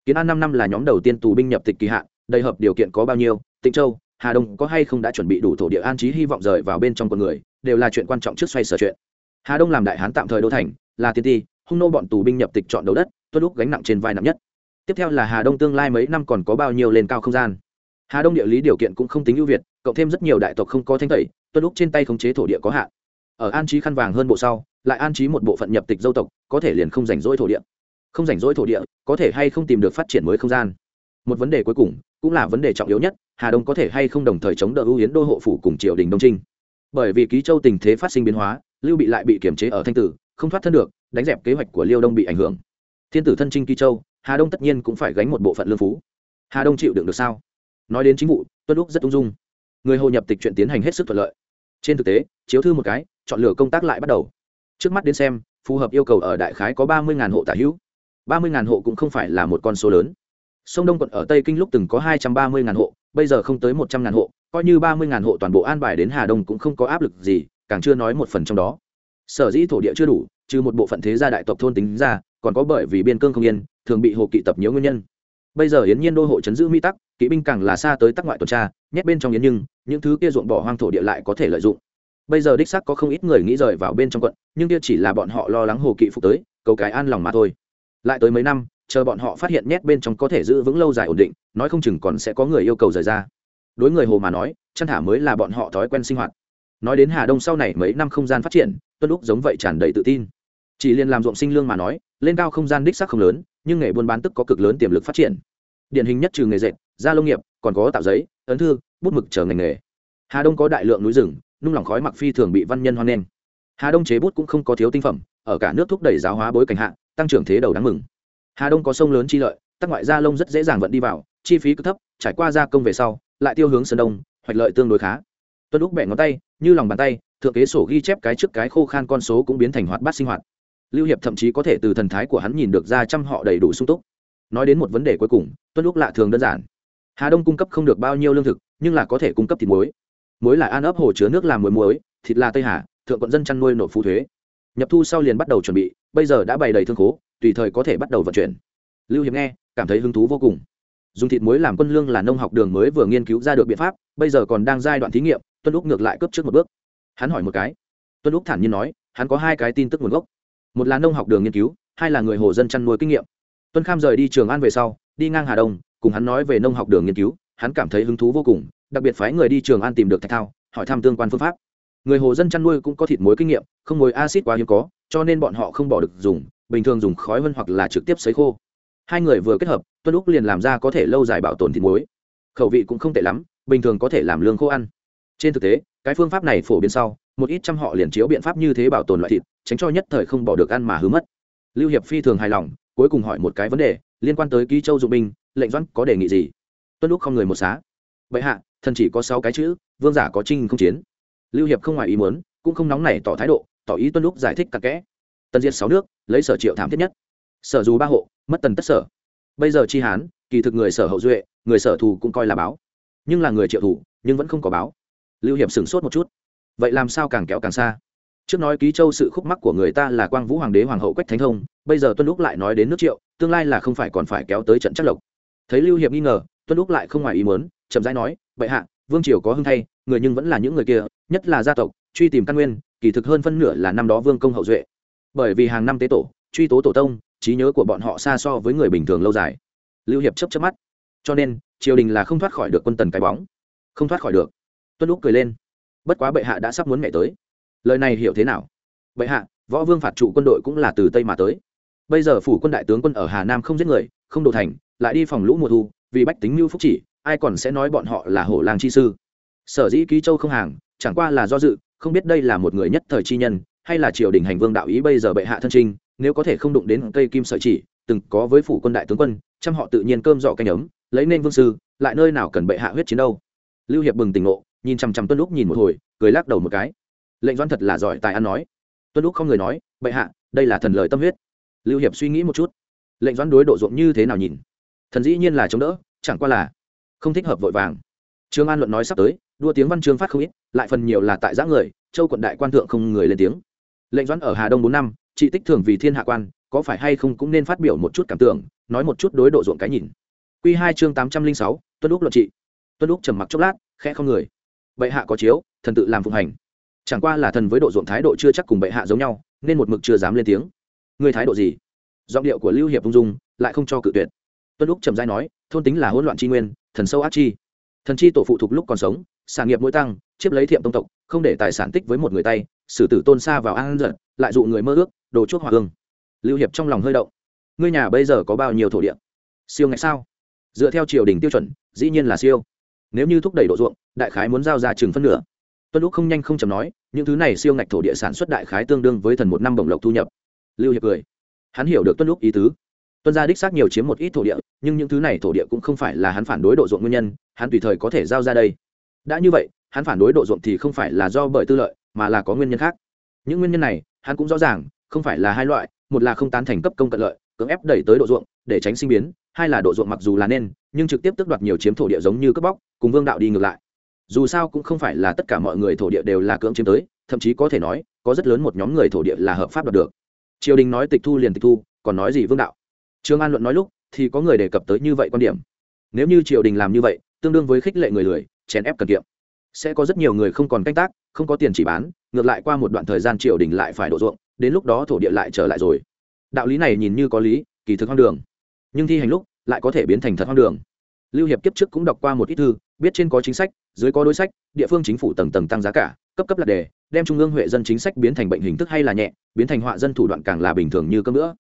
Kiến an năm năm là nhóm đầu tiên tù binh nhập tịch kỳ hạn đầy hợp điều kiện có bao nhiêu, tịnh châu, hà đông có hay không đã chuẩn bị đủ thổ địa an trí hy vọng rời vào bên trong con người, đều là chuyện quan trọng trước xoay sở chuyện. Hà đông làm đại hán tạm thời đô thành, là tiên ti, hung nô bọn tù binh nhập tịch chọn đấu đất tuân lúc gánh nặng trên vai nặng nhất. Tiếp theo là hà đông tương lai mấy năm còn có bao nhiêu lên cao không gian. Hà đông địa lý điều kiện cũng không tính ưu việt, cộng thêm rất nhiều đại tộc không có thanh tẩy tuân lúc trên tay khống chế thổ địa có hạn. Ở an trí khăn vàng hơn bộ sau, lại an trí một bộ phận nhập tịch dâu tộc, có thể liền không rảnh rỗi thổ địa. Không rảnh rỗi thổ địa, có thể hay không tìm được phát triển mới không gian một vấn đề cuối cùng cũng là vấn đề trọng yếu nhất, hà đông có thể hay không đồng thời chống đỡ ưu yến đô hộ phủ cùng triều đình đông trinh. Bởi vì ký châu tình thế phát sinh biến hóa, lưu bị lại bị kiềm chế ở thanh tử, không thoát thân được, đánh dẹp kế hoạch của liêu đông bị ảnh hưởng. Thiên tử thân trinh ký châu, hà đông tất nhiên cũng phải gánh một bộ phận lương phú. Hà đông chịu đựng được sao? Nói đến chính vụ, tuân lúc rất ung dung. Người hồ nhập tịch chuyện tiến hành hết sức thuận lợi. Trên thực tế, chiếu thư một cái, chọn lựa công tác lại bắt đầu. Trước mắt đến xem, phù hợp yêu cầu ở đại khái có ba mươi hộ tả hữu. ba mươi hộ cũng không phải là một con số lớn sông đông quận ở tây kinh lúc từng có hai trăm ba mươi ngàn hộ, bây giờ không tới một trăm ngàn hộ, coi như ba mươi ngàn hộ toàn bộ an bài đến hà đông cũng không có áp lực gì, càng chưa nói một phần trong đó. Sở dĩ thổ địa chưa đủ, trừ một bộ phận thế gia đại tộc thôn tính ra, còn có bởi vì biên cương không yên, thường bị hộ kỵ tập nhiều nguyên nhân. Bây giờ yến nhiên đô hộ chấn giữ mỹ tắc, kỵ binh càng là xa tới tắc ngoại tuần tra, nhét bên trong yến nhưng những thứ kia ruộng bỏ hoang thổ địa lại có thể lợi dụng. Bây giờ đích sắc có không ít người nghĩ rời vào bên trong quận, nhưng kia chỉ là bọn họ lo lắng hồ kỵ phục tới, cầu cái an lòng mà thôi. Lại tới mấy năm chờ bọn họ phát hiện nhét bên trong có thể giữ vững lâu dài ổn định, nói không chừng còn sẽ có người yêu cầu rời ra. Đối người hồ mà nói, chăn thả mới là bọn họ thói quen sinh hoạt. Nói đến hà đông sau này mấy năm không gian phát triển, tuân lúc giống vậy tràn đầy tự tin. Chỉ liền làm ruộng sinh lương mà nói, lên cao không gian đích sắc không lớn, nhưng nghề buôn bán tức có cực lớn tiềm lực phát triển. Điển hình nhất trừ nghề dệt, da lông nghiệp, còn có tạo giấy, ấn thư, bút mực chờ ngành nghề. Hà đông có đại lượng núi rừng, nung lỏng khói mặc phi thường bị văn nhân hoan nghênh. Hà đông chế bút cũng không có thiếu tinh phẩm, ở cả nước thúc đẩy giáo hóa bối cảnh hạ, tăng trưởng thế đầu đáng mừng hà đông có sông lớn chi lợi, tắc ngoại gia lông rất dễ dàng vận đi vào, chi phí cứ thấp, trải qua gia công về sau, lại tiêu hướng sơn đông, hoạch lợi tương đối khá. Tuân lúc bẻ ngón tay, như lòng bàn tay, thượng kế sổ ghi chép cái trước cái khô khan con số cũng biến thành hoạt bát sinh hoạt. Lưu hiệp thậm chí có thể từ thần thái của hắn nhìn được ra trăm họ đầy đủ sung túc. Nói đến một vấn đề cuối cùng, tuân lúc lạ thường đơn giản. Hà đông cung cấp không được bao nhiêu lương thực, nhưng là có thể cung cấp thịt muối. Muối là an ấp hồ chứa nước làm muối muối, thịt là tây hà, thượng quận dân chăn nuôi nộp phú thuế. Nhập thu sau liền bắt đầu chuẩn bị, bây giờ đã bày đầy thương khố tùy thời có thể bắt đầu vận chuyển. Lưu hiệp nghe, cảm thấy hứng thú vô cùng. Dùng thịt muối làm quân lương là nông học đường mới vừa nghiên cứu ra được biện pháp, bây giờ còn đang giai đoạn thí nghiệm, tuân lúc ngược lại cấp trước một bước. Hắn hỏi một cái. Tuân lúc thản nhiên nói, hắn có hai cái tin tức nguồn gốc. Một là nông học đường nghiên cứu, hai là người hồ dân chăn nuôi kinh nghiệm. Tuân kham rời đi trường an về sau, đi ngang hà đông, cùng hắn nói về nông học đường nghiên cứu, hắn cảm thấy hứng thú vô cùng, đặc biệt phái người đi trường an tìm được thạch thao, hỏi thăm tương quan phương pháp. Người hồ dân chăn nuôi cũng có thịt muối kinh nghiệm, không muối acid quá hiếm có, cho nên bọn họ không bỏ được dùng bình thường dùng khói vân hoặc là trực tiếp sấy khô. Hai người vừa kết hợp, tuân lúc liền làm ra có thể lâu dài bảo tồn thịt muối. Khẩu vị cũng không tệ lắm, bình thường có thể làm lương khô ăn. Trên thực tế, cái phương pháp này phổ biến sau, một ít trăm họ liền chiếu biện pháp như thế bảo tồn loại thịt, tránh cho nhất thời không bỏ được ăn mà hứa mất. Lưu hiệp phi thường hài lòng, cuối cùng hỏi một cái vấn đề liên quan tới ký châu dụng binh, lệnh doãn có đề nghị gì? Tuân lúc không người một xá. Bệ hạ, thần chỉ có sáu cái chữ, vương giả có trinh không chiến. Lưu hiệp không ngoài ý muốn, cũng không nóng nảy tỏ thái độ, tỏ ý tuân lúc giải thích cặn kẽ tần diệt sáu nước, lấy sở triệu thảm thiết nhất. Sở dù ba hộ, mất tần tất sở. Bây giờ chi hán, kỳ thực người sở hậu duệ, người sở thù cũng coi là báo. Nhưng là người triệu thủ nhưng vẫn không có báo. Lưu hiệp sửng sốt một chút. Vậy làm sao càng kéo càng xa? Trước nói ký châu sự khúc mắc của người ta là quang vũ hoàng đế hoàng hậu quách thánh thông, bây giờ tuân lúc lại nói đến nước triệu, tương lai là không phải còn phải kéo tới trận chắc lộc. Thấy lưu hiệp nghi ngờ, tuân lúc lại không ngoài ý muốn, chậm rãi nói vậy hạ, vương triều có hưng thay, người nhưng vẫn là những người kia, nhất là gia tộc, truy tìm căn nguyên, kỳ thực hơn phân nửa là năm đó vương công hậu duệ bởi vì hàng năm tế tổ, truy tố tổ tông, trí nhớ của bọn họ xa so với người bình thường lâu dài. Lưu hiệp chấp chấp mắt. Cho nên, triều đình là không thoát khỏi được quân tần cái bóng. Không thoát khỏi được. Tuân lúc cười lên. Bất quá bệ hạ đã sắp muốn mẹ tới. Lời này hiểu thế nào? Bệ hạ, võ vương phạt trụ quân đội cũng là từ tây mà tới. Bây giờ phủ quân đại tướng quân ở hà nam không giết người, không đồ thành, lại đi phòng lũ mùa thu, vì bách tính mưu phúc chỉ, ai còn sẽ nói bọn họ là hổ làng chi sư? Sở dĩ ký châu không hàng, chẳng qua là do dự, không biết đây là một người nhất thời chi nhân hay là triều đình hành vương đạo ý bây giờ bệ hạ thân trinh, nếu có thể không đụng đến cây kim sợi chỉ, từng có với phủ quân đại tướng quân, trăm họ tự nhiên cơm dọ canh ấm, lấy nên vương sư, lại nơi nào cần bệ hạ huyết chiến đâu. Lưu hiệp bừng tỉnh ngộ, nhìn chằm chằm tuân lúc nhìn một hồi, cười lắc đầu một cái. Lệnh doan thật là giỏi tài ăn nói. Tuân lúc không người nói, bệ hạ, đây là thần lời tâm huyết. Lưu hiệp suy nghĩ một chút. Lệnh doan đối độ ruộng như thế nào nhìn? Thần dĩ nhiên là chống đỡ, chẳng qua là không thích hợp vội vàng. Trương an luận nói sắp tới, đua tiếng văn chương phát không ít, lại phần nhiều là tại giã người, châu quận đại quan thượng không người lên tiếng lệnh doãn ở hà đông bốn năm, chị tích thường vì thiên hạ quan, có phải hay không cũng nên phát biểu một chút cảm tưởng, nói một chút đối độ ruộng cái nhìn. Q hai chương tám trăm linh sáu, tuân úc luận trị. Tuân úc trầm mặc chốc lát, khẽ không người. Bệ hạ có chiếu, thần tự làm phụng hành. Chẳng qua là thần với độ ruộng thái độ chưa chắc cùng bệ hạ giống nhau, nên một mực chưa dám lên tiếng. Ngươi thái độ gì? Giọng điệu của lưu hiệp ung dung, lại không cho cự tuyệt. Tuân úc trầm dai nói, thôn tính là hỗn loạn tri nguyên, thần sâu ác chi. Thần chi tổ phụ thuộc lúc còn sống, sản nghiệp mỗi tăng, chiếp lấy thiệm tông tộc, không để tài sản tích với một người tay xử tử tôn xa vào an giận lại dụ người mơ ước, đồ chuốc hòa hương. Lưu hiệp trong lòng hơi động. Ngươi nhà bây giờ có bao nhiêu thổ địa? Siêu ngạch sao? Dựa theo triều đình tiêu chuẩn, dĩ nhiên là siêu. Nếu như thúc đẩy độ ruộng, đại khái muốn giao ra chừng phân nửa. Tuân lúc không nhanh không chầm nói, những thứ này siêu ngạch thổ địa sản xuất đại khái tương đương với thần một năm bổng lộc thu nhập. Lưu hiệp cười. Hắn hiểu được tuân lúc ý tứ. Tuân gia đích xác nhiều chiếm một ít thổ địa, nhưng những thứ này thổ địa cũng không phải là hắn phản đối độ ruộng nguyên nhân, hắn tùy thời có thể giao ra đây. Đã như vậy, hắn phản đối độ ruộng thì không phải là do bởi tư lợi mà là có nguyên nhân khác. Những nguyên nhân này, hắn cũng rõ ràng, không phải là hai loại, một là không tán thành cấp công cận lợi, cưỡng ép đẩy tới độ ruộng, để tránh sinh biến, hai là độ ruộng mặc dù là nên, nhưng trực tiếp tước đoạt nhiều chiếm thổ địa giống như cướp bóc, cùng vương đạo đi ngược lại. Dù sao cũng không phải là tất cả mọi người thổ địa đều là cưỡng chiếm tới, thậm chí có thể nói, có rất lớn một nhóm người thổ địa là hợp pháp đoạt được. Triều đình nói tịch thu liền tịch thu, còn nói gì vương đạo? Trương an luận nói lúc, thì có người đề cập tới như vậy quan điểm. Nếu như triều đình làm như vậy, tương đương với khích lệ người lười, chèn ép cần kiệm sẽ có rất nhiều người không còn canh tác, không có tiền chỉ bán, ngược lại qua một đoạn thời gian triều đình lại phải đổ ruộng, đến lúc đó thổ địa lại trở lại rồi. Đạo lý này nhìn như có lý, kỳ thực hoang đường. Nhưng thi hành lúc, lại có thể biến thành thật hoang đường. Lưu hiệp kiếp trước cũng đọc qua một ít thư, biết trên có chính sách, dưới có đối sách, địa phương chính phủ tầng tầng tăng giá cả, cấp cấp là đề, đem trung ương huệ dân chính sách biến thành bệnh hình thức hay là nhẹ, biến thành họa dân thủ đoạn càng là bình thường như cơm nữa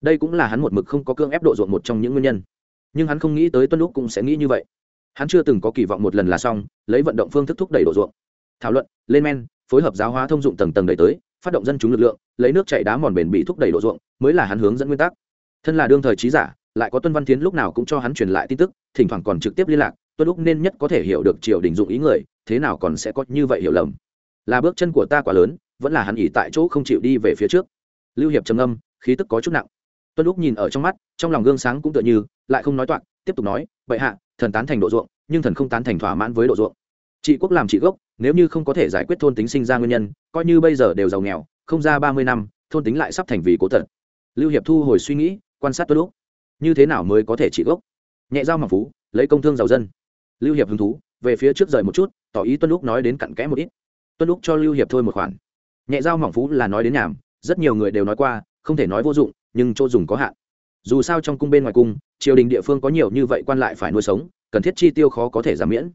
đây cũng là hắn một mực không có cương ép độ ruộng một trong những nguyên nhân. Nhưng hắn không nghĩ tới tuân lúc cũng sẽ nghĩ như vậy hắn chưa từng có kỳ vọng một lần là xong, lấy vận động phương thức thúc đẩy đổ ruộng. Thảo luận, lên men, phối hợp giáo hóa thông dụng tầng tầng đẩy tới, phát động dân chúng lực lượng, lấy nước chạy đá mòn bền bị thúc đẩy đổ ruộng, mới là hắn hướng dẫn nguyên tắc. Thân là đương thời trí giả, lại có tuân văn tiến lúc nào cũng cho hắn truyền lại tin tức, thỉnh thoảng còn trực tiếp liên lạc, tuân lúc nên nhất có thể hiểu được triều đình dụng ý người, thế nào còn sẽ có như vậy hiểu lầm. Là bước chân của ta quá lớn, vẫn là hắn ỉ tại chỗ không chịu đi về phía trước. Lưu hiệp trầm âm khí tức có chút nặng. Tuân lúc nhìn ở trong mắt, trong lòng gương sáng cũng tựa như, lại không nói toạc tiếp tục nói vậy hạ, thần tán thành độ ruộng, nhưng thần không tán thành thỏa mãn với độ ruộng. Trị quốc làm trị gốc, nếu như không có thể giải quyết thôn tính sinh ra nguyên nhân, coi như bây giờ đều giàu nghèo, không ra ba mươi năm, thôn tính lại sắp thành vì cố tật lưu hiệp thu hồi suy nghĩ, quan sát tuân lúc. Như thế nào mới có thể trị gốc? Nhẹ dao mặc phú, lấy công thương giàu dân. Lưu hiệp hứng thú, về phía trước rời một chút, tỏ ý tuân lúc nói đến cặn kẽ một ít. Tuân lúc cho lưu hiệp thôi một khoản. Nhẹ dao mỏng phú là nói đến nhảm, rất nhiều người đều nói qua, không thể nói vô dụng, nhưng chỗ dùng có hạn. Dù sao trong cung bên ngoài cung triều đình địa phương có nhiều như vậy quan lại phải nuôi sống, cần thiết chi tiêu khó có thể giảm miễn.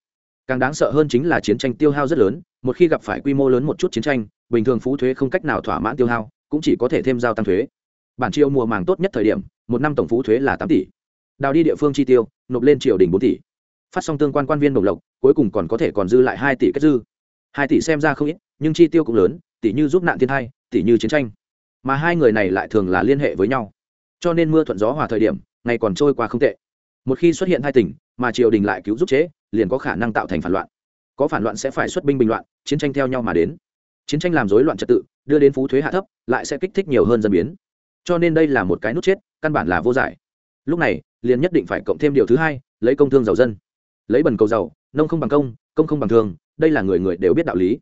Càng đáng sợ hơn chính là chiến tranh tiêu hao rất lớn, một khi gặp phải quy mô lớn một chút chiến tranh, bình thường phú thuế không cách nào thỏa mãn tiêu hao, cũng chỉ có thể thêm giao tăng thuế. Bản triều mùa màng tốt nhất thời điểm, một năm tổng phú thuế là tám tỷ. Đào đi địa phương chi tiêu, nộp lên triều đình bốn tỷ. Phát xong tương quan quan viên đồng lộc, cuối cùng còn có thể còn dư lại hai tỷ kết dư. Hai tỷ xem ra không ít, nhưng chi tiêu cũng lớn, tỷ như giúp nạn thiên thai, tỷ như chiến tranh. Mà hai người này lại thường là liên hệ với nhau. Cho nên mưa thuận gió hòa thời điểm ngày còn trôi qua không tệ. Một khi xuất hiện hai tỉnh mà triều đình lại cứu giúp chế, liền có khả năng tạo thành phản loạn. Có phản loạn sẽ phải xuất binh bình loạn, chiến tranh theo nhau mà đến. Chiến tranh làm rối loạn trật tự, đưa đến phú thuế hạ thấp, lại sẽ kích thích nhiều hơn dân biến. Cho nên đây là một cái nút chết, căn bản là vô giải. Lúc này, liền nhất định phải cộng thêm điều thứ hai, lấy công thương giàu dân. Lấy bần cầu giàu, nông không bằng công công không bằng thương đây là người người đều biết đạo lý.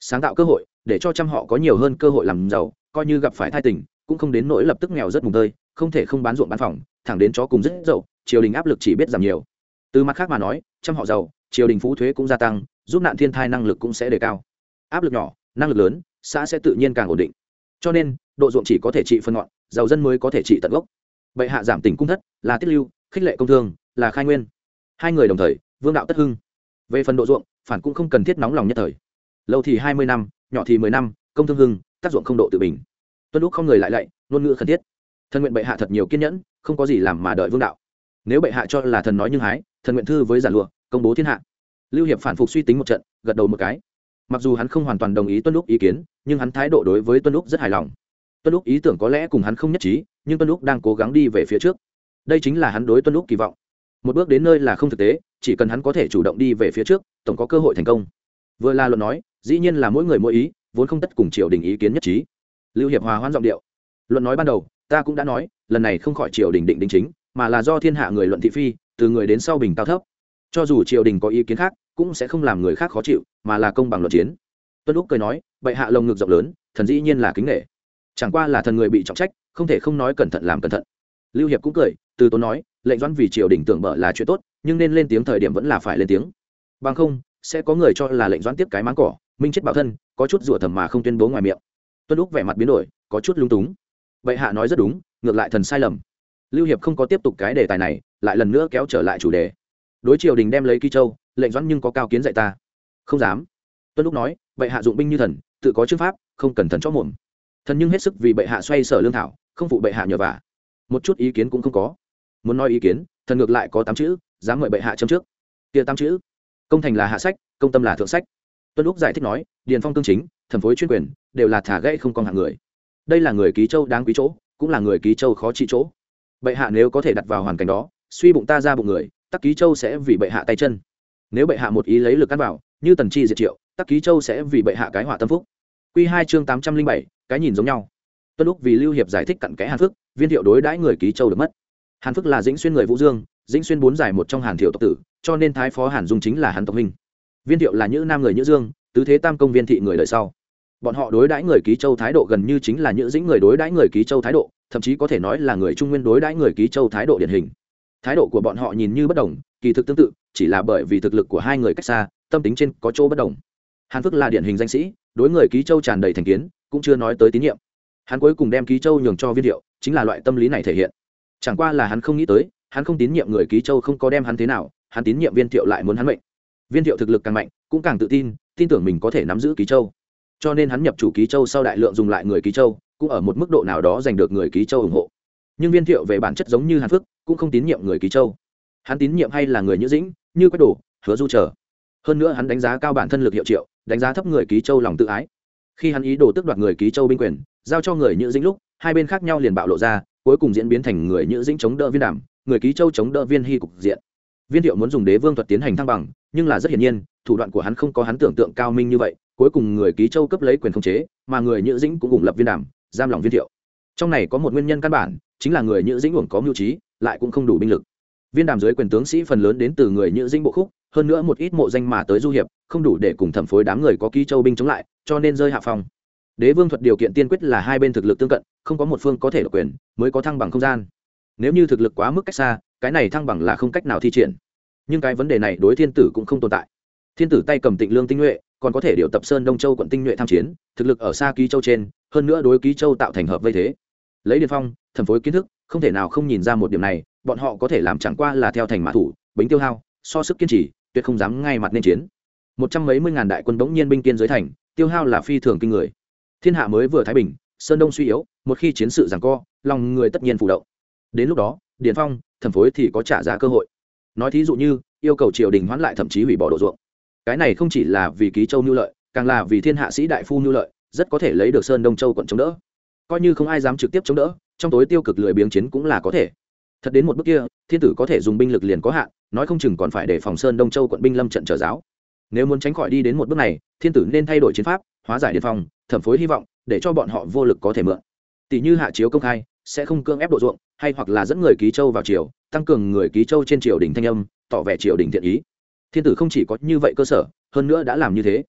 Sáng tạo cơ hội, để cho trăm họ có nhiều hơn cơ hội làm giàu, coi như gặp phải thai tình, cũng không đến nỗi lập tức nghèo rất mùng tơi không thể không bán ruộng bán phòng, thẳng đến chó cùng rất dậu, triều đình áp lực chỉ biết giảm nhiều. Từ mặt khác mà nói, trăm họ giàu, triều đình phú thuế cũng gia tăng, giúp nạn thiên thai năng lực cũng sẽ đề cao. Áp lực nhỏ, năng lực lớn, xã sẽ tự nhiên càng ổn định. Cho nên, độ ruộng chỉ có thể trị phân ngọn, giàu dân mới có thể trị tận gốc. Bệ hạ giảm tỉnh cung thất, là tiết lưu, khích lệ công thương, là khai nguyên. Hai người đồng thời, vương đạo tất hưng. Về phần độ ruộng, phản cũng không cần thiết nóng lòng nhất thời. Lâu thì hai mươi năm, nhỏ thì mười năm, công thương hưng, tác dụng không độ tự bình. Tuân lúc không người lại lạy, ngôn ngữ khẩn thiết thần nguyện bệ hạ thật nhiều kiên nhẫn, không có gì làm mà đợi vương đạo. Nếu bệ hạ cho là thần nói như hái, thần nguyện thư với giản lụa, công bố thiên hạ. Lưu hiệp phản phục suy tính một trận, gật đầu một cái. Mặc dù hắn không hoàn toàn đồng ý tuân lúc ý kiến, nhưng hắn thái độ đối với tuân lúc rất hài lòng. Tuân lúc ý tưởng có lẽ cùng hắn không nhất trí, nhưng tuân lúc đang cố gắng đi về phía trước. Đây chính là hắn đối tuân lúc kỳ vọng. Một bước đến nơi là không thực tế, chỉ cần hắn có thể chủ động đi về phía trước, tổng có cơ hội thành công. Vừa là luận nói, dĩ nhiên là mỗi người mỗi ý, vốn không tất cùng triều đình ý kiến nhất trí. Lưu hiệp hòa hoan giọng điệu. Luận nói ban đầu ta cũng đã nói, lần này không khỏi triều đình định đính chính, mà là do thiên hạ người luận thị phi, từ người đến sau bình cao thấp. Cho dù triều đình có ý kiến khác, cũng sẽ không làm người khác khó chịu, mà là công bằng luận chiến. Tuân úc cười nói, bệ hạ lồng ngực rộng lớn, thần dĩ nhiên là kính nghệ chẳng qua là thần người bị trọng trách, không thể không nói cẩn thận làm cẩn thận. Lưu hiệp cũng cười, từ tốn nói, lệnh doãn vì triều đình tưởng mở là chuyện tốt, nhưng nên lên tiếng thời điểm vẫn là phải lên tiếng. Bằng không, sẽ có người cho là lệnh doãn tiếp cái máng cỏ, minh chết bảo thân, có chút rủa thầm mà không tuyên bố ngoài miệng. Tuân úc vẻ mặt biến đổi, có chút lung túng bệ hạ nói rất đúng, ngược lại thần sai lầm. Lưu hiệp không có tiếp tục cái đề tài này, lại lần nữa kéo trở lại chủ đề. Đối triều đình đem lấy ký châu, lệnh doãn nhưng có cao kiến dạy ta. Không dám. Tuân lúc nói, bệ hạ dụng binh như thần, tự có chương pháp, không cần thần cho mồm. Thần nhưng hết sức vì bệ hạ xoay sở lương thảo, không phụ bệ hạ nhờ vả. Một chút ý kiến cũng không có. Muốn nói ý kiến, thần ngược lại có tám chữ, dám mời bệ hạ châm trước. Kia tám chữ. Công thành là hạ sách, công tâm là thượng sách. Tuân lúc giải thích nói, điền phong tương chính, thần phối chuyên quyền, đều là thả gãy không còn hạng người đây là người ký châu đáng quý chỗ, cũng là người ký châu khó trị chỗ. Bệ hạ nếu có thể đặt vào hoàn cảnh đó, suy bụng ta ra bụng người, tắc ký châu sẽ vì bệ hạ tay chân. Nếu bệ hạ một ý lấy lực cắt vào, như tần chi diệt triệu, tắc ký châu sẽ vì bệ hạ cái hỏa tâm phúc. Q hai chương tám trăm linh bảy, cái nhìn giống nhau. Tuân lúc vì lưu hiệp giải thích cặn kẽ hàn phước, viên thiệu đối đãi người ký châu được mất. Hàn phước là dĩnh xuyên người vũ dương, dĩnh xuyên bốn giải một trong hàn thiệu tộc tử, cho nên thái phó hàn dung chính là hàn tộc minh viên thiệu là nữ nam người nhữ dương, tứ thế tam công viên thị người đời sau bọn họ đối đãi người ký châu thái độ gần như chính là những dĩnh người đối đãi người ký châu thái độ, thậm chí có thể nói là người trung nguyên đối đãi người ký châu thái độ điển hình. Thái độ của bọn họ nhìn như bất đồng, kỳ thực tương tự, chỉ là bởi vì thực lực của hai người cách xa, tâm tính trên có chỗ bất đồng. Hàn phước là điển hình danh sĩ, đối người ký châu tràn đầy thành kiến, cũng chưa nói tới tín nhiệm. Hắn cuối cùng đem ký châu nhường cho viên thiệu chính là loại tâm lý này thể hiện. Chẳng qua là hắn không nghĩ tới, hắn không tín nhiệm người ký châu không có đem hắn thế nào, hắn tín nhiệm viên thiệu lại muốn hắn mệnh. Viên thiệu thực lực càng mạnh, cũng càng tự tin tin tưởng mình có thể nắm giữ ký châu cho nên hắn nhập chủ ký châu sau đại lượng dùng lại người ký châu, cũng ở một mức độ nào đó giành được người ký châu ủng hộ. Nhưng viên thiệu về bản chất giống như hàn phước, cũng không tín nhiệm người ký châu. Hắn tín nhiệm hay là người nhữ dĩnh, như quách đồ, hứa du trở. Hơn nữa hắn đánh giá cao bản thân lực hiệu triệu, đánh giá thấp người ký châu lòng tự ái. Khi hắn ý đồ tước đoạt người ký châu binh quyền, giao cho người nhữ dĩnh lúc, hai bên khác nhau liền bạo lộ ra, cuối cùng diễn biến thành người nhữ dĩnh chống đỡ viên đảm người ký châu chống đỡ viên hy cục diện viên thiệu muốn dùng đế vương thuật tiến hành thăng bằng, nhưng là rất hiển nhiên, thủ đoạn của hắn không có hắn tưởng tượng cao minh như vậy, cuối cùng người ký châu cấp lấy quyền khống chế, mà người nhữ dĩnh cũng cùng lập viên đàm, giam lòng viên thiệu. Trong này có một nguyên nhân căn bản, chính là người nhữ dĩnh uổng có mưu trí, lại cũng không đủ binh lực. Viên đàm dưới quyền tướng sĩ phần lớn đến từ người nhữ dĩnh bộ khúc, hơn nữa một ít mộ danh mà tới du hiệp, không đủ để cùng thẩm phối đám người có ký châu binh chống lại, cho nên rơi hạ phong. Đế vương thuật điều kiện tiên quyết là hai bên thực lực tương cận, không có một phương có thể độc quyền, mới có thăng bằng không gian. Nếu như thực lực quá mức cách xa cái này thăng bằng là không cách nào thi triển. Nhưng cái vấn đề này đối thiên tử cũng không tồn tại. Thiên tử tay cầm tịnh lương tinh nhuệ, còn có thể điều tập sơn đông châu quận tinh nhuệ tham chiến, thực lực ở xa ký châu trên, hơn nữa đối ký châu tạo thành hợp vây thế. Lấy điền phong thần phối kiến thức, không thể nào không nhìn ra một điểm này, bọn họ có thể làm chẳng qua là theo thành mã thủ, bính tiêu hao, so sức kiên trì, tuyệt không dám ngay mặt nên chiến. Một trăm mấy mươi ngàn đại quân bỗng nhiên binh kiên dưới thành, tiêu hao là phi thường kinh người. Thiên hạ mới vừa thái bình, sơn đông suy yếu, một khi chiến sự giằng co, lòng người tất nhiên phụ động. Đến lúc đó điền phong thần phối thì có trả giá cơ hội. Nói thí dụ như, yêu cầu triều đình hoãn lại thậm chí hủy bỏ đồ ruộng. Cái này không chỉ là vì ký châu nhu lợi, càng là vì thiên hạ sĩ đại phu nhu lợi, rất có thể lấy được sơn đông châu quận chống đỡ. Coi như không ai dám trực tiếp chống đỡ, trong tối tiêu cực lười biếng chiến cũng là có thể. Thật đến một bước kia, thiên tử có thể dùng binh lực liền có hạn, nói không chừng còn phải để phòng sơn đông châu quận binh lâm trận trở giáo. Nếu muốn tránh khỏi đi đến một bước này, thiên tử nên thay đổi chiến pháp, hóa giải điện phòng thẩm phối hy vọng, để cho bọn họ vô lực có thể mượn. Tỷ như hạ chiếu công khai, sẽ không cưỡng ép độ ruộng hay hoặc là dẫn người ký châu vào triều, tăng cường người ký châu trên triều đình thanh âm, tỏ vẻ triều đình thiện ý. Thiên tử không chỉ có như vậy cơ sở, hơn nữa đã làm như thế.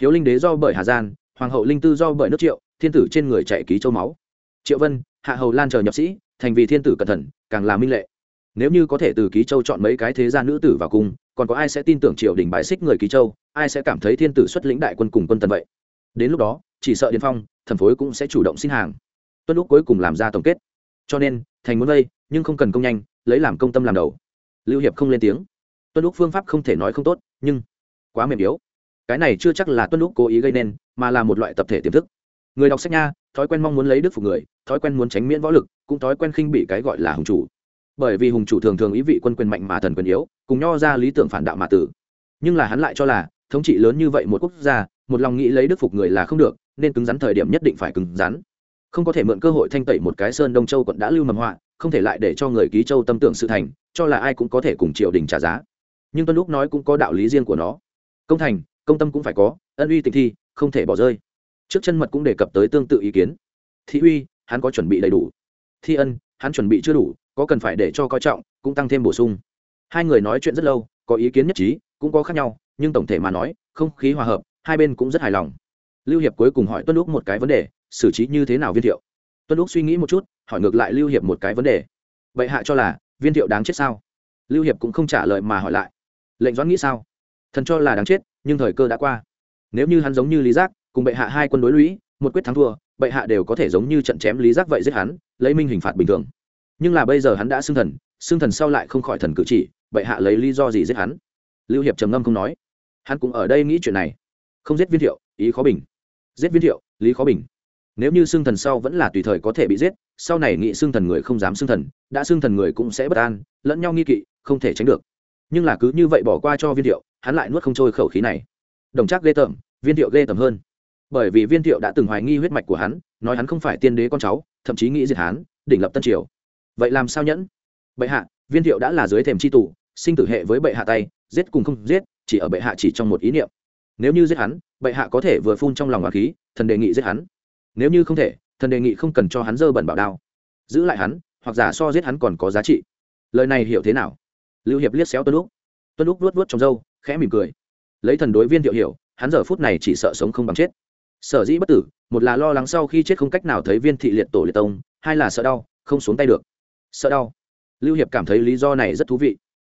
Hiếu linh đế do bởi hà gian, hoàng hậu linh tư do bởi nước triệu, thiên tử trên người chạy ký châu máu. Triệu vân, hạ hầu lan chờ nhập sĩ, thành vì thiên tử cẩn thận, càng là minh lệ. Nếu như có thể từ ký châu chọn mấy cái thế gia nữ tử vào cung, còn có ai sẽ tin tưởng triều đình bài xích người ký châu, ai sẽ cảm thấy thiên tử xuất lĩnh đại quân cùng quân tần vậy? Đến lúc đó, chỉ sợ điền phong, thần phối cũng sẽ chủ động xin hàng. Tuân lúc cuối cùng làm ra tổng kết. Cho nên thành muốn vây, nhưng không cần công nhanh, lấy làm công tâm làm đầu. Lưu hiệp không lên tiếng. Tuân lúc phương pháp không thể nói không tốt, nhưng quá mềm yếu. Cái này chưa chắc là tuân lúc cố ý gây nên, mà là một loại tập thể tiềm thức. Người đọc sách nha, thói quen mong muốn lấy đức phục người, thói quen muốn tránh miễn võ lực, cũng thói quen khinh bị cái gọi là hùng chủ. Bởi vì hùng chủ thường thường ý vị quân quyền mạnh mà thần quyền yếu, cùng nho ra lý tưởng phản đạo mà tử. Nhưng là hắn lại cho là, thống trị lớn như vậy một quốc gia, một lòng nghĩ lấy đức phục người là không được, nên cứng rắn thời điểm nhất định phải cứng rắn không có thể mượn cơ hội thanh tẩy một cái sơn đông châu quận đã lưu mầm họa, không thể lại để cho người ký châu tâm tưởng sự thành, cho là ai cũng có thể cùng triều đình trả giá. Nhưng tuân lúc nói cũng có đạo lý riêng của nó. Công thành, công tâm cũng phải có, ân uy tình thi, không thể bỏ rơi. Trước chân mật cũng đề cập tới tương tự ý kiến. Thị uy, hắn có chuẩn bị đầy đủ. Thi ân, hắn chuẩn bị chưa đủ, có cần phải để cho coi trọng, cũng tăng thêm bổ sung. Hai người nói chuyện rất lâu, có ý kiến nhất trí, cũng có khác nhau, nhưng tổng thể mà nói, không khí hòa hợp, hai bên cũng rất hài lòng. Lưu hiệp cuối cùng hỏi tuân lúc một cái vấn đề xử trí như thế nào viên thiệu? Tuân lúc suy nghĩ một chút, hỏi ngược lại lưu hiệp một cái vấn đề. Vậy hạ cho là, viên thiệu đáng chết sao? Lưu hiệp cũng không trả lời mà hỏi lại. Lệnh doãn nghĩ sao? Thần cho là đáng chết, nhưng thời cơ đã qua. Nếu như hắn giống như lý giác, cùng bệ hạ hai quân đối lũy, một quyết thắng thua, bệ hạ đều có thể giống như trận chém lý giác vậy giết hắn, lấy minh hình phạt bình thường. Nhưng là bây giờ hắn đã xưng thần xưng thần sau lại không khỏi thần cử chỉ, bệ hạ lấy lý do gì giết hắn? Lưu hiệp trầm ngâm không nói. Hắn cũng ở đây nghĩ chuyện này. Không giết viên thiệu, ý khó bình. Giết viên thiệu, lý khó bình nếu như xương thần sau vẫn là tùy thời có thể bị giết, sau này nghị xương thần người không dám xương thần, đã xương thần người cũng sẽ bất an, lẫn nhau nghi kỵ, không thể tránh được. Nhưng là cứ như vậy bỏ qua cho viên thiệu, hắn lại nuốt không trôi khẩu khí này. Đồng chắc ghê tởm, viên thiệu ghê tởm hơn. Bởi vì viên thiệu đã từng hoài nghi huyết mạch của hắn, nói hắn không phải tiên đế con cháu, thậm chí nghĩ diệt hắn, đỉnh lập tân triều. Vậy làm sao nhẫn? Bệ hạ, viên thiệu đã là dưới thềm tri tù, sinh tử hệ với bệ hạ tay, giết cùng không giết, chỉ ở bệ hạ chỉ trong một ý niệm. Nếu như giết hắn, bệ hạ có thể vừa phun trong lòng hòa khí, thần đề nghị giết hắn nếu như không thể, thần đề nghị không cần cho hắn dơ bẩn bảo đao. Giữ lại hắn, hoặc giả so giết hắn còn có giá trị. Lời này hiểu thế nào? Lưu hiệp liếc xéo tuân lúc tuân lúc vuốt vuốt trong râu, khẽ mỉm cười. Lấy thần đối viên thiệu hiểu, hắn giờ phút này chỉ sợ sống không bằng chết. Sở dĩ bất tử, một là lo lắng sau khi chết không cách nào thấy viên thị liệt tổ liệt tông, hai là sợ đau, không xuống tay được. Sợ đau. Lưu hiệp cảm thấy lý do này rất thú vị.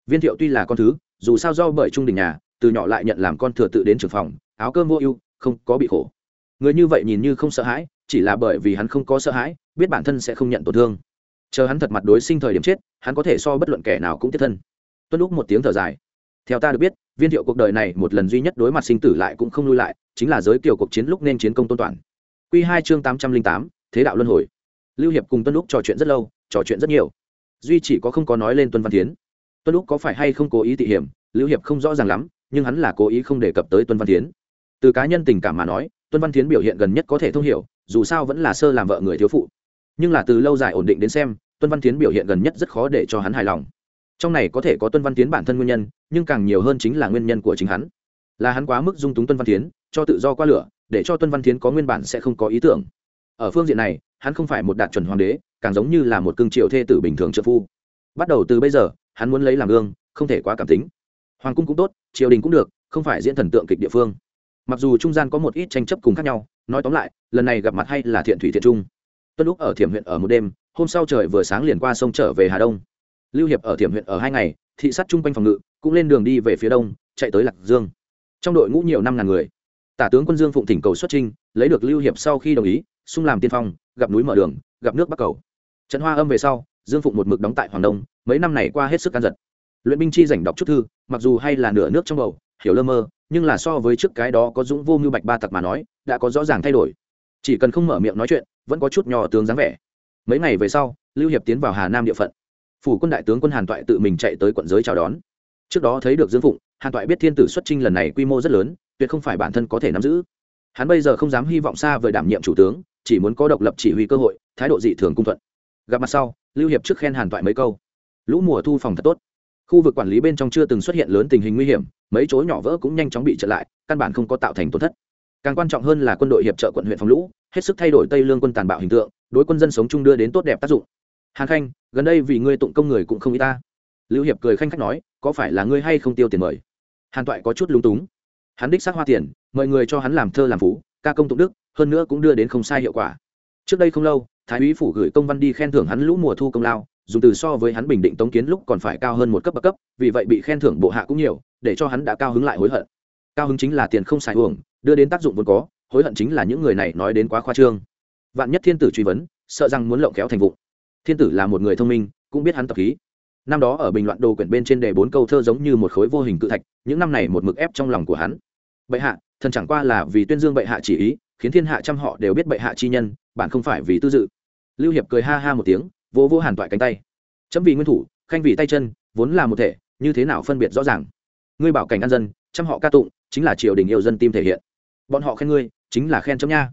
Viên thiệu tuy là con thứ, dù sao do bởi trung đình nhà, từ nhỏ lại nhận làm con thừa tự đến trường phòng, áo cơm vô ưu, không có bị khổ người như vậy nhìn như không sợ hãi, chỉ là bởi vì hắn không có sợ hãi, biết bản thân sẽ không nhận tổn thương. Chờ hắn thật mặt đối sinh thời điểm chết, hắn có thể so bất luận kẻ nào cũng tiếp thân. Tuân lúc một tiếng thở dài. Theo ta được biết, viên thiệu cuộc đời này một lần duy nhất đối mặt sinh tử lại cũng không lui lại, chính là giới kiểu cuộc chiến lúc nên chiến công tôn toàn. Q hai chương tám trăm linh tám, thế đạo luân hồi. Lưu hiệp cùng tuân lúc trò chuyện rất lâu, trò chuyện rất nhiều. Duy chỉ có không có nói lên tuân văn tiến tuân lúc có phải hay không cố ý tị hiểm, lưu hiệp không rõ ràng lắm, nhưng hắn là cố ý không đề cập tới tuân văn tiến từ cá nhân tình cảm mà nói tuân văn tiến biểu hiện gần nhất có thể thông hiểu, dù sao vẫn là sơ làm vợ người thiếu phụ. Nhưng là từ lâu dài ổn định đến xem, tuân văn tiến biểu hiện gần nhất rất khó để cho hắn hài lòng. Trong này có thể có tuân văn tiến bản thân nguyên nhân, nhưng càng nhiều hơn chính là nguyên nhân của chính hắn. Là hắn quá mức dung túng tuân văn tiến cho tự do qua lửa, để cho tuân văn tiến có nguyên bản sẽ không có ý tưởng. Ở phương diện này, hắn không phải một đạt chuẩn hoàng đế, càng giống như là một cương triều thê tử bình thường trợ phu. Bắt đầu từ bây giờ, hắn muốn lấy làm gương, không thể quá cảm tính. Hoàng cung cũng tốt, triều đình cũng được, không phải diễn thần tượng kịch địa phương mặc dù trung gian có một ít tranh chấp cùng khác nhau, nói tóm lại, lần này gặp mặt hay là thiện thủy thiện trung. Tuân lúc ở thiểm huyện ở một đêm, hôm sau trời vừa sáng liền qua sông trở về hà đông. Lưu hiệp ở thiểm huyện ở hai ngày, thị sát chung quanh phòng ngự, cũng lên đường đi về phía đông, chạy tới lạc dương. Trong đội ngũ nhiều năm ngàn người. Tả tướng quân dương phụng thỉnh cầu xuất trinh lấy được lưu hiệp sau khi đồng ý, xung làm tiên phong, gặp núi mở đường, gặp nước bắc cầu. Trận hoa âm về sau, dương phụng một mực đóng tại hoàng đông, mấy năm này qua hết sức can giật luyện binh chi giành đọc chút thư, mặc dù hay là nửa nước trong bầu hiểu lơ mơ, nhưng là so với trước cái đó có dũng vô mưu bạch ba tặc mà nói, đã có rõ ràng thay đổi. Chỉ cần không mở miệng nói chuyện, vẫn có chút nhỏ tướng dáng vẻ. Mấy ngày về sau, lưu hiệp tiến vào hà nam địa phận. Phủ quân đại tướng quân hàn toại tự mình chạy tới quận giới chào đón. Trước đó thấy được dương phụng, hàn toại biết thiên tử xuất trinh lần này quy mô rất lớn, tuyệt không phải bản thân có thể nắm giữ. Hắn bây giờ không dám hy vọng xa về đảm nhiệm chủ tướng, chỉ muốn có độc lập chỉ huy cơ hội, thái độ dị thường cung thuận. Gặp mặt sau, lưu hiệp trước khen hàn toại mấy câu. Lũ mùa thu phòng thật tốt khu vực quản lý bên trong chưa từng xuất hiện lớn tình hình nguy hiểm, mấy chỗ nhỏ vỡ cũng nhanh chóng bị trở lại, căn bản không có tạo thành tổn thất. Càng quan trọng hơn là quân đội hiệp trợ quận huyện phòng lũ, hết sức thay đổi tây lương quân tàn bạo hình tượng, đối quân dân sống chung đưa đến tốt đẹp tác dụng. Hàn khanh, gần đây vì ngươi tụng công người cũng không y ta. Lưu hiệp cười khanh khách nói, có phải là ngươi hay không tiêu tiền mời? Hàn toại có chút lúng túng. Hắn đích xác hoa tiền, mời người cho hắn làm thơ làm phú, ca công tụng đức, hơn nữa cũng đưa đến không sai hiệu quả. Trước đây không lâu, thái úy phủ gửi công văn đi khen thưởng hắn lũ mùa thu công lao dùng từ so với hắn bình định tống kiến lúc còn phải cao hơn một cấp bậc cấp, vì vậy bị khen thưởng bộ hạ cũng nhiều, để cho hắn đã cao hứng lại hối hận. Cao hứng chính là tiền không xài uổng, đưa đến tác dụng vốn có, hối hận chính là những người này nói đến quá khoa trương. Vạn nhất thiên tử truy vấn, sợ rằng muốn lộng kéo thành vụ. Thiên tử là một người thông minh, cũng biết hắn tập khí. Năm đó ở bình loạn đồ quyển bên trên đề bốn câu thơ giống như một khối vô hình cự thạch, những năm này một mực ép trong lòng của hắn. Bệ hạ, thần chẳng qua là vì tuyên dương bệ hạ chỉ ý, khiến thiên hạ trăm họ đều biết bệ hạ chi nhân, bạn không phải vì tư dự. Lưu hiệp cười ha ha một tiếng vỗ vỗ hàn toại cánh tay. Chấm vì nguyên thủ, khanh vì tay chân, vốn là một thể, như thế nào phân biệt rõ ràng? Ngươi bảo cảnh an dân, chăm họ ca tụng, chính là triều đình yêu dân tim thể hiện. Bọn họ khen ngươi, chính là khen chấm nha.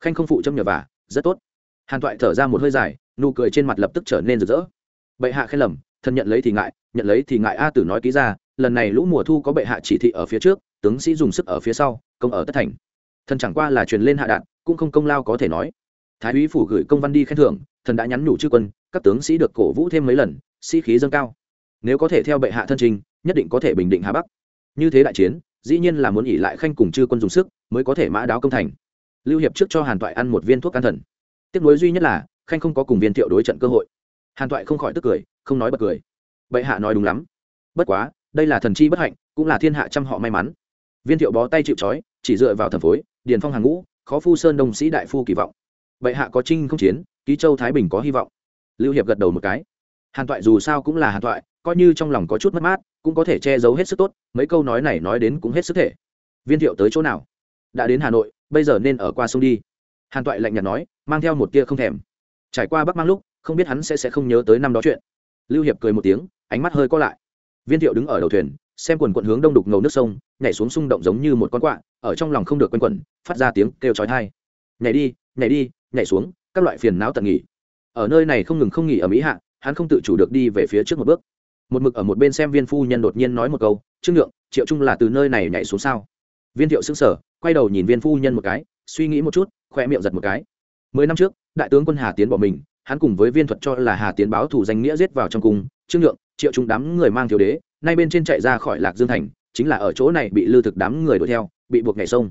Khanh không phụ chấm nhờ vả, rất tốt. Hàn toại thở ra một hơi dài, nụ cười trên mặt lập tức trở nên rực rỡ. Bệ hạ khen lầm, thân nhận lấy thì ngại, nhận lấy thì ngại a tử nói ký ra, lần này lũ mùa thu có bệ hạ chỉ thị ở phía trước, tướng sĩ dùng sức ở phía sau, công ở tất thành. Thần chẳng qua là truyền lên hạ đạn, cũng không công lao có thể nói. Thái úy phủ gửi công văn đi khen thưởng, thần đã nhắn nhủ chư quân các tướng sĩ được cổ vũ thêm mấy lần, sĩ khí dâng cao. Nếu có thể theo bệ hạ thân trình, nhất định có thể bình định hà bắc. Như thế đại chiến, dĩ nhiên là muốn ỉ lại khanh cùng chư quân dùng sức, mới có thể mã đáo công thành. Lưu hiệp trước cho hàn toại ăn một viên thuốc can thần. Tiếc nuối duy nhất là, khanh không có cùng viên thiệu đối trận cơ hội. Hàn toại không khỏi tức cười, không nói bật cười. Bệ hạ nói đúng lắm. Bất quá, đây là thần chi bất hạnh, cũng là thiên hạ trăm họ may mắn. Viên thiệu bó tay chịu trói, chỉ dựa vào thần phối, điền phong hàng ngũ, khó phu sơn đồng sĩ đại phu kỳ vọng. Bệ hạ có trinh không chiến, ký châu thái bình có hy vọng lưu hiệp gật đầu một cái. Hàn toại dù sao cũng là hàn toại, coi như trong lòng có chút mất mát, cũng có thể che giấu hết sức tốt, mấy câu nói này nói đến cũng hết sức thể. Viên thiệu tới chỗ nào? Đã đến hà nội, bây giờ nên ở qua sông đi. Hàn toại lạnh nhạt nói, mang theo một tia không thèm. Trải qua bắc mang lúc, không biết hắn sẽ sẽ không nhớ tới năm đó chuyện. Lưu hiệp cười một tiếng, ánh mắt hơi co lại. Viên thiệu đứng ở đầu thuyền, xem quần quận hướng đông đục ngầu nước sông, nhảy xuống xung động giống như một con quạ, ở trong lòng không được quanh quẩn, phát ra tiếng kêu chói tai. Nhảy đi nhảy đi, nhảy xuống, các loại phiền não tận nghỉ ở nơi này không ngừng không nghỉ ở mỹ hạ, hắn không tự chủ được đi về phía trước một bước. Một mực ở một bên xem viên phu nhân đột nhiên nói một câu, trương nhượng, triệu trung là từ nơi này nhảy xuống sao? Viên thiệu xứng sở quay đầu nhìn viên phu nhân một cái, suy nghĩ một chút khoe miệng giật một cái. Mười năm trước, đại tướng quân hà tiến bỏ mình, hắn cùng với viên thuật cho là hà tiến báo thủ danh nghĩa giết vào trong cung, trương nhượng, triệu trung đám người mang thiếu đế, nay bên trên chạy ra khỏi lạc dương thành, chính là ở chỗ này bị lưu thực đám người đuổi theo, bị buộc nhảy sông.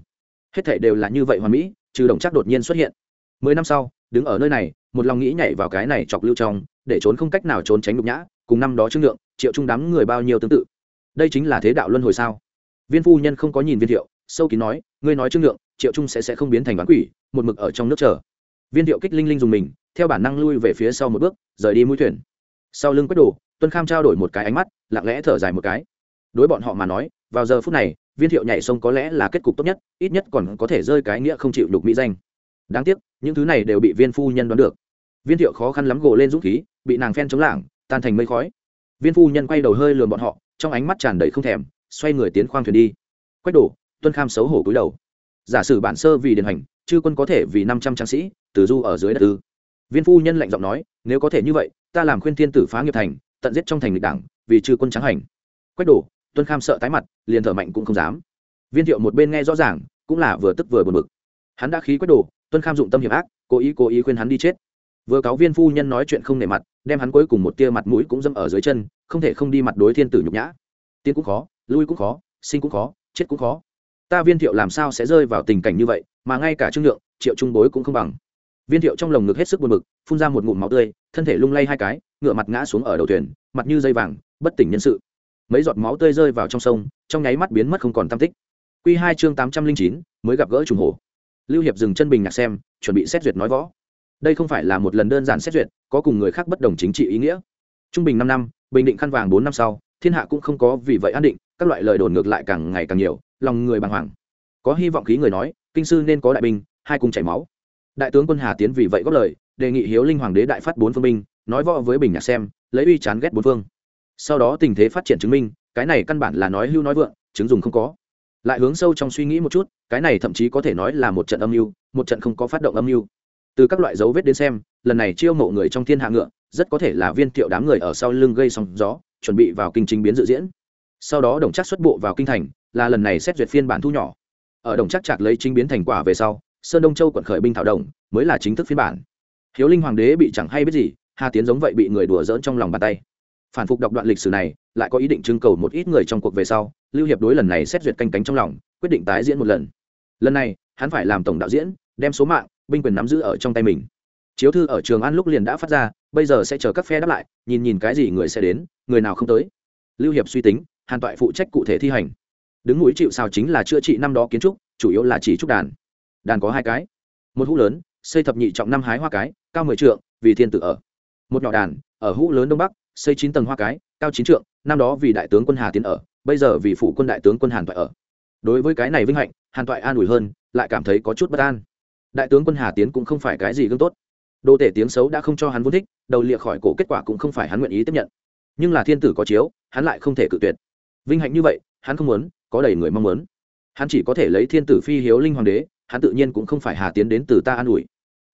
Hết thể đều là như vậy hoàn mỹ, trừ đồng chắc đột nhiên xuất hiện. Mười năm sau, đứng ở nơi này một lòng nghĩ nhảy vào cái này chọc lưu trong, để trốn không cách nào trốn tránh nhục nhã, cùng năm đó trương lượng, triệu trung đám người bao nhiêu tương tự. Đây chính là thế đạo luân hồi sao? Viên phu nhân không có nhìn viên thiệu, sâu kín nói, ngươi nói trương lượng, triệu trung sẽ sẽ không biến thành bán quỷ, một mực ở trong nước chờ. Viên thiệu kích linh linh dùng mình, theo bản năng lui về phía sau một bước, rời đi mũi thuyền. Sau lưng quét đổ tuân kham trao đổi một cái ánh mắt, lặng lẽ thở dài một cái. Đối bọn họ mà nói, vào giờ phút này, viên thiệu nhảy sông có lẽ là kết cục tốt nhất, ít nhất còn có thể rơi cái nghĩa không chịu đục mỹ danh. Đáng tiếc, những thứ này đều bị viên phu nhân đoán được viên thiệu khó khăn lắm gồ lên dũng khí, bị nàng phen chống lảng, tan thành mây khói. Viên phu nhân quay đầu hơi lườm bọn họ, trong ánh mắt tràn đầy không thèm, xoay người tiến khoang thuyền đi. Quách đổ tuân kham xấu hổ cúi đầu. Giả sử bản sơ vì điền hành, chư quân có thể vì năm trăm tráng sĩ, từ du ở dưới đất tư viên phu nhân lạnh giọng nói, nếu có thể như vậy, ta làm khuyên thiên tử phá nghiệp thành, tận giết trong thành lịch đảng, vì chư quân tráng hành. Quách đổ tuân kham sợ tái mặt, liền thở mạnh cũng không dám. Viên thiệu một bên nghe rõ ràng, cũng là vừa tức vừa buồn bực. Hắn đã khí quách đổ tuân kham dụng tâm hiểm ác, cố ý cố ý khuyên hắn đi chết vừa cáo viên phu nhân nói chuyện không nể mặt, đem hắn cuối cùng một tia mặt mũi cũng dâm ở dưới chân, không thể không đi mặt đối thiên tử nhục nhã. Tiến cũng khó, lui cũng khó, sinh cũng khó, chết cũng khó. Ta viên thiệu làm sao sẽ rơi vào tình cảnh như vậy, mà ngay cả trương lượng, triệu trung bối cũng không bằng. Viên thiệu trong lồng ngực hết sức buồn bực, phun ra một ngụm máu tươi, thân thể lung lay hai cái, ngựa mặt ngã xuống ở đầu thuyền, mặt như dây vàng, bất tỉnh nhân sự. Mấy giọt máu tươi rơi vào trong sông, trong nháy mắt biến mất không còn tam tích. Q hai chương tám trăm linh chín, mới gặp gỡ trùng hồ lưu hiệp dừng chân bình nhạc xem, chuẩn bị xét duyệt nói võ đây không phải là một lần đơn giản xét duyệt, có cùng người khác bất đồng chính trị ý nghĩa. Trung bình năm năm, bình định khăn vàng bốn năm sau, thiên hạ cũng không có vì vậy an định, các loại lời đồn ngược lại càng ngày càng nhiều, lòng người bàng hoàng. Có hy vọng khí người nói, kinh sư nên có đại binh, hai cùng chảy máu. Đại tướng quân hà tiến vì vậy góp lời, đề nghị hiếu linh hoàng đế đại phát bốn phương binh, nói võ với bình nhạc xem, lấy uy chán ghét bốn phương. Sau đó tình thế phát triển chứng minh, cái này căn bản là nói hưu nói vượng, chứng dùng không có. Lại hướng sâu trong suy nghĩ một chút, cái này thậm chí có thể nói là một trận âm mưu, một trận không có phát động âm mưu từ các loại dấu vết đến xem, lần này chiêu mộ người trong thiên hạ ngựa, rất có thể là viên thiệu đám người ở sau lưng gây sóng gió, chuẩn bị vào kinh chính biến dự diễn. Sau đó đồng chắc xuất bộ vào kinh thành, là lần này xét duyệt phiên bản thu nhỏ. Ở đồng chắc chặt lấy chính biến thành quả về sau, sơn đông châu quận khởi binh thảo đồng mới là chính thức phiên bản. Hiếu linh hoàng đế bị chẳng hay biết gì, hà tiến giống vậy bị người đùa dỡn trong lòng bàn tay. Phản phục đọc đoạn lịch sử này, lại có ý định trưng cầu một ít người trong cuộc về sau, lưu hiệp đối lần này xét duyệt canh cánh trong lòng, quyết định tái diễn một lần. Lần này, hắn phải làm tổng đạo diễn, đem số mạng binh quyền nắm giữ ở trong tay mình. Chiếu thư ở trường an lúc liền đã phát ra, bây giờ sẽ chờ các phe đáp lại, nhìn nhìn cái gì người sẽ đến, người nào không tới. Lưu hiệp suy tính, hàn toại phụ trách cụ thể thi hành. Đứng mũi chịu sao chính là chữa trị năm đó kiến trúc, chủ yếu là chỉ trúc đàn. Đàn có hai cái. Một hũ lớn, xây thập nhị trọng năm hái hoa cái, cao mười trượng, vì thiên tử ở. Một nhỏ đàn, ở hũ lớn đông bắc, xây chín tầng hoa cái, cao chín trượng, năm đó vì đại tướng quân hà tiến ở, bây giờ vì phủ quân đại tướng quân hàn toại ở. Đối với cái này vinh hạnh, hàn toại an ủi hơn, lại cảm thấy có chút bất an đại tướng quân hà tiến cũng không phải cái gì gương tốt. Đô tể tiếng xấu đã không cho hắn vốn thích, đầu lịa khỏi cổ kết quả cũng không phải hắn nguyện ý tiếp nhận. Nhưng là thiên tử có chiếu, hắn lại không thể cự tuyệt. Vinh hạnh như vậy, hắn không muốn, có đầy người mong muốn. Hắn chỉ có thể lấy thiên tử phi hiếu linh hoàng đế, hắn tự nhiên cũng không phải hà tiến đến từ ta an ủi.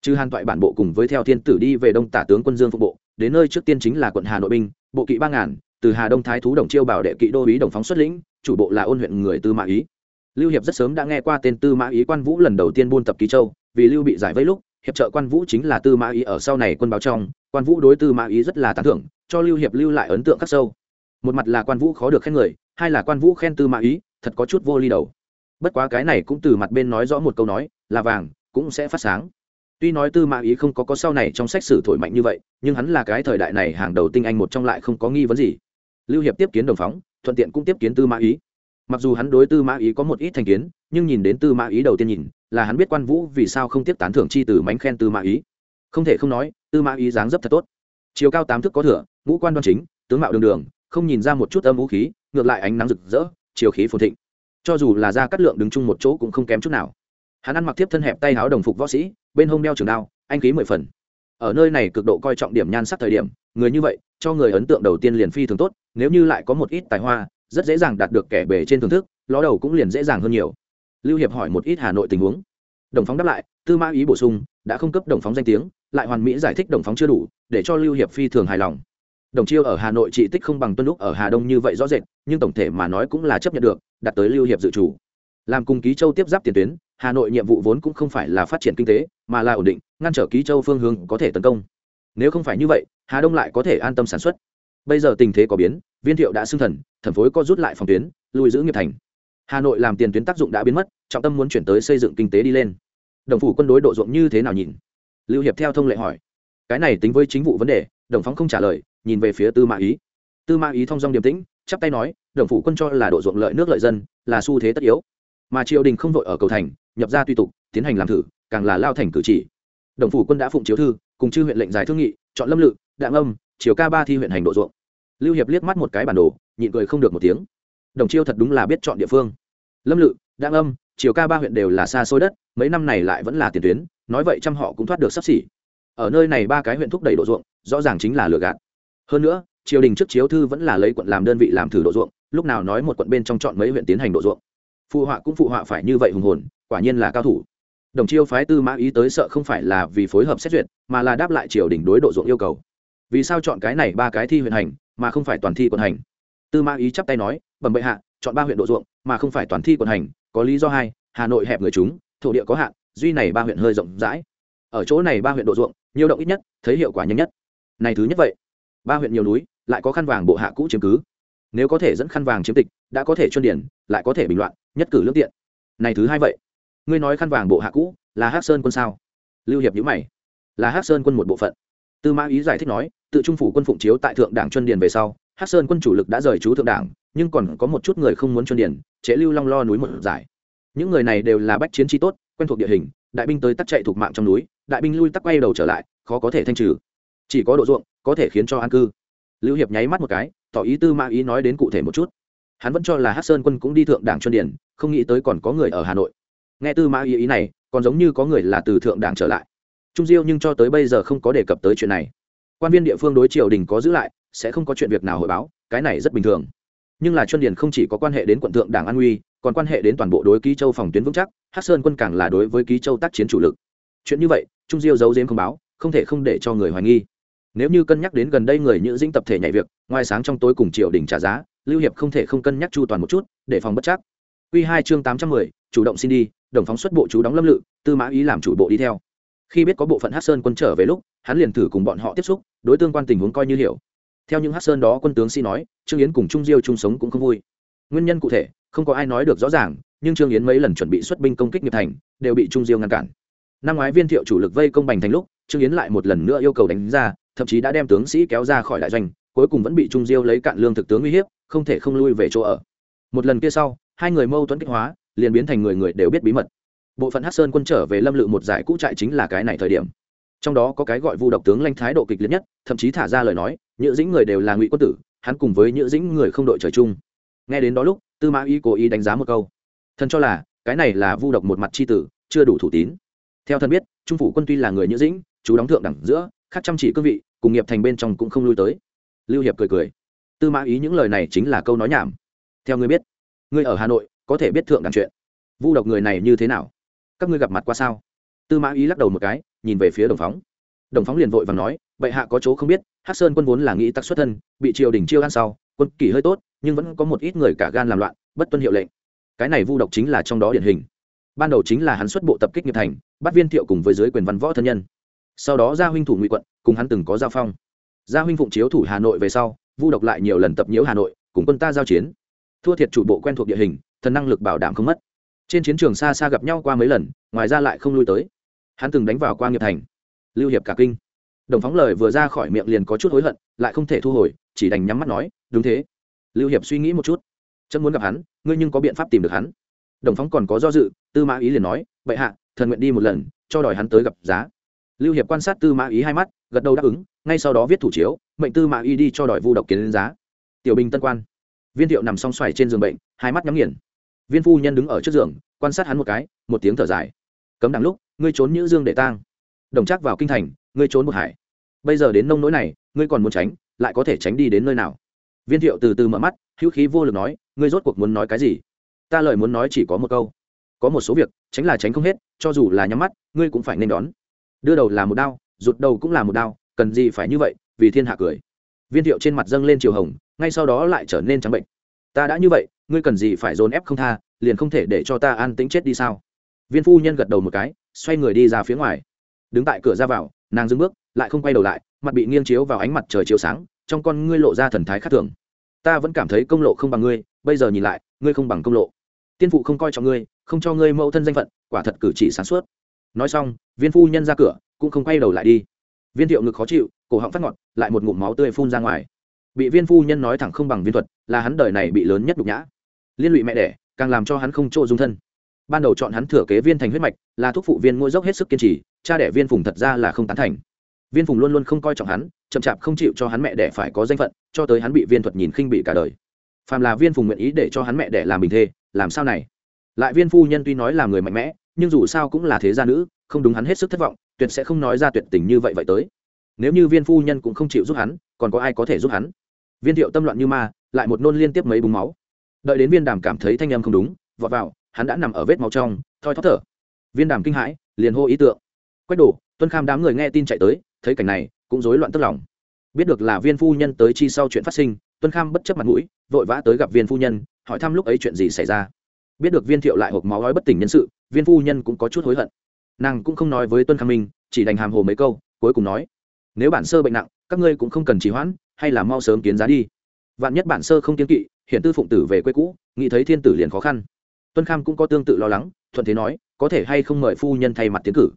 Chứ hàn toại bản bộ cùng với theo thiên tử đi về đông tả tướng quân dương phục bộ, đến nơi trước tiên chính là quận hà nội binh, bộ kỵ ba ngàn, từ hà đông thái thú đồng chiêu bảo đệ kỵ đô ý đồng phóng xuất lĩnh, chủ bộ là ôn huyện người tư mã ý. Lưu hiệp rất sớm đã nghe qua tên tư mã ý quan vũ lần đầu tiên buôn tập ký châu vì lưu bị giải vây lúc, hiệp trợ quan vũ chính là tư mã ý ở sau này quân báo trong, quan vũ đối tư mã ý rất là tán thưởng, cho lưu hiệp lưu lại ấn tượng khắc sâu. Một mặt là quan vũ khó được khen người, hai là quan vũ khen tư mã ý, thật có chút vô ly đầu. Bất quá cái này cũng từ mặt bên nói rõ một câu nói, là vàng, cũng sẽ phát sáng. Tuy nói tư mã ý không có có sau này trong sách sử thổi mạnh như vậy, nhưng hắn là cái thời đại này hàng đầu tinh anh một trong lại không có nghi vấn gì. Lưu hiệp tiếp kiến đồng phóng, thuận tiện cũng tiếp kiến tư mã ý mặc dù hắn đối tư mã ý có một ít thành kiến, nhưng nhìn đến tư mã ý đầu tiên nhìn, là hắn biết quan vũ vì sao không tiếp tán thưởng chi từ mánh khen tư mã ý. Không thể không nói, tư mã ý dáng dấp thật tốt. Chiều cao tám thước có thửa ngũ quan đoan chính, tướng mạo đường đường, không nhìn ra một chút âm vũ khí, ngược lại ánh nắng rực rỡ, chiều khí phồn thịnh. Cho dù là ra cắt lượng đứng chung một chỗ cũng không kém chút nào. Hắn ăn mặc tiếp thân hẹp tay áo đồng phục võ sĩ, bên hông đeo trường đao, anh khí mười phần. Ở nơi này cực độ coi trọng điểm nhan sắc thời điểm, người như vậy, cho người ấn tượng đầu tiên liền phi thường tốt, nếu như lại có một ít tài hoa rất dễ dàng đạt được kẻ bề trên thưởng thức, ló đầu cũng liền dễ dàng hơn nhiều. Lưu hiệp hỏi một ít hà nội tình huống. Đồng phóng đáp lại, tư mã ý bổ sung, đã không cấp đồng phóng danh tiếng, lại hoàn mỹ giải thích đồng phóng chưa đủ, để cho lưu hiệp phi thường hài lòng. Đồng chiêu ở hà nội trị tích không bằng tuân lúc ở hà đông như vậy rõ rệt, nhưng tổng thể mà nói cũng là chấp nhận được, đạt tới lưu hiệp dự chủ. Làm cùng ký châu tiếp giáp tiền tuyến, hà nội nhiệm vụ vốn cũng không phải là phát triển kinh tế, mà là ổn định, ngăn trở ký châu phương hướng có thể tấn công. Nếu không phải như vậy, hà đông lại có thể an tâm sản xuất bây giờ tình thế có biến, viên thiệu đã xưng thần thần phối có rút lại phòng tuyến lùi giữ nghiệp thành. Hà nội làm tiền tuyến tác dụng đã biến mất, trọng tâm muốn chuyển tới xây dựng kinh tế đi lên. Đồng phủ quân đối độ ruộng như thế nào nhìn? Lưu hiệp theo thông lệ hỏi. Cái này tính với chính vụ vấn đề, đồng phóng không trả lời, nhìn về phía tư mã ý. Tư mã ý thông dong điềm tĩnh, chắp tay nói, đồng phủ quân cho là độ ruộng lợi nước lợi dân, là xu thế tất yếu. Mà triều đình không vội ở cầu thành, nhập ra tuy tục, tiến hành làm thử, càng là lao thành cử chỉ. Đồng phủ quân đã phụng chiếu thư, cùng chư huyện lệnh giải thương nghị, chọn lâm lự đạng âm chiều ca ba thi huyện hành độ ruộng. Lưu hiệp liếc mắt một cái bản đồ, nhịn cười không được một tiếng. Đồng chiêu thật đúng là biết chọn địa phương. Lâm lự Đặng âm, chiều ca ba huyện đều là xa xôi đất, mấy năm này lại vẫn là tiền tuyến, nói vậy trăm họ cũng thoát được sắp xỉ. Ở nơi này ba cái huyện thúc đẩy độ ruộng, rõ ràng chính là lừa gạt. Hơn nữa, triều đình trước chiếu thư vẫn là lấy quận làm đơn vị làm thử độ ruộng, lúc nào nói một quận bên trong chọn mấy huyện tiến hành độ ruộng. Phụ họa cũng phụ họa phải như vậy hùng hồn, quả nhiên là cao thủ. Đồng chiêu phái tư mã ý tới sợ không phải là vì phối hợp xét duyệt, mà là đáp lại triều đình đối độ ruộng yêu cầu vì sao chọn cái này ba cái thi huyện hành, mà không phải toàn thi quận hành? Tư mã ý chắp tay nói, bẩm bệ hạ, chọn ba huyện độ ruộng, mà không phải toàn thi quận hành, có lý do hai, hà nội hẹp người chúng, thổ địa có hạn, duy này ba huyện hơi rộng rãi. Ở chỗ này ba huyện độ ruộng, nhiều động ít nhất, thấy hiệu quả nhanh nhất. Này thứ nhất vậy, ba huyện nhiều núi, lại có khăn vàng bộ hạ cũ chiếm cứ. Nếu có thể dẫn khăn vàng chiếm tịch, đã có thể chuyên điển, lại có thể bình loạn, nhất cử lương tiện. Này thứ hai vậy, ngươi nói khăn vàng bộ hạ cũ là hát sơn quân sao? Lưu hiệp nhữ mày. Là hát sơn quân một bộ phận tư mã ý giải thích nói, tự trung phủ quân phụng chiếu tại thượng đảng chuyên điền về sau hát sơn quân chủ lực đã rời chú thượng đảng, nhưng còn có một chút người không muốn chuyên điền, chế lưu long lo núi một giải. Những người này đều là bách chiến trí tốt, quen thuộc địa hình, đại binh tới tắc chạy thuộc mạng trong núi, đại binh lui tắc quay đầu trở lại, khó có thể thanh trừ. Chỉ có độ ruộng, có thể khiến cho an cư. Lưu hiệp nháy mắt một cái, tỏ ý tư mã ý nói đến cụ thể một chút. Hắn vẫn cho là hát sơn quân cũng đi thượng đảng chuyên điển không nghĩ tới còn có người ở hà nội. Nghe tư mã ý ý này, còn giống như có người là từ thượng đảng trở lại trung diêu nhưng cho tới bây giờ không có đề cập tới chuyện này. Quan viên địa phương đối triều đình có giữ lại, sẽ không có chuyện việc nào hội báo, cái này rất bình thường. Nhưng là chuyên điền không chỉ có quan hệ đến quận thượng đảng an uy, còn quan hệ đến toàn bộ đối ký châu phòng tuyến vững chắc hát sơn quân càng là đối với ký châu tác chiến chủ lực. Chuyện như vậy, trung diêu giấu giếm không báo, không thể không để cho người hoài nghi. Nếu như cân nhắc đến gần đây người nhữ dĩnh tập thể nhảy việc, ngoài sáng trong tối cùng triều đình trả giá, lưu hiệp không thể không cân nhắc chu toàn một chút, để phòng bất chắc. Q hai chương tám trăm mười, chủ động xin đi, đồng phóng xuất bộ chú đóng lâm lự, tư mã ý làm chủ bộ đi theo khi biết có bộ phận hát sơn quân trở về lúc, hắn liền thử cùng bọn họ tiếp xúc, đối tương quan tình huống coi như hiểu. Theo những hát sơn đó, quân tướng sĩ nói, trương yến cùng trung diêu chung sống cũng không vui. Nguyên nhân cụ thể, không có ai nói được rõ ràng, nhưng trương yến mấy lần chuẩn bị xuất binh công kích nghiệp thành, đều bị trung diêu ngăn cản. Năm ngoái viên thiệu chủ lực vây công bành thành lúc, trương yến lại một lần nữa yêu cầu đánh ra, thậm chí đã đem tướng sĩ kéo ra khỏi đại doanh, cuối cùng vẫn bị trung diêu lấy cạn lương thực tướng uy hiếp, không thể không lui về chỗ ở. Một lần kia sau, hai người mâu thuẫn kích hóa, liền biến thành người người đều biết bí mật bộ phận hát sơn quân trở về lâm lự một giải cũ trại chính là cái này thời điểm. Trong đó có cái gọi vu độc tướng lanh thái độ kịch liệt nhất, thậm chí thả ra lời nói, nhữ dĩnh người đều là ngụy quân tử, hắn cùng với nhữ dĩnh người không đội trời chung. Nghe đến đó lúc, tư mã ý cố ý đánh giá một câu. Thần cho là, cái này là vu độc một mặt c h i tử, chưa đủ thủ tín. Theo thần biết, trung phủ quân tuy là người nhữ dĩnh, chú đóng thượng đẳng giữa, khác chăm chỉ cương vị, cùng nghiệp thành bên trong cũng không lui tới. Lưu hiệp cười cười. Tư mã ý những lời này chính là câu nói nhảm. Theo ngươi biết, ngươi ở hà nội có thể biết thượng đẳng chuyện. Vu độc người này như thế nào? Các ngươi gặp mặt qua sao? Tư mã ý lắc đầu một cái, nhìn về phía đồng phóng. Đồng phóng liền vội và nói, bệ hạ có chỗ không biết hát sơn quân vốn là nghĩ tặc xuất thân, bị triều đình chiêu ăn sau, quân kỷ hơi tốt, nhưng vẫn có một ít người cả gan làm loạn, bất tuân hiệu lệnh. Cái này vu độc chính là trong đó điển hình. Ban đầu chính là hắn xuất bộ tập kích nghiệp thành, bắt viên thiệu cùng với dưới quyền văn võ thân nhân. Sau đó gia huynh thủ ngụy quận, cùng hắn từng có giao phong. Gia huynh phụng chiếu thủ hà nội về sau, vu độc lại nhiều lần tập nhiễu hà nội, cùng quân ta giao chiến. Thua thiệt chủ bộ quen thuộc địa hình, thần năng lực bảo đảm không mất trên chiến trường xa xa gặp nhau qua mấy lần, ngoài ra lại không lui tới. Hắn từng đánh vào qua nghiệp thành. Lưu hiệp cả kinh. Đồng phóng lời vừa ra khỏi miệng liền có chút hối hận, lại không thể thu hồi, chỉ đành nhắm mắt nói, đúng thế. Lưu hiệp suy nghĩ một chút. Chân muốn gặp hắn, ngươi nhưng có biện pháp tìm được hắn. Đồng phóng còn có do dự, tư mã ý liền nói vậy hạ, thần nguyện đi một lần, cho đòi hắn tới gặp giá. Lưu hiệp quan sát tư mã ý hai mắt, gật đầu đáp ứng, ngay sau đó viết thủ chiếu, mệnh tư mã ý đi cho đòi vu độc kiến lên giá. Tiểu bình tân quan. Viên thiệu nằm song xoài trên giường bệnh, hai mắt nhắm nghiền viên phu nhân đứng ở trước giường, quan sát hắn một cái, một tiếng thở dài. Cấm đằng lúc, ngươi trốn nhữ dương để tang. Đồng chắc vào kinh thành, ngươi trốn một hải. Bây giờ đến nông nỗi này, ngươi còn muốn tránh, lại có thể tránh đi đến nơi nào? Viên thiệu từ từ mở mắt, hữu khí vô lực nói, ngươi rốt cuộc muốn nói cái gì? Ta lời muốn nói chỉ có một câu. Có một số việc, tránh là tránh không hết, cho dù là nhắm mắt, ngươi cũng phải nên đón. Đưa đầu là một đao, rụt đầu cũng là một đao, cần gì phải như vậy, vì thiên hạ cười. Viên thiệu trên mặt dâng lên chiều hồng, ngay sau đó lại trở nên trắng bệnh ta đã như vậy, ngươi cần gì phải dồn ép không tha, liền không thể để cho ta an tính chết đi sao? Viên phu nhân gật đầu một cái, xoay người đi ra phía ngoài. Đứng tại cửa ra vào, nàng dưng bước, lại không quay đầu lại, mặt bị nghiêng chiếu vào ánh mặt trời chiếu sáng, trong con ngươi lộ ra thần thái khác thường. Ta vẫn cảm thấy công lộ không bằng ngươi, bây giờ nhìn lại, ngươi không bằng công lộ. Tiên phụ không coi trọng ngươi, không cho ngươi mẫu thân danh phận, quả thật cử chỉ sáng suốt. Nói xong, viên phu nhân ra cửa, cũng không quay đầu lại đi. Viên thiệu ngực khó chịu, cổ họng phát ngọt, lại một ngụm máu tươi phun ra ngoài bị viên phu nhân nói thẳng không bằng viên thuật, là hắn đời này bị lớn nhất đục nhã. Liên lụy mẹ đẻ, càng làm cho hắn không chỗ dung thân. Ban đầu chọn hắn thừa kế viên thành huyết mạch, là thuốc phụ viên ngôi dốc hết sức kiên trì, cha đẻ viên phùng thật ra là không tán thành. Viên phùng luôn luôn không coi trọng hắn, chậm chạp không chịu cho hắn mẹ đẻ phải có danh phận, cho tới hắn bị viên thuật nhìn khinh bị cả đời. Phàm là viên phùng nguyện ý để cho hắn mẹ đẻ làm bình thê, làm sao này? Lại viên phu nhân tuy nói là người mạnh mẽ, nhưng dù sao cũng là thế gia nữ, không đúng hắn hết sức thất vọng, tuyệt sẽ không nói ra tuyệt tình như vậy vậy tới. Nếu như viên phu nhân cũng không chịu giúp hắn, còn có ai có thể giúp hắn? Viên thiệu tâm loạn như ma, lại một nôn liên tiếp mấy búng máu. Đợi đến viên đàm cảm thấy thanh âm không đúng, vọt vào, hắn đã nằm ở vết máu trong, thoi thóp thở. Viên đàm kinh hãi, liền hô ý tượng. Quách đổ tuân kham đám người nghe tin chạy tới, thấy cảnh này, cũng rối loạn tức lòng. Biết được là viên phu nhân tới chi sau chuyện phát sinh, tuân kham bất chấp mặt mũi, vội vã tới gặp viên phu nhân, hỏi thăm lúc ấy chuyện gì xảy ra. Biết được viên thiệu lại hộp máu ói bất tỉnh nhân sự, viên phu nhân cũng có chút hối hận. Nàng cũng không nói với tuân kham minh chỉ đành hàm hồ mấy câu, cuối cùng nói, nếu bản sơ bệnh nặng các ngươi cũng không cần trì hoãn, hay là mau sớm kiến giá đi. Vạn nhất bản sơ không kiên kỵ, hiện tư phụng tử về quê cũ, nghĩ thấy thiên tử liền khó khăn. Tuân kham cũng có tương tự lo lắng, thuận thế nói, có thể hay không mời phu nhân thay mặt tiến cử.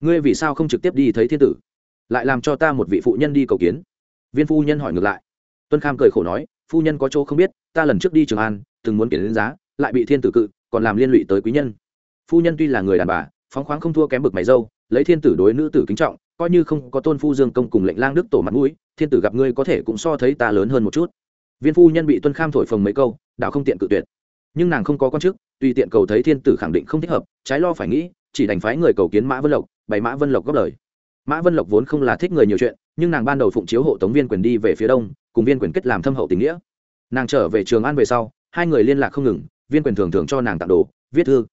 Ngươi vì sao không trực tiếp đi thấy thiên tử? Lại làm cho ta một vị phụ nhân đi cầu kiến. Viên phu nhân hỏi ngược lại. Tuân kham cười khổ nói, phu nhân có chỗ không biết, ta lần trước đi trường an, từng muốn kiến đến giá, lại bị thiên tử cự, còn làm liên lụy tới quý nhân. Phu nhân tuy là người đàn bà, phóng khoáng không thua kém bực mày dâu, lấy thiên tử đối nữ tử kính trọng coi như không có tôn phu dương công cùng lệnh lang đức tổ mặt mũi, thiên tử gặp ngươi có thể cũng so thấy ta lớn hơn một chút. Viên phu nhân bị tuân kham thổi phồng mấy câu đạo không tiện cự tuyệt. Nhưng nàng không có con chức, tùy tiện cầu thấy thiên tử khẳng định không thích hợp, trái lo phải nghĩ, chỉ đành phái người cầu kiến mã vân lộc, bày mã vân lộc góp lời. Mã vân lộc vốn không là thích người nhiều chuyện, nhưng nàng ban đầu phụng chiếu hộ tống viên quyền đi về phía đông, cùng viên quyền kết làm thâm hậu tình nghĩa. Nàng trở về trường an về sau, hai người liên lạc không ngừng, viên quyền thường thường cho nàng tặng đồ, viết thư.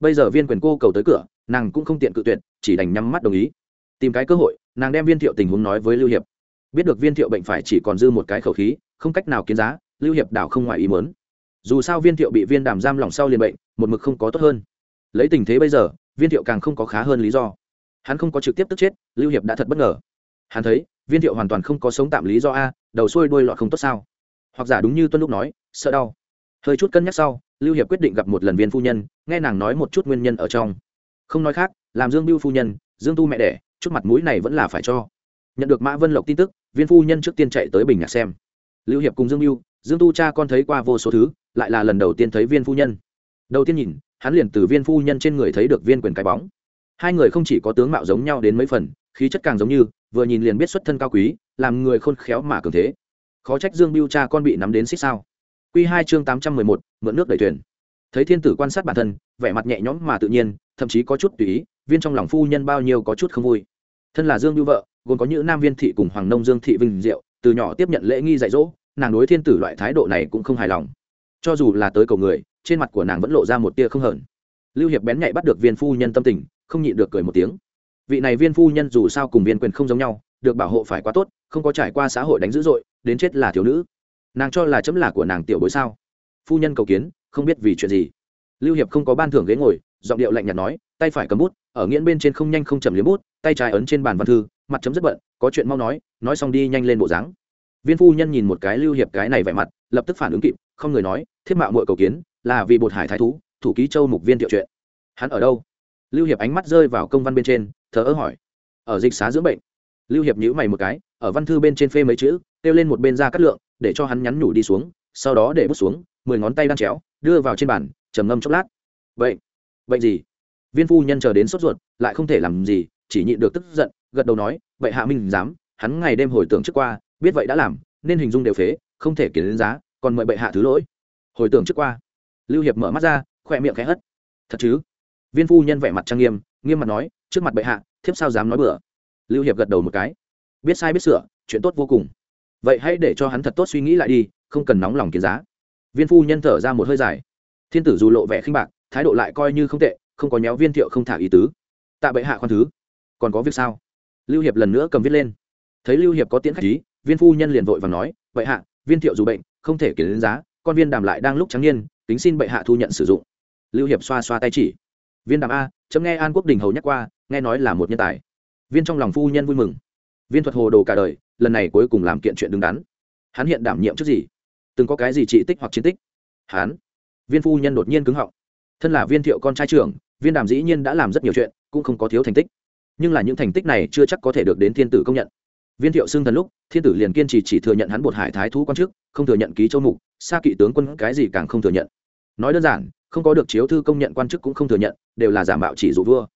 Bây giờ viên quyền cô cầu tới cửa, nàng cũng không tiện cự tuyệt, chỉ đành nhắm mắt đồng ý tìm cái cơ hội, nàng đem viên thiệu tình huống nói với lưu hiệp. Biết được viên thiệu bệnh phải chỉ còn dư một cái khẩu khí, không cách nào kiến giá, lưu hiệp đảo không ngoài ý mớn dù sao viên thiệu bị viên đàm giam lòng sau liền bệnh, một mực không có tốt hơn. Lấy tình thế bây giờ, viên thiệu càng không có khá hơn lý do. Hắn không có trực tiếp tức chết, lưu hiệp đã thật bất ngờ. Hắn thấy, viên thiệu hoàn toàn không có sống tạm lý do a, đầu xuôi đuôi lọt không tốt sao. Hoặc giả đúng như tuân lúc nói, sợ đau. Hơi chút cân nhắc sau, lưu hiệp quyết định gặp một lần viên phu nhân, nghe nàng nói một chút nguyên nhân ở trong. Không nói khác, làm dương biêu phu nhân, dương tu mẹ đẻ chút mặt mũi này vẫn là phải cho. Nhận được mã vân lộc tin tức, viên phu nhân trước tiên chạy tới bình nhạc xem. Lưu hiệp cùng dương mưu, dương tu cha con thấy qua vô số thứ, lại là lần đầu tiên thấy viên phu nhân. Đầu tiên nhìn, hắn liền từ viên phu nhân trên người thấy được viên quyền cái bóng. Hai người không chỉ có tướng mạo giống nhau đến mấy phần, khí chất càng giống như, vừa nhìn liền biết xuất thân cao quý, làm người khôn khéo mà cường thế. Khó trách dương mưu cha con bị nắm đến xích sao. Q hai chương tám trăm mười một, mượn nước đẩy thuyền. Thấy thiên tử quan sát bản thân, vẻ mặt nhẹ nhõm mà tự nhiên, thậm chí có chút tùy ý, viên trong lòng phu nhân bao nhiêu có chút không vui thân là dương như vợ, gồm có những nam viên thị cùng hoàng nông dương thị vinh diệu, từ nhỏ tiếp nhận lễ nghi dạy dỗ, nàng đối thiên tử loại thái độ này cũng không hài lòng. Cho dù là tới cầu người, trên mặt của nàng vẫn lộ ra một tia không hờn. lưu hiệp bén nhạy bắt được viên phu nhân tâm tình, không nhịn được cười một tiếng. Vị này viên phu nhân dù sao cùng viên quyền không giống nhau, được bảo hộ phải quá tốt, không có trải qua xã hội đánh dữ dội, đến chết là thiếu nữ. Nàng cho là chấm là của nàng tiểu bối sao? Phu nhân cầu kiến, không biết vì chuyện gì. Lưu hiệp không có ban thưởng ghế ngồi, giọng điệu lạnh nhạt nói, tay phải cầm bút ở nghiễn bên trên không nhanh không chậm liếm bút, tay trái ấn trên bàn văn thư, mặt chấm rất bận, có chuyện mau nói nói xong đi nhanh lên bộ dáng. Viên phu nhân nhìn một cái lưu hiệp cái này vẻ mặt, lập tức phản ứng kịp, không người nói, thiết mạo muội cầu kiến, là vì bột hải thái thú, thủ ký châu mục viên tiểu chuyện. Hắn ở đâu? Lưu hiệp ánh mắt rơi vào công văn bên trên, thờ ơ hỏi. Ở dịch xá dưỡng bệnh. Lưu hiệp nhíu mày một cái, ở văn thư bên trên phê mấy chữ, kêu lên một bên ra cắt lượng, để cho hắn nhắn nhủ đi xuống, sau đó để bút xuống, mười ngón tay đang chéo, đưa vào trên bàn, trầm ngâm chốc lát. Vậy vậy gì? Viên phu nhân chờ đến sốt ruột, lại không thể làm gì, chỉ nhịn được tức giận, gật đầu nói, vậy hạ minh dám, hắn ngày đêm hồi tưởng trước qua, biết vậy đã làm, nên hình dung đều phế, không thể kiến đến giá, còn mời bệ hạ thứ lỗi. Hồi tưởng trước qua, lưu hiệp mở mắt ra, khỏe miệng khẽ hất. Thật chứ? Viên phu nhân vẻ mặt trang nghiêm nghiêm mặt nói, trước mặt bệ hạ, thiếp sao dám nói bừa? Lưu hiệp gật đầu một cái, biết sai biết sửa, chuyện tốt vô cùng. Vậy hãy để cho hắn thật tốt suy nghĩ lại đi, không cần nóng lòng kiến giá. Viên phu nhân thở ra một hơi dài. Thiên tử dù lộ vẻ khinh bạc, thái độ lại coi như không tệ không có nhéo viên thiệu không thả ý tứ. Tạ bệ hạ khoan thứ. Còn có việc sao? Lưu hiệp lần nữa cầm viết lên. Thấy lưu hiệp có tiễn khách ý, viên phu nhân liền vội và nói, bệ hạ, viên thiệu dù bệnh, không thể kể đến giá, con viên đàm lại đang lúc trắng niên tính xin bệ hạ thu nhận sử dụng. Lưu hiệp xoa xoa tay chỉ. Viên đàm a, chấm nghe an quốc đình hầu nhắc qua, nghe nói là một nhân tài. Viên trong lòng phu nhân vui mừng. Viên thuật hồ đồ cả đời, lần này cuối cùng làm kiện chuyện đứng đắn. Hắn hiện đảm nhiệm trước gì? Từng có cái gì trị tích hoặc chiến tích? Hắn. Viên phu nhân đột nhiên cứng họng. Thân là viên thiệu con trai trưởng viên đàm dĩ nhiên đã làm rất nhiều chuyện, cũng không có thiếu thành tích. Nhưng là những thành tích này chưa chắc có thể được đến thiên tử công nhận. Viên thiệu xưng thần lúc, thiên tử liền kiên trì chỉ thừa nhận hắn bột hải thái thú quan chức không thừa nhận ký châu mục xa kỵ tướng quân cái gì càng không thừa nhận. Nói đơn giản, không có được chiếu thư công nhận quan chức cũng không thừa nhận, đều là giả mạo chỉ dụ vua.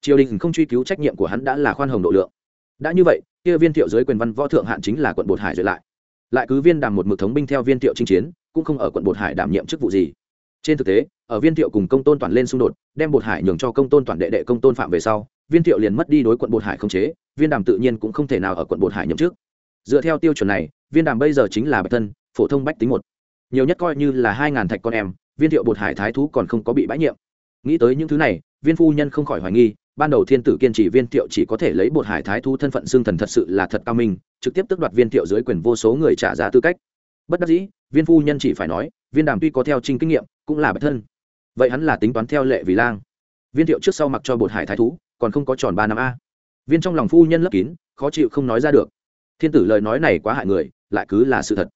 Triều đình không truy cứu trách nhiệm của hắn đã là khoan hồng độ lượng. Đã như vậy, kia viên thiệu dưới quyền văn võ thượng hạn chính là quận bột hải duyệt lại. Lại cứ viên đàm một mực thống binh theo viên thiệu chinh chiến, cũng không ở quận bột hải đảm nhiệm chức vụ gì trên thực tế, ở viên thiệu cùng công tôn toàn lên xung đột, đem bột hải nhường cho công tôn toàn đệ đệ công tôn phạm về sau, viên thiệu liền mất đi đối quận bột hải không chế, viên đàm tự nhiên cũng không thể nào ở quận bột hải nhậm chức. Dựa theo tiêu chuẩn này, viên đàm bây giờ chính là bạch thân, phổ thông bách tính một. Nhiều nhất coi như là hai ngàn thạch con em, viên thiệu bột hải thái thú còn không có bị bãi nhiệm. Nghĩ tới những thứ này, viên phu nhân không khỏi hoài nghi, ban đầu thiên tử kiên trì viên thiệu chỉ có thể lấy bột hải thái thú thân phận xương thần thật sự là thật cao minh, trực tiếp tước đoạt viên thiệu dưới quyền vô số người trả giá tư cách. Bất đắc dĩ, viên phu nhân chỉ phải nói viên đàm tuy có theo trinh kinh nghiệm, cũng là bạch thân. Vậy hắn là tính toán theo lệ vì lang. Viên thiệu trước sau mặc cho bột hải thái thú, còn không có tròn ba năm a. Viên trong lòng phu nhân lấp kín, khó chịu không nói ra được. Thiên tử lời nói này quá hại người, lại cứ là sự thật.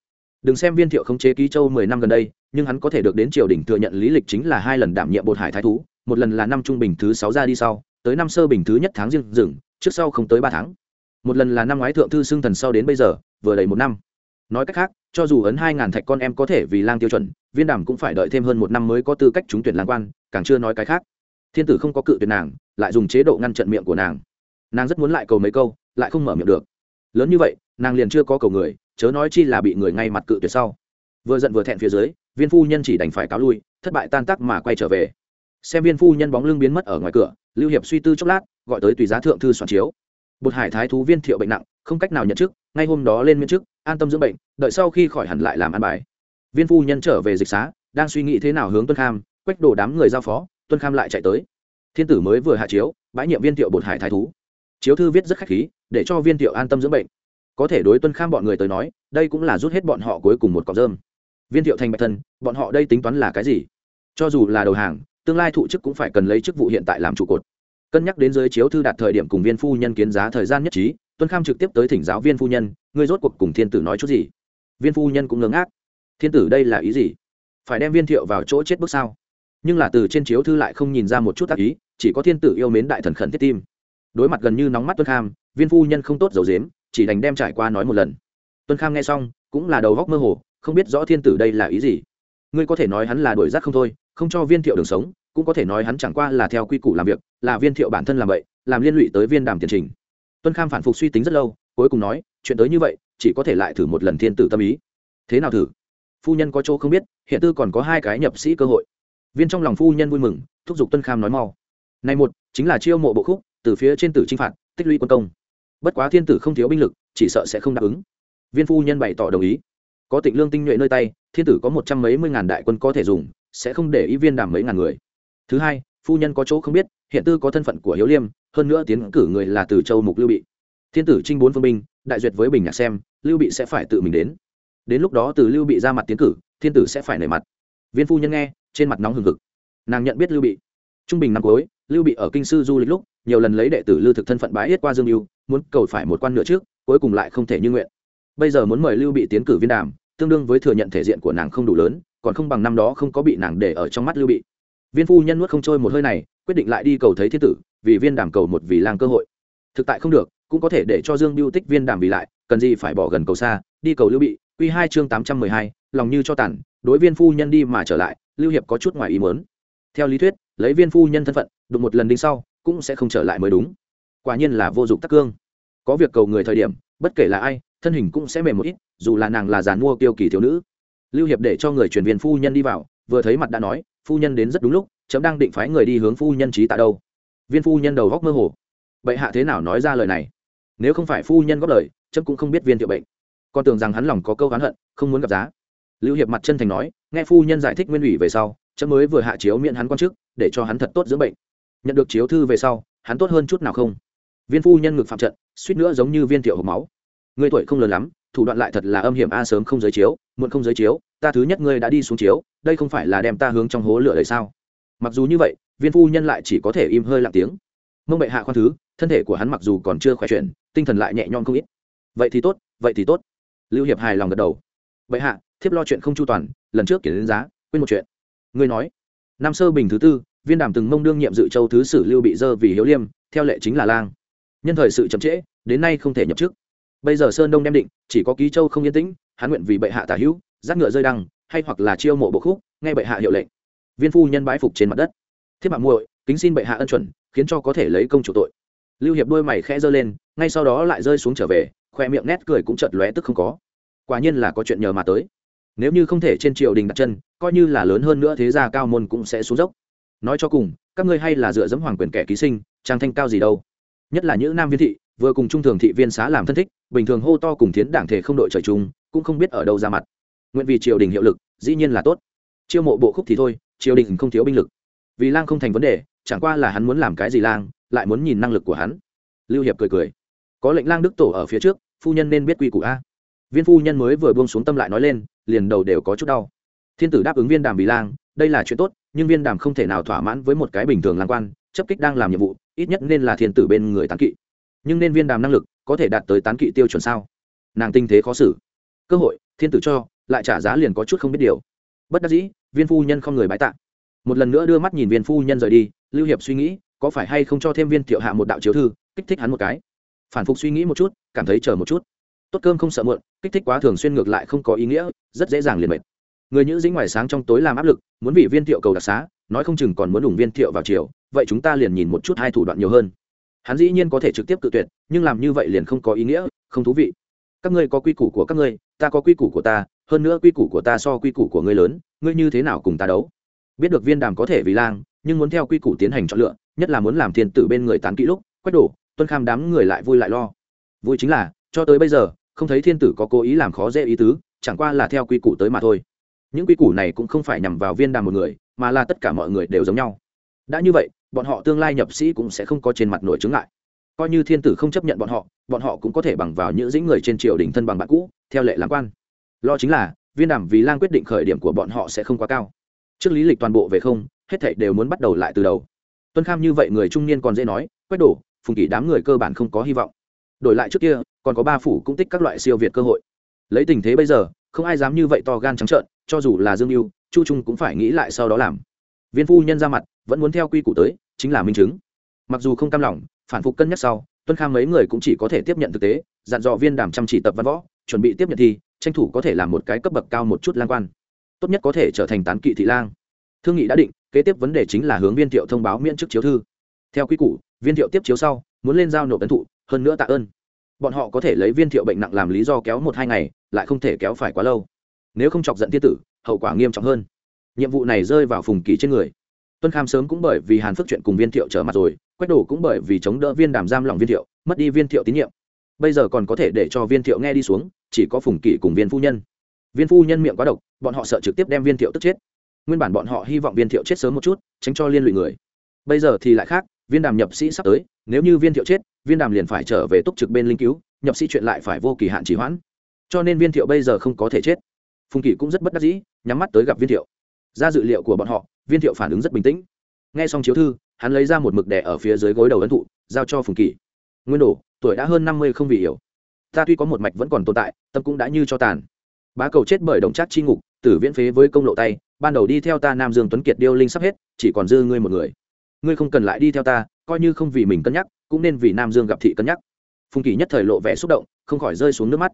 Đừng xem viên thiệu không chế ký châu mười năm gần đây, nhưng hắn có thể được đến triều đình thừa nhận lý lịch chính là hai lần đảm nhiệm bột hải thái thú, một lần là năm trung bình thứ sáu ra đi sau, tới năm sơ bình thứ nhất tháng riêng rừng, trước sau không tới ba tháng. Một lần là năm ngoái thượng thư xưng thần sau đến bây giờ, vừa đầy một năm. Nói cách khác cho dù ấn hai ngàn thạch con em có thể vì lang tiêu chuẩn, viên đàm cũng phải đợi thêm hơn một năm mới có tư cách trúng tuyển lang quan, càng chưa nói cái khác. Thiên tử không có cự tuyệt nàng, lại dùng chế độ ngăn trận miệng của nàng. Nàng rất muốn lại cầu mấy câu, lại không mở miệng được. Lớn như vậy, nàng liền chưa có cầu người, chớ nói chi là bị người ngay mặt cự tuyệt sau. Vừa giận vừa thẹn phía dưới, viên phu nhân chỉ đành phải cáo lui, thất bại tan tác mà quay trở về. Xem viên phu nhân bóng lưng biến mất ở ngoài cửa, lưu hiệp suy tư chốc lát, gọi tới tùy giá thượng thư soạn chiếu. Bột hải thái thú viên thiệu bệnh nặng không cách nào nhận chức, ngay hôm đó lên miễn chức, an tâm dưỡng bệnh, đợi sau khi khỏi hẳn lại làm ăn bài. Viên phu nhân trở về dịch xá, đang suy nghĩ thế nào hướng tuân kham, quách đổ đám người giao phó, tuân kham lại chạy tới. Thiên tử mới vừa hạ chiếu, bãi nhiệm viên thiệu bột hải thái thú. Chiếu thư viết rất khách khí, để cho viên thiệu an tâm dưỡng bệnh. Có thể đối tuân kham bọn người tới nói, đây cũng là rút hết bọn họ cuối cùng một cọc rơm. Viên thiệu thành bạch thân, bọn họ đây tính toán là cái gì? Cho dù là đầu hàng, tương lai thụ chức cũng phải cần lấy chức vụ hiện tại làm trụ cột. Cân nhắc đến dưới chiếu thư đạt thời điểm cùng viên phu nhân kiến giá thời gian nhất trí tuân kham trực tiếp tới thỉnh giáo viên phu nhân, ngươi rốt cuộc cùng thiên tử nói chút gì? Viên phu nhân cũng ngớ ngác. Thiên tử đây là ý gì? Phải đem viên thiệu vào chỗ chết bước sao? Nhưng là từ trên chiếu thư lại không nhìn ra một chút tác ý, chỉ có thiên tử yêu mến đại thần khẩn thiết tim. Đối mặt gần như nóng mắt tuân kham, viên phu nhân không tốt dầu dếm chỉ đành đem trải qua nói một lần. Tuân kham nghe xong, cũng là đầu góc mơ hồ, không biết rõ thiên tử đây là ý gì. Ngươi có thể nói hắn là đổi rác không thôi, không cho viên thiệu đường sống, cũng có thể nói hắn chẳng qua là theo quy củ làm việc, là viên thiệu bản thân làm vậy, làm liên lụy tới viên đàm tiền trình tuân kham phản phục suy tính rất lâu, cuối cùng nói, chuyện tới như vậy, chỉ có thể lại thử một lần thiên tử tâm ý. Thế nào thử? Phu nhân có chỗ không biết, hiện tư còn có hai cái nhập sĩ cơ hội. Viên trong lòng phu nhân vui mừng, thúc giục tuân kham nói mau. Này một, chính là chiêu mộ bộ khúc, từ phía trên tử chinh phạt, tích lũy quân công. Bất quá thiên tử không thiếu binh lực, chỉ sợ sẽ không đáp ứng. Viên phu nhân bày tỏ đồng ý. Có tịnh lương tinh nhuệ nơi tay, thiên tử có một trăm mấy mươi ngàn đại quân có thể dùng, sẽ không để ý viên đàm mấy ngàn người. Thứ hai, phu nhân có chỗ không biết, hiện tư có thân phận của hiếu liêm hơn nữa tiến cử người là từ châu mục lưu bị. Thiên tử trinh bốn phương binh, đại duyệt với bình nhạc xem, lưu bị sẽ phải tự mình đến. Đến lúc đó từ lưu bị ra mặt tiến cử, thiên tử sẽ phải nảy mặt. Viên phu nhân nghe, trên mặt nóng hừng hực. Nàng nhận biết lưu bị. Trung bình năm cuối, lưu bị ở kinh sư du lịch lúc, nhiều lần lấy đệ tử lưu thực thân phận bái yết qua dương mưu muốn cầu phải một quan nửa trước, cuối cùng lại không thể như nguyện. Bây giờ muốn mời lưu bị tiến cử viên đàm, tương đương với thừa nhận thể diện của nàng không đủ lớn, còn không bằng năm đó không có bị nàng để ở trong mắt lưu bị. Viên phu nhân nuốt không trôi một hơi này quyết định lại đi cầu thấy thiên tử, vì viên đàm cầu một vì lang cơ hội. Thực tại không được, cũng có thể để cho dương biêu tích viên đàm vì lại, cần gì phải bỏ gần cầu xa, đi cầu lưu bị q hai chương tám trăm mười hai, lòng như cho tàn, đối viên phu nhân đi mà trở lại, lưu hiệp có chút ngoài ý mớn theo lý thuyết, lấy viên phu nhân thân phận, đụng một lần đinh sau, cũng sẽ không trở lại mới đúng. Quả nhiên là vô dụng tắc cương. Có việc cầu người thời điểm, bất kể là ai, thân hình cũng sẽ mềm một ít, dù là nàng là giàn mua kiêu kỳ thiếu nữ. Lưu hiệp để cho người truyền viên phu nhân đi vào, vừa thấy mặt đã nói, phu nhân đến rất đúng lúc chấm đang định phái người đi hướng phu nhân trí tại đâu. Viên phu nhân đầu góc mơ hồ. Bệ hạ thế nào nói ra lời này? Nếu không phải phu nhân góp lời, chấm cũng không biết viên thiệu bệnh. Con tưởng rằng hắn lòng có câu hắn hận, không muốn gặp giá. Lưu hiệp mặt chân thành nói, nghe phu nhân giải thích nguyên ủy về sau, chấm mới vừa hạ chiếu miễn hắn quan chức, để cho hắn thật tốt dưỡng bệnh. Nhận được chiếu thư về sau, hắn tốt hơn chút nào không? Viên phu nhân ngực phạm trận, suýt nữa giống như viên thiệu hộp máu. Người tuổi không lớn lắm, thủ đoạn lại thật là âm hiểm a, sớm không giới chiếu, muộn không giới chiếu, ta thứ nhất ngươi đã đi xuống chiếu, đây không phải là đem ta hướng trong hố lửa đấy sao? Mặc dù như vậy, viên phu nhân lại chỉ có thể im hơi lặng tiếng. Mông bệ hạ khoan thứ, thân thể của hắn mặc dù còn chưa khỏe chuyện tinh thần lại nhẹ nhõm không ít. Vậy thì tốt, vậy thì tốt. Lưu hiệp hài lòng gật đầu. Bệ hạ, thiếp lo chuyện không chu toàn, lần trước kiểm đến giá, quên một chuyện. Ngươi nói, năm sơ bình thứ tư, viên đàm từng mông đương nhiệm dự châu thứ sử lưu bị dơ vì hiếu liêm, theo lệ chính là lang. Nhân thời sự chậm trễ, đến nay không thể nhập chức. Bây giờ sơn đông đem định, chỉ có ký châu không yên tĩnh, hắn nguyện vì bệ hạ tả hữu giác ngựa rơi đăng, hay hoặc là chiêu mộ bộ khúc, nghe bệ hạ hiệu lệnh viên phu nhân bái phục trên mặt đất. Thiếp mạng muội, kính xin bệ hạ ân chuẩn, khiến cho có thể lấy công chủ tội. Lưu hiệp đôi mày khẽ giơ lên, ngay sau đó lại rơi xuống trở về, khoe miệng nét cười cũng chợt lóe tức không có. Quả nhiên là có chuyện nhờ mà tới. Nếu như không thể trên triều đình đặt chân, coi như là lớn hơn nữa thế gia cao môn cũng sẽ xuống dốc. Nói cho cùng, các ngươi hay là dựa dẫm hoàng quyền kẻ ký sinh, trang thanh cao gì đâu. Nhất là những nam viên thị, vừa cùng trung thường thị viên xá làm thân thích, bình thường hô to cùng thiến đảng thể không đội trời chung, cũng không biết ở đâu ra mặt. Nguyện vì triều đình hiệu lực, dĩ nhiên là tốt. Chiêu mộ bộ khúc thì thôi triều đình không thiếu binh lực. Vì lang không thành vấn đề, chẳng qua là hắn muốn làm cái gì lang, lại muốn nhìn năng lực của hắn. Lưu hiệp cười cười. Có lệnh lang đức tổ ở phía trước, phu nhân nên biết quy củ a. Viên phu nhân mới vừa buông xuống tâm lại nói lên, liền đầu đều có chút đau. Thiên tử đáp ứng viên đàm vì lang, đây là chuyện tốt, nhưng viên đàm không thể nào thỏa mãn với một cái bình thường lang quan, chấp kích đang làm nhiệm vụ, ít nhất nên là thiên tử bên người tán kỵ. Nhưng nên viên đàm năng lực, có thể đạt tới tán kỵ tiêu chuẩn sao? Nàng tinh thế khó xử. Cơ hội, thiên tử cho, lại trả giá liền có chút không biết điều bất đắc dĩ, viên phu nhân không người bái tạ. Một lần nữa đưa mắt nhìn viên phu nhân rời đi, lưu hiệp suy nghĩ, có phải hay không cho thêm viên thiệu hạ một đạo chiếu thư, kích thích hắn một cái. Phản phục suy nghĩ một chút, cảm thấy chờ một chút. Tốt cơm không sợ muộn, kích thích quá thường xuyên ngược lại không có ý nghĩa, rất dễ dàng liền mệt. Người nữ dính ngoài sáng trong tối làm áp lực, muốn vì viên thiệu cầu đặc xá, nói không chừng còn muốn đủng viên thiệu vào chiều, vậy chúng ta liền nhìn một chút hai thủ đoạn nhiều hơn. Hắn dĩ nhiên có thể trực tiếp cự tuyệt, nhưng làm như vậy liền không có ý nghĩa, không thú vị. Các ngươi có quy củ của các ngươi, ta có quy củ của ta hơn nữa quy củ của ta so quy củ của ngươi lớn, ngươi như thế nào cùng ta đấu? Biết được viên đàm có thể vì lang, nhưng muốn theo quy củ tiến hành chọn lựa, nhất là muốn làm thiên tử bên người tán kỹ lúc quét đổ, tuân kham đám người lại vui lại lo. Vui chính là, cho tới bây giờ, không thấy thiên tử có cố ý làm khó dễ ý tứ, chẳng qua là theo quy củ tới mà thôi. Những quy củ này cũng không phải nhằm vào viên đàm một người, mà là tất cả mọi người đều giống nhau. Đã như vậy, bọn họ tương lai nhập sĩ cũng sẽ không có trên mặt nổi chứng lại coi như thiên tử không chấp nhận bọn họ bọn họ cũng có thể bằng vào những dĩnh người trên triều đình thân bằng bạn cũ, theo lệ làm quan lo chính là, viên đàm vì lang quyết định khởi điểm của bọn họ sẽ không quá cao. Trước lý lịch toàn bộ về không, hết thảy đều muốn bắt đầu lại từ đầu. Tuân kham như vậy người trung niên còn dễ nói quét đổ, phùng kỷ đám người cơ bản không có hy vọng. Đổi lại trước kia, còn có ba phủ cũng tích các loại siêu việt cơ hội. Lấy tình thế bây giờ, không ai dám như vậy to gan trắng trợn, cho dù là dương mưu chu trung cũng phải nghĩ lại sau đó làm. Viên phu nhân ra mặt, vẫn muốn theo quy củ tới, chính là minh chứng. Mặc dù không cam lòng, phản phục cân nhắc sau, tuân kham mấy người cũng chỉ có thể tiếp nhận thực tế, dặn dò viên đàm chăm chỉ tập văn võ, chuẩn bị tiếp nhận thi tranh thủ có thể làm một cái cấp bậc cao một chút lang quan, tốt nhất có thể trở thành tán kỵ thị lang. Thương nghị đã định, kế tiếp vấn đề chính là hướng viên thiệu thông báo miễn chức chiếu thư. Theo quy củ, viên thiệu tiếp chiếu sau, muốn lên giao nộp ấn thụ, hơn nữa tạ ơn. Bọn họ có thể lấy viên thiệu bệnh nặng làm lý do kéo một hai ngày, lại không thể kéo phải quá lâu. Nếu không chọc giận thiên tử, hậu quả nghiêm trọng hơn. Nhiệm vụ này rơi vào phùng kỳ trên người. Tuân kham sớm cũng bởi vì hàn phức chuyện cùng viên thiệu trở mặt rồi, quách đổ cũng bởi vì chống đỡ viên đàm giam lòng viên thiệu, mất đi viên thiệu tín nhiệm. Bây giờ còn có thể để cho viên thiệu nghe đi xuống chỉ có phùng kỷ cùng viên phu nhân. Viên phu nhân miệng quá độc, bọn họ sợ trực tiếp đem viên thiệu tức chết. Nguyên bản bọn họ hy vọng viên thiệu chết sớm một chút, tránh cho liên lụy người. Bây giờ thì lại khác, viên đàm nhập sĩ sắp tới, nếu như viên thiệu chết, viên đàm liền phải trở về túc trực bên linh cứu, nhập sĩ chuyện lại phải vô kỳ hạn trì hoãn. Cho nên viên thiệu bây giờ không có thể chết. Phùng kỷ cũng rất bất đắc dĩ, nhắm mắt tới gặp viên thiệu. Ra dự liệu của bọn họ, viên thiệu phản ứng rất bình tĩnh. Nghe xong chiếu thư, hắn lấy ra một mực đẻ ở phía dưới gối đầu ấn thụ, giao cho phùng kỷ. Nguyên đồ, tuổi đã hơn năm mươi không vì hiểu ta tuy có một mạch vẫn còn tồn tại, tâm cũng đã như cho tàn. Bá cầu chết bởi đồng trác chi ngục, tử viễn phế với công lộ tay, ban đầu đi theo ta nam dương tuấn kiệt điêu linh sắp hết, chỉ còn dư ngươi một người. Ngươi không cần lại đi theo ta, coi như không vì mình cân nhắc, cũng nên vì nam dương gặp thị cân nhắc. Phùng kỳ nhất thời lộ vẻ xúc động, không khỏi rơi xuống nước mắt.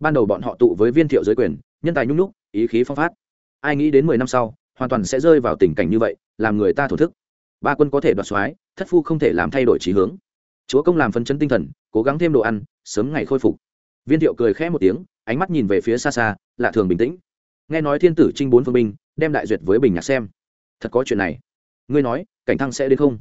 Ban đầu bọn họ tụ với viên thiệu giới quyền, nhân tài nhung nhúc, ý khí phong phát. Ai nghĩ đến mười năm sau, hoàn toàn sẽ rơi vào tình cảnh như vậy, làm người ta thổ thức. Ba quân có thể đoạt soái, thất phu không thể làm thay đổi trí hướng chúa công làm phân chấn tinh thần, cố gắng thêm đồ ăn, sớm ngày khôi phục. Viên thiệu cười khẽ một tiếng, ánh mắt nhìn về phía xa xa, lạ thường bình tĩnh. Nghe nói thiên tử trinh bốn phương binh, đem đại duyệt với bình nhạc xem. Thật có chuyện này. Ngươi nói, cảnh thăng sẽ đến không?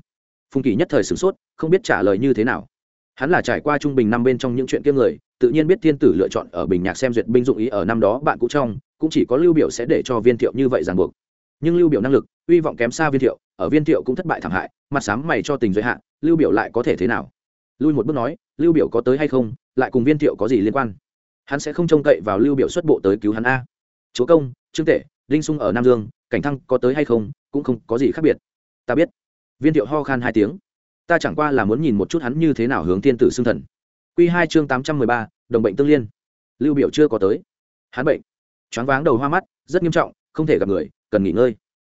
Phùng kỳ nhất thời sửng sốt, không biết trả lời như thế nào. Hắn là trải qua trung bình năm bên trong những chuyện kia người, tự nhiên biết thiên tử lựa chọn ở bình nhạc xem duyệt binh dụng ý ở năm đó bạn cũ trong, cũng chỉ có lưu biểu sẽ để cho viên thiệu như vậy ràng buộc. Nhưng lưu biểu năng lực, uy vọng kém xa viên thiệu, ở viên thiệu cũng thất bại thảm hại, mặt sám mày cho tình giới hạn, lưu biểu lại có thể thế nào? Lui một bước nói, lưu biểu có tới hay không? Lại cùng viên thiệu có gì liên quan? Hắn sẽ không trông cậy vào lưu biểu xuất bộ tới cứu hắn a. Chúa công, trương tể, đinh sung ở nam dương, cảnh thăng có tới hay không? Cũng không có gì khác biệt. Ta biết. Viên thiệu ho khan hai tiếng. Ta chẳng qua là muốn nhìn một chút hắn như thế nào hướng thiên tử xương thần. Q hai chương tám trăm mười ba, đồng bệnh tương liên. Lưu biểu chưa có tới. Hắn bệnh. Choáng váng đầu hoa mắt, rất nghiêm trọng, không thể gặp người, cần nghỉ ngơi.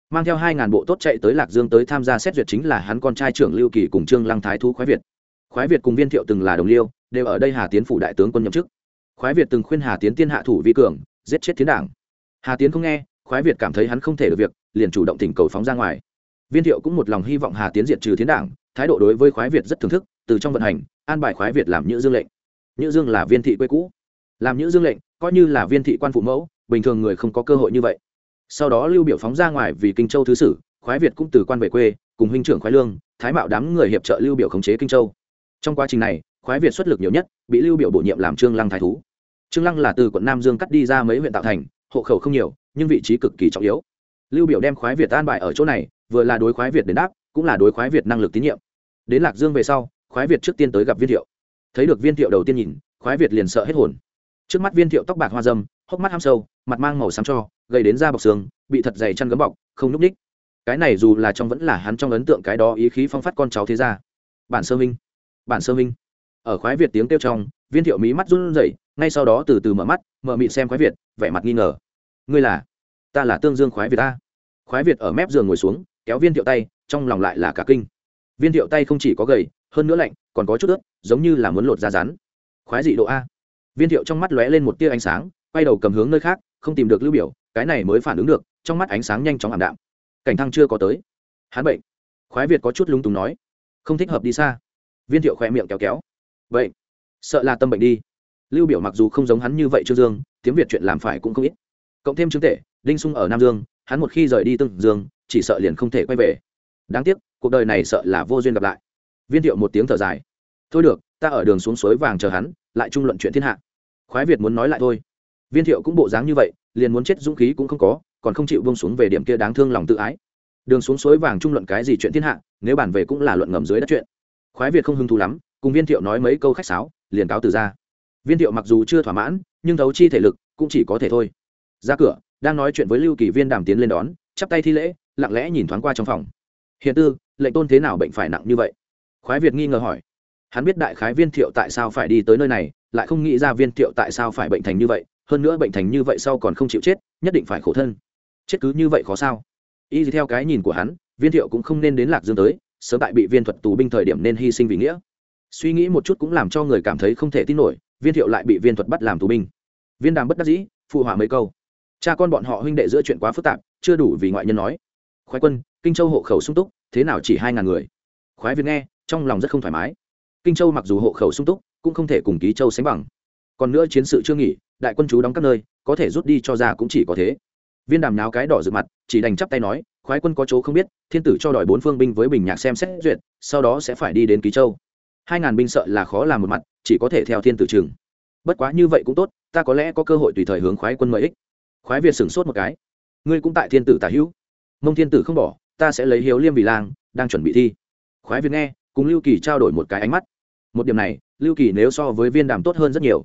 Mang theo hai ngàn bộ tốt chạy tới lạc dương tới tham gia xét duyệt chính là hắn con trai trưởng lưu kỳ cùng trương lăng thái thú khoái việt khoái việt cùng viên thiệu từng là đồng liêu, đều ở đây hà tiến phủ đại tướng quân nhậm chức. Khoái việt từng khuyên hà tiến tiên hạ thủ vi cường, giết chết tiến đảng. Hà tiến không nghe, khoái việt cảm thấy hắn không thể được việc, liền chủ động tỉnh cầu phóng ra ngoài. Viên thiệu cũng một lòng hy vọng hà tiến diệt trừ tiến đảng, thái độ đối với khoái việt rất thưởng thức, từ trong vận hành, an bài khoái việt làm nhữ dương lệnh. Nhữ dương là viên thị quê cũ. Làm nhữ dương lệnh, coi như là viên thị quan phụ mẫu, bình thường người không có cơ hội như vậy. Sau đó lưu biểu phóng ra ngoài vì kinh châu thứ sử, khoái việt cũng từ quan về quê, cùng huynh trưởng khoái lương, thái mạo đám người hiệp trợ lưu biểu khống chế kinh châu trong quá trình này, khoái việt xuất lực nhiều nhất, bị lưu biểu bổ nhiệm làm trương lăng thái thú. Trương lăng là từ quận nam dương cắt đi ra mấy huyện tạo thành, hộ khẩu không nhiều, nhưng vị trí cực kỳ trọng yếu. Lưu biểu đem khoái việt an bài ở chỗ này, vừa là đối khoái việt đến đáp, cũng là đối khoái việt năng lực tín nhiệm. Đến lạc dương về sau, khoái việt trước tiên tới gặp viên thiệu. Thấy được viên thiệu đầu tiên nhìn, khoái việt liền sợ hết hồn. Trước mắt viên thiệu tóc bạc hoa dâm, hốc mắt ham sâu, mặt mang màu xám cho gây đến da bọc xương, bị thật dày chăn gấm bọc, không núp ních. Cái này dù là trong vẫn là hắn trong ấn tượng cái đó ý khí phong phát con cháu thế ra bản sơ minh bản sơ minh. Ở khoái việt tiếng kêu trong, viên thiệu mí mắt run rẩy, ngay sau đó từ từ mở mắt, mở mịn xem khoái việt, vẻ mặt nghi ngờ. Ngươi là? Ta là tương dương khoái việt ta khoái việt ở mép giường ngồi xuống, kéo viên thiệu tay, trong lòng lại là cả kinh. Viên thiệu tay không chỉ có gầy, hơn nữa lạnh, còn có chút ướt, giống như là muốn lột da rắn. Khoái dị độ a. Viên thiệu trong mắt lóe lên một tia ánh sáng, quay đầu cầm hướng nơi khác, không tìm được lưu biểu, cái này mới phản ứng được, trong mắt ánh sáng nhanh chóng ảm đạm. Cảnh thăng chưa có tới. Hắn bệnh. Khoái việt có chút lúng túng nói. Không thích hợp đi xa viên thiệu khoe miệng kéo kéo. Vậy, sợ là tâm bệnh đi. Lưu biểu mặc dù không giống hắn như vậy trương dương, tiếng việt chuyện làm phải cũng không ít. Cộng thêm trương tể, đinh sung ở nam dương, hắn một khi rời đi tương dương, chỉ sợ liền không thể quay về. Đáng tiếc, cuộc đời này sợ là vô duyên gặp lại. Viên thiệu một tiếng thở dài. Thôi được, ta ở đường xuống suối vàng chờ hắn, lại trung luận chuyện thiên hạ. Khoái việt muốn nói lại thôi. Viên thiệu cũng bộ dáng như vậy, liền muốn chết dũng khí cũng không có, còn không chịu bông xuống về điểm kia đáng thương lòng tự ái. Đường xuống suối vàng trung luận cái gì chuyện thiên hạ, nếu bản về cũng là luận ngầm dưới đất chuyện khoái việt không hứng thú lắm, cùng viên thiệu nói mấy câu khách sáo, liền cáo từ ra. Viên thiệu mặc dù chưa thỏa mãn, nhưng thấu chi thể lực cũng chỉ có thể thôi. Ra cửa, đang nói chuyện với lưu kỳ viên đàm tiến lên đón, chắp tay thi lễ, lặng lẽ nhìn thoáng qua trong phòng. Hiện tư, lệnh tôn thế nào bệnh phải nặng như vậy? Khoái việt nghi ngờ hỏi. Hắn biết đại khái viên thiệu tại sao phải đi tới nơi này, lại không nghĩ ra viên thiệu tại sao phải bệnh thành như vậy, hơn nữa bệnh thành như vậy sau còn không chịu chết, nhất định phải khổ thân. Chết cứ như vậy khó sao? Y theo cái nhìn của hắn, viên thiệu cũng không nên đến lạc dương tới sớm tại bị viên thuật tù binh thời điểm nên hy sinh vì nghĩa. Suy nghĩ một chút cũng làm cho người cảm thấy không thể tin nổi, viên thiệu lại bị viên thuật bắt làm tù binh. Viên đàm bất đắc dĩ, phụ hỏa mấy câu. Cha con bọn họ huynh đệ giữa chuyện quá phức tạp, chưa đủ vì ngoại nhân nói. Khoái quân, kinh châu hộ khẩu sung túc, thế nào chỉ hai ngàn người? Khoái việt nghe, trong lòng rất không thoải mái. Kinh châu mặc dù hộ khẩu sung túc, cũng không thể cùng ký châu sánh bằng. Còn nữa chiến sự chưa nghỉ, đại quân chú đóng các nơi, có thể rút đi cho ra cũng chỉ có thế. Viên đàm náo cái đỏ rực mặt, chỉ đành chắp tay nói khoái quân có chỗ không biết, thiên tử cho đòi bốn phương binh với bình nhạc xem xét duyệt, sau đó sẽ phải đi đến ký châu. Hai ngàn binh sợ là khó làm một mặt, chỉ có thể theo thiên tử trường bất quá như vậy cũng tốt, ta có lẽ có cơ hội tùy thời hướng khoái quân mời ích. Khoái việt sửng sốt một cái. Ngươi cũng tại thiên tử tả hữu. Mông thiên tử không bỏ, ta sẽ lấy hiếu liêm vì lang, đang chuẩn bị thi. Khoái việt nghe, cùng lưu kỳ trao đổi một cái ánh mắt. Một điểm này, lưu kỳ nếu so với viên đàm tốt hơn rất nhiều.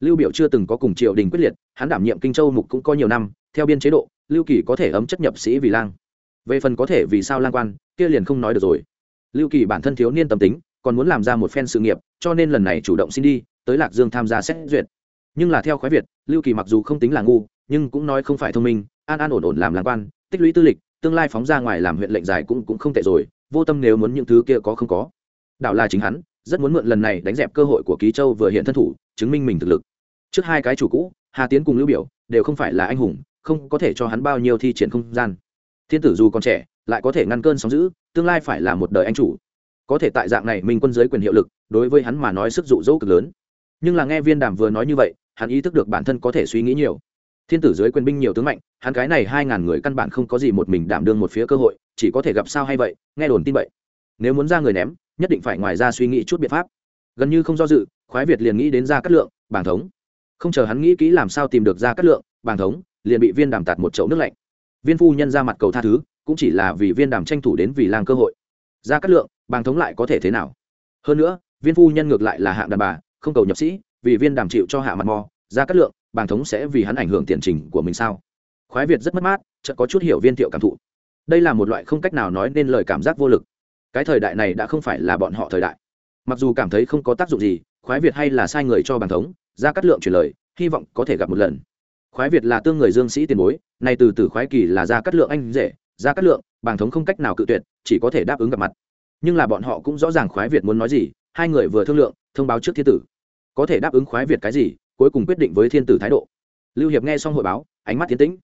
Lưu biểu chưa từng có cùng triều đình quyết liệt, hắn đảm nhiệm kinh châu mục cũng có nhiều năm, theo biên chế độ, lưu kỳ có thể ấm chất nhập sĩ vì lang về phần có thể vì sao lang quan, kia liền không nói được rồi. Lưu kỳ bản thân thiếu niên tâm tính, còn muốn làm ra một phen sự nghiệp, cho nên lần này chủ động xin đi, tới lạc dương tham gia xét duyệt. Nhưng là theo khoái việt, lưu kỳ mặc dù không tính là ngu, nhưng cũng nói không phải thông minh, an an ổn ổn làm lang quan, tích lũy tư lịch, tương lai phóng ra ngoài làm huyện lệnh dài cũng cũng không tệ rồi, vô tâm nếu muốn những thứ kia có không có. Đạo là chính hắn, rất muốn mượn lần này đánh dẹp cơ hội của ký châu vừa hiện thân thủ, chứng minh mình thực lực. Trước hai cái chủ cũ, hà tiến cùng lưu biểu, đều không phải là anh hùng, không có thể cho hắn bao nhiêu thi triển không gian thiên tử dù còn trẻ, lại có thể ngăn cơn sóng dữ, tương lai phải là một đời anh chủ. Có thể tại dạng này minh quân giới quyền hiệu lực, đối với hắn mà nói sức dụ dỗ cực lớn. Nhưng là nghe viên đàm vừa nói như vậy, hắn ý thức được bản thân có thể suy nghĩ nhiều. Thiên tử dưới quyền binh nhiều tướng mạnh, hắn cái này hai ngàn người căn bản không có gì một mình đảm đương một phía cơ hội, chỉ có thể gặp sao hay vậy, nghe đồn tin vậy. Nếu muốn ra người ném, nhất định phải ngoài ra suy nghĩ chút biện pháp. Gần như không do dự, khoái việt liền nghĩ đến ra cát lượng bảng thống. Không chờ hắn nghĩ kỹ làm sao tìm được ra cát lượng bảng thống, liền bị viên đàm tạt một chậu nước lạnh viên phu nhân ra mặt cầu tha thứ, cũng chỉ là vì viên đàm tranh thủ đến vì lang cơ hội. Ra cát lượng, bàng thống lại có thể thế nào? Hơn nữa, viên phu nhân ngược lại là hạng đàn bà, không cầu nhập sĩ, vì viên đàm chịu cho hạ mặt mò, ra cát lượng, bàng thống sẽ vì hắn ảnh hưởng tiền trình của mình sao? Khoái việt rất mất mát, chợt có chút hiểu viên thiệu cảm thụ. Đây là một loại không cách nào nói nên lời cảm giác vô lực. Cái thời đại này đã không phải là bọn họ thời đại. Mặc dù cảm thấy không có tác dụng gì, khoái việt hay là sai người cho bàng thống, ra cát lượng chuyển lời, hy vọng có thể gặp một lần khoái việt là tương người dương sĩ tiền bối, nay từ từ khoái kỳ là ra cắt lượng anh rể ra cắt lượng, bàng thống không cách nào cự tuyệt, chỉ có thể đáp ứng gặp mặt. Nhưng là bọn họ cũng rõ ràng khoái việt muốn nói gì, hai người vừa thương lượng, thông báo trước thiên tử. Có thể đáp ứng khoái việt cái gì, cuối cùng quyết định với thiên tử thái độ. Lưu hiệp nghe xong hội báo, ánh mắt tiến tĩnh.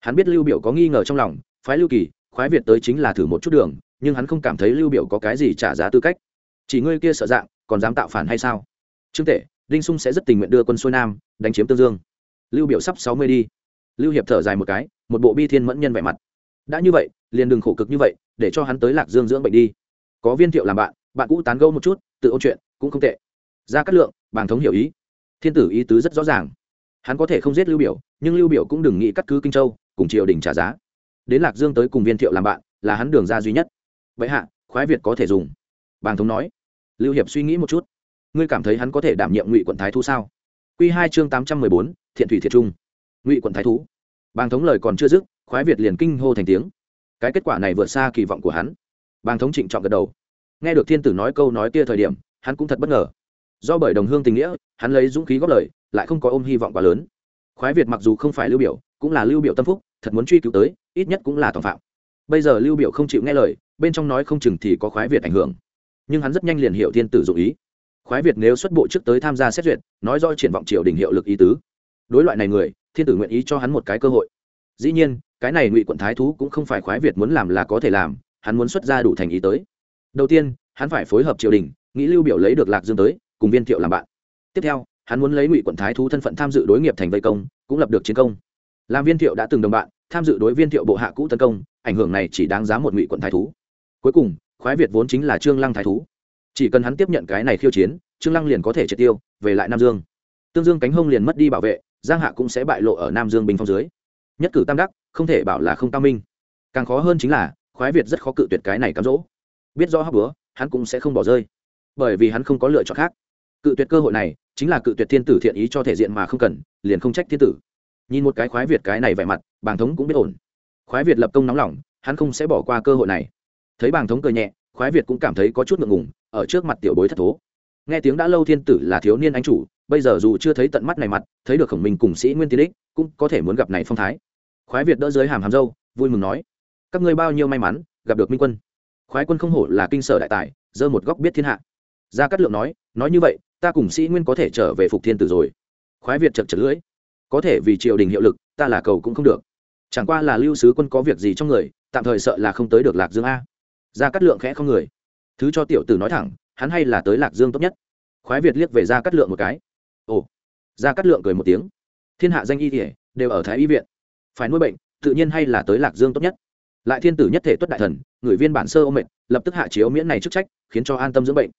Hắn biết lưu biểu có nghi ngờ trong lòng, phái lưu kỳ, khoái việt tới chính là thử một chút đường, nhưng hắn không cảm thấy lưu biểu có cái gì trả giá tư cách. Chỉ ngươi kia sợ dạng, còn dám tạo phản hay sao? Trương tể, đinh sung sẽ rất tình nguyện đưa quân xuôi nam, đánh chiếm tương dương lưu biểu sắp sáu mươi đi. Lưu hiệp thở dài một cái, một bộ bi thiên mẫn nhân vẻ mặt. Đã như vậy, liền đừng khổ cực như vậy, để cho hắn tới lạc dương dưỡng bệnh đi. Có viên thiệu làm bạn bạn cũ tán gẫu một chút, tự ôn chuyện, cũng không tệ. Ra cát lượng bàng thống hiểu ý. Thiên tử ý tứ rất rõ ràng. Hắn có thể không giết lưu biểu, nhưng lưu biểu cũng đừng nghĩ cắt cứ kinh châu, cùng triều đình trả giá. Đến lạc dương tới cùng viên thiệu làm bạn, là hắn đường ra duy nhất. Vậy hạ, khoái việt có thể dùng. Bàng thống nói. Lưu hiệp suy nghĩ một chút. Ngươi cảm thấy hắn có thể đảm nhiệm ngụy quận thái thú sao? Quy hai chương tám trăm mười bốn, thiện thủy thiệt trung. Ngụy quận thái thú. Bàng thống lời còn chưa dứt, khoái việt liền kinh hô thành tiếng. Cái kết quả này vượt xa kỳ vọng của hắn. Bàng thống trịnh trọng gật đầu. Nghe được thiên tử nói câu nói kia thời điểm, hắn cũng thật bất ngờ. Do bởi đồng hương tình nghĩa, hắn lấy dũng khí góp lời, lại không có ôm hy vọng quá lớn. Khoái việt mặc dù không phải lưu biểu, cũng là lưu biểu tâm phúc, thật muốn truy cứu tới, ít nhất cũng là tổng phạm. Bây giờ lưu biểu không chịu nghe lời, bên trong nói không chừng thì có khoái việt ảnh hưởng. Nhưng hắn rất nhanh liền hiểu thiên tử dụng ý khoái việt nếu xuất bộ trước tới tham gia xét duyệt, nói do triển vọng triều đình hiệu lực ý tứ. Đối loại này người, thiên tử nguyện ý cho hắn một cái cơ hội. Dĩ nhiên, cái này ngụy quận thái thú cũng không phải khoái việt muốn làm là có thể làm, hắn muốn xuất ra đủ thành ý tới. Đầu tiên, hắn phải phối hợp triều đình, nghĩ lưu biểu lấy được lạc dương tới, cùng viên thiệu làm bạn. Tiếp theo, hắn muốn lấy ngụy quận thái thú thân phận tham dự đối nghiệp thành vây công, cũng lập được chiến công. Làm viên thiệu đã từng đồng bạn, tham dự đối viên thiệu bộ hạ cũ tấn công, ảnh hưởng này chỉ đáng giá một ngụy quận thái thú. Cuối cùng, khoái việt vốn chính là trương lăng thái thú chỉ cần hắn tiếp nhận cái này khiêu chiến, trương lăng liền có thể triệt tiêu, về lại nam dương. Tương dương cánh hông liền mất đi bảo vệ, giang hạ cũng sẽ bại lộ ở nam dương bình phong dưới. Nhất cử tam đắc, không thể bảo là không tam minh. Càng khó hơn chính là, khoái việt rất khó cự tuyệt cái này cám dỗ. Biết rõ hóc búa, hắn cũng sẽ không bỏ rơi. Bởi vì hắn không có lựa chọn khác. Cự tuyệt cơ hội này, chính là cự tuyệt thiên tử thiện ý cho thể diện mà không cần, liền không trách thiên tử. Nhìn một cái khoái việt cái này vẻ mặt, bàng thống cũng biết ổn. Khoái việt lập công nóng lòng, hắn không sẽ bỏ qua cơ hội này. Thấy bàng thống cười nhẹ, khoái việt cũng cảm thấy có chút ngượng ngùng ở trước mặt tiểu bối thất thố. Nghe tiếng đã lâu thiên tử là thiếu niên anh chủ, bây giờ dù chưa thấy tận mắt này mặt, thấy được khổng minh cùng sĩ nguyên tiến ích cũng có thể muốn gặp này phong thái. Khoái việt đỡ dưới hàm hàm dâu vui mừng nói, các ngươi bao nhiêu may mắn, gặp được minh quân. Khoái quân không hổ là kinh sở đại tài, giơ một góc biết thiên hạ. Gia cát lượng nói nói như vậy, ta cùng sĩ nguyên có thể trở về phục thiên tử rồi. Khoái việt chật chật lưỡi, có thể vì triều đình hiệu lực, ta là cầu cũng không được. Chẳng qua là lưu sứ quân có việc gì trong người, tạm thời sợ là không tới được lạc dương a. Gia cát lượng khẽ không người thứ cho tiểu tử nói thẳng, hắn hay là tới lạc dương tốt nhất. Khoái việt liếc về gia cắt lượng một cái. Ồ, gia cắt lượng cười một tiếng. Thiên hạ danh y thể đều ở thái y viện. Phải nuôi bệnh, tự nhiên hay là tới lạc dương tốt nhất. Lại thiên tử nhất thể tuất đại thần, người viên bản sơ ô mệnh, lập tức hạ chiếu miễn này chức trách, khiến cho an tâm dưỡng bệnh.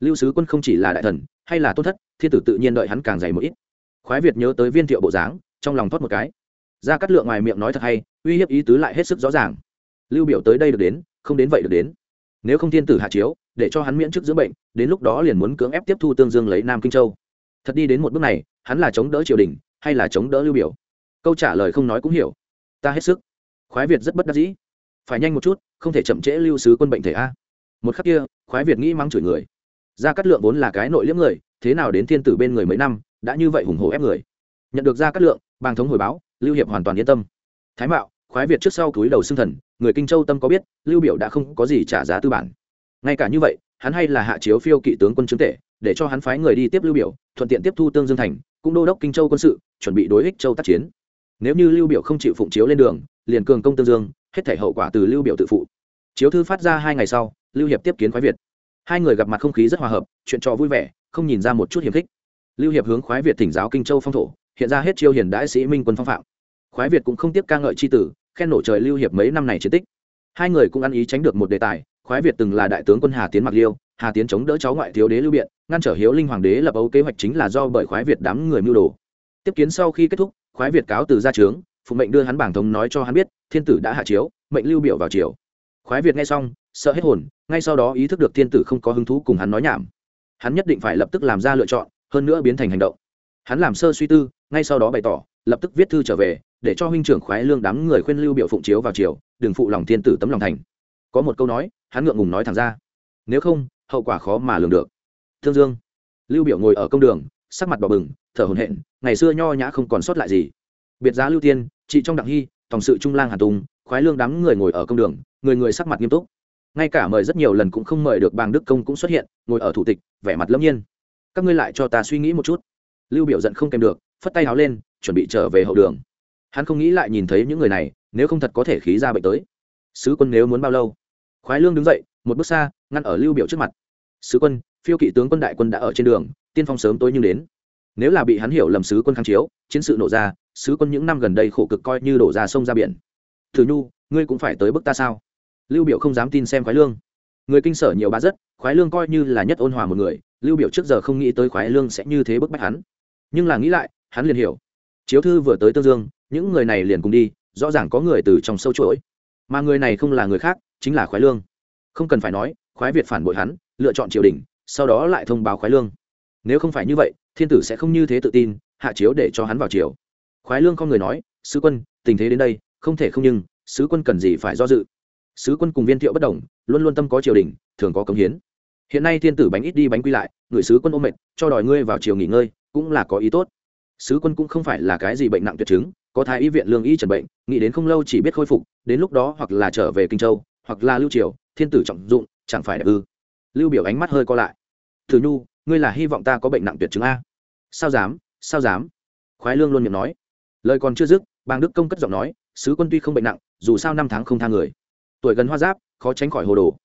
Lưu sứ quân không chỉ là đại thần, hay là tôn thất, thiên tử tự nhiên đợi hắn càng dày một ít. Khoái việt nhớ tới viên thiệu bộ dáng, trong lòng thoát một cái. Ra cắt lượng ngoài miệng nói thật hay, uy hiếp ý tứ lại hết sức rõ ràng. Lưu biểu tới đây được đến, không đến vậy được đến nếu không thiên tử hạ chiếu, để cho hắn miễn chức dưỡng bệnh, đến lúc đó liền muốn cưỡng ép tiếp thu tương dương lấy nam kinh châu. Thật đi đến một bước này, hắn là chống đỡ triều đình, hay là chống đỡ lưu biểu? Câu trả lời không nói cũng hiểu. Ta hết sức. Khoái việt rất bất đắc dĩ. Phải nhanh một chút, không thể chậm trễ lưu sứ quân bệnh thể a. Một khắc kia, khoái việt nghĩ mắng chửi người. Gia cát lượng vốn là cái nội liếm người, thế nào đến thiên tử bên người mấy năm, đã như vậy hùng hổ ép người. Nhận được gia cát lượng, bàng thống hồi báo, lưu hiệp hoàn toàn yên tâm. Thái mạo khoái việt trước sau túi đầu xưng thần, người kinh châu tâm có biết, lưu biểu đã không có gì trả giá tư bản. Ngay cả như vậy, hắn hay là hạ chiếu phiêu kỵ tướng quân chứng tể, để cho hắn phái người đi tiếp lưu biểu, thuận tiện tiếp thu tương dương thành, cũng đô đốc kinh châu quân sự, chuẩn bị đối ích châu tác chiến. Nếu như lưu biểu không chịu phụng chiếu lên đường, liền cường công tương dương, hết thể hậu quả từ lưu biểu tự phụ. Chiếu thư phát ra hai ngày sau, lưu hiệp tiếp kiến khoái việt. Hai người gặp mặt không khí rất hòa hợp, chuyện trò vui vẻ, không nhìn ra một chút hiềm khích. Lưu hiệp hướng khoái việt thỉnh giáo kinh châu phong thổ, hiện ra hết chiêu hiền đại sĩ minh quân phong phạm. Khoái việt cũng không tiếp ca ngợi c h i tử khen nổ trời lưu hiệp mấy năm này chiến tích. Hai người cũng ăn ý tránh được một đề tài, khoái việt từng là đại tướng quân hà tiến mặc liêu, hà tiến chống đỡ cháu ngoại thiếu đế lưu biện, ngăn trở hiếu linh hoàng đế lập ấu kế hoạch chính là do bởi khoái việt đám người mưu đồ. Tiếp kiến sau khi kết thúc, khoái việt cáo từ ra trướng, phụ mệnh đưa hắn bảng thống nói cho hắn biết, thiên tử đã hạ chiếu, mệnh lưu biểu vào triều. Khoái việt nghe xong, sợ hết hồn, ngay sau đó ý thức được thiên tử không có hứng thú cùng hắn nói nhảm. Hắn nhất định phải lập tức làm ra lựa chọn, hơn nữa biến thành hành động. Hắn làm sơ suy tư, ngay sau đó bày tỏ lập tức viết thư trở về, để cho huynh trưởng khoái lương đám người khuyên lưu biểu phụng chiếu vào chiều đừng phụ lòng thiên tử tấm lòng thành. Có một câu nói, hắn ngượng ngùng nói thẳng ra. Nếu không, hậu quả khó mà lường được. Thương dương. Lưu biểu ngồi ở công đường, sắc mặt đỏ bừng, thở hổn hển, ngày xưa nho nhã không còn sót lại gì. Biệt giá lưu tiên, chị trong đặng hy tổng sự trung lang hà tùng, khoái lương đám người ngồi ở công đường, người người sắc mặt nghiêm túc. Ngay cả mời rất nhiều lần cũng không mời được bàng đức công cũng xuất hiện, ngồi ở thủ tịch, vẻ mặt lâm nhiên. Các ngươi lại cho ta suy nghĩ một chút. Lưu biểu giận không kèm được, phất tay háo lên chuẩn bị trở về hậu đường. Hắn không nghĩ lại nhìn thấy những người này, nếu không thật có thể khí ra bệnh tới. Sứ quân nếu muốn bao lâu? Khoái lương đứng dậy, một bước xa, ngăn ở lưu biểu trước mặt. Sứ quân, phiêu kỵ tướng quân đại quân đã ở trên đường, tiên phong sớm tối nhưng đến. Nếu là bị hắn hiểu lầm sứ quân kháng chiếu, chiến sự nổ ra, sứ quân những năm gần đây khổ cực coi như đổ ra sông ra biển. Thử nhu, ngươi cũng phải tới bức ta sao? Lưu biểu không dám tin xem khoái lương. Người kinh sở nhiều bá rất, khoái lương coi như là nhất ôn hòa một người, lưu biểu trước giờ không nghĩ tới khoái lương sẽ như thế bức bách hắn. Nhưng là nghĩ lại, hắn liền hiểu chiếu thư vừa tới tương dương, những người này liền cùng đi, rõ ràng có người từ trong sâu chuỗi. Mà người này không là người khác, chính là khoái lương. Không cần phải nói, khoái việt phản bội hắn, lựa chọn triều đình, sau đó lại thông báo khoái lương. Nếu không phải như vậy, thiên tử sẽ không như thế tự tin, hạ chiếu để cho hắn vào triều. Khoái lương không người nói, sứ quân, tình thế đến đây, không thể không nhưng, sứ quân cần gì phải do dự? Sứ quân cùng viên thiệu bất đồng, luôn luôn tâm có triều đình, thường có cống hiến. Hiện nay thiên tử bánh ít đi bánh quy lại, người sứ quân ôm mệt cho đòi ngươi vào triều nghỉ ngơi, cũng là có ý tốt sứ quân cũng không phải là cái gì bệnh nặng tuyệt chứng, có thái y viện lương y trần bệnh, nghĩ đến không lâu chỉ biết khôi phục, đến lúc đó hoặc là trở về kinh châu, hoặc là lưu triều, thiên tử trọng dụng, chẳng phải đẹp ư? Lưu biểu ánh mắt hơi co lại. Thử nhu, ngươi là hy vọng ta có bệnh nặng tuyệt chứng a? Sao dám sao dám? Khoái lương luôn miệng nói. Lời còn chưa dứt bang đức công cất giọng nói, sứ quân tuy không bệnh nặng, dù sao năm tháng không tha người. Tuổi gần hoa giáp, khó tránh khỏi hồ đồ.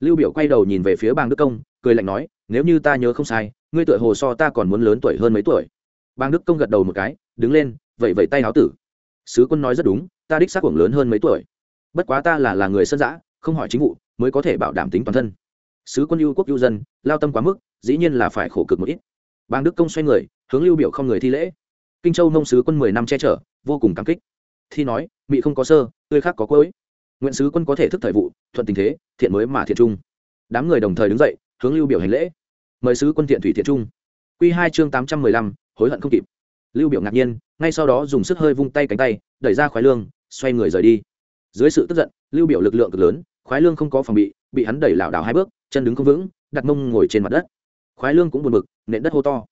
Lưu biểu quay đầu nhìn về phía bang đức công, cười lạnh nói, nếu như ta nhớ không sai, ngươi tuổi hồ so ta còn muốn lớn tuổi hơn mấy tuổi bang đức công gật đầu một cái, đứng lên vậy vậy tay áo tử. Sứ quân nói rất đúng, ta đích xác cuồng lớn hơn mấy tuổi. Bất quá ta là là người sân dã, không hỏi chính vụ, mới có thể bảo đảm tính toàn thân. Sứ quân ưu quốc ưu dân, lao tâm quá mức, dĩ nhiên là phải khổ cực một ít. Bang đức công xoay người, hướng lưu biểu không người thi lễ. Kinh châu nông sứ quân mười năm che chở, vô cùng cảm kích. Thi nói, mị không có sơ, tươi khác có cối nguyện sứ quân có thể thức thời vụ, thuận tình thế, thiện mới mà thiện trung. Đám người đồng thời đứng dậy, hướng lưu biểu hành lễ. Mời sứ quân thiện thủy thiện trung. Quy hai chương tám trăm mười lăm hối hận không kịp. Lưu biểu ngạc nhiên, ngay sau đó dùng sức hơi vung tay cánh tay, đẩy ra khoái lương, xoay người rời đi. Dưới sự tức giận, lưu biểu lực lượng cực lớn, khoái lương không có phòng bị bị hắn đẩy lảo đảo hai bước, chân đứng không vững, đặt mông ngồi trên mặt đất. Khoái lương cũng buồn bực, nện đất hô to.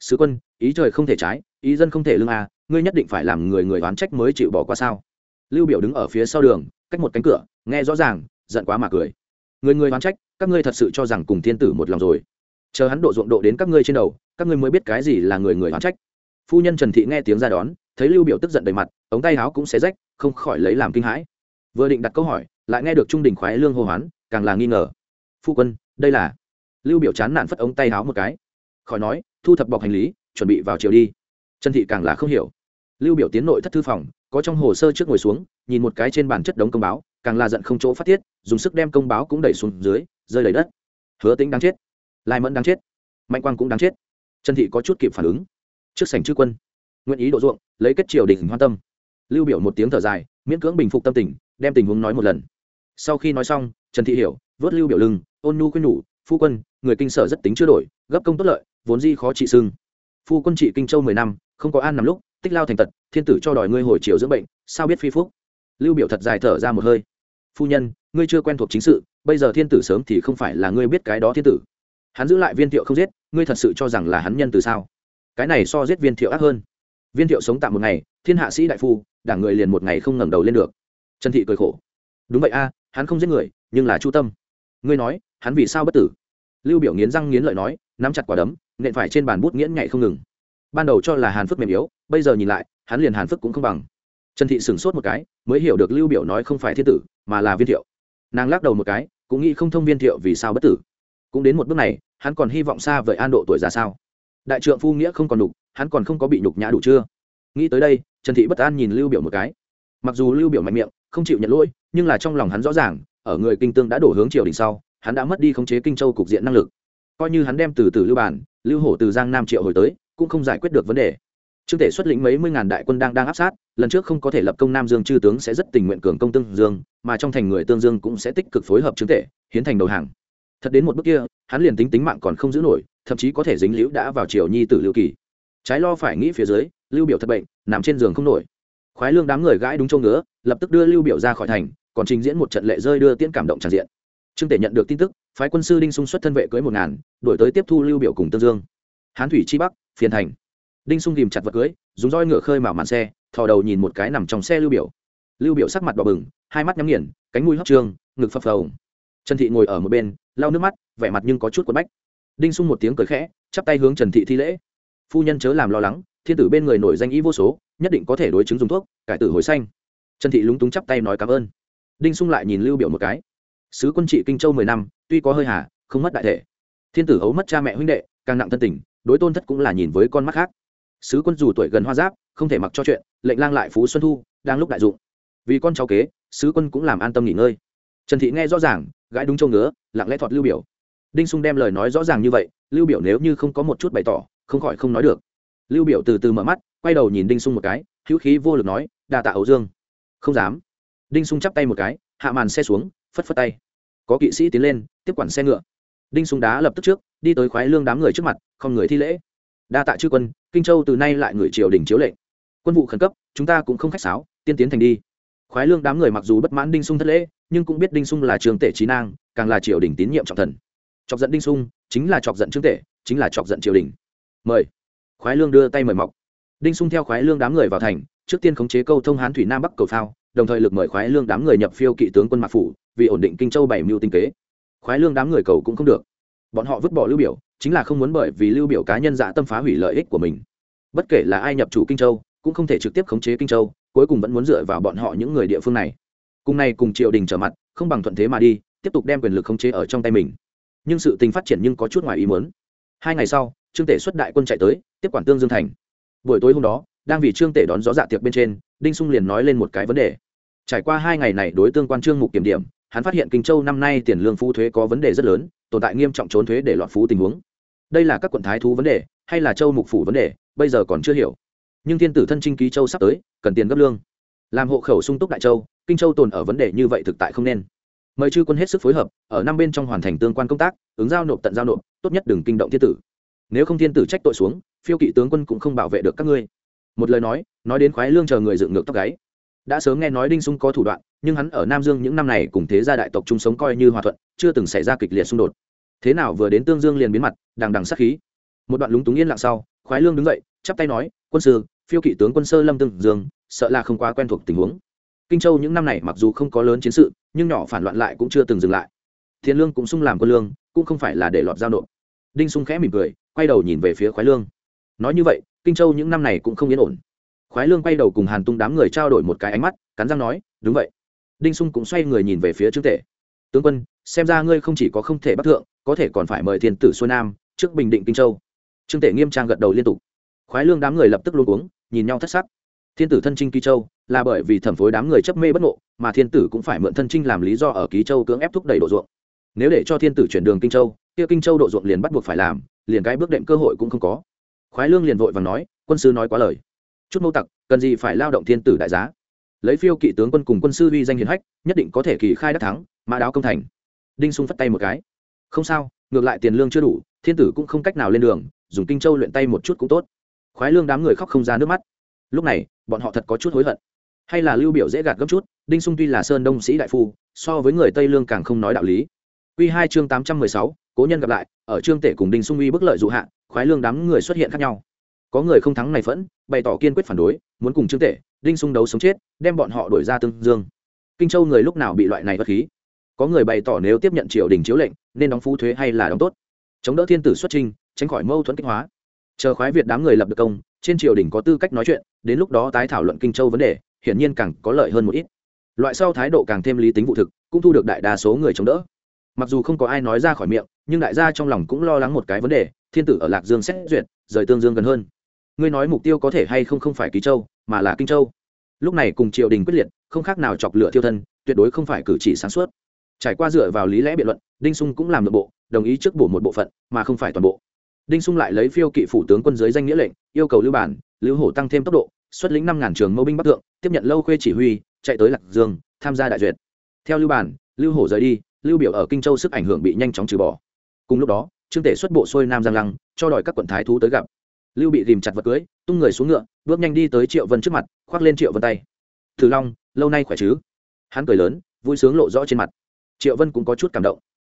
Sứ quân, ý trời không thể trái, ý dân không thể lương à ngươi nhất định phải làm người người oán trách mới chịu bỏ qua sao? Lưu biểu đứng ở phía sau đường, cách một cánh cửa, nghe rõ ràng, giận quá mà cười. Người người oán trách, các ngươi thật sự cho rằng cùng thiên tử một lòng rồi chờ hắn độ ruộng độ đến các ngươi trên đầu, các ngươi mới biết cái gì là người người oán trách. Phu nhân trần thị nghe tiếng ra đón, thấy lưu biểu tức giận đầy mặt, ống tay áo cũng xé rách, không khỏi lấy làm kinh hãi. Vừa định đặt câu hỏi, lại nghe được trung đình khoái lương hô hoán, càng là nghi ngờ. Phu quân, đây là? Lưu biểu chán nản phất ống tay áo một cái. Khỏi nói, thu thập bọc hành lý, chuẩn bị vào chiều đi. Trần thị càng là không hiểu. Lưu biểu tiến nội thất thư phòng, có trong hồ sơ trước ngồi xuống, nhìn một cái trên bàn chất đống công báo, càng là giận không chỗ phát tiết, dùng sức đem công báo cũng đẩy xuống dưới, rơi đầy đất. Hứa tính đáng chết lai mẫn đáng chết. Mạnh quang cũng đáng chết. Trần thị có chút kịp phản ứng. Trước sảnh chư quân, nguyện ý độ ruộng, lấy kết triều đình hoan tâm. Lưu biểu một tiếng thở dài, miễn cưỡng bình phục tâm tình, đem tình huống nói một lần. Sau khi nói xong, trần thị hiểu, vớt lưu biểu lưng, ôn nhu khuyên nhủ, phu quân, người kinh sở rất tính chưa đổi, gấp công tốt lợi, vốn di khó trị sưng. Phu quân trị kinh châu mười năm, không có an nằm lúc, tích lao thành tật, thiên tử cho đòi ngươi hồi chiều dưỡng bệnh, sao biết phi phúc? Lưu biểu thật dài thở ra một hơi. Phu nhân, ngươi chưa quen thuộc chính sự, bây giờ thiên tử sớm thì không phải là ngươi biết cái đó thiên tử hắn giữ lại viên thiệu không giết, ngươi thật sự cho rằng là hắn nhân từ sao? Cái này so giết viên thiệu ác hơn. Viên thiệu sống tạm một ngày, thiên hạ sĩ đại phu, đảng người liền một ngày không ngẩng đầu lên được. Trần thị cười khổ. Đúng vậy a, hắn không giết người, nhưng là chu tâm. Ngươi nói, hắn vì sao bất tử? Lưu biểu nghiến răng nghiến lợi nói, nắm chặt quả đấm, nện phải trên bàn bút nghiễn nhảy không ngừng. Ban đầu cho là hàn phức mềm yếu, bây giờ nhìn lại, hắn liền hàn phức cũng không bằng. Trần thị sửng sốt một cái, mới hiểu được lưu biểu nói không phải thiên tử, mà là viên thiệu. Nàng lắc đầu một cái, cũng nghĩ không thông viên thiệu vì sao bất tử. Cũng đến một bước này hắn còn hy vọng xa vời an độ tuổi già sao? Đại trượng phu nghĩa không còn đục hắn còn không có bị nhục nhã đủ chưa? Nghĩ tới đây, trần thị bất an nhìn lưu biểu một cái. Mặc dù lưu biểu mạnh miệng, không chịu nhận lỗi, nhưng là trong lòng hắn rõ ràng, ở người kinh tương đã đổ hướng triều đình sau, hắn đã mất đi khống chế kinh châu cục diện năng lực. Coi như hắn đem từ từ lưu bản, lưu hổ từ giang nam triệu hồi tới, cũng không giải quyết được vấn đề. Trương tể xuất lĩnh mấy mươi ngàn đại quân đang đang áp sát, lần trước không có thể lập công nam dương chư tướng sẽ rất tình nguyện cường công tương dương, mà trong thành người tương dương cũng sẽ tích cực phối hợp trương tể, hiến thành đầu hàng thật đến một bước kia, hắn liền tính tính mạng còn không giữ nổi, thậm chí có thể dính liễu đã vào triều nhi tử lưu kỳ. Trái lo phải nghĩ phía dưới, lưu biểu thật bệnh, nằm trên giường không nổi. Khoái lương đám người gãi đúng châu ngứa, lập tức đưa lưu biểu ra khỏi thành, còn trình diễn một trận lệ rơi đưa tiễn cảm động tràn diện. Trương tể nhận được tin tức, phái quân sư đinh sung xuất thân vệ cưới một ngàn, đổi tới tiếp thu lưu biểu cùng tương dương. Hán thủy chi bắc, phiền thành. Đinh sung ghìm chặt vật cưới, dùng roi ngựa khơi mào màn xe, thò đầu nhìn một cái nằm trong xe lưu biểu. Lưu biểu sắc mặt đỏ bừng, hai mắt nhắm nghiền, cánh mũi hấp trương, ngực phập phồng trần thị ngồi ở một bên, lau nước mắt, vẻ mặt nhưng có chút quấn bách. Đinh sung một tiếng cười khẽ, chắp tay hướng trần thị thi lễ. Phu nhân chớ làm lo lắng, thiên tử bên người nổi danh ý vô số, nhất định có thể đối chứng dùng thuốc, cải tử hồi xanh trần thị lúng túng chắp tay nói cảm ơn. Đinh sung lại nhìn lưu biểu một cái. Sứ quân trị kinh châu mười năm, tuy có hơi hà, không mất đại thể. Thiên tử hấu mất cha mẹ huynh đệ, càng nặng thân tình, đối tôn thất cũng là nhìn với con mắt khác. Sứ quân dù tuổi gần hoa giáp, không thể mặc cho chuyện, lệnh lang lại phú xuân thu, đang lúc đại dụng. Vì con cháu kế, sứ quân cũng làm an tâm nghỉ ngơi. Trần thị nghe rõ ràng gái đúng châu ngứa, lặng lẽ thọt lưu biểu. Đinh sung đem lời nói rõ ràng như vậy, lưu biểu nếu như không có một chút bày tỏ, không khỏi không nói được. Lưu biểu từ từ mở mắt, quay đầu nhìn đinh sung một cái, hữu khí vô lực nói đà tạ ấu dương. Không dám. Đinh sung chắp tay một cái, hạ màn xe xuống, phất phất tay. Có kỵ sĩ tiến lên, tiếp quản xe ngựa. Đinh sung đá lập tức trước, đi tới khoái lương đám người trước mặt, không người thi lễ. Đa tạ chư quân, kinh châu từ nay lại người triều đình chiếu lệnh. Quân vụ khẩn cấp, chúng ta cũng không khách sáo, tiên tiến thành đi. Khoái lương đám người mặc dù bất mãn đinh sung thất lễ nhưng cũng biết đinh sung là trường tể trí nang càng là triều đình tín nhiệm trọng thần. Chọc giận đinh sung chính là chọc giận trương tể, chính là chọc giận triều đình. Mời. Khoái lương đưa tay mời mọc. Đinh sung theo khoái lương đám người vào thành, trước tiên khống chế câu thông hán thủy nam bắc cầu phao, đồng thời lực mời khoái lương đám người nhập phiêu kỵ tướng quân mạc phủ, vì ổn định kinh châu bảy mưu tinh kế. Khoái lương đám người cầu cũng không được. Bọn họ vứt bỏ lưu biểu, chính là không muốn bởi vì lưu biểu cá nhân dạ tâm phá hủy lợi ích của mình. Bất kể là ai nhập chủ kinh châu, cũng không thể trực tiếp khống chế kinh châu, cuối cùng vẫn muốn dựa vào bọn họ những người địa phương này cùng này cùng triều đình trở mặt, không bằng thuận thế mà đi, tiếp tục đem quyền lực khống chế ở trong tay mình. Nhưng sự tình phát triển nhưng có chút ngoài ý muốn. Hai ngày sau, trương tể xuất đại quân chạy tới, tiếp quản tương dương thành. Buổi tối hôm đó, đang vì trương tể đón gió dạ tiệc bên trên, đinh sung liền nói lên một cái vấn đề. Trải qua hai ngày này đối tương quan trương mục kiểm điểm, hắn phát hiện kinh châu năm nay tiền lương phú thuế có vấn đề rất lớn, tồn tại nghiêm trọng trốn thuế để loạn phú tình huống. Đây là các quận thái thú vấn đề, hay là châu mục phủ vấn đề, bây giờ còn chưa hiểu. Nhưng thiên tử thân trinh ký châu sắp tới, cần tiền gấp lương. Làm hộ khẩu sung túc đại châu kinh châu tồn ở vấn đề như vậy thực tại không nên. Mời chư quân hết sức phối hợp, ở năm bên trong hoàn thành tương quan công tác, ứng giao nộp tận giao nộp, tốt nhất đừng kinh động thiên tử. Nếu không thiên tử trách tội xuống, phiêu kỵ tướng quân cũng không bảo vệ được các ngươi. Một lời nói nói đến khoái lương chờ người dựng ngược tóc gáy. Đã sớm nghe nói đinh sung có thủ đoạn, nhưng hắn ở nam dương những năm này cùng thế gia đại tộc chung sống coi như hòa thuận, chưa từng xảy ra kịch liệt xung đột. Thế nào vừa đến tương dương liền biến mặt, đằng đằng sát khí. Một đoạn lúng túng yên lặng sau, khoái lương đứng dậy, chắp tay nói, quân sư, phiêu kỵ tướng quân sơ lâm tương dương, sợ là không quá quen thuộc tình huống kinh châu những năm này mặc dù không có lớn chiến sự, nhưng nhỏ phản loạn lại cũng chưa từng dừng lại. Thiên lương cũng sung làm quân lương, cũng không phải là để lọt giao nộp. Đinh sung khẽ mỉm cười, quay đầu nhìn về phía khoái lương. Nói như vậy, kinh châu những năm này cũng không yên ổn. Khoái lương quay đầu cùng hàn tung đám người trao đổi một cái ánh mắt, cắn răng nói, đúng vậy. Đinh sung cũng xoay người nhìn về phía trương tể. Tướng quân, xem ra ngươi không chỉ có không thể bắt thượng, có thể còn phải mời thiên tử xuôi nam trước bình định kinh châu. Trương tể nghiêm trang gật đầu liên tục. Khoái lương đám người lập tức luôn uống nhìn nhau thất sắc thiên tử thân trinh ký châu là bởi vì thẩm phối đám người chấp mê bất ngộ, mà thiên tử cũng phải mượn thân trinh làm lý do ở ký châu cưỡng ép thúc đẩy độ ruộng. Nếu để cho thiên tử chuyển đường kinh châu, kia kinh châu độ ruộng liền bắt buộc phải làm, liền cái bước đệm cơ hội cũng không có. Khoái lương liền vội và nói, quân sư nói quá lời. Chút mâu tặc, cần gì phải lao động thiên tử đại giá? Lấy phiêu kỵ tướng quân cùng quân sư uy danh hiền hách, nhất định có thể kỳ khai đắc thắng mã đáo công thành. Đinh sung phất tay một cái. Không sao, ngược lại tiền lương chưa đủ, thiên tử cũng không cách nào lên đường, dùng kinh châu luyện tay một chút cũng tốt. Khoái lương đám người khóc không ra nước mắt. Lúc này bọn họ thật có chút hối hận. Hay là lưu biểu dễ gạt gấp chút, đinh sung tuy là sơn đông sĩ đại phu, so với người tây lương càng không nói đạo lý. Quy hai chương tám trăm mười sáu, cố nhân gặp lại, ở trương tể cùng đinh sung uy bức lợi dụ hạ, khoái lương đám người xuất hiện khác nhau. Có người không thắng này phẫn, bày tỏ kiên quyết phản đối, muốn cùng trương tể, đinh sung đấu sống chết, đem bọn họ đuổi ra tương dương. Kinh châu người lúc nào bị loại này bất khí? Có người bày tỏ nếu tiếp nhận triều đình chiếu lệnh, nên đóng phú thuế hay là đóng tốt. Chống đỡ thiên tử xuất trình, tránh khỏi mâu thuẫn kích hóa chờ khoái việt đám người lập được công, trên triều đình có tư cách nói chuyện, đến lúc đó tái thảo luận kinh châu vấn đề, hiển nhiên càng có lợi hơn một ít. Loại sau thái độ càng thêm lý tính vụ thực, cũng thu được đại đa số người chống đỡ. Mặc dù không có ai nói ra khỏi miệng, nhưng đại gia trong lòng cũng lo lắng một cái vấn đề, thiên tử ở lạc dương xét duyệt, rời tương dương gần hơn. Ngươi nói mục tiêu có thể hay không không phải ký châu, mà là kinh châu. Lúc này cùng triều đình quyết liệt, không khác nào chọc lửa thiêu thân, tuyệt đối không phải cử chỉ sáng suốt. Trải qua dựa vào lý lẽ biện luận, đinh sung cũng làm nội bộ, đồng ý trước bổ một bộ phận, mà không phải toàn bộ đinh sung lại lấy phiêu kỵ phủ tướng quân dưới danh nghĩa lệnh, yêu cầu lưu bản, lưu hổ tăng thêm tốc độ, xuất lĩnh năm ngàn trường mâu binh bắc thượng, tiếp nhận lâu khuê chỉ huy, chạy tới lạc dương, tham gia đại duyệt. Theo lưu bản, lưu hổ rời đi, lưu biểu ở kinh châu sức ảnh hưởng bị nhanh chóng trừ bỏ. Cùng lúc đó, trương tể xuất bộ xuôi nam giang lăng, cho đòi các quận thái thú tới gặp. Lưu bị tìm chặt vật cưới, tung người xuống ngựa, bước nhanh đi tới triệu vân trước mặt, khoác lên triệu vân tay. Thử long, lâu nay khỏe chứ? Hắn cười lớn, vui sướng lộ rõ trên mặt. Triệu vân cũng có chút cảm động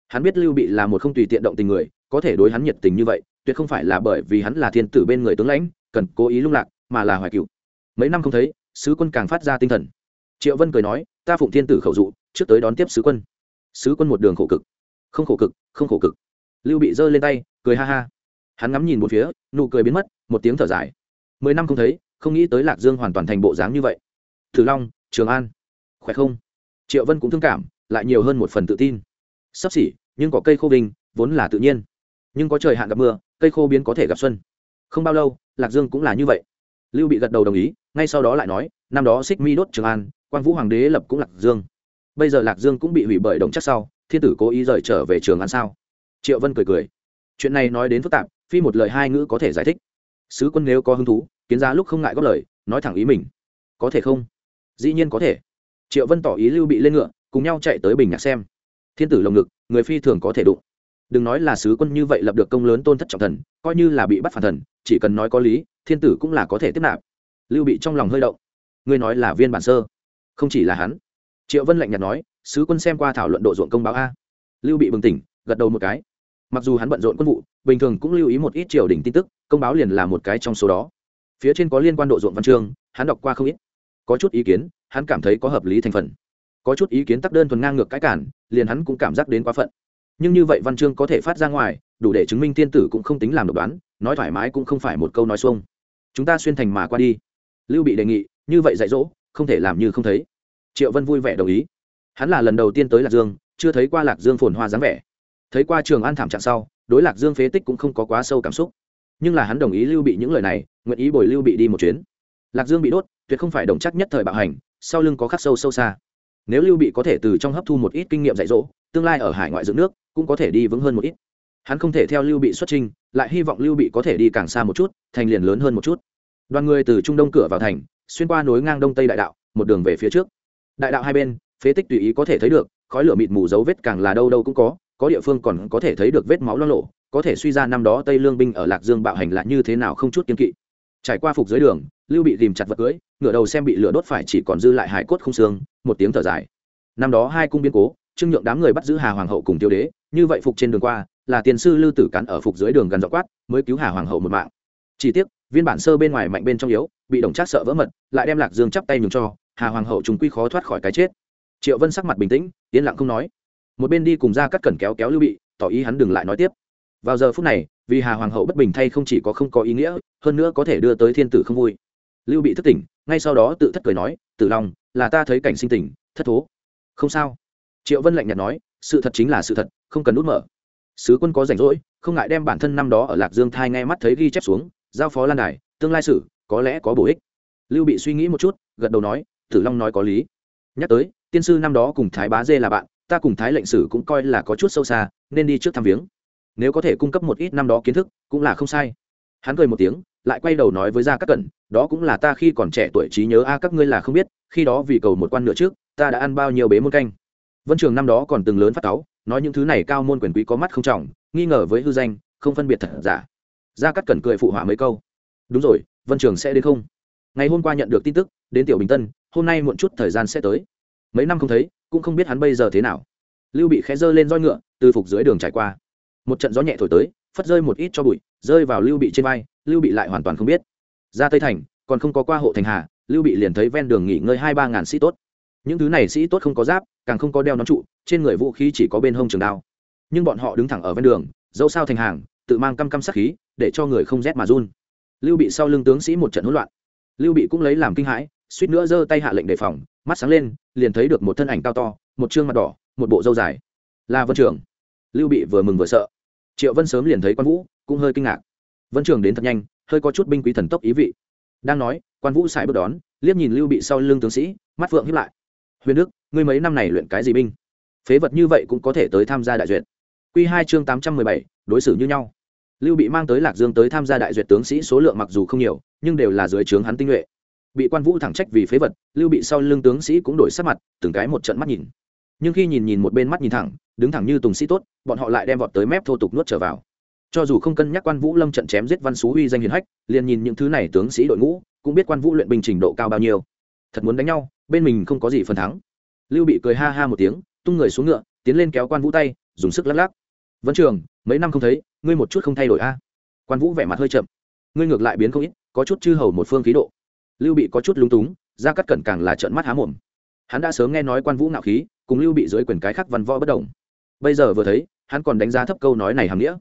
hắn biết lưu bị là một không tùy tiện động tình người, có thể đối hắn nhiệt tình như vậy, tuyệt không phải là bởi vì hắn là thiên tử bên người tướng lãnh, cần cố ý lung lạc, mà là hoài cựu mấy năm không thấy, sứ quân càng phát ra tinh thần. Triệu vân cười nói, ta phụng thiên tử khẩu dụ, trước tới đón tiếp sứ quân. Sứ quân một đường khổ cực. Không khổ cực, không khổ cực. Lưu bị giơ lên tay, cười ha ha. Hắn ngắm nhìn một phía, nụ cười biến mất, một tiếng thở dài. Mười năm không thấy, không nghĩ tới lạc dương hoàn toàn thành bộ dáng như vậy. Thử long, trường an. Khỏe không? Triệu vân cũng thương cảm, lại nhiều hơn một phần tự tin sắp xỉ, nhưng có cây khô vinh, vốn là tự nhiên. Nhưng có trời hạn gặp mưa, cây khô biến có thể gặp xuân. Không bao lâu, lạc dương cũng là như vậy. Lưu bị gật đầu đồng ý, ngay sau đó lại nói, năm đó xích mi đốt trường an, quang vũ hoàng đế lập cũng lạc dương. Bây giờ lạc dương cũng bị hủy bởi đồng chắc sau, thiên tử cố ý rời trở về trường an sao? Triệu vân cười cười. Chuyện này nói đến phức tạp, phi một lời hai ngữ có thể giải thích. Sứ quân nếu có hứng thú, kiến ra lúc không ngại góp lời, nói thẳng ý mình. Có thể không? Dĩ nhiên có thể. Triệu vân tỏ ý lưu bị lên ngựa, cùng nhau chạy tới bình nhạc xem thiên tử lồng ngực, người phi thường có thể đụng. Đừng nói là sứ quân như vậy lập được công lớn tôn thất trọng thần, coi như là bị bắt phản thần, chỉ cần nói có lý, thiên tử cũng là có thể tiếp nạp. Lưu bị trong lòng hơi động. Ngươi nói là viên bản sơ, không chỉ là hắn. Triệu vân lạnh nhạt nói, sứ quân xem qua thảo luận độ ruộng công báo a. Lưu bị bừng tỉnh, gật đầu một cái. Mặc dù hắn bận rộn quân vụ, bình thường cũng lưu ý một ít triều đình tin tức, công báo liền là một cái trong số đó. Phía trên có liên quan độ ruộng văn chương, hắn đọc qua không ít. Có chút ý kiến, hắn cảm thấy có hợp lý thành phần có chút ý kiến tắc đơn thuần ngang ngược cái cản, liền hắn cũng cảm giác đến quá phận. Nhưng như vậy văn chương có thể phát ra ngoài, đủ để chứng minh tiên tử cũng không tính làm độc đoán, nói thoải mái cũng không phải một câu nói xuông. Chúng ta xuyên thành mà qua đi. Lưu bị đề nghị, như vậy dạy dỗ, không thể làm như không thấy. Triệu vân vui vẻ đồng ý. Hắn là lần đầu tiên tới lạc dương, chưa thấy qua lạc dương phồn hoa dáng vẻ. Thấy qua trường an thảm trạng sau, đối lạc dương phế tích cũng không có quá sâu cảm xúc. Nhưng là hắn đồng ý lưu bị những lời này, nguyện ý bồi lưu bị đi một chuyến. Lạc dương bị đốt, tuyệt không phải đồng chắc nhất thời bạo hành, sau lưng có khắc sâu sâu xa nếu lưu bị có thể từ trong hấp thu một ít kinh nghiệm dạy dỗ, tương lai ở hải ngoại dựng nước cũng có thể đi vững hơn một ít. Hắn không thể theo lưu bị xuất trình lại hy vọng lưu bị có thể đi càng xa một chút, thành liền lớn hơn một chút. Đoàn người từ trung đông cửa vào thành, xuyên qua nối ngang đông tây đại đạo, một đường về phía trước. Đại đạo hai bên, phế tích tùy ý có thể thấy được, khói lửa mịt mù dấu vết càng là đâu đâu cũng có có địa phương còn có thể thấy được vết máu lo lộ, có thể suy ra năm đó tây lương binh ở lạc dương bạo hành lại như thế nào không chút kiên kỵ. Trải qua phục dưới đường lưu bị tìm chặt vật cưới ngựa đầu xem bị lửa đốt phải chỉ còn dư lại hải cốt không xương, một tiếng thở dài. Năm đó hai cung biến cố trưng nhượng đám người bắt giữ hà hoàng hậu cùng tiêu đế, như vậy phục trên đường qua, là tiền sư lưu tử cắn ở phục dưới đường gần dọc quát, mới cứu hà hoàng hậu một mạng. Chỉ tiếc, viên bản sơ bên ngoài mạnh bên trong yếu, bị đồng trác sợ vỡ mật, lại đem lạc dương chắp tay nhường cho, hà hoàng hậu chúng quy khó thoát khỏi cái chết. Triệu vân sắc mặt bình tĩnh, yên lặng không nói. Một bên đi cùng ra cắt cẩn kéo kéo lưu bị, tỏ ý hắn đừng lại nói tiếp. Vào giờ phút này, vì hà hoàng hậu bất bình thay không chỉ có không có ý nghĩa, hơn nữa có thể đưa tới thiên tử không vui lưu bị thất tỉnh, ngay sau đó tự thất cười nói, tử long, là ta thấy cảnh sinh tình, thất thố. Không sao. Triệu vân lạnh nhạt nói, sự thật chính là sự thật, không cần nút mở. Sứ quân có rảnh rỗi, không ngại đem bản thân năm đó ở lạc dương thai ngay mắt thấy ghi chép xuống, giao phó lan đài, tương lai sử có lẽ có bổ ích. Lưu bị suy nghĩ một chút, gật đầu nói, tử long nói có lý. Nhắc tới, tiên sư năm đó cùng thái bá dê là bạn, ta cùng thái lệnh sử cũng coi là có chút sâu xa, nên đi trước thăm viếng. Nếu có thể cung cấp một ít năm đó kiến thức, cũng là không sai. Hắn cười một tiếng lại quay đầu nói với gia các cẩn, đó cũng là ta khi còn trẻ tuổi trí nhớ, a, các ngươi là không biết, khi đó vì cầu một quan nữa trước, ta đã ăn bao nhiêu bế môn canh. Vân trường năm đó còn từng lớn phát táo nói những thứ này cao môn quyền quý có mắt không trọng, nghi ngờ với hư danh, không phân biệt thật giả. Gia cắt cẩn cười phụ họa mấy câu. Đúng rồi, vân trường sẽ đến không? Ngày hôm qua nhận được tin tức, đến tiểu bình tân, hôm nay muộn chút thời gian sẽ tới. Mấy năm không thấy, cũng không biết hắn bây giờ thế nào. Lưu bị khẽ dơ lên roi ngựa, từ phục dưới đường trải qua. Một trận gió nhẹ thổi tới, phất rơi một ít cho bụi rơi vào lưu bị trên vai, lưu bị lại hoàn toàn không biết. Ra tây thành, còn không có qua hộ thành hà, lưu bị liền thấy ven đường nghỉ ngơi hai ba ngàn sĩ tốt. Những thứ này sĩ tốt không có giáp, càng không có đeo nón trụ, trên người vũ khí chỉ có bên hông trường đao. Nhưng bọn họ đứng thẳng ở ven đường, dẫu sao thành hàng, tự mang căm căm sát khí, để cho người không rét mà run. Lưu bị sau lưng tướng sĩ một trận hỗn loạn. Lưu bị cũng lấy làm kinh hãi, suýt nữa giơ tay hạ lệnh đề phòng, mắt sáng lên, liền thấy được một thân ảnh cao to, một trương mặt đỏ, một bộ râu dài. Là vân trường lưu bị vừa mừng vừa sợ. Triệu vân sớm liền thấy quan vũ cũng hơi kinh ngạc. Vân trường đến thật nhanh, hơi có chút binh quý thần tốc ý vị. Đang nói, quan vũ xài bước đón, liếc nhìn lưu bị sau lưng tướng sĩ, mắt phượng hiếp lại. Huyền đức, ngươi mấy năm này luyện cái gì binh? Phế vật như vậy cũng có thể tới tham gia đại duyệt. Q hai chương tám trăm mười bảy, đối xử như nhau. Lưu bị mang tới lạc dương tới tham gia đại duyệt tướng sĩ số lượng mặc dù không nhiều, nhưng đều là dưới trướng hắn tinh nhuệ. Bị quan vũ thẳng trách vì phế vật, lưu bị sau lưng tướng sĩ cũng đổi sắc mặt, từng cái một trận mắt nhìn. Nhưng khi nhìn nhìn một bên mắt nhìn thẳng, đứng thẳng như tùng sĩ tốt, bọn họ lại đem vọt tới mép thô tục nuốt trở vào cho dù không cân nhắc quan vũ lâm trận chém giết văn xú huy danh hiền hách, liền nhìn những thứ này tướng sĩ đội ngũ, cũng biết quan vũ luyện binh trình độ cao bao nhiêu. Thật muốn đánh nhau, bên mình không có gì phần thắng. Lưu bị cười ha ha một tiếng, tung người xuống ngựa, tiến lên kéo quan vũ tay, dùng sức lắc lắc. Vẫn trường, mấy năm không thấy, ngươi một chút không thay đổi a? Quan vũ vẻ mặt hơi chậm. Ngươi ngược lại biến không ít, có chút chư hầu một phương khí độ. Lưu bị có chút lúng túng, ra cắt cẩn càng là trợn mắt há mồm. Hắn đã sớm nghe nói quan vũ ngạo khí, cùng lưu bị dưới quyền cái khắc văn võ bất đồng. Bây giờ vừa thấy, hắn còn đánh giá thấp câu nói này hàm nghĩa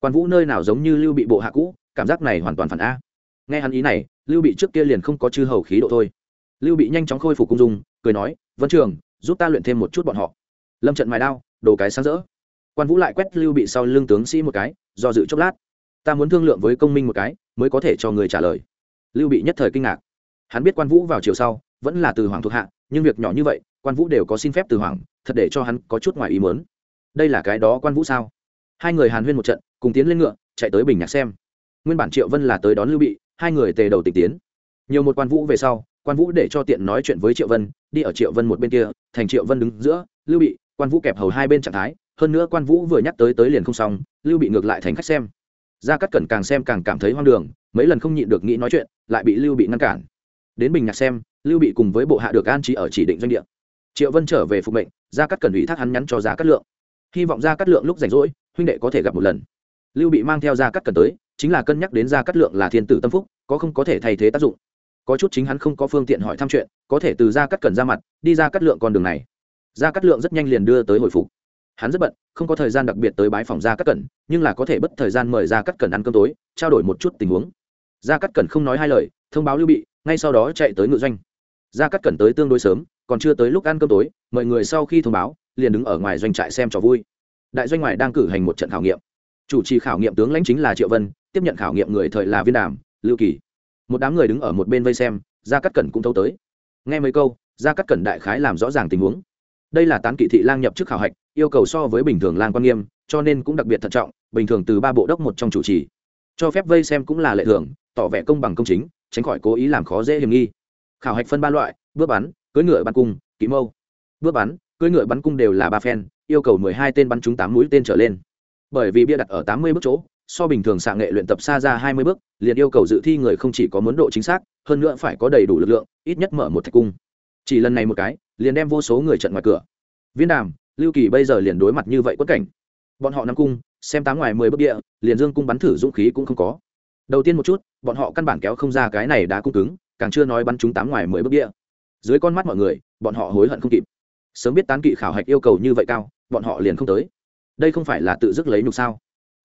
quan vũ nơi nào giống như lưu bị bộ hạ cũ, cảm giác này hoàn toàn phản a. Nghe hắn ý này, lưu bị trước kia liền không có chư hầu khí độ thôi. Lưu bị nhanh chóng khôi phục cung dung, cười nói, vân trường, giúp ta luyện thêm một chút bọn họ. Lâm trận mài đao, đồ cái sáng rỡ. Quan vũ lại quét lưu bị sau lưng tướng sĩ một cái, do dự chốc lát. Ta muốn thương lượng với công minh một cái, mới có thể cho người trả lời. Lưu bị nhất thời kinh ngạc. Hắn biết quan vũ vào chiều sau, vẫn là từ hoàng thuộc hạ, nhưng việc nhỏ như vậy, quan vũ đều có xin phép từ hoàng, thật để cho hắn có chút ngoài ý mớn đây là cái đó quan vũ sao? Hai người hàn huyên một trận cùng tiến lên ngựa, chạy tới bình nhạc xem. Nguyên bản triệu vân là tới đón lưu bị, hai người tề đầu tịch tiến. Nhiều một quan vũ về sau, quan vũ để cho tiện nói chuyện với triệu vân, đi ở triệu vân một bên kia, thành triệu vân đứng giữa, lưu bị, quan vũ kẹp hầu hai bên trạng thái, hơn nữa quan vũ vừa nhắc tới tới liền không xong, lưu bị ngược lại thành khách xem. Gia cắt cẩn càng xem càng cảm thấy hoang đường, mấy lần không nhịn được nghĩ nói chuyện, lại bị lưu bị ngăn cản. Đến bình nhạc xem, lưu bị cùng với bộ hạ được an trí ở chỉ định doanh địa. Triệu vân trở về phục mệnh, gia cắt cẩn ủy thác hắn nhắn cho gia cắt lượng. Hy vọng gia cắt lượng lúc rảnh rỗi, huynh đệ có thể gặp một lần lưu bị mang theo gia cắt cần tới chính là cân nhắc đến gia cắt lượng là thiên tử tâm phúc có không có thể thay thế tác dụng. Có chút chính hắn không có phương tiện hỏi thăm chuyện có thể từ gia cắt cần ra mặt đi ra cắt lượng con đường này. Gia cắt lượng rất nhanh liền đưa tới hồi phục. Hắn rất bận không có thời gian đặc biệt tới bái phòng gia cắt cần, nhưng là có thể bất thời gian mời gia cắt cần ăn cơm tối trao đổi một chút tình huống. Gia cắt cần không nói hai lời thông báo lưu bị ngay sau đó chạy tới ngự doanh. Gia cắt cần tới tương đối sớm còn chưa tới lúc ăn cơm tối mọi người sau khi thông báo liền đứng ở ngoài doanh trại xem trò vui. Đại doanh ngoài đang cử hành một trận khảo nghiệm chủ trì khảo nghiệm tướng lãnh chính là triệu vân, tiếp nhận khảo nghiệm người thời là viên đàm, lưu kỳ. Một đám người đứng ở một bên vây xem, gia cắt cẩn cũng thâu tới. Nghe mấy câu, gia cắt cẩn đại khái làm rõ ràng tình huống. Đây là tán kỵ thị lang nhập chức khảo hạch, yêu cầu so với bình thường lang quan nghiêm, cho nên cũng đặc biệt thận trọng, bình thường từ ba bộ đốc một trong chủ trì. Cho phép vây xem cũng là lệ thường, tỏ vẻ công bằng công chính, tránh khỏi cố ý làm khó dễ hiểm nghi. Khảo hạch phân ba loại, bước bắn, cưỡi ngựa bắn cung kỹ mâu. Bước bắn, cưỡi ngựa bắn cung đều là ba phen, yêu cầu mười hai tên bắn trúng tám mũi tên trở lên bởi vì bia đặt ở tám mươi bước chỗ, so bình thường xạ nghệ luyện tập xa ra hai mươi bước, liền yêu cầu dự thi người không chỉ có muốn độ chính xác, hơn nữa phải có đầy đủ lực lượng, ít nhất mở một thạch cung. Chỉ lần này một cái, liền đem vô số người trận ngoài cửa. Viên đàm, lưu kỳ bây giờ liền đối mặt như vậy quất cảnh. Bọn họ nắm cung, xem tám ngoài mười bước địa, liền dương cung bắn thử dũng khí cũng không có. Đầu tiên một chút, bọn họ căn bản kéo không ra cái này đã cung cứng, càng chưa nói bắn chúng tám ngoài mười bước địa. Dưới con mắt mọi người, bọn họ hối hận không kịp. Sớm biết tán kỵ khảo hạch yêu cầu như vậy cao, bọn họ liền không tới đây không phải là tự dứt lấy nhục sao?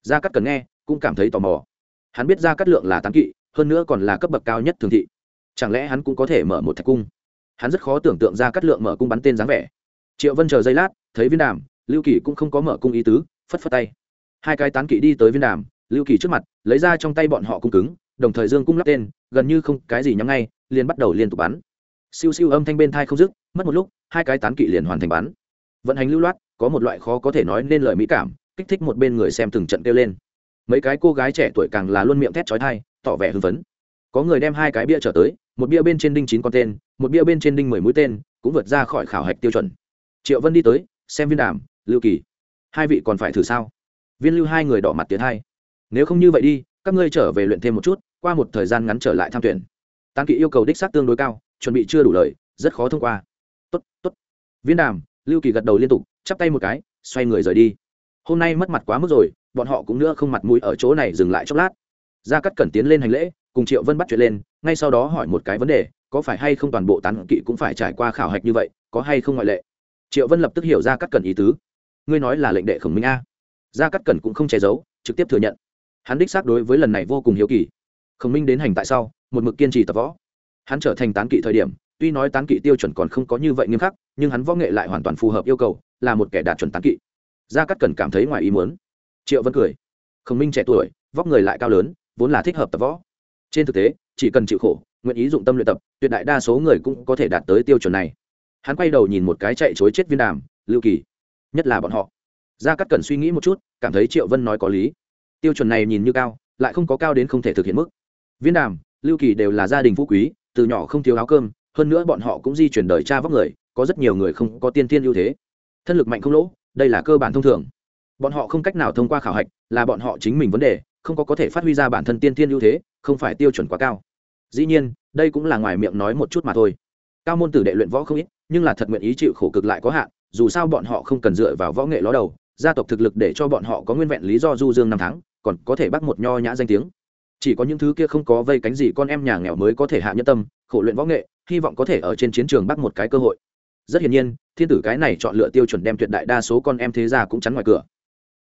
Gia cắt cần nghe, cũng cảm thấy tò mò. Hắn biết gia cắt lượng là tán kỵ, hơn nữa còn là cấp bậc cao nhất thường thị. Chẳng lẽ hắn cũng có thể mở một thạch cung? Hắn rất khó tưởng tượng ra cắt lượng mở cung bắn tên dáng vẻ. Triệu vân chờ giây lát, thấy viên đàm, lưu kỳ cũng không có mở cung ý tứ, phất phất tay. Hai cái tán kỵ đi tới viên đàm, lưu kỳ trước mặt, lấy ra trong tay bọn họ cung cứng, đồng thời dương cung lắp tên, gần như không cái gì nhắm ngay, liền bắt đầu liên tục bắn. Siêu siêu âm thanh bên thai không dứt, mất một lúc, hai cái tán kỵ liền hoàn thành bắn. Vận hành lưu loát có một loại khó có thể nói nên lời mỹ cảm, kích thích một bên người xem từng trận kêu lên. Mấy cái cô gái trẻ tuổi càng là luôn miệng thét trói thai tỏ vẻ hưng phấn. Có người đem hai cái bia trở tới, một bia bên trên đinh chín con tên, một bia bên trên đinh mười mũi tên, cũng vượt ra khỏi khảo hạch tiêu chuẩn. Triệu vân đi tới, xem viên đàm, lưu kỳ. Hai vị còn phải thử sao? Viên lưu hai người đỏ mặt tiến hai. Nếu không như vậy đi, các ngươi trở về luyện thêm một chút, qua một thời gian ngắn trở lại tham tuyển. Tán kỵ yêu cầu đích xác tương đối cao, chuẩn bị chưa đủ lời, rất khó thông qua. Tốt tốt. Viên đàm, lưu kỳ gật đầu liên tục chắp tay một cái, xoay người rời đi. Hôm nay mất mặt quá mức rồi, bọn họ cũng nữa không mặt mũi ở chỗ này dừng lại chốc lát. Gia cắt cẩn tiến lên hành lễ, cùng triệu vân bắt chuyện lên, ngay sau đó hỏi một cái vấn đề, có phải hay không toàn bộ tán kỵ cũng phải trải qua khảo hạch như vậy, có hay không ngoại lệ? Triệu vân lập tức hiểu ra cắt cẩn ý tứ. Ngươi nói là lệnh đệ khổng minh a. Gia cắt cẩn cũng không che giấu, trực tiếp thừa nhận. Hắn đích xác đối với lần này vô cùng hiếu kỳ. Khổng minh đến hành tại sau, một mực kiên trì tập võ. Hắn trở thành tán kỵ thời điểm, tuy nói tán kỵ tiêu chuẩn còn không có như vậy nghiêm khắc nhưng hắn võ nghệ lại hoàn toàn phù hợp yêu cầu, là một kẻ đạt chuẩn tán kỵ. Gia cắt cần cảm thấy ngoài ý muốn. Triệu vân cười. Khổng minh trẻ tuổi, vóc người lại cao lớn, vốn là thích hợp tập võ. Trên thực tế, chỉ cần chịu khổ, nguyện ý dụng tâm luyện tập, tuyệt đại đa số người cũng có thể đạt tới tiêu chuẩn này. Hắn quay đầu nhìn một cái chạy chối chết viên đàm, lưu kỳ. Nhất là bọn họ. Gia cắt cần suy nghĩ một chút, cảm thấy triệu vân nói có lý. Tiêu chuẩn này nhìn như cao, lại không có cao đến không thể thực hiện mức. Viên đàm, lưu kỳ đều là gia đình phú quý, từ nhỏ không thiếu áo cơm, hơn nữa bọn họ cũng di chuyển đời cha vóc người có rất nhiều người không có tiên tiên ưu thế. Thân lực mạnh không lỗ, đây là cơ bản thông thường. Bọn họ không cách nào thông qua khảo hạch, là bọn họ chính mình vấn đề, không có có thể phát huy ra bản thân tiên tiên ưu thế, không phải tiêu chuẩn quá cao. Dĩ nhiên, đây cũng là ngoài miệng nói một chút mà thôi. Cao môn tử đệ luyện võ không ít, nhưng là thật nguyện ý chịu khổ cực lại có hạn, dù sao bọn họ không cần dựa vào võ nghệ ló đầu, gia tộc thực lực để cho bọn họ có nguyên vẹn lý do du dương năm tháng, còn có thể bắt một nho nhã danh tiếng. Chỉ có những thứ kia không có vây cánh gì con em nhà nghèo mới có thể hạ nhân tâm, khổ luyện võ nghệ, hy vọng có thể ở trên chiến trường bắt một cái cơ hội rất hiển nhiên, thiên tử cái này chọn lựa tiêu chuẩn đem tuyệt đại đa số con em thế gia cũng chắn ngoài cửa.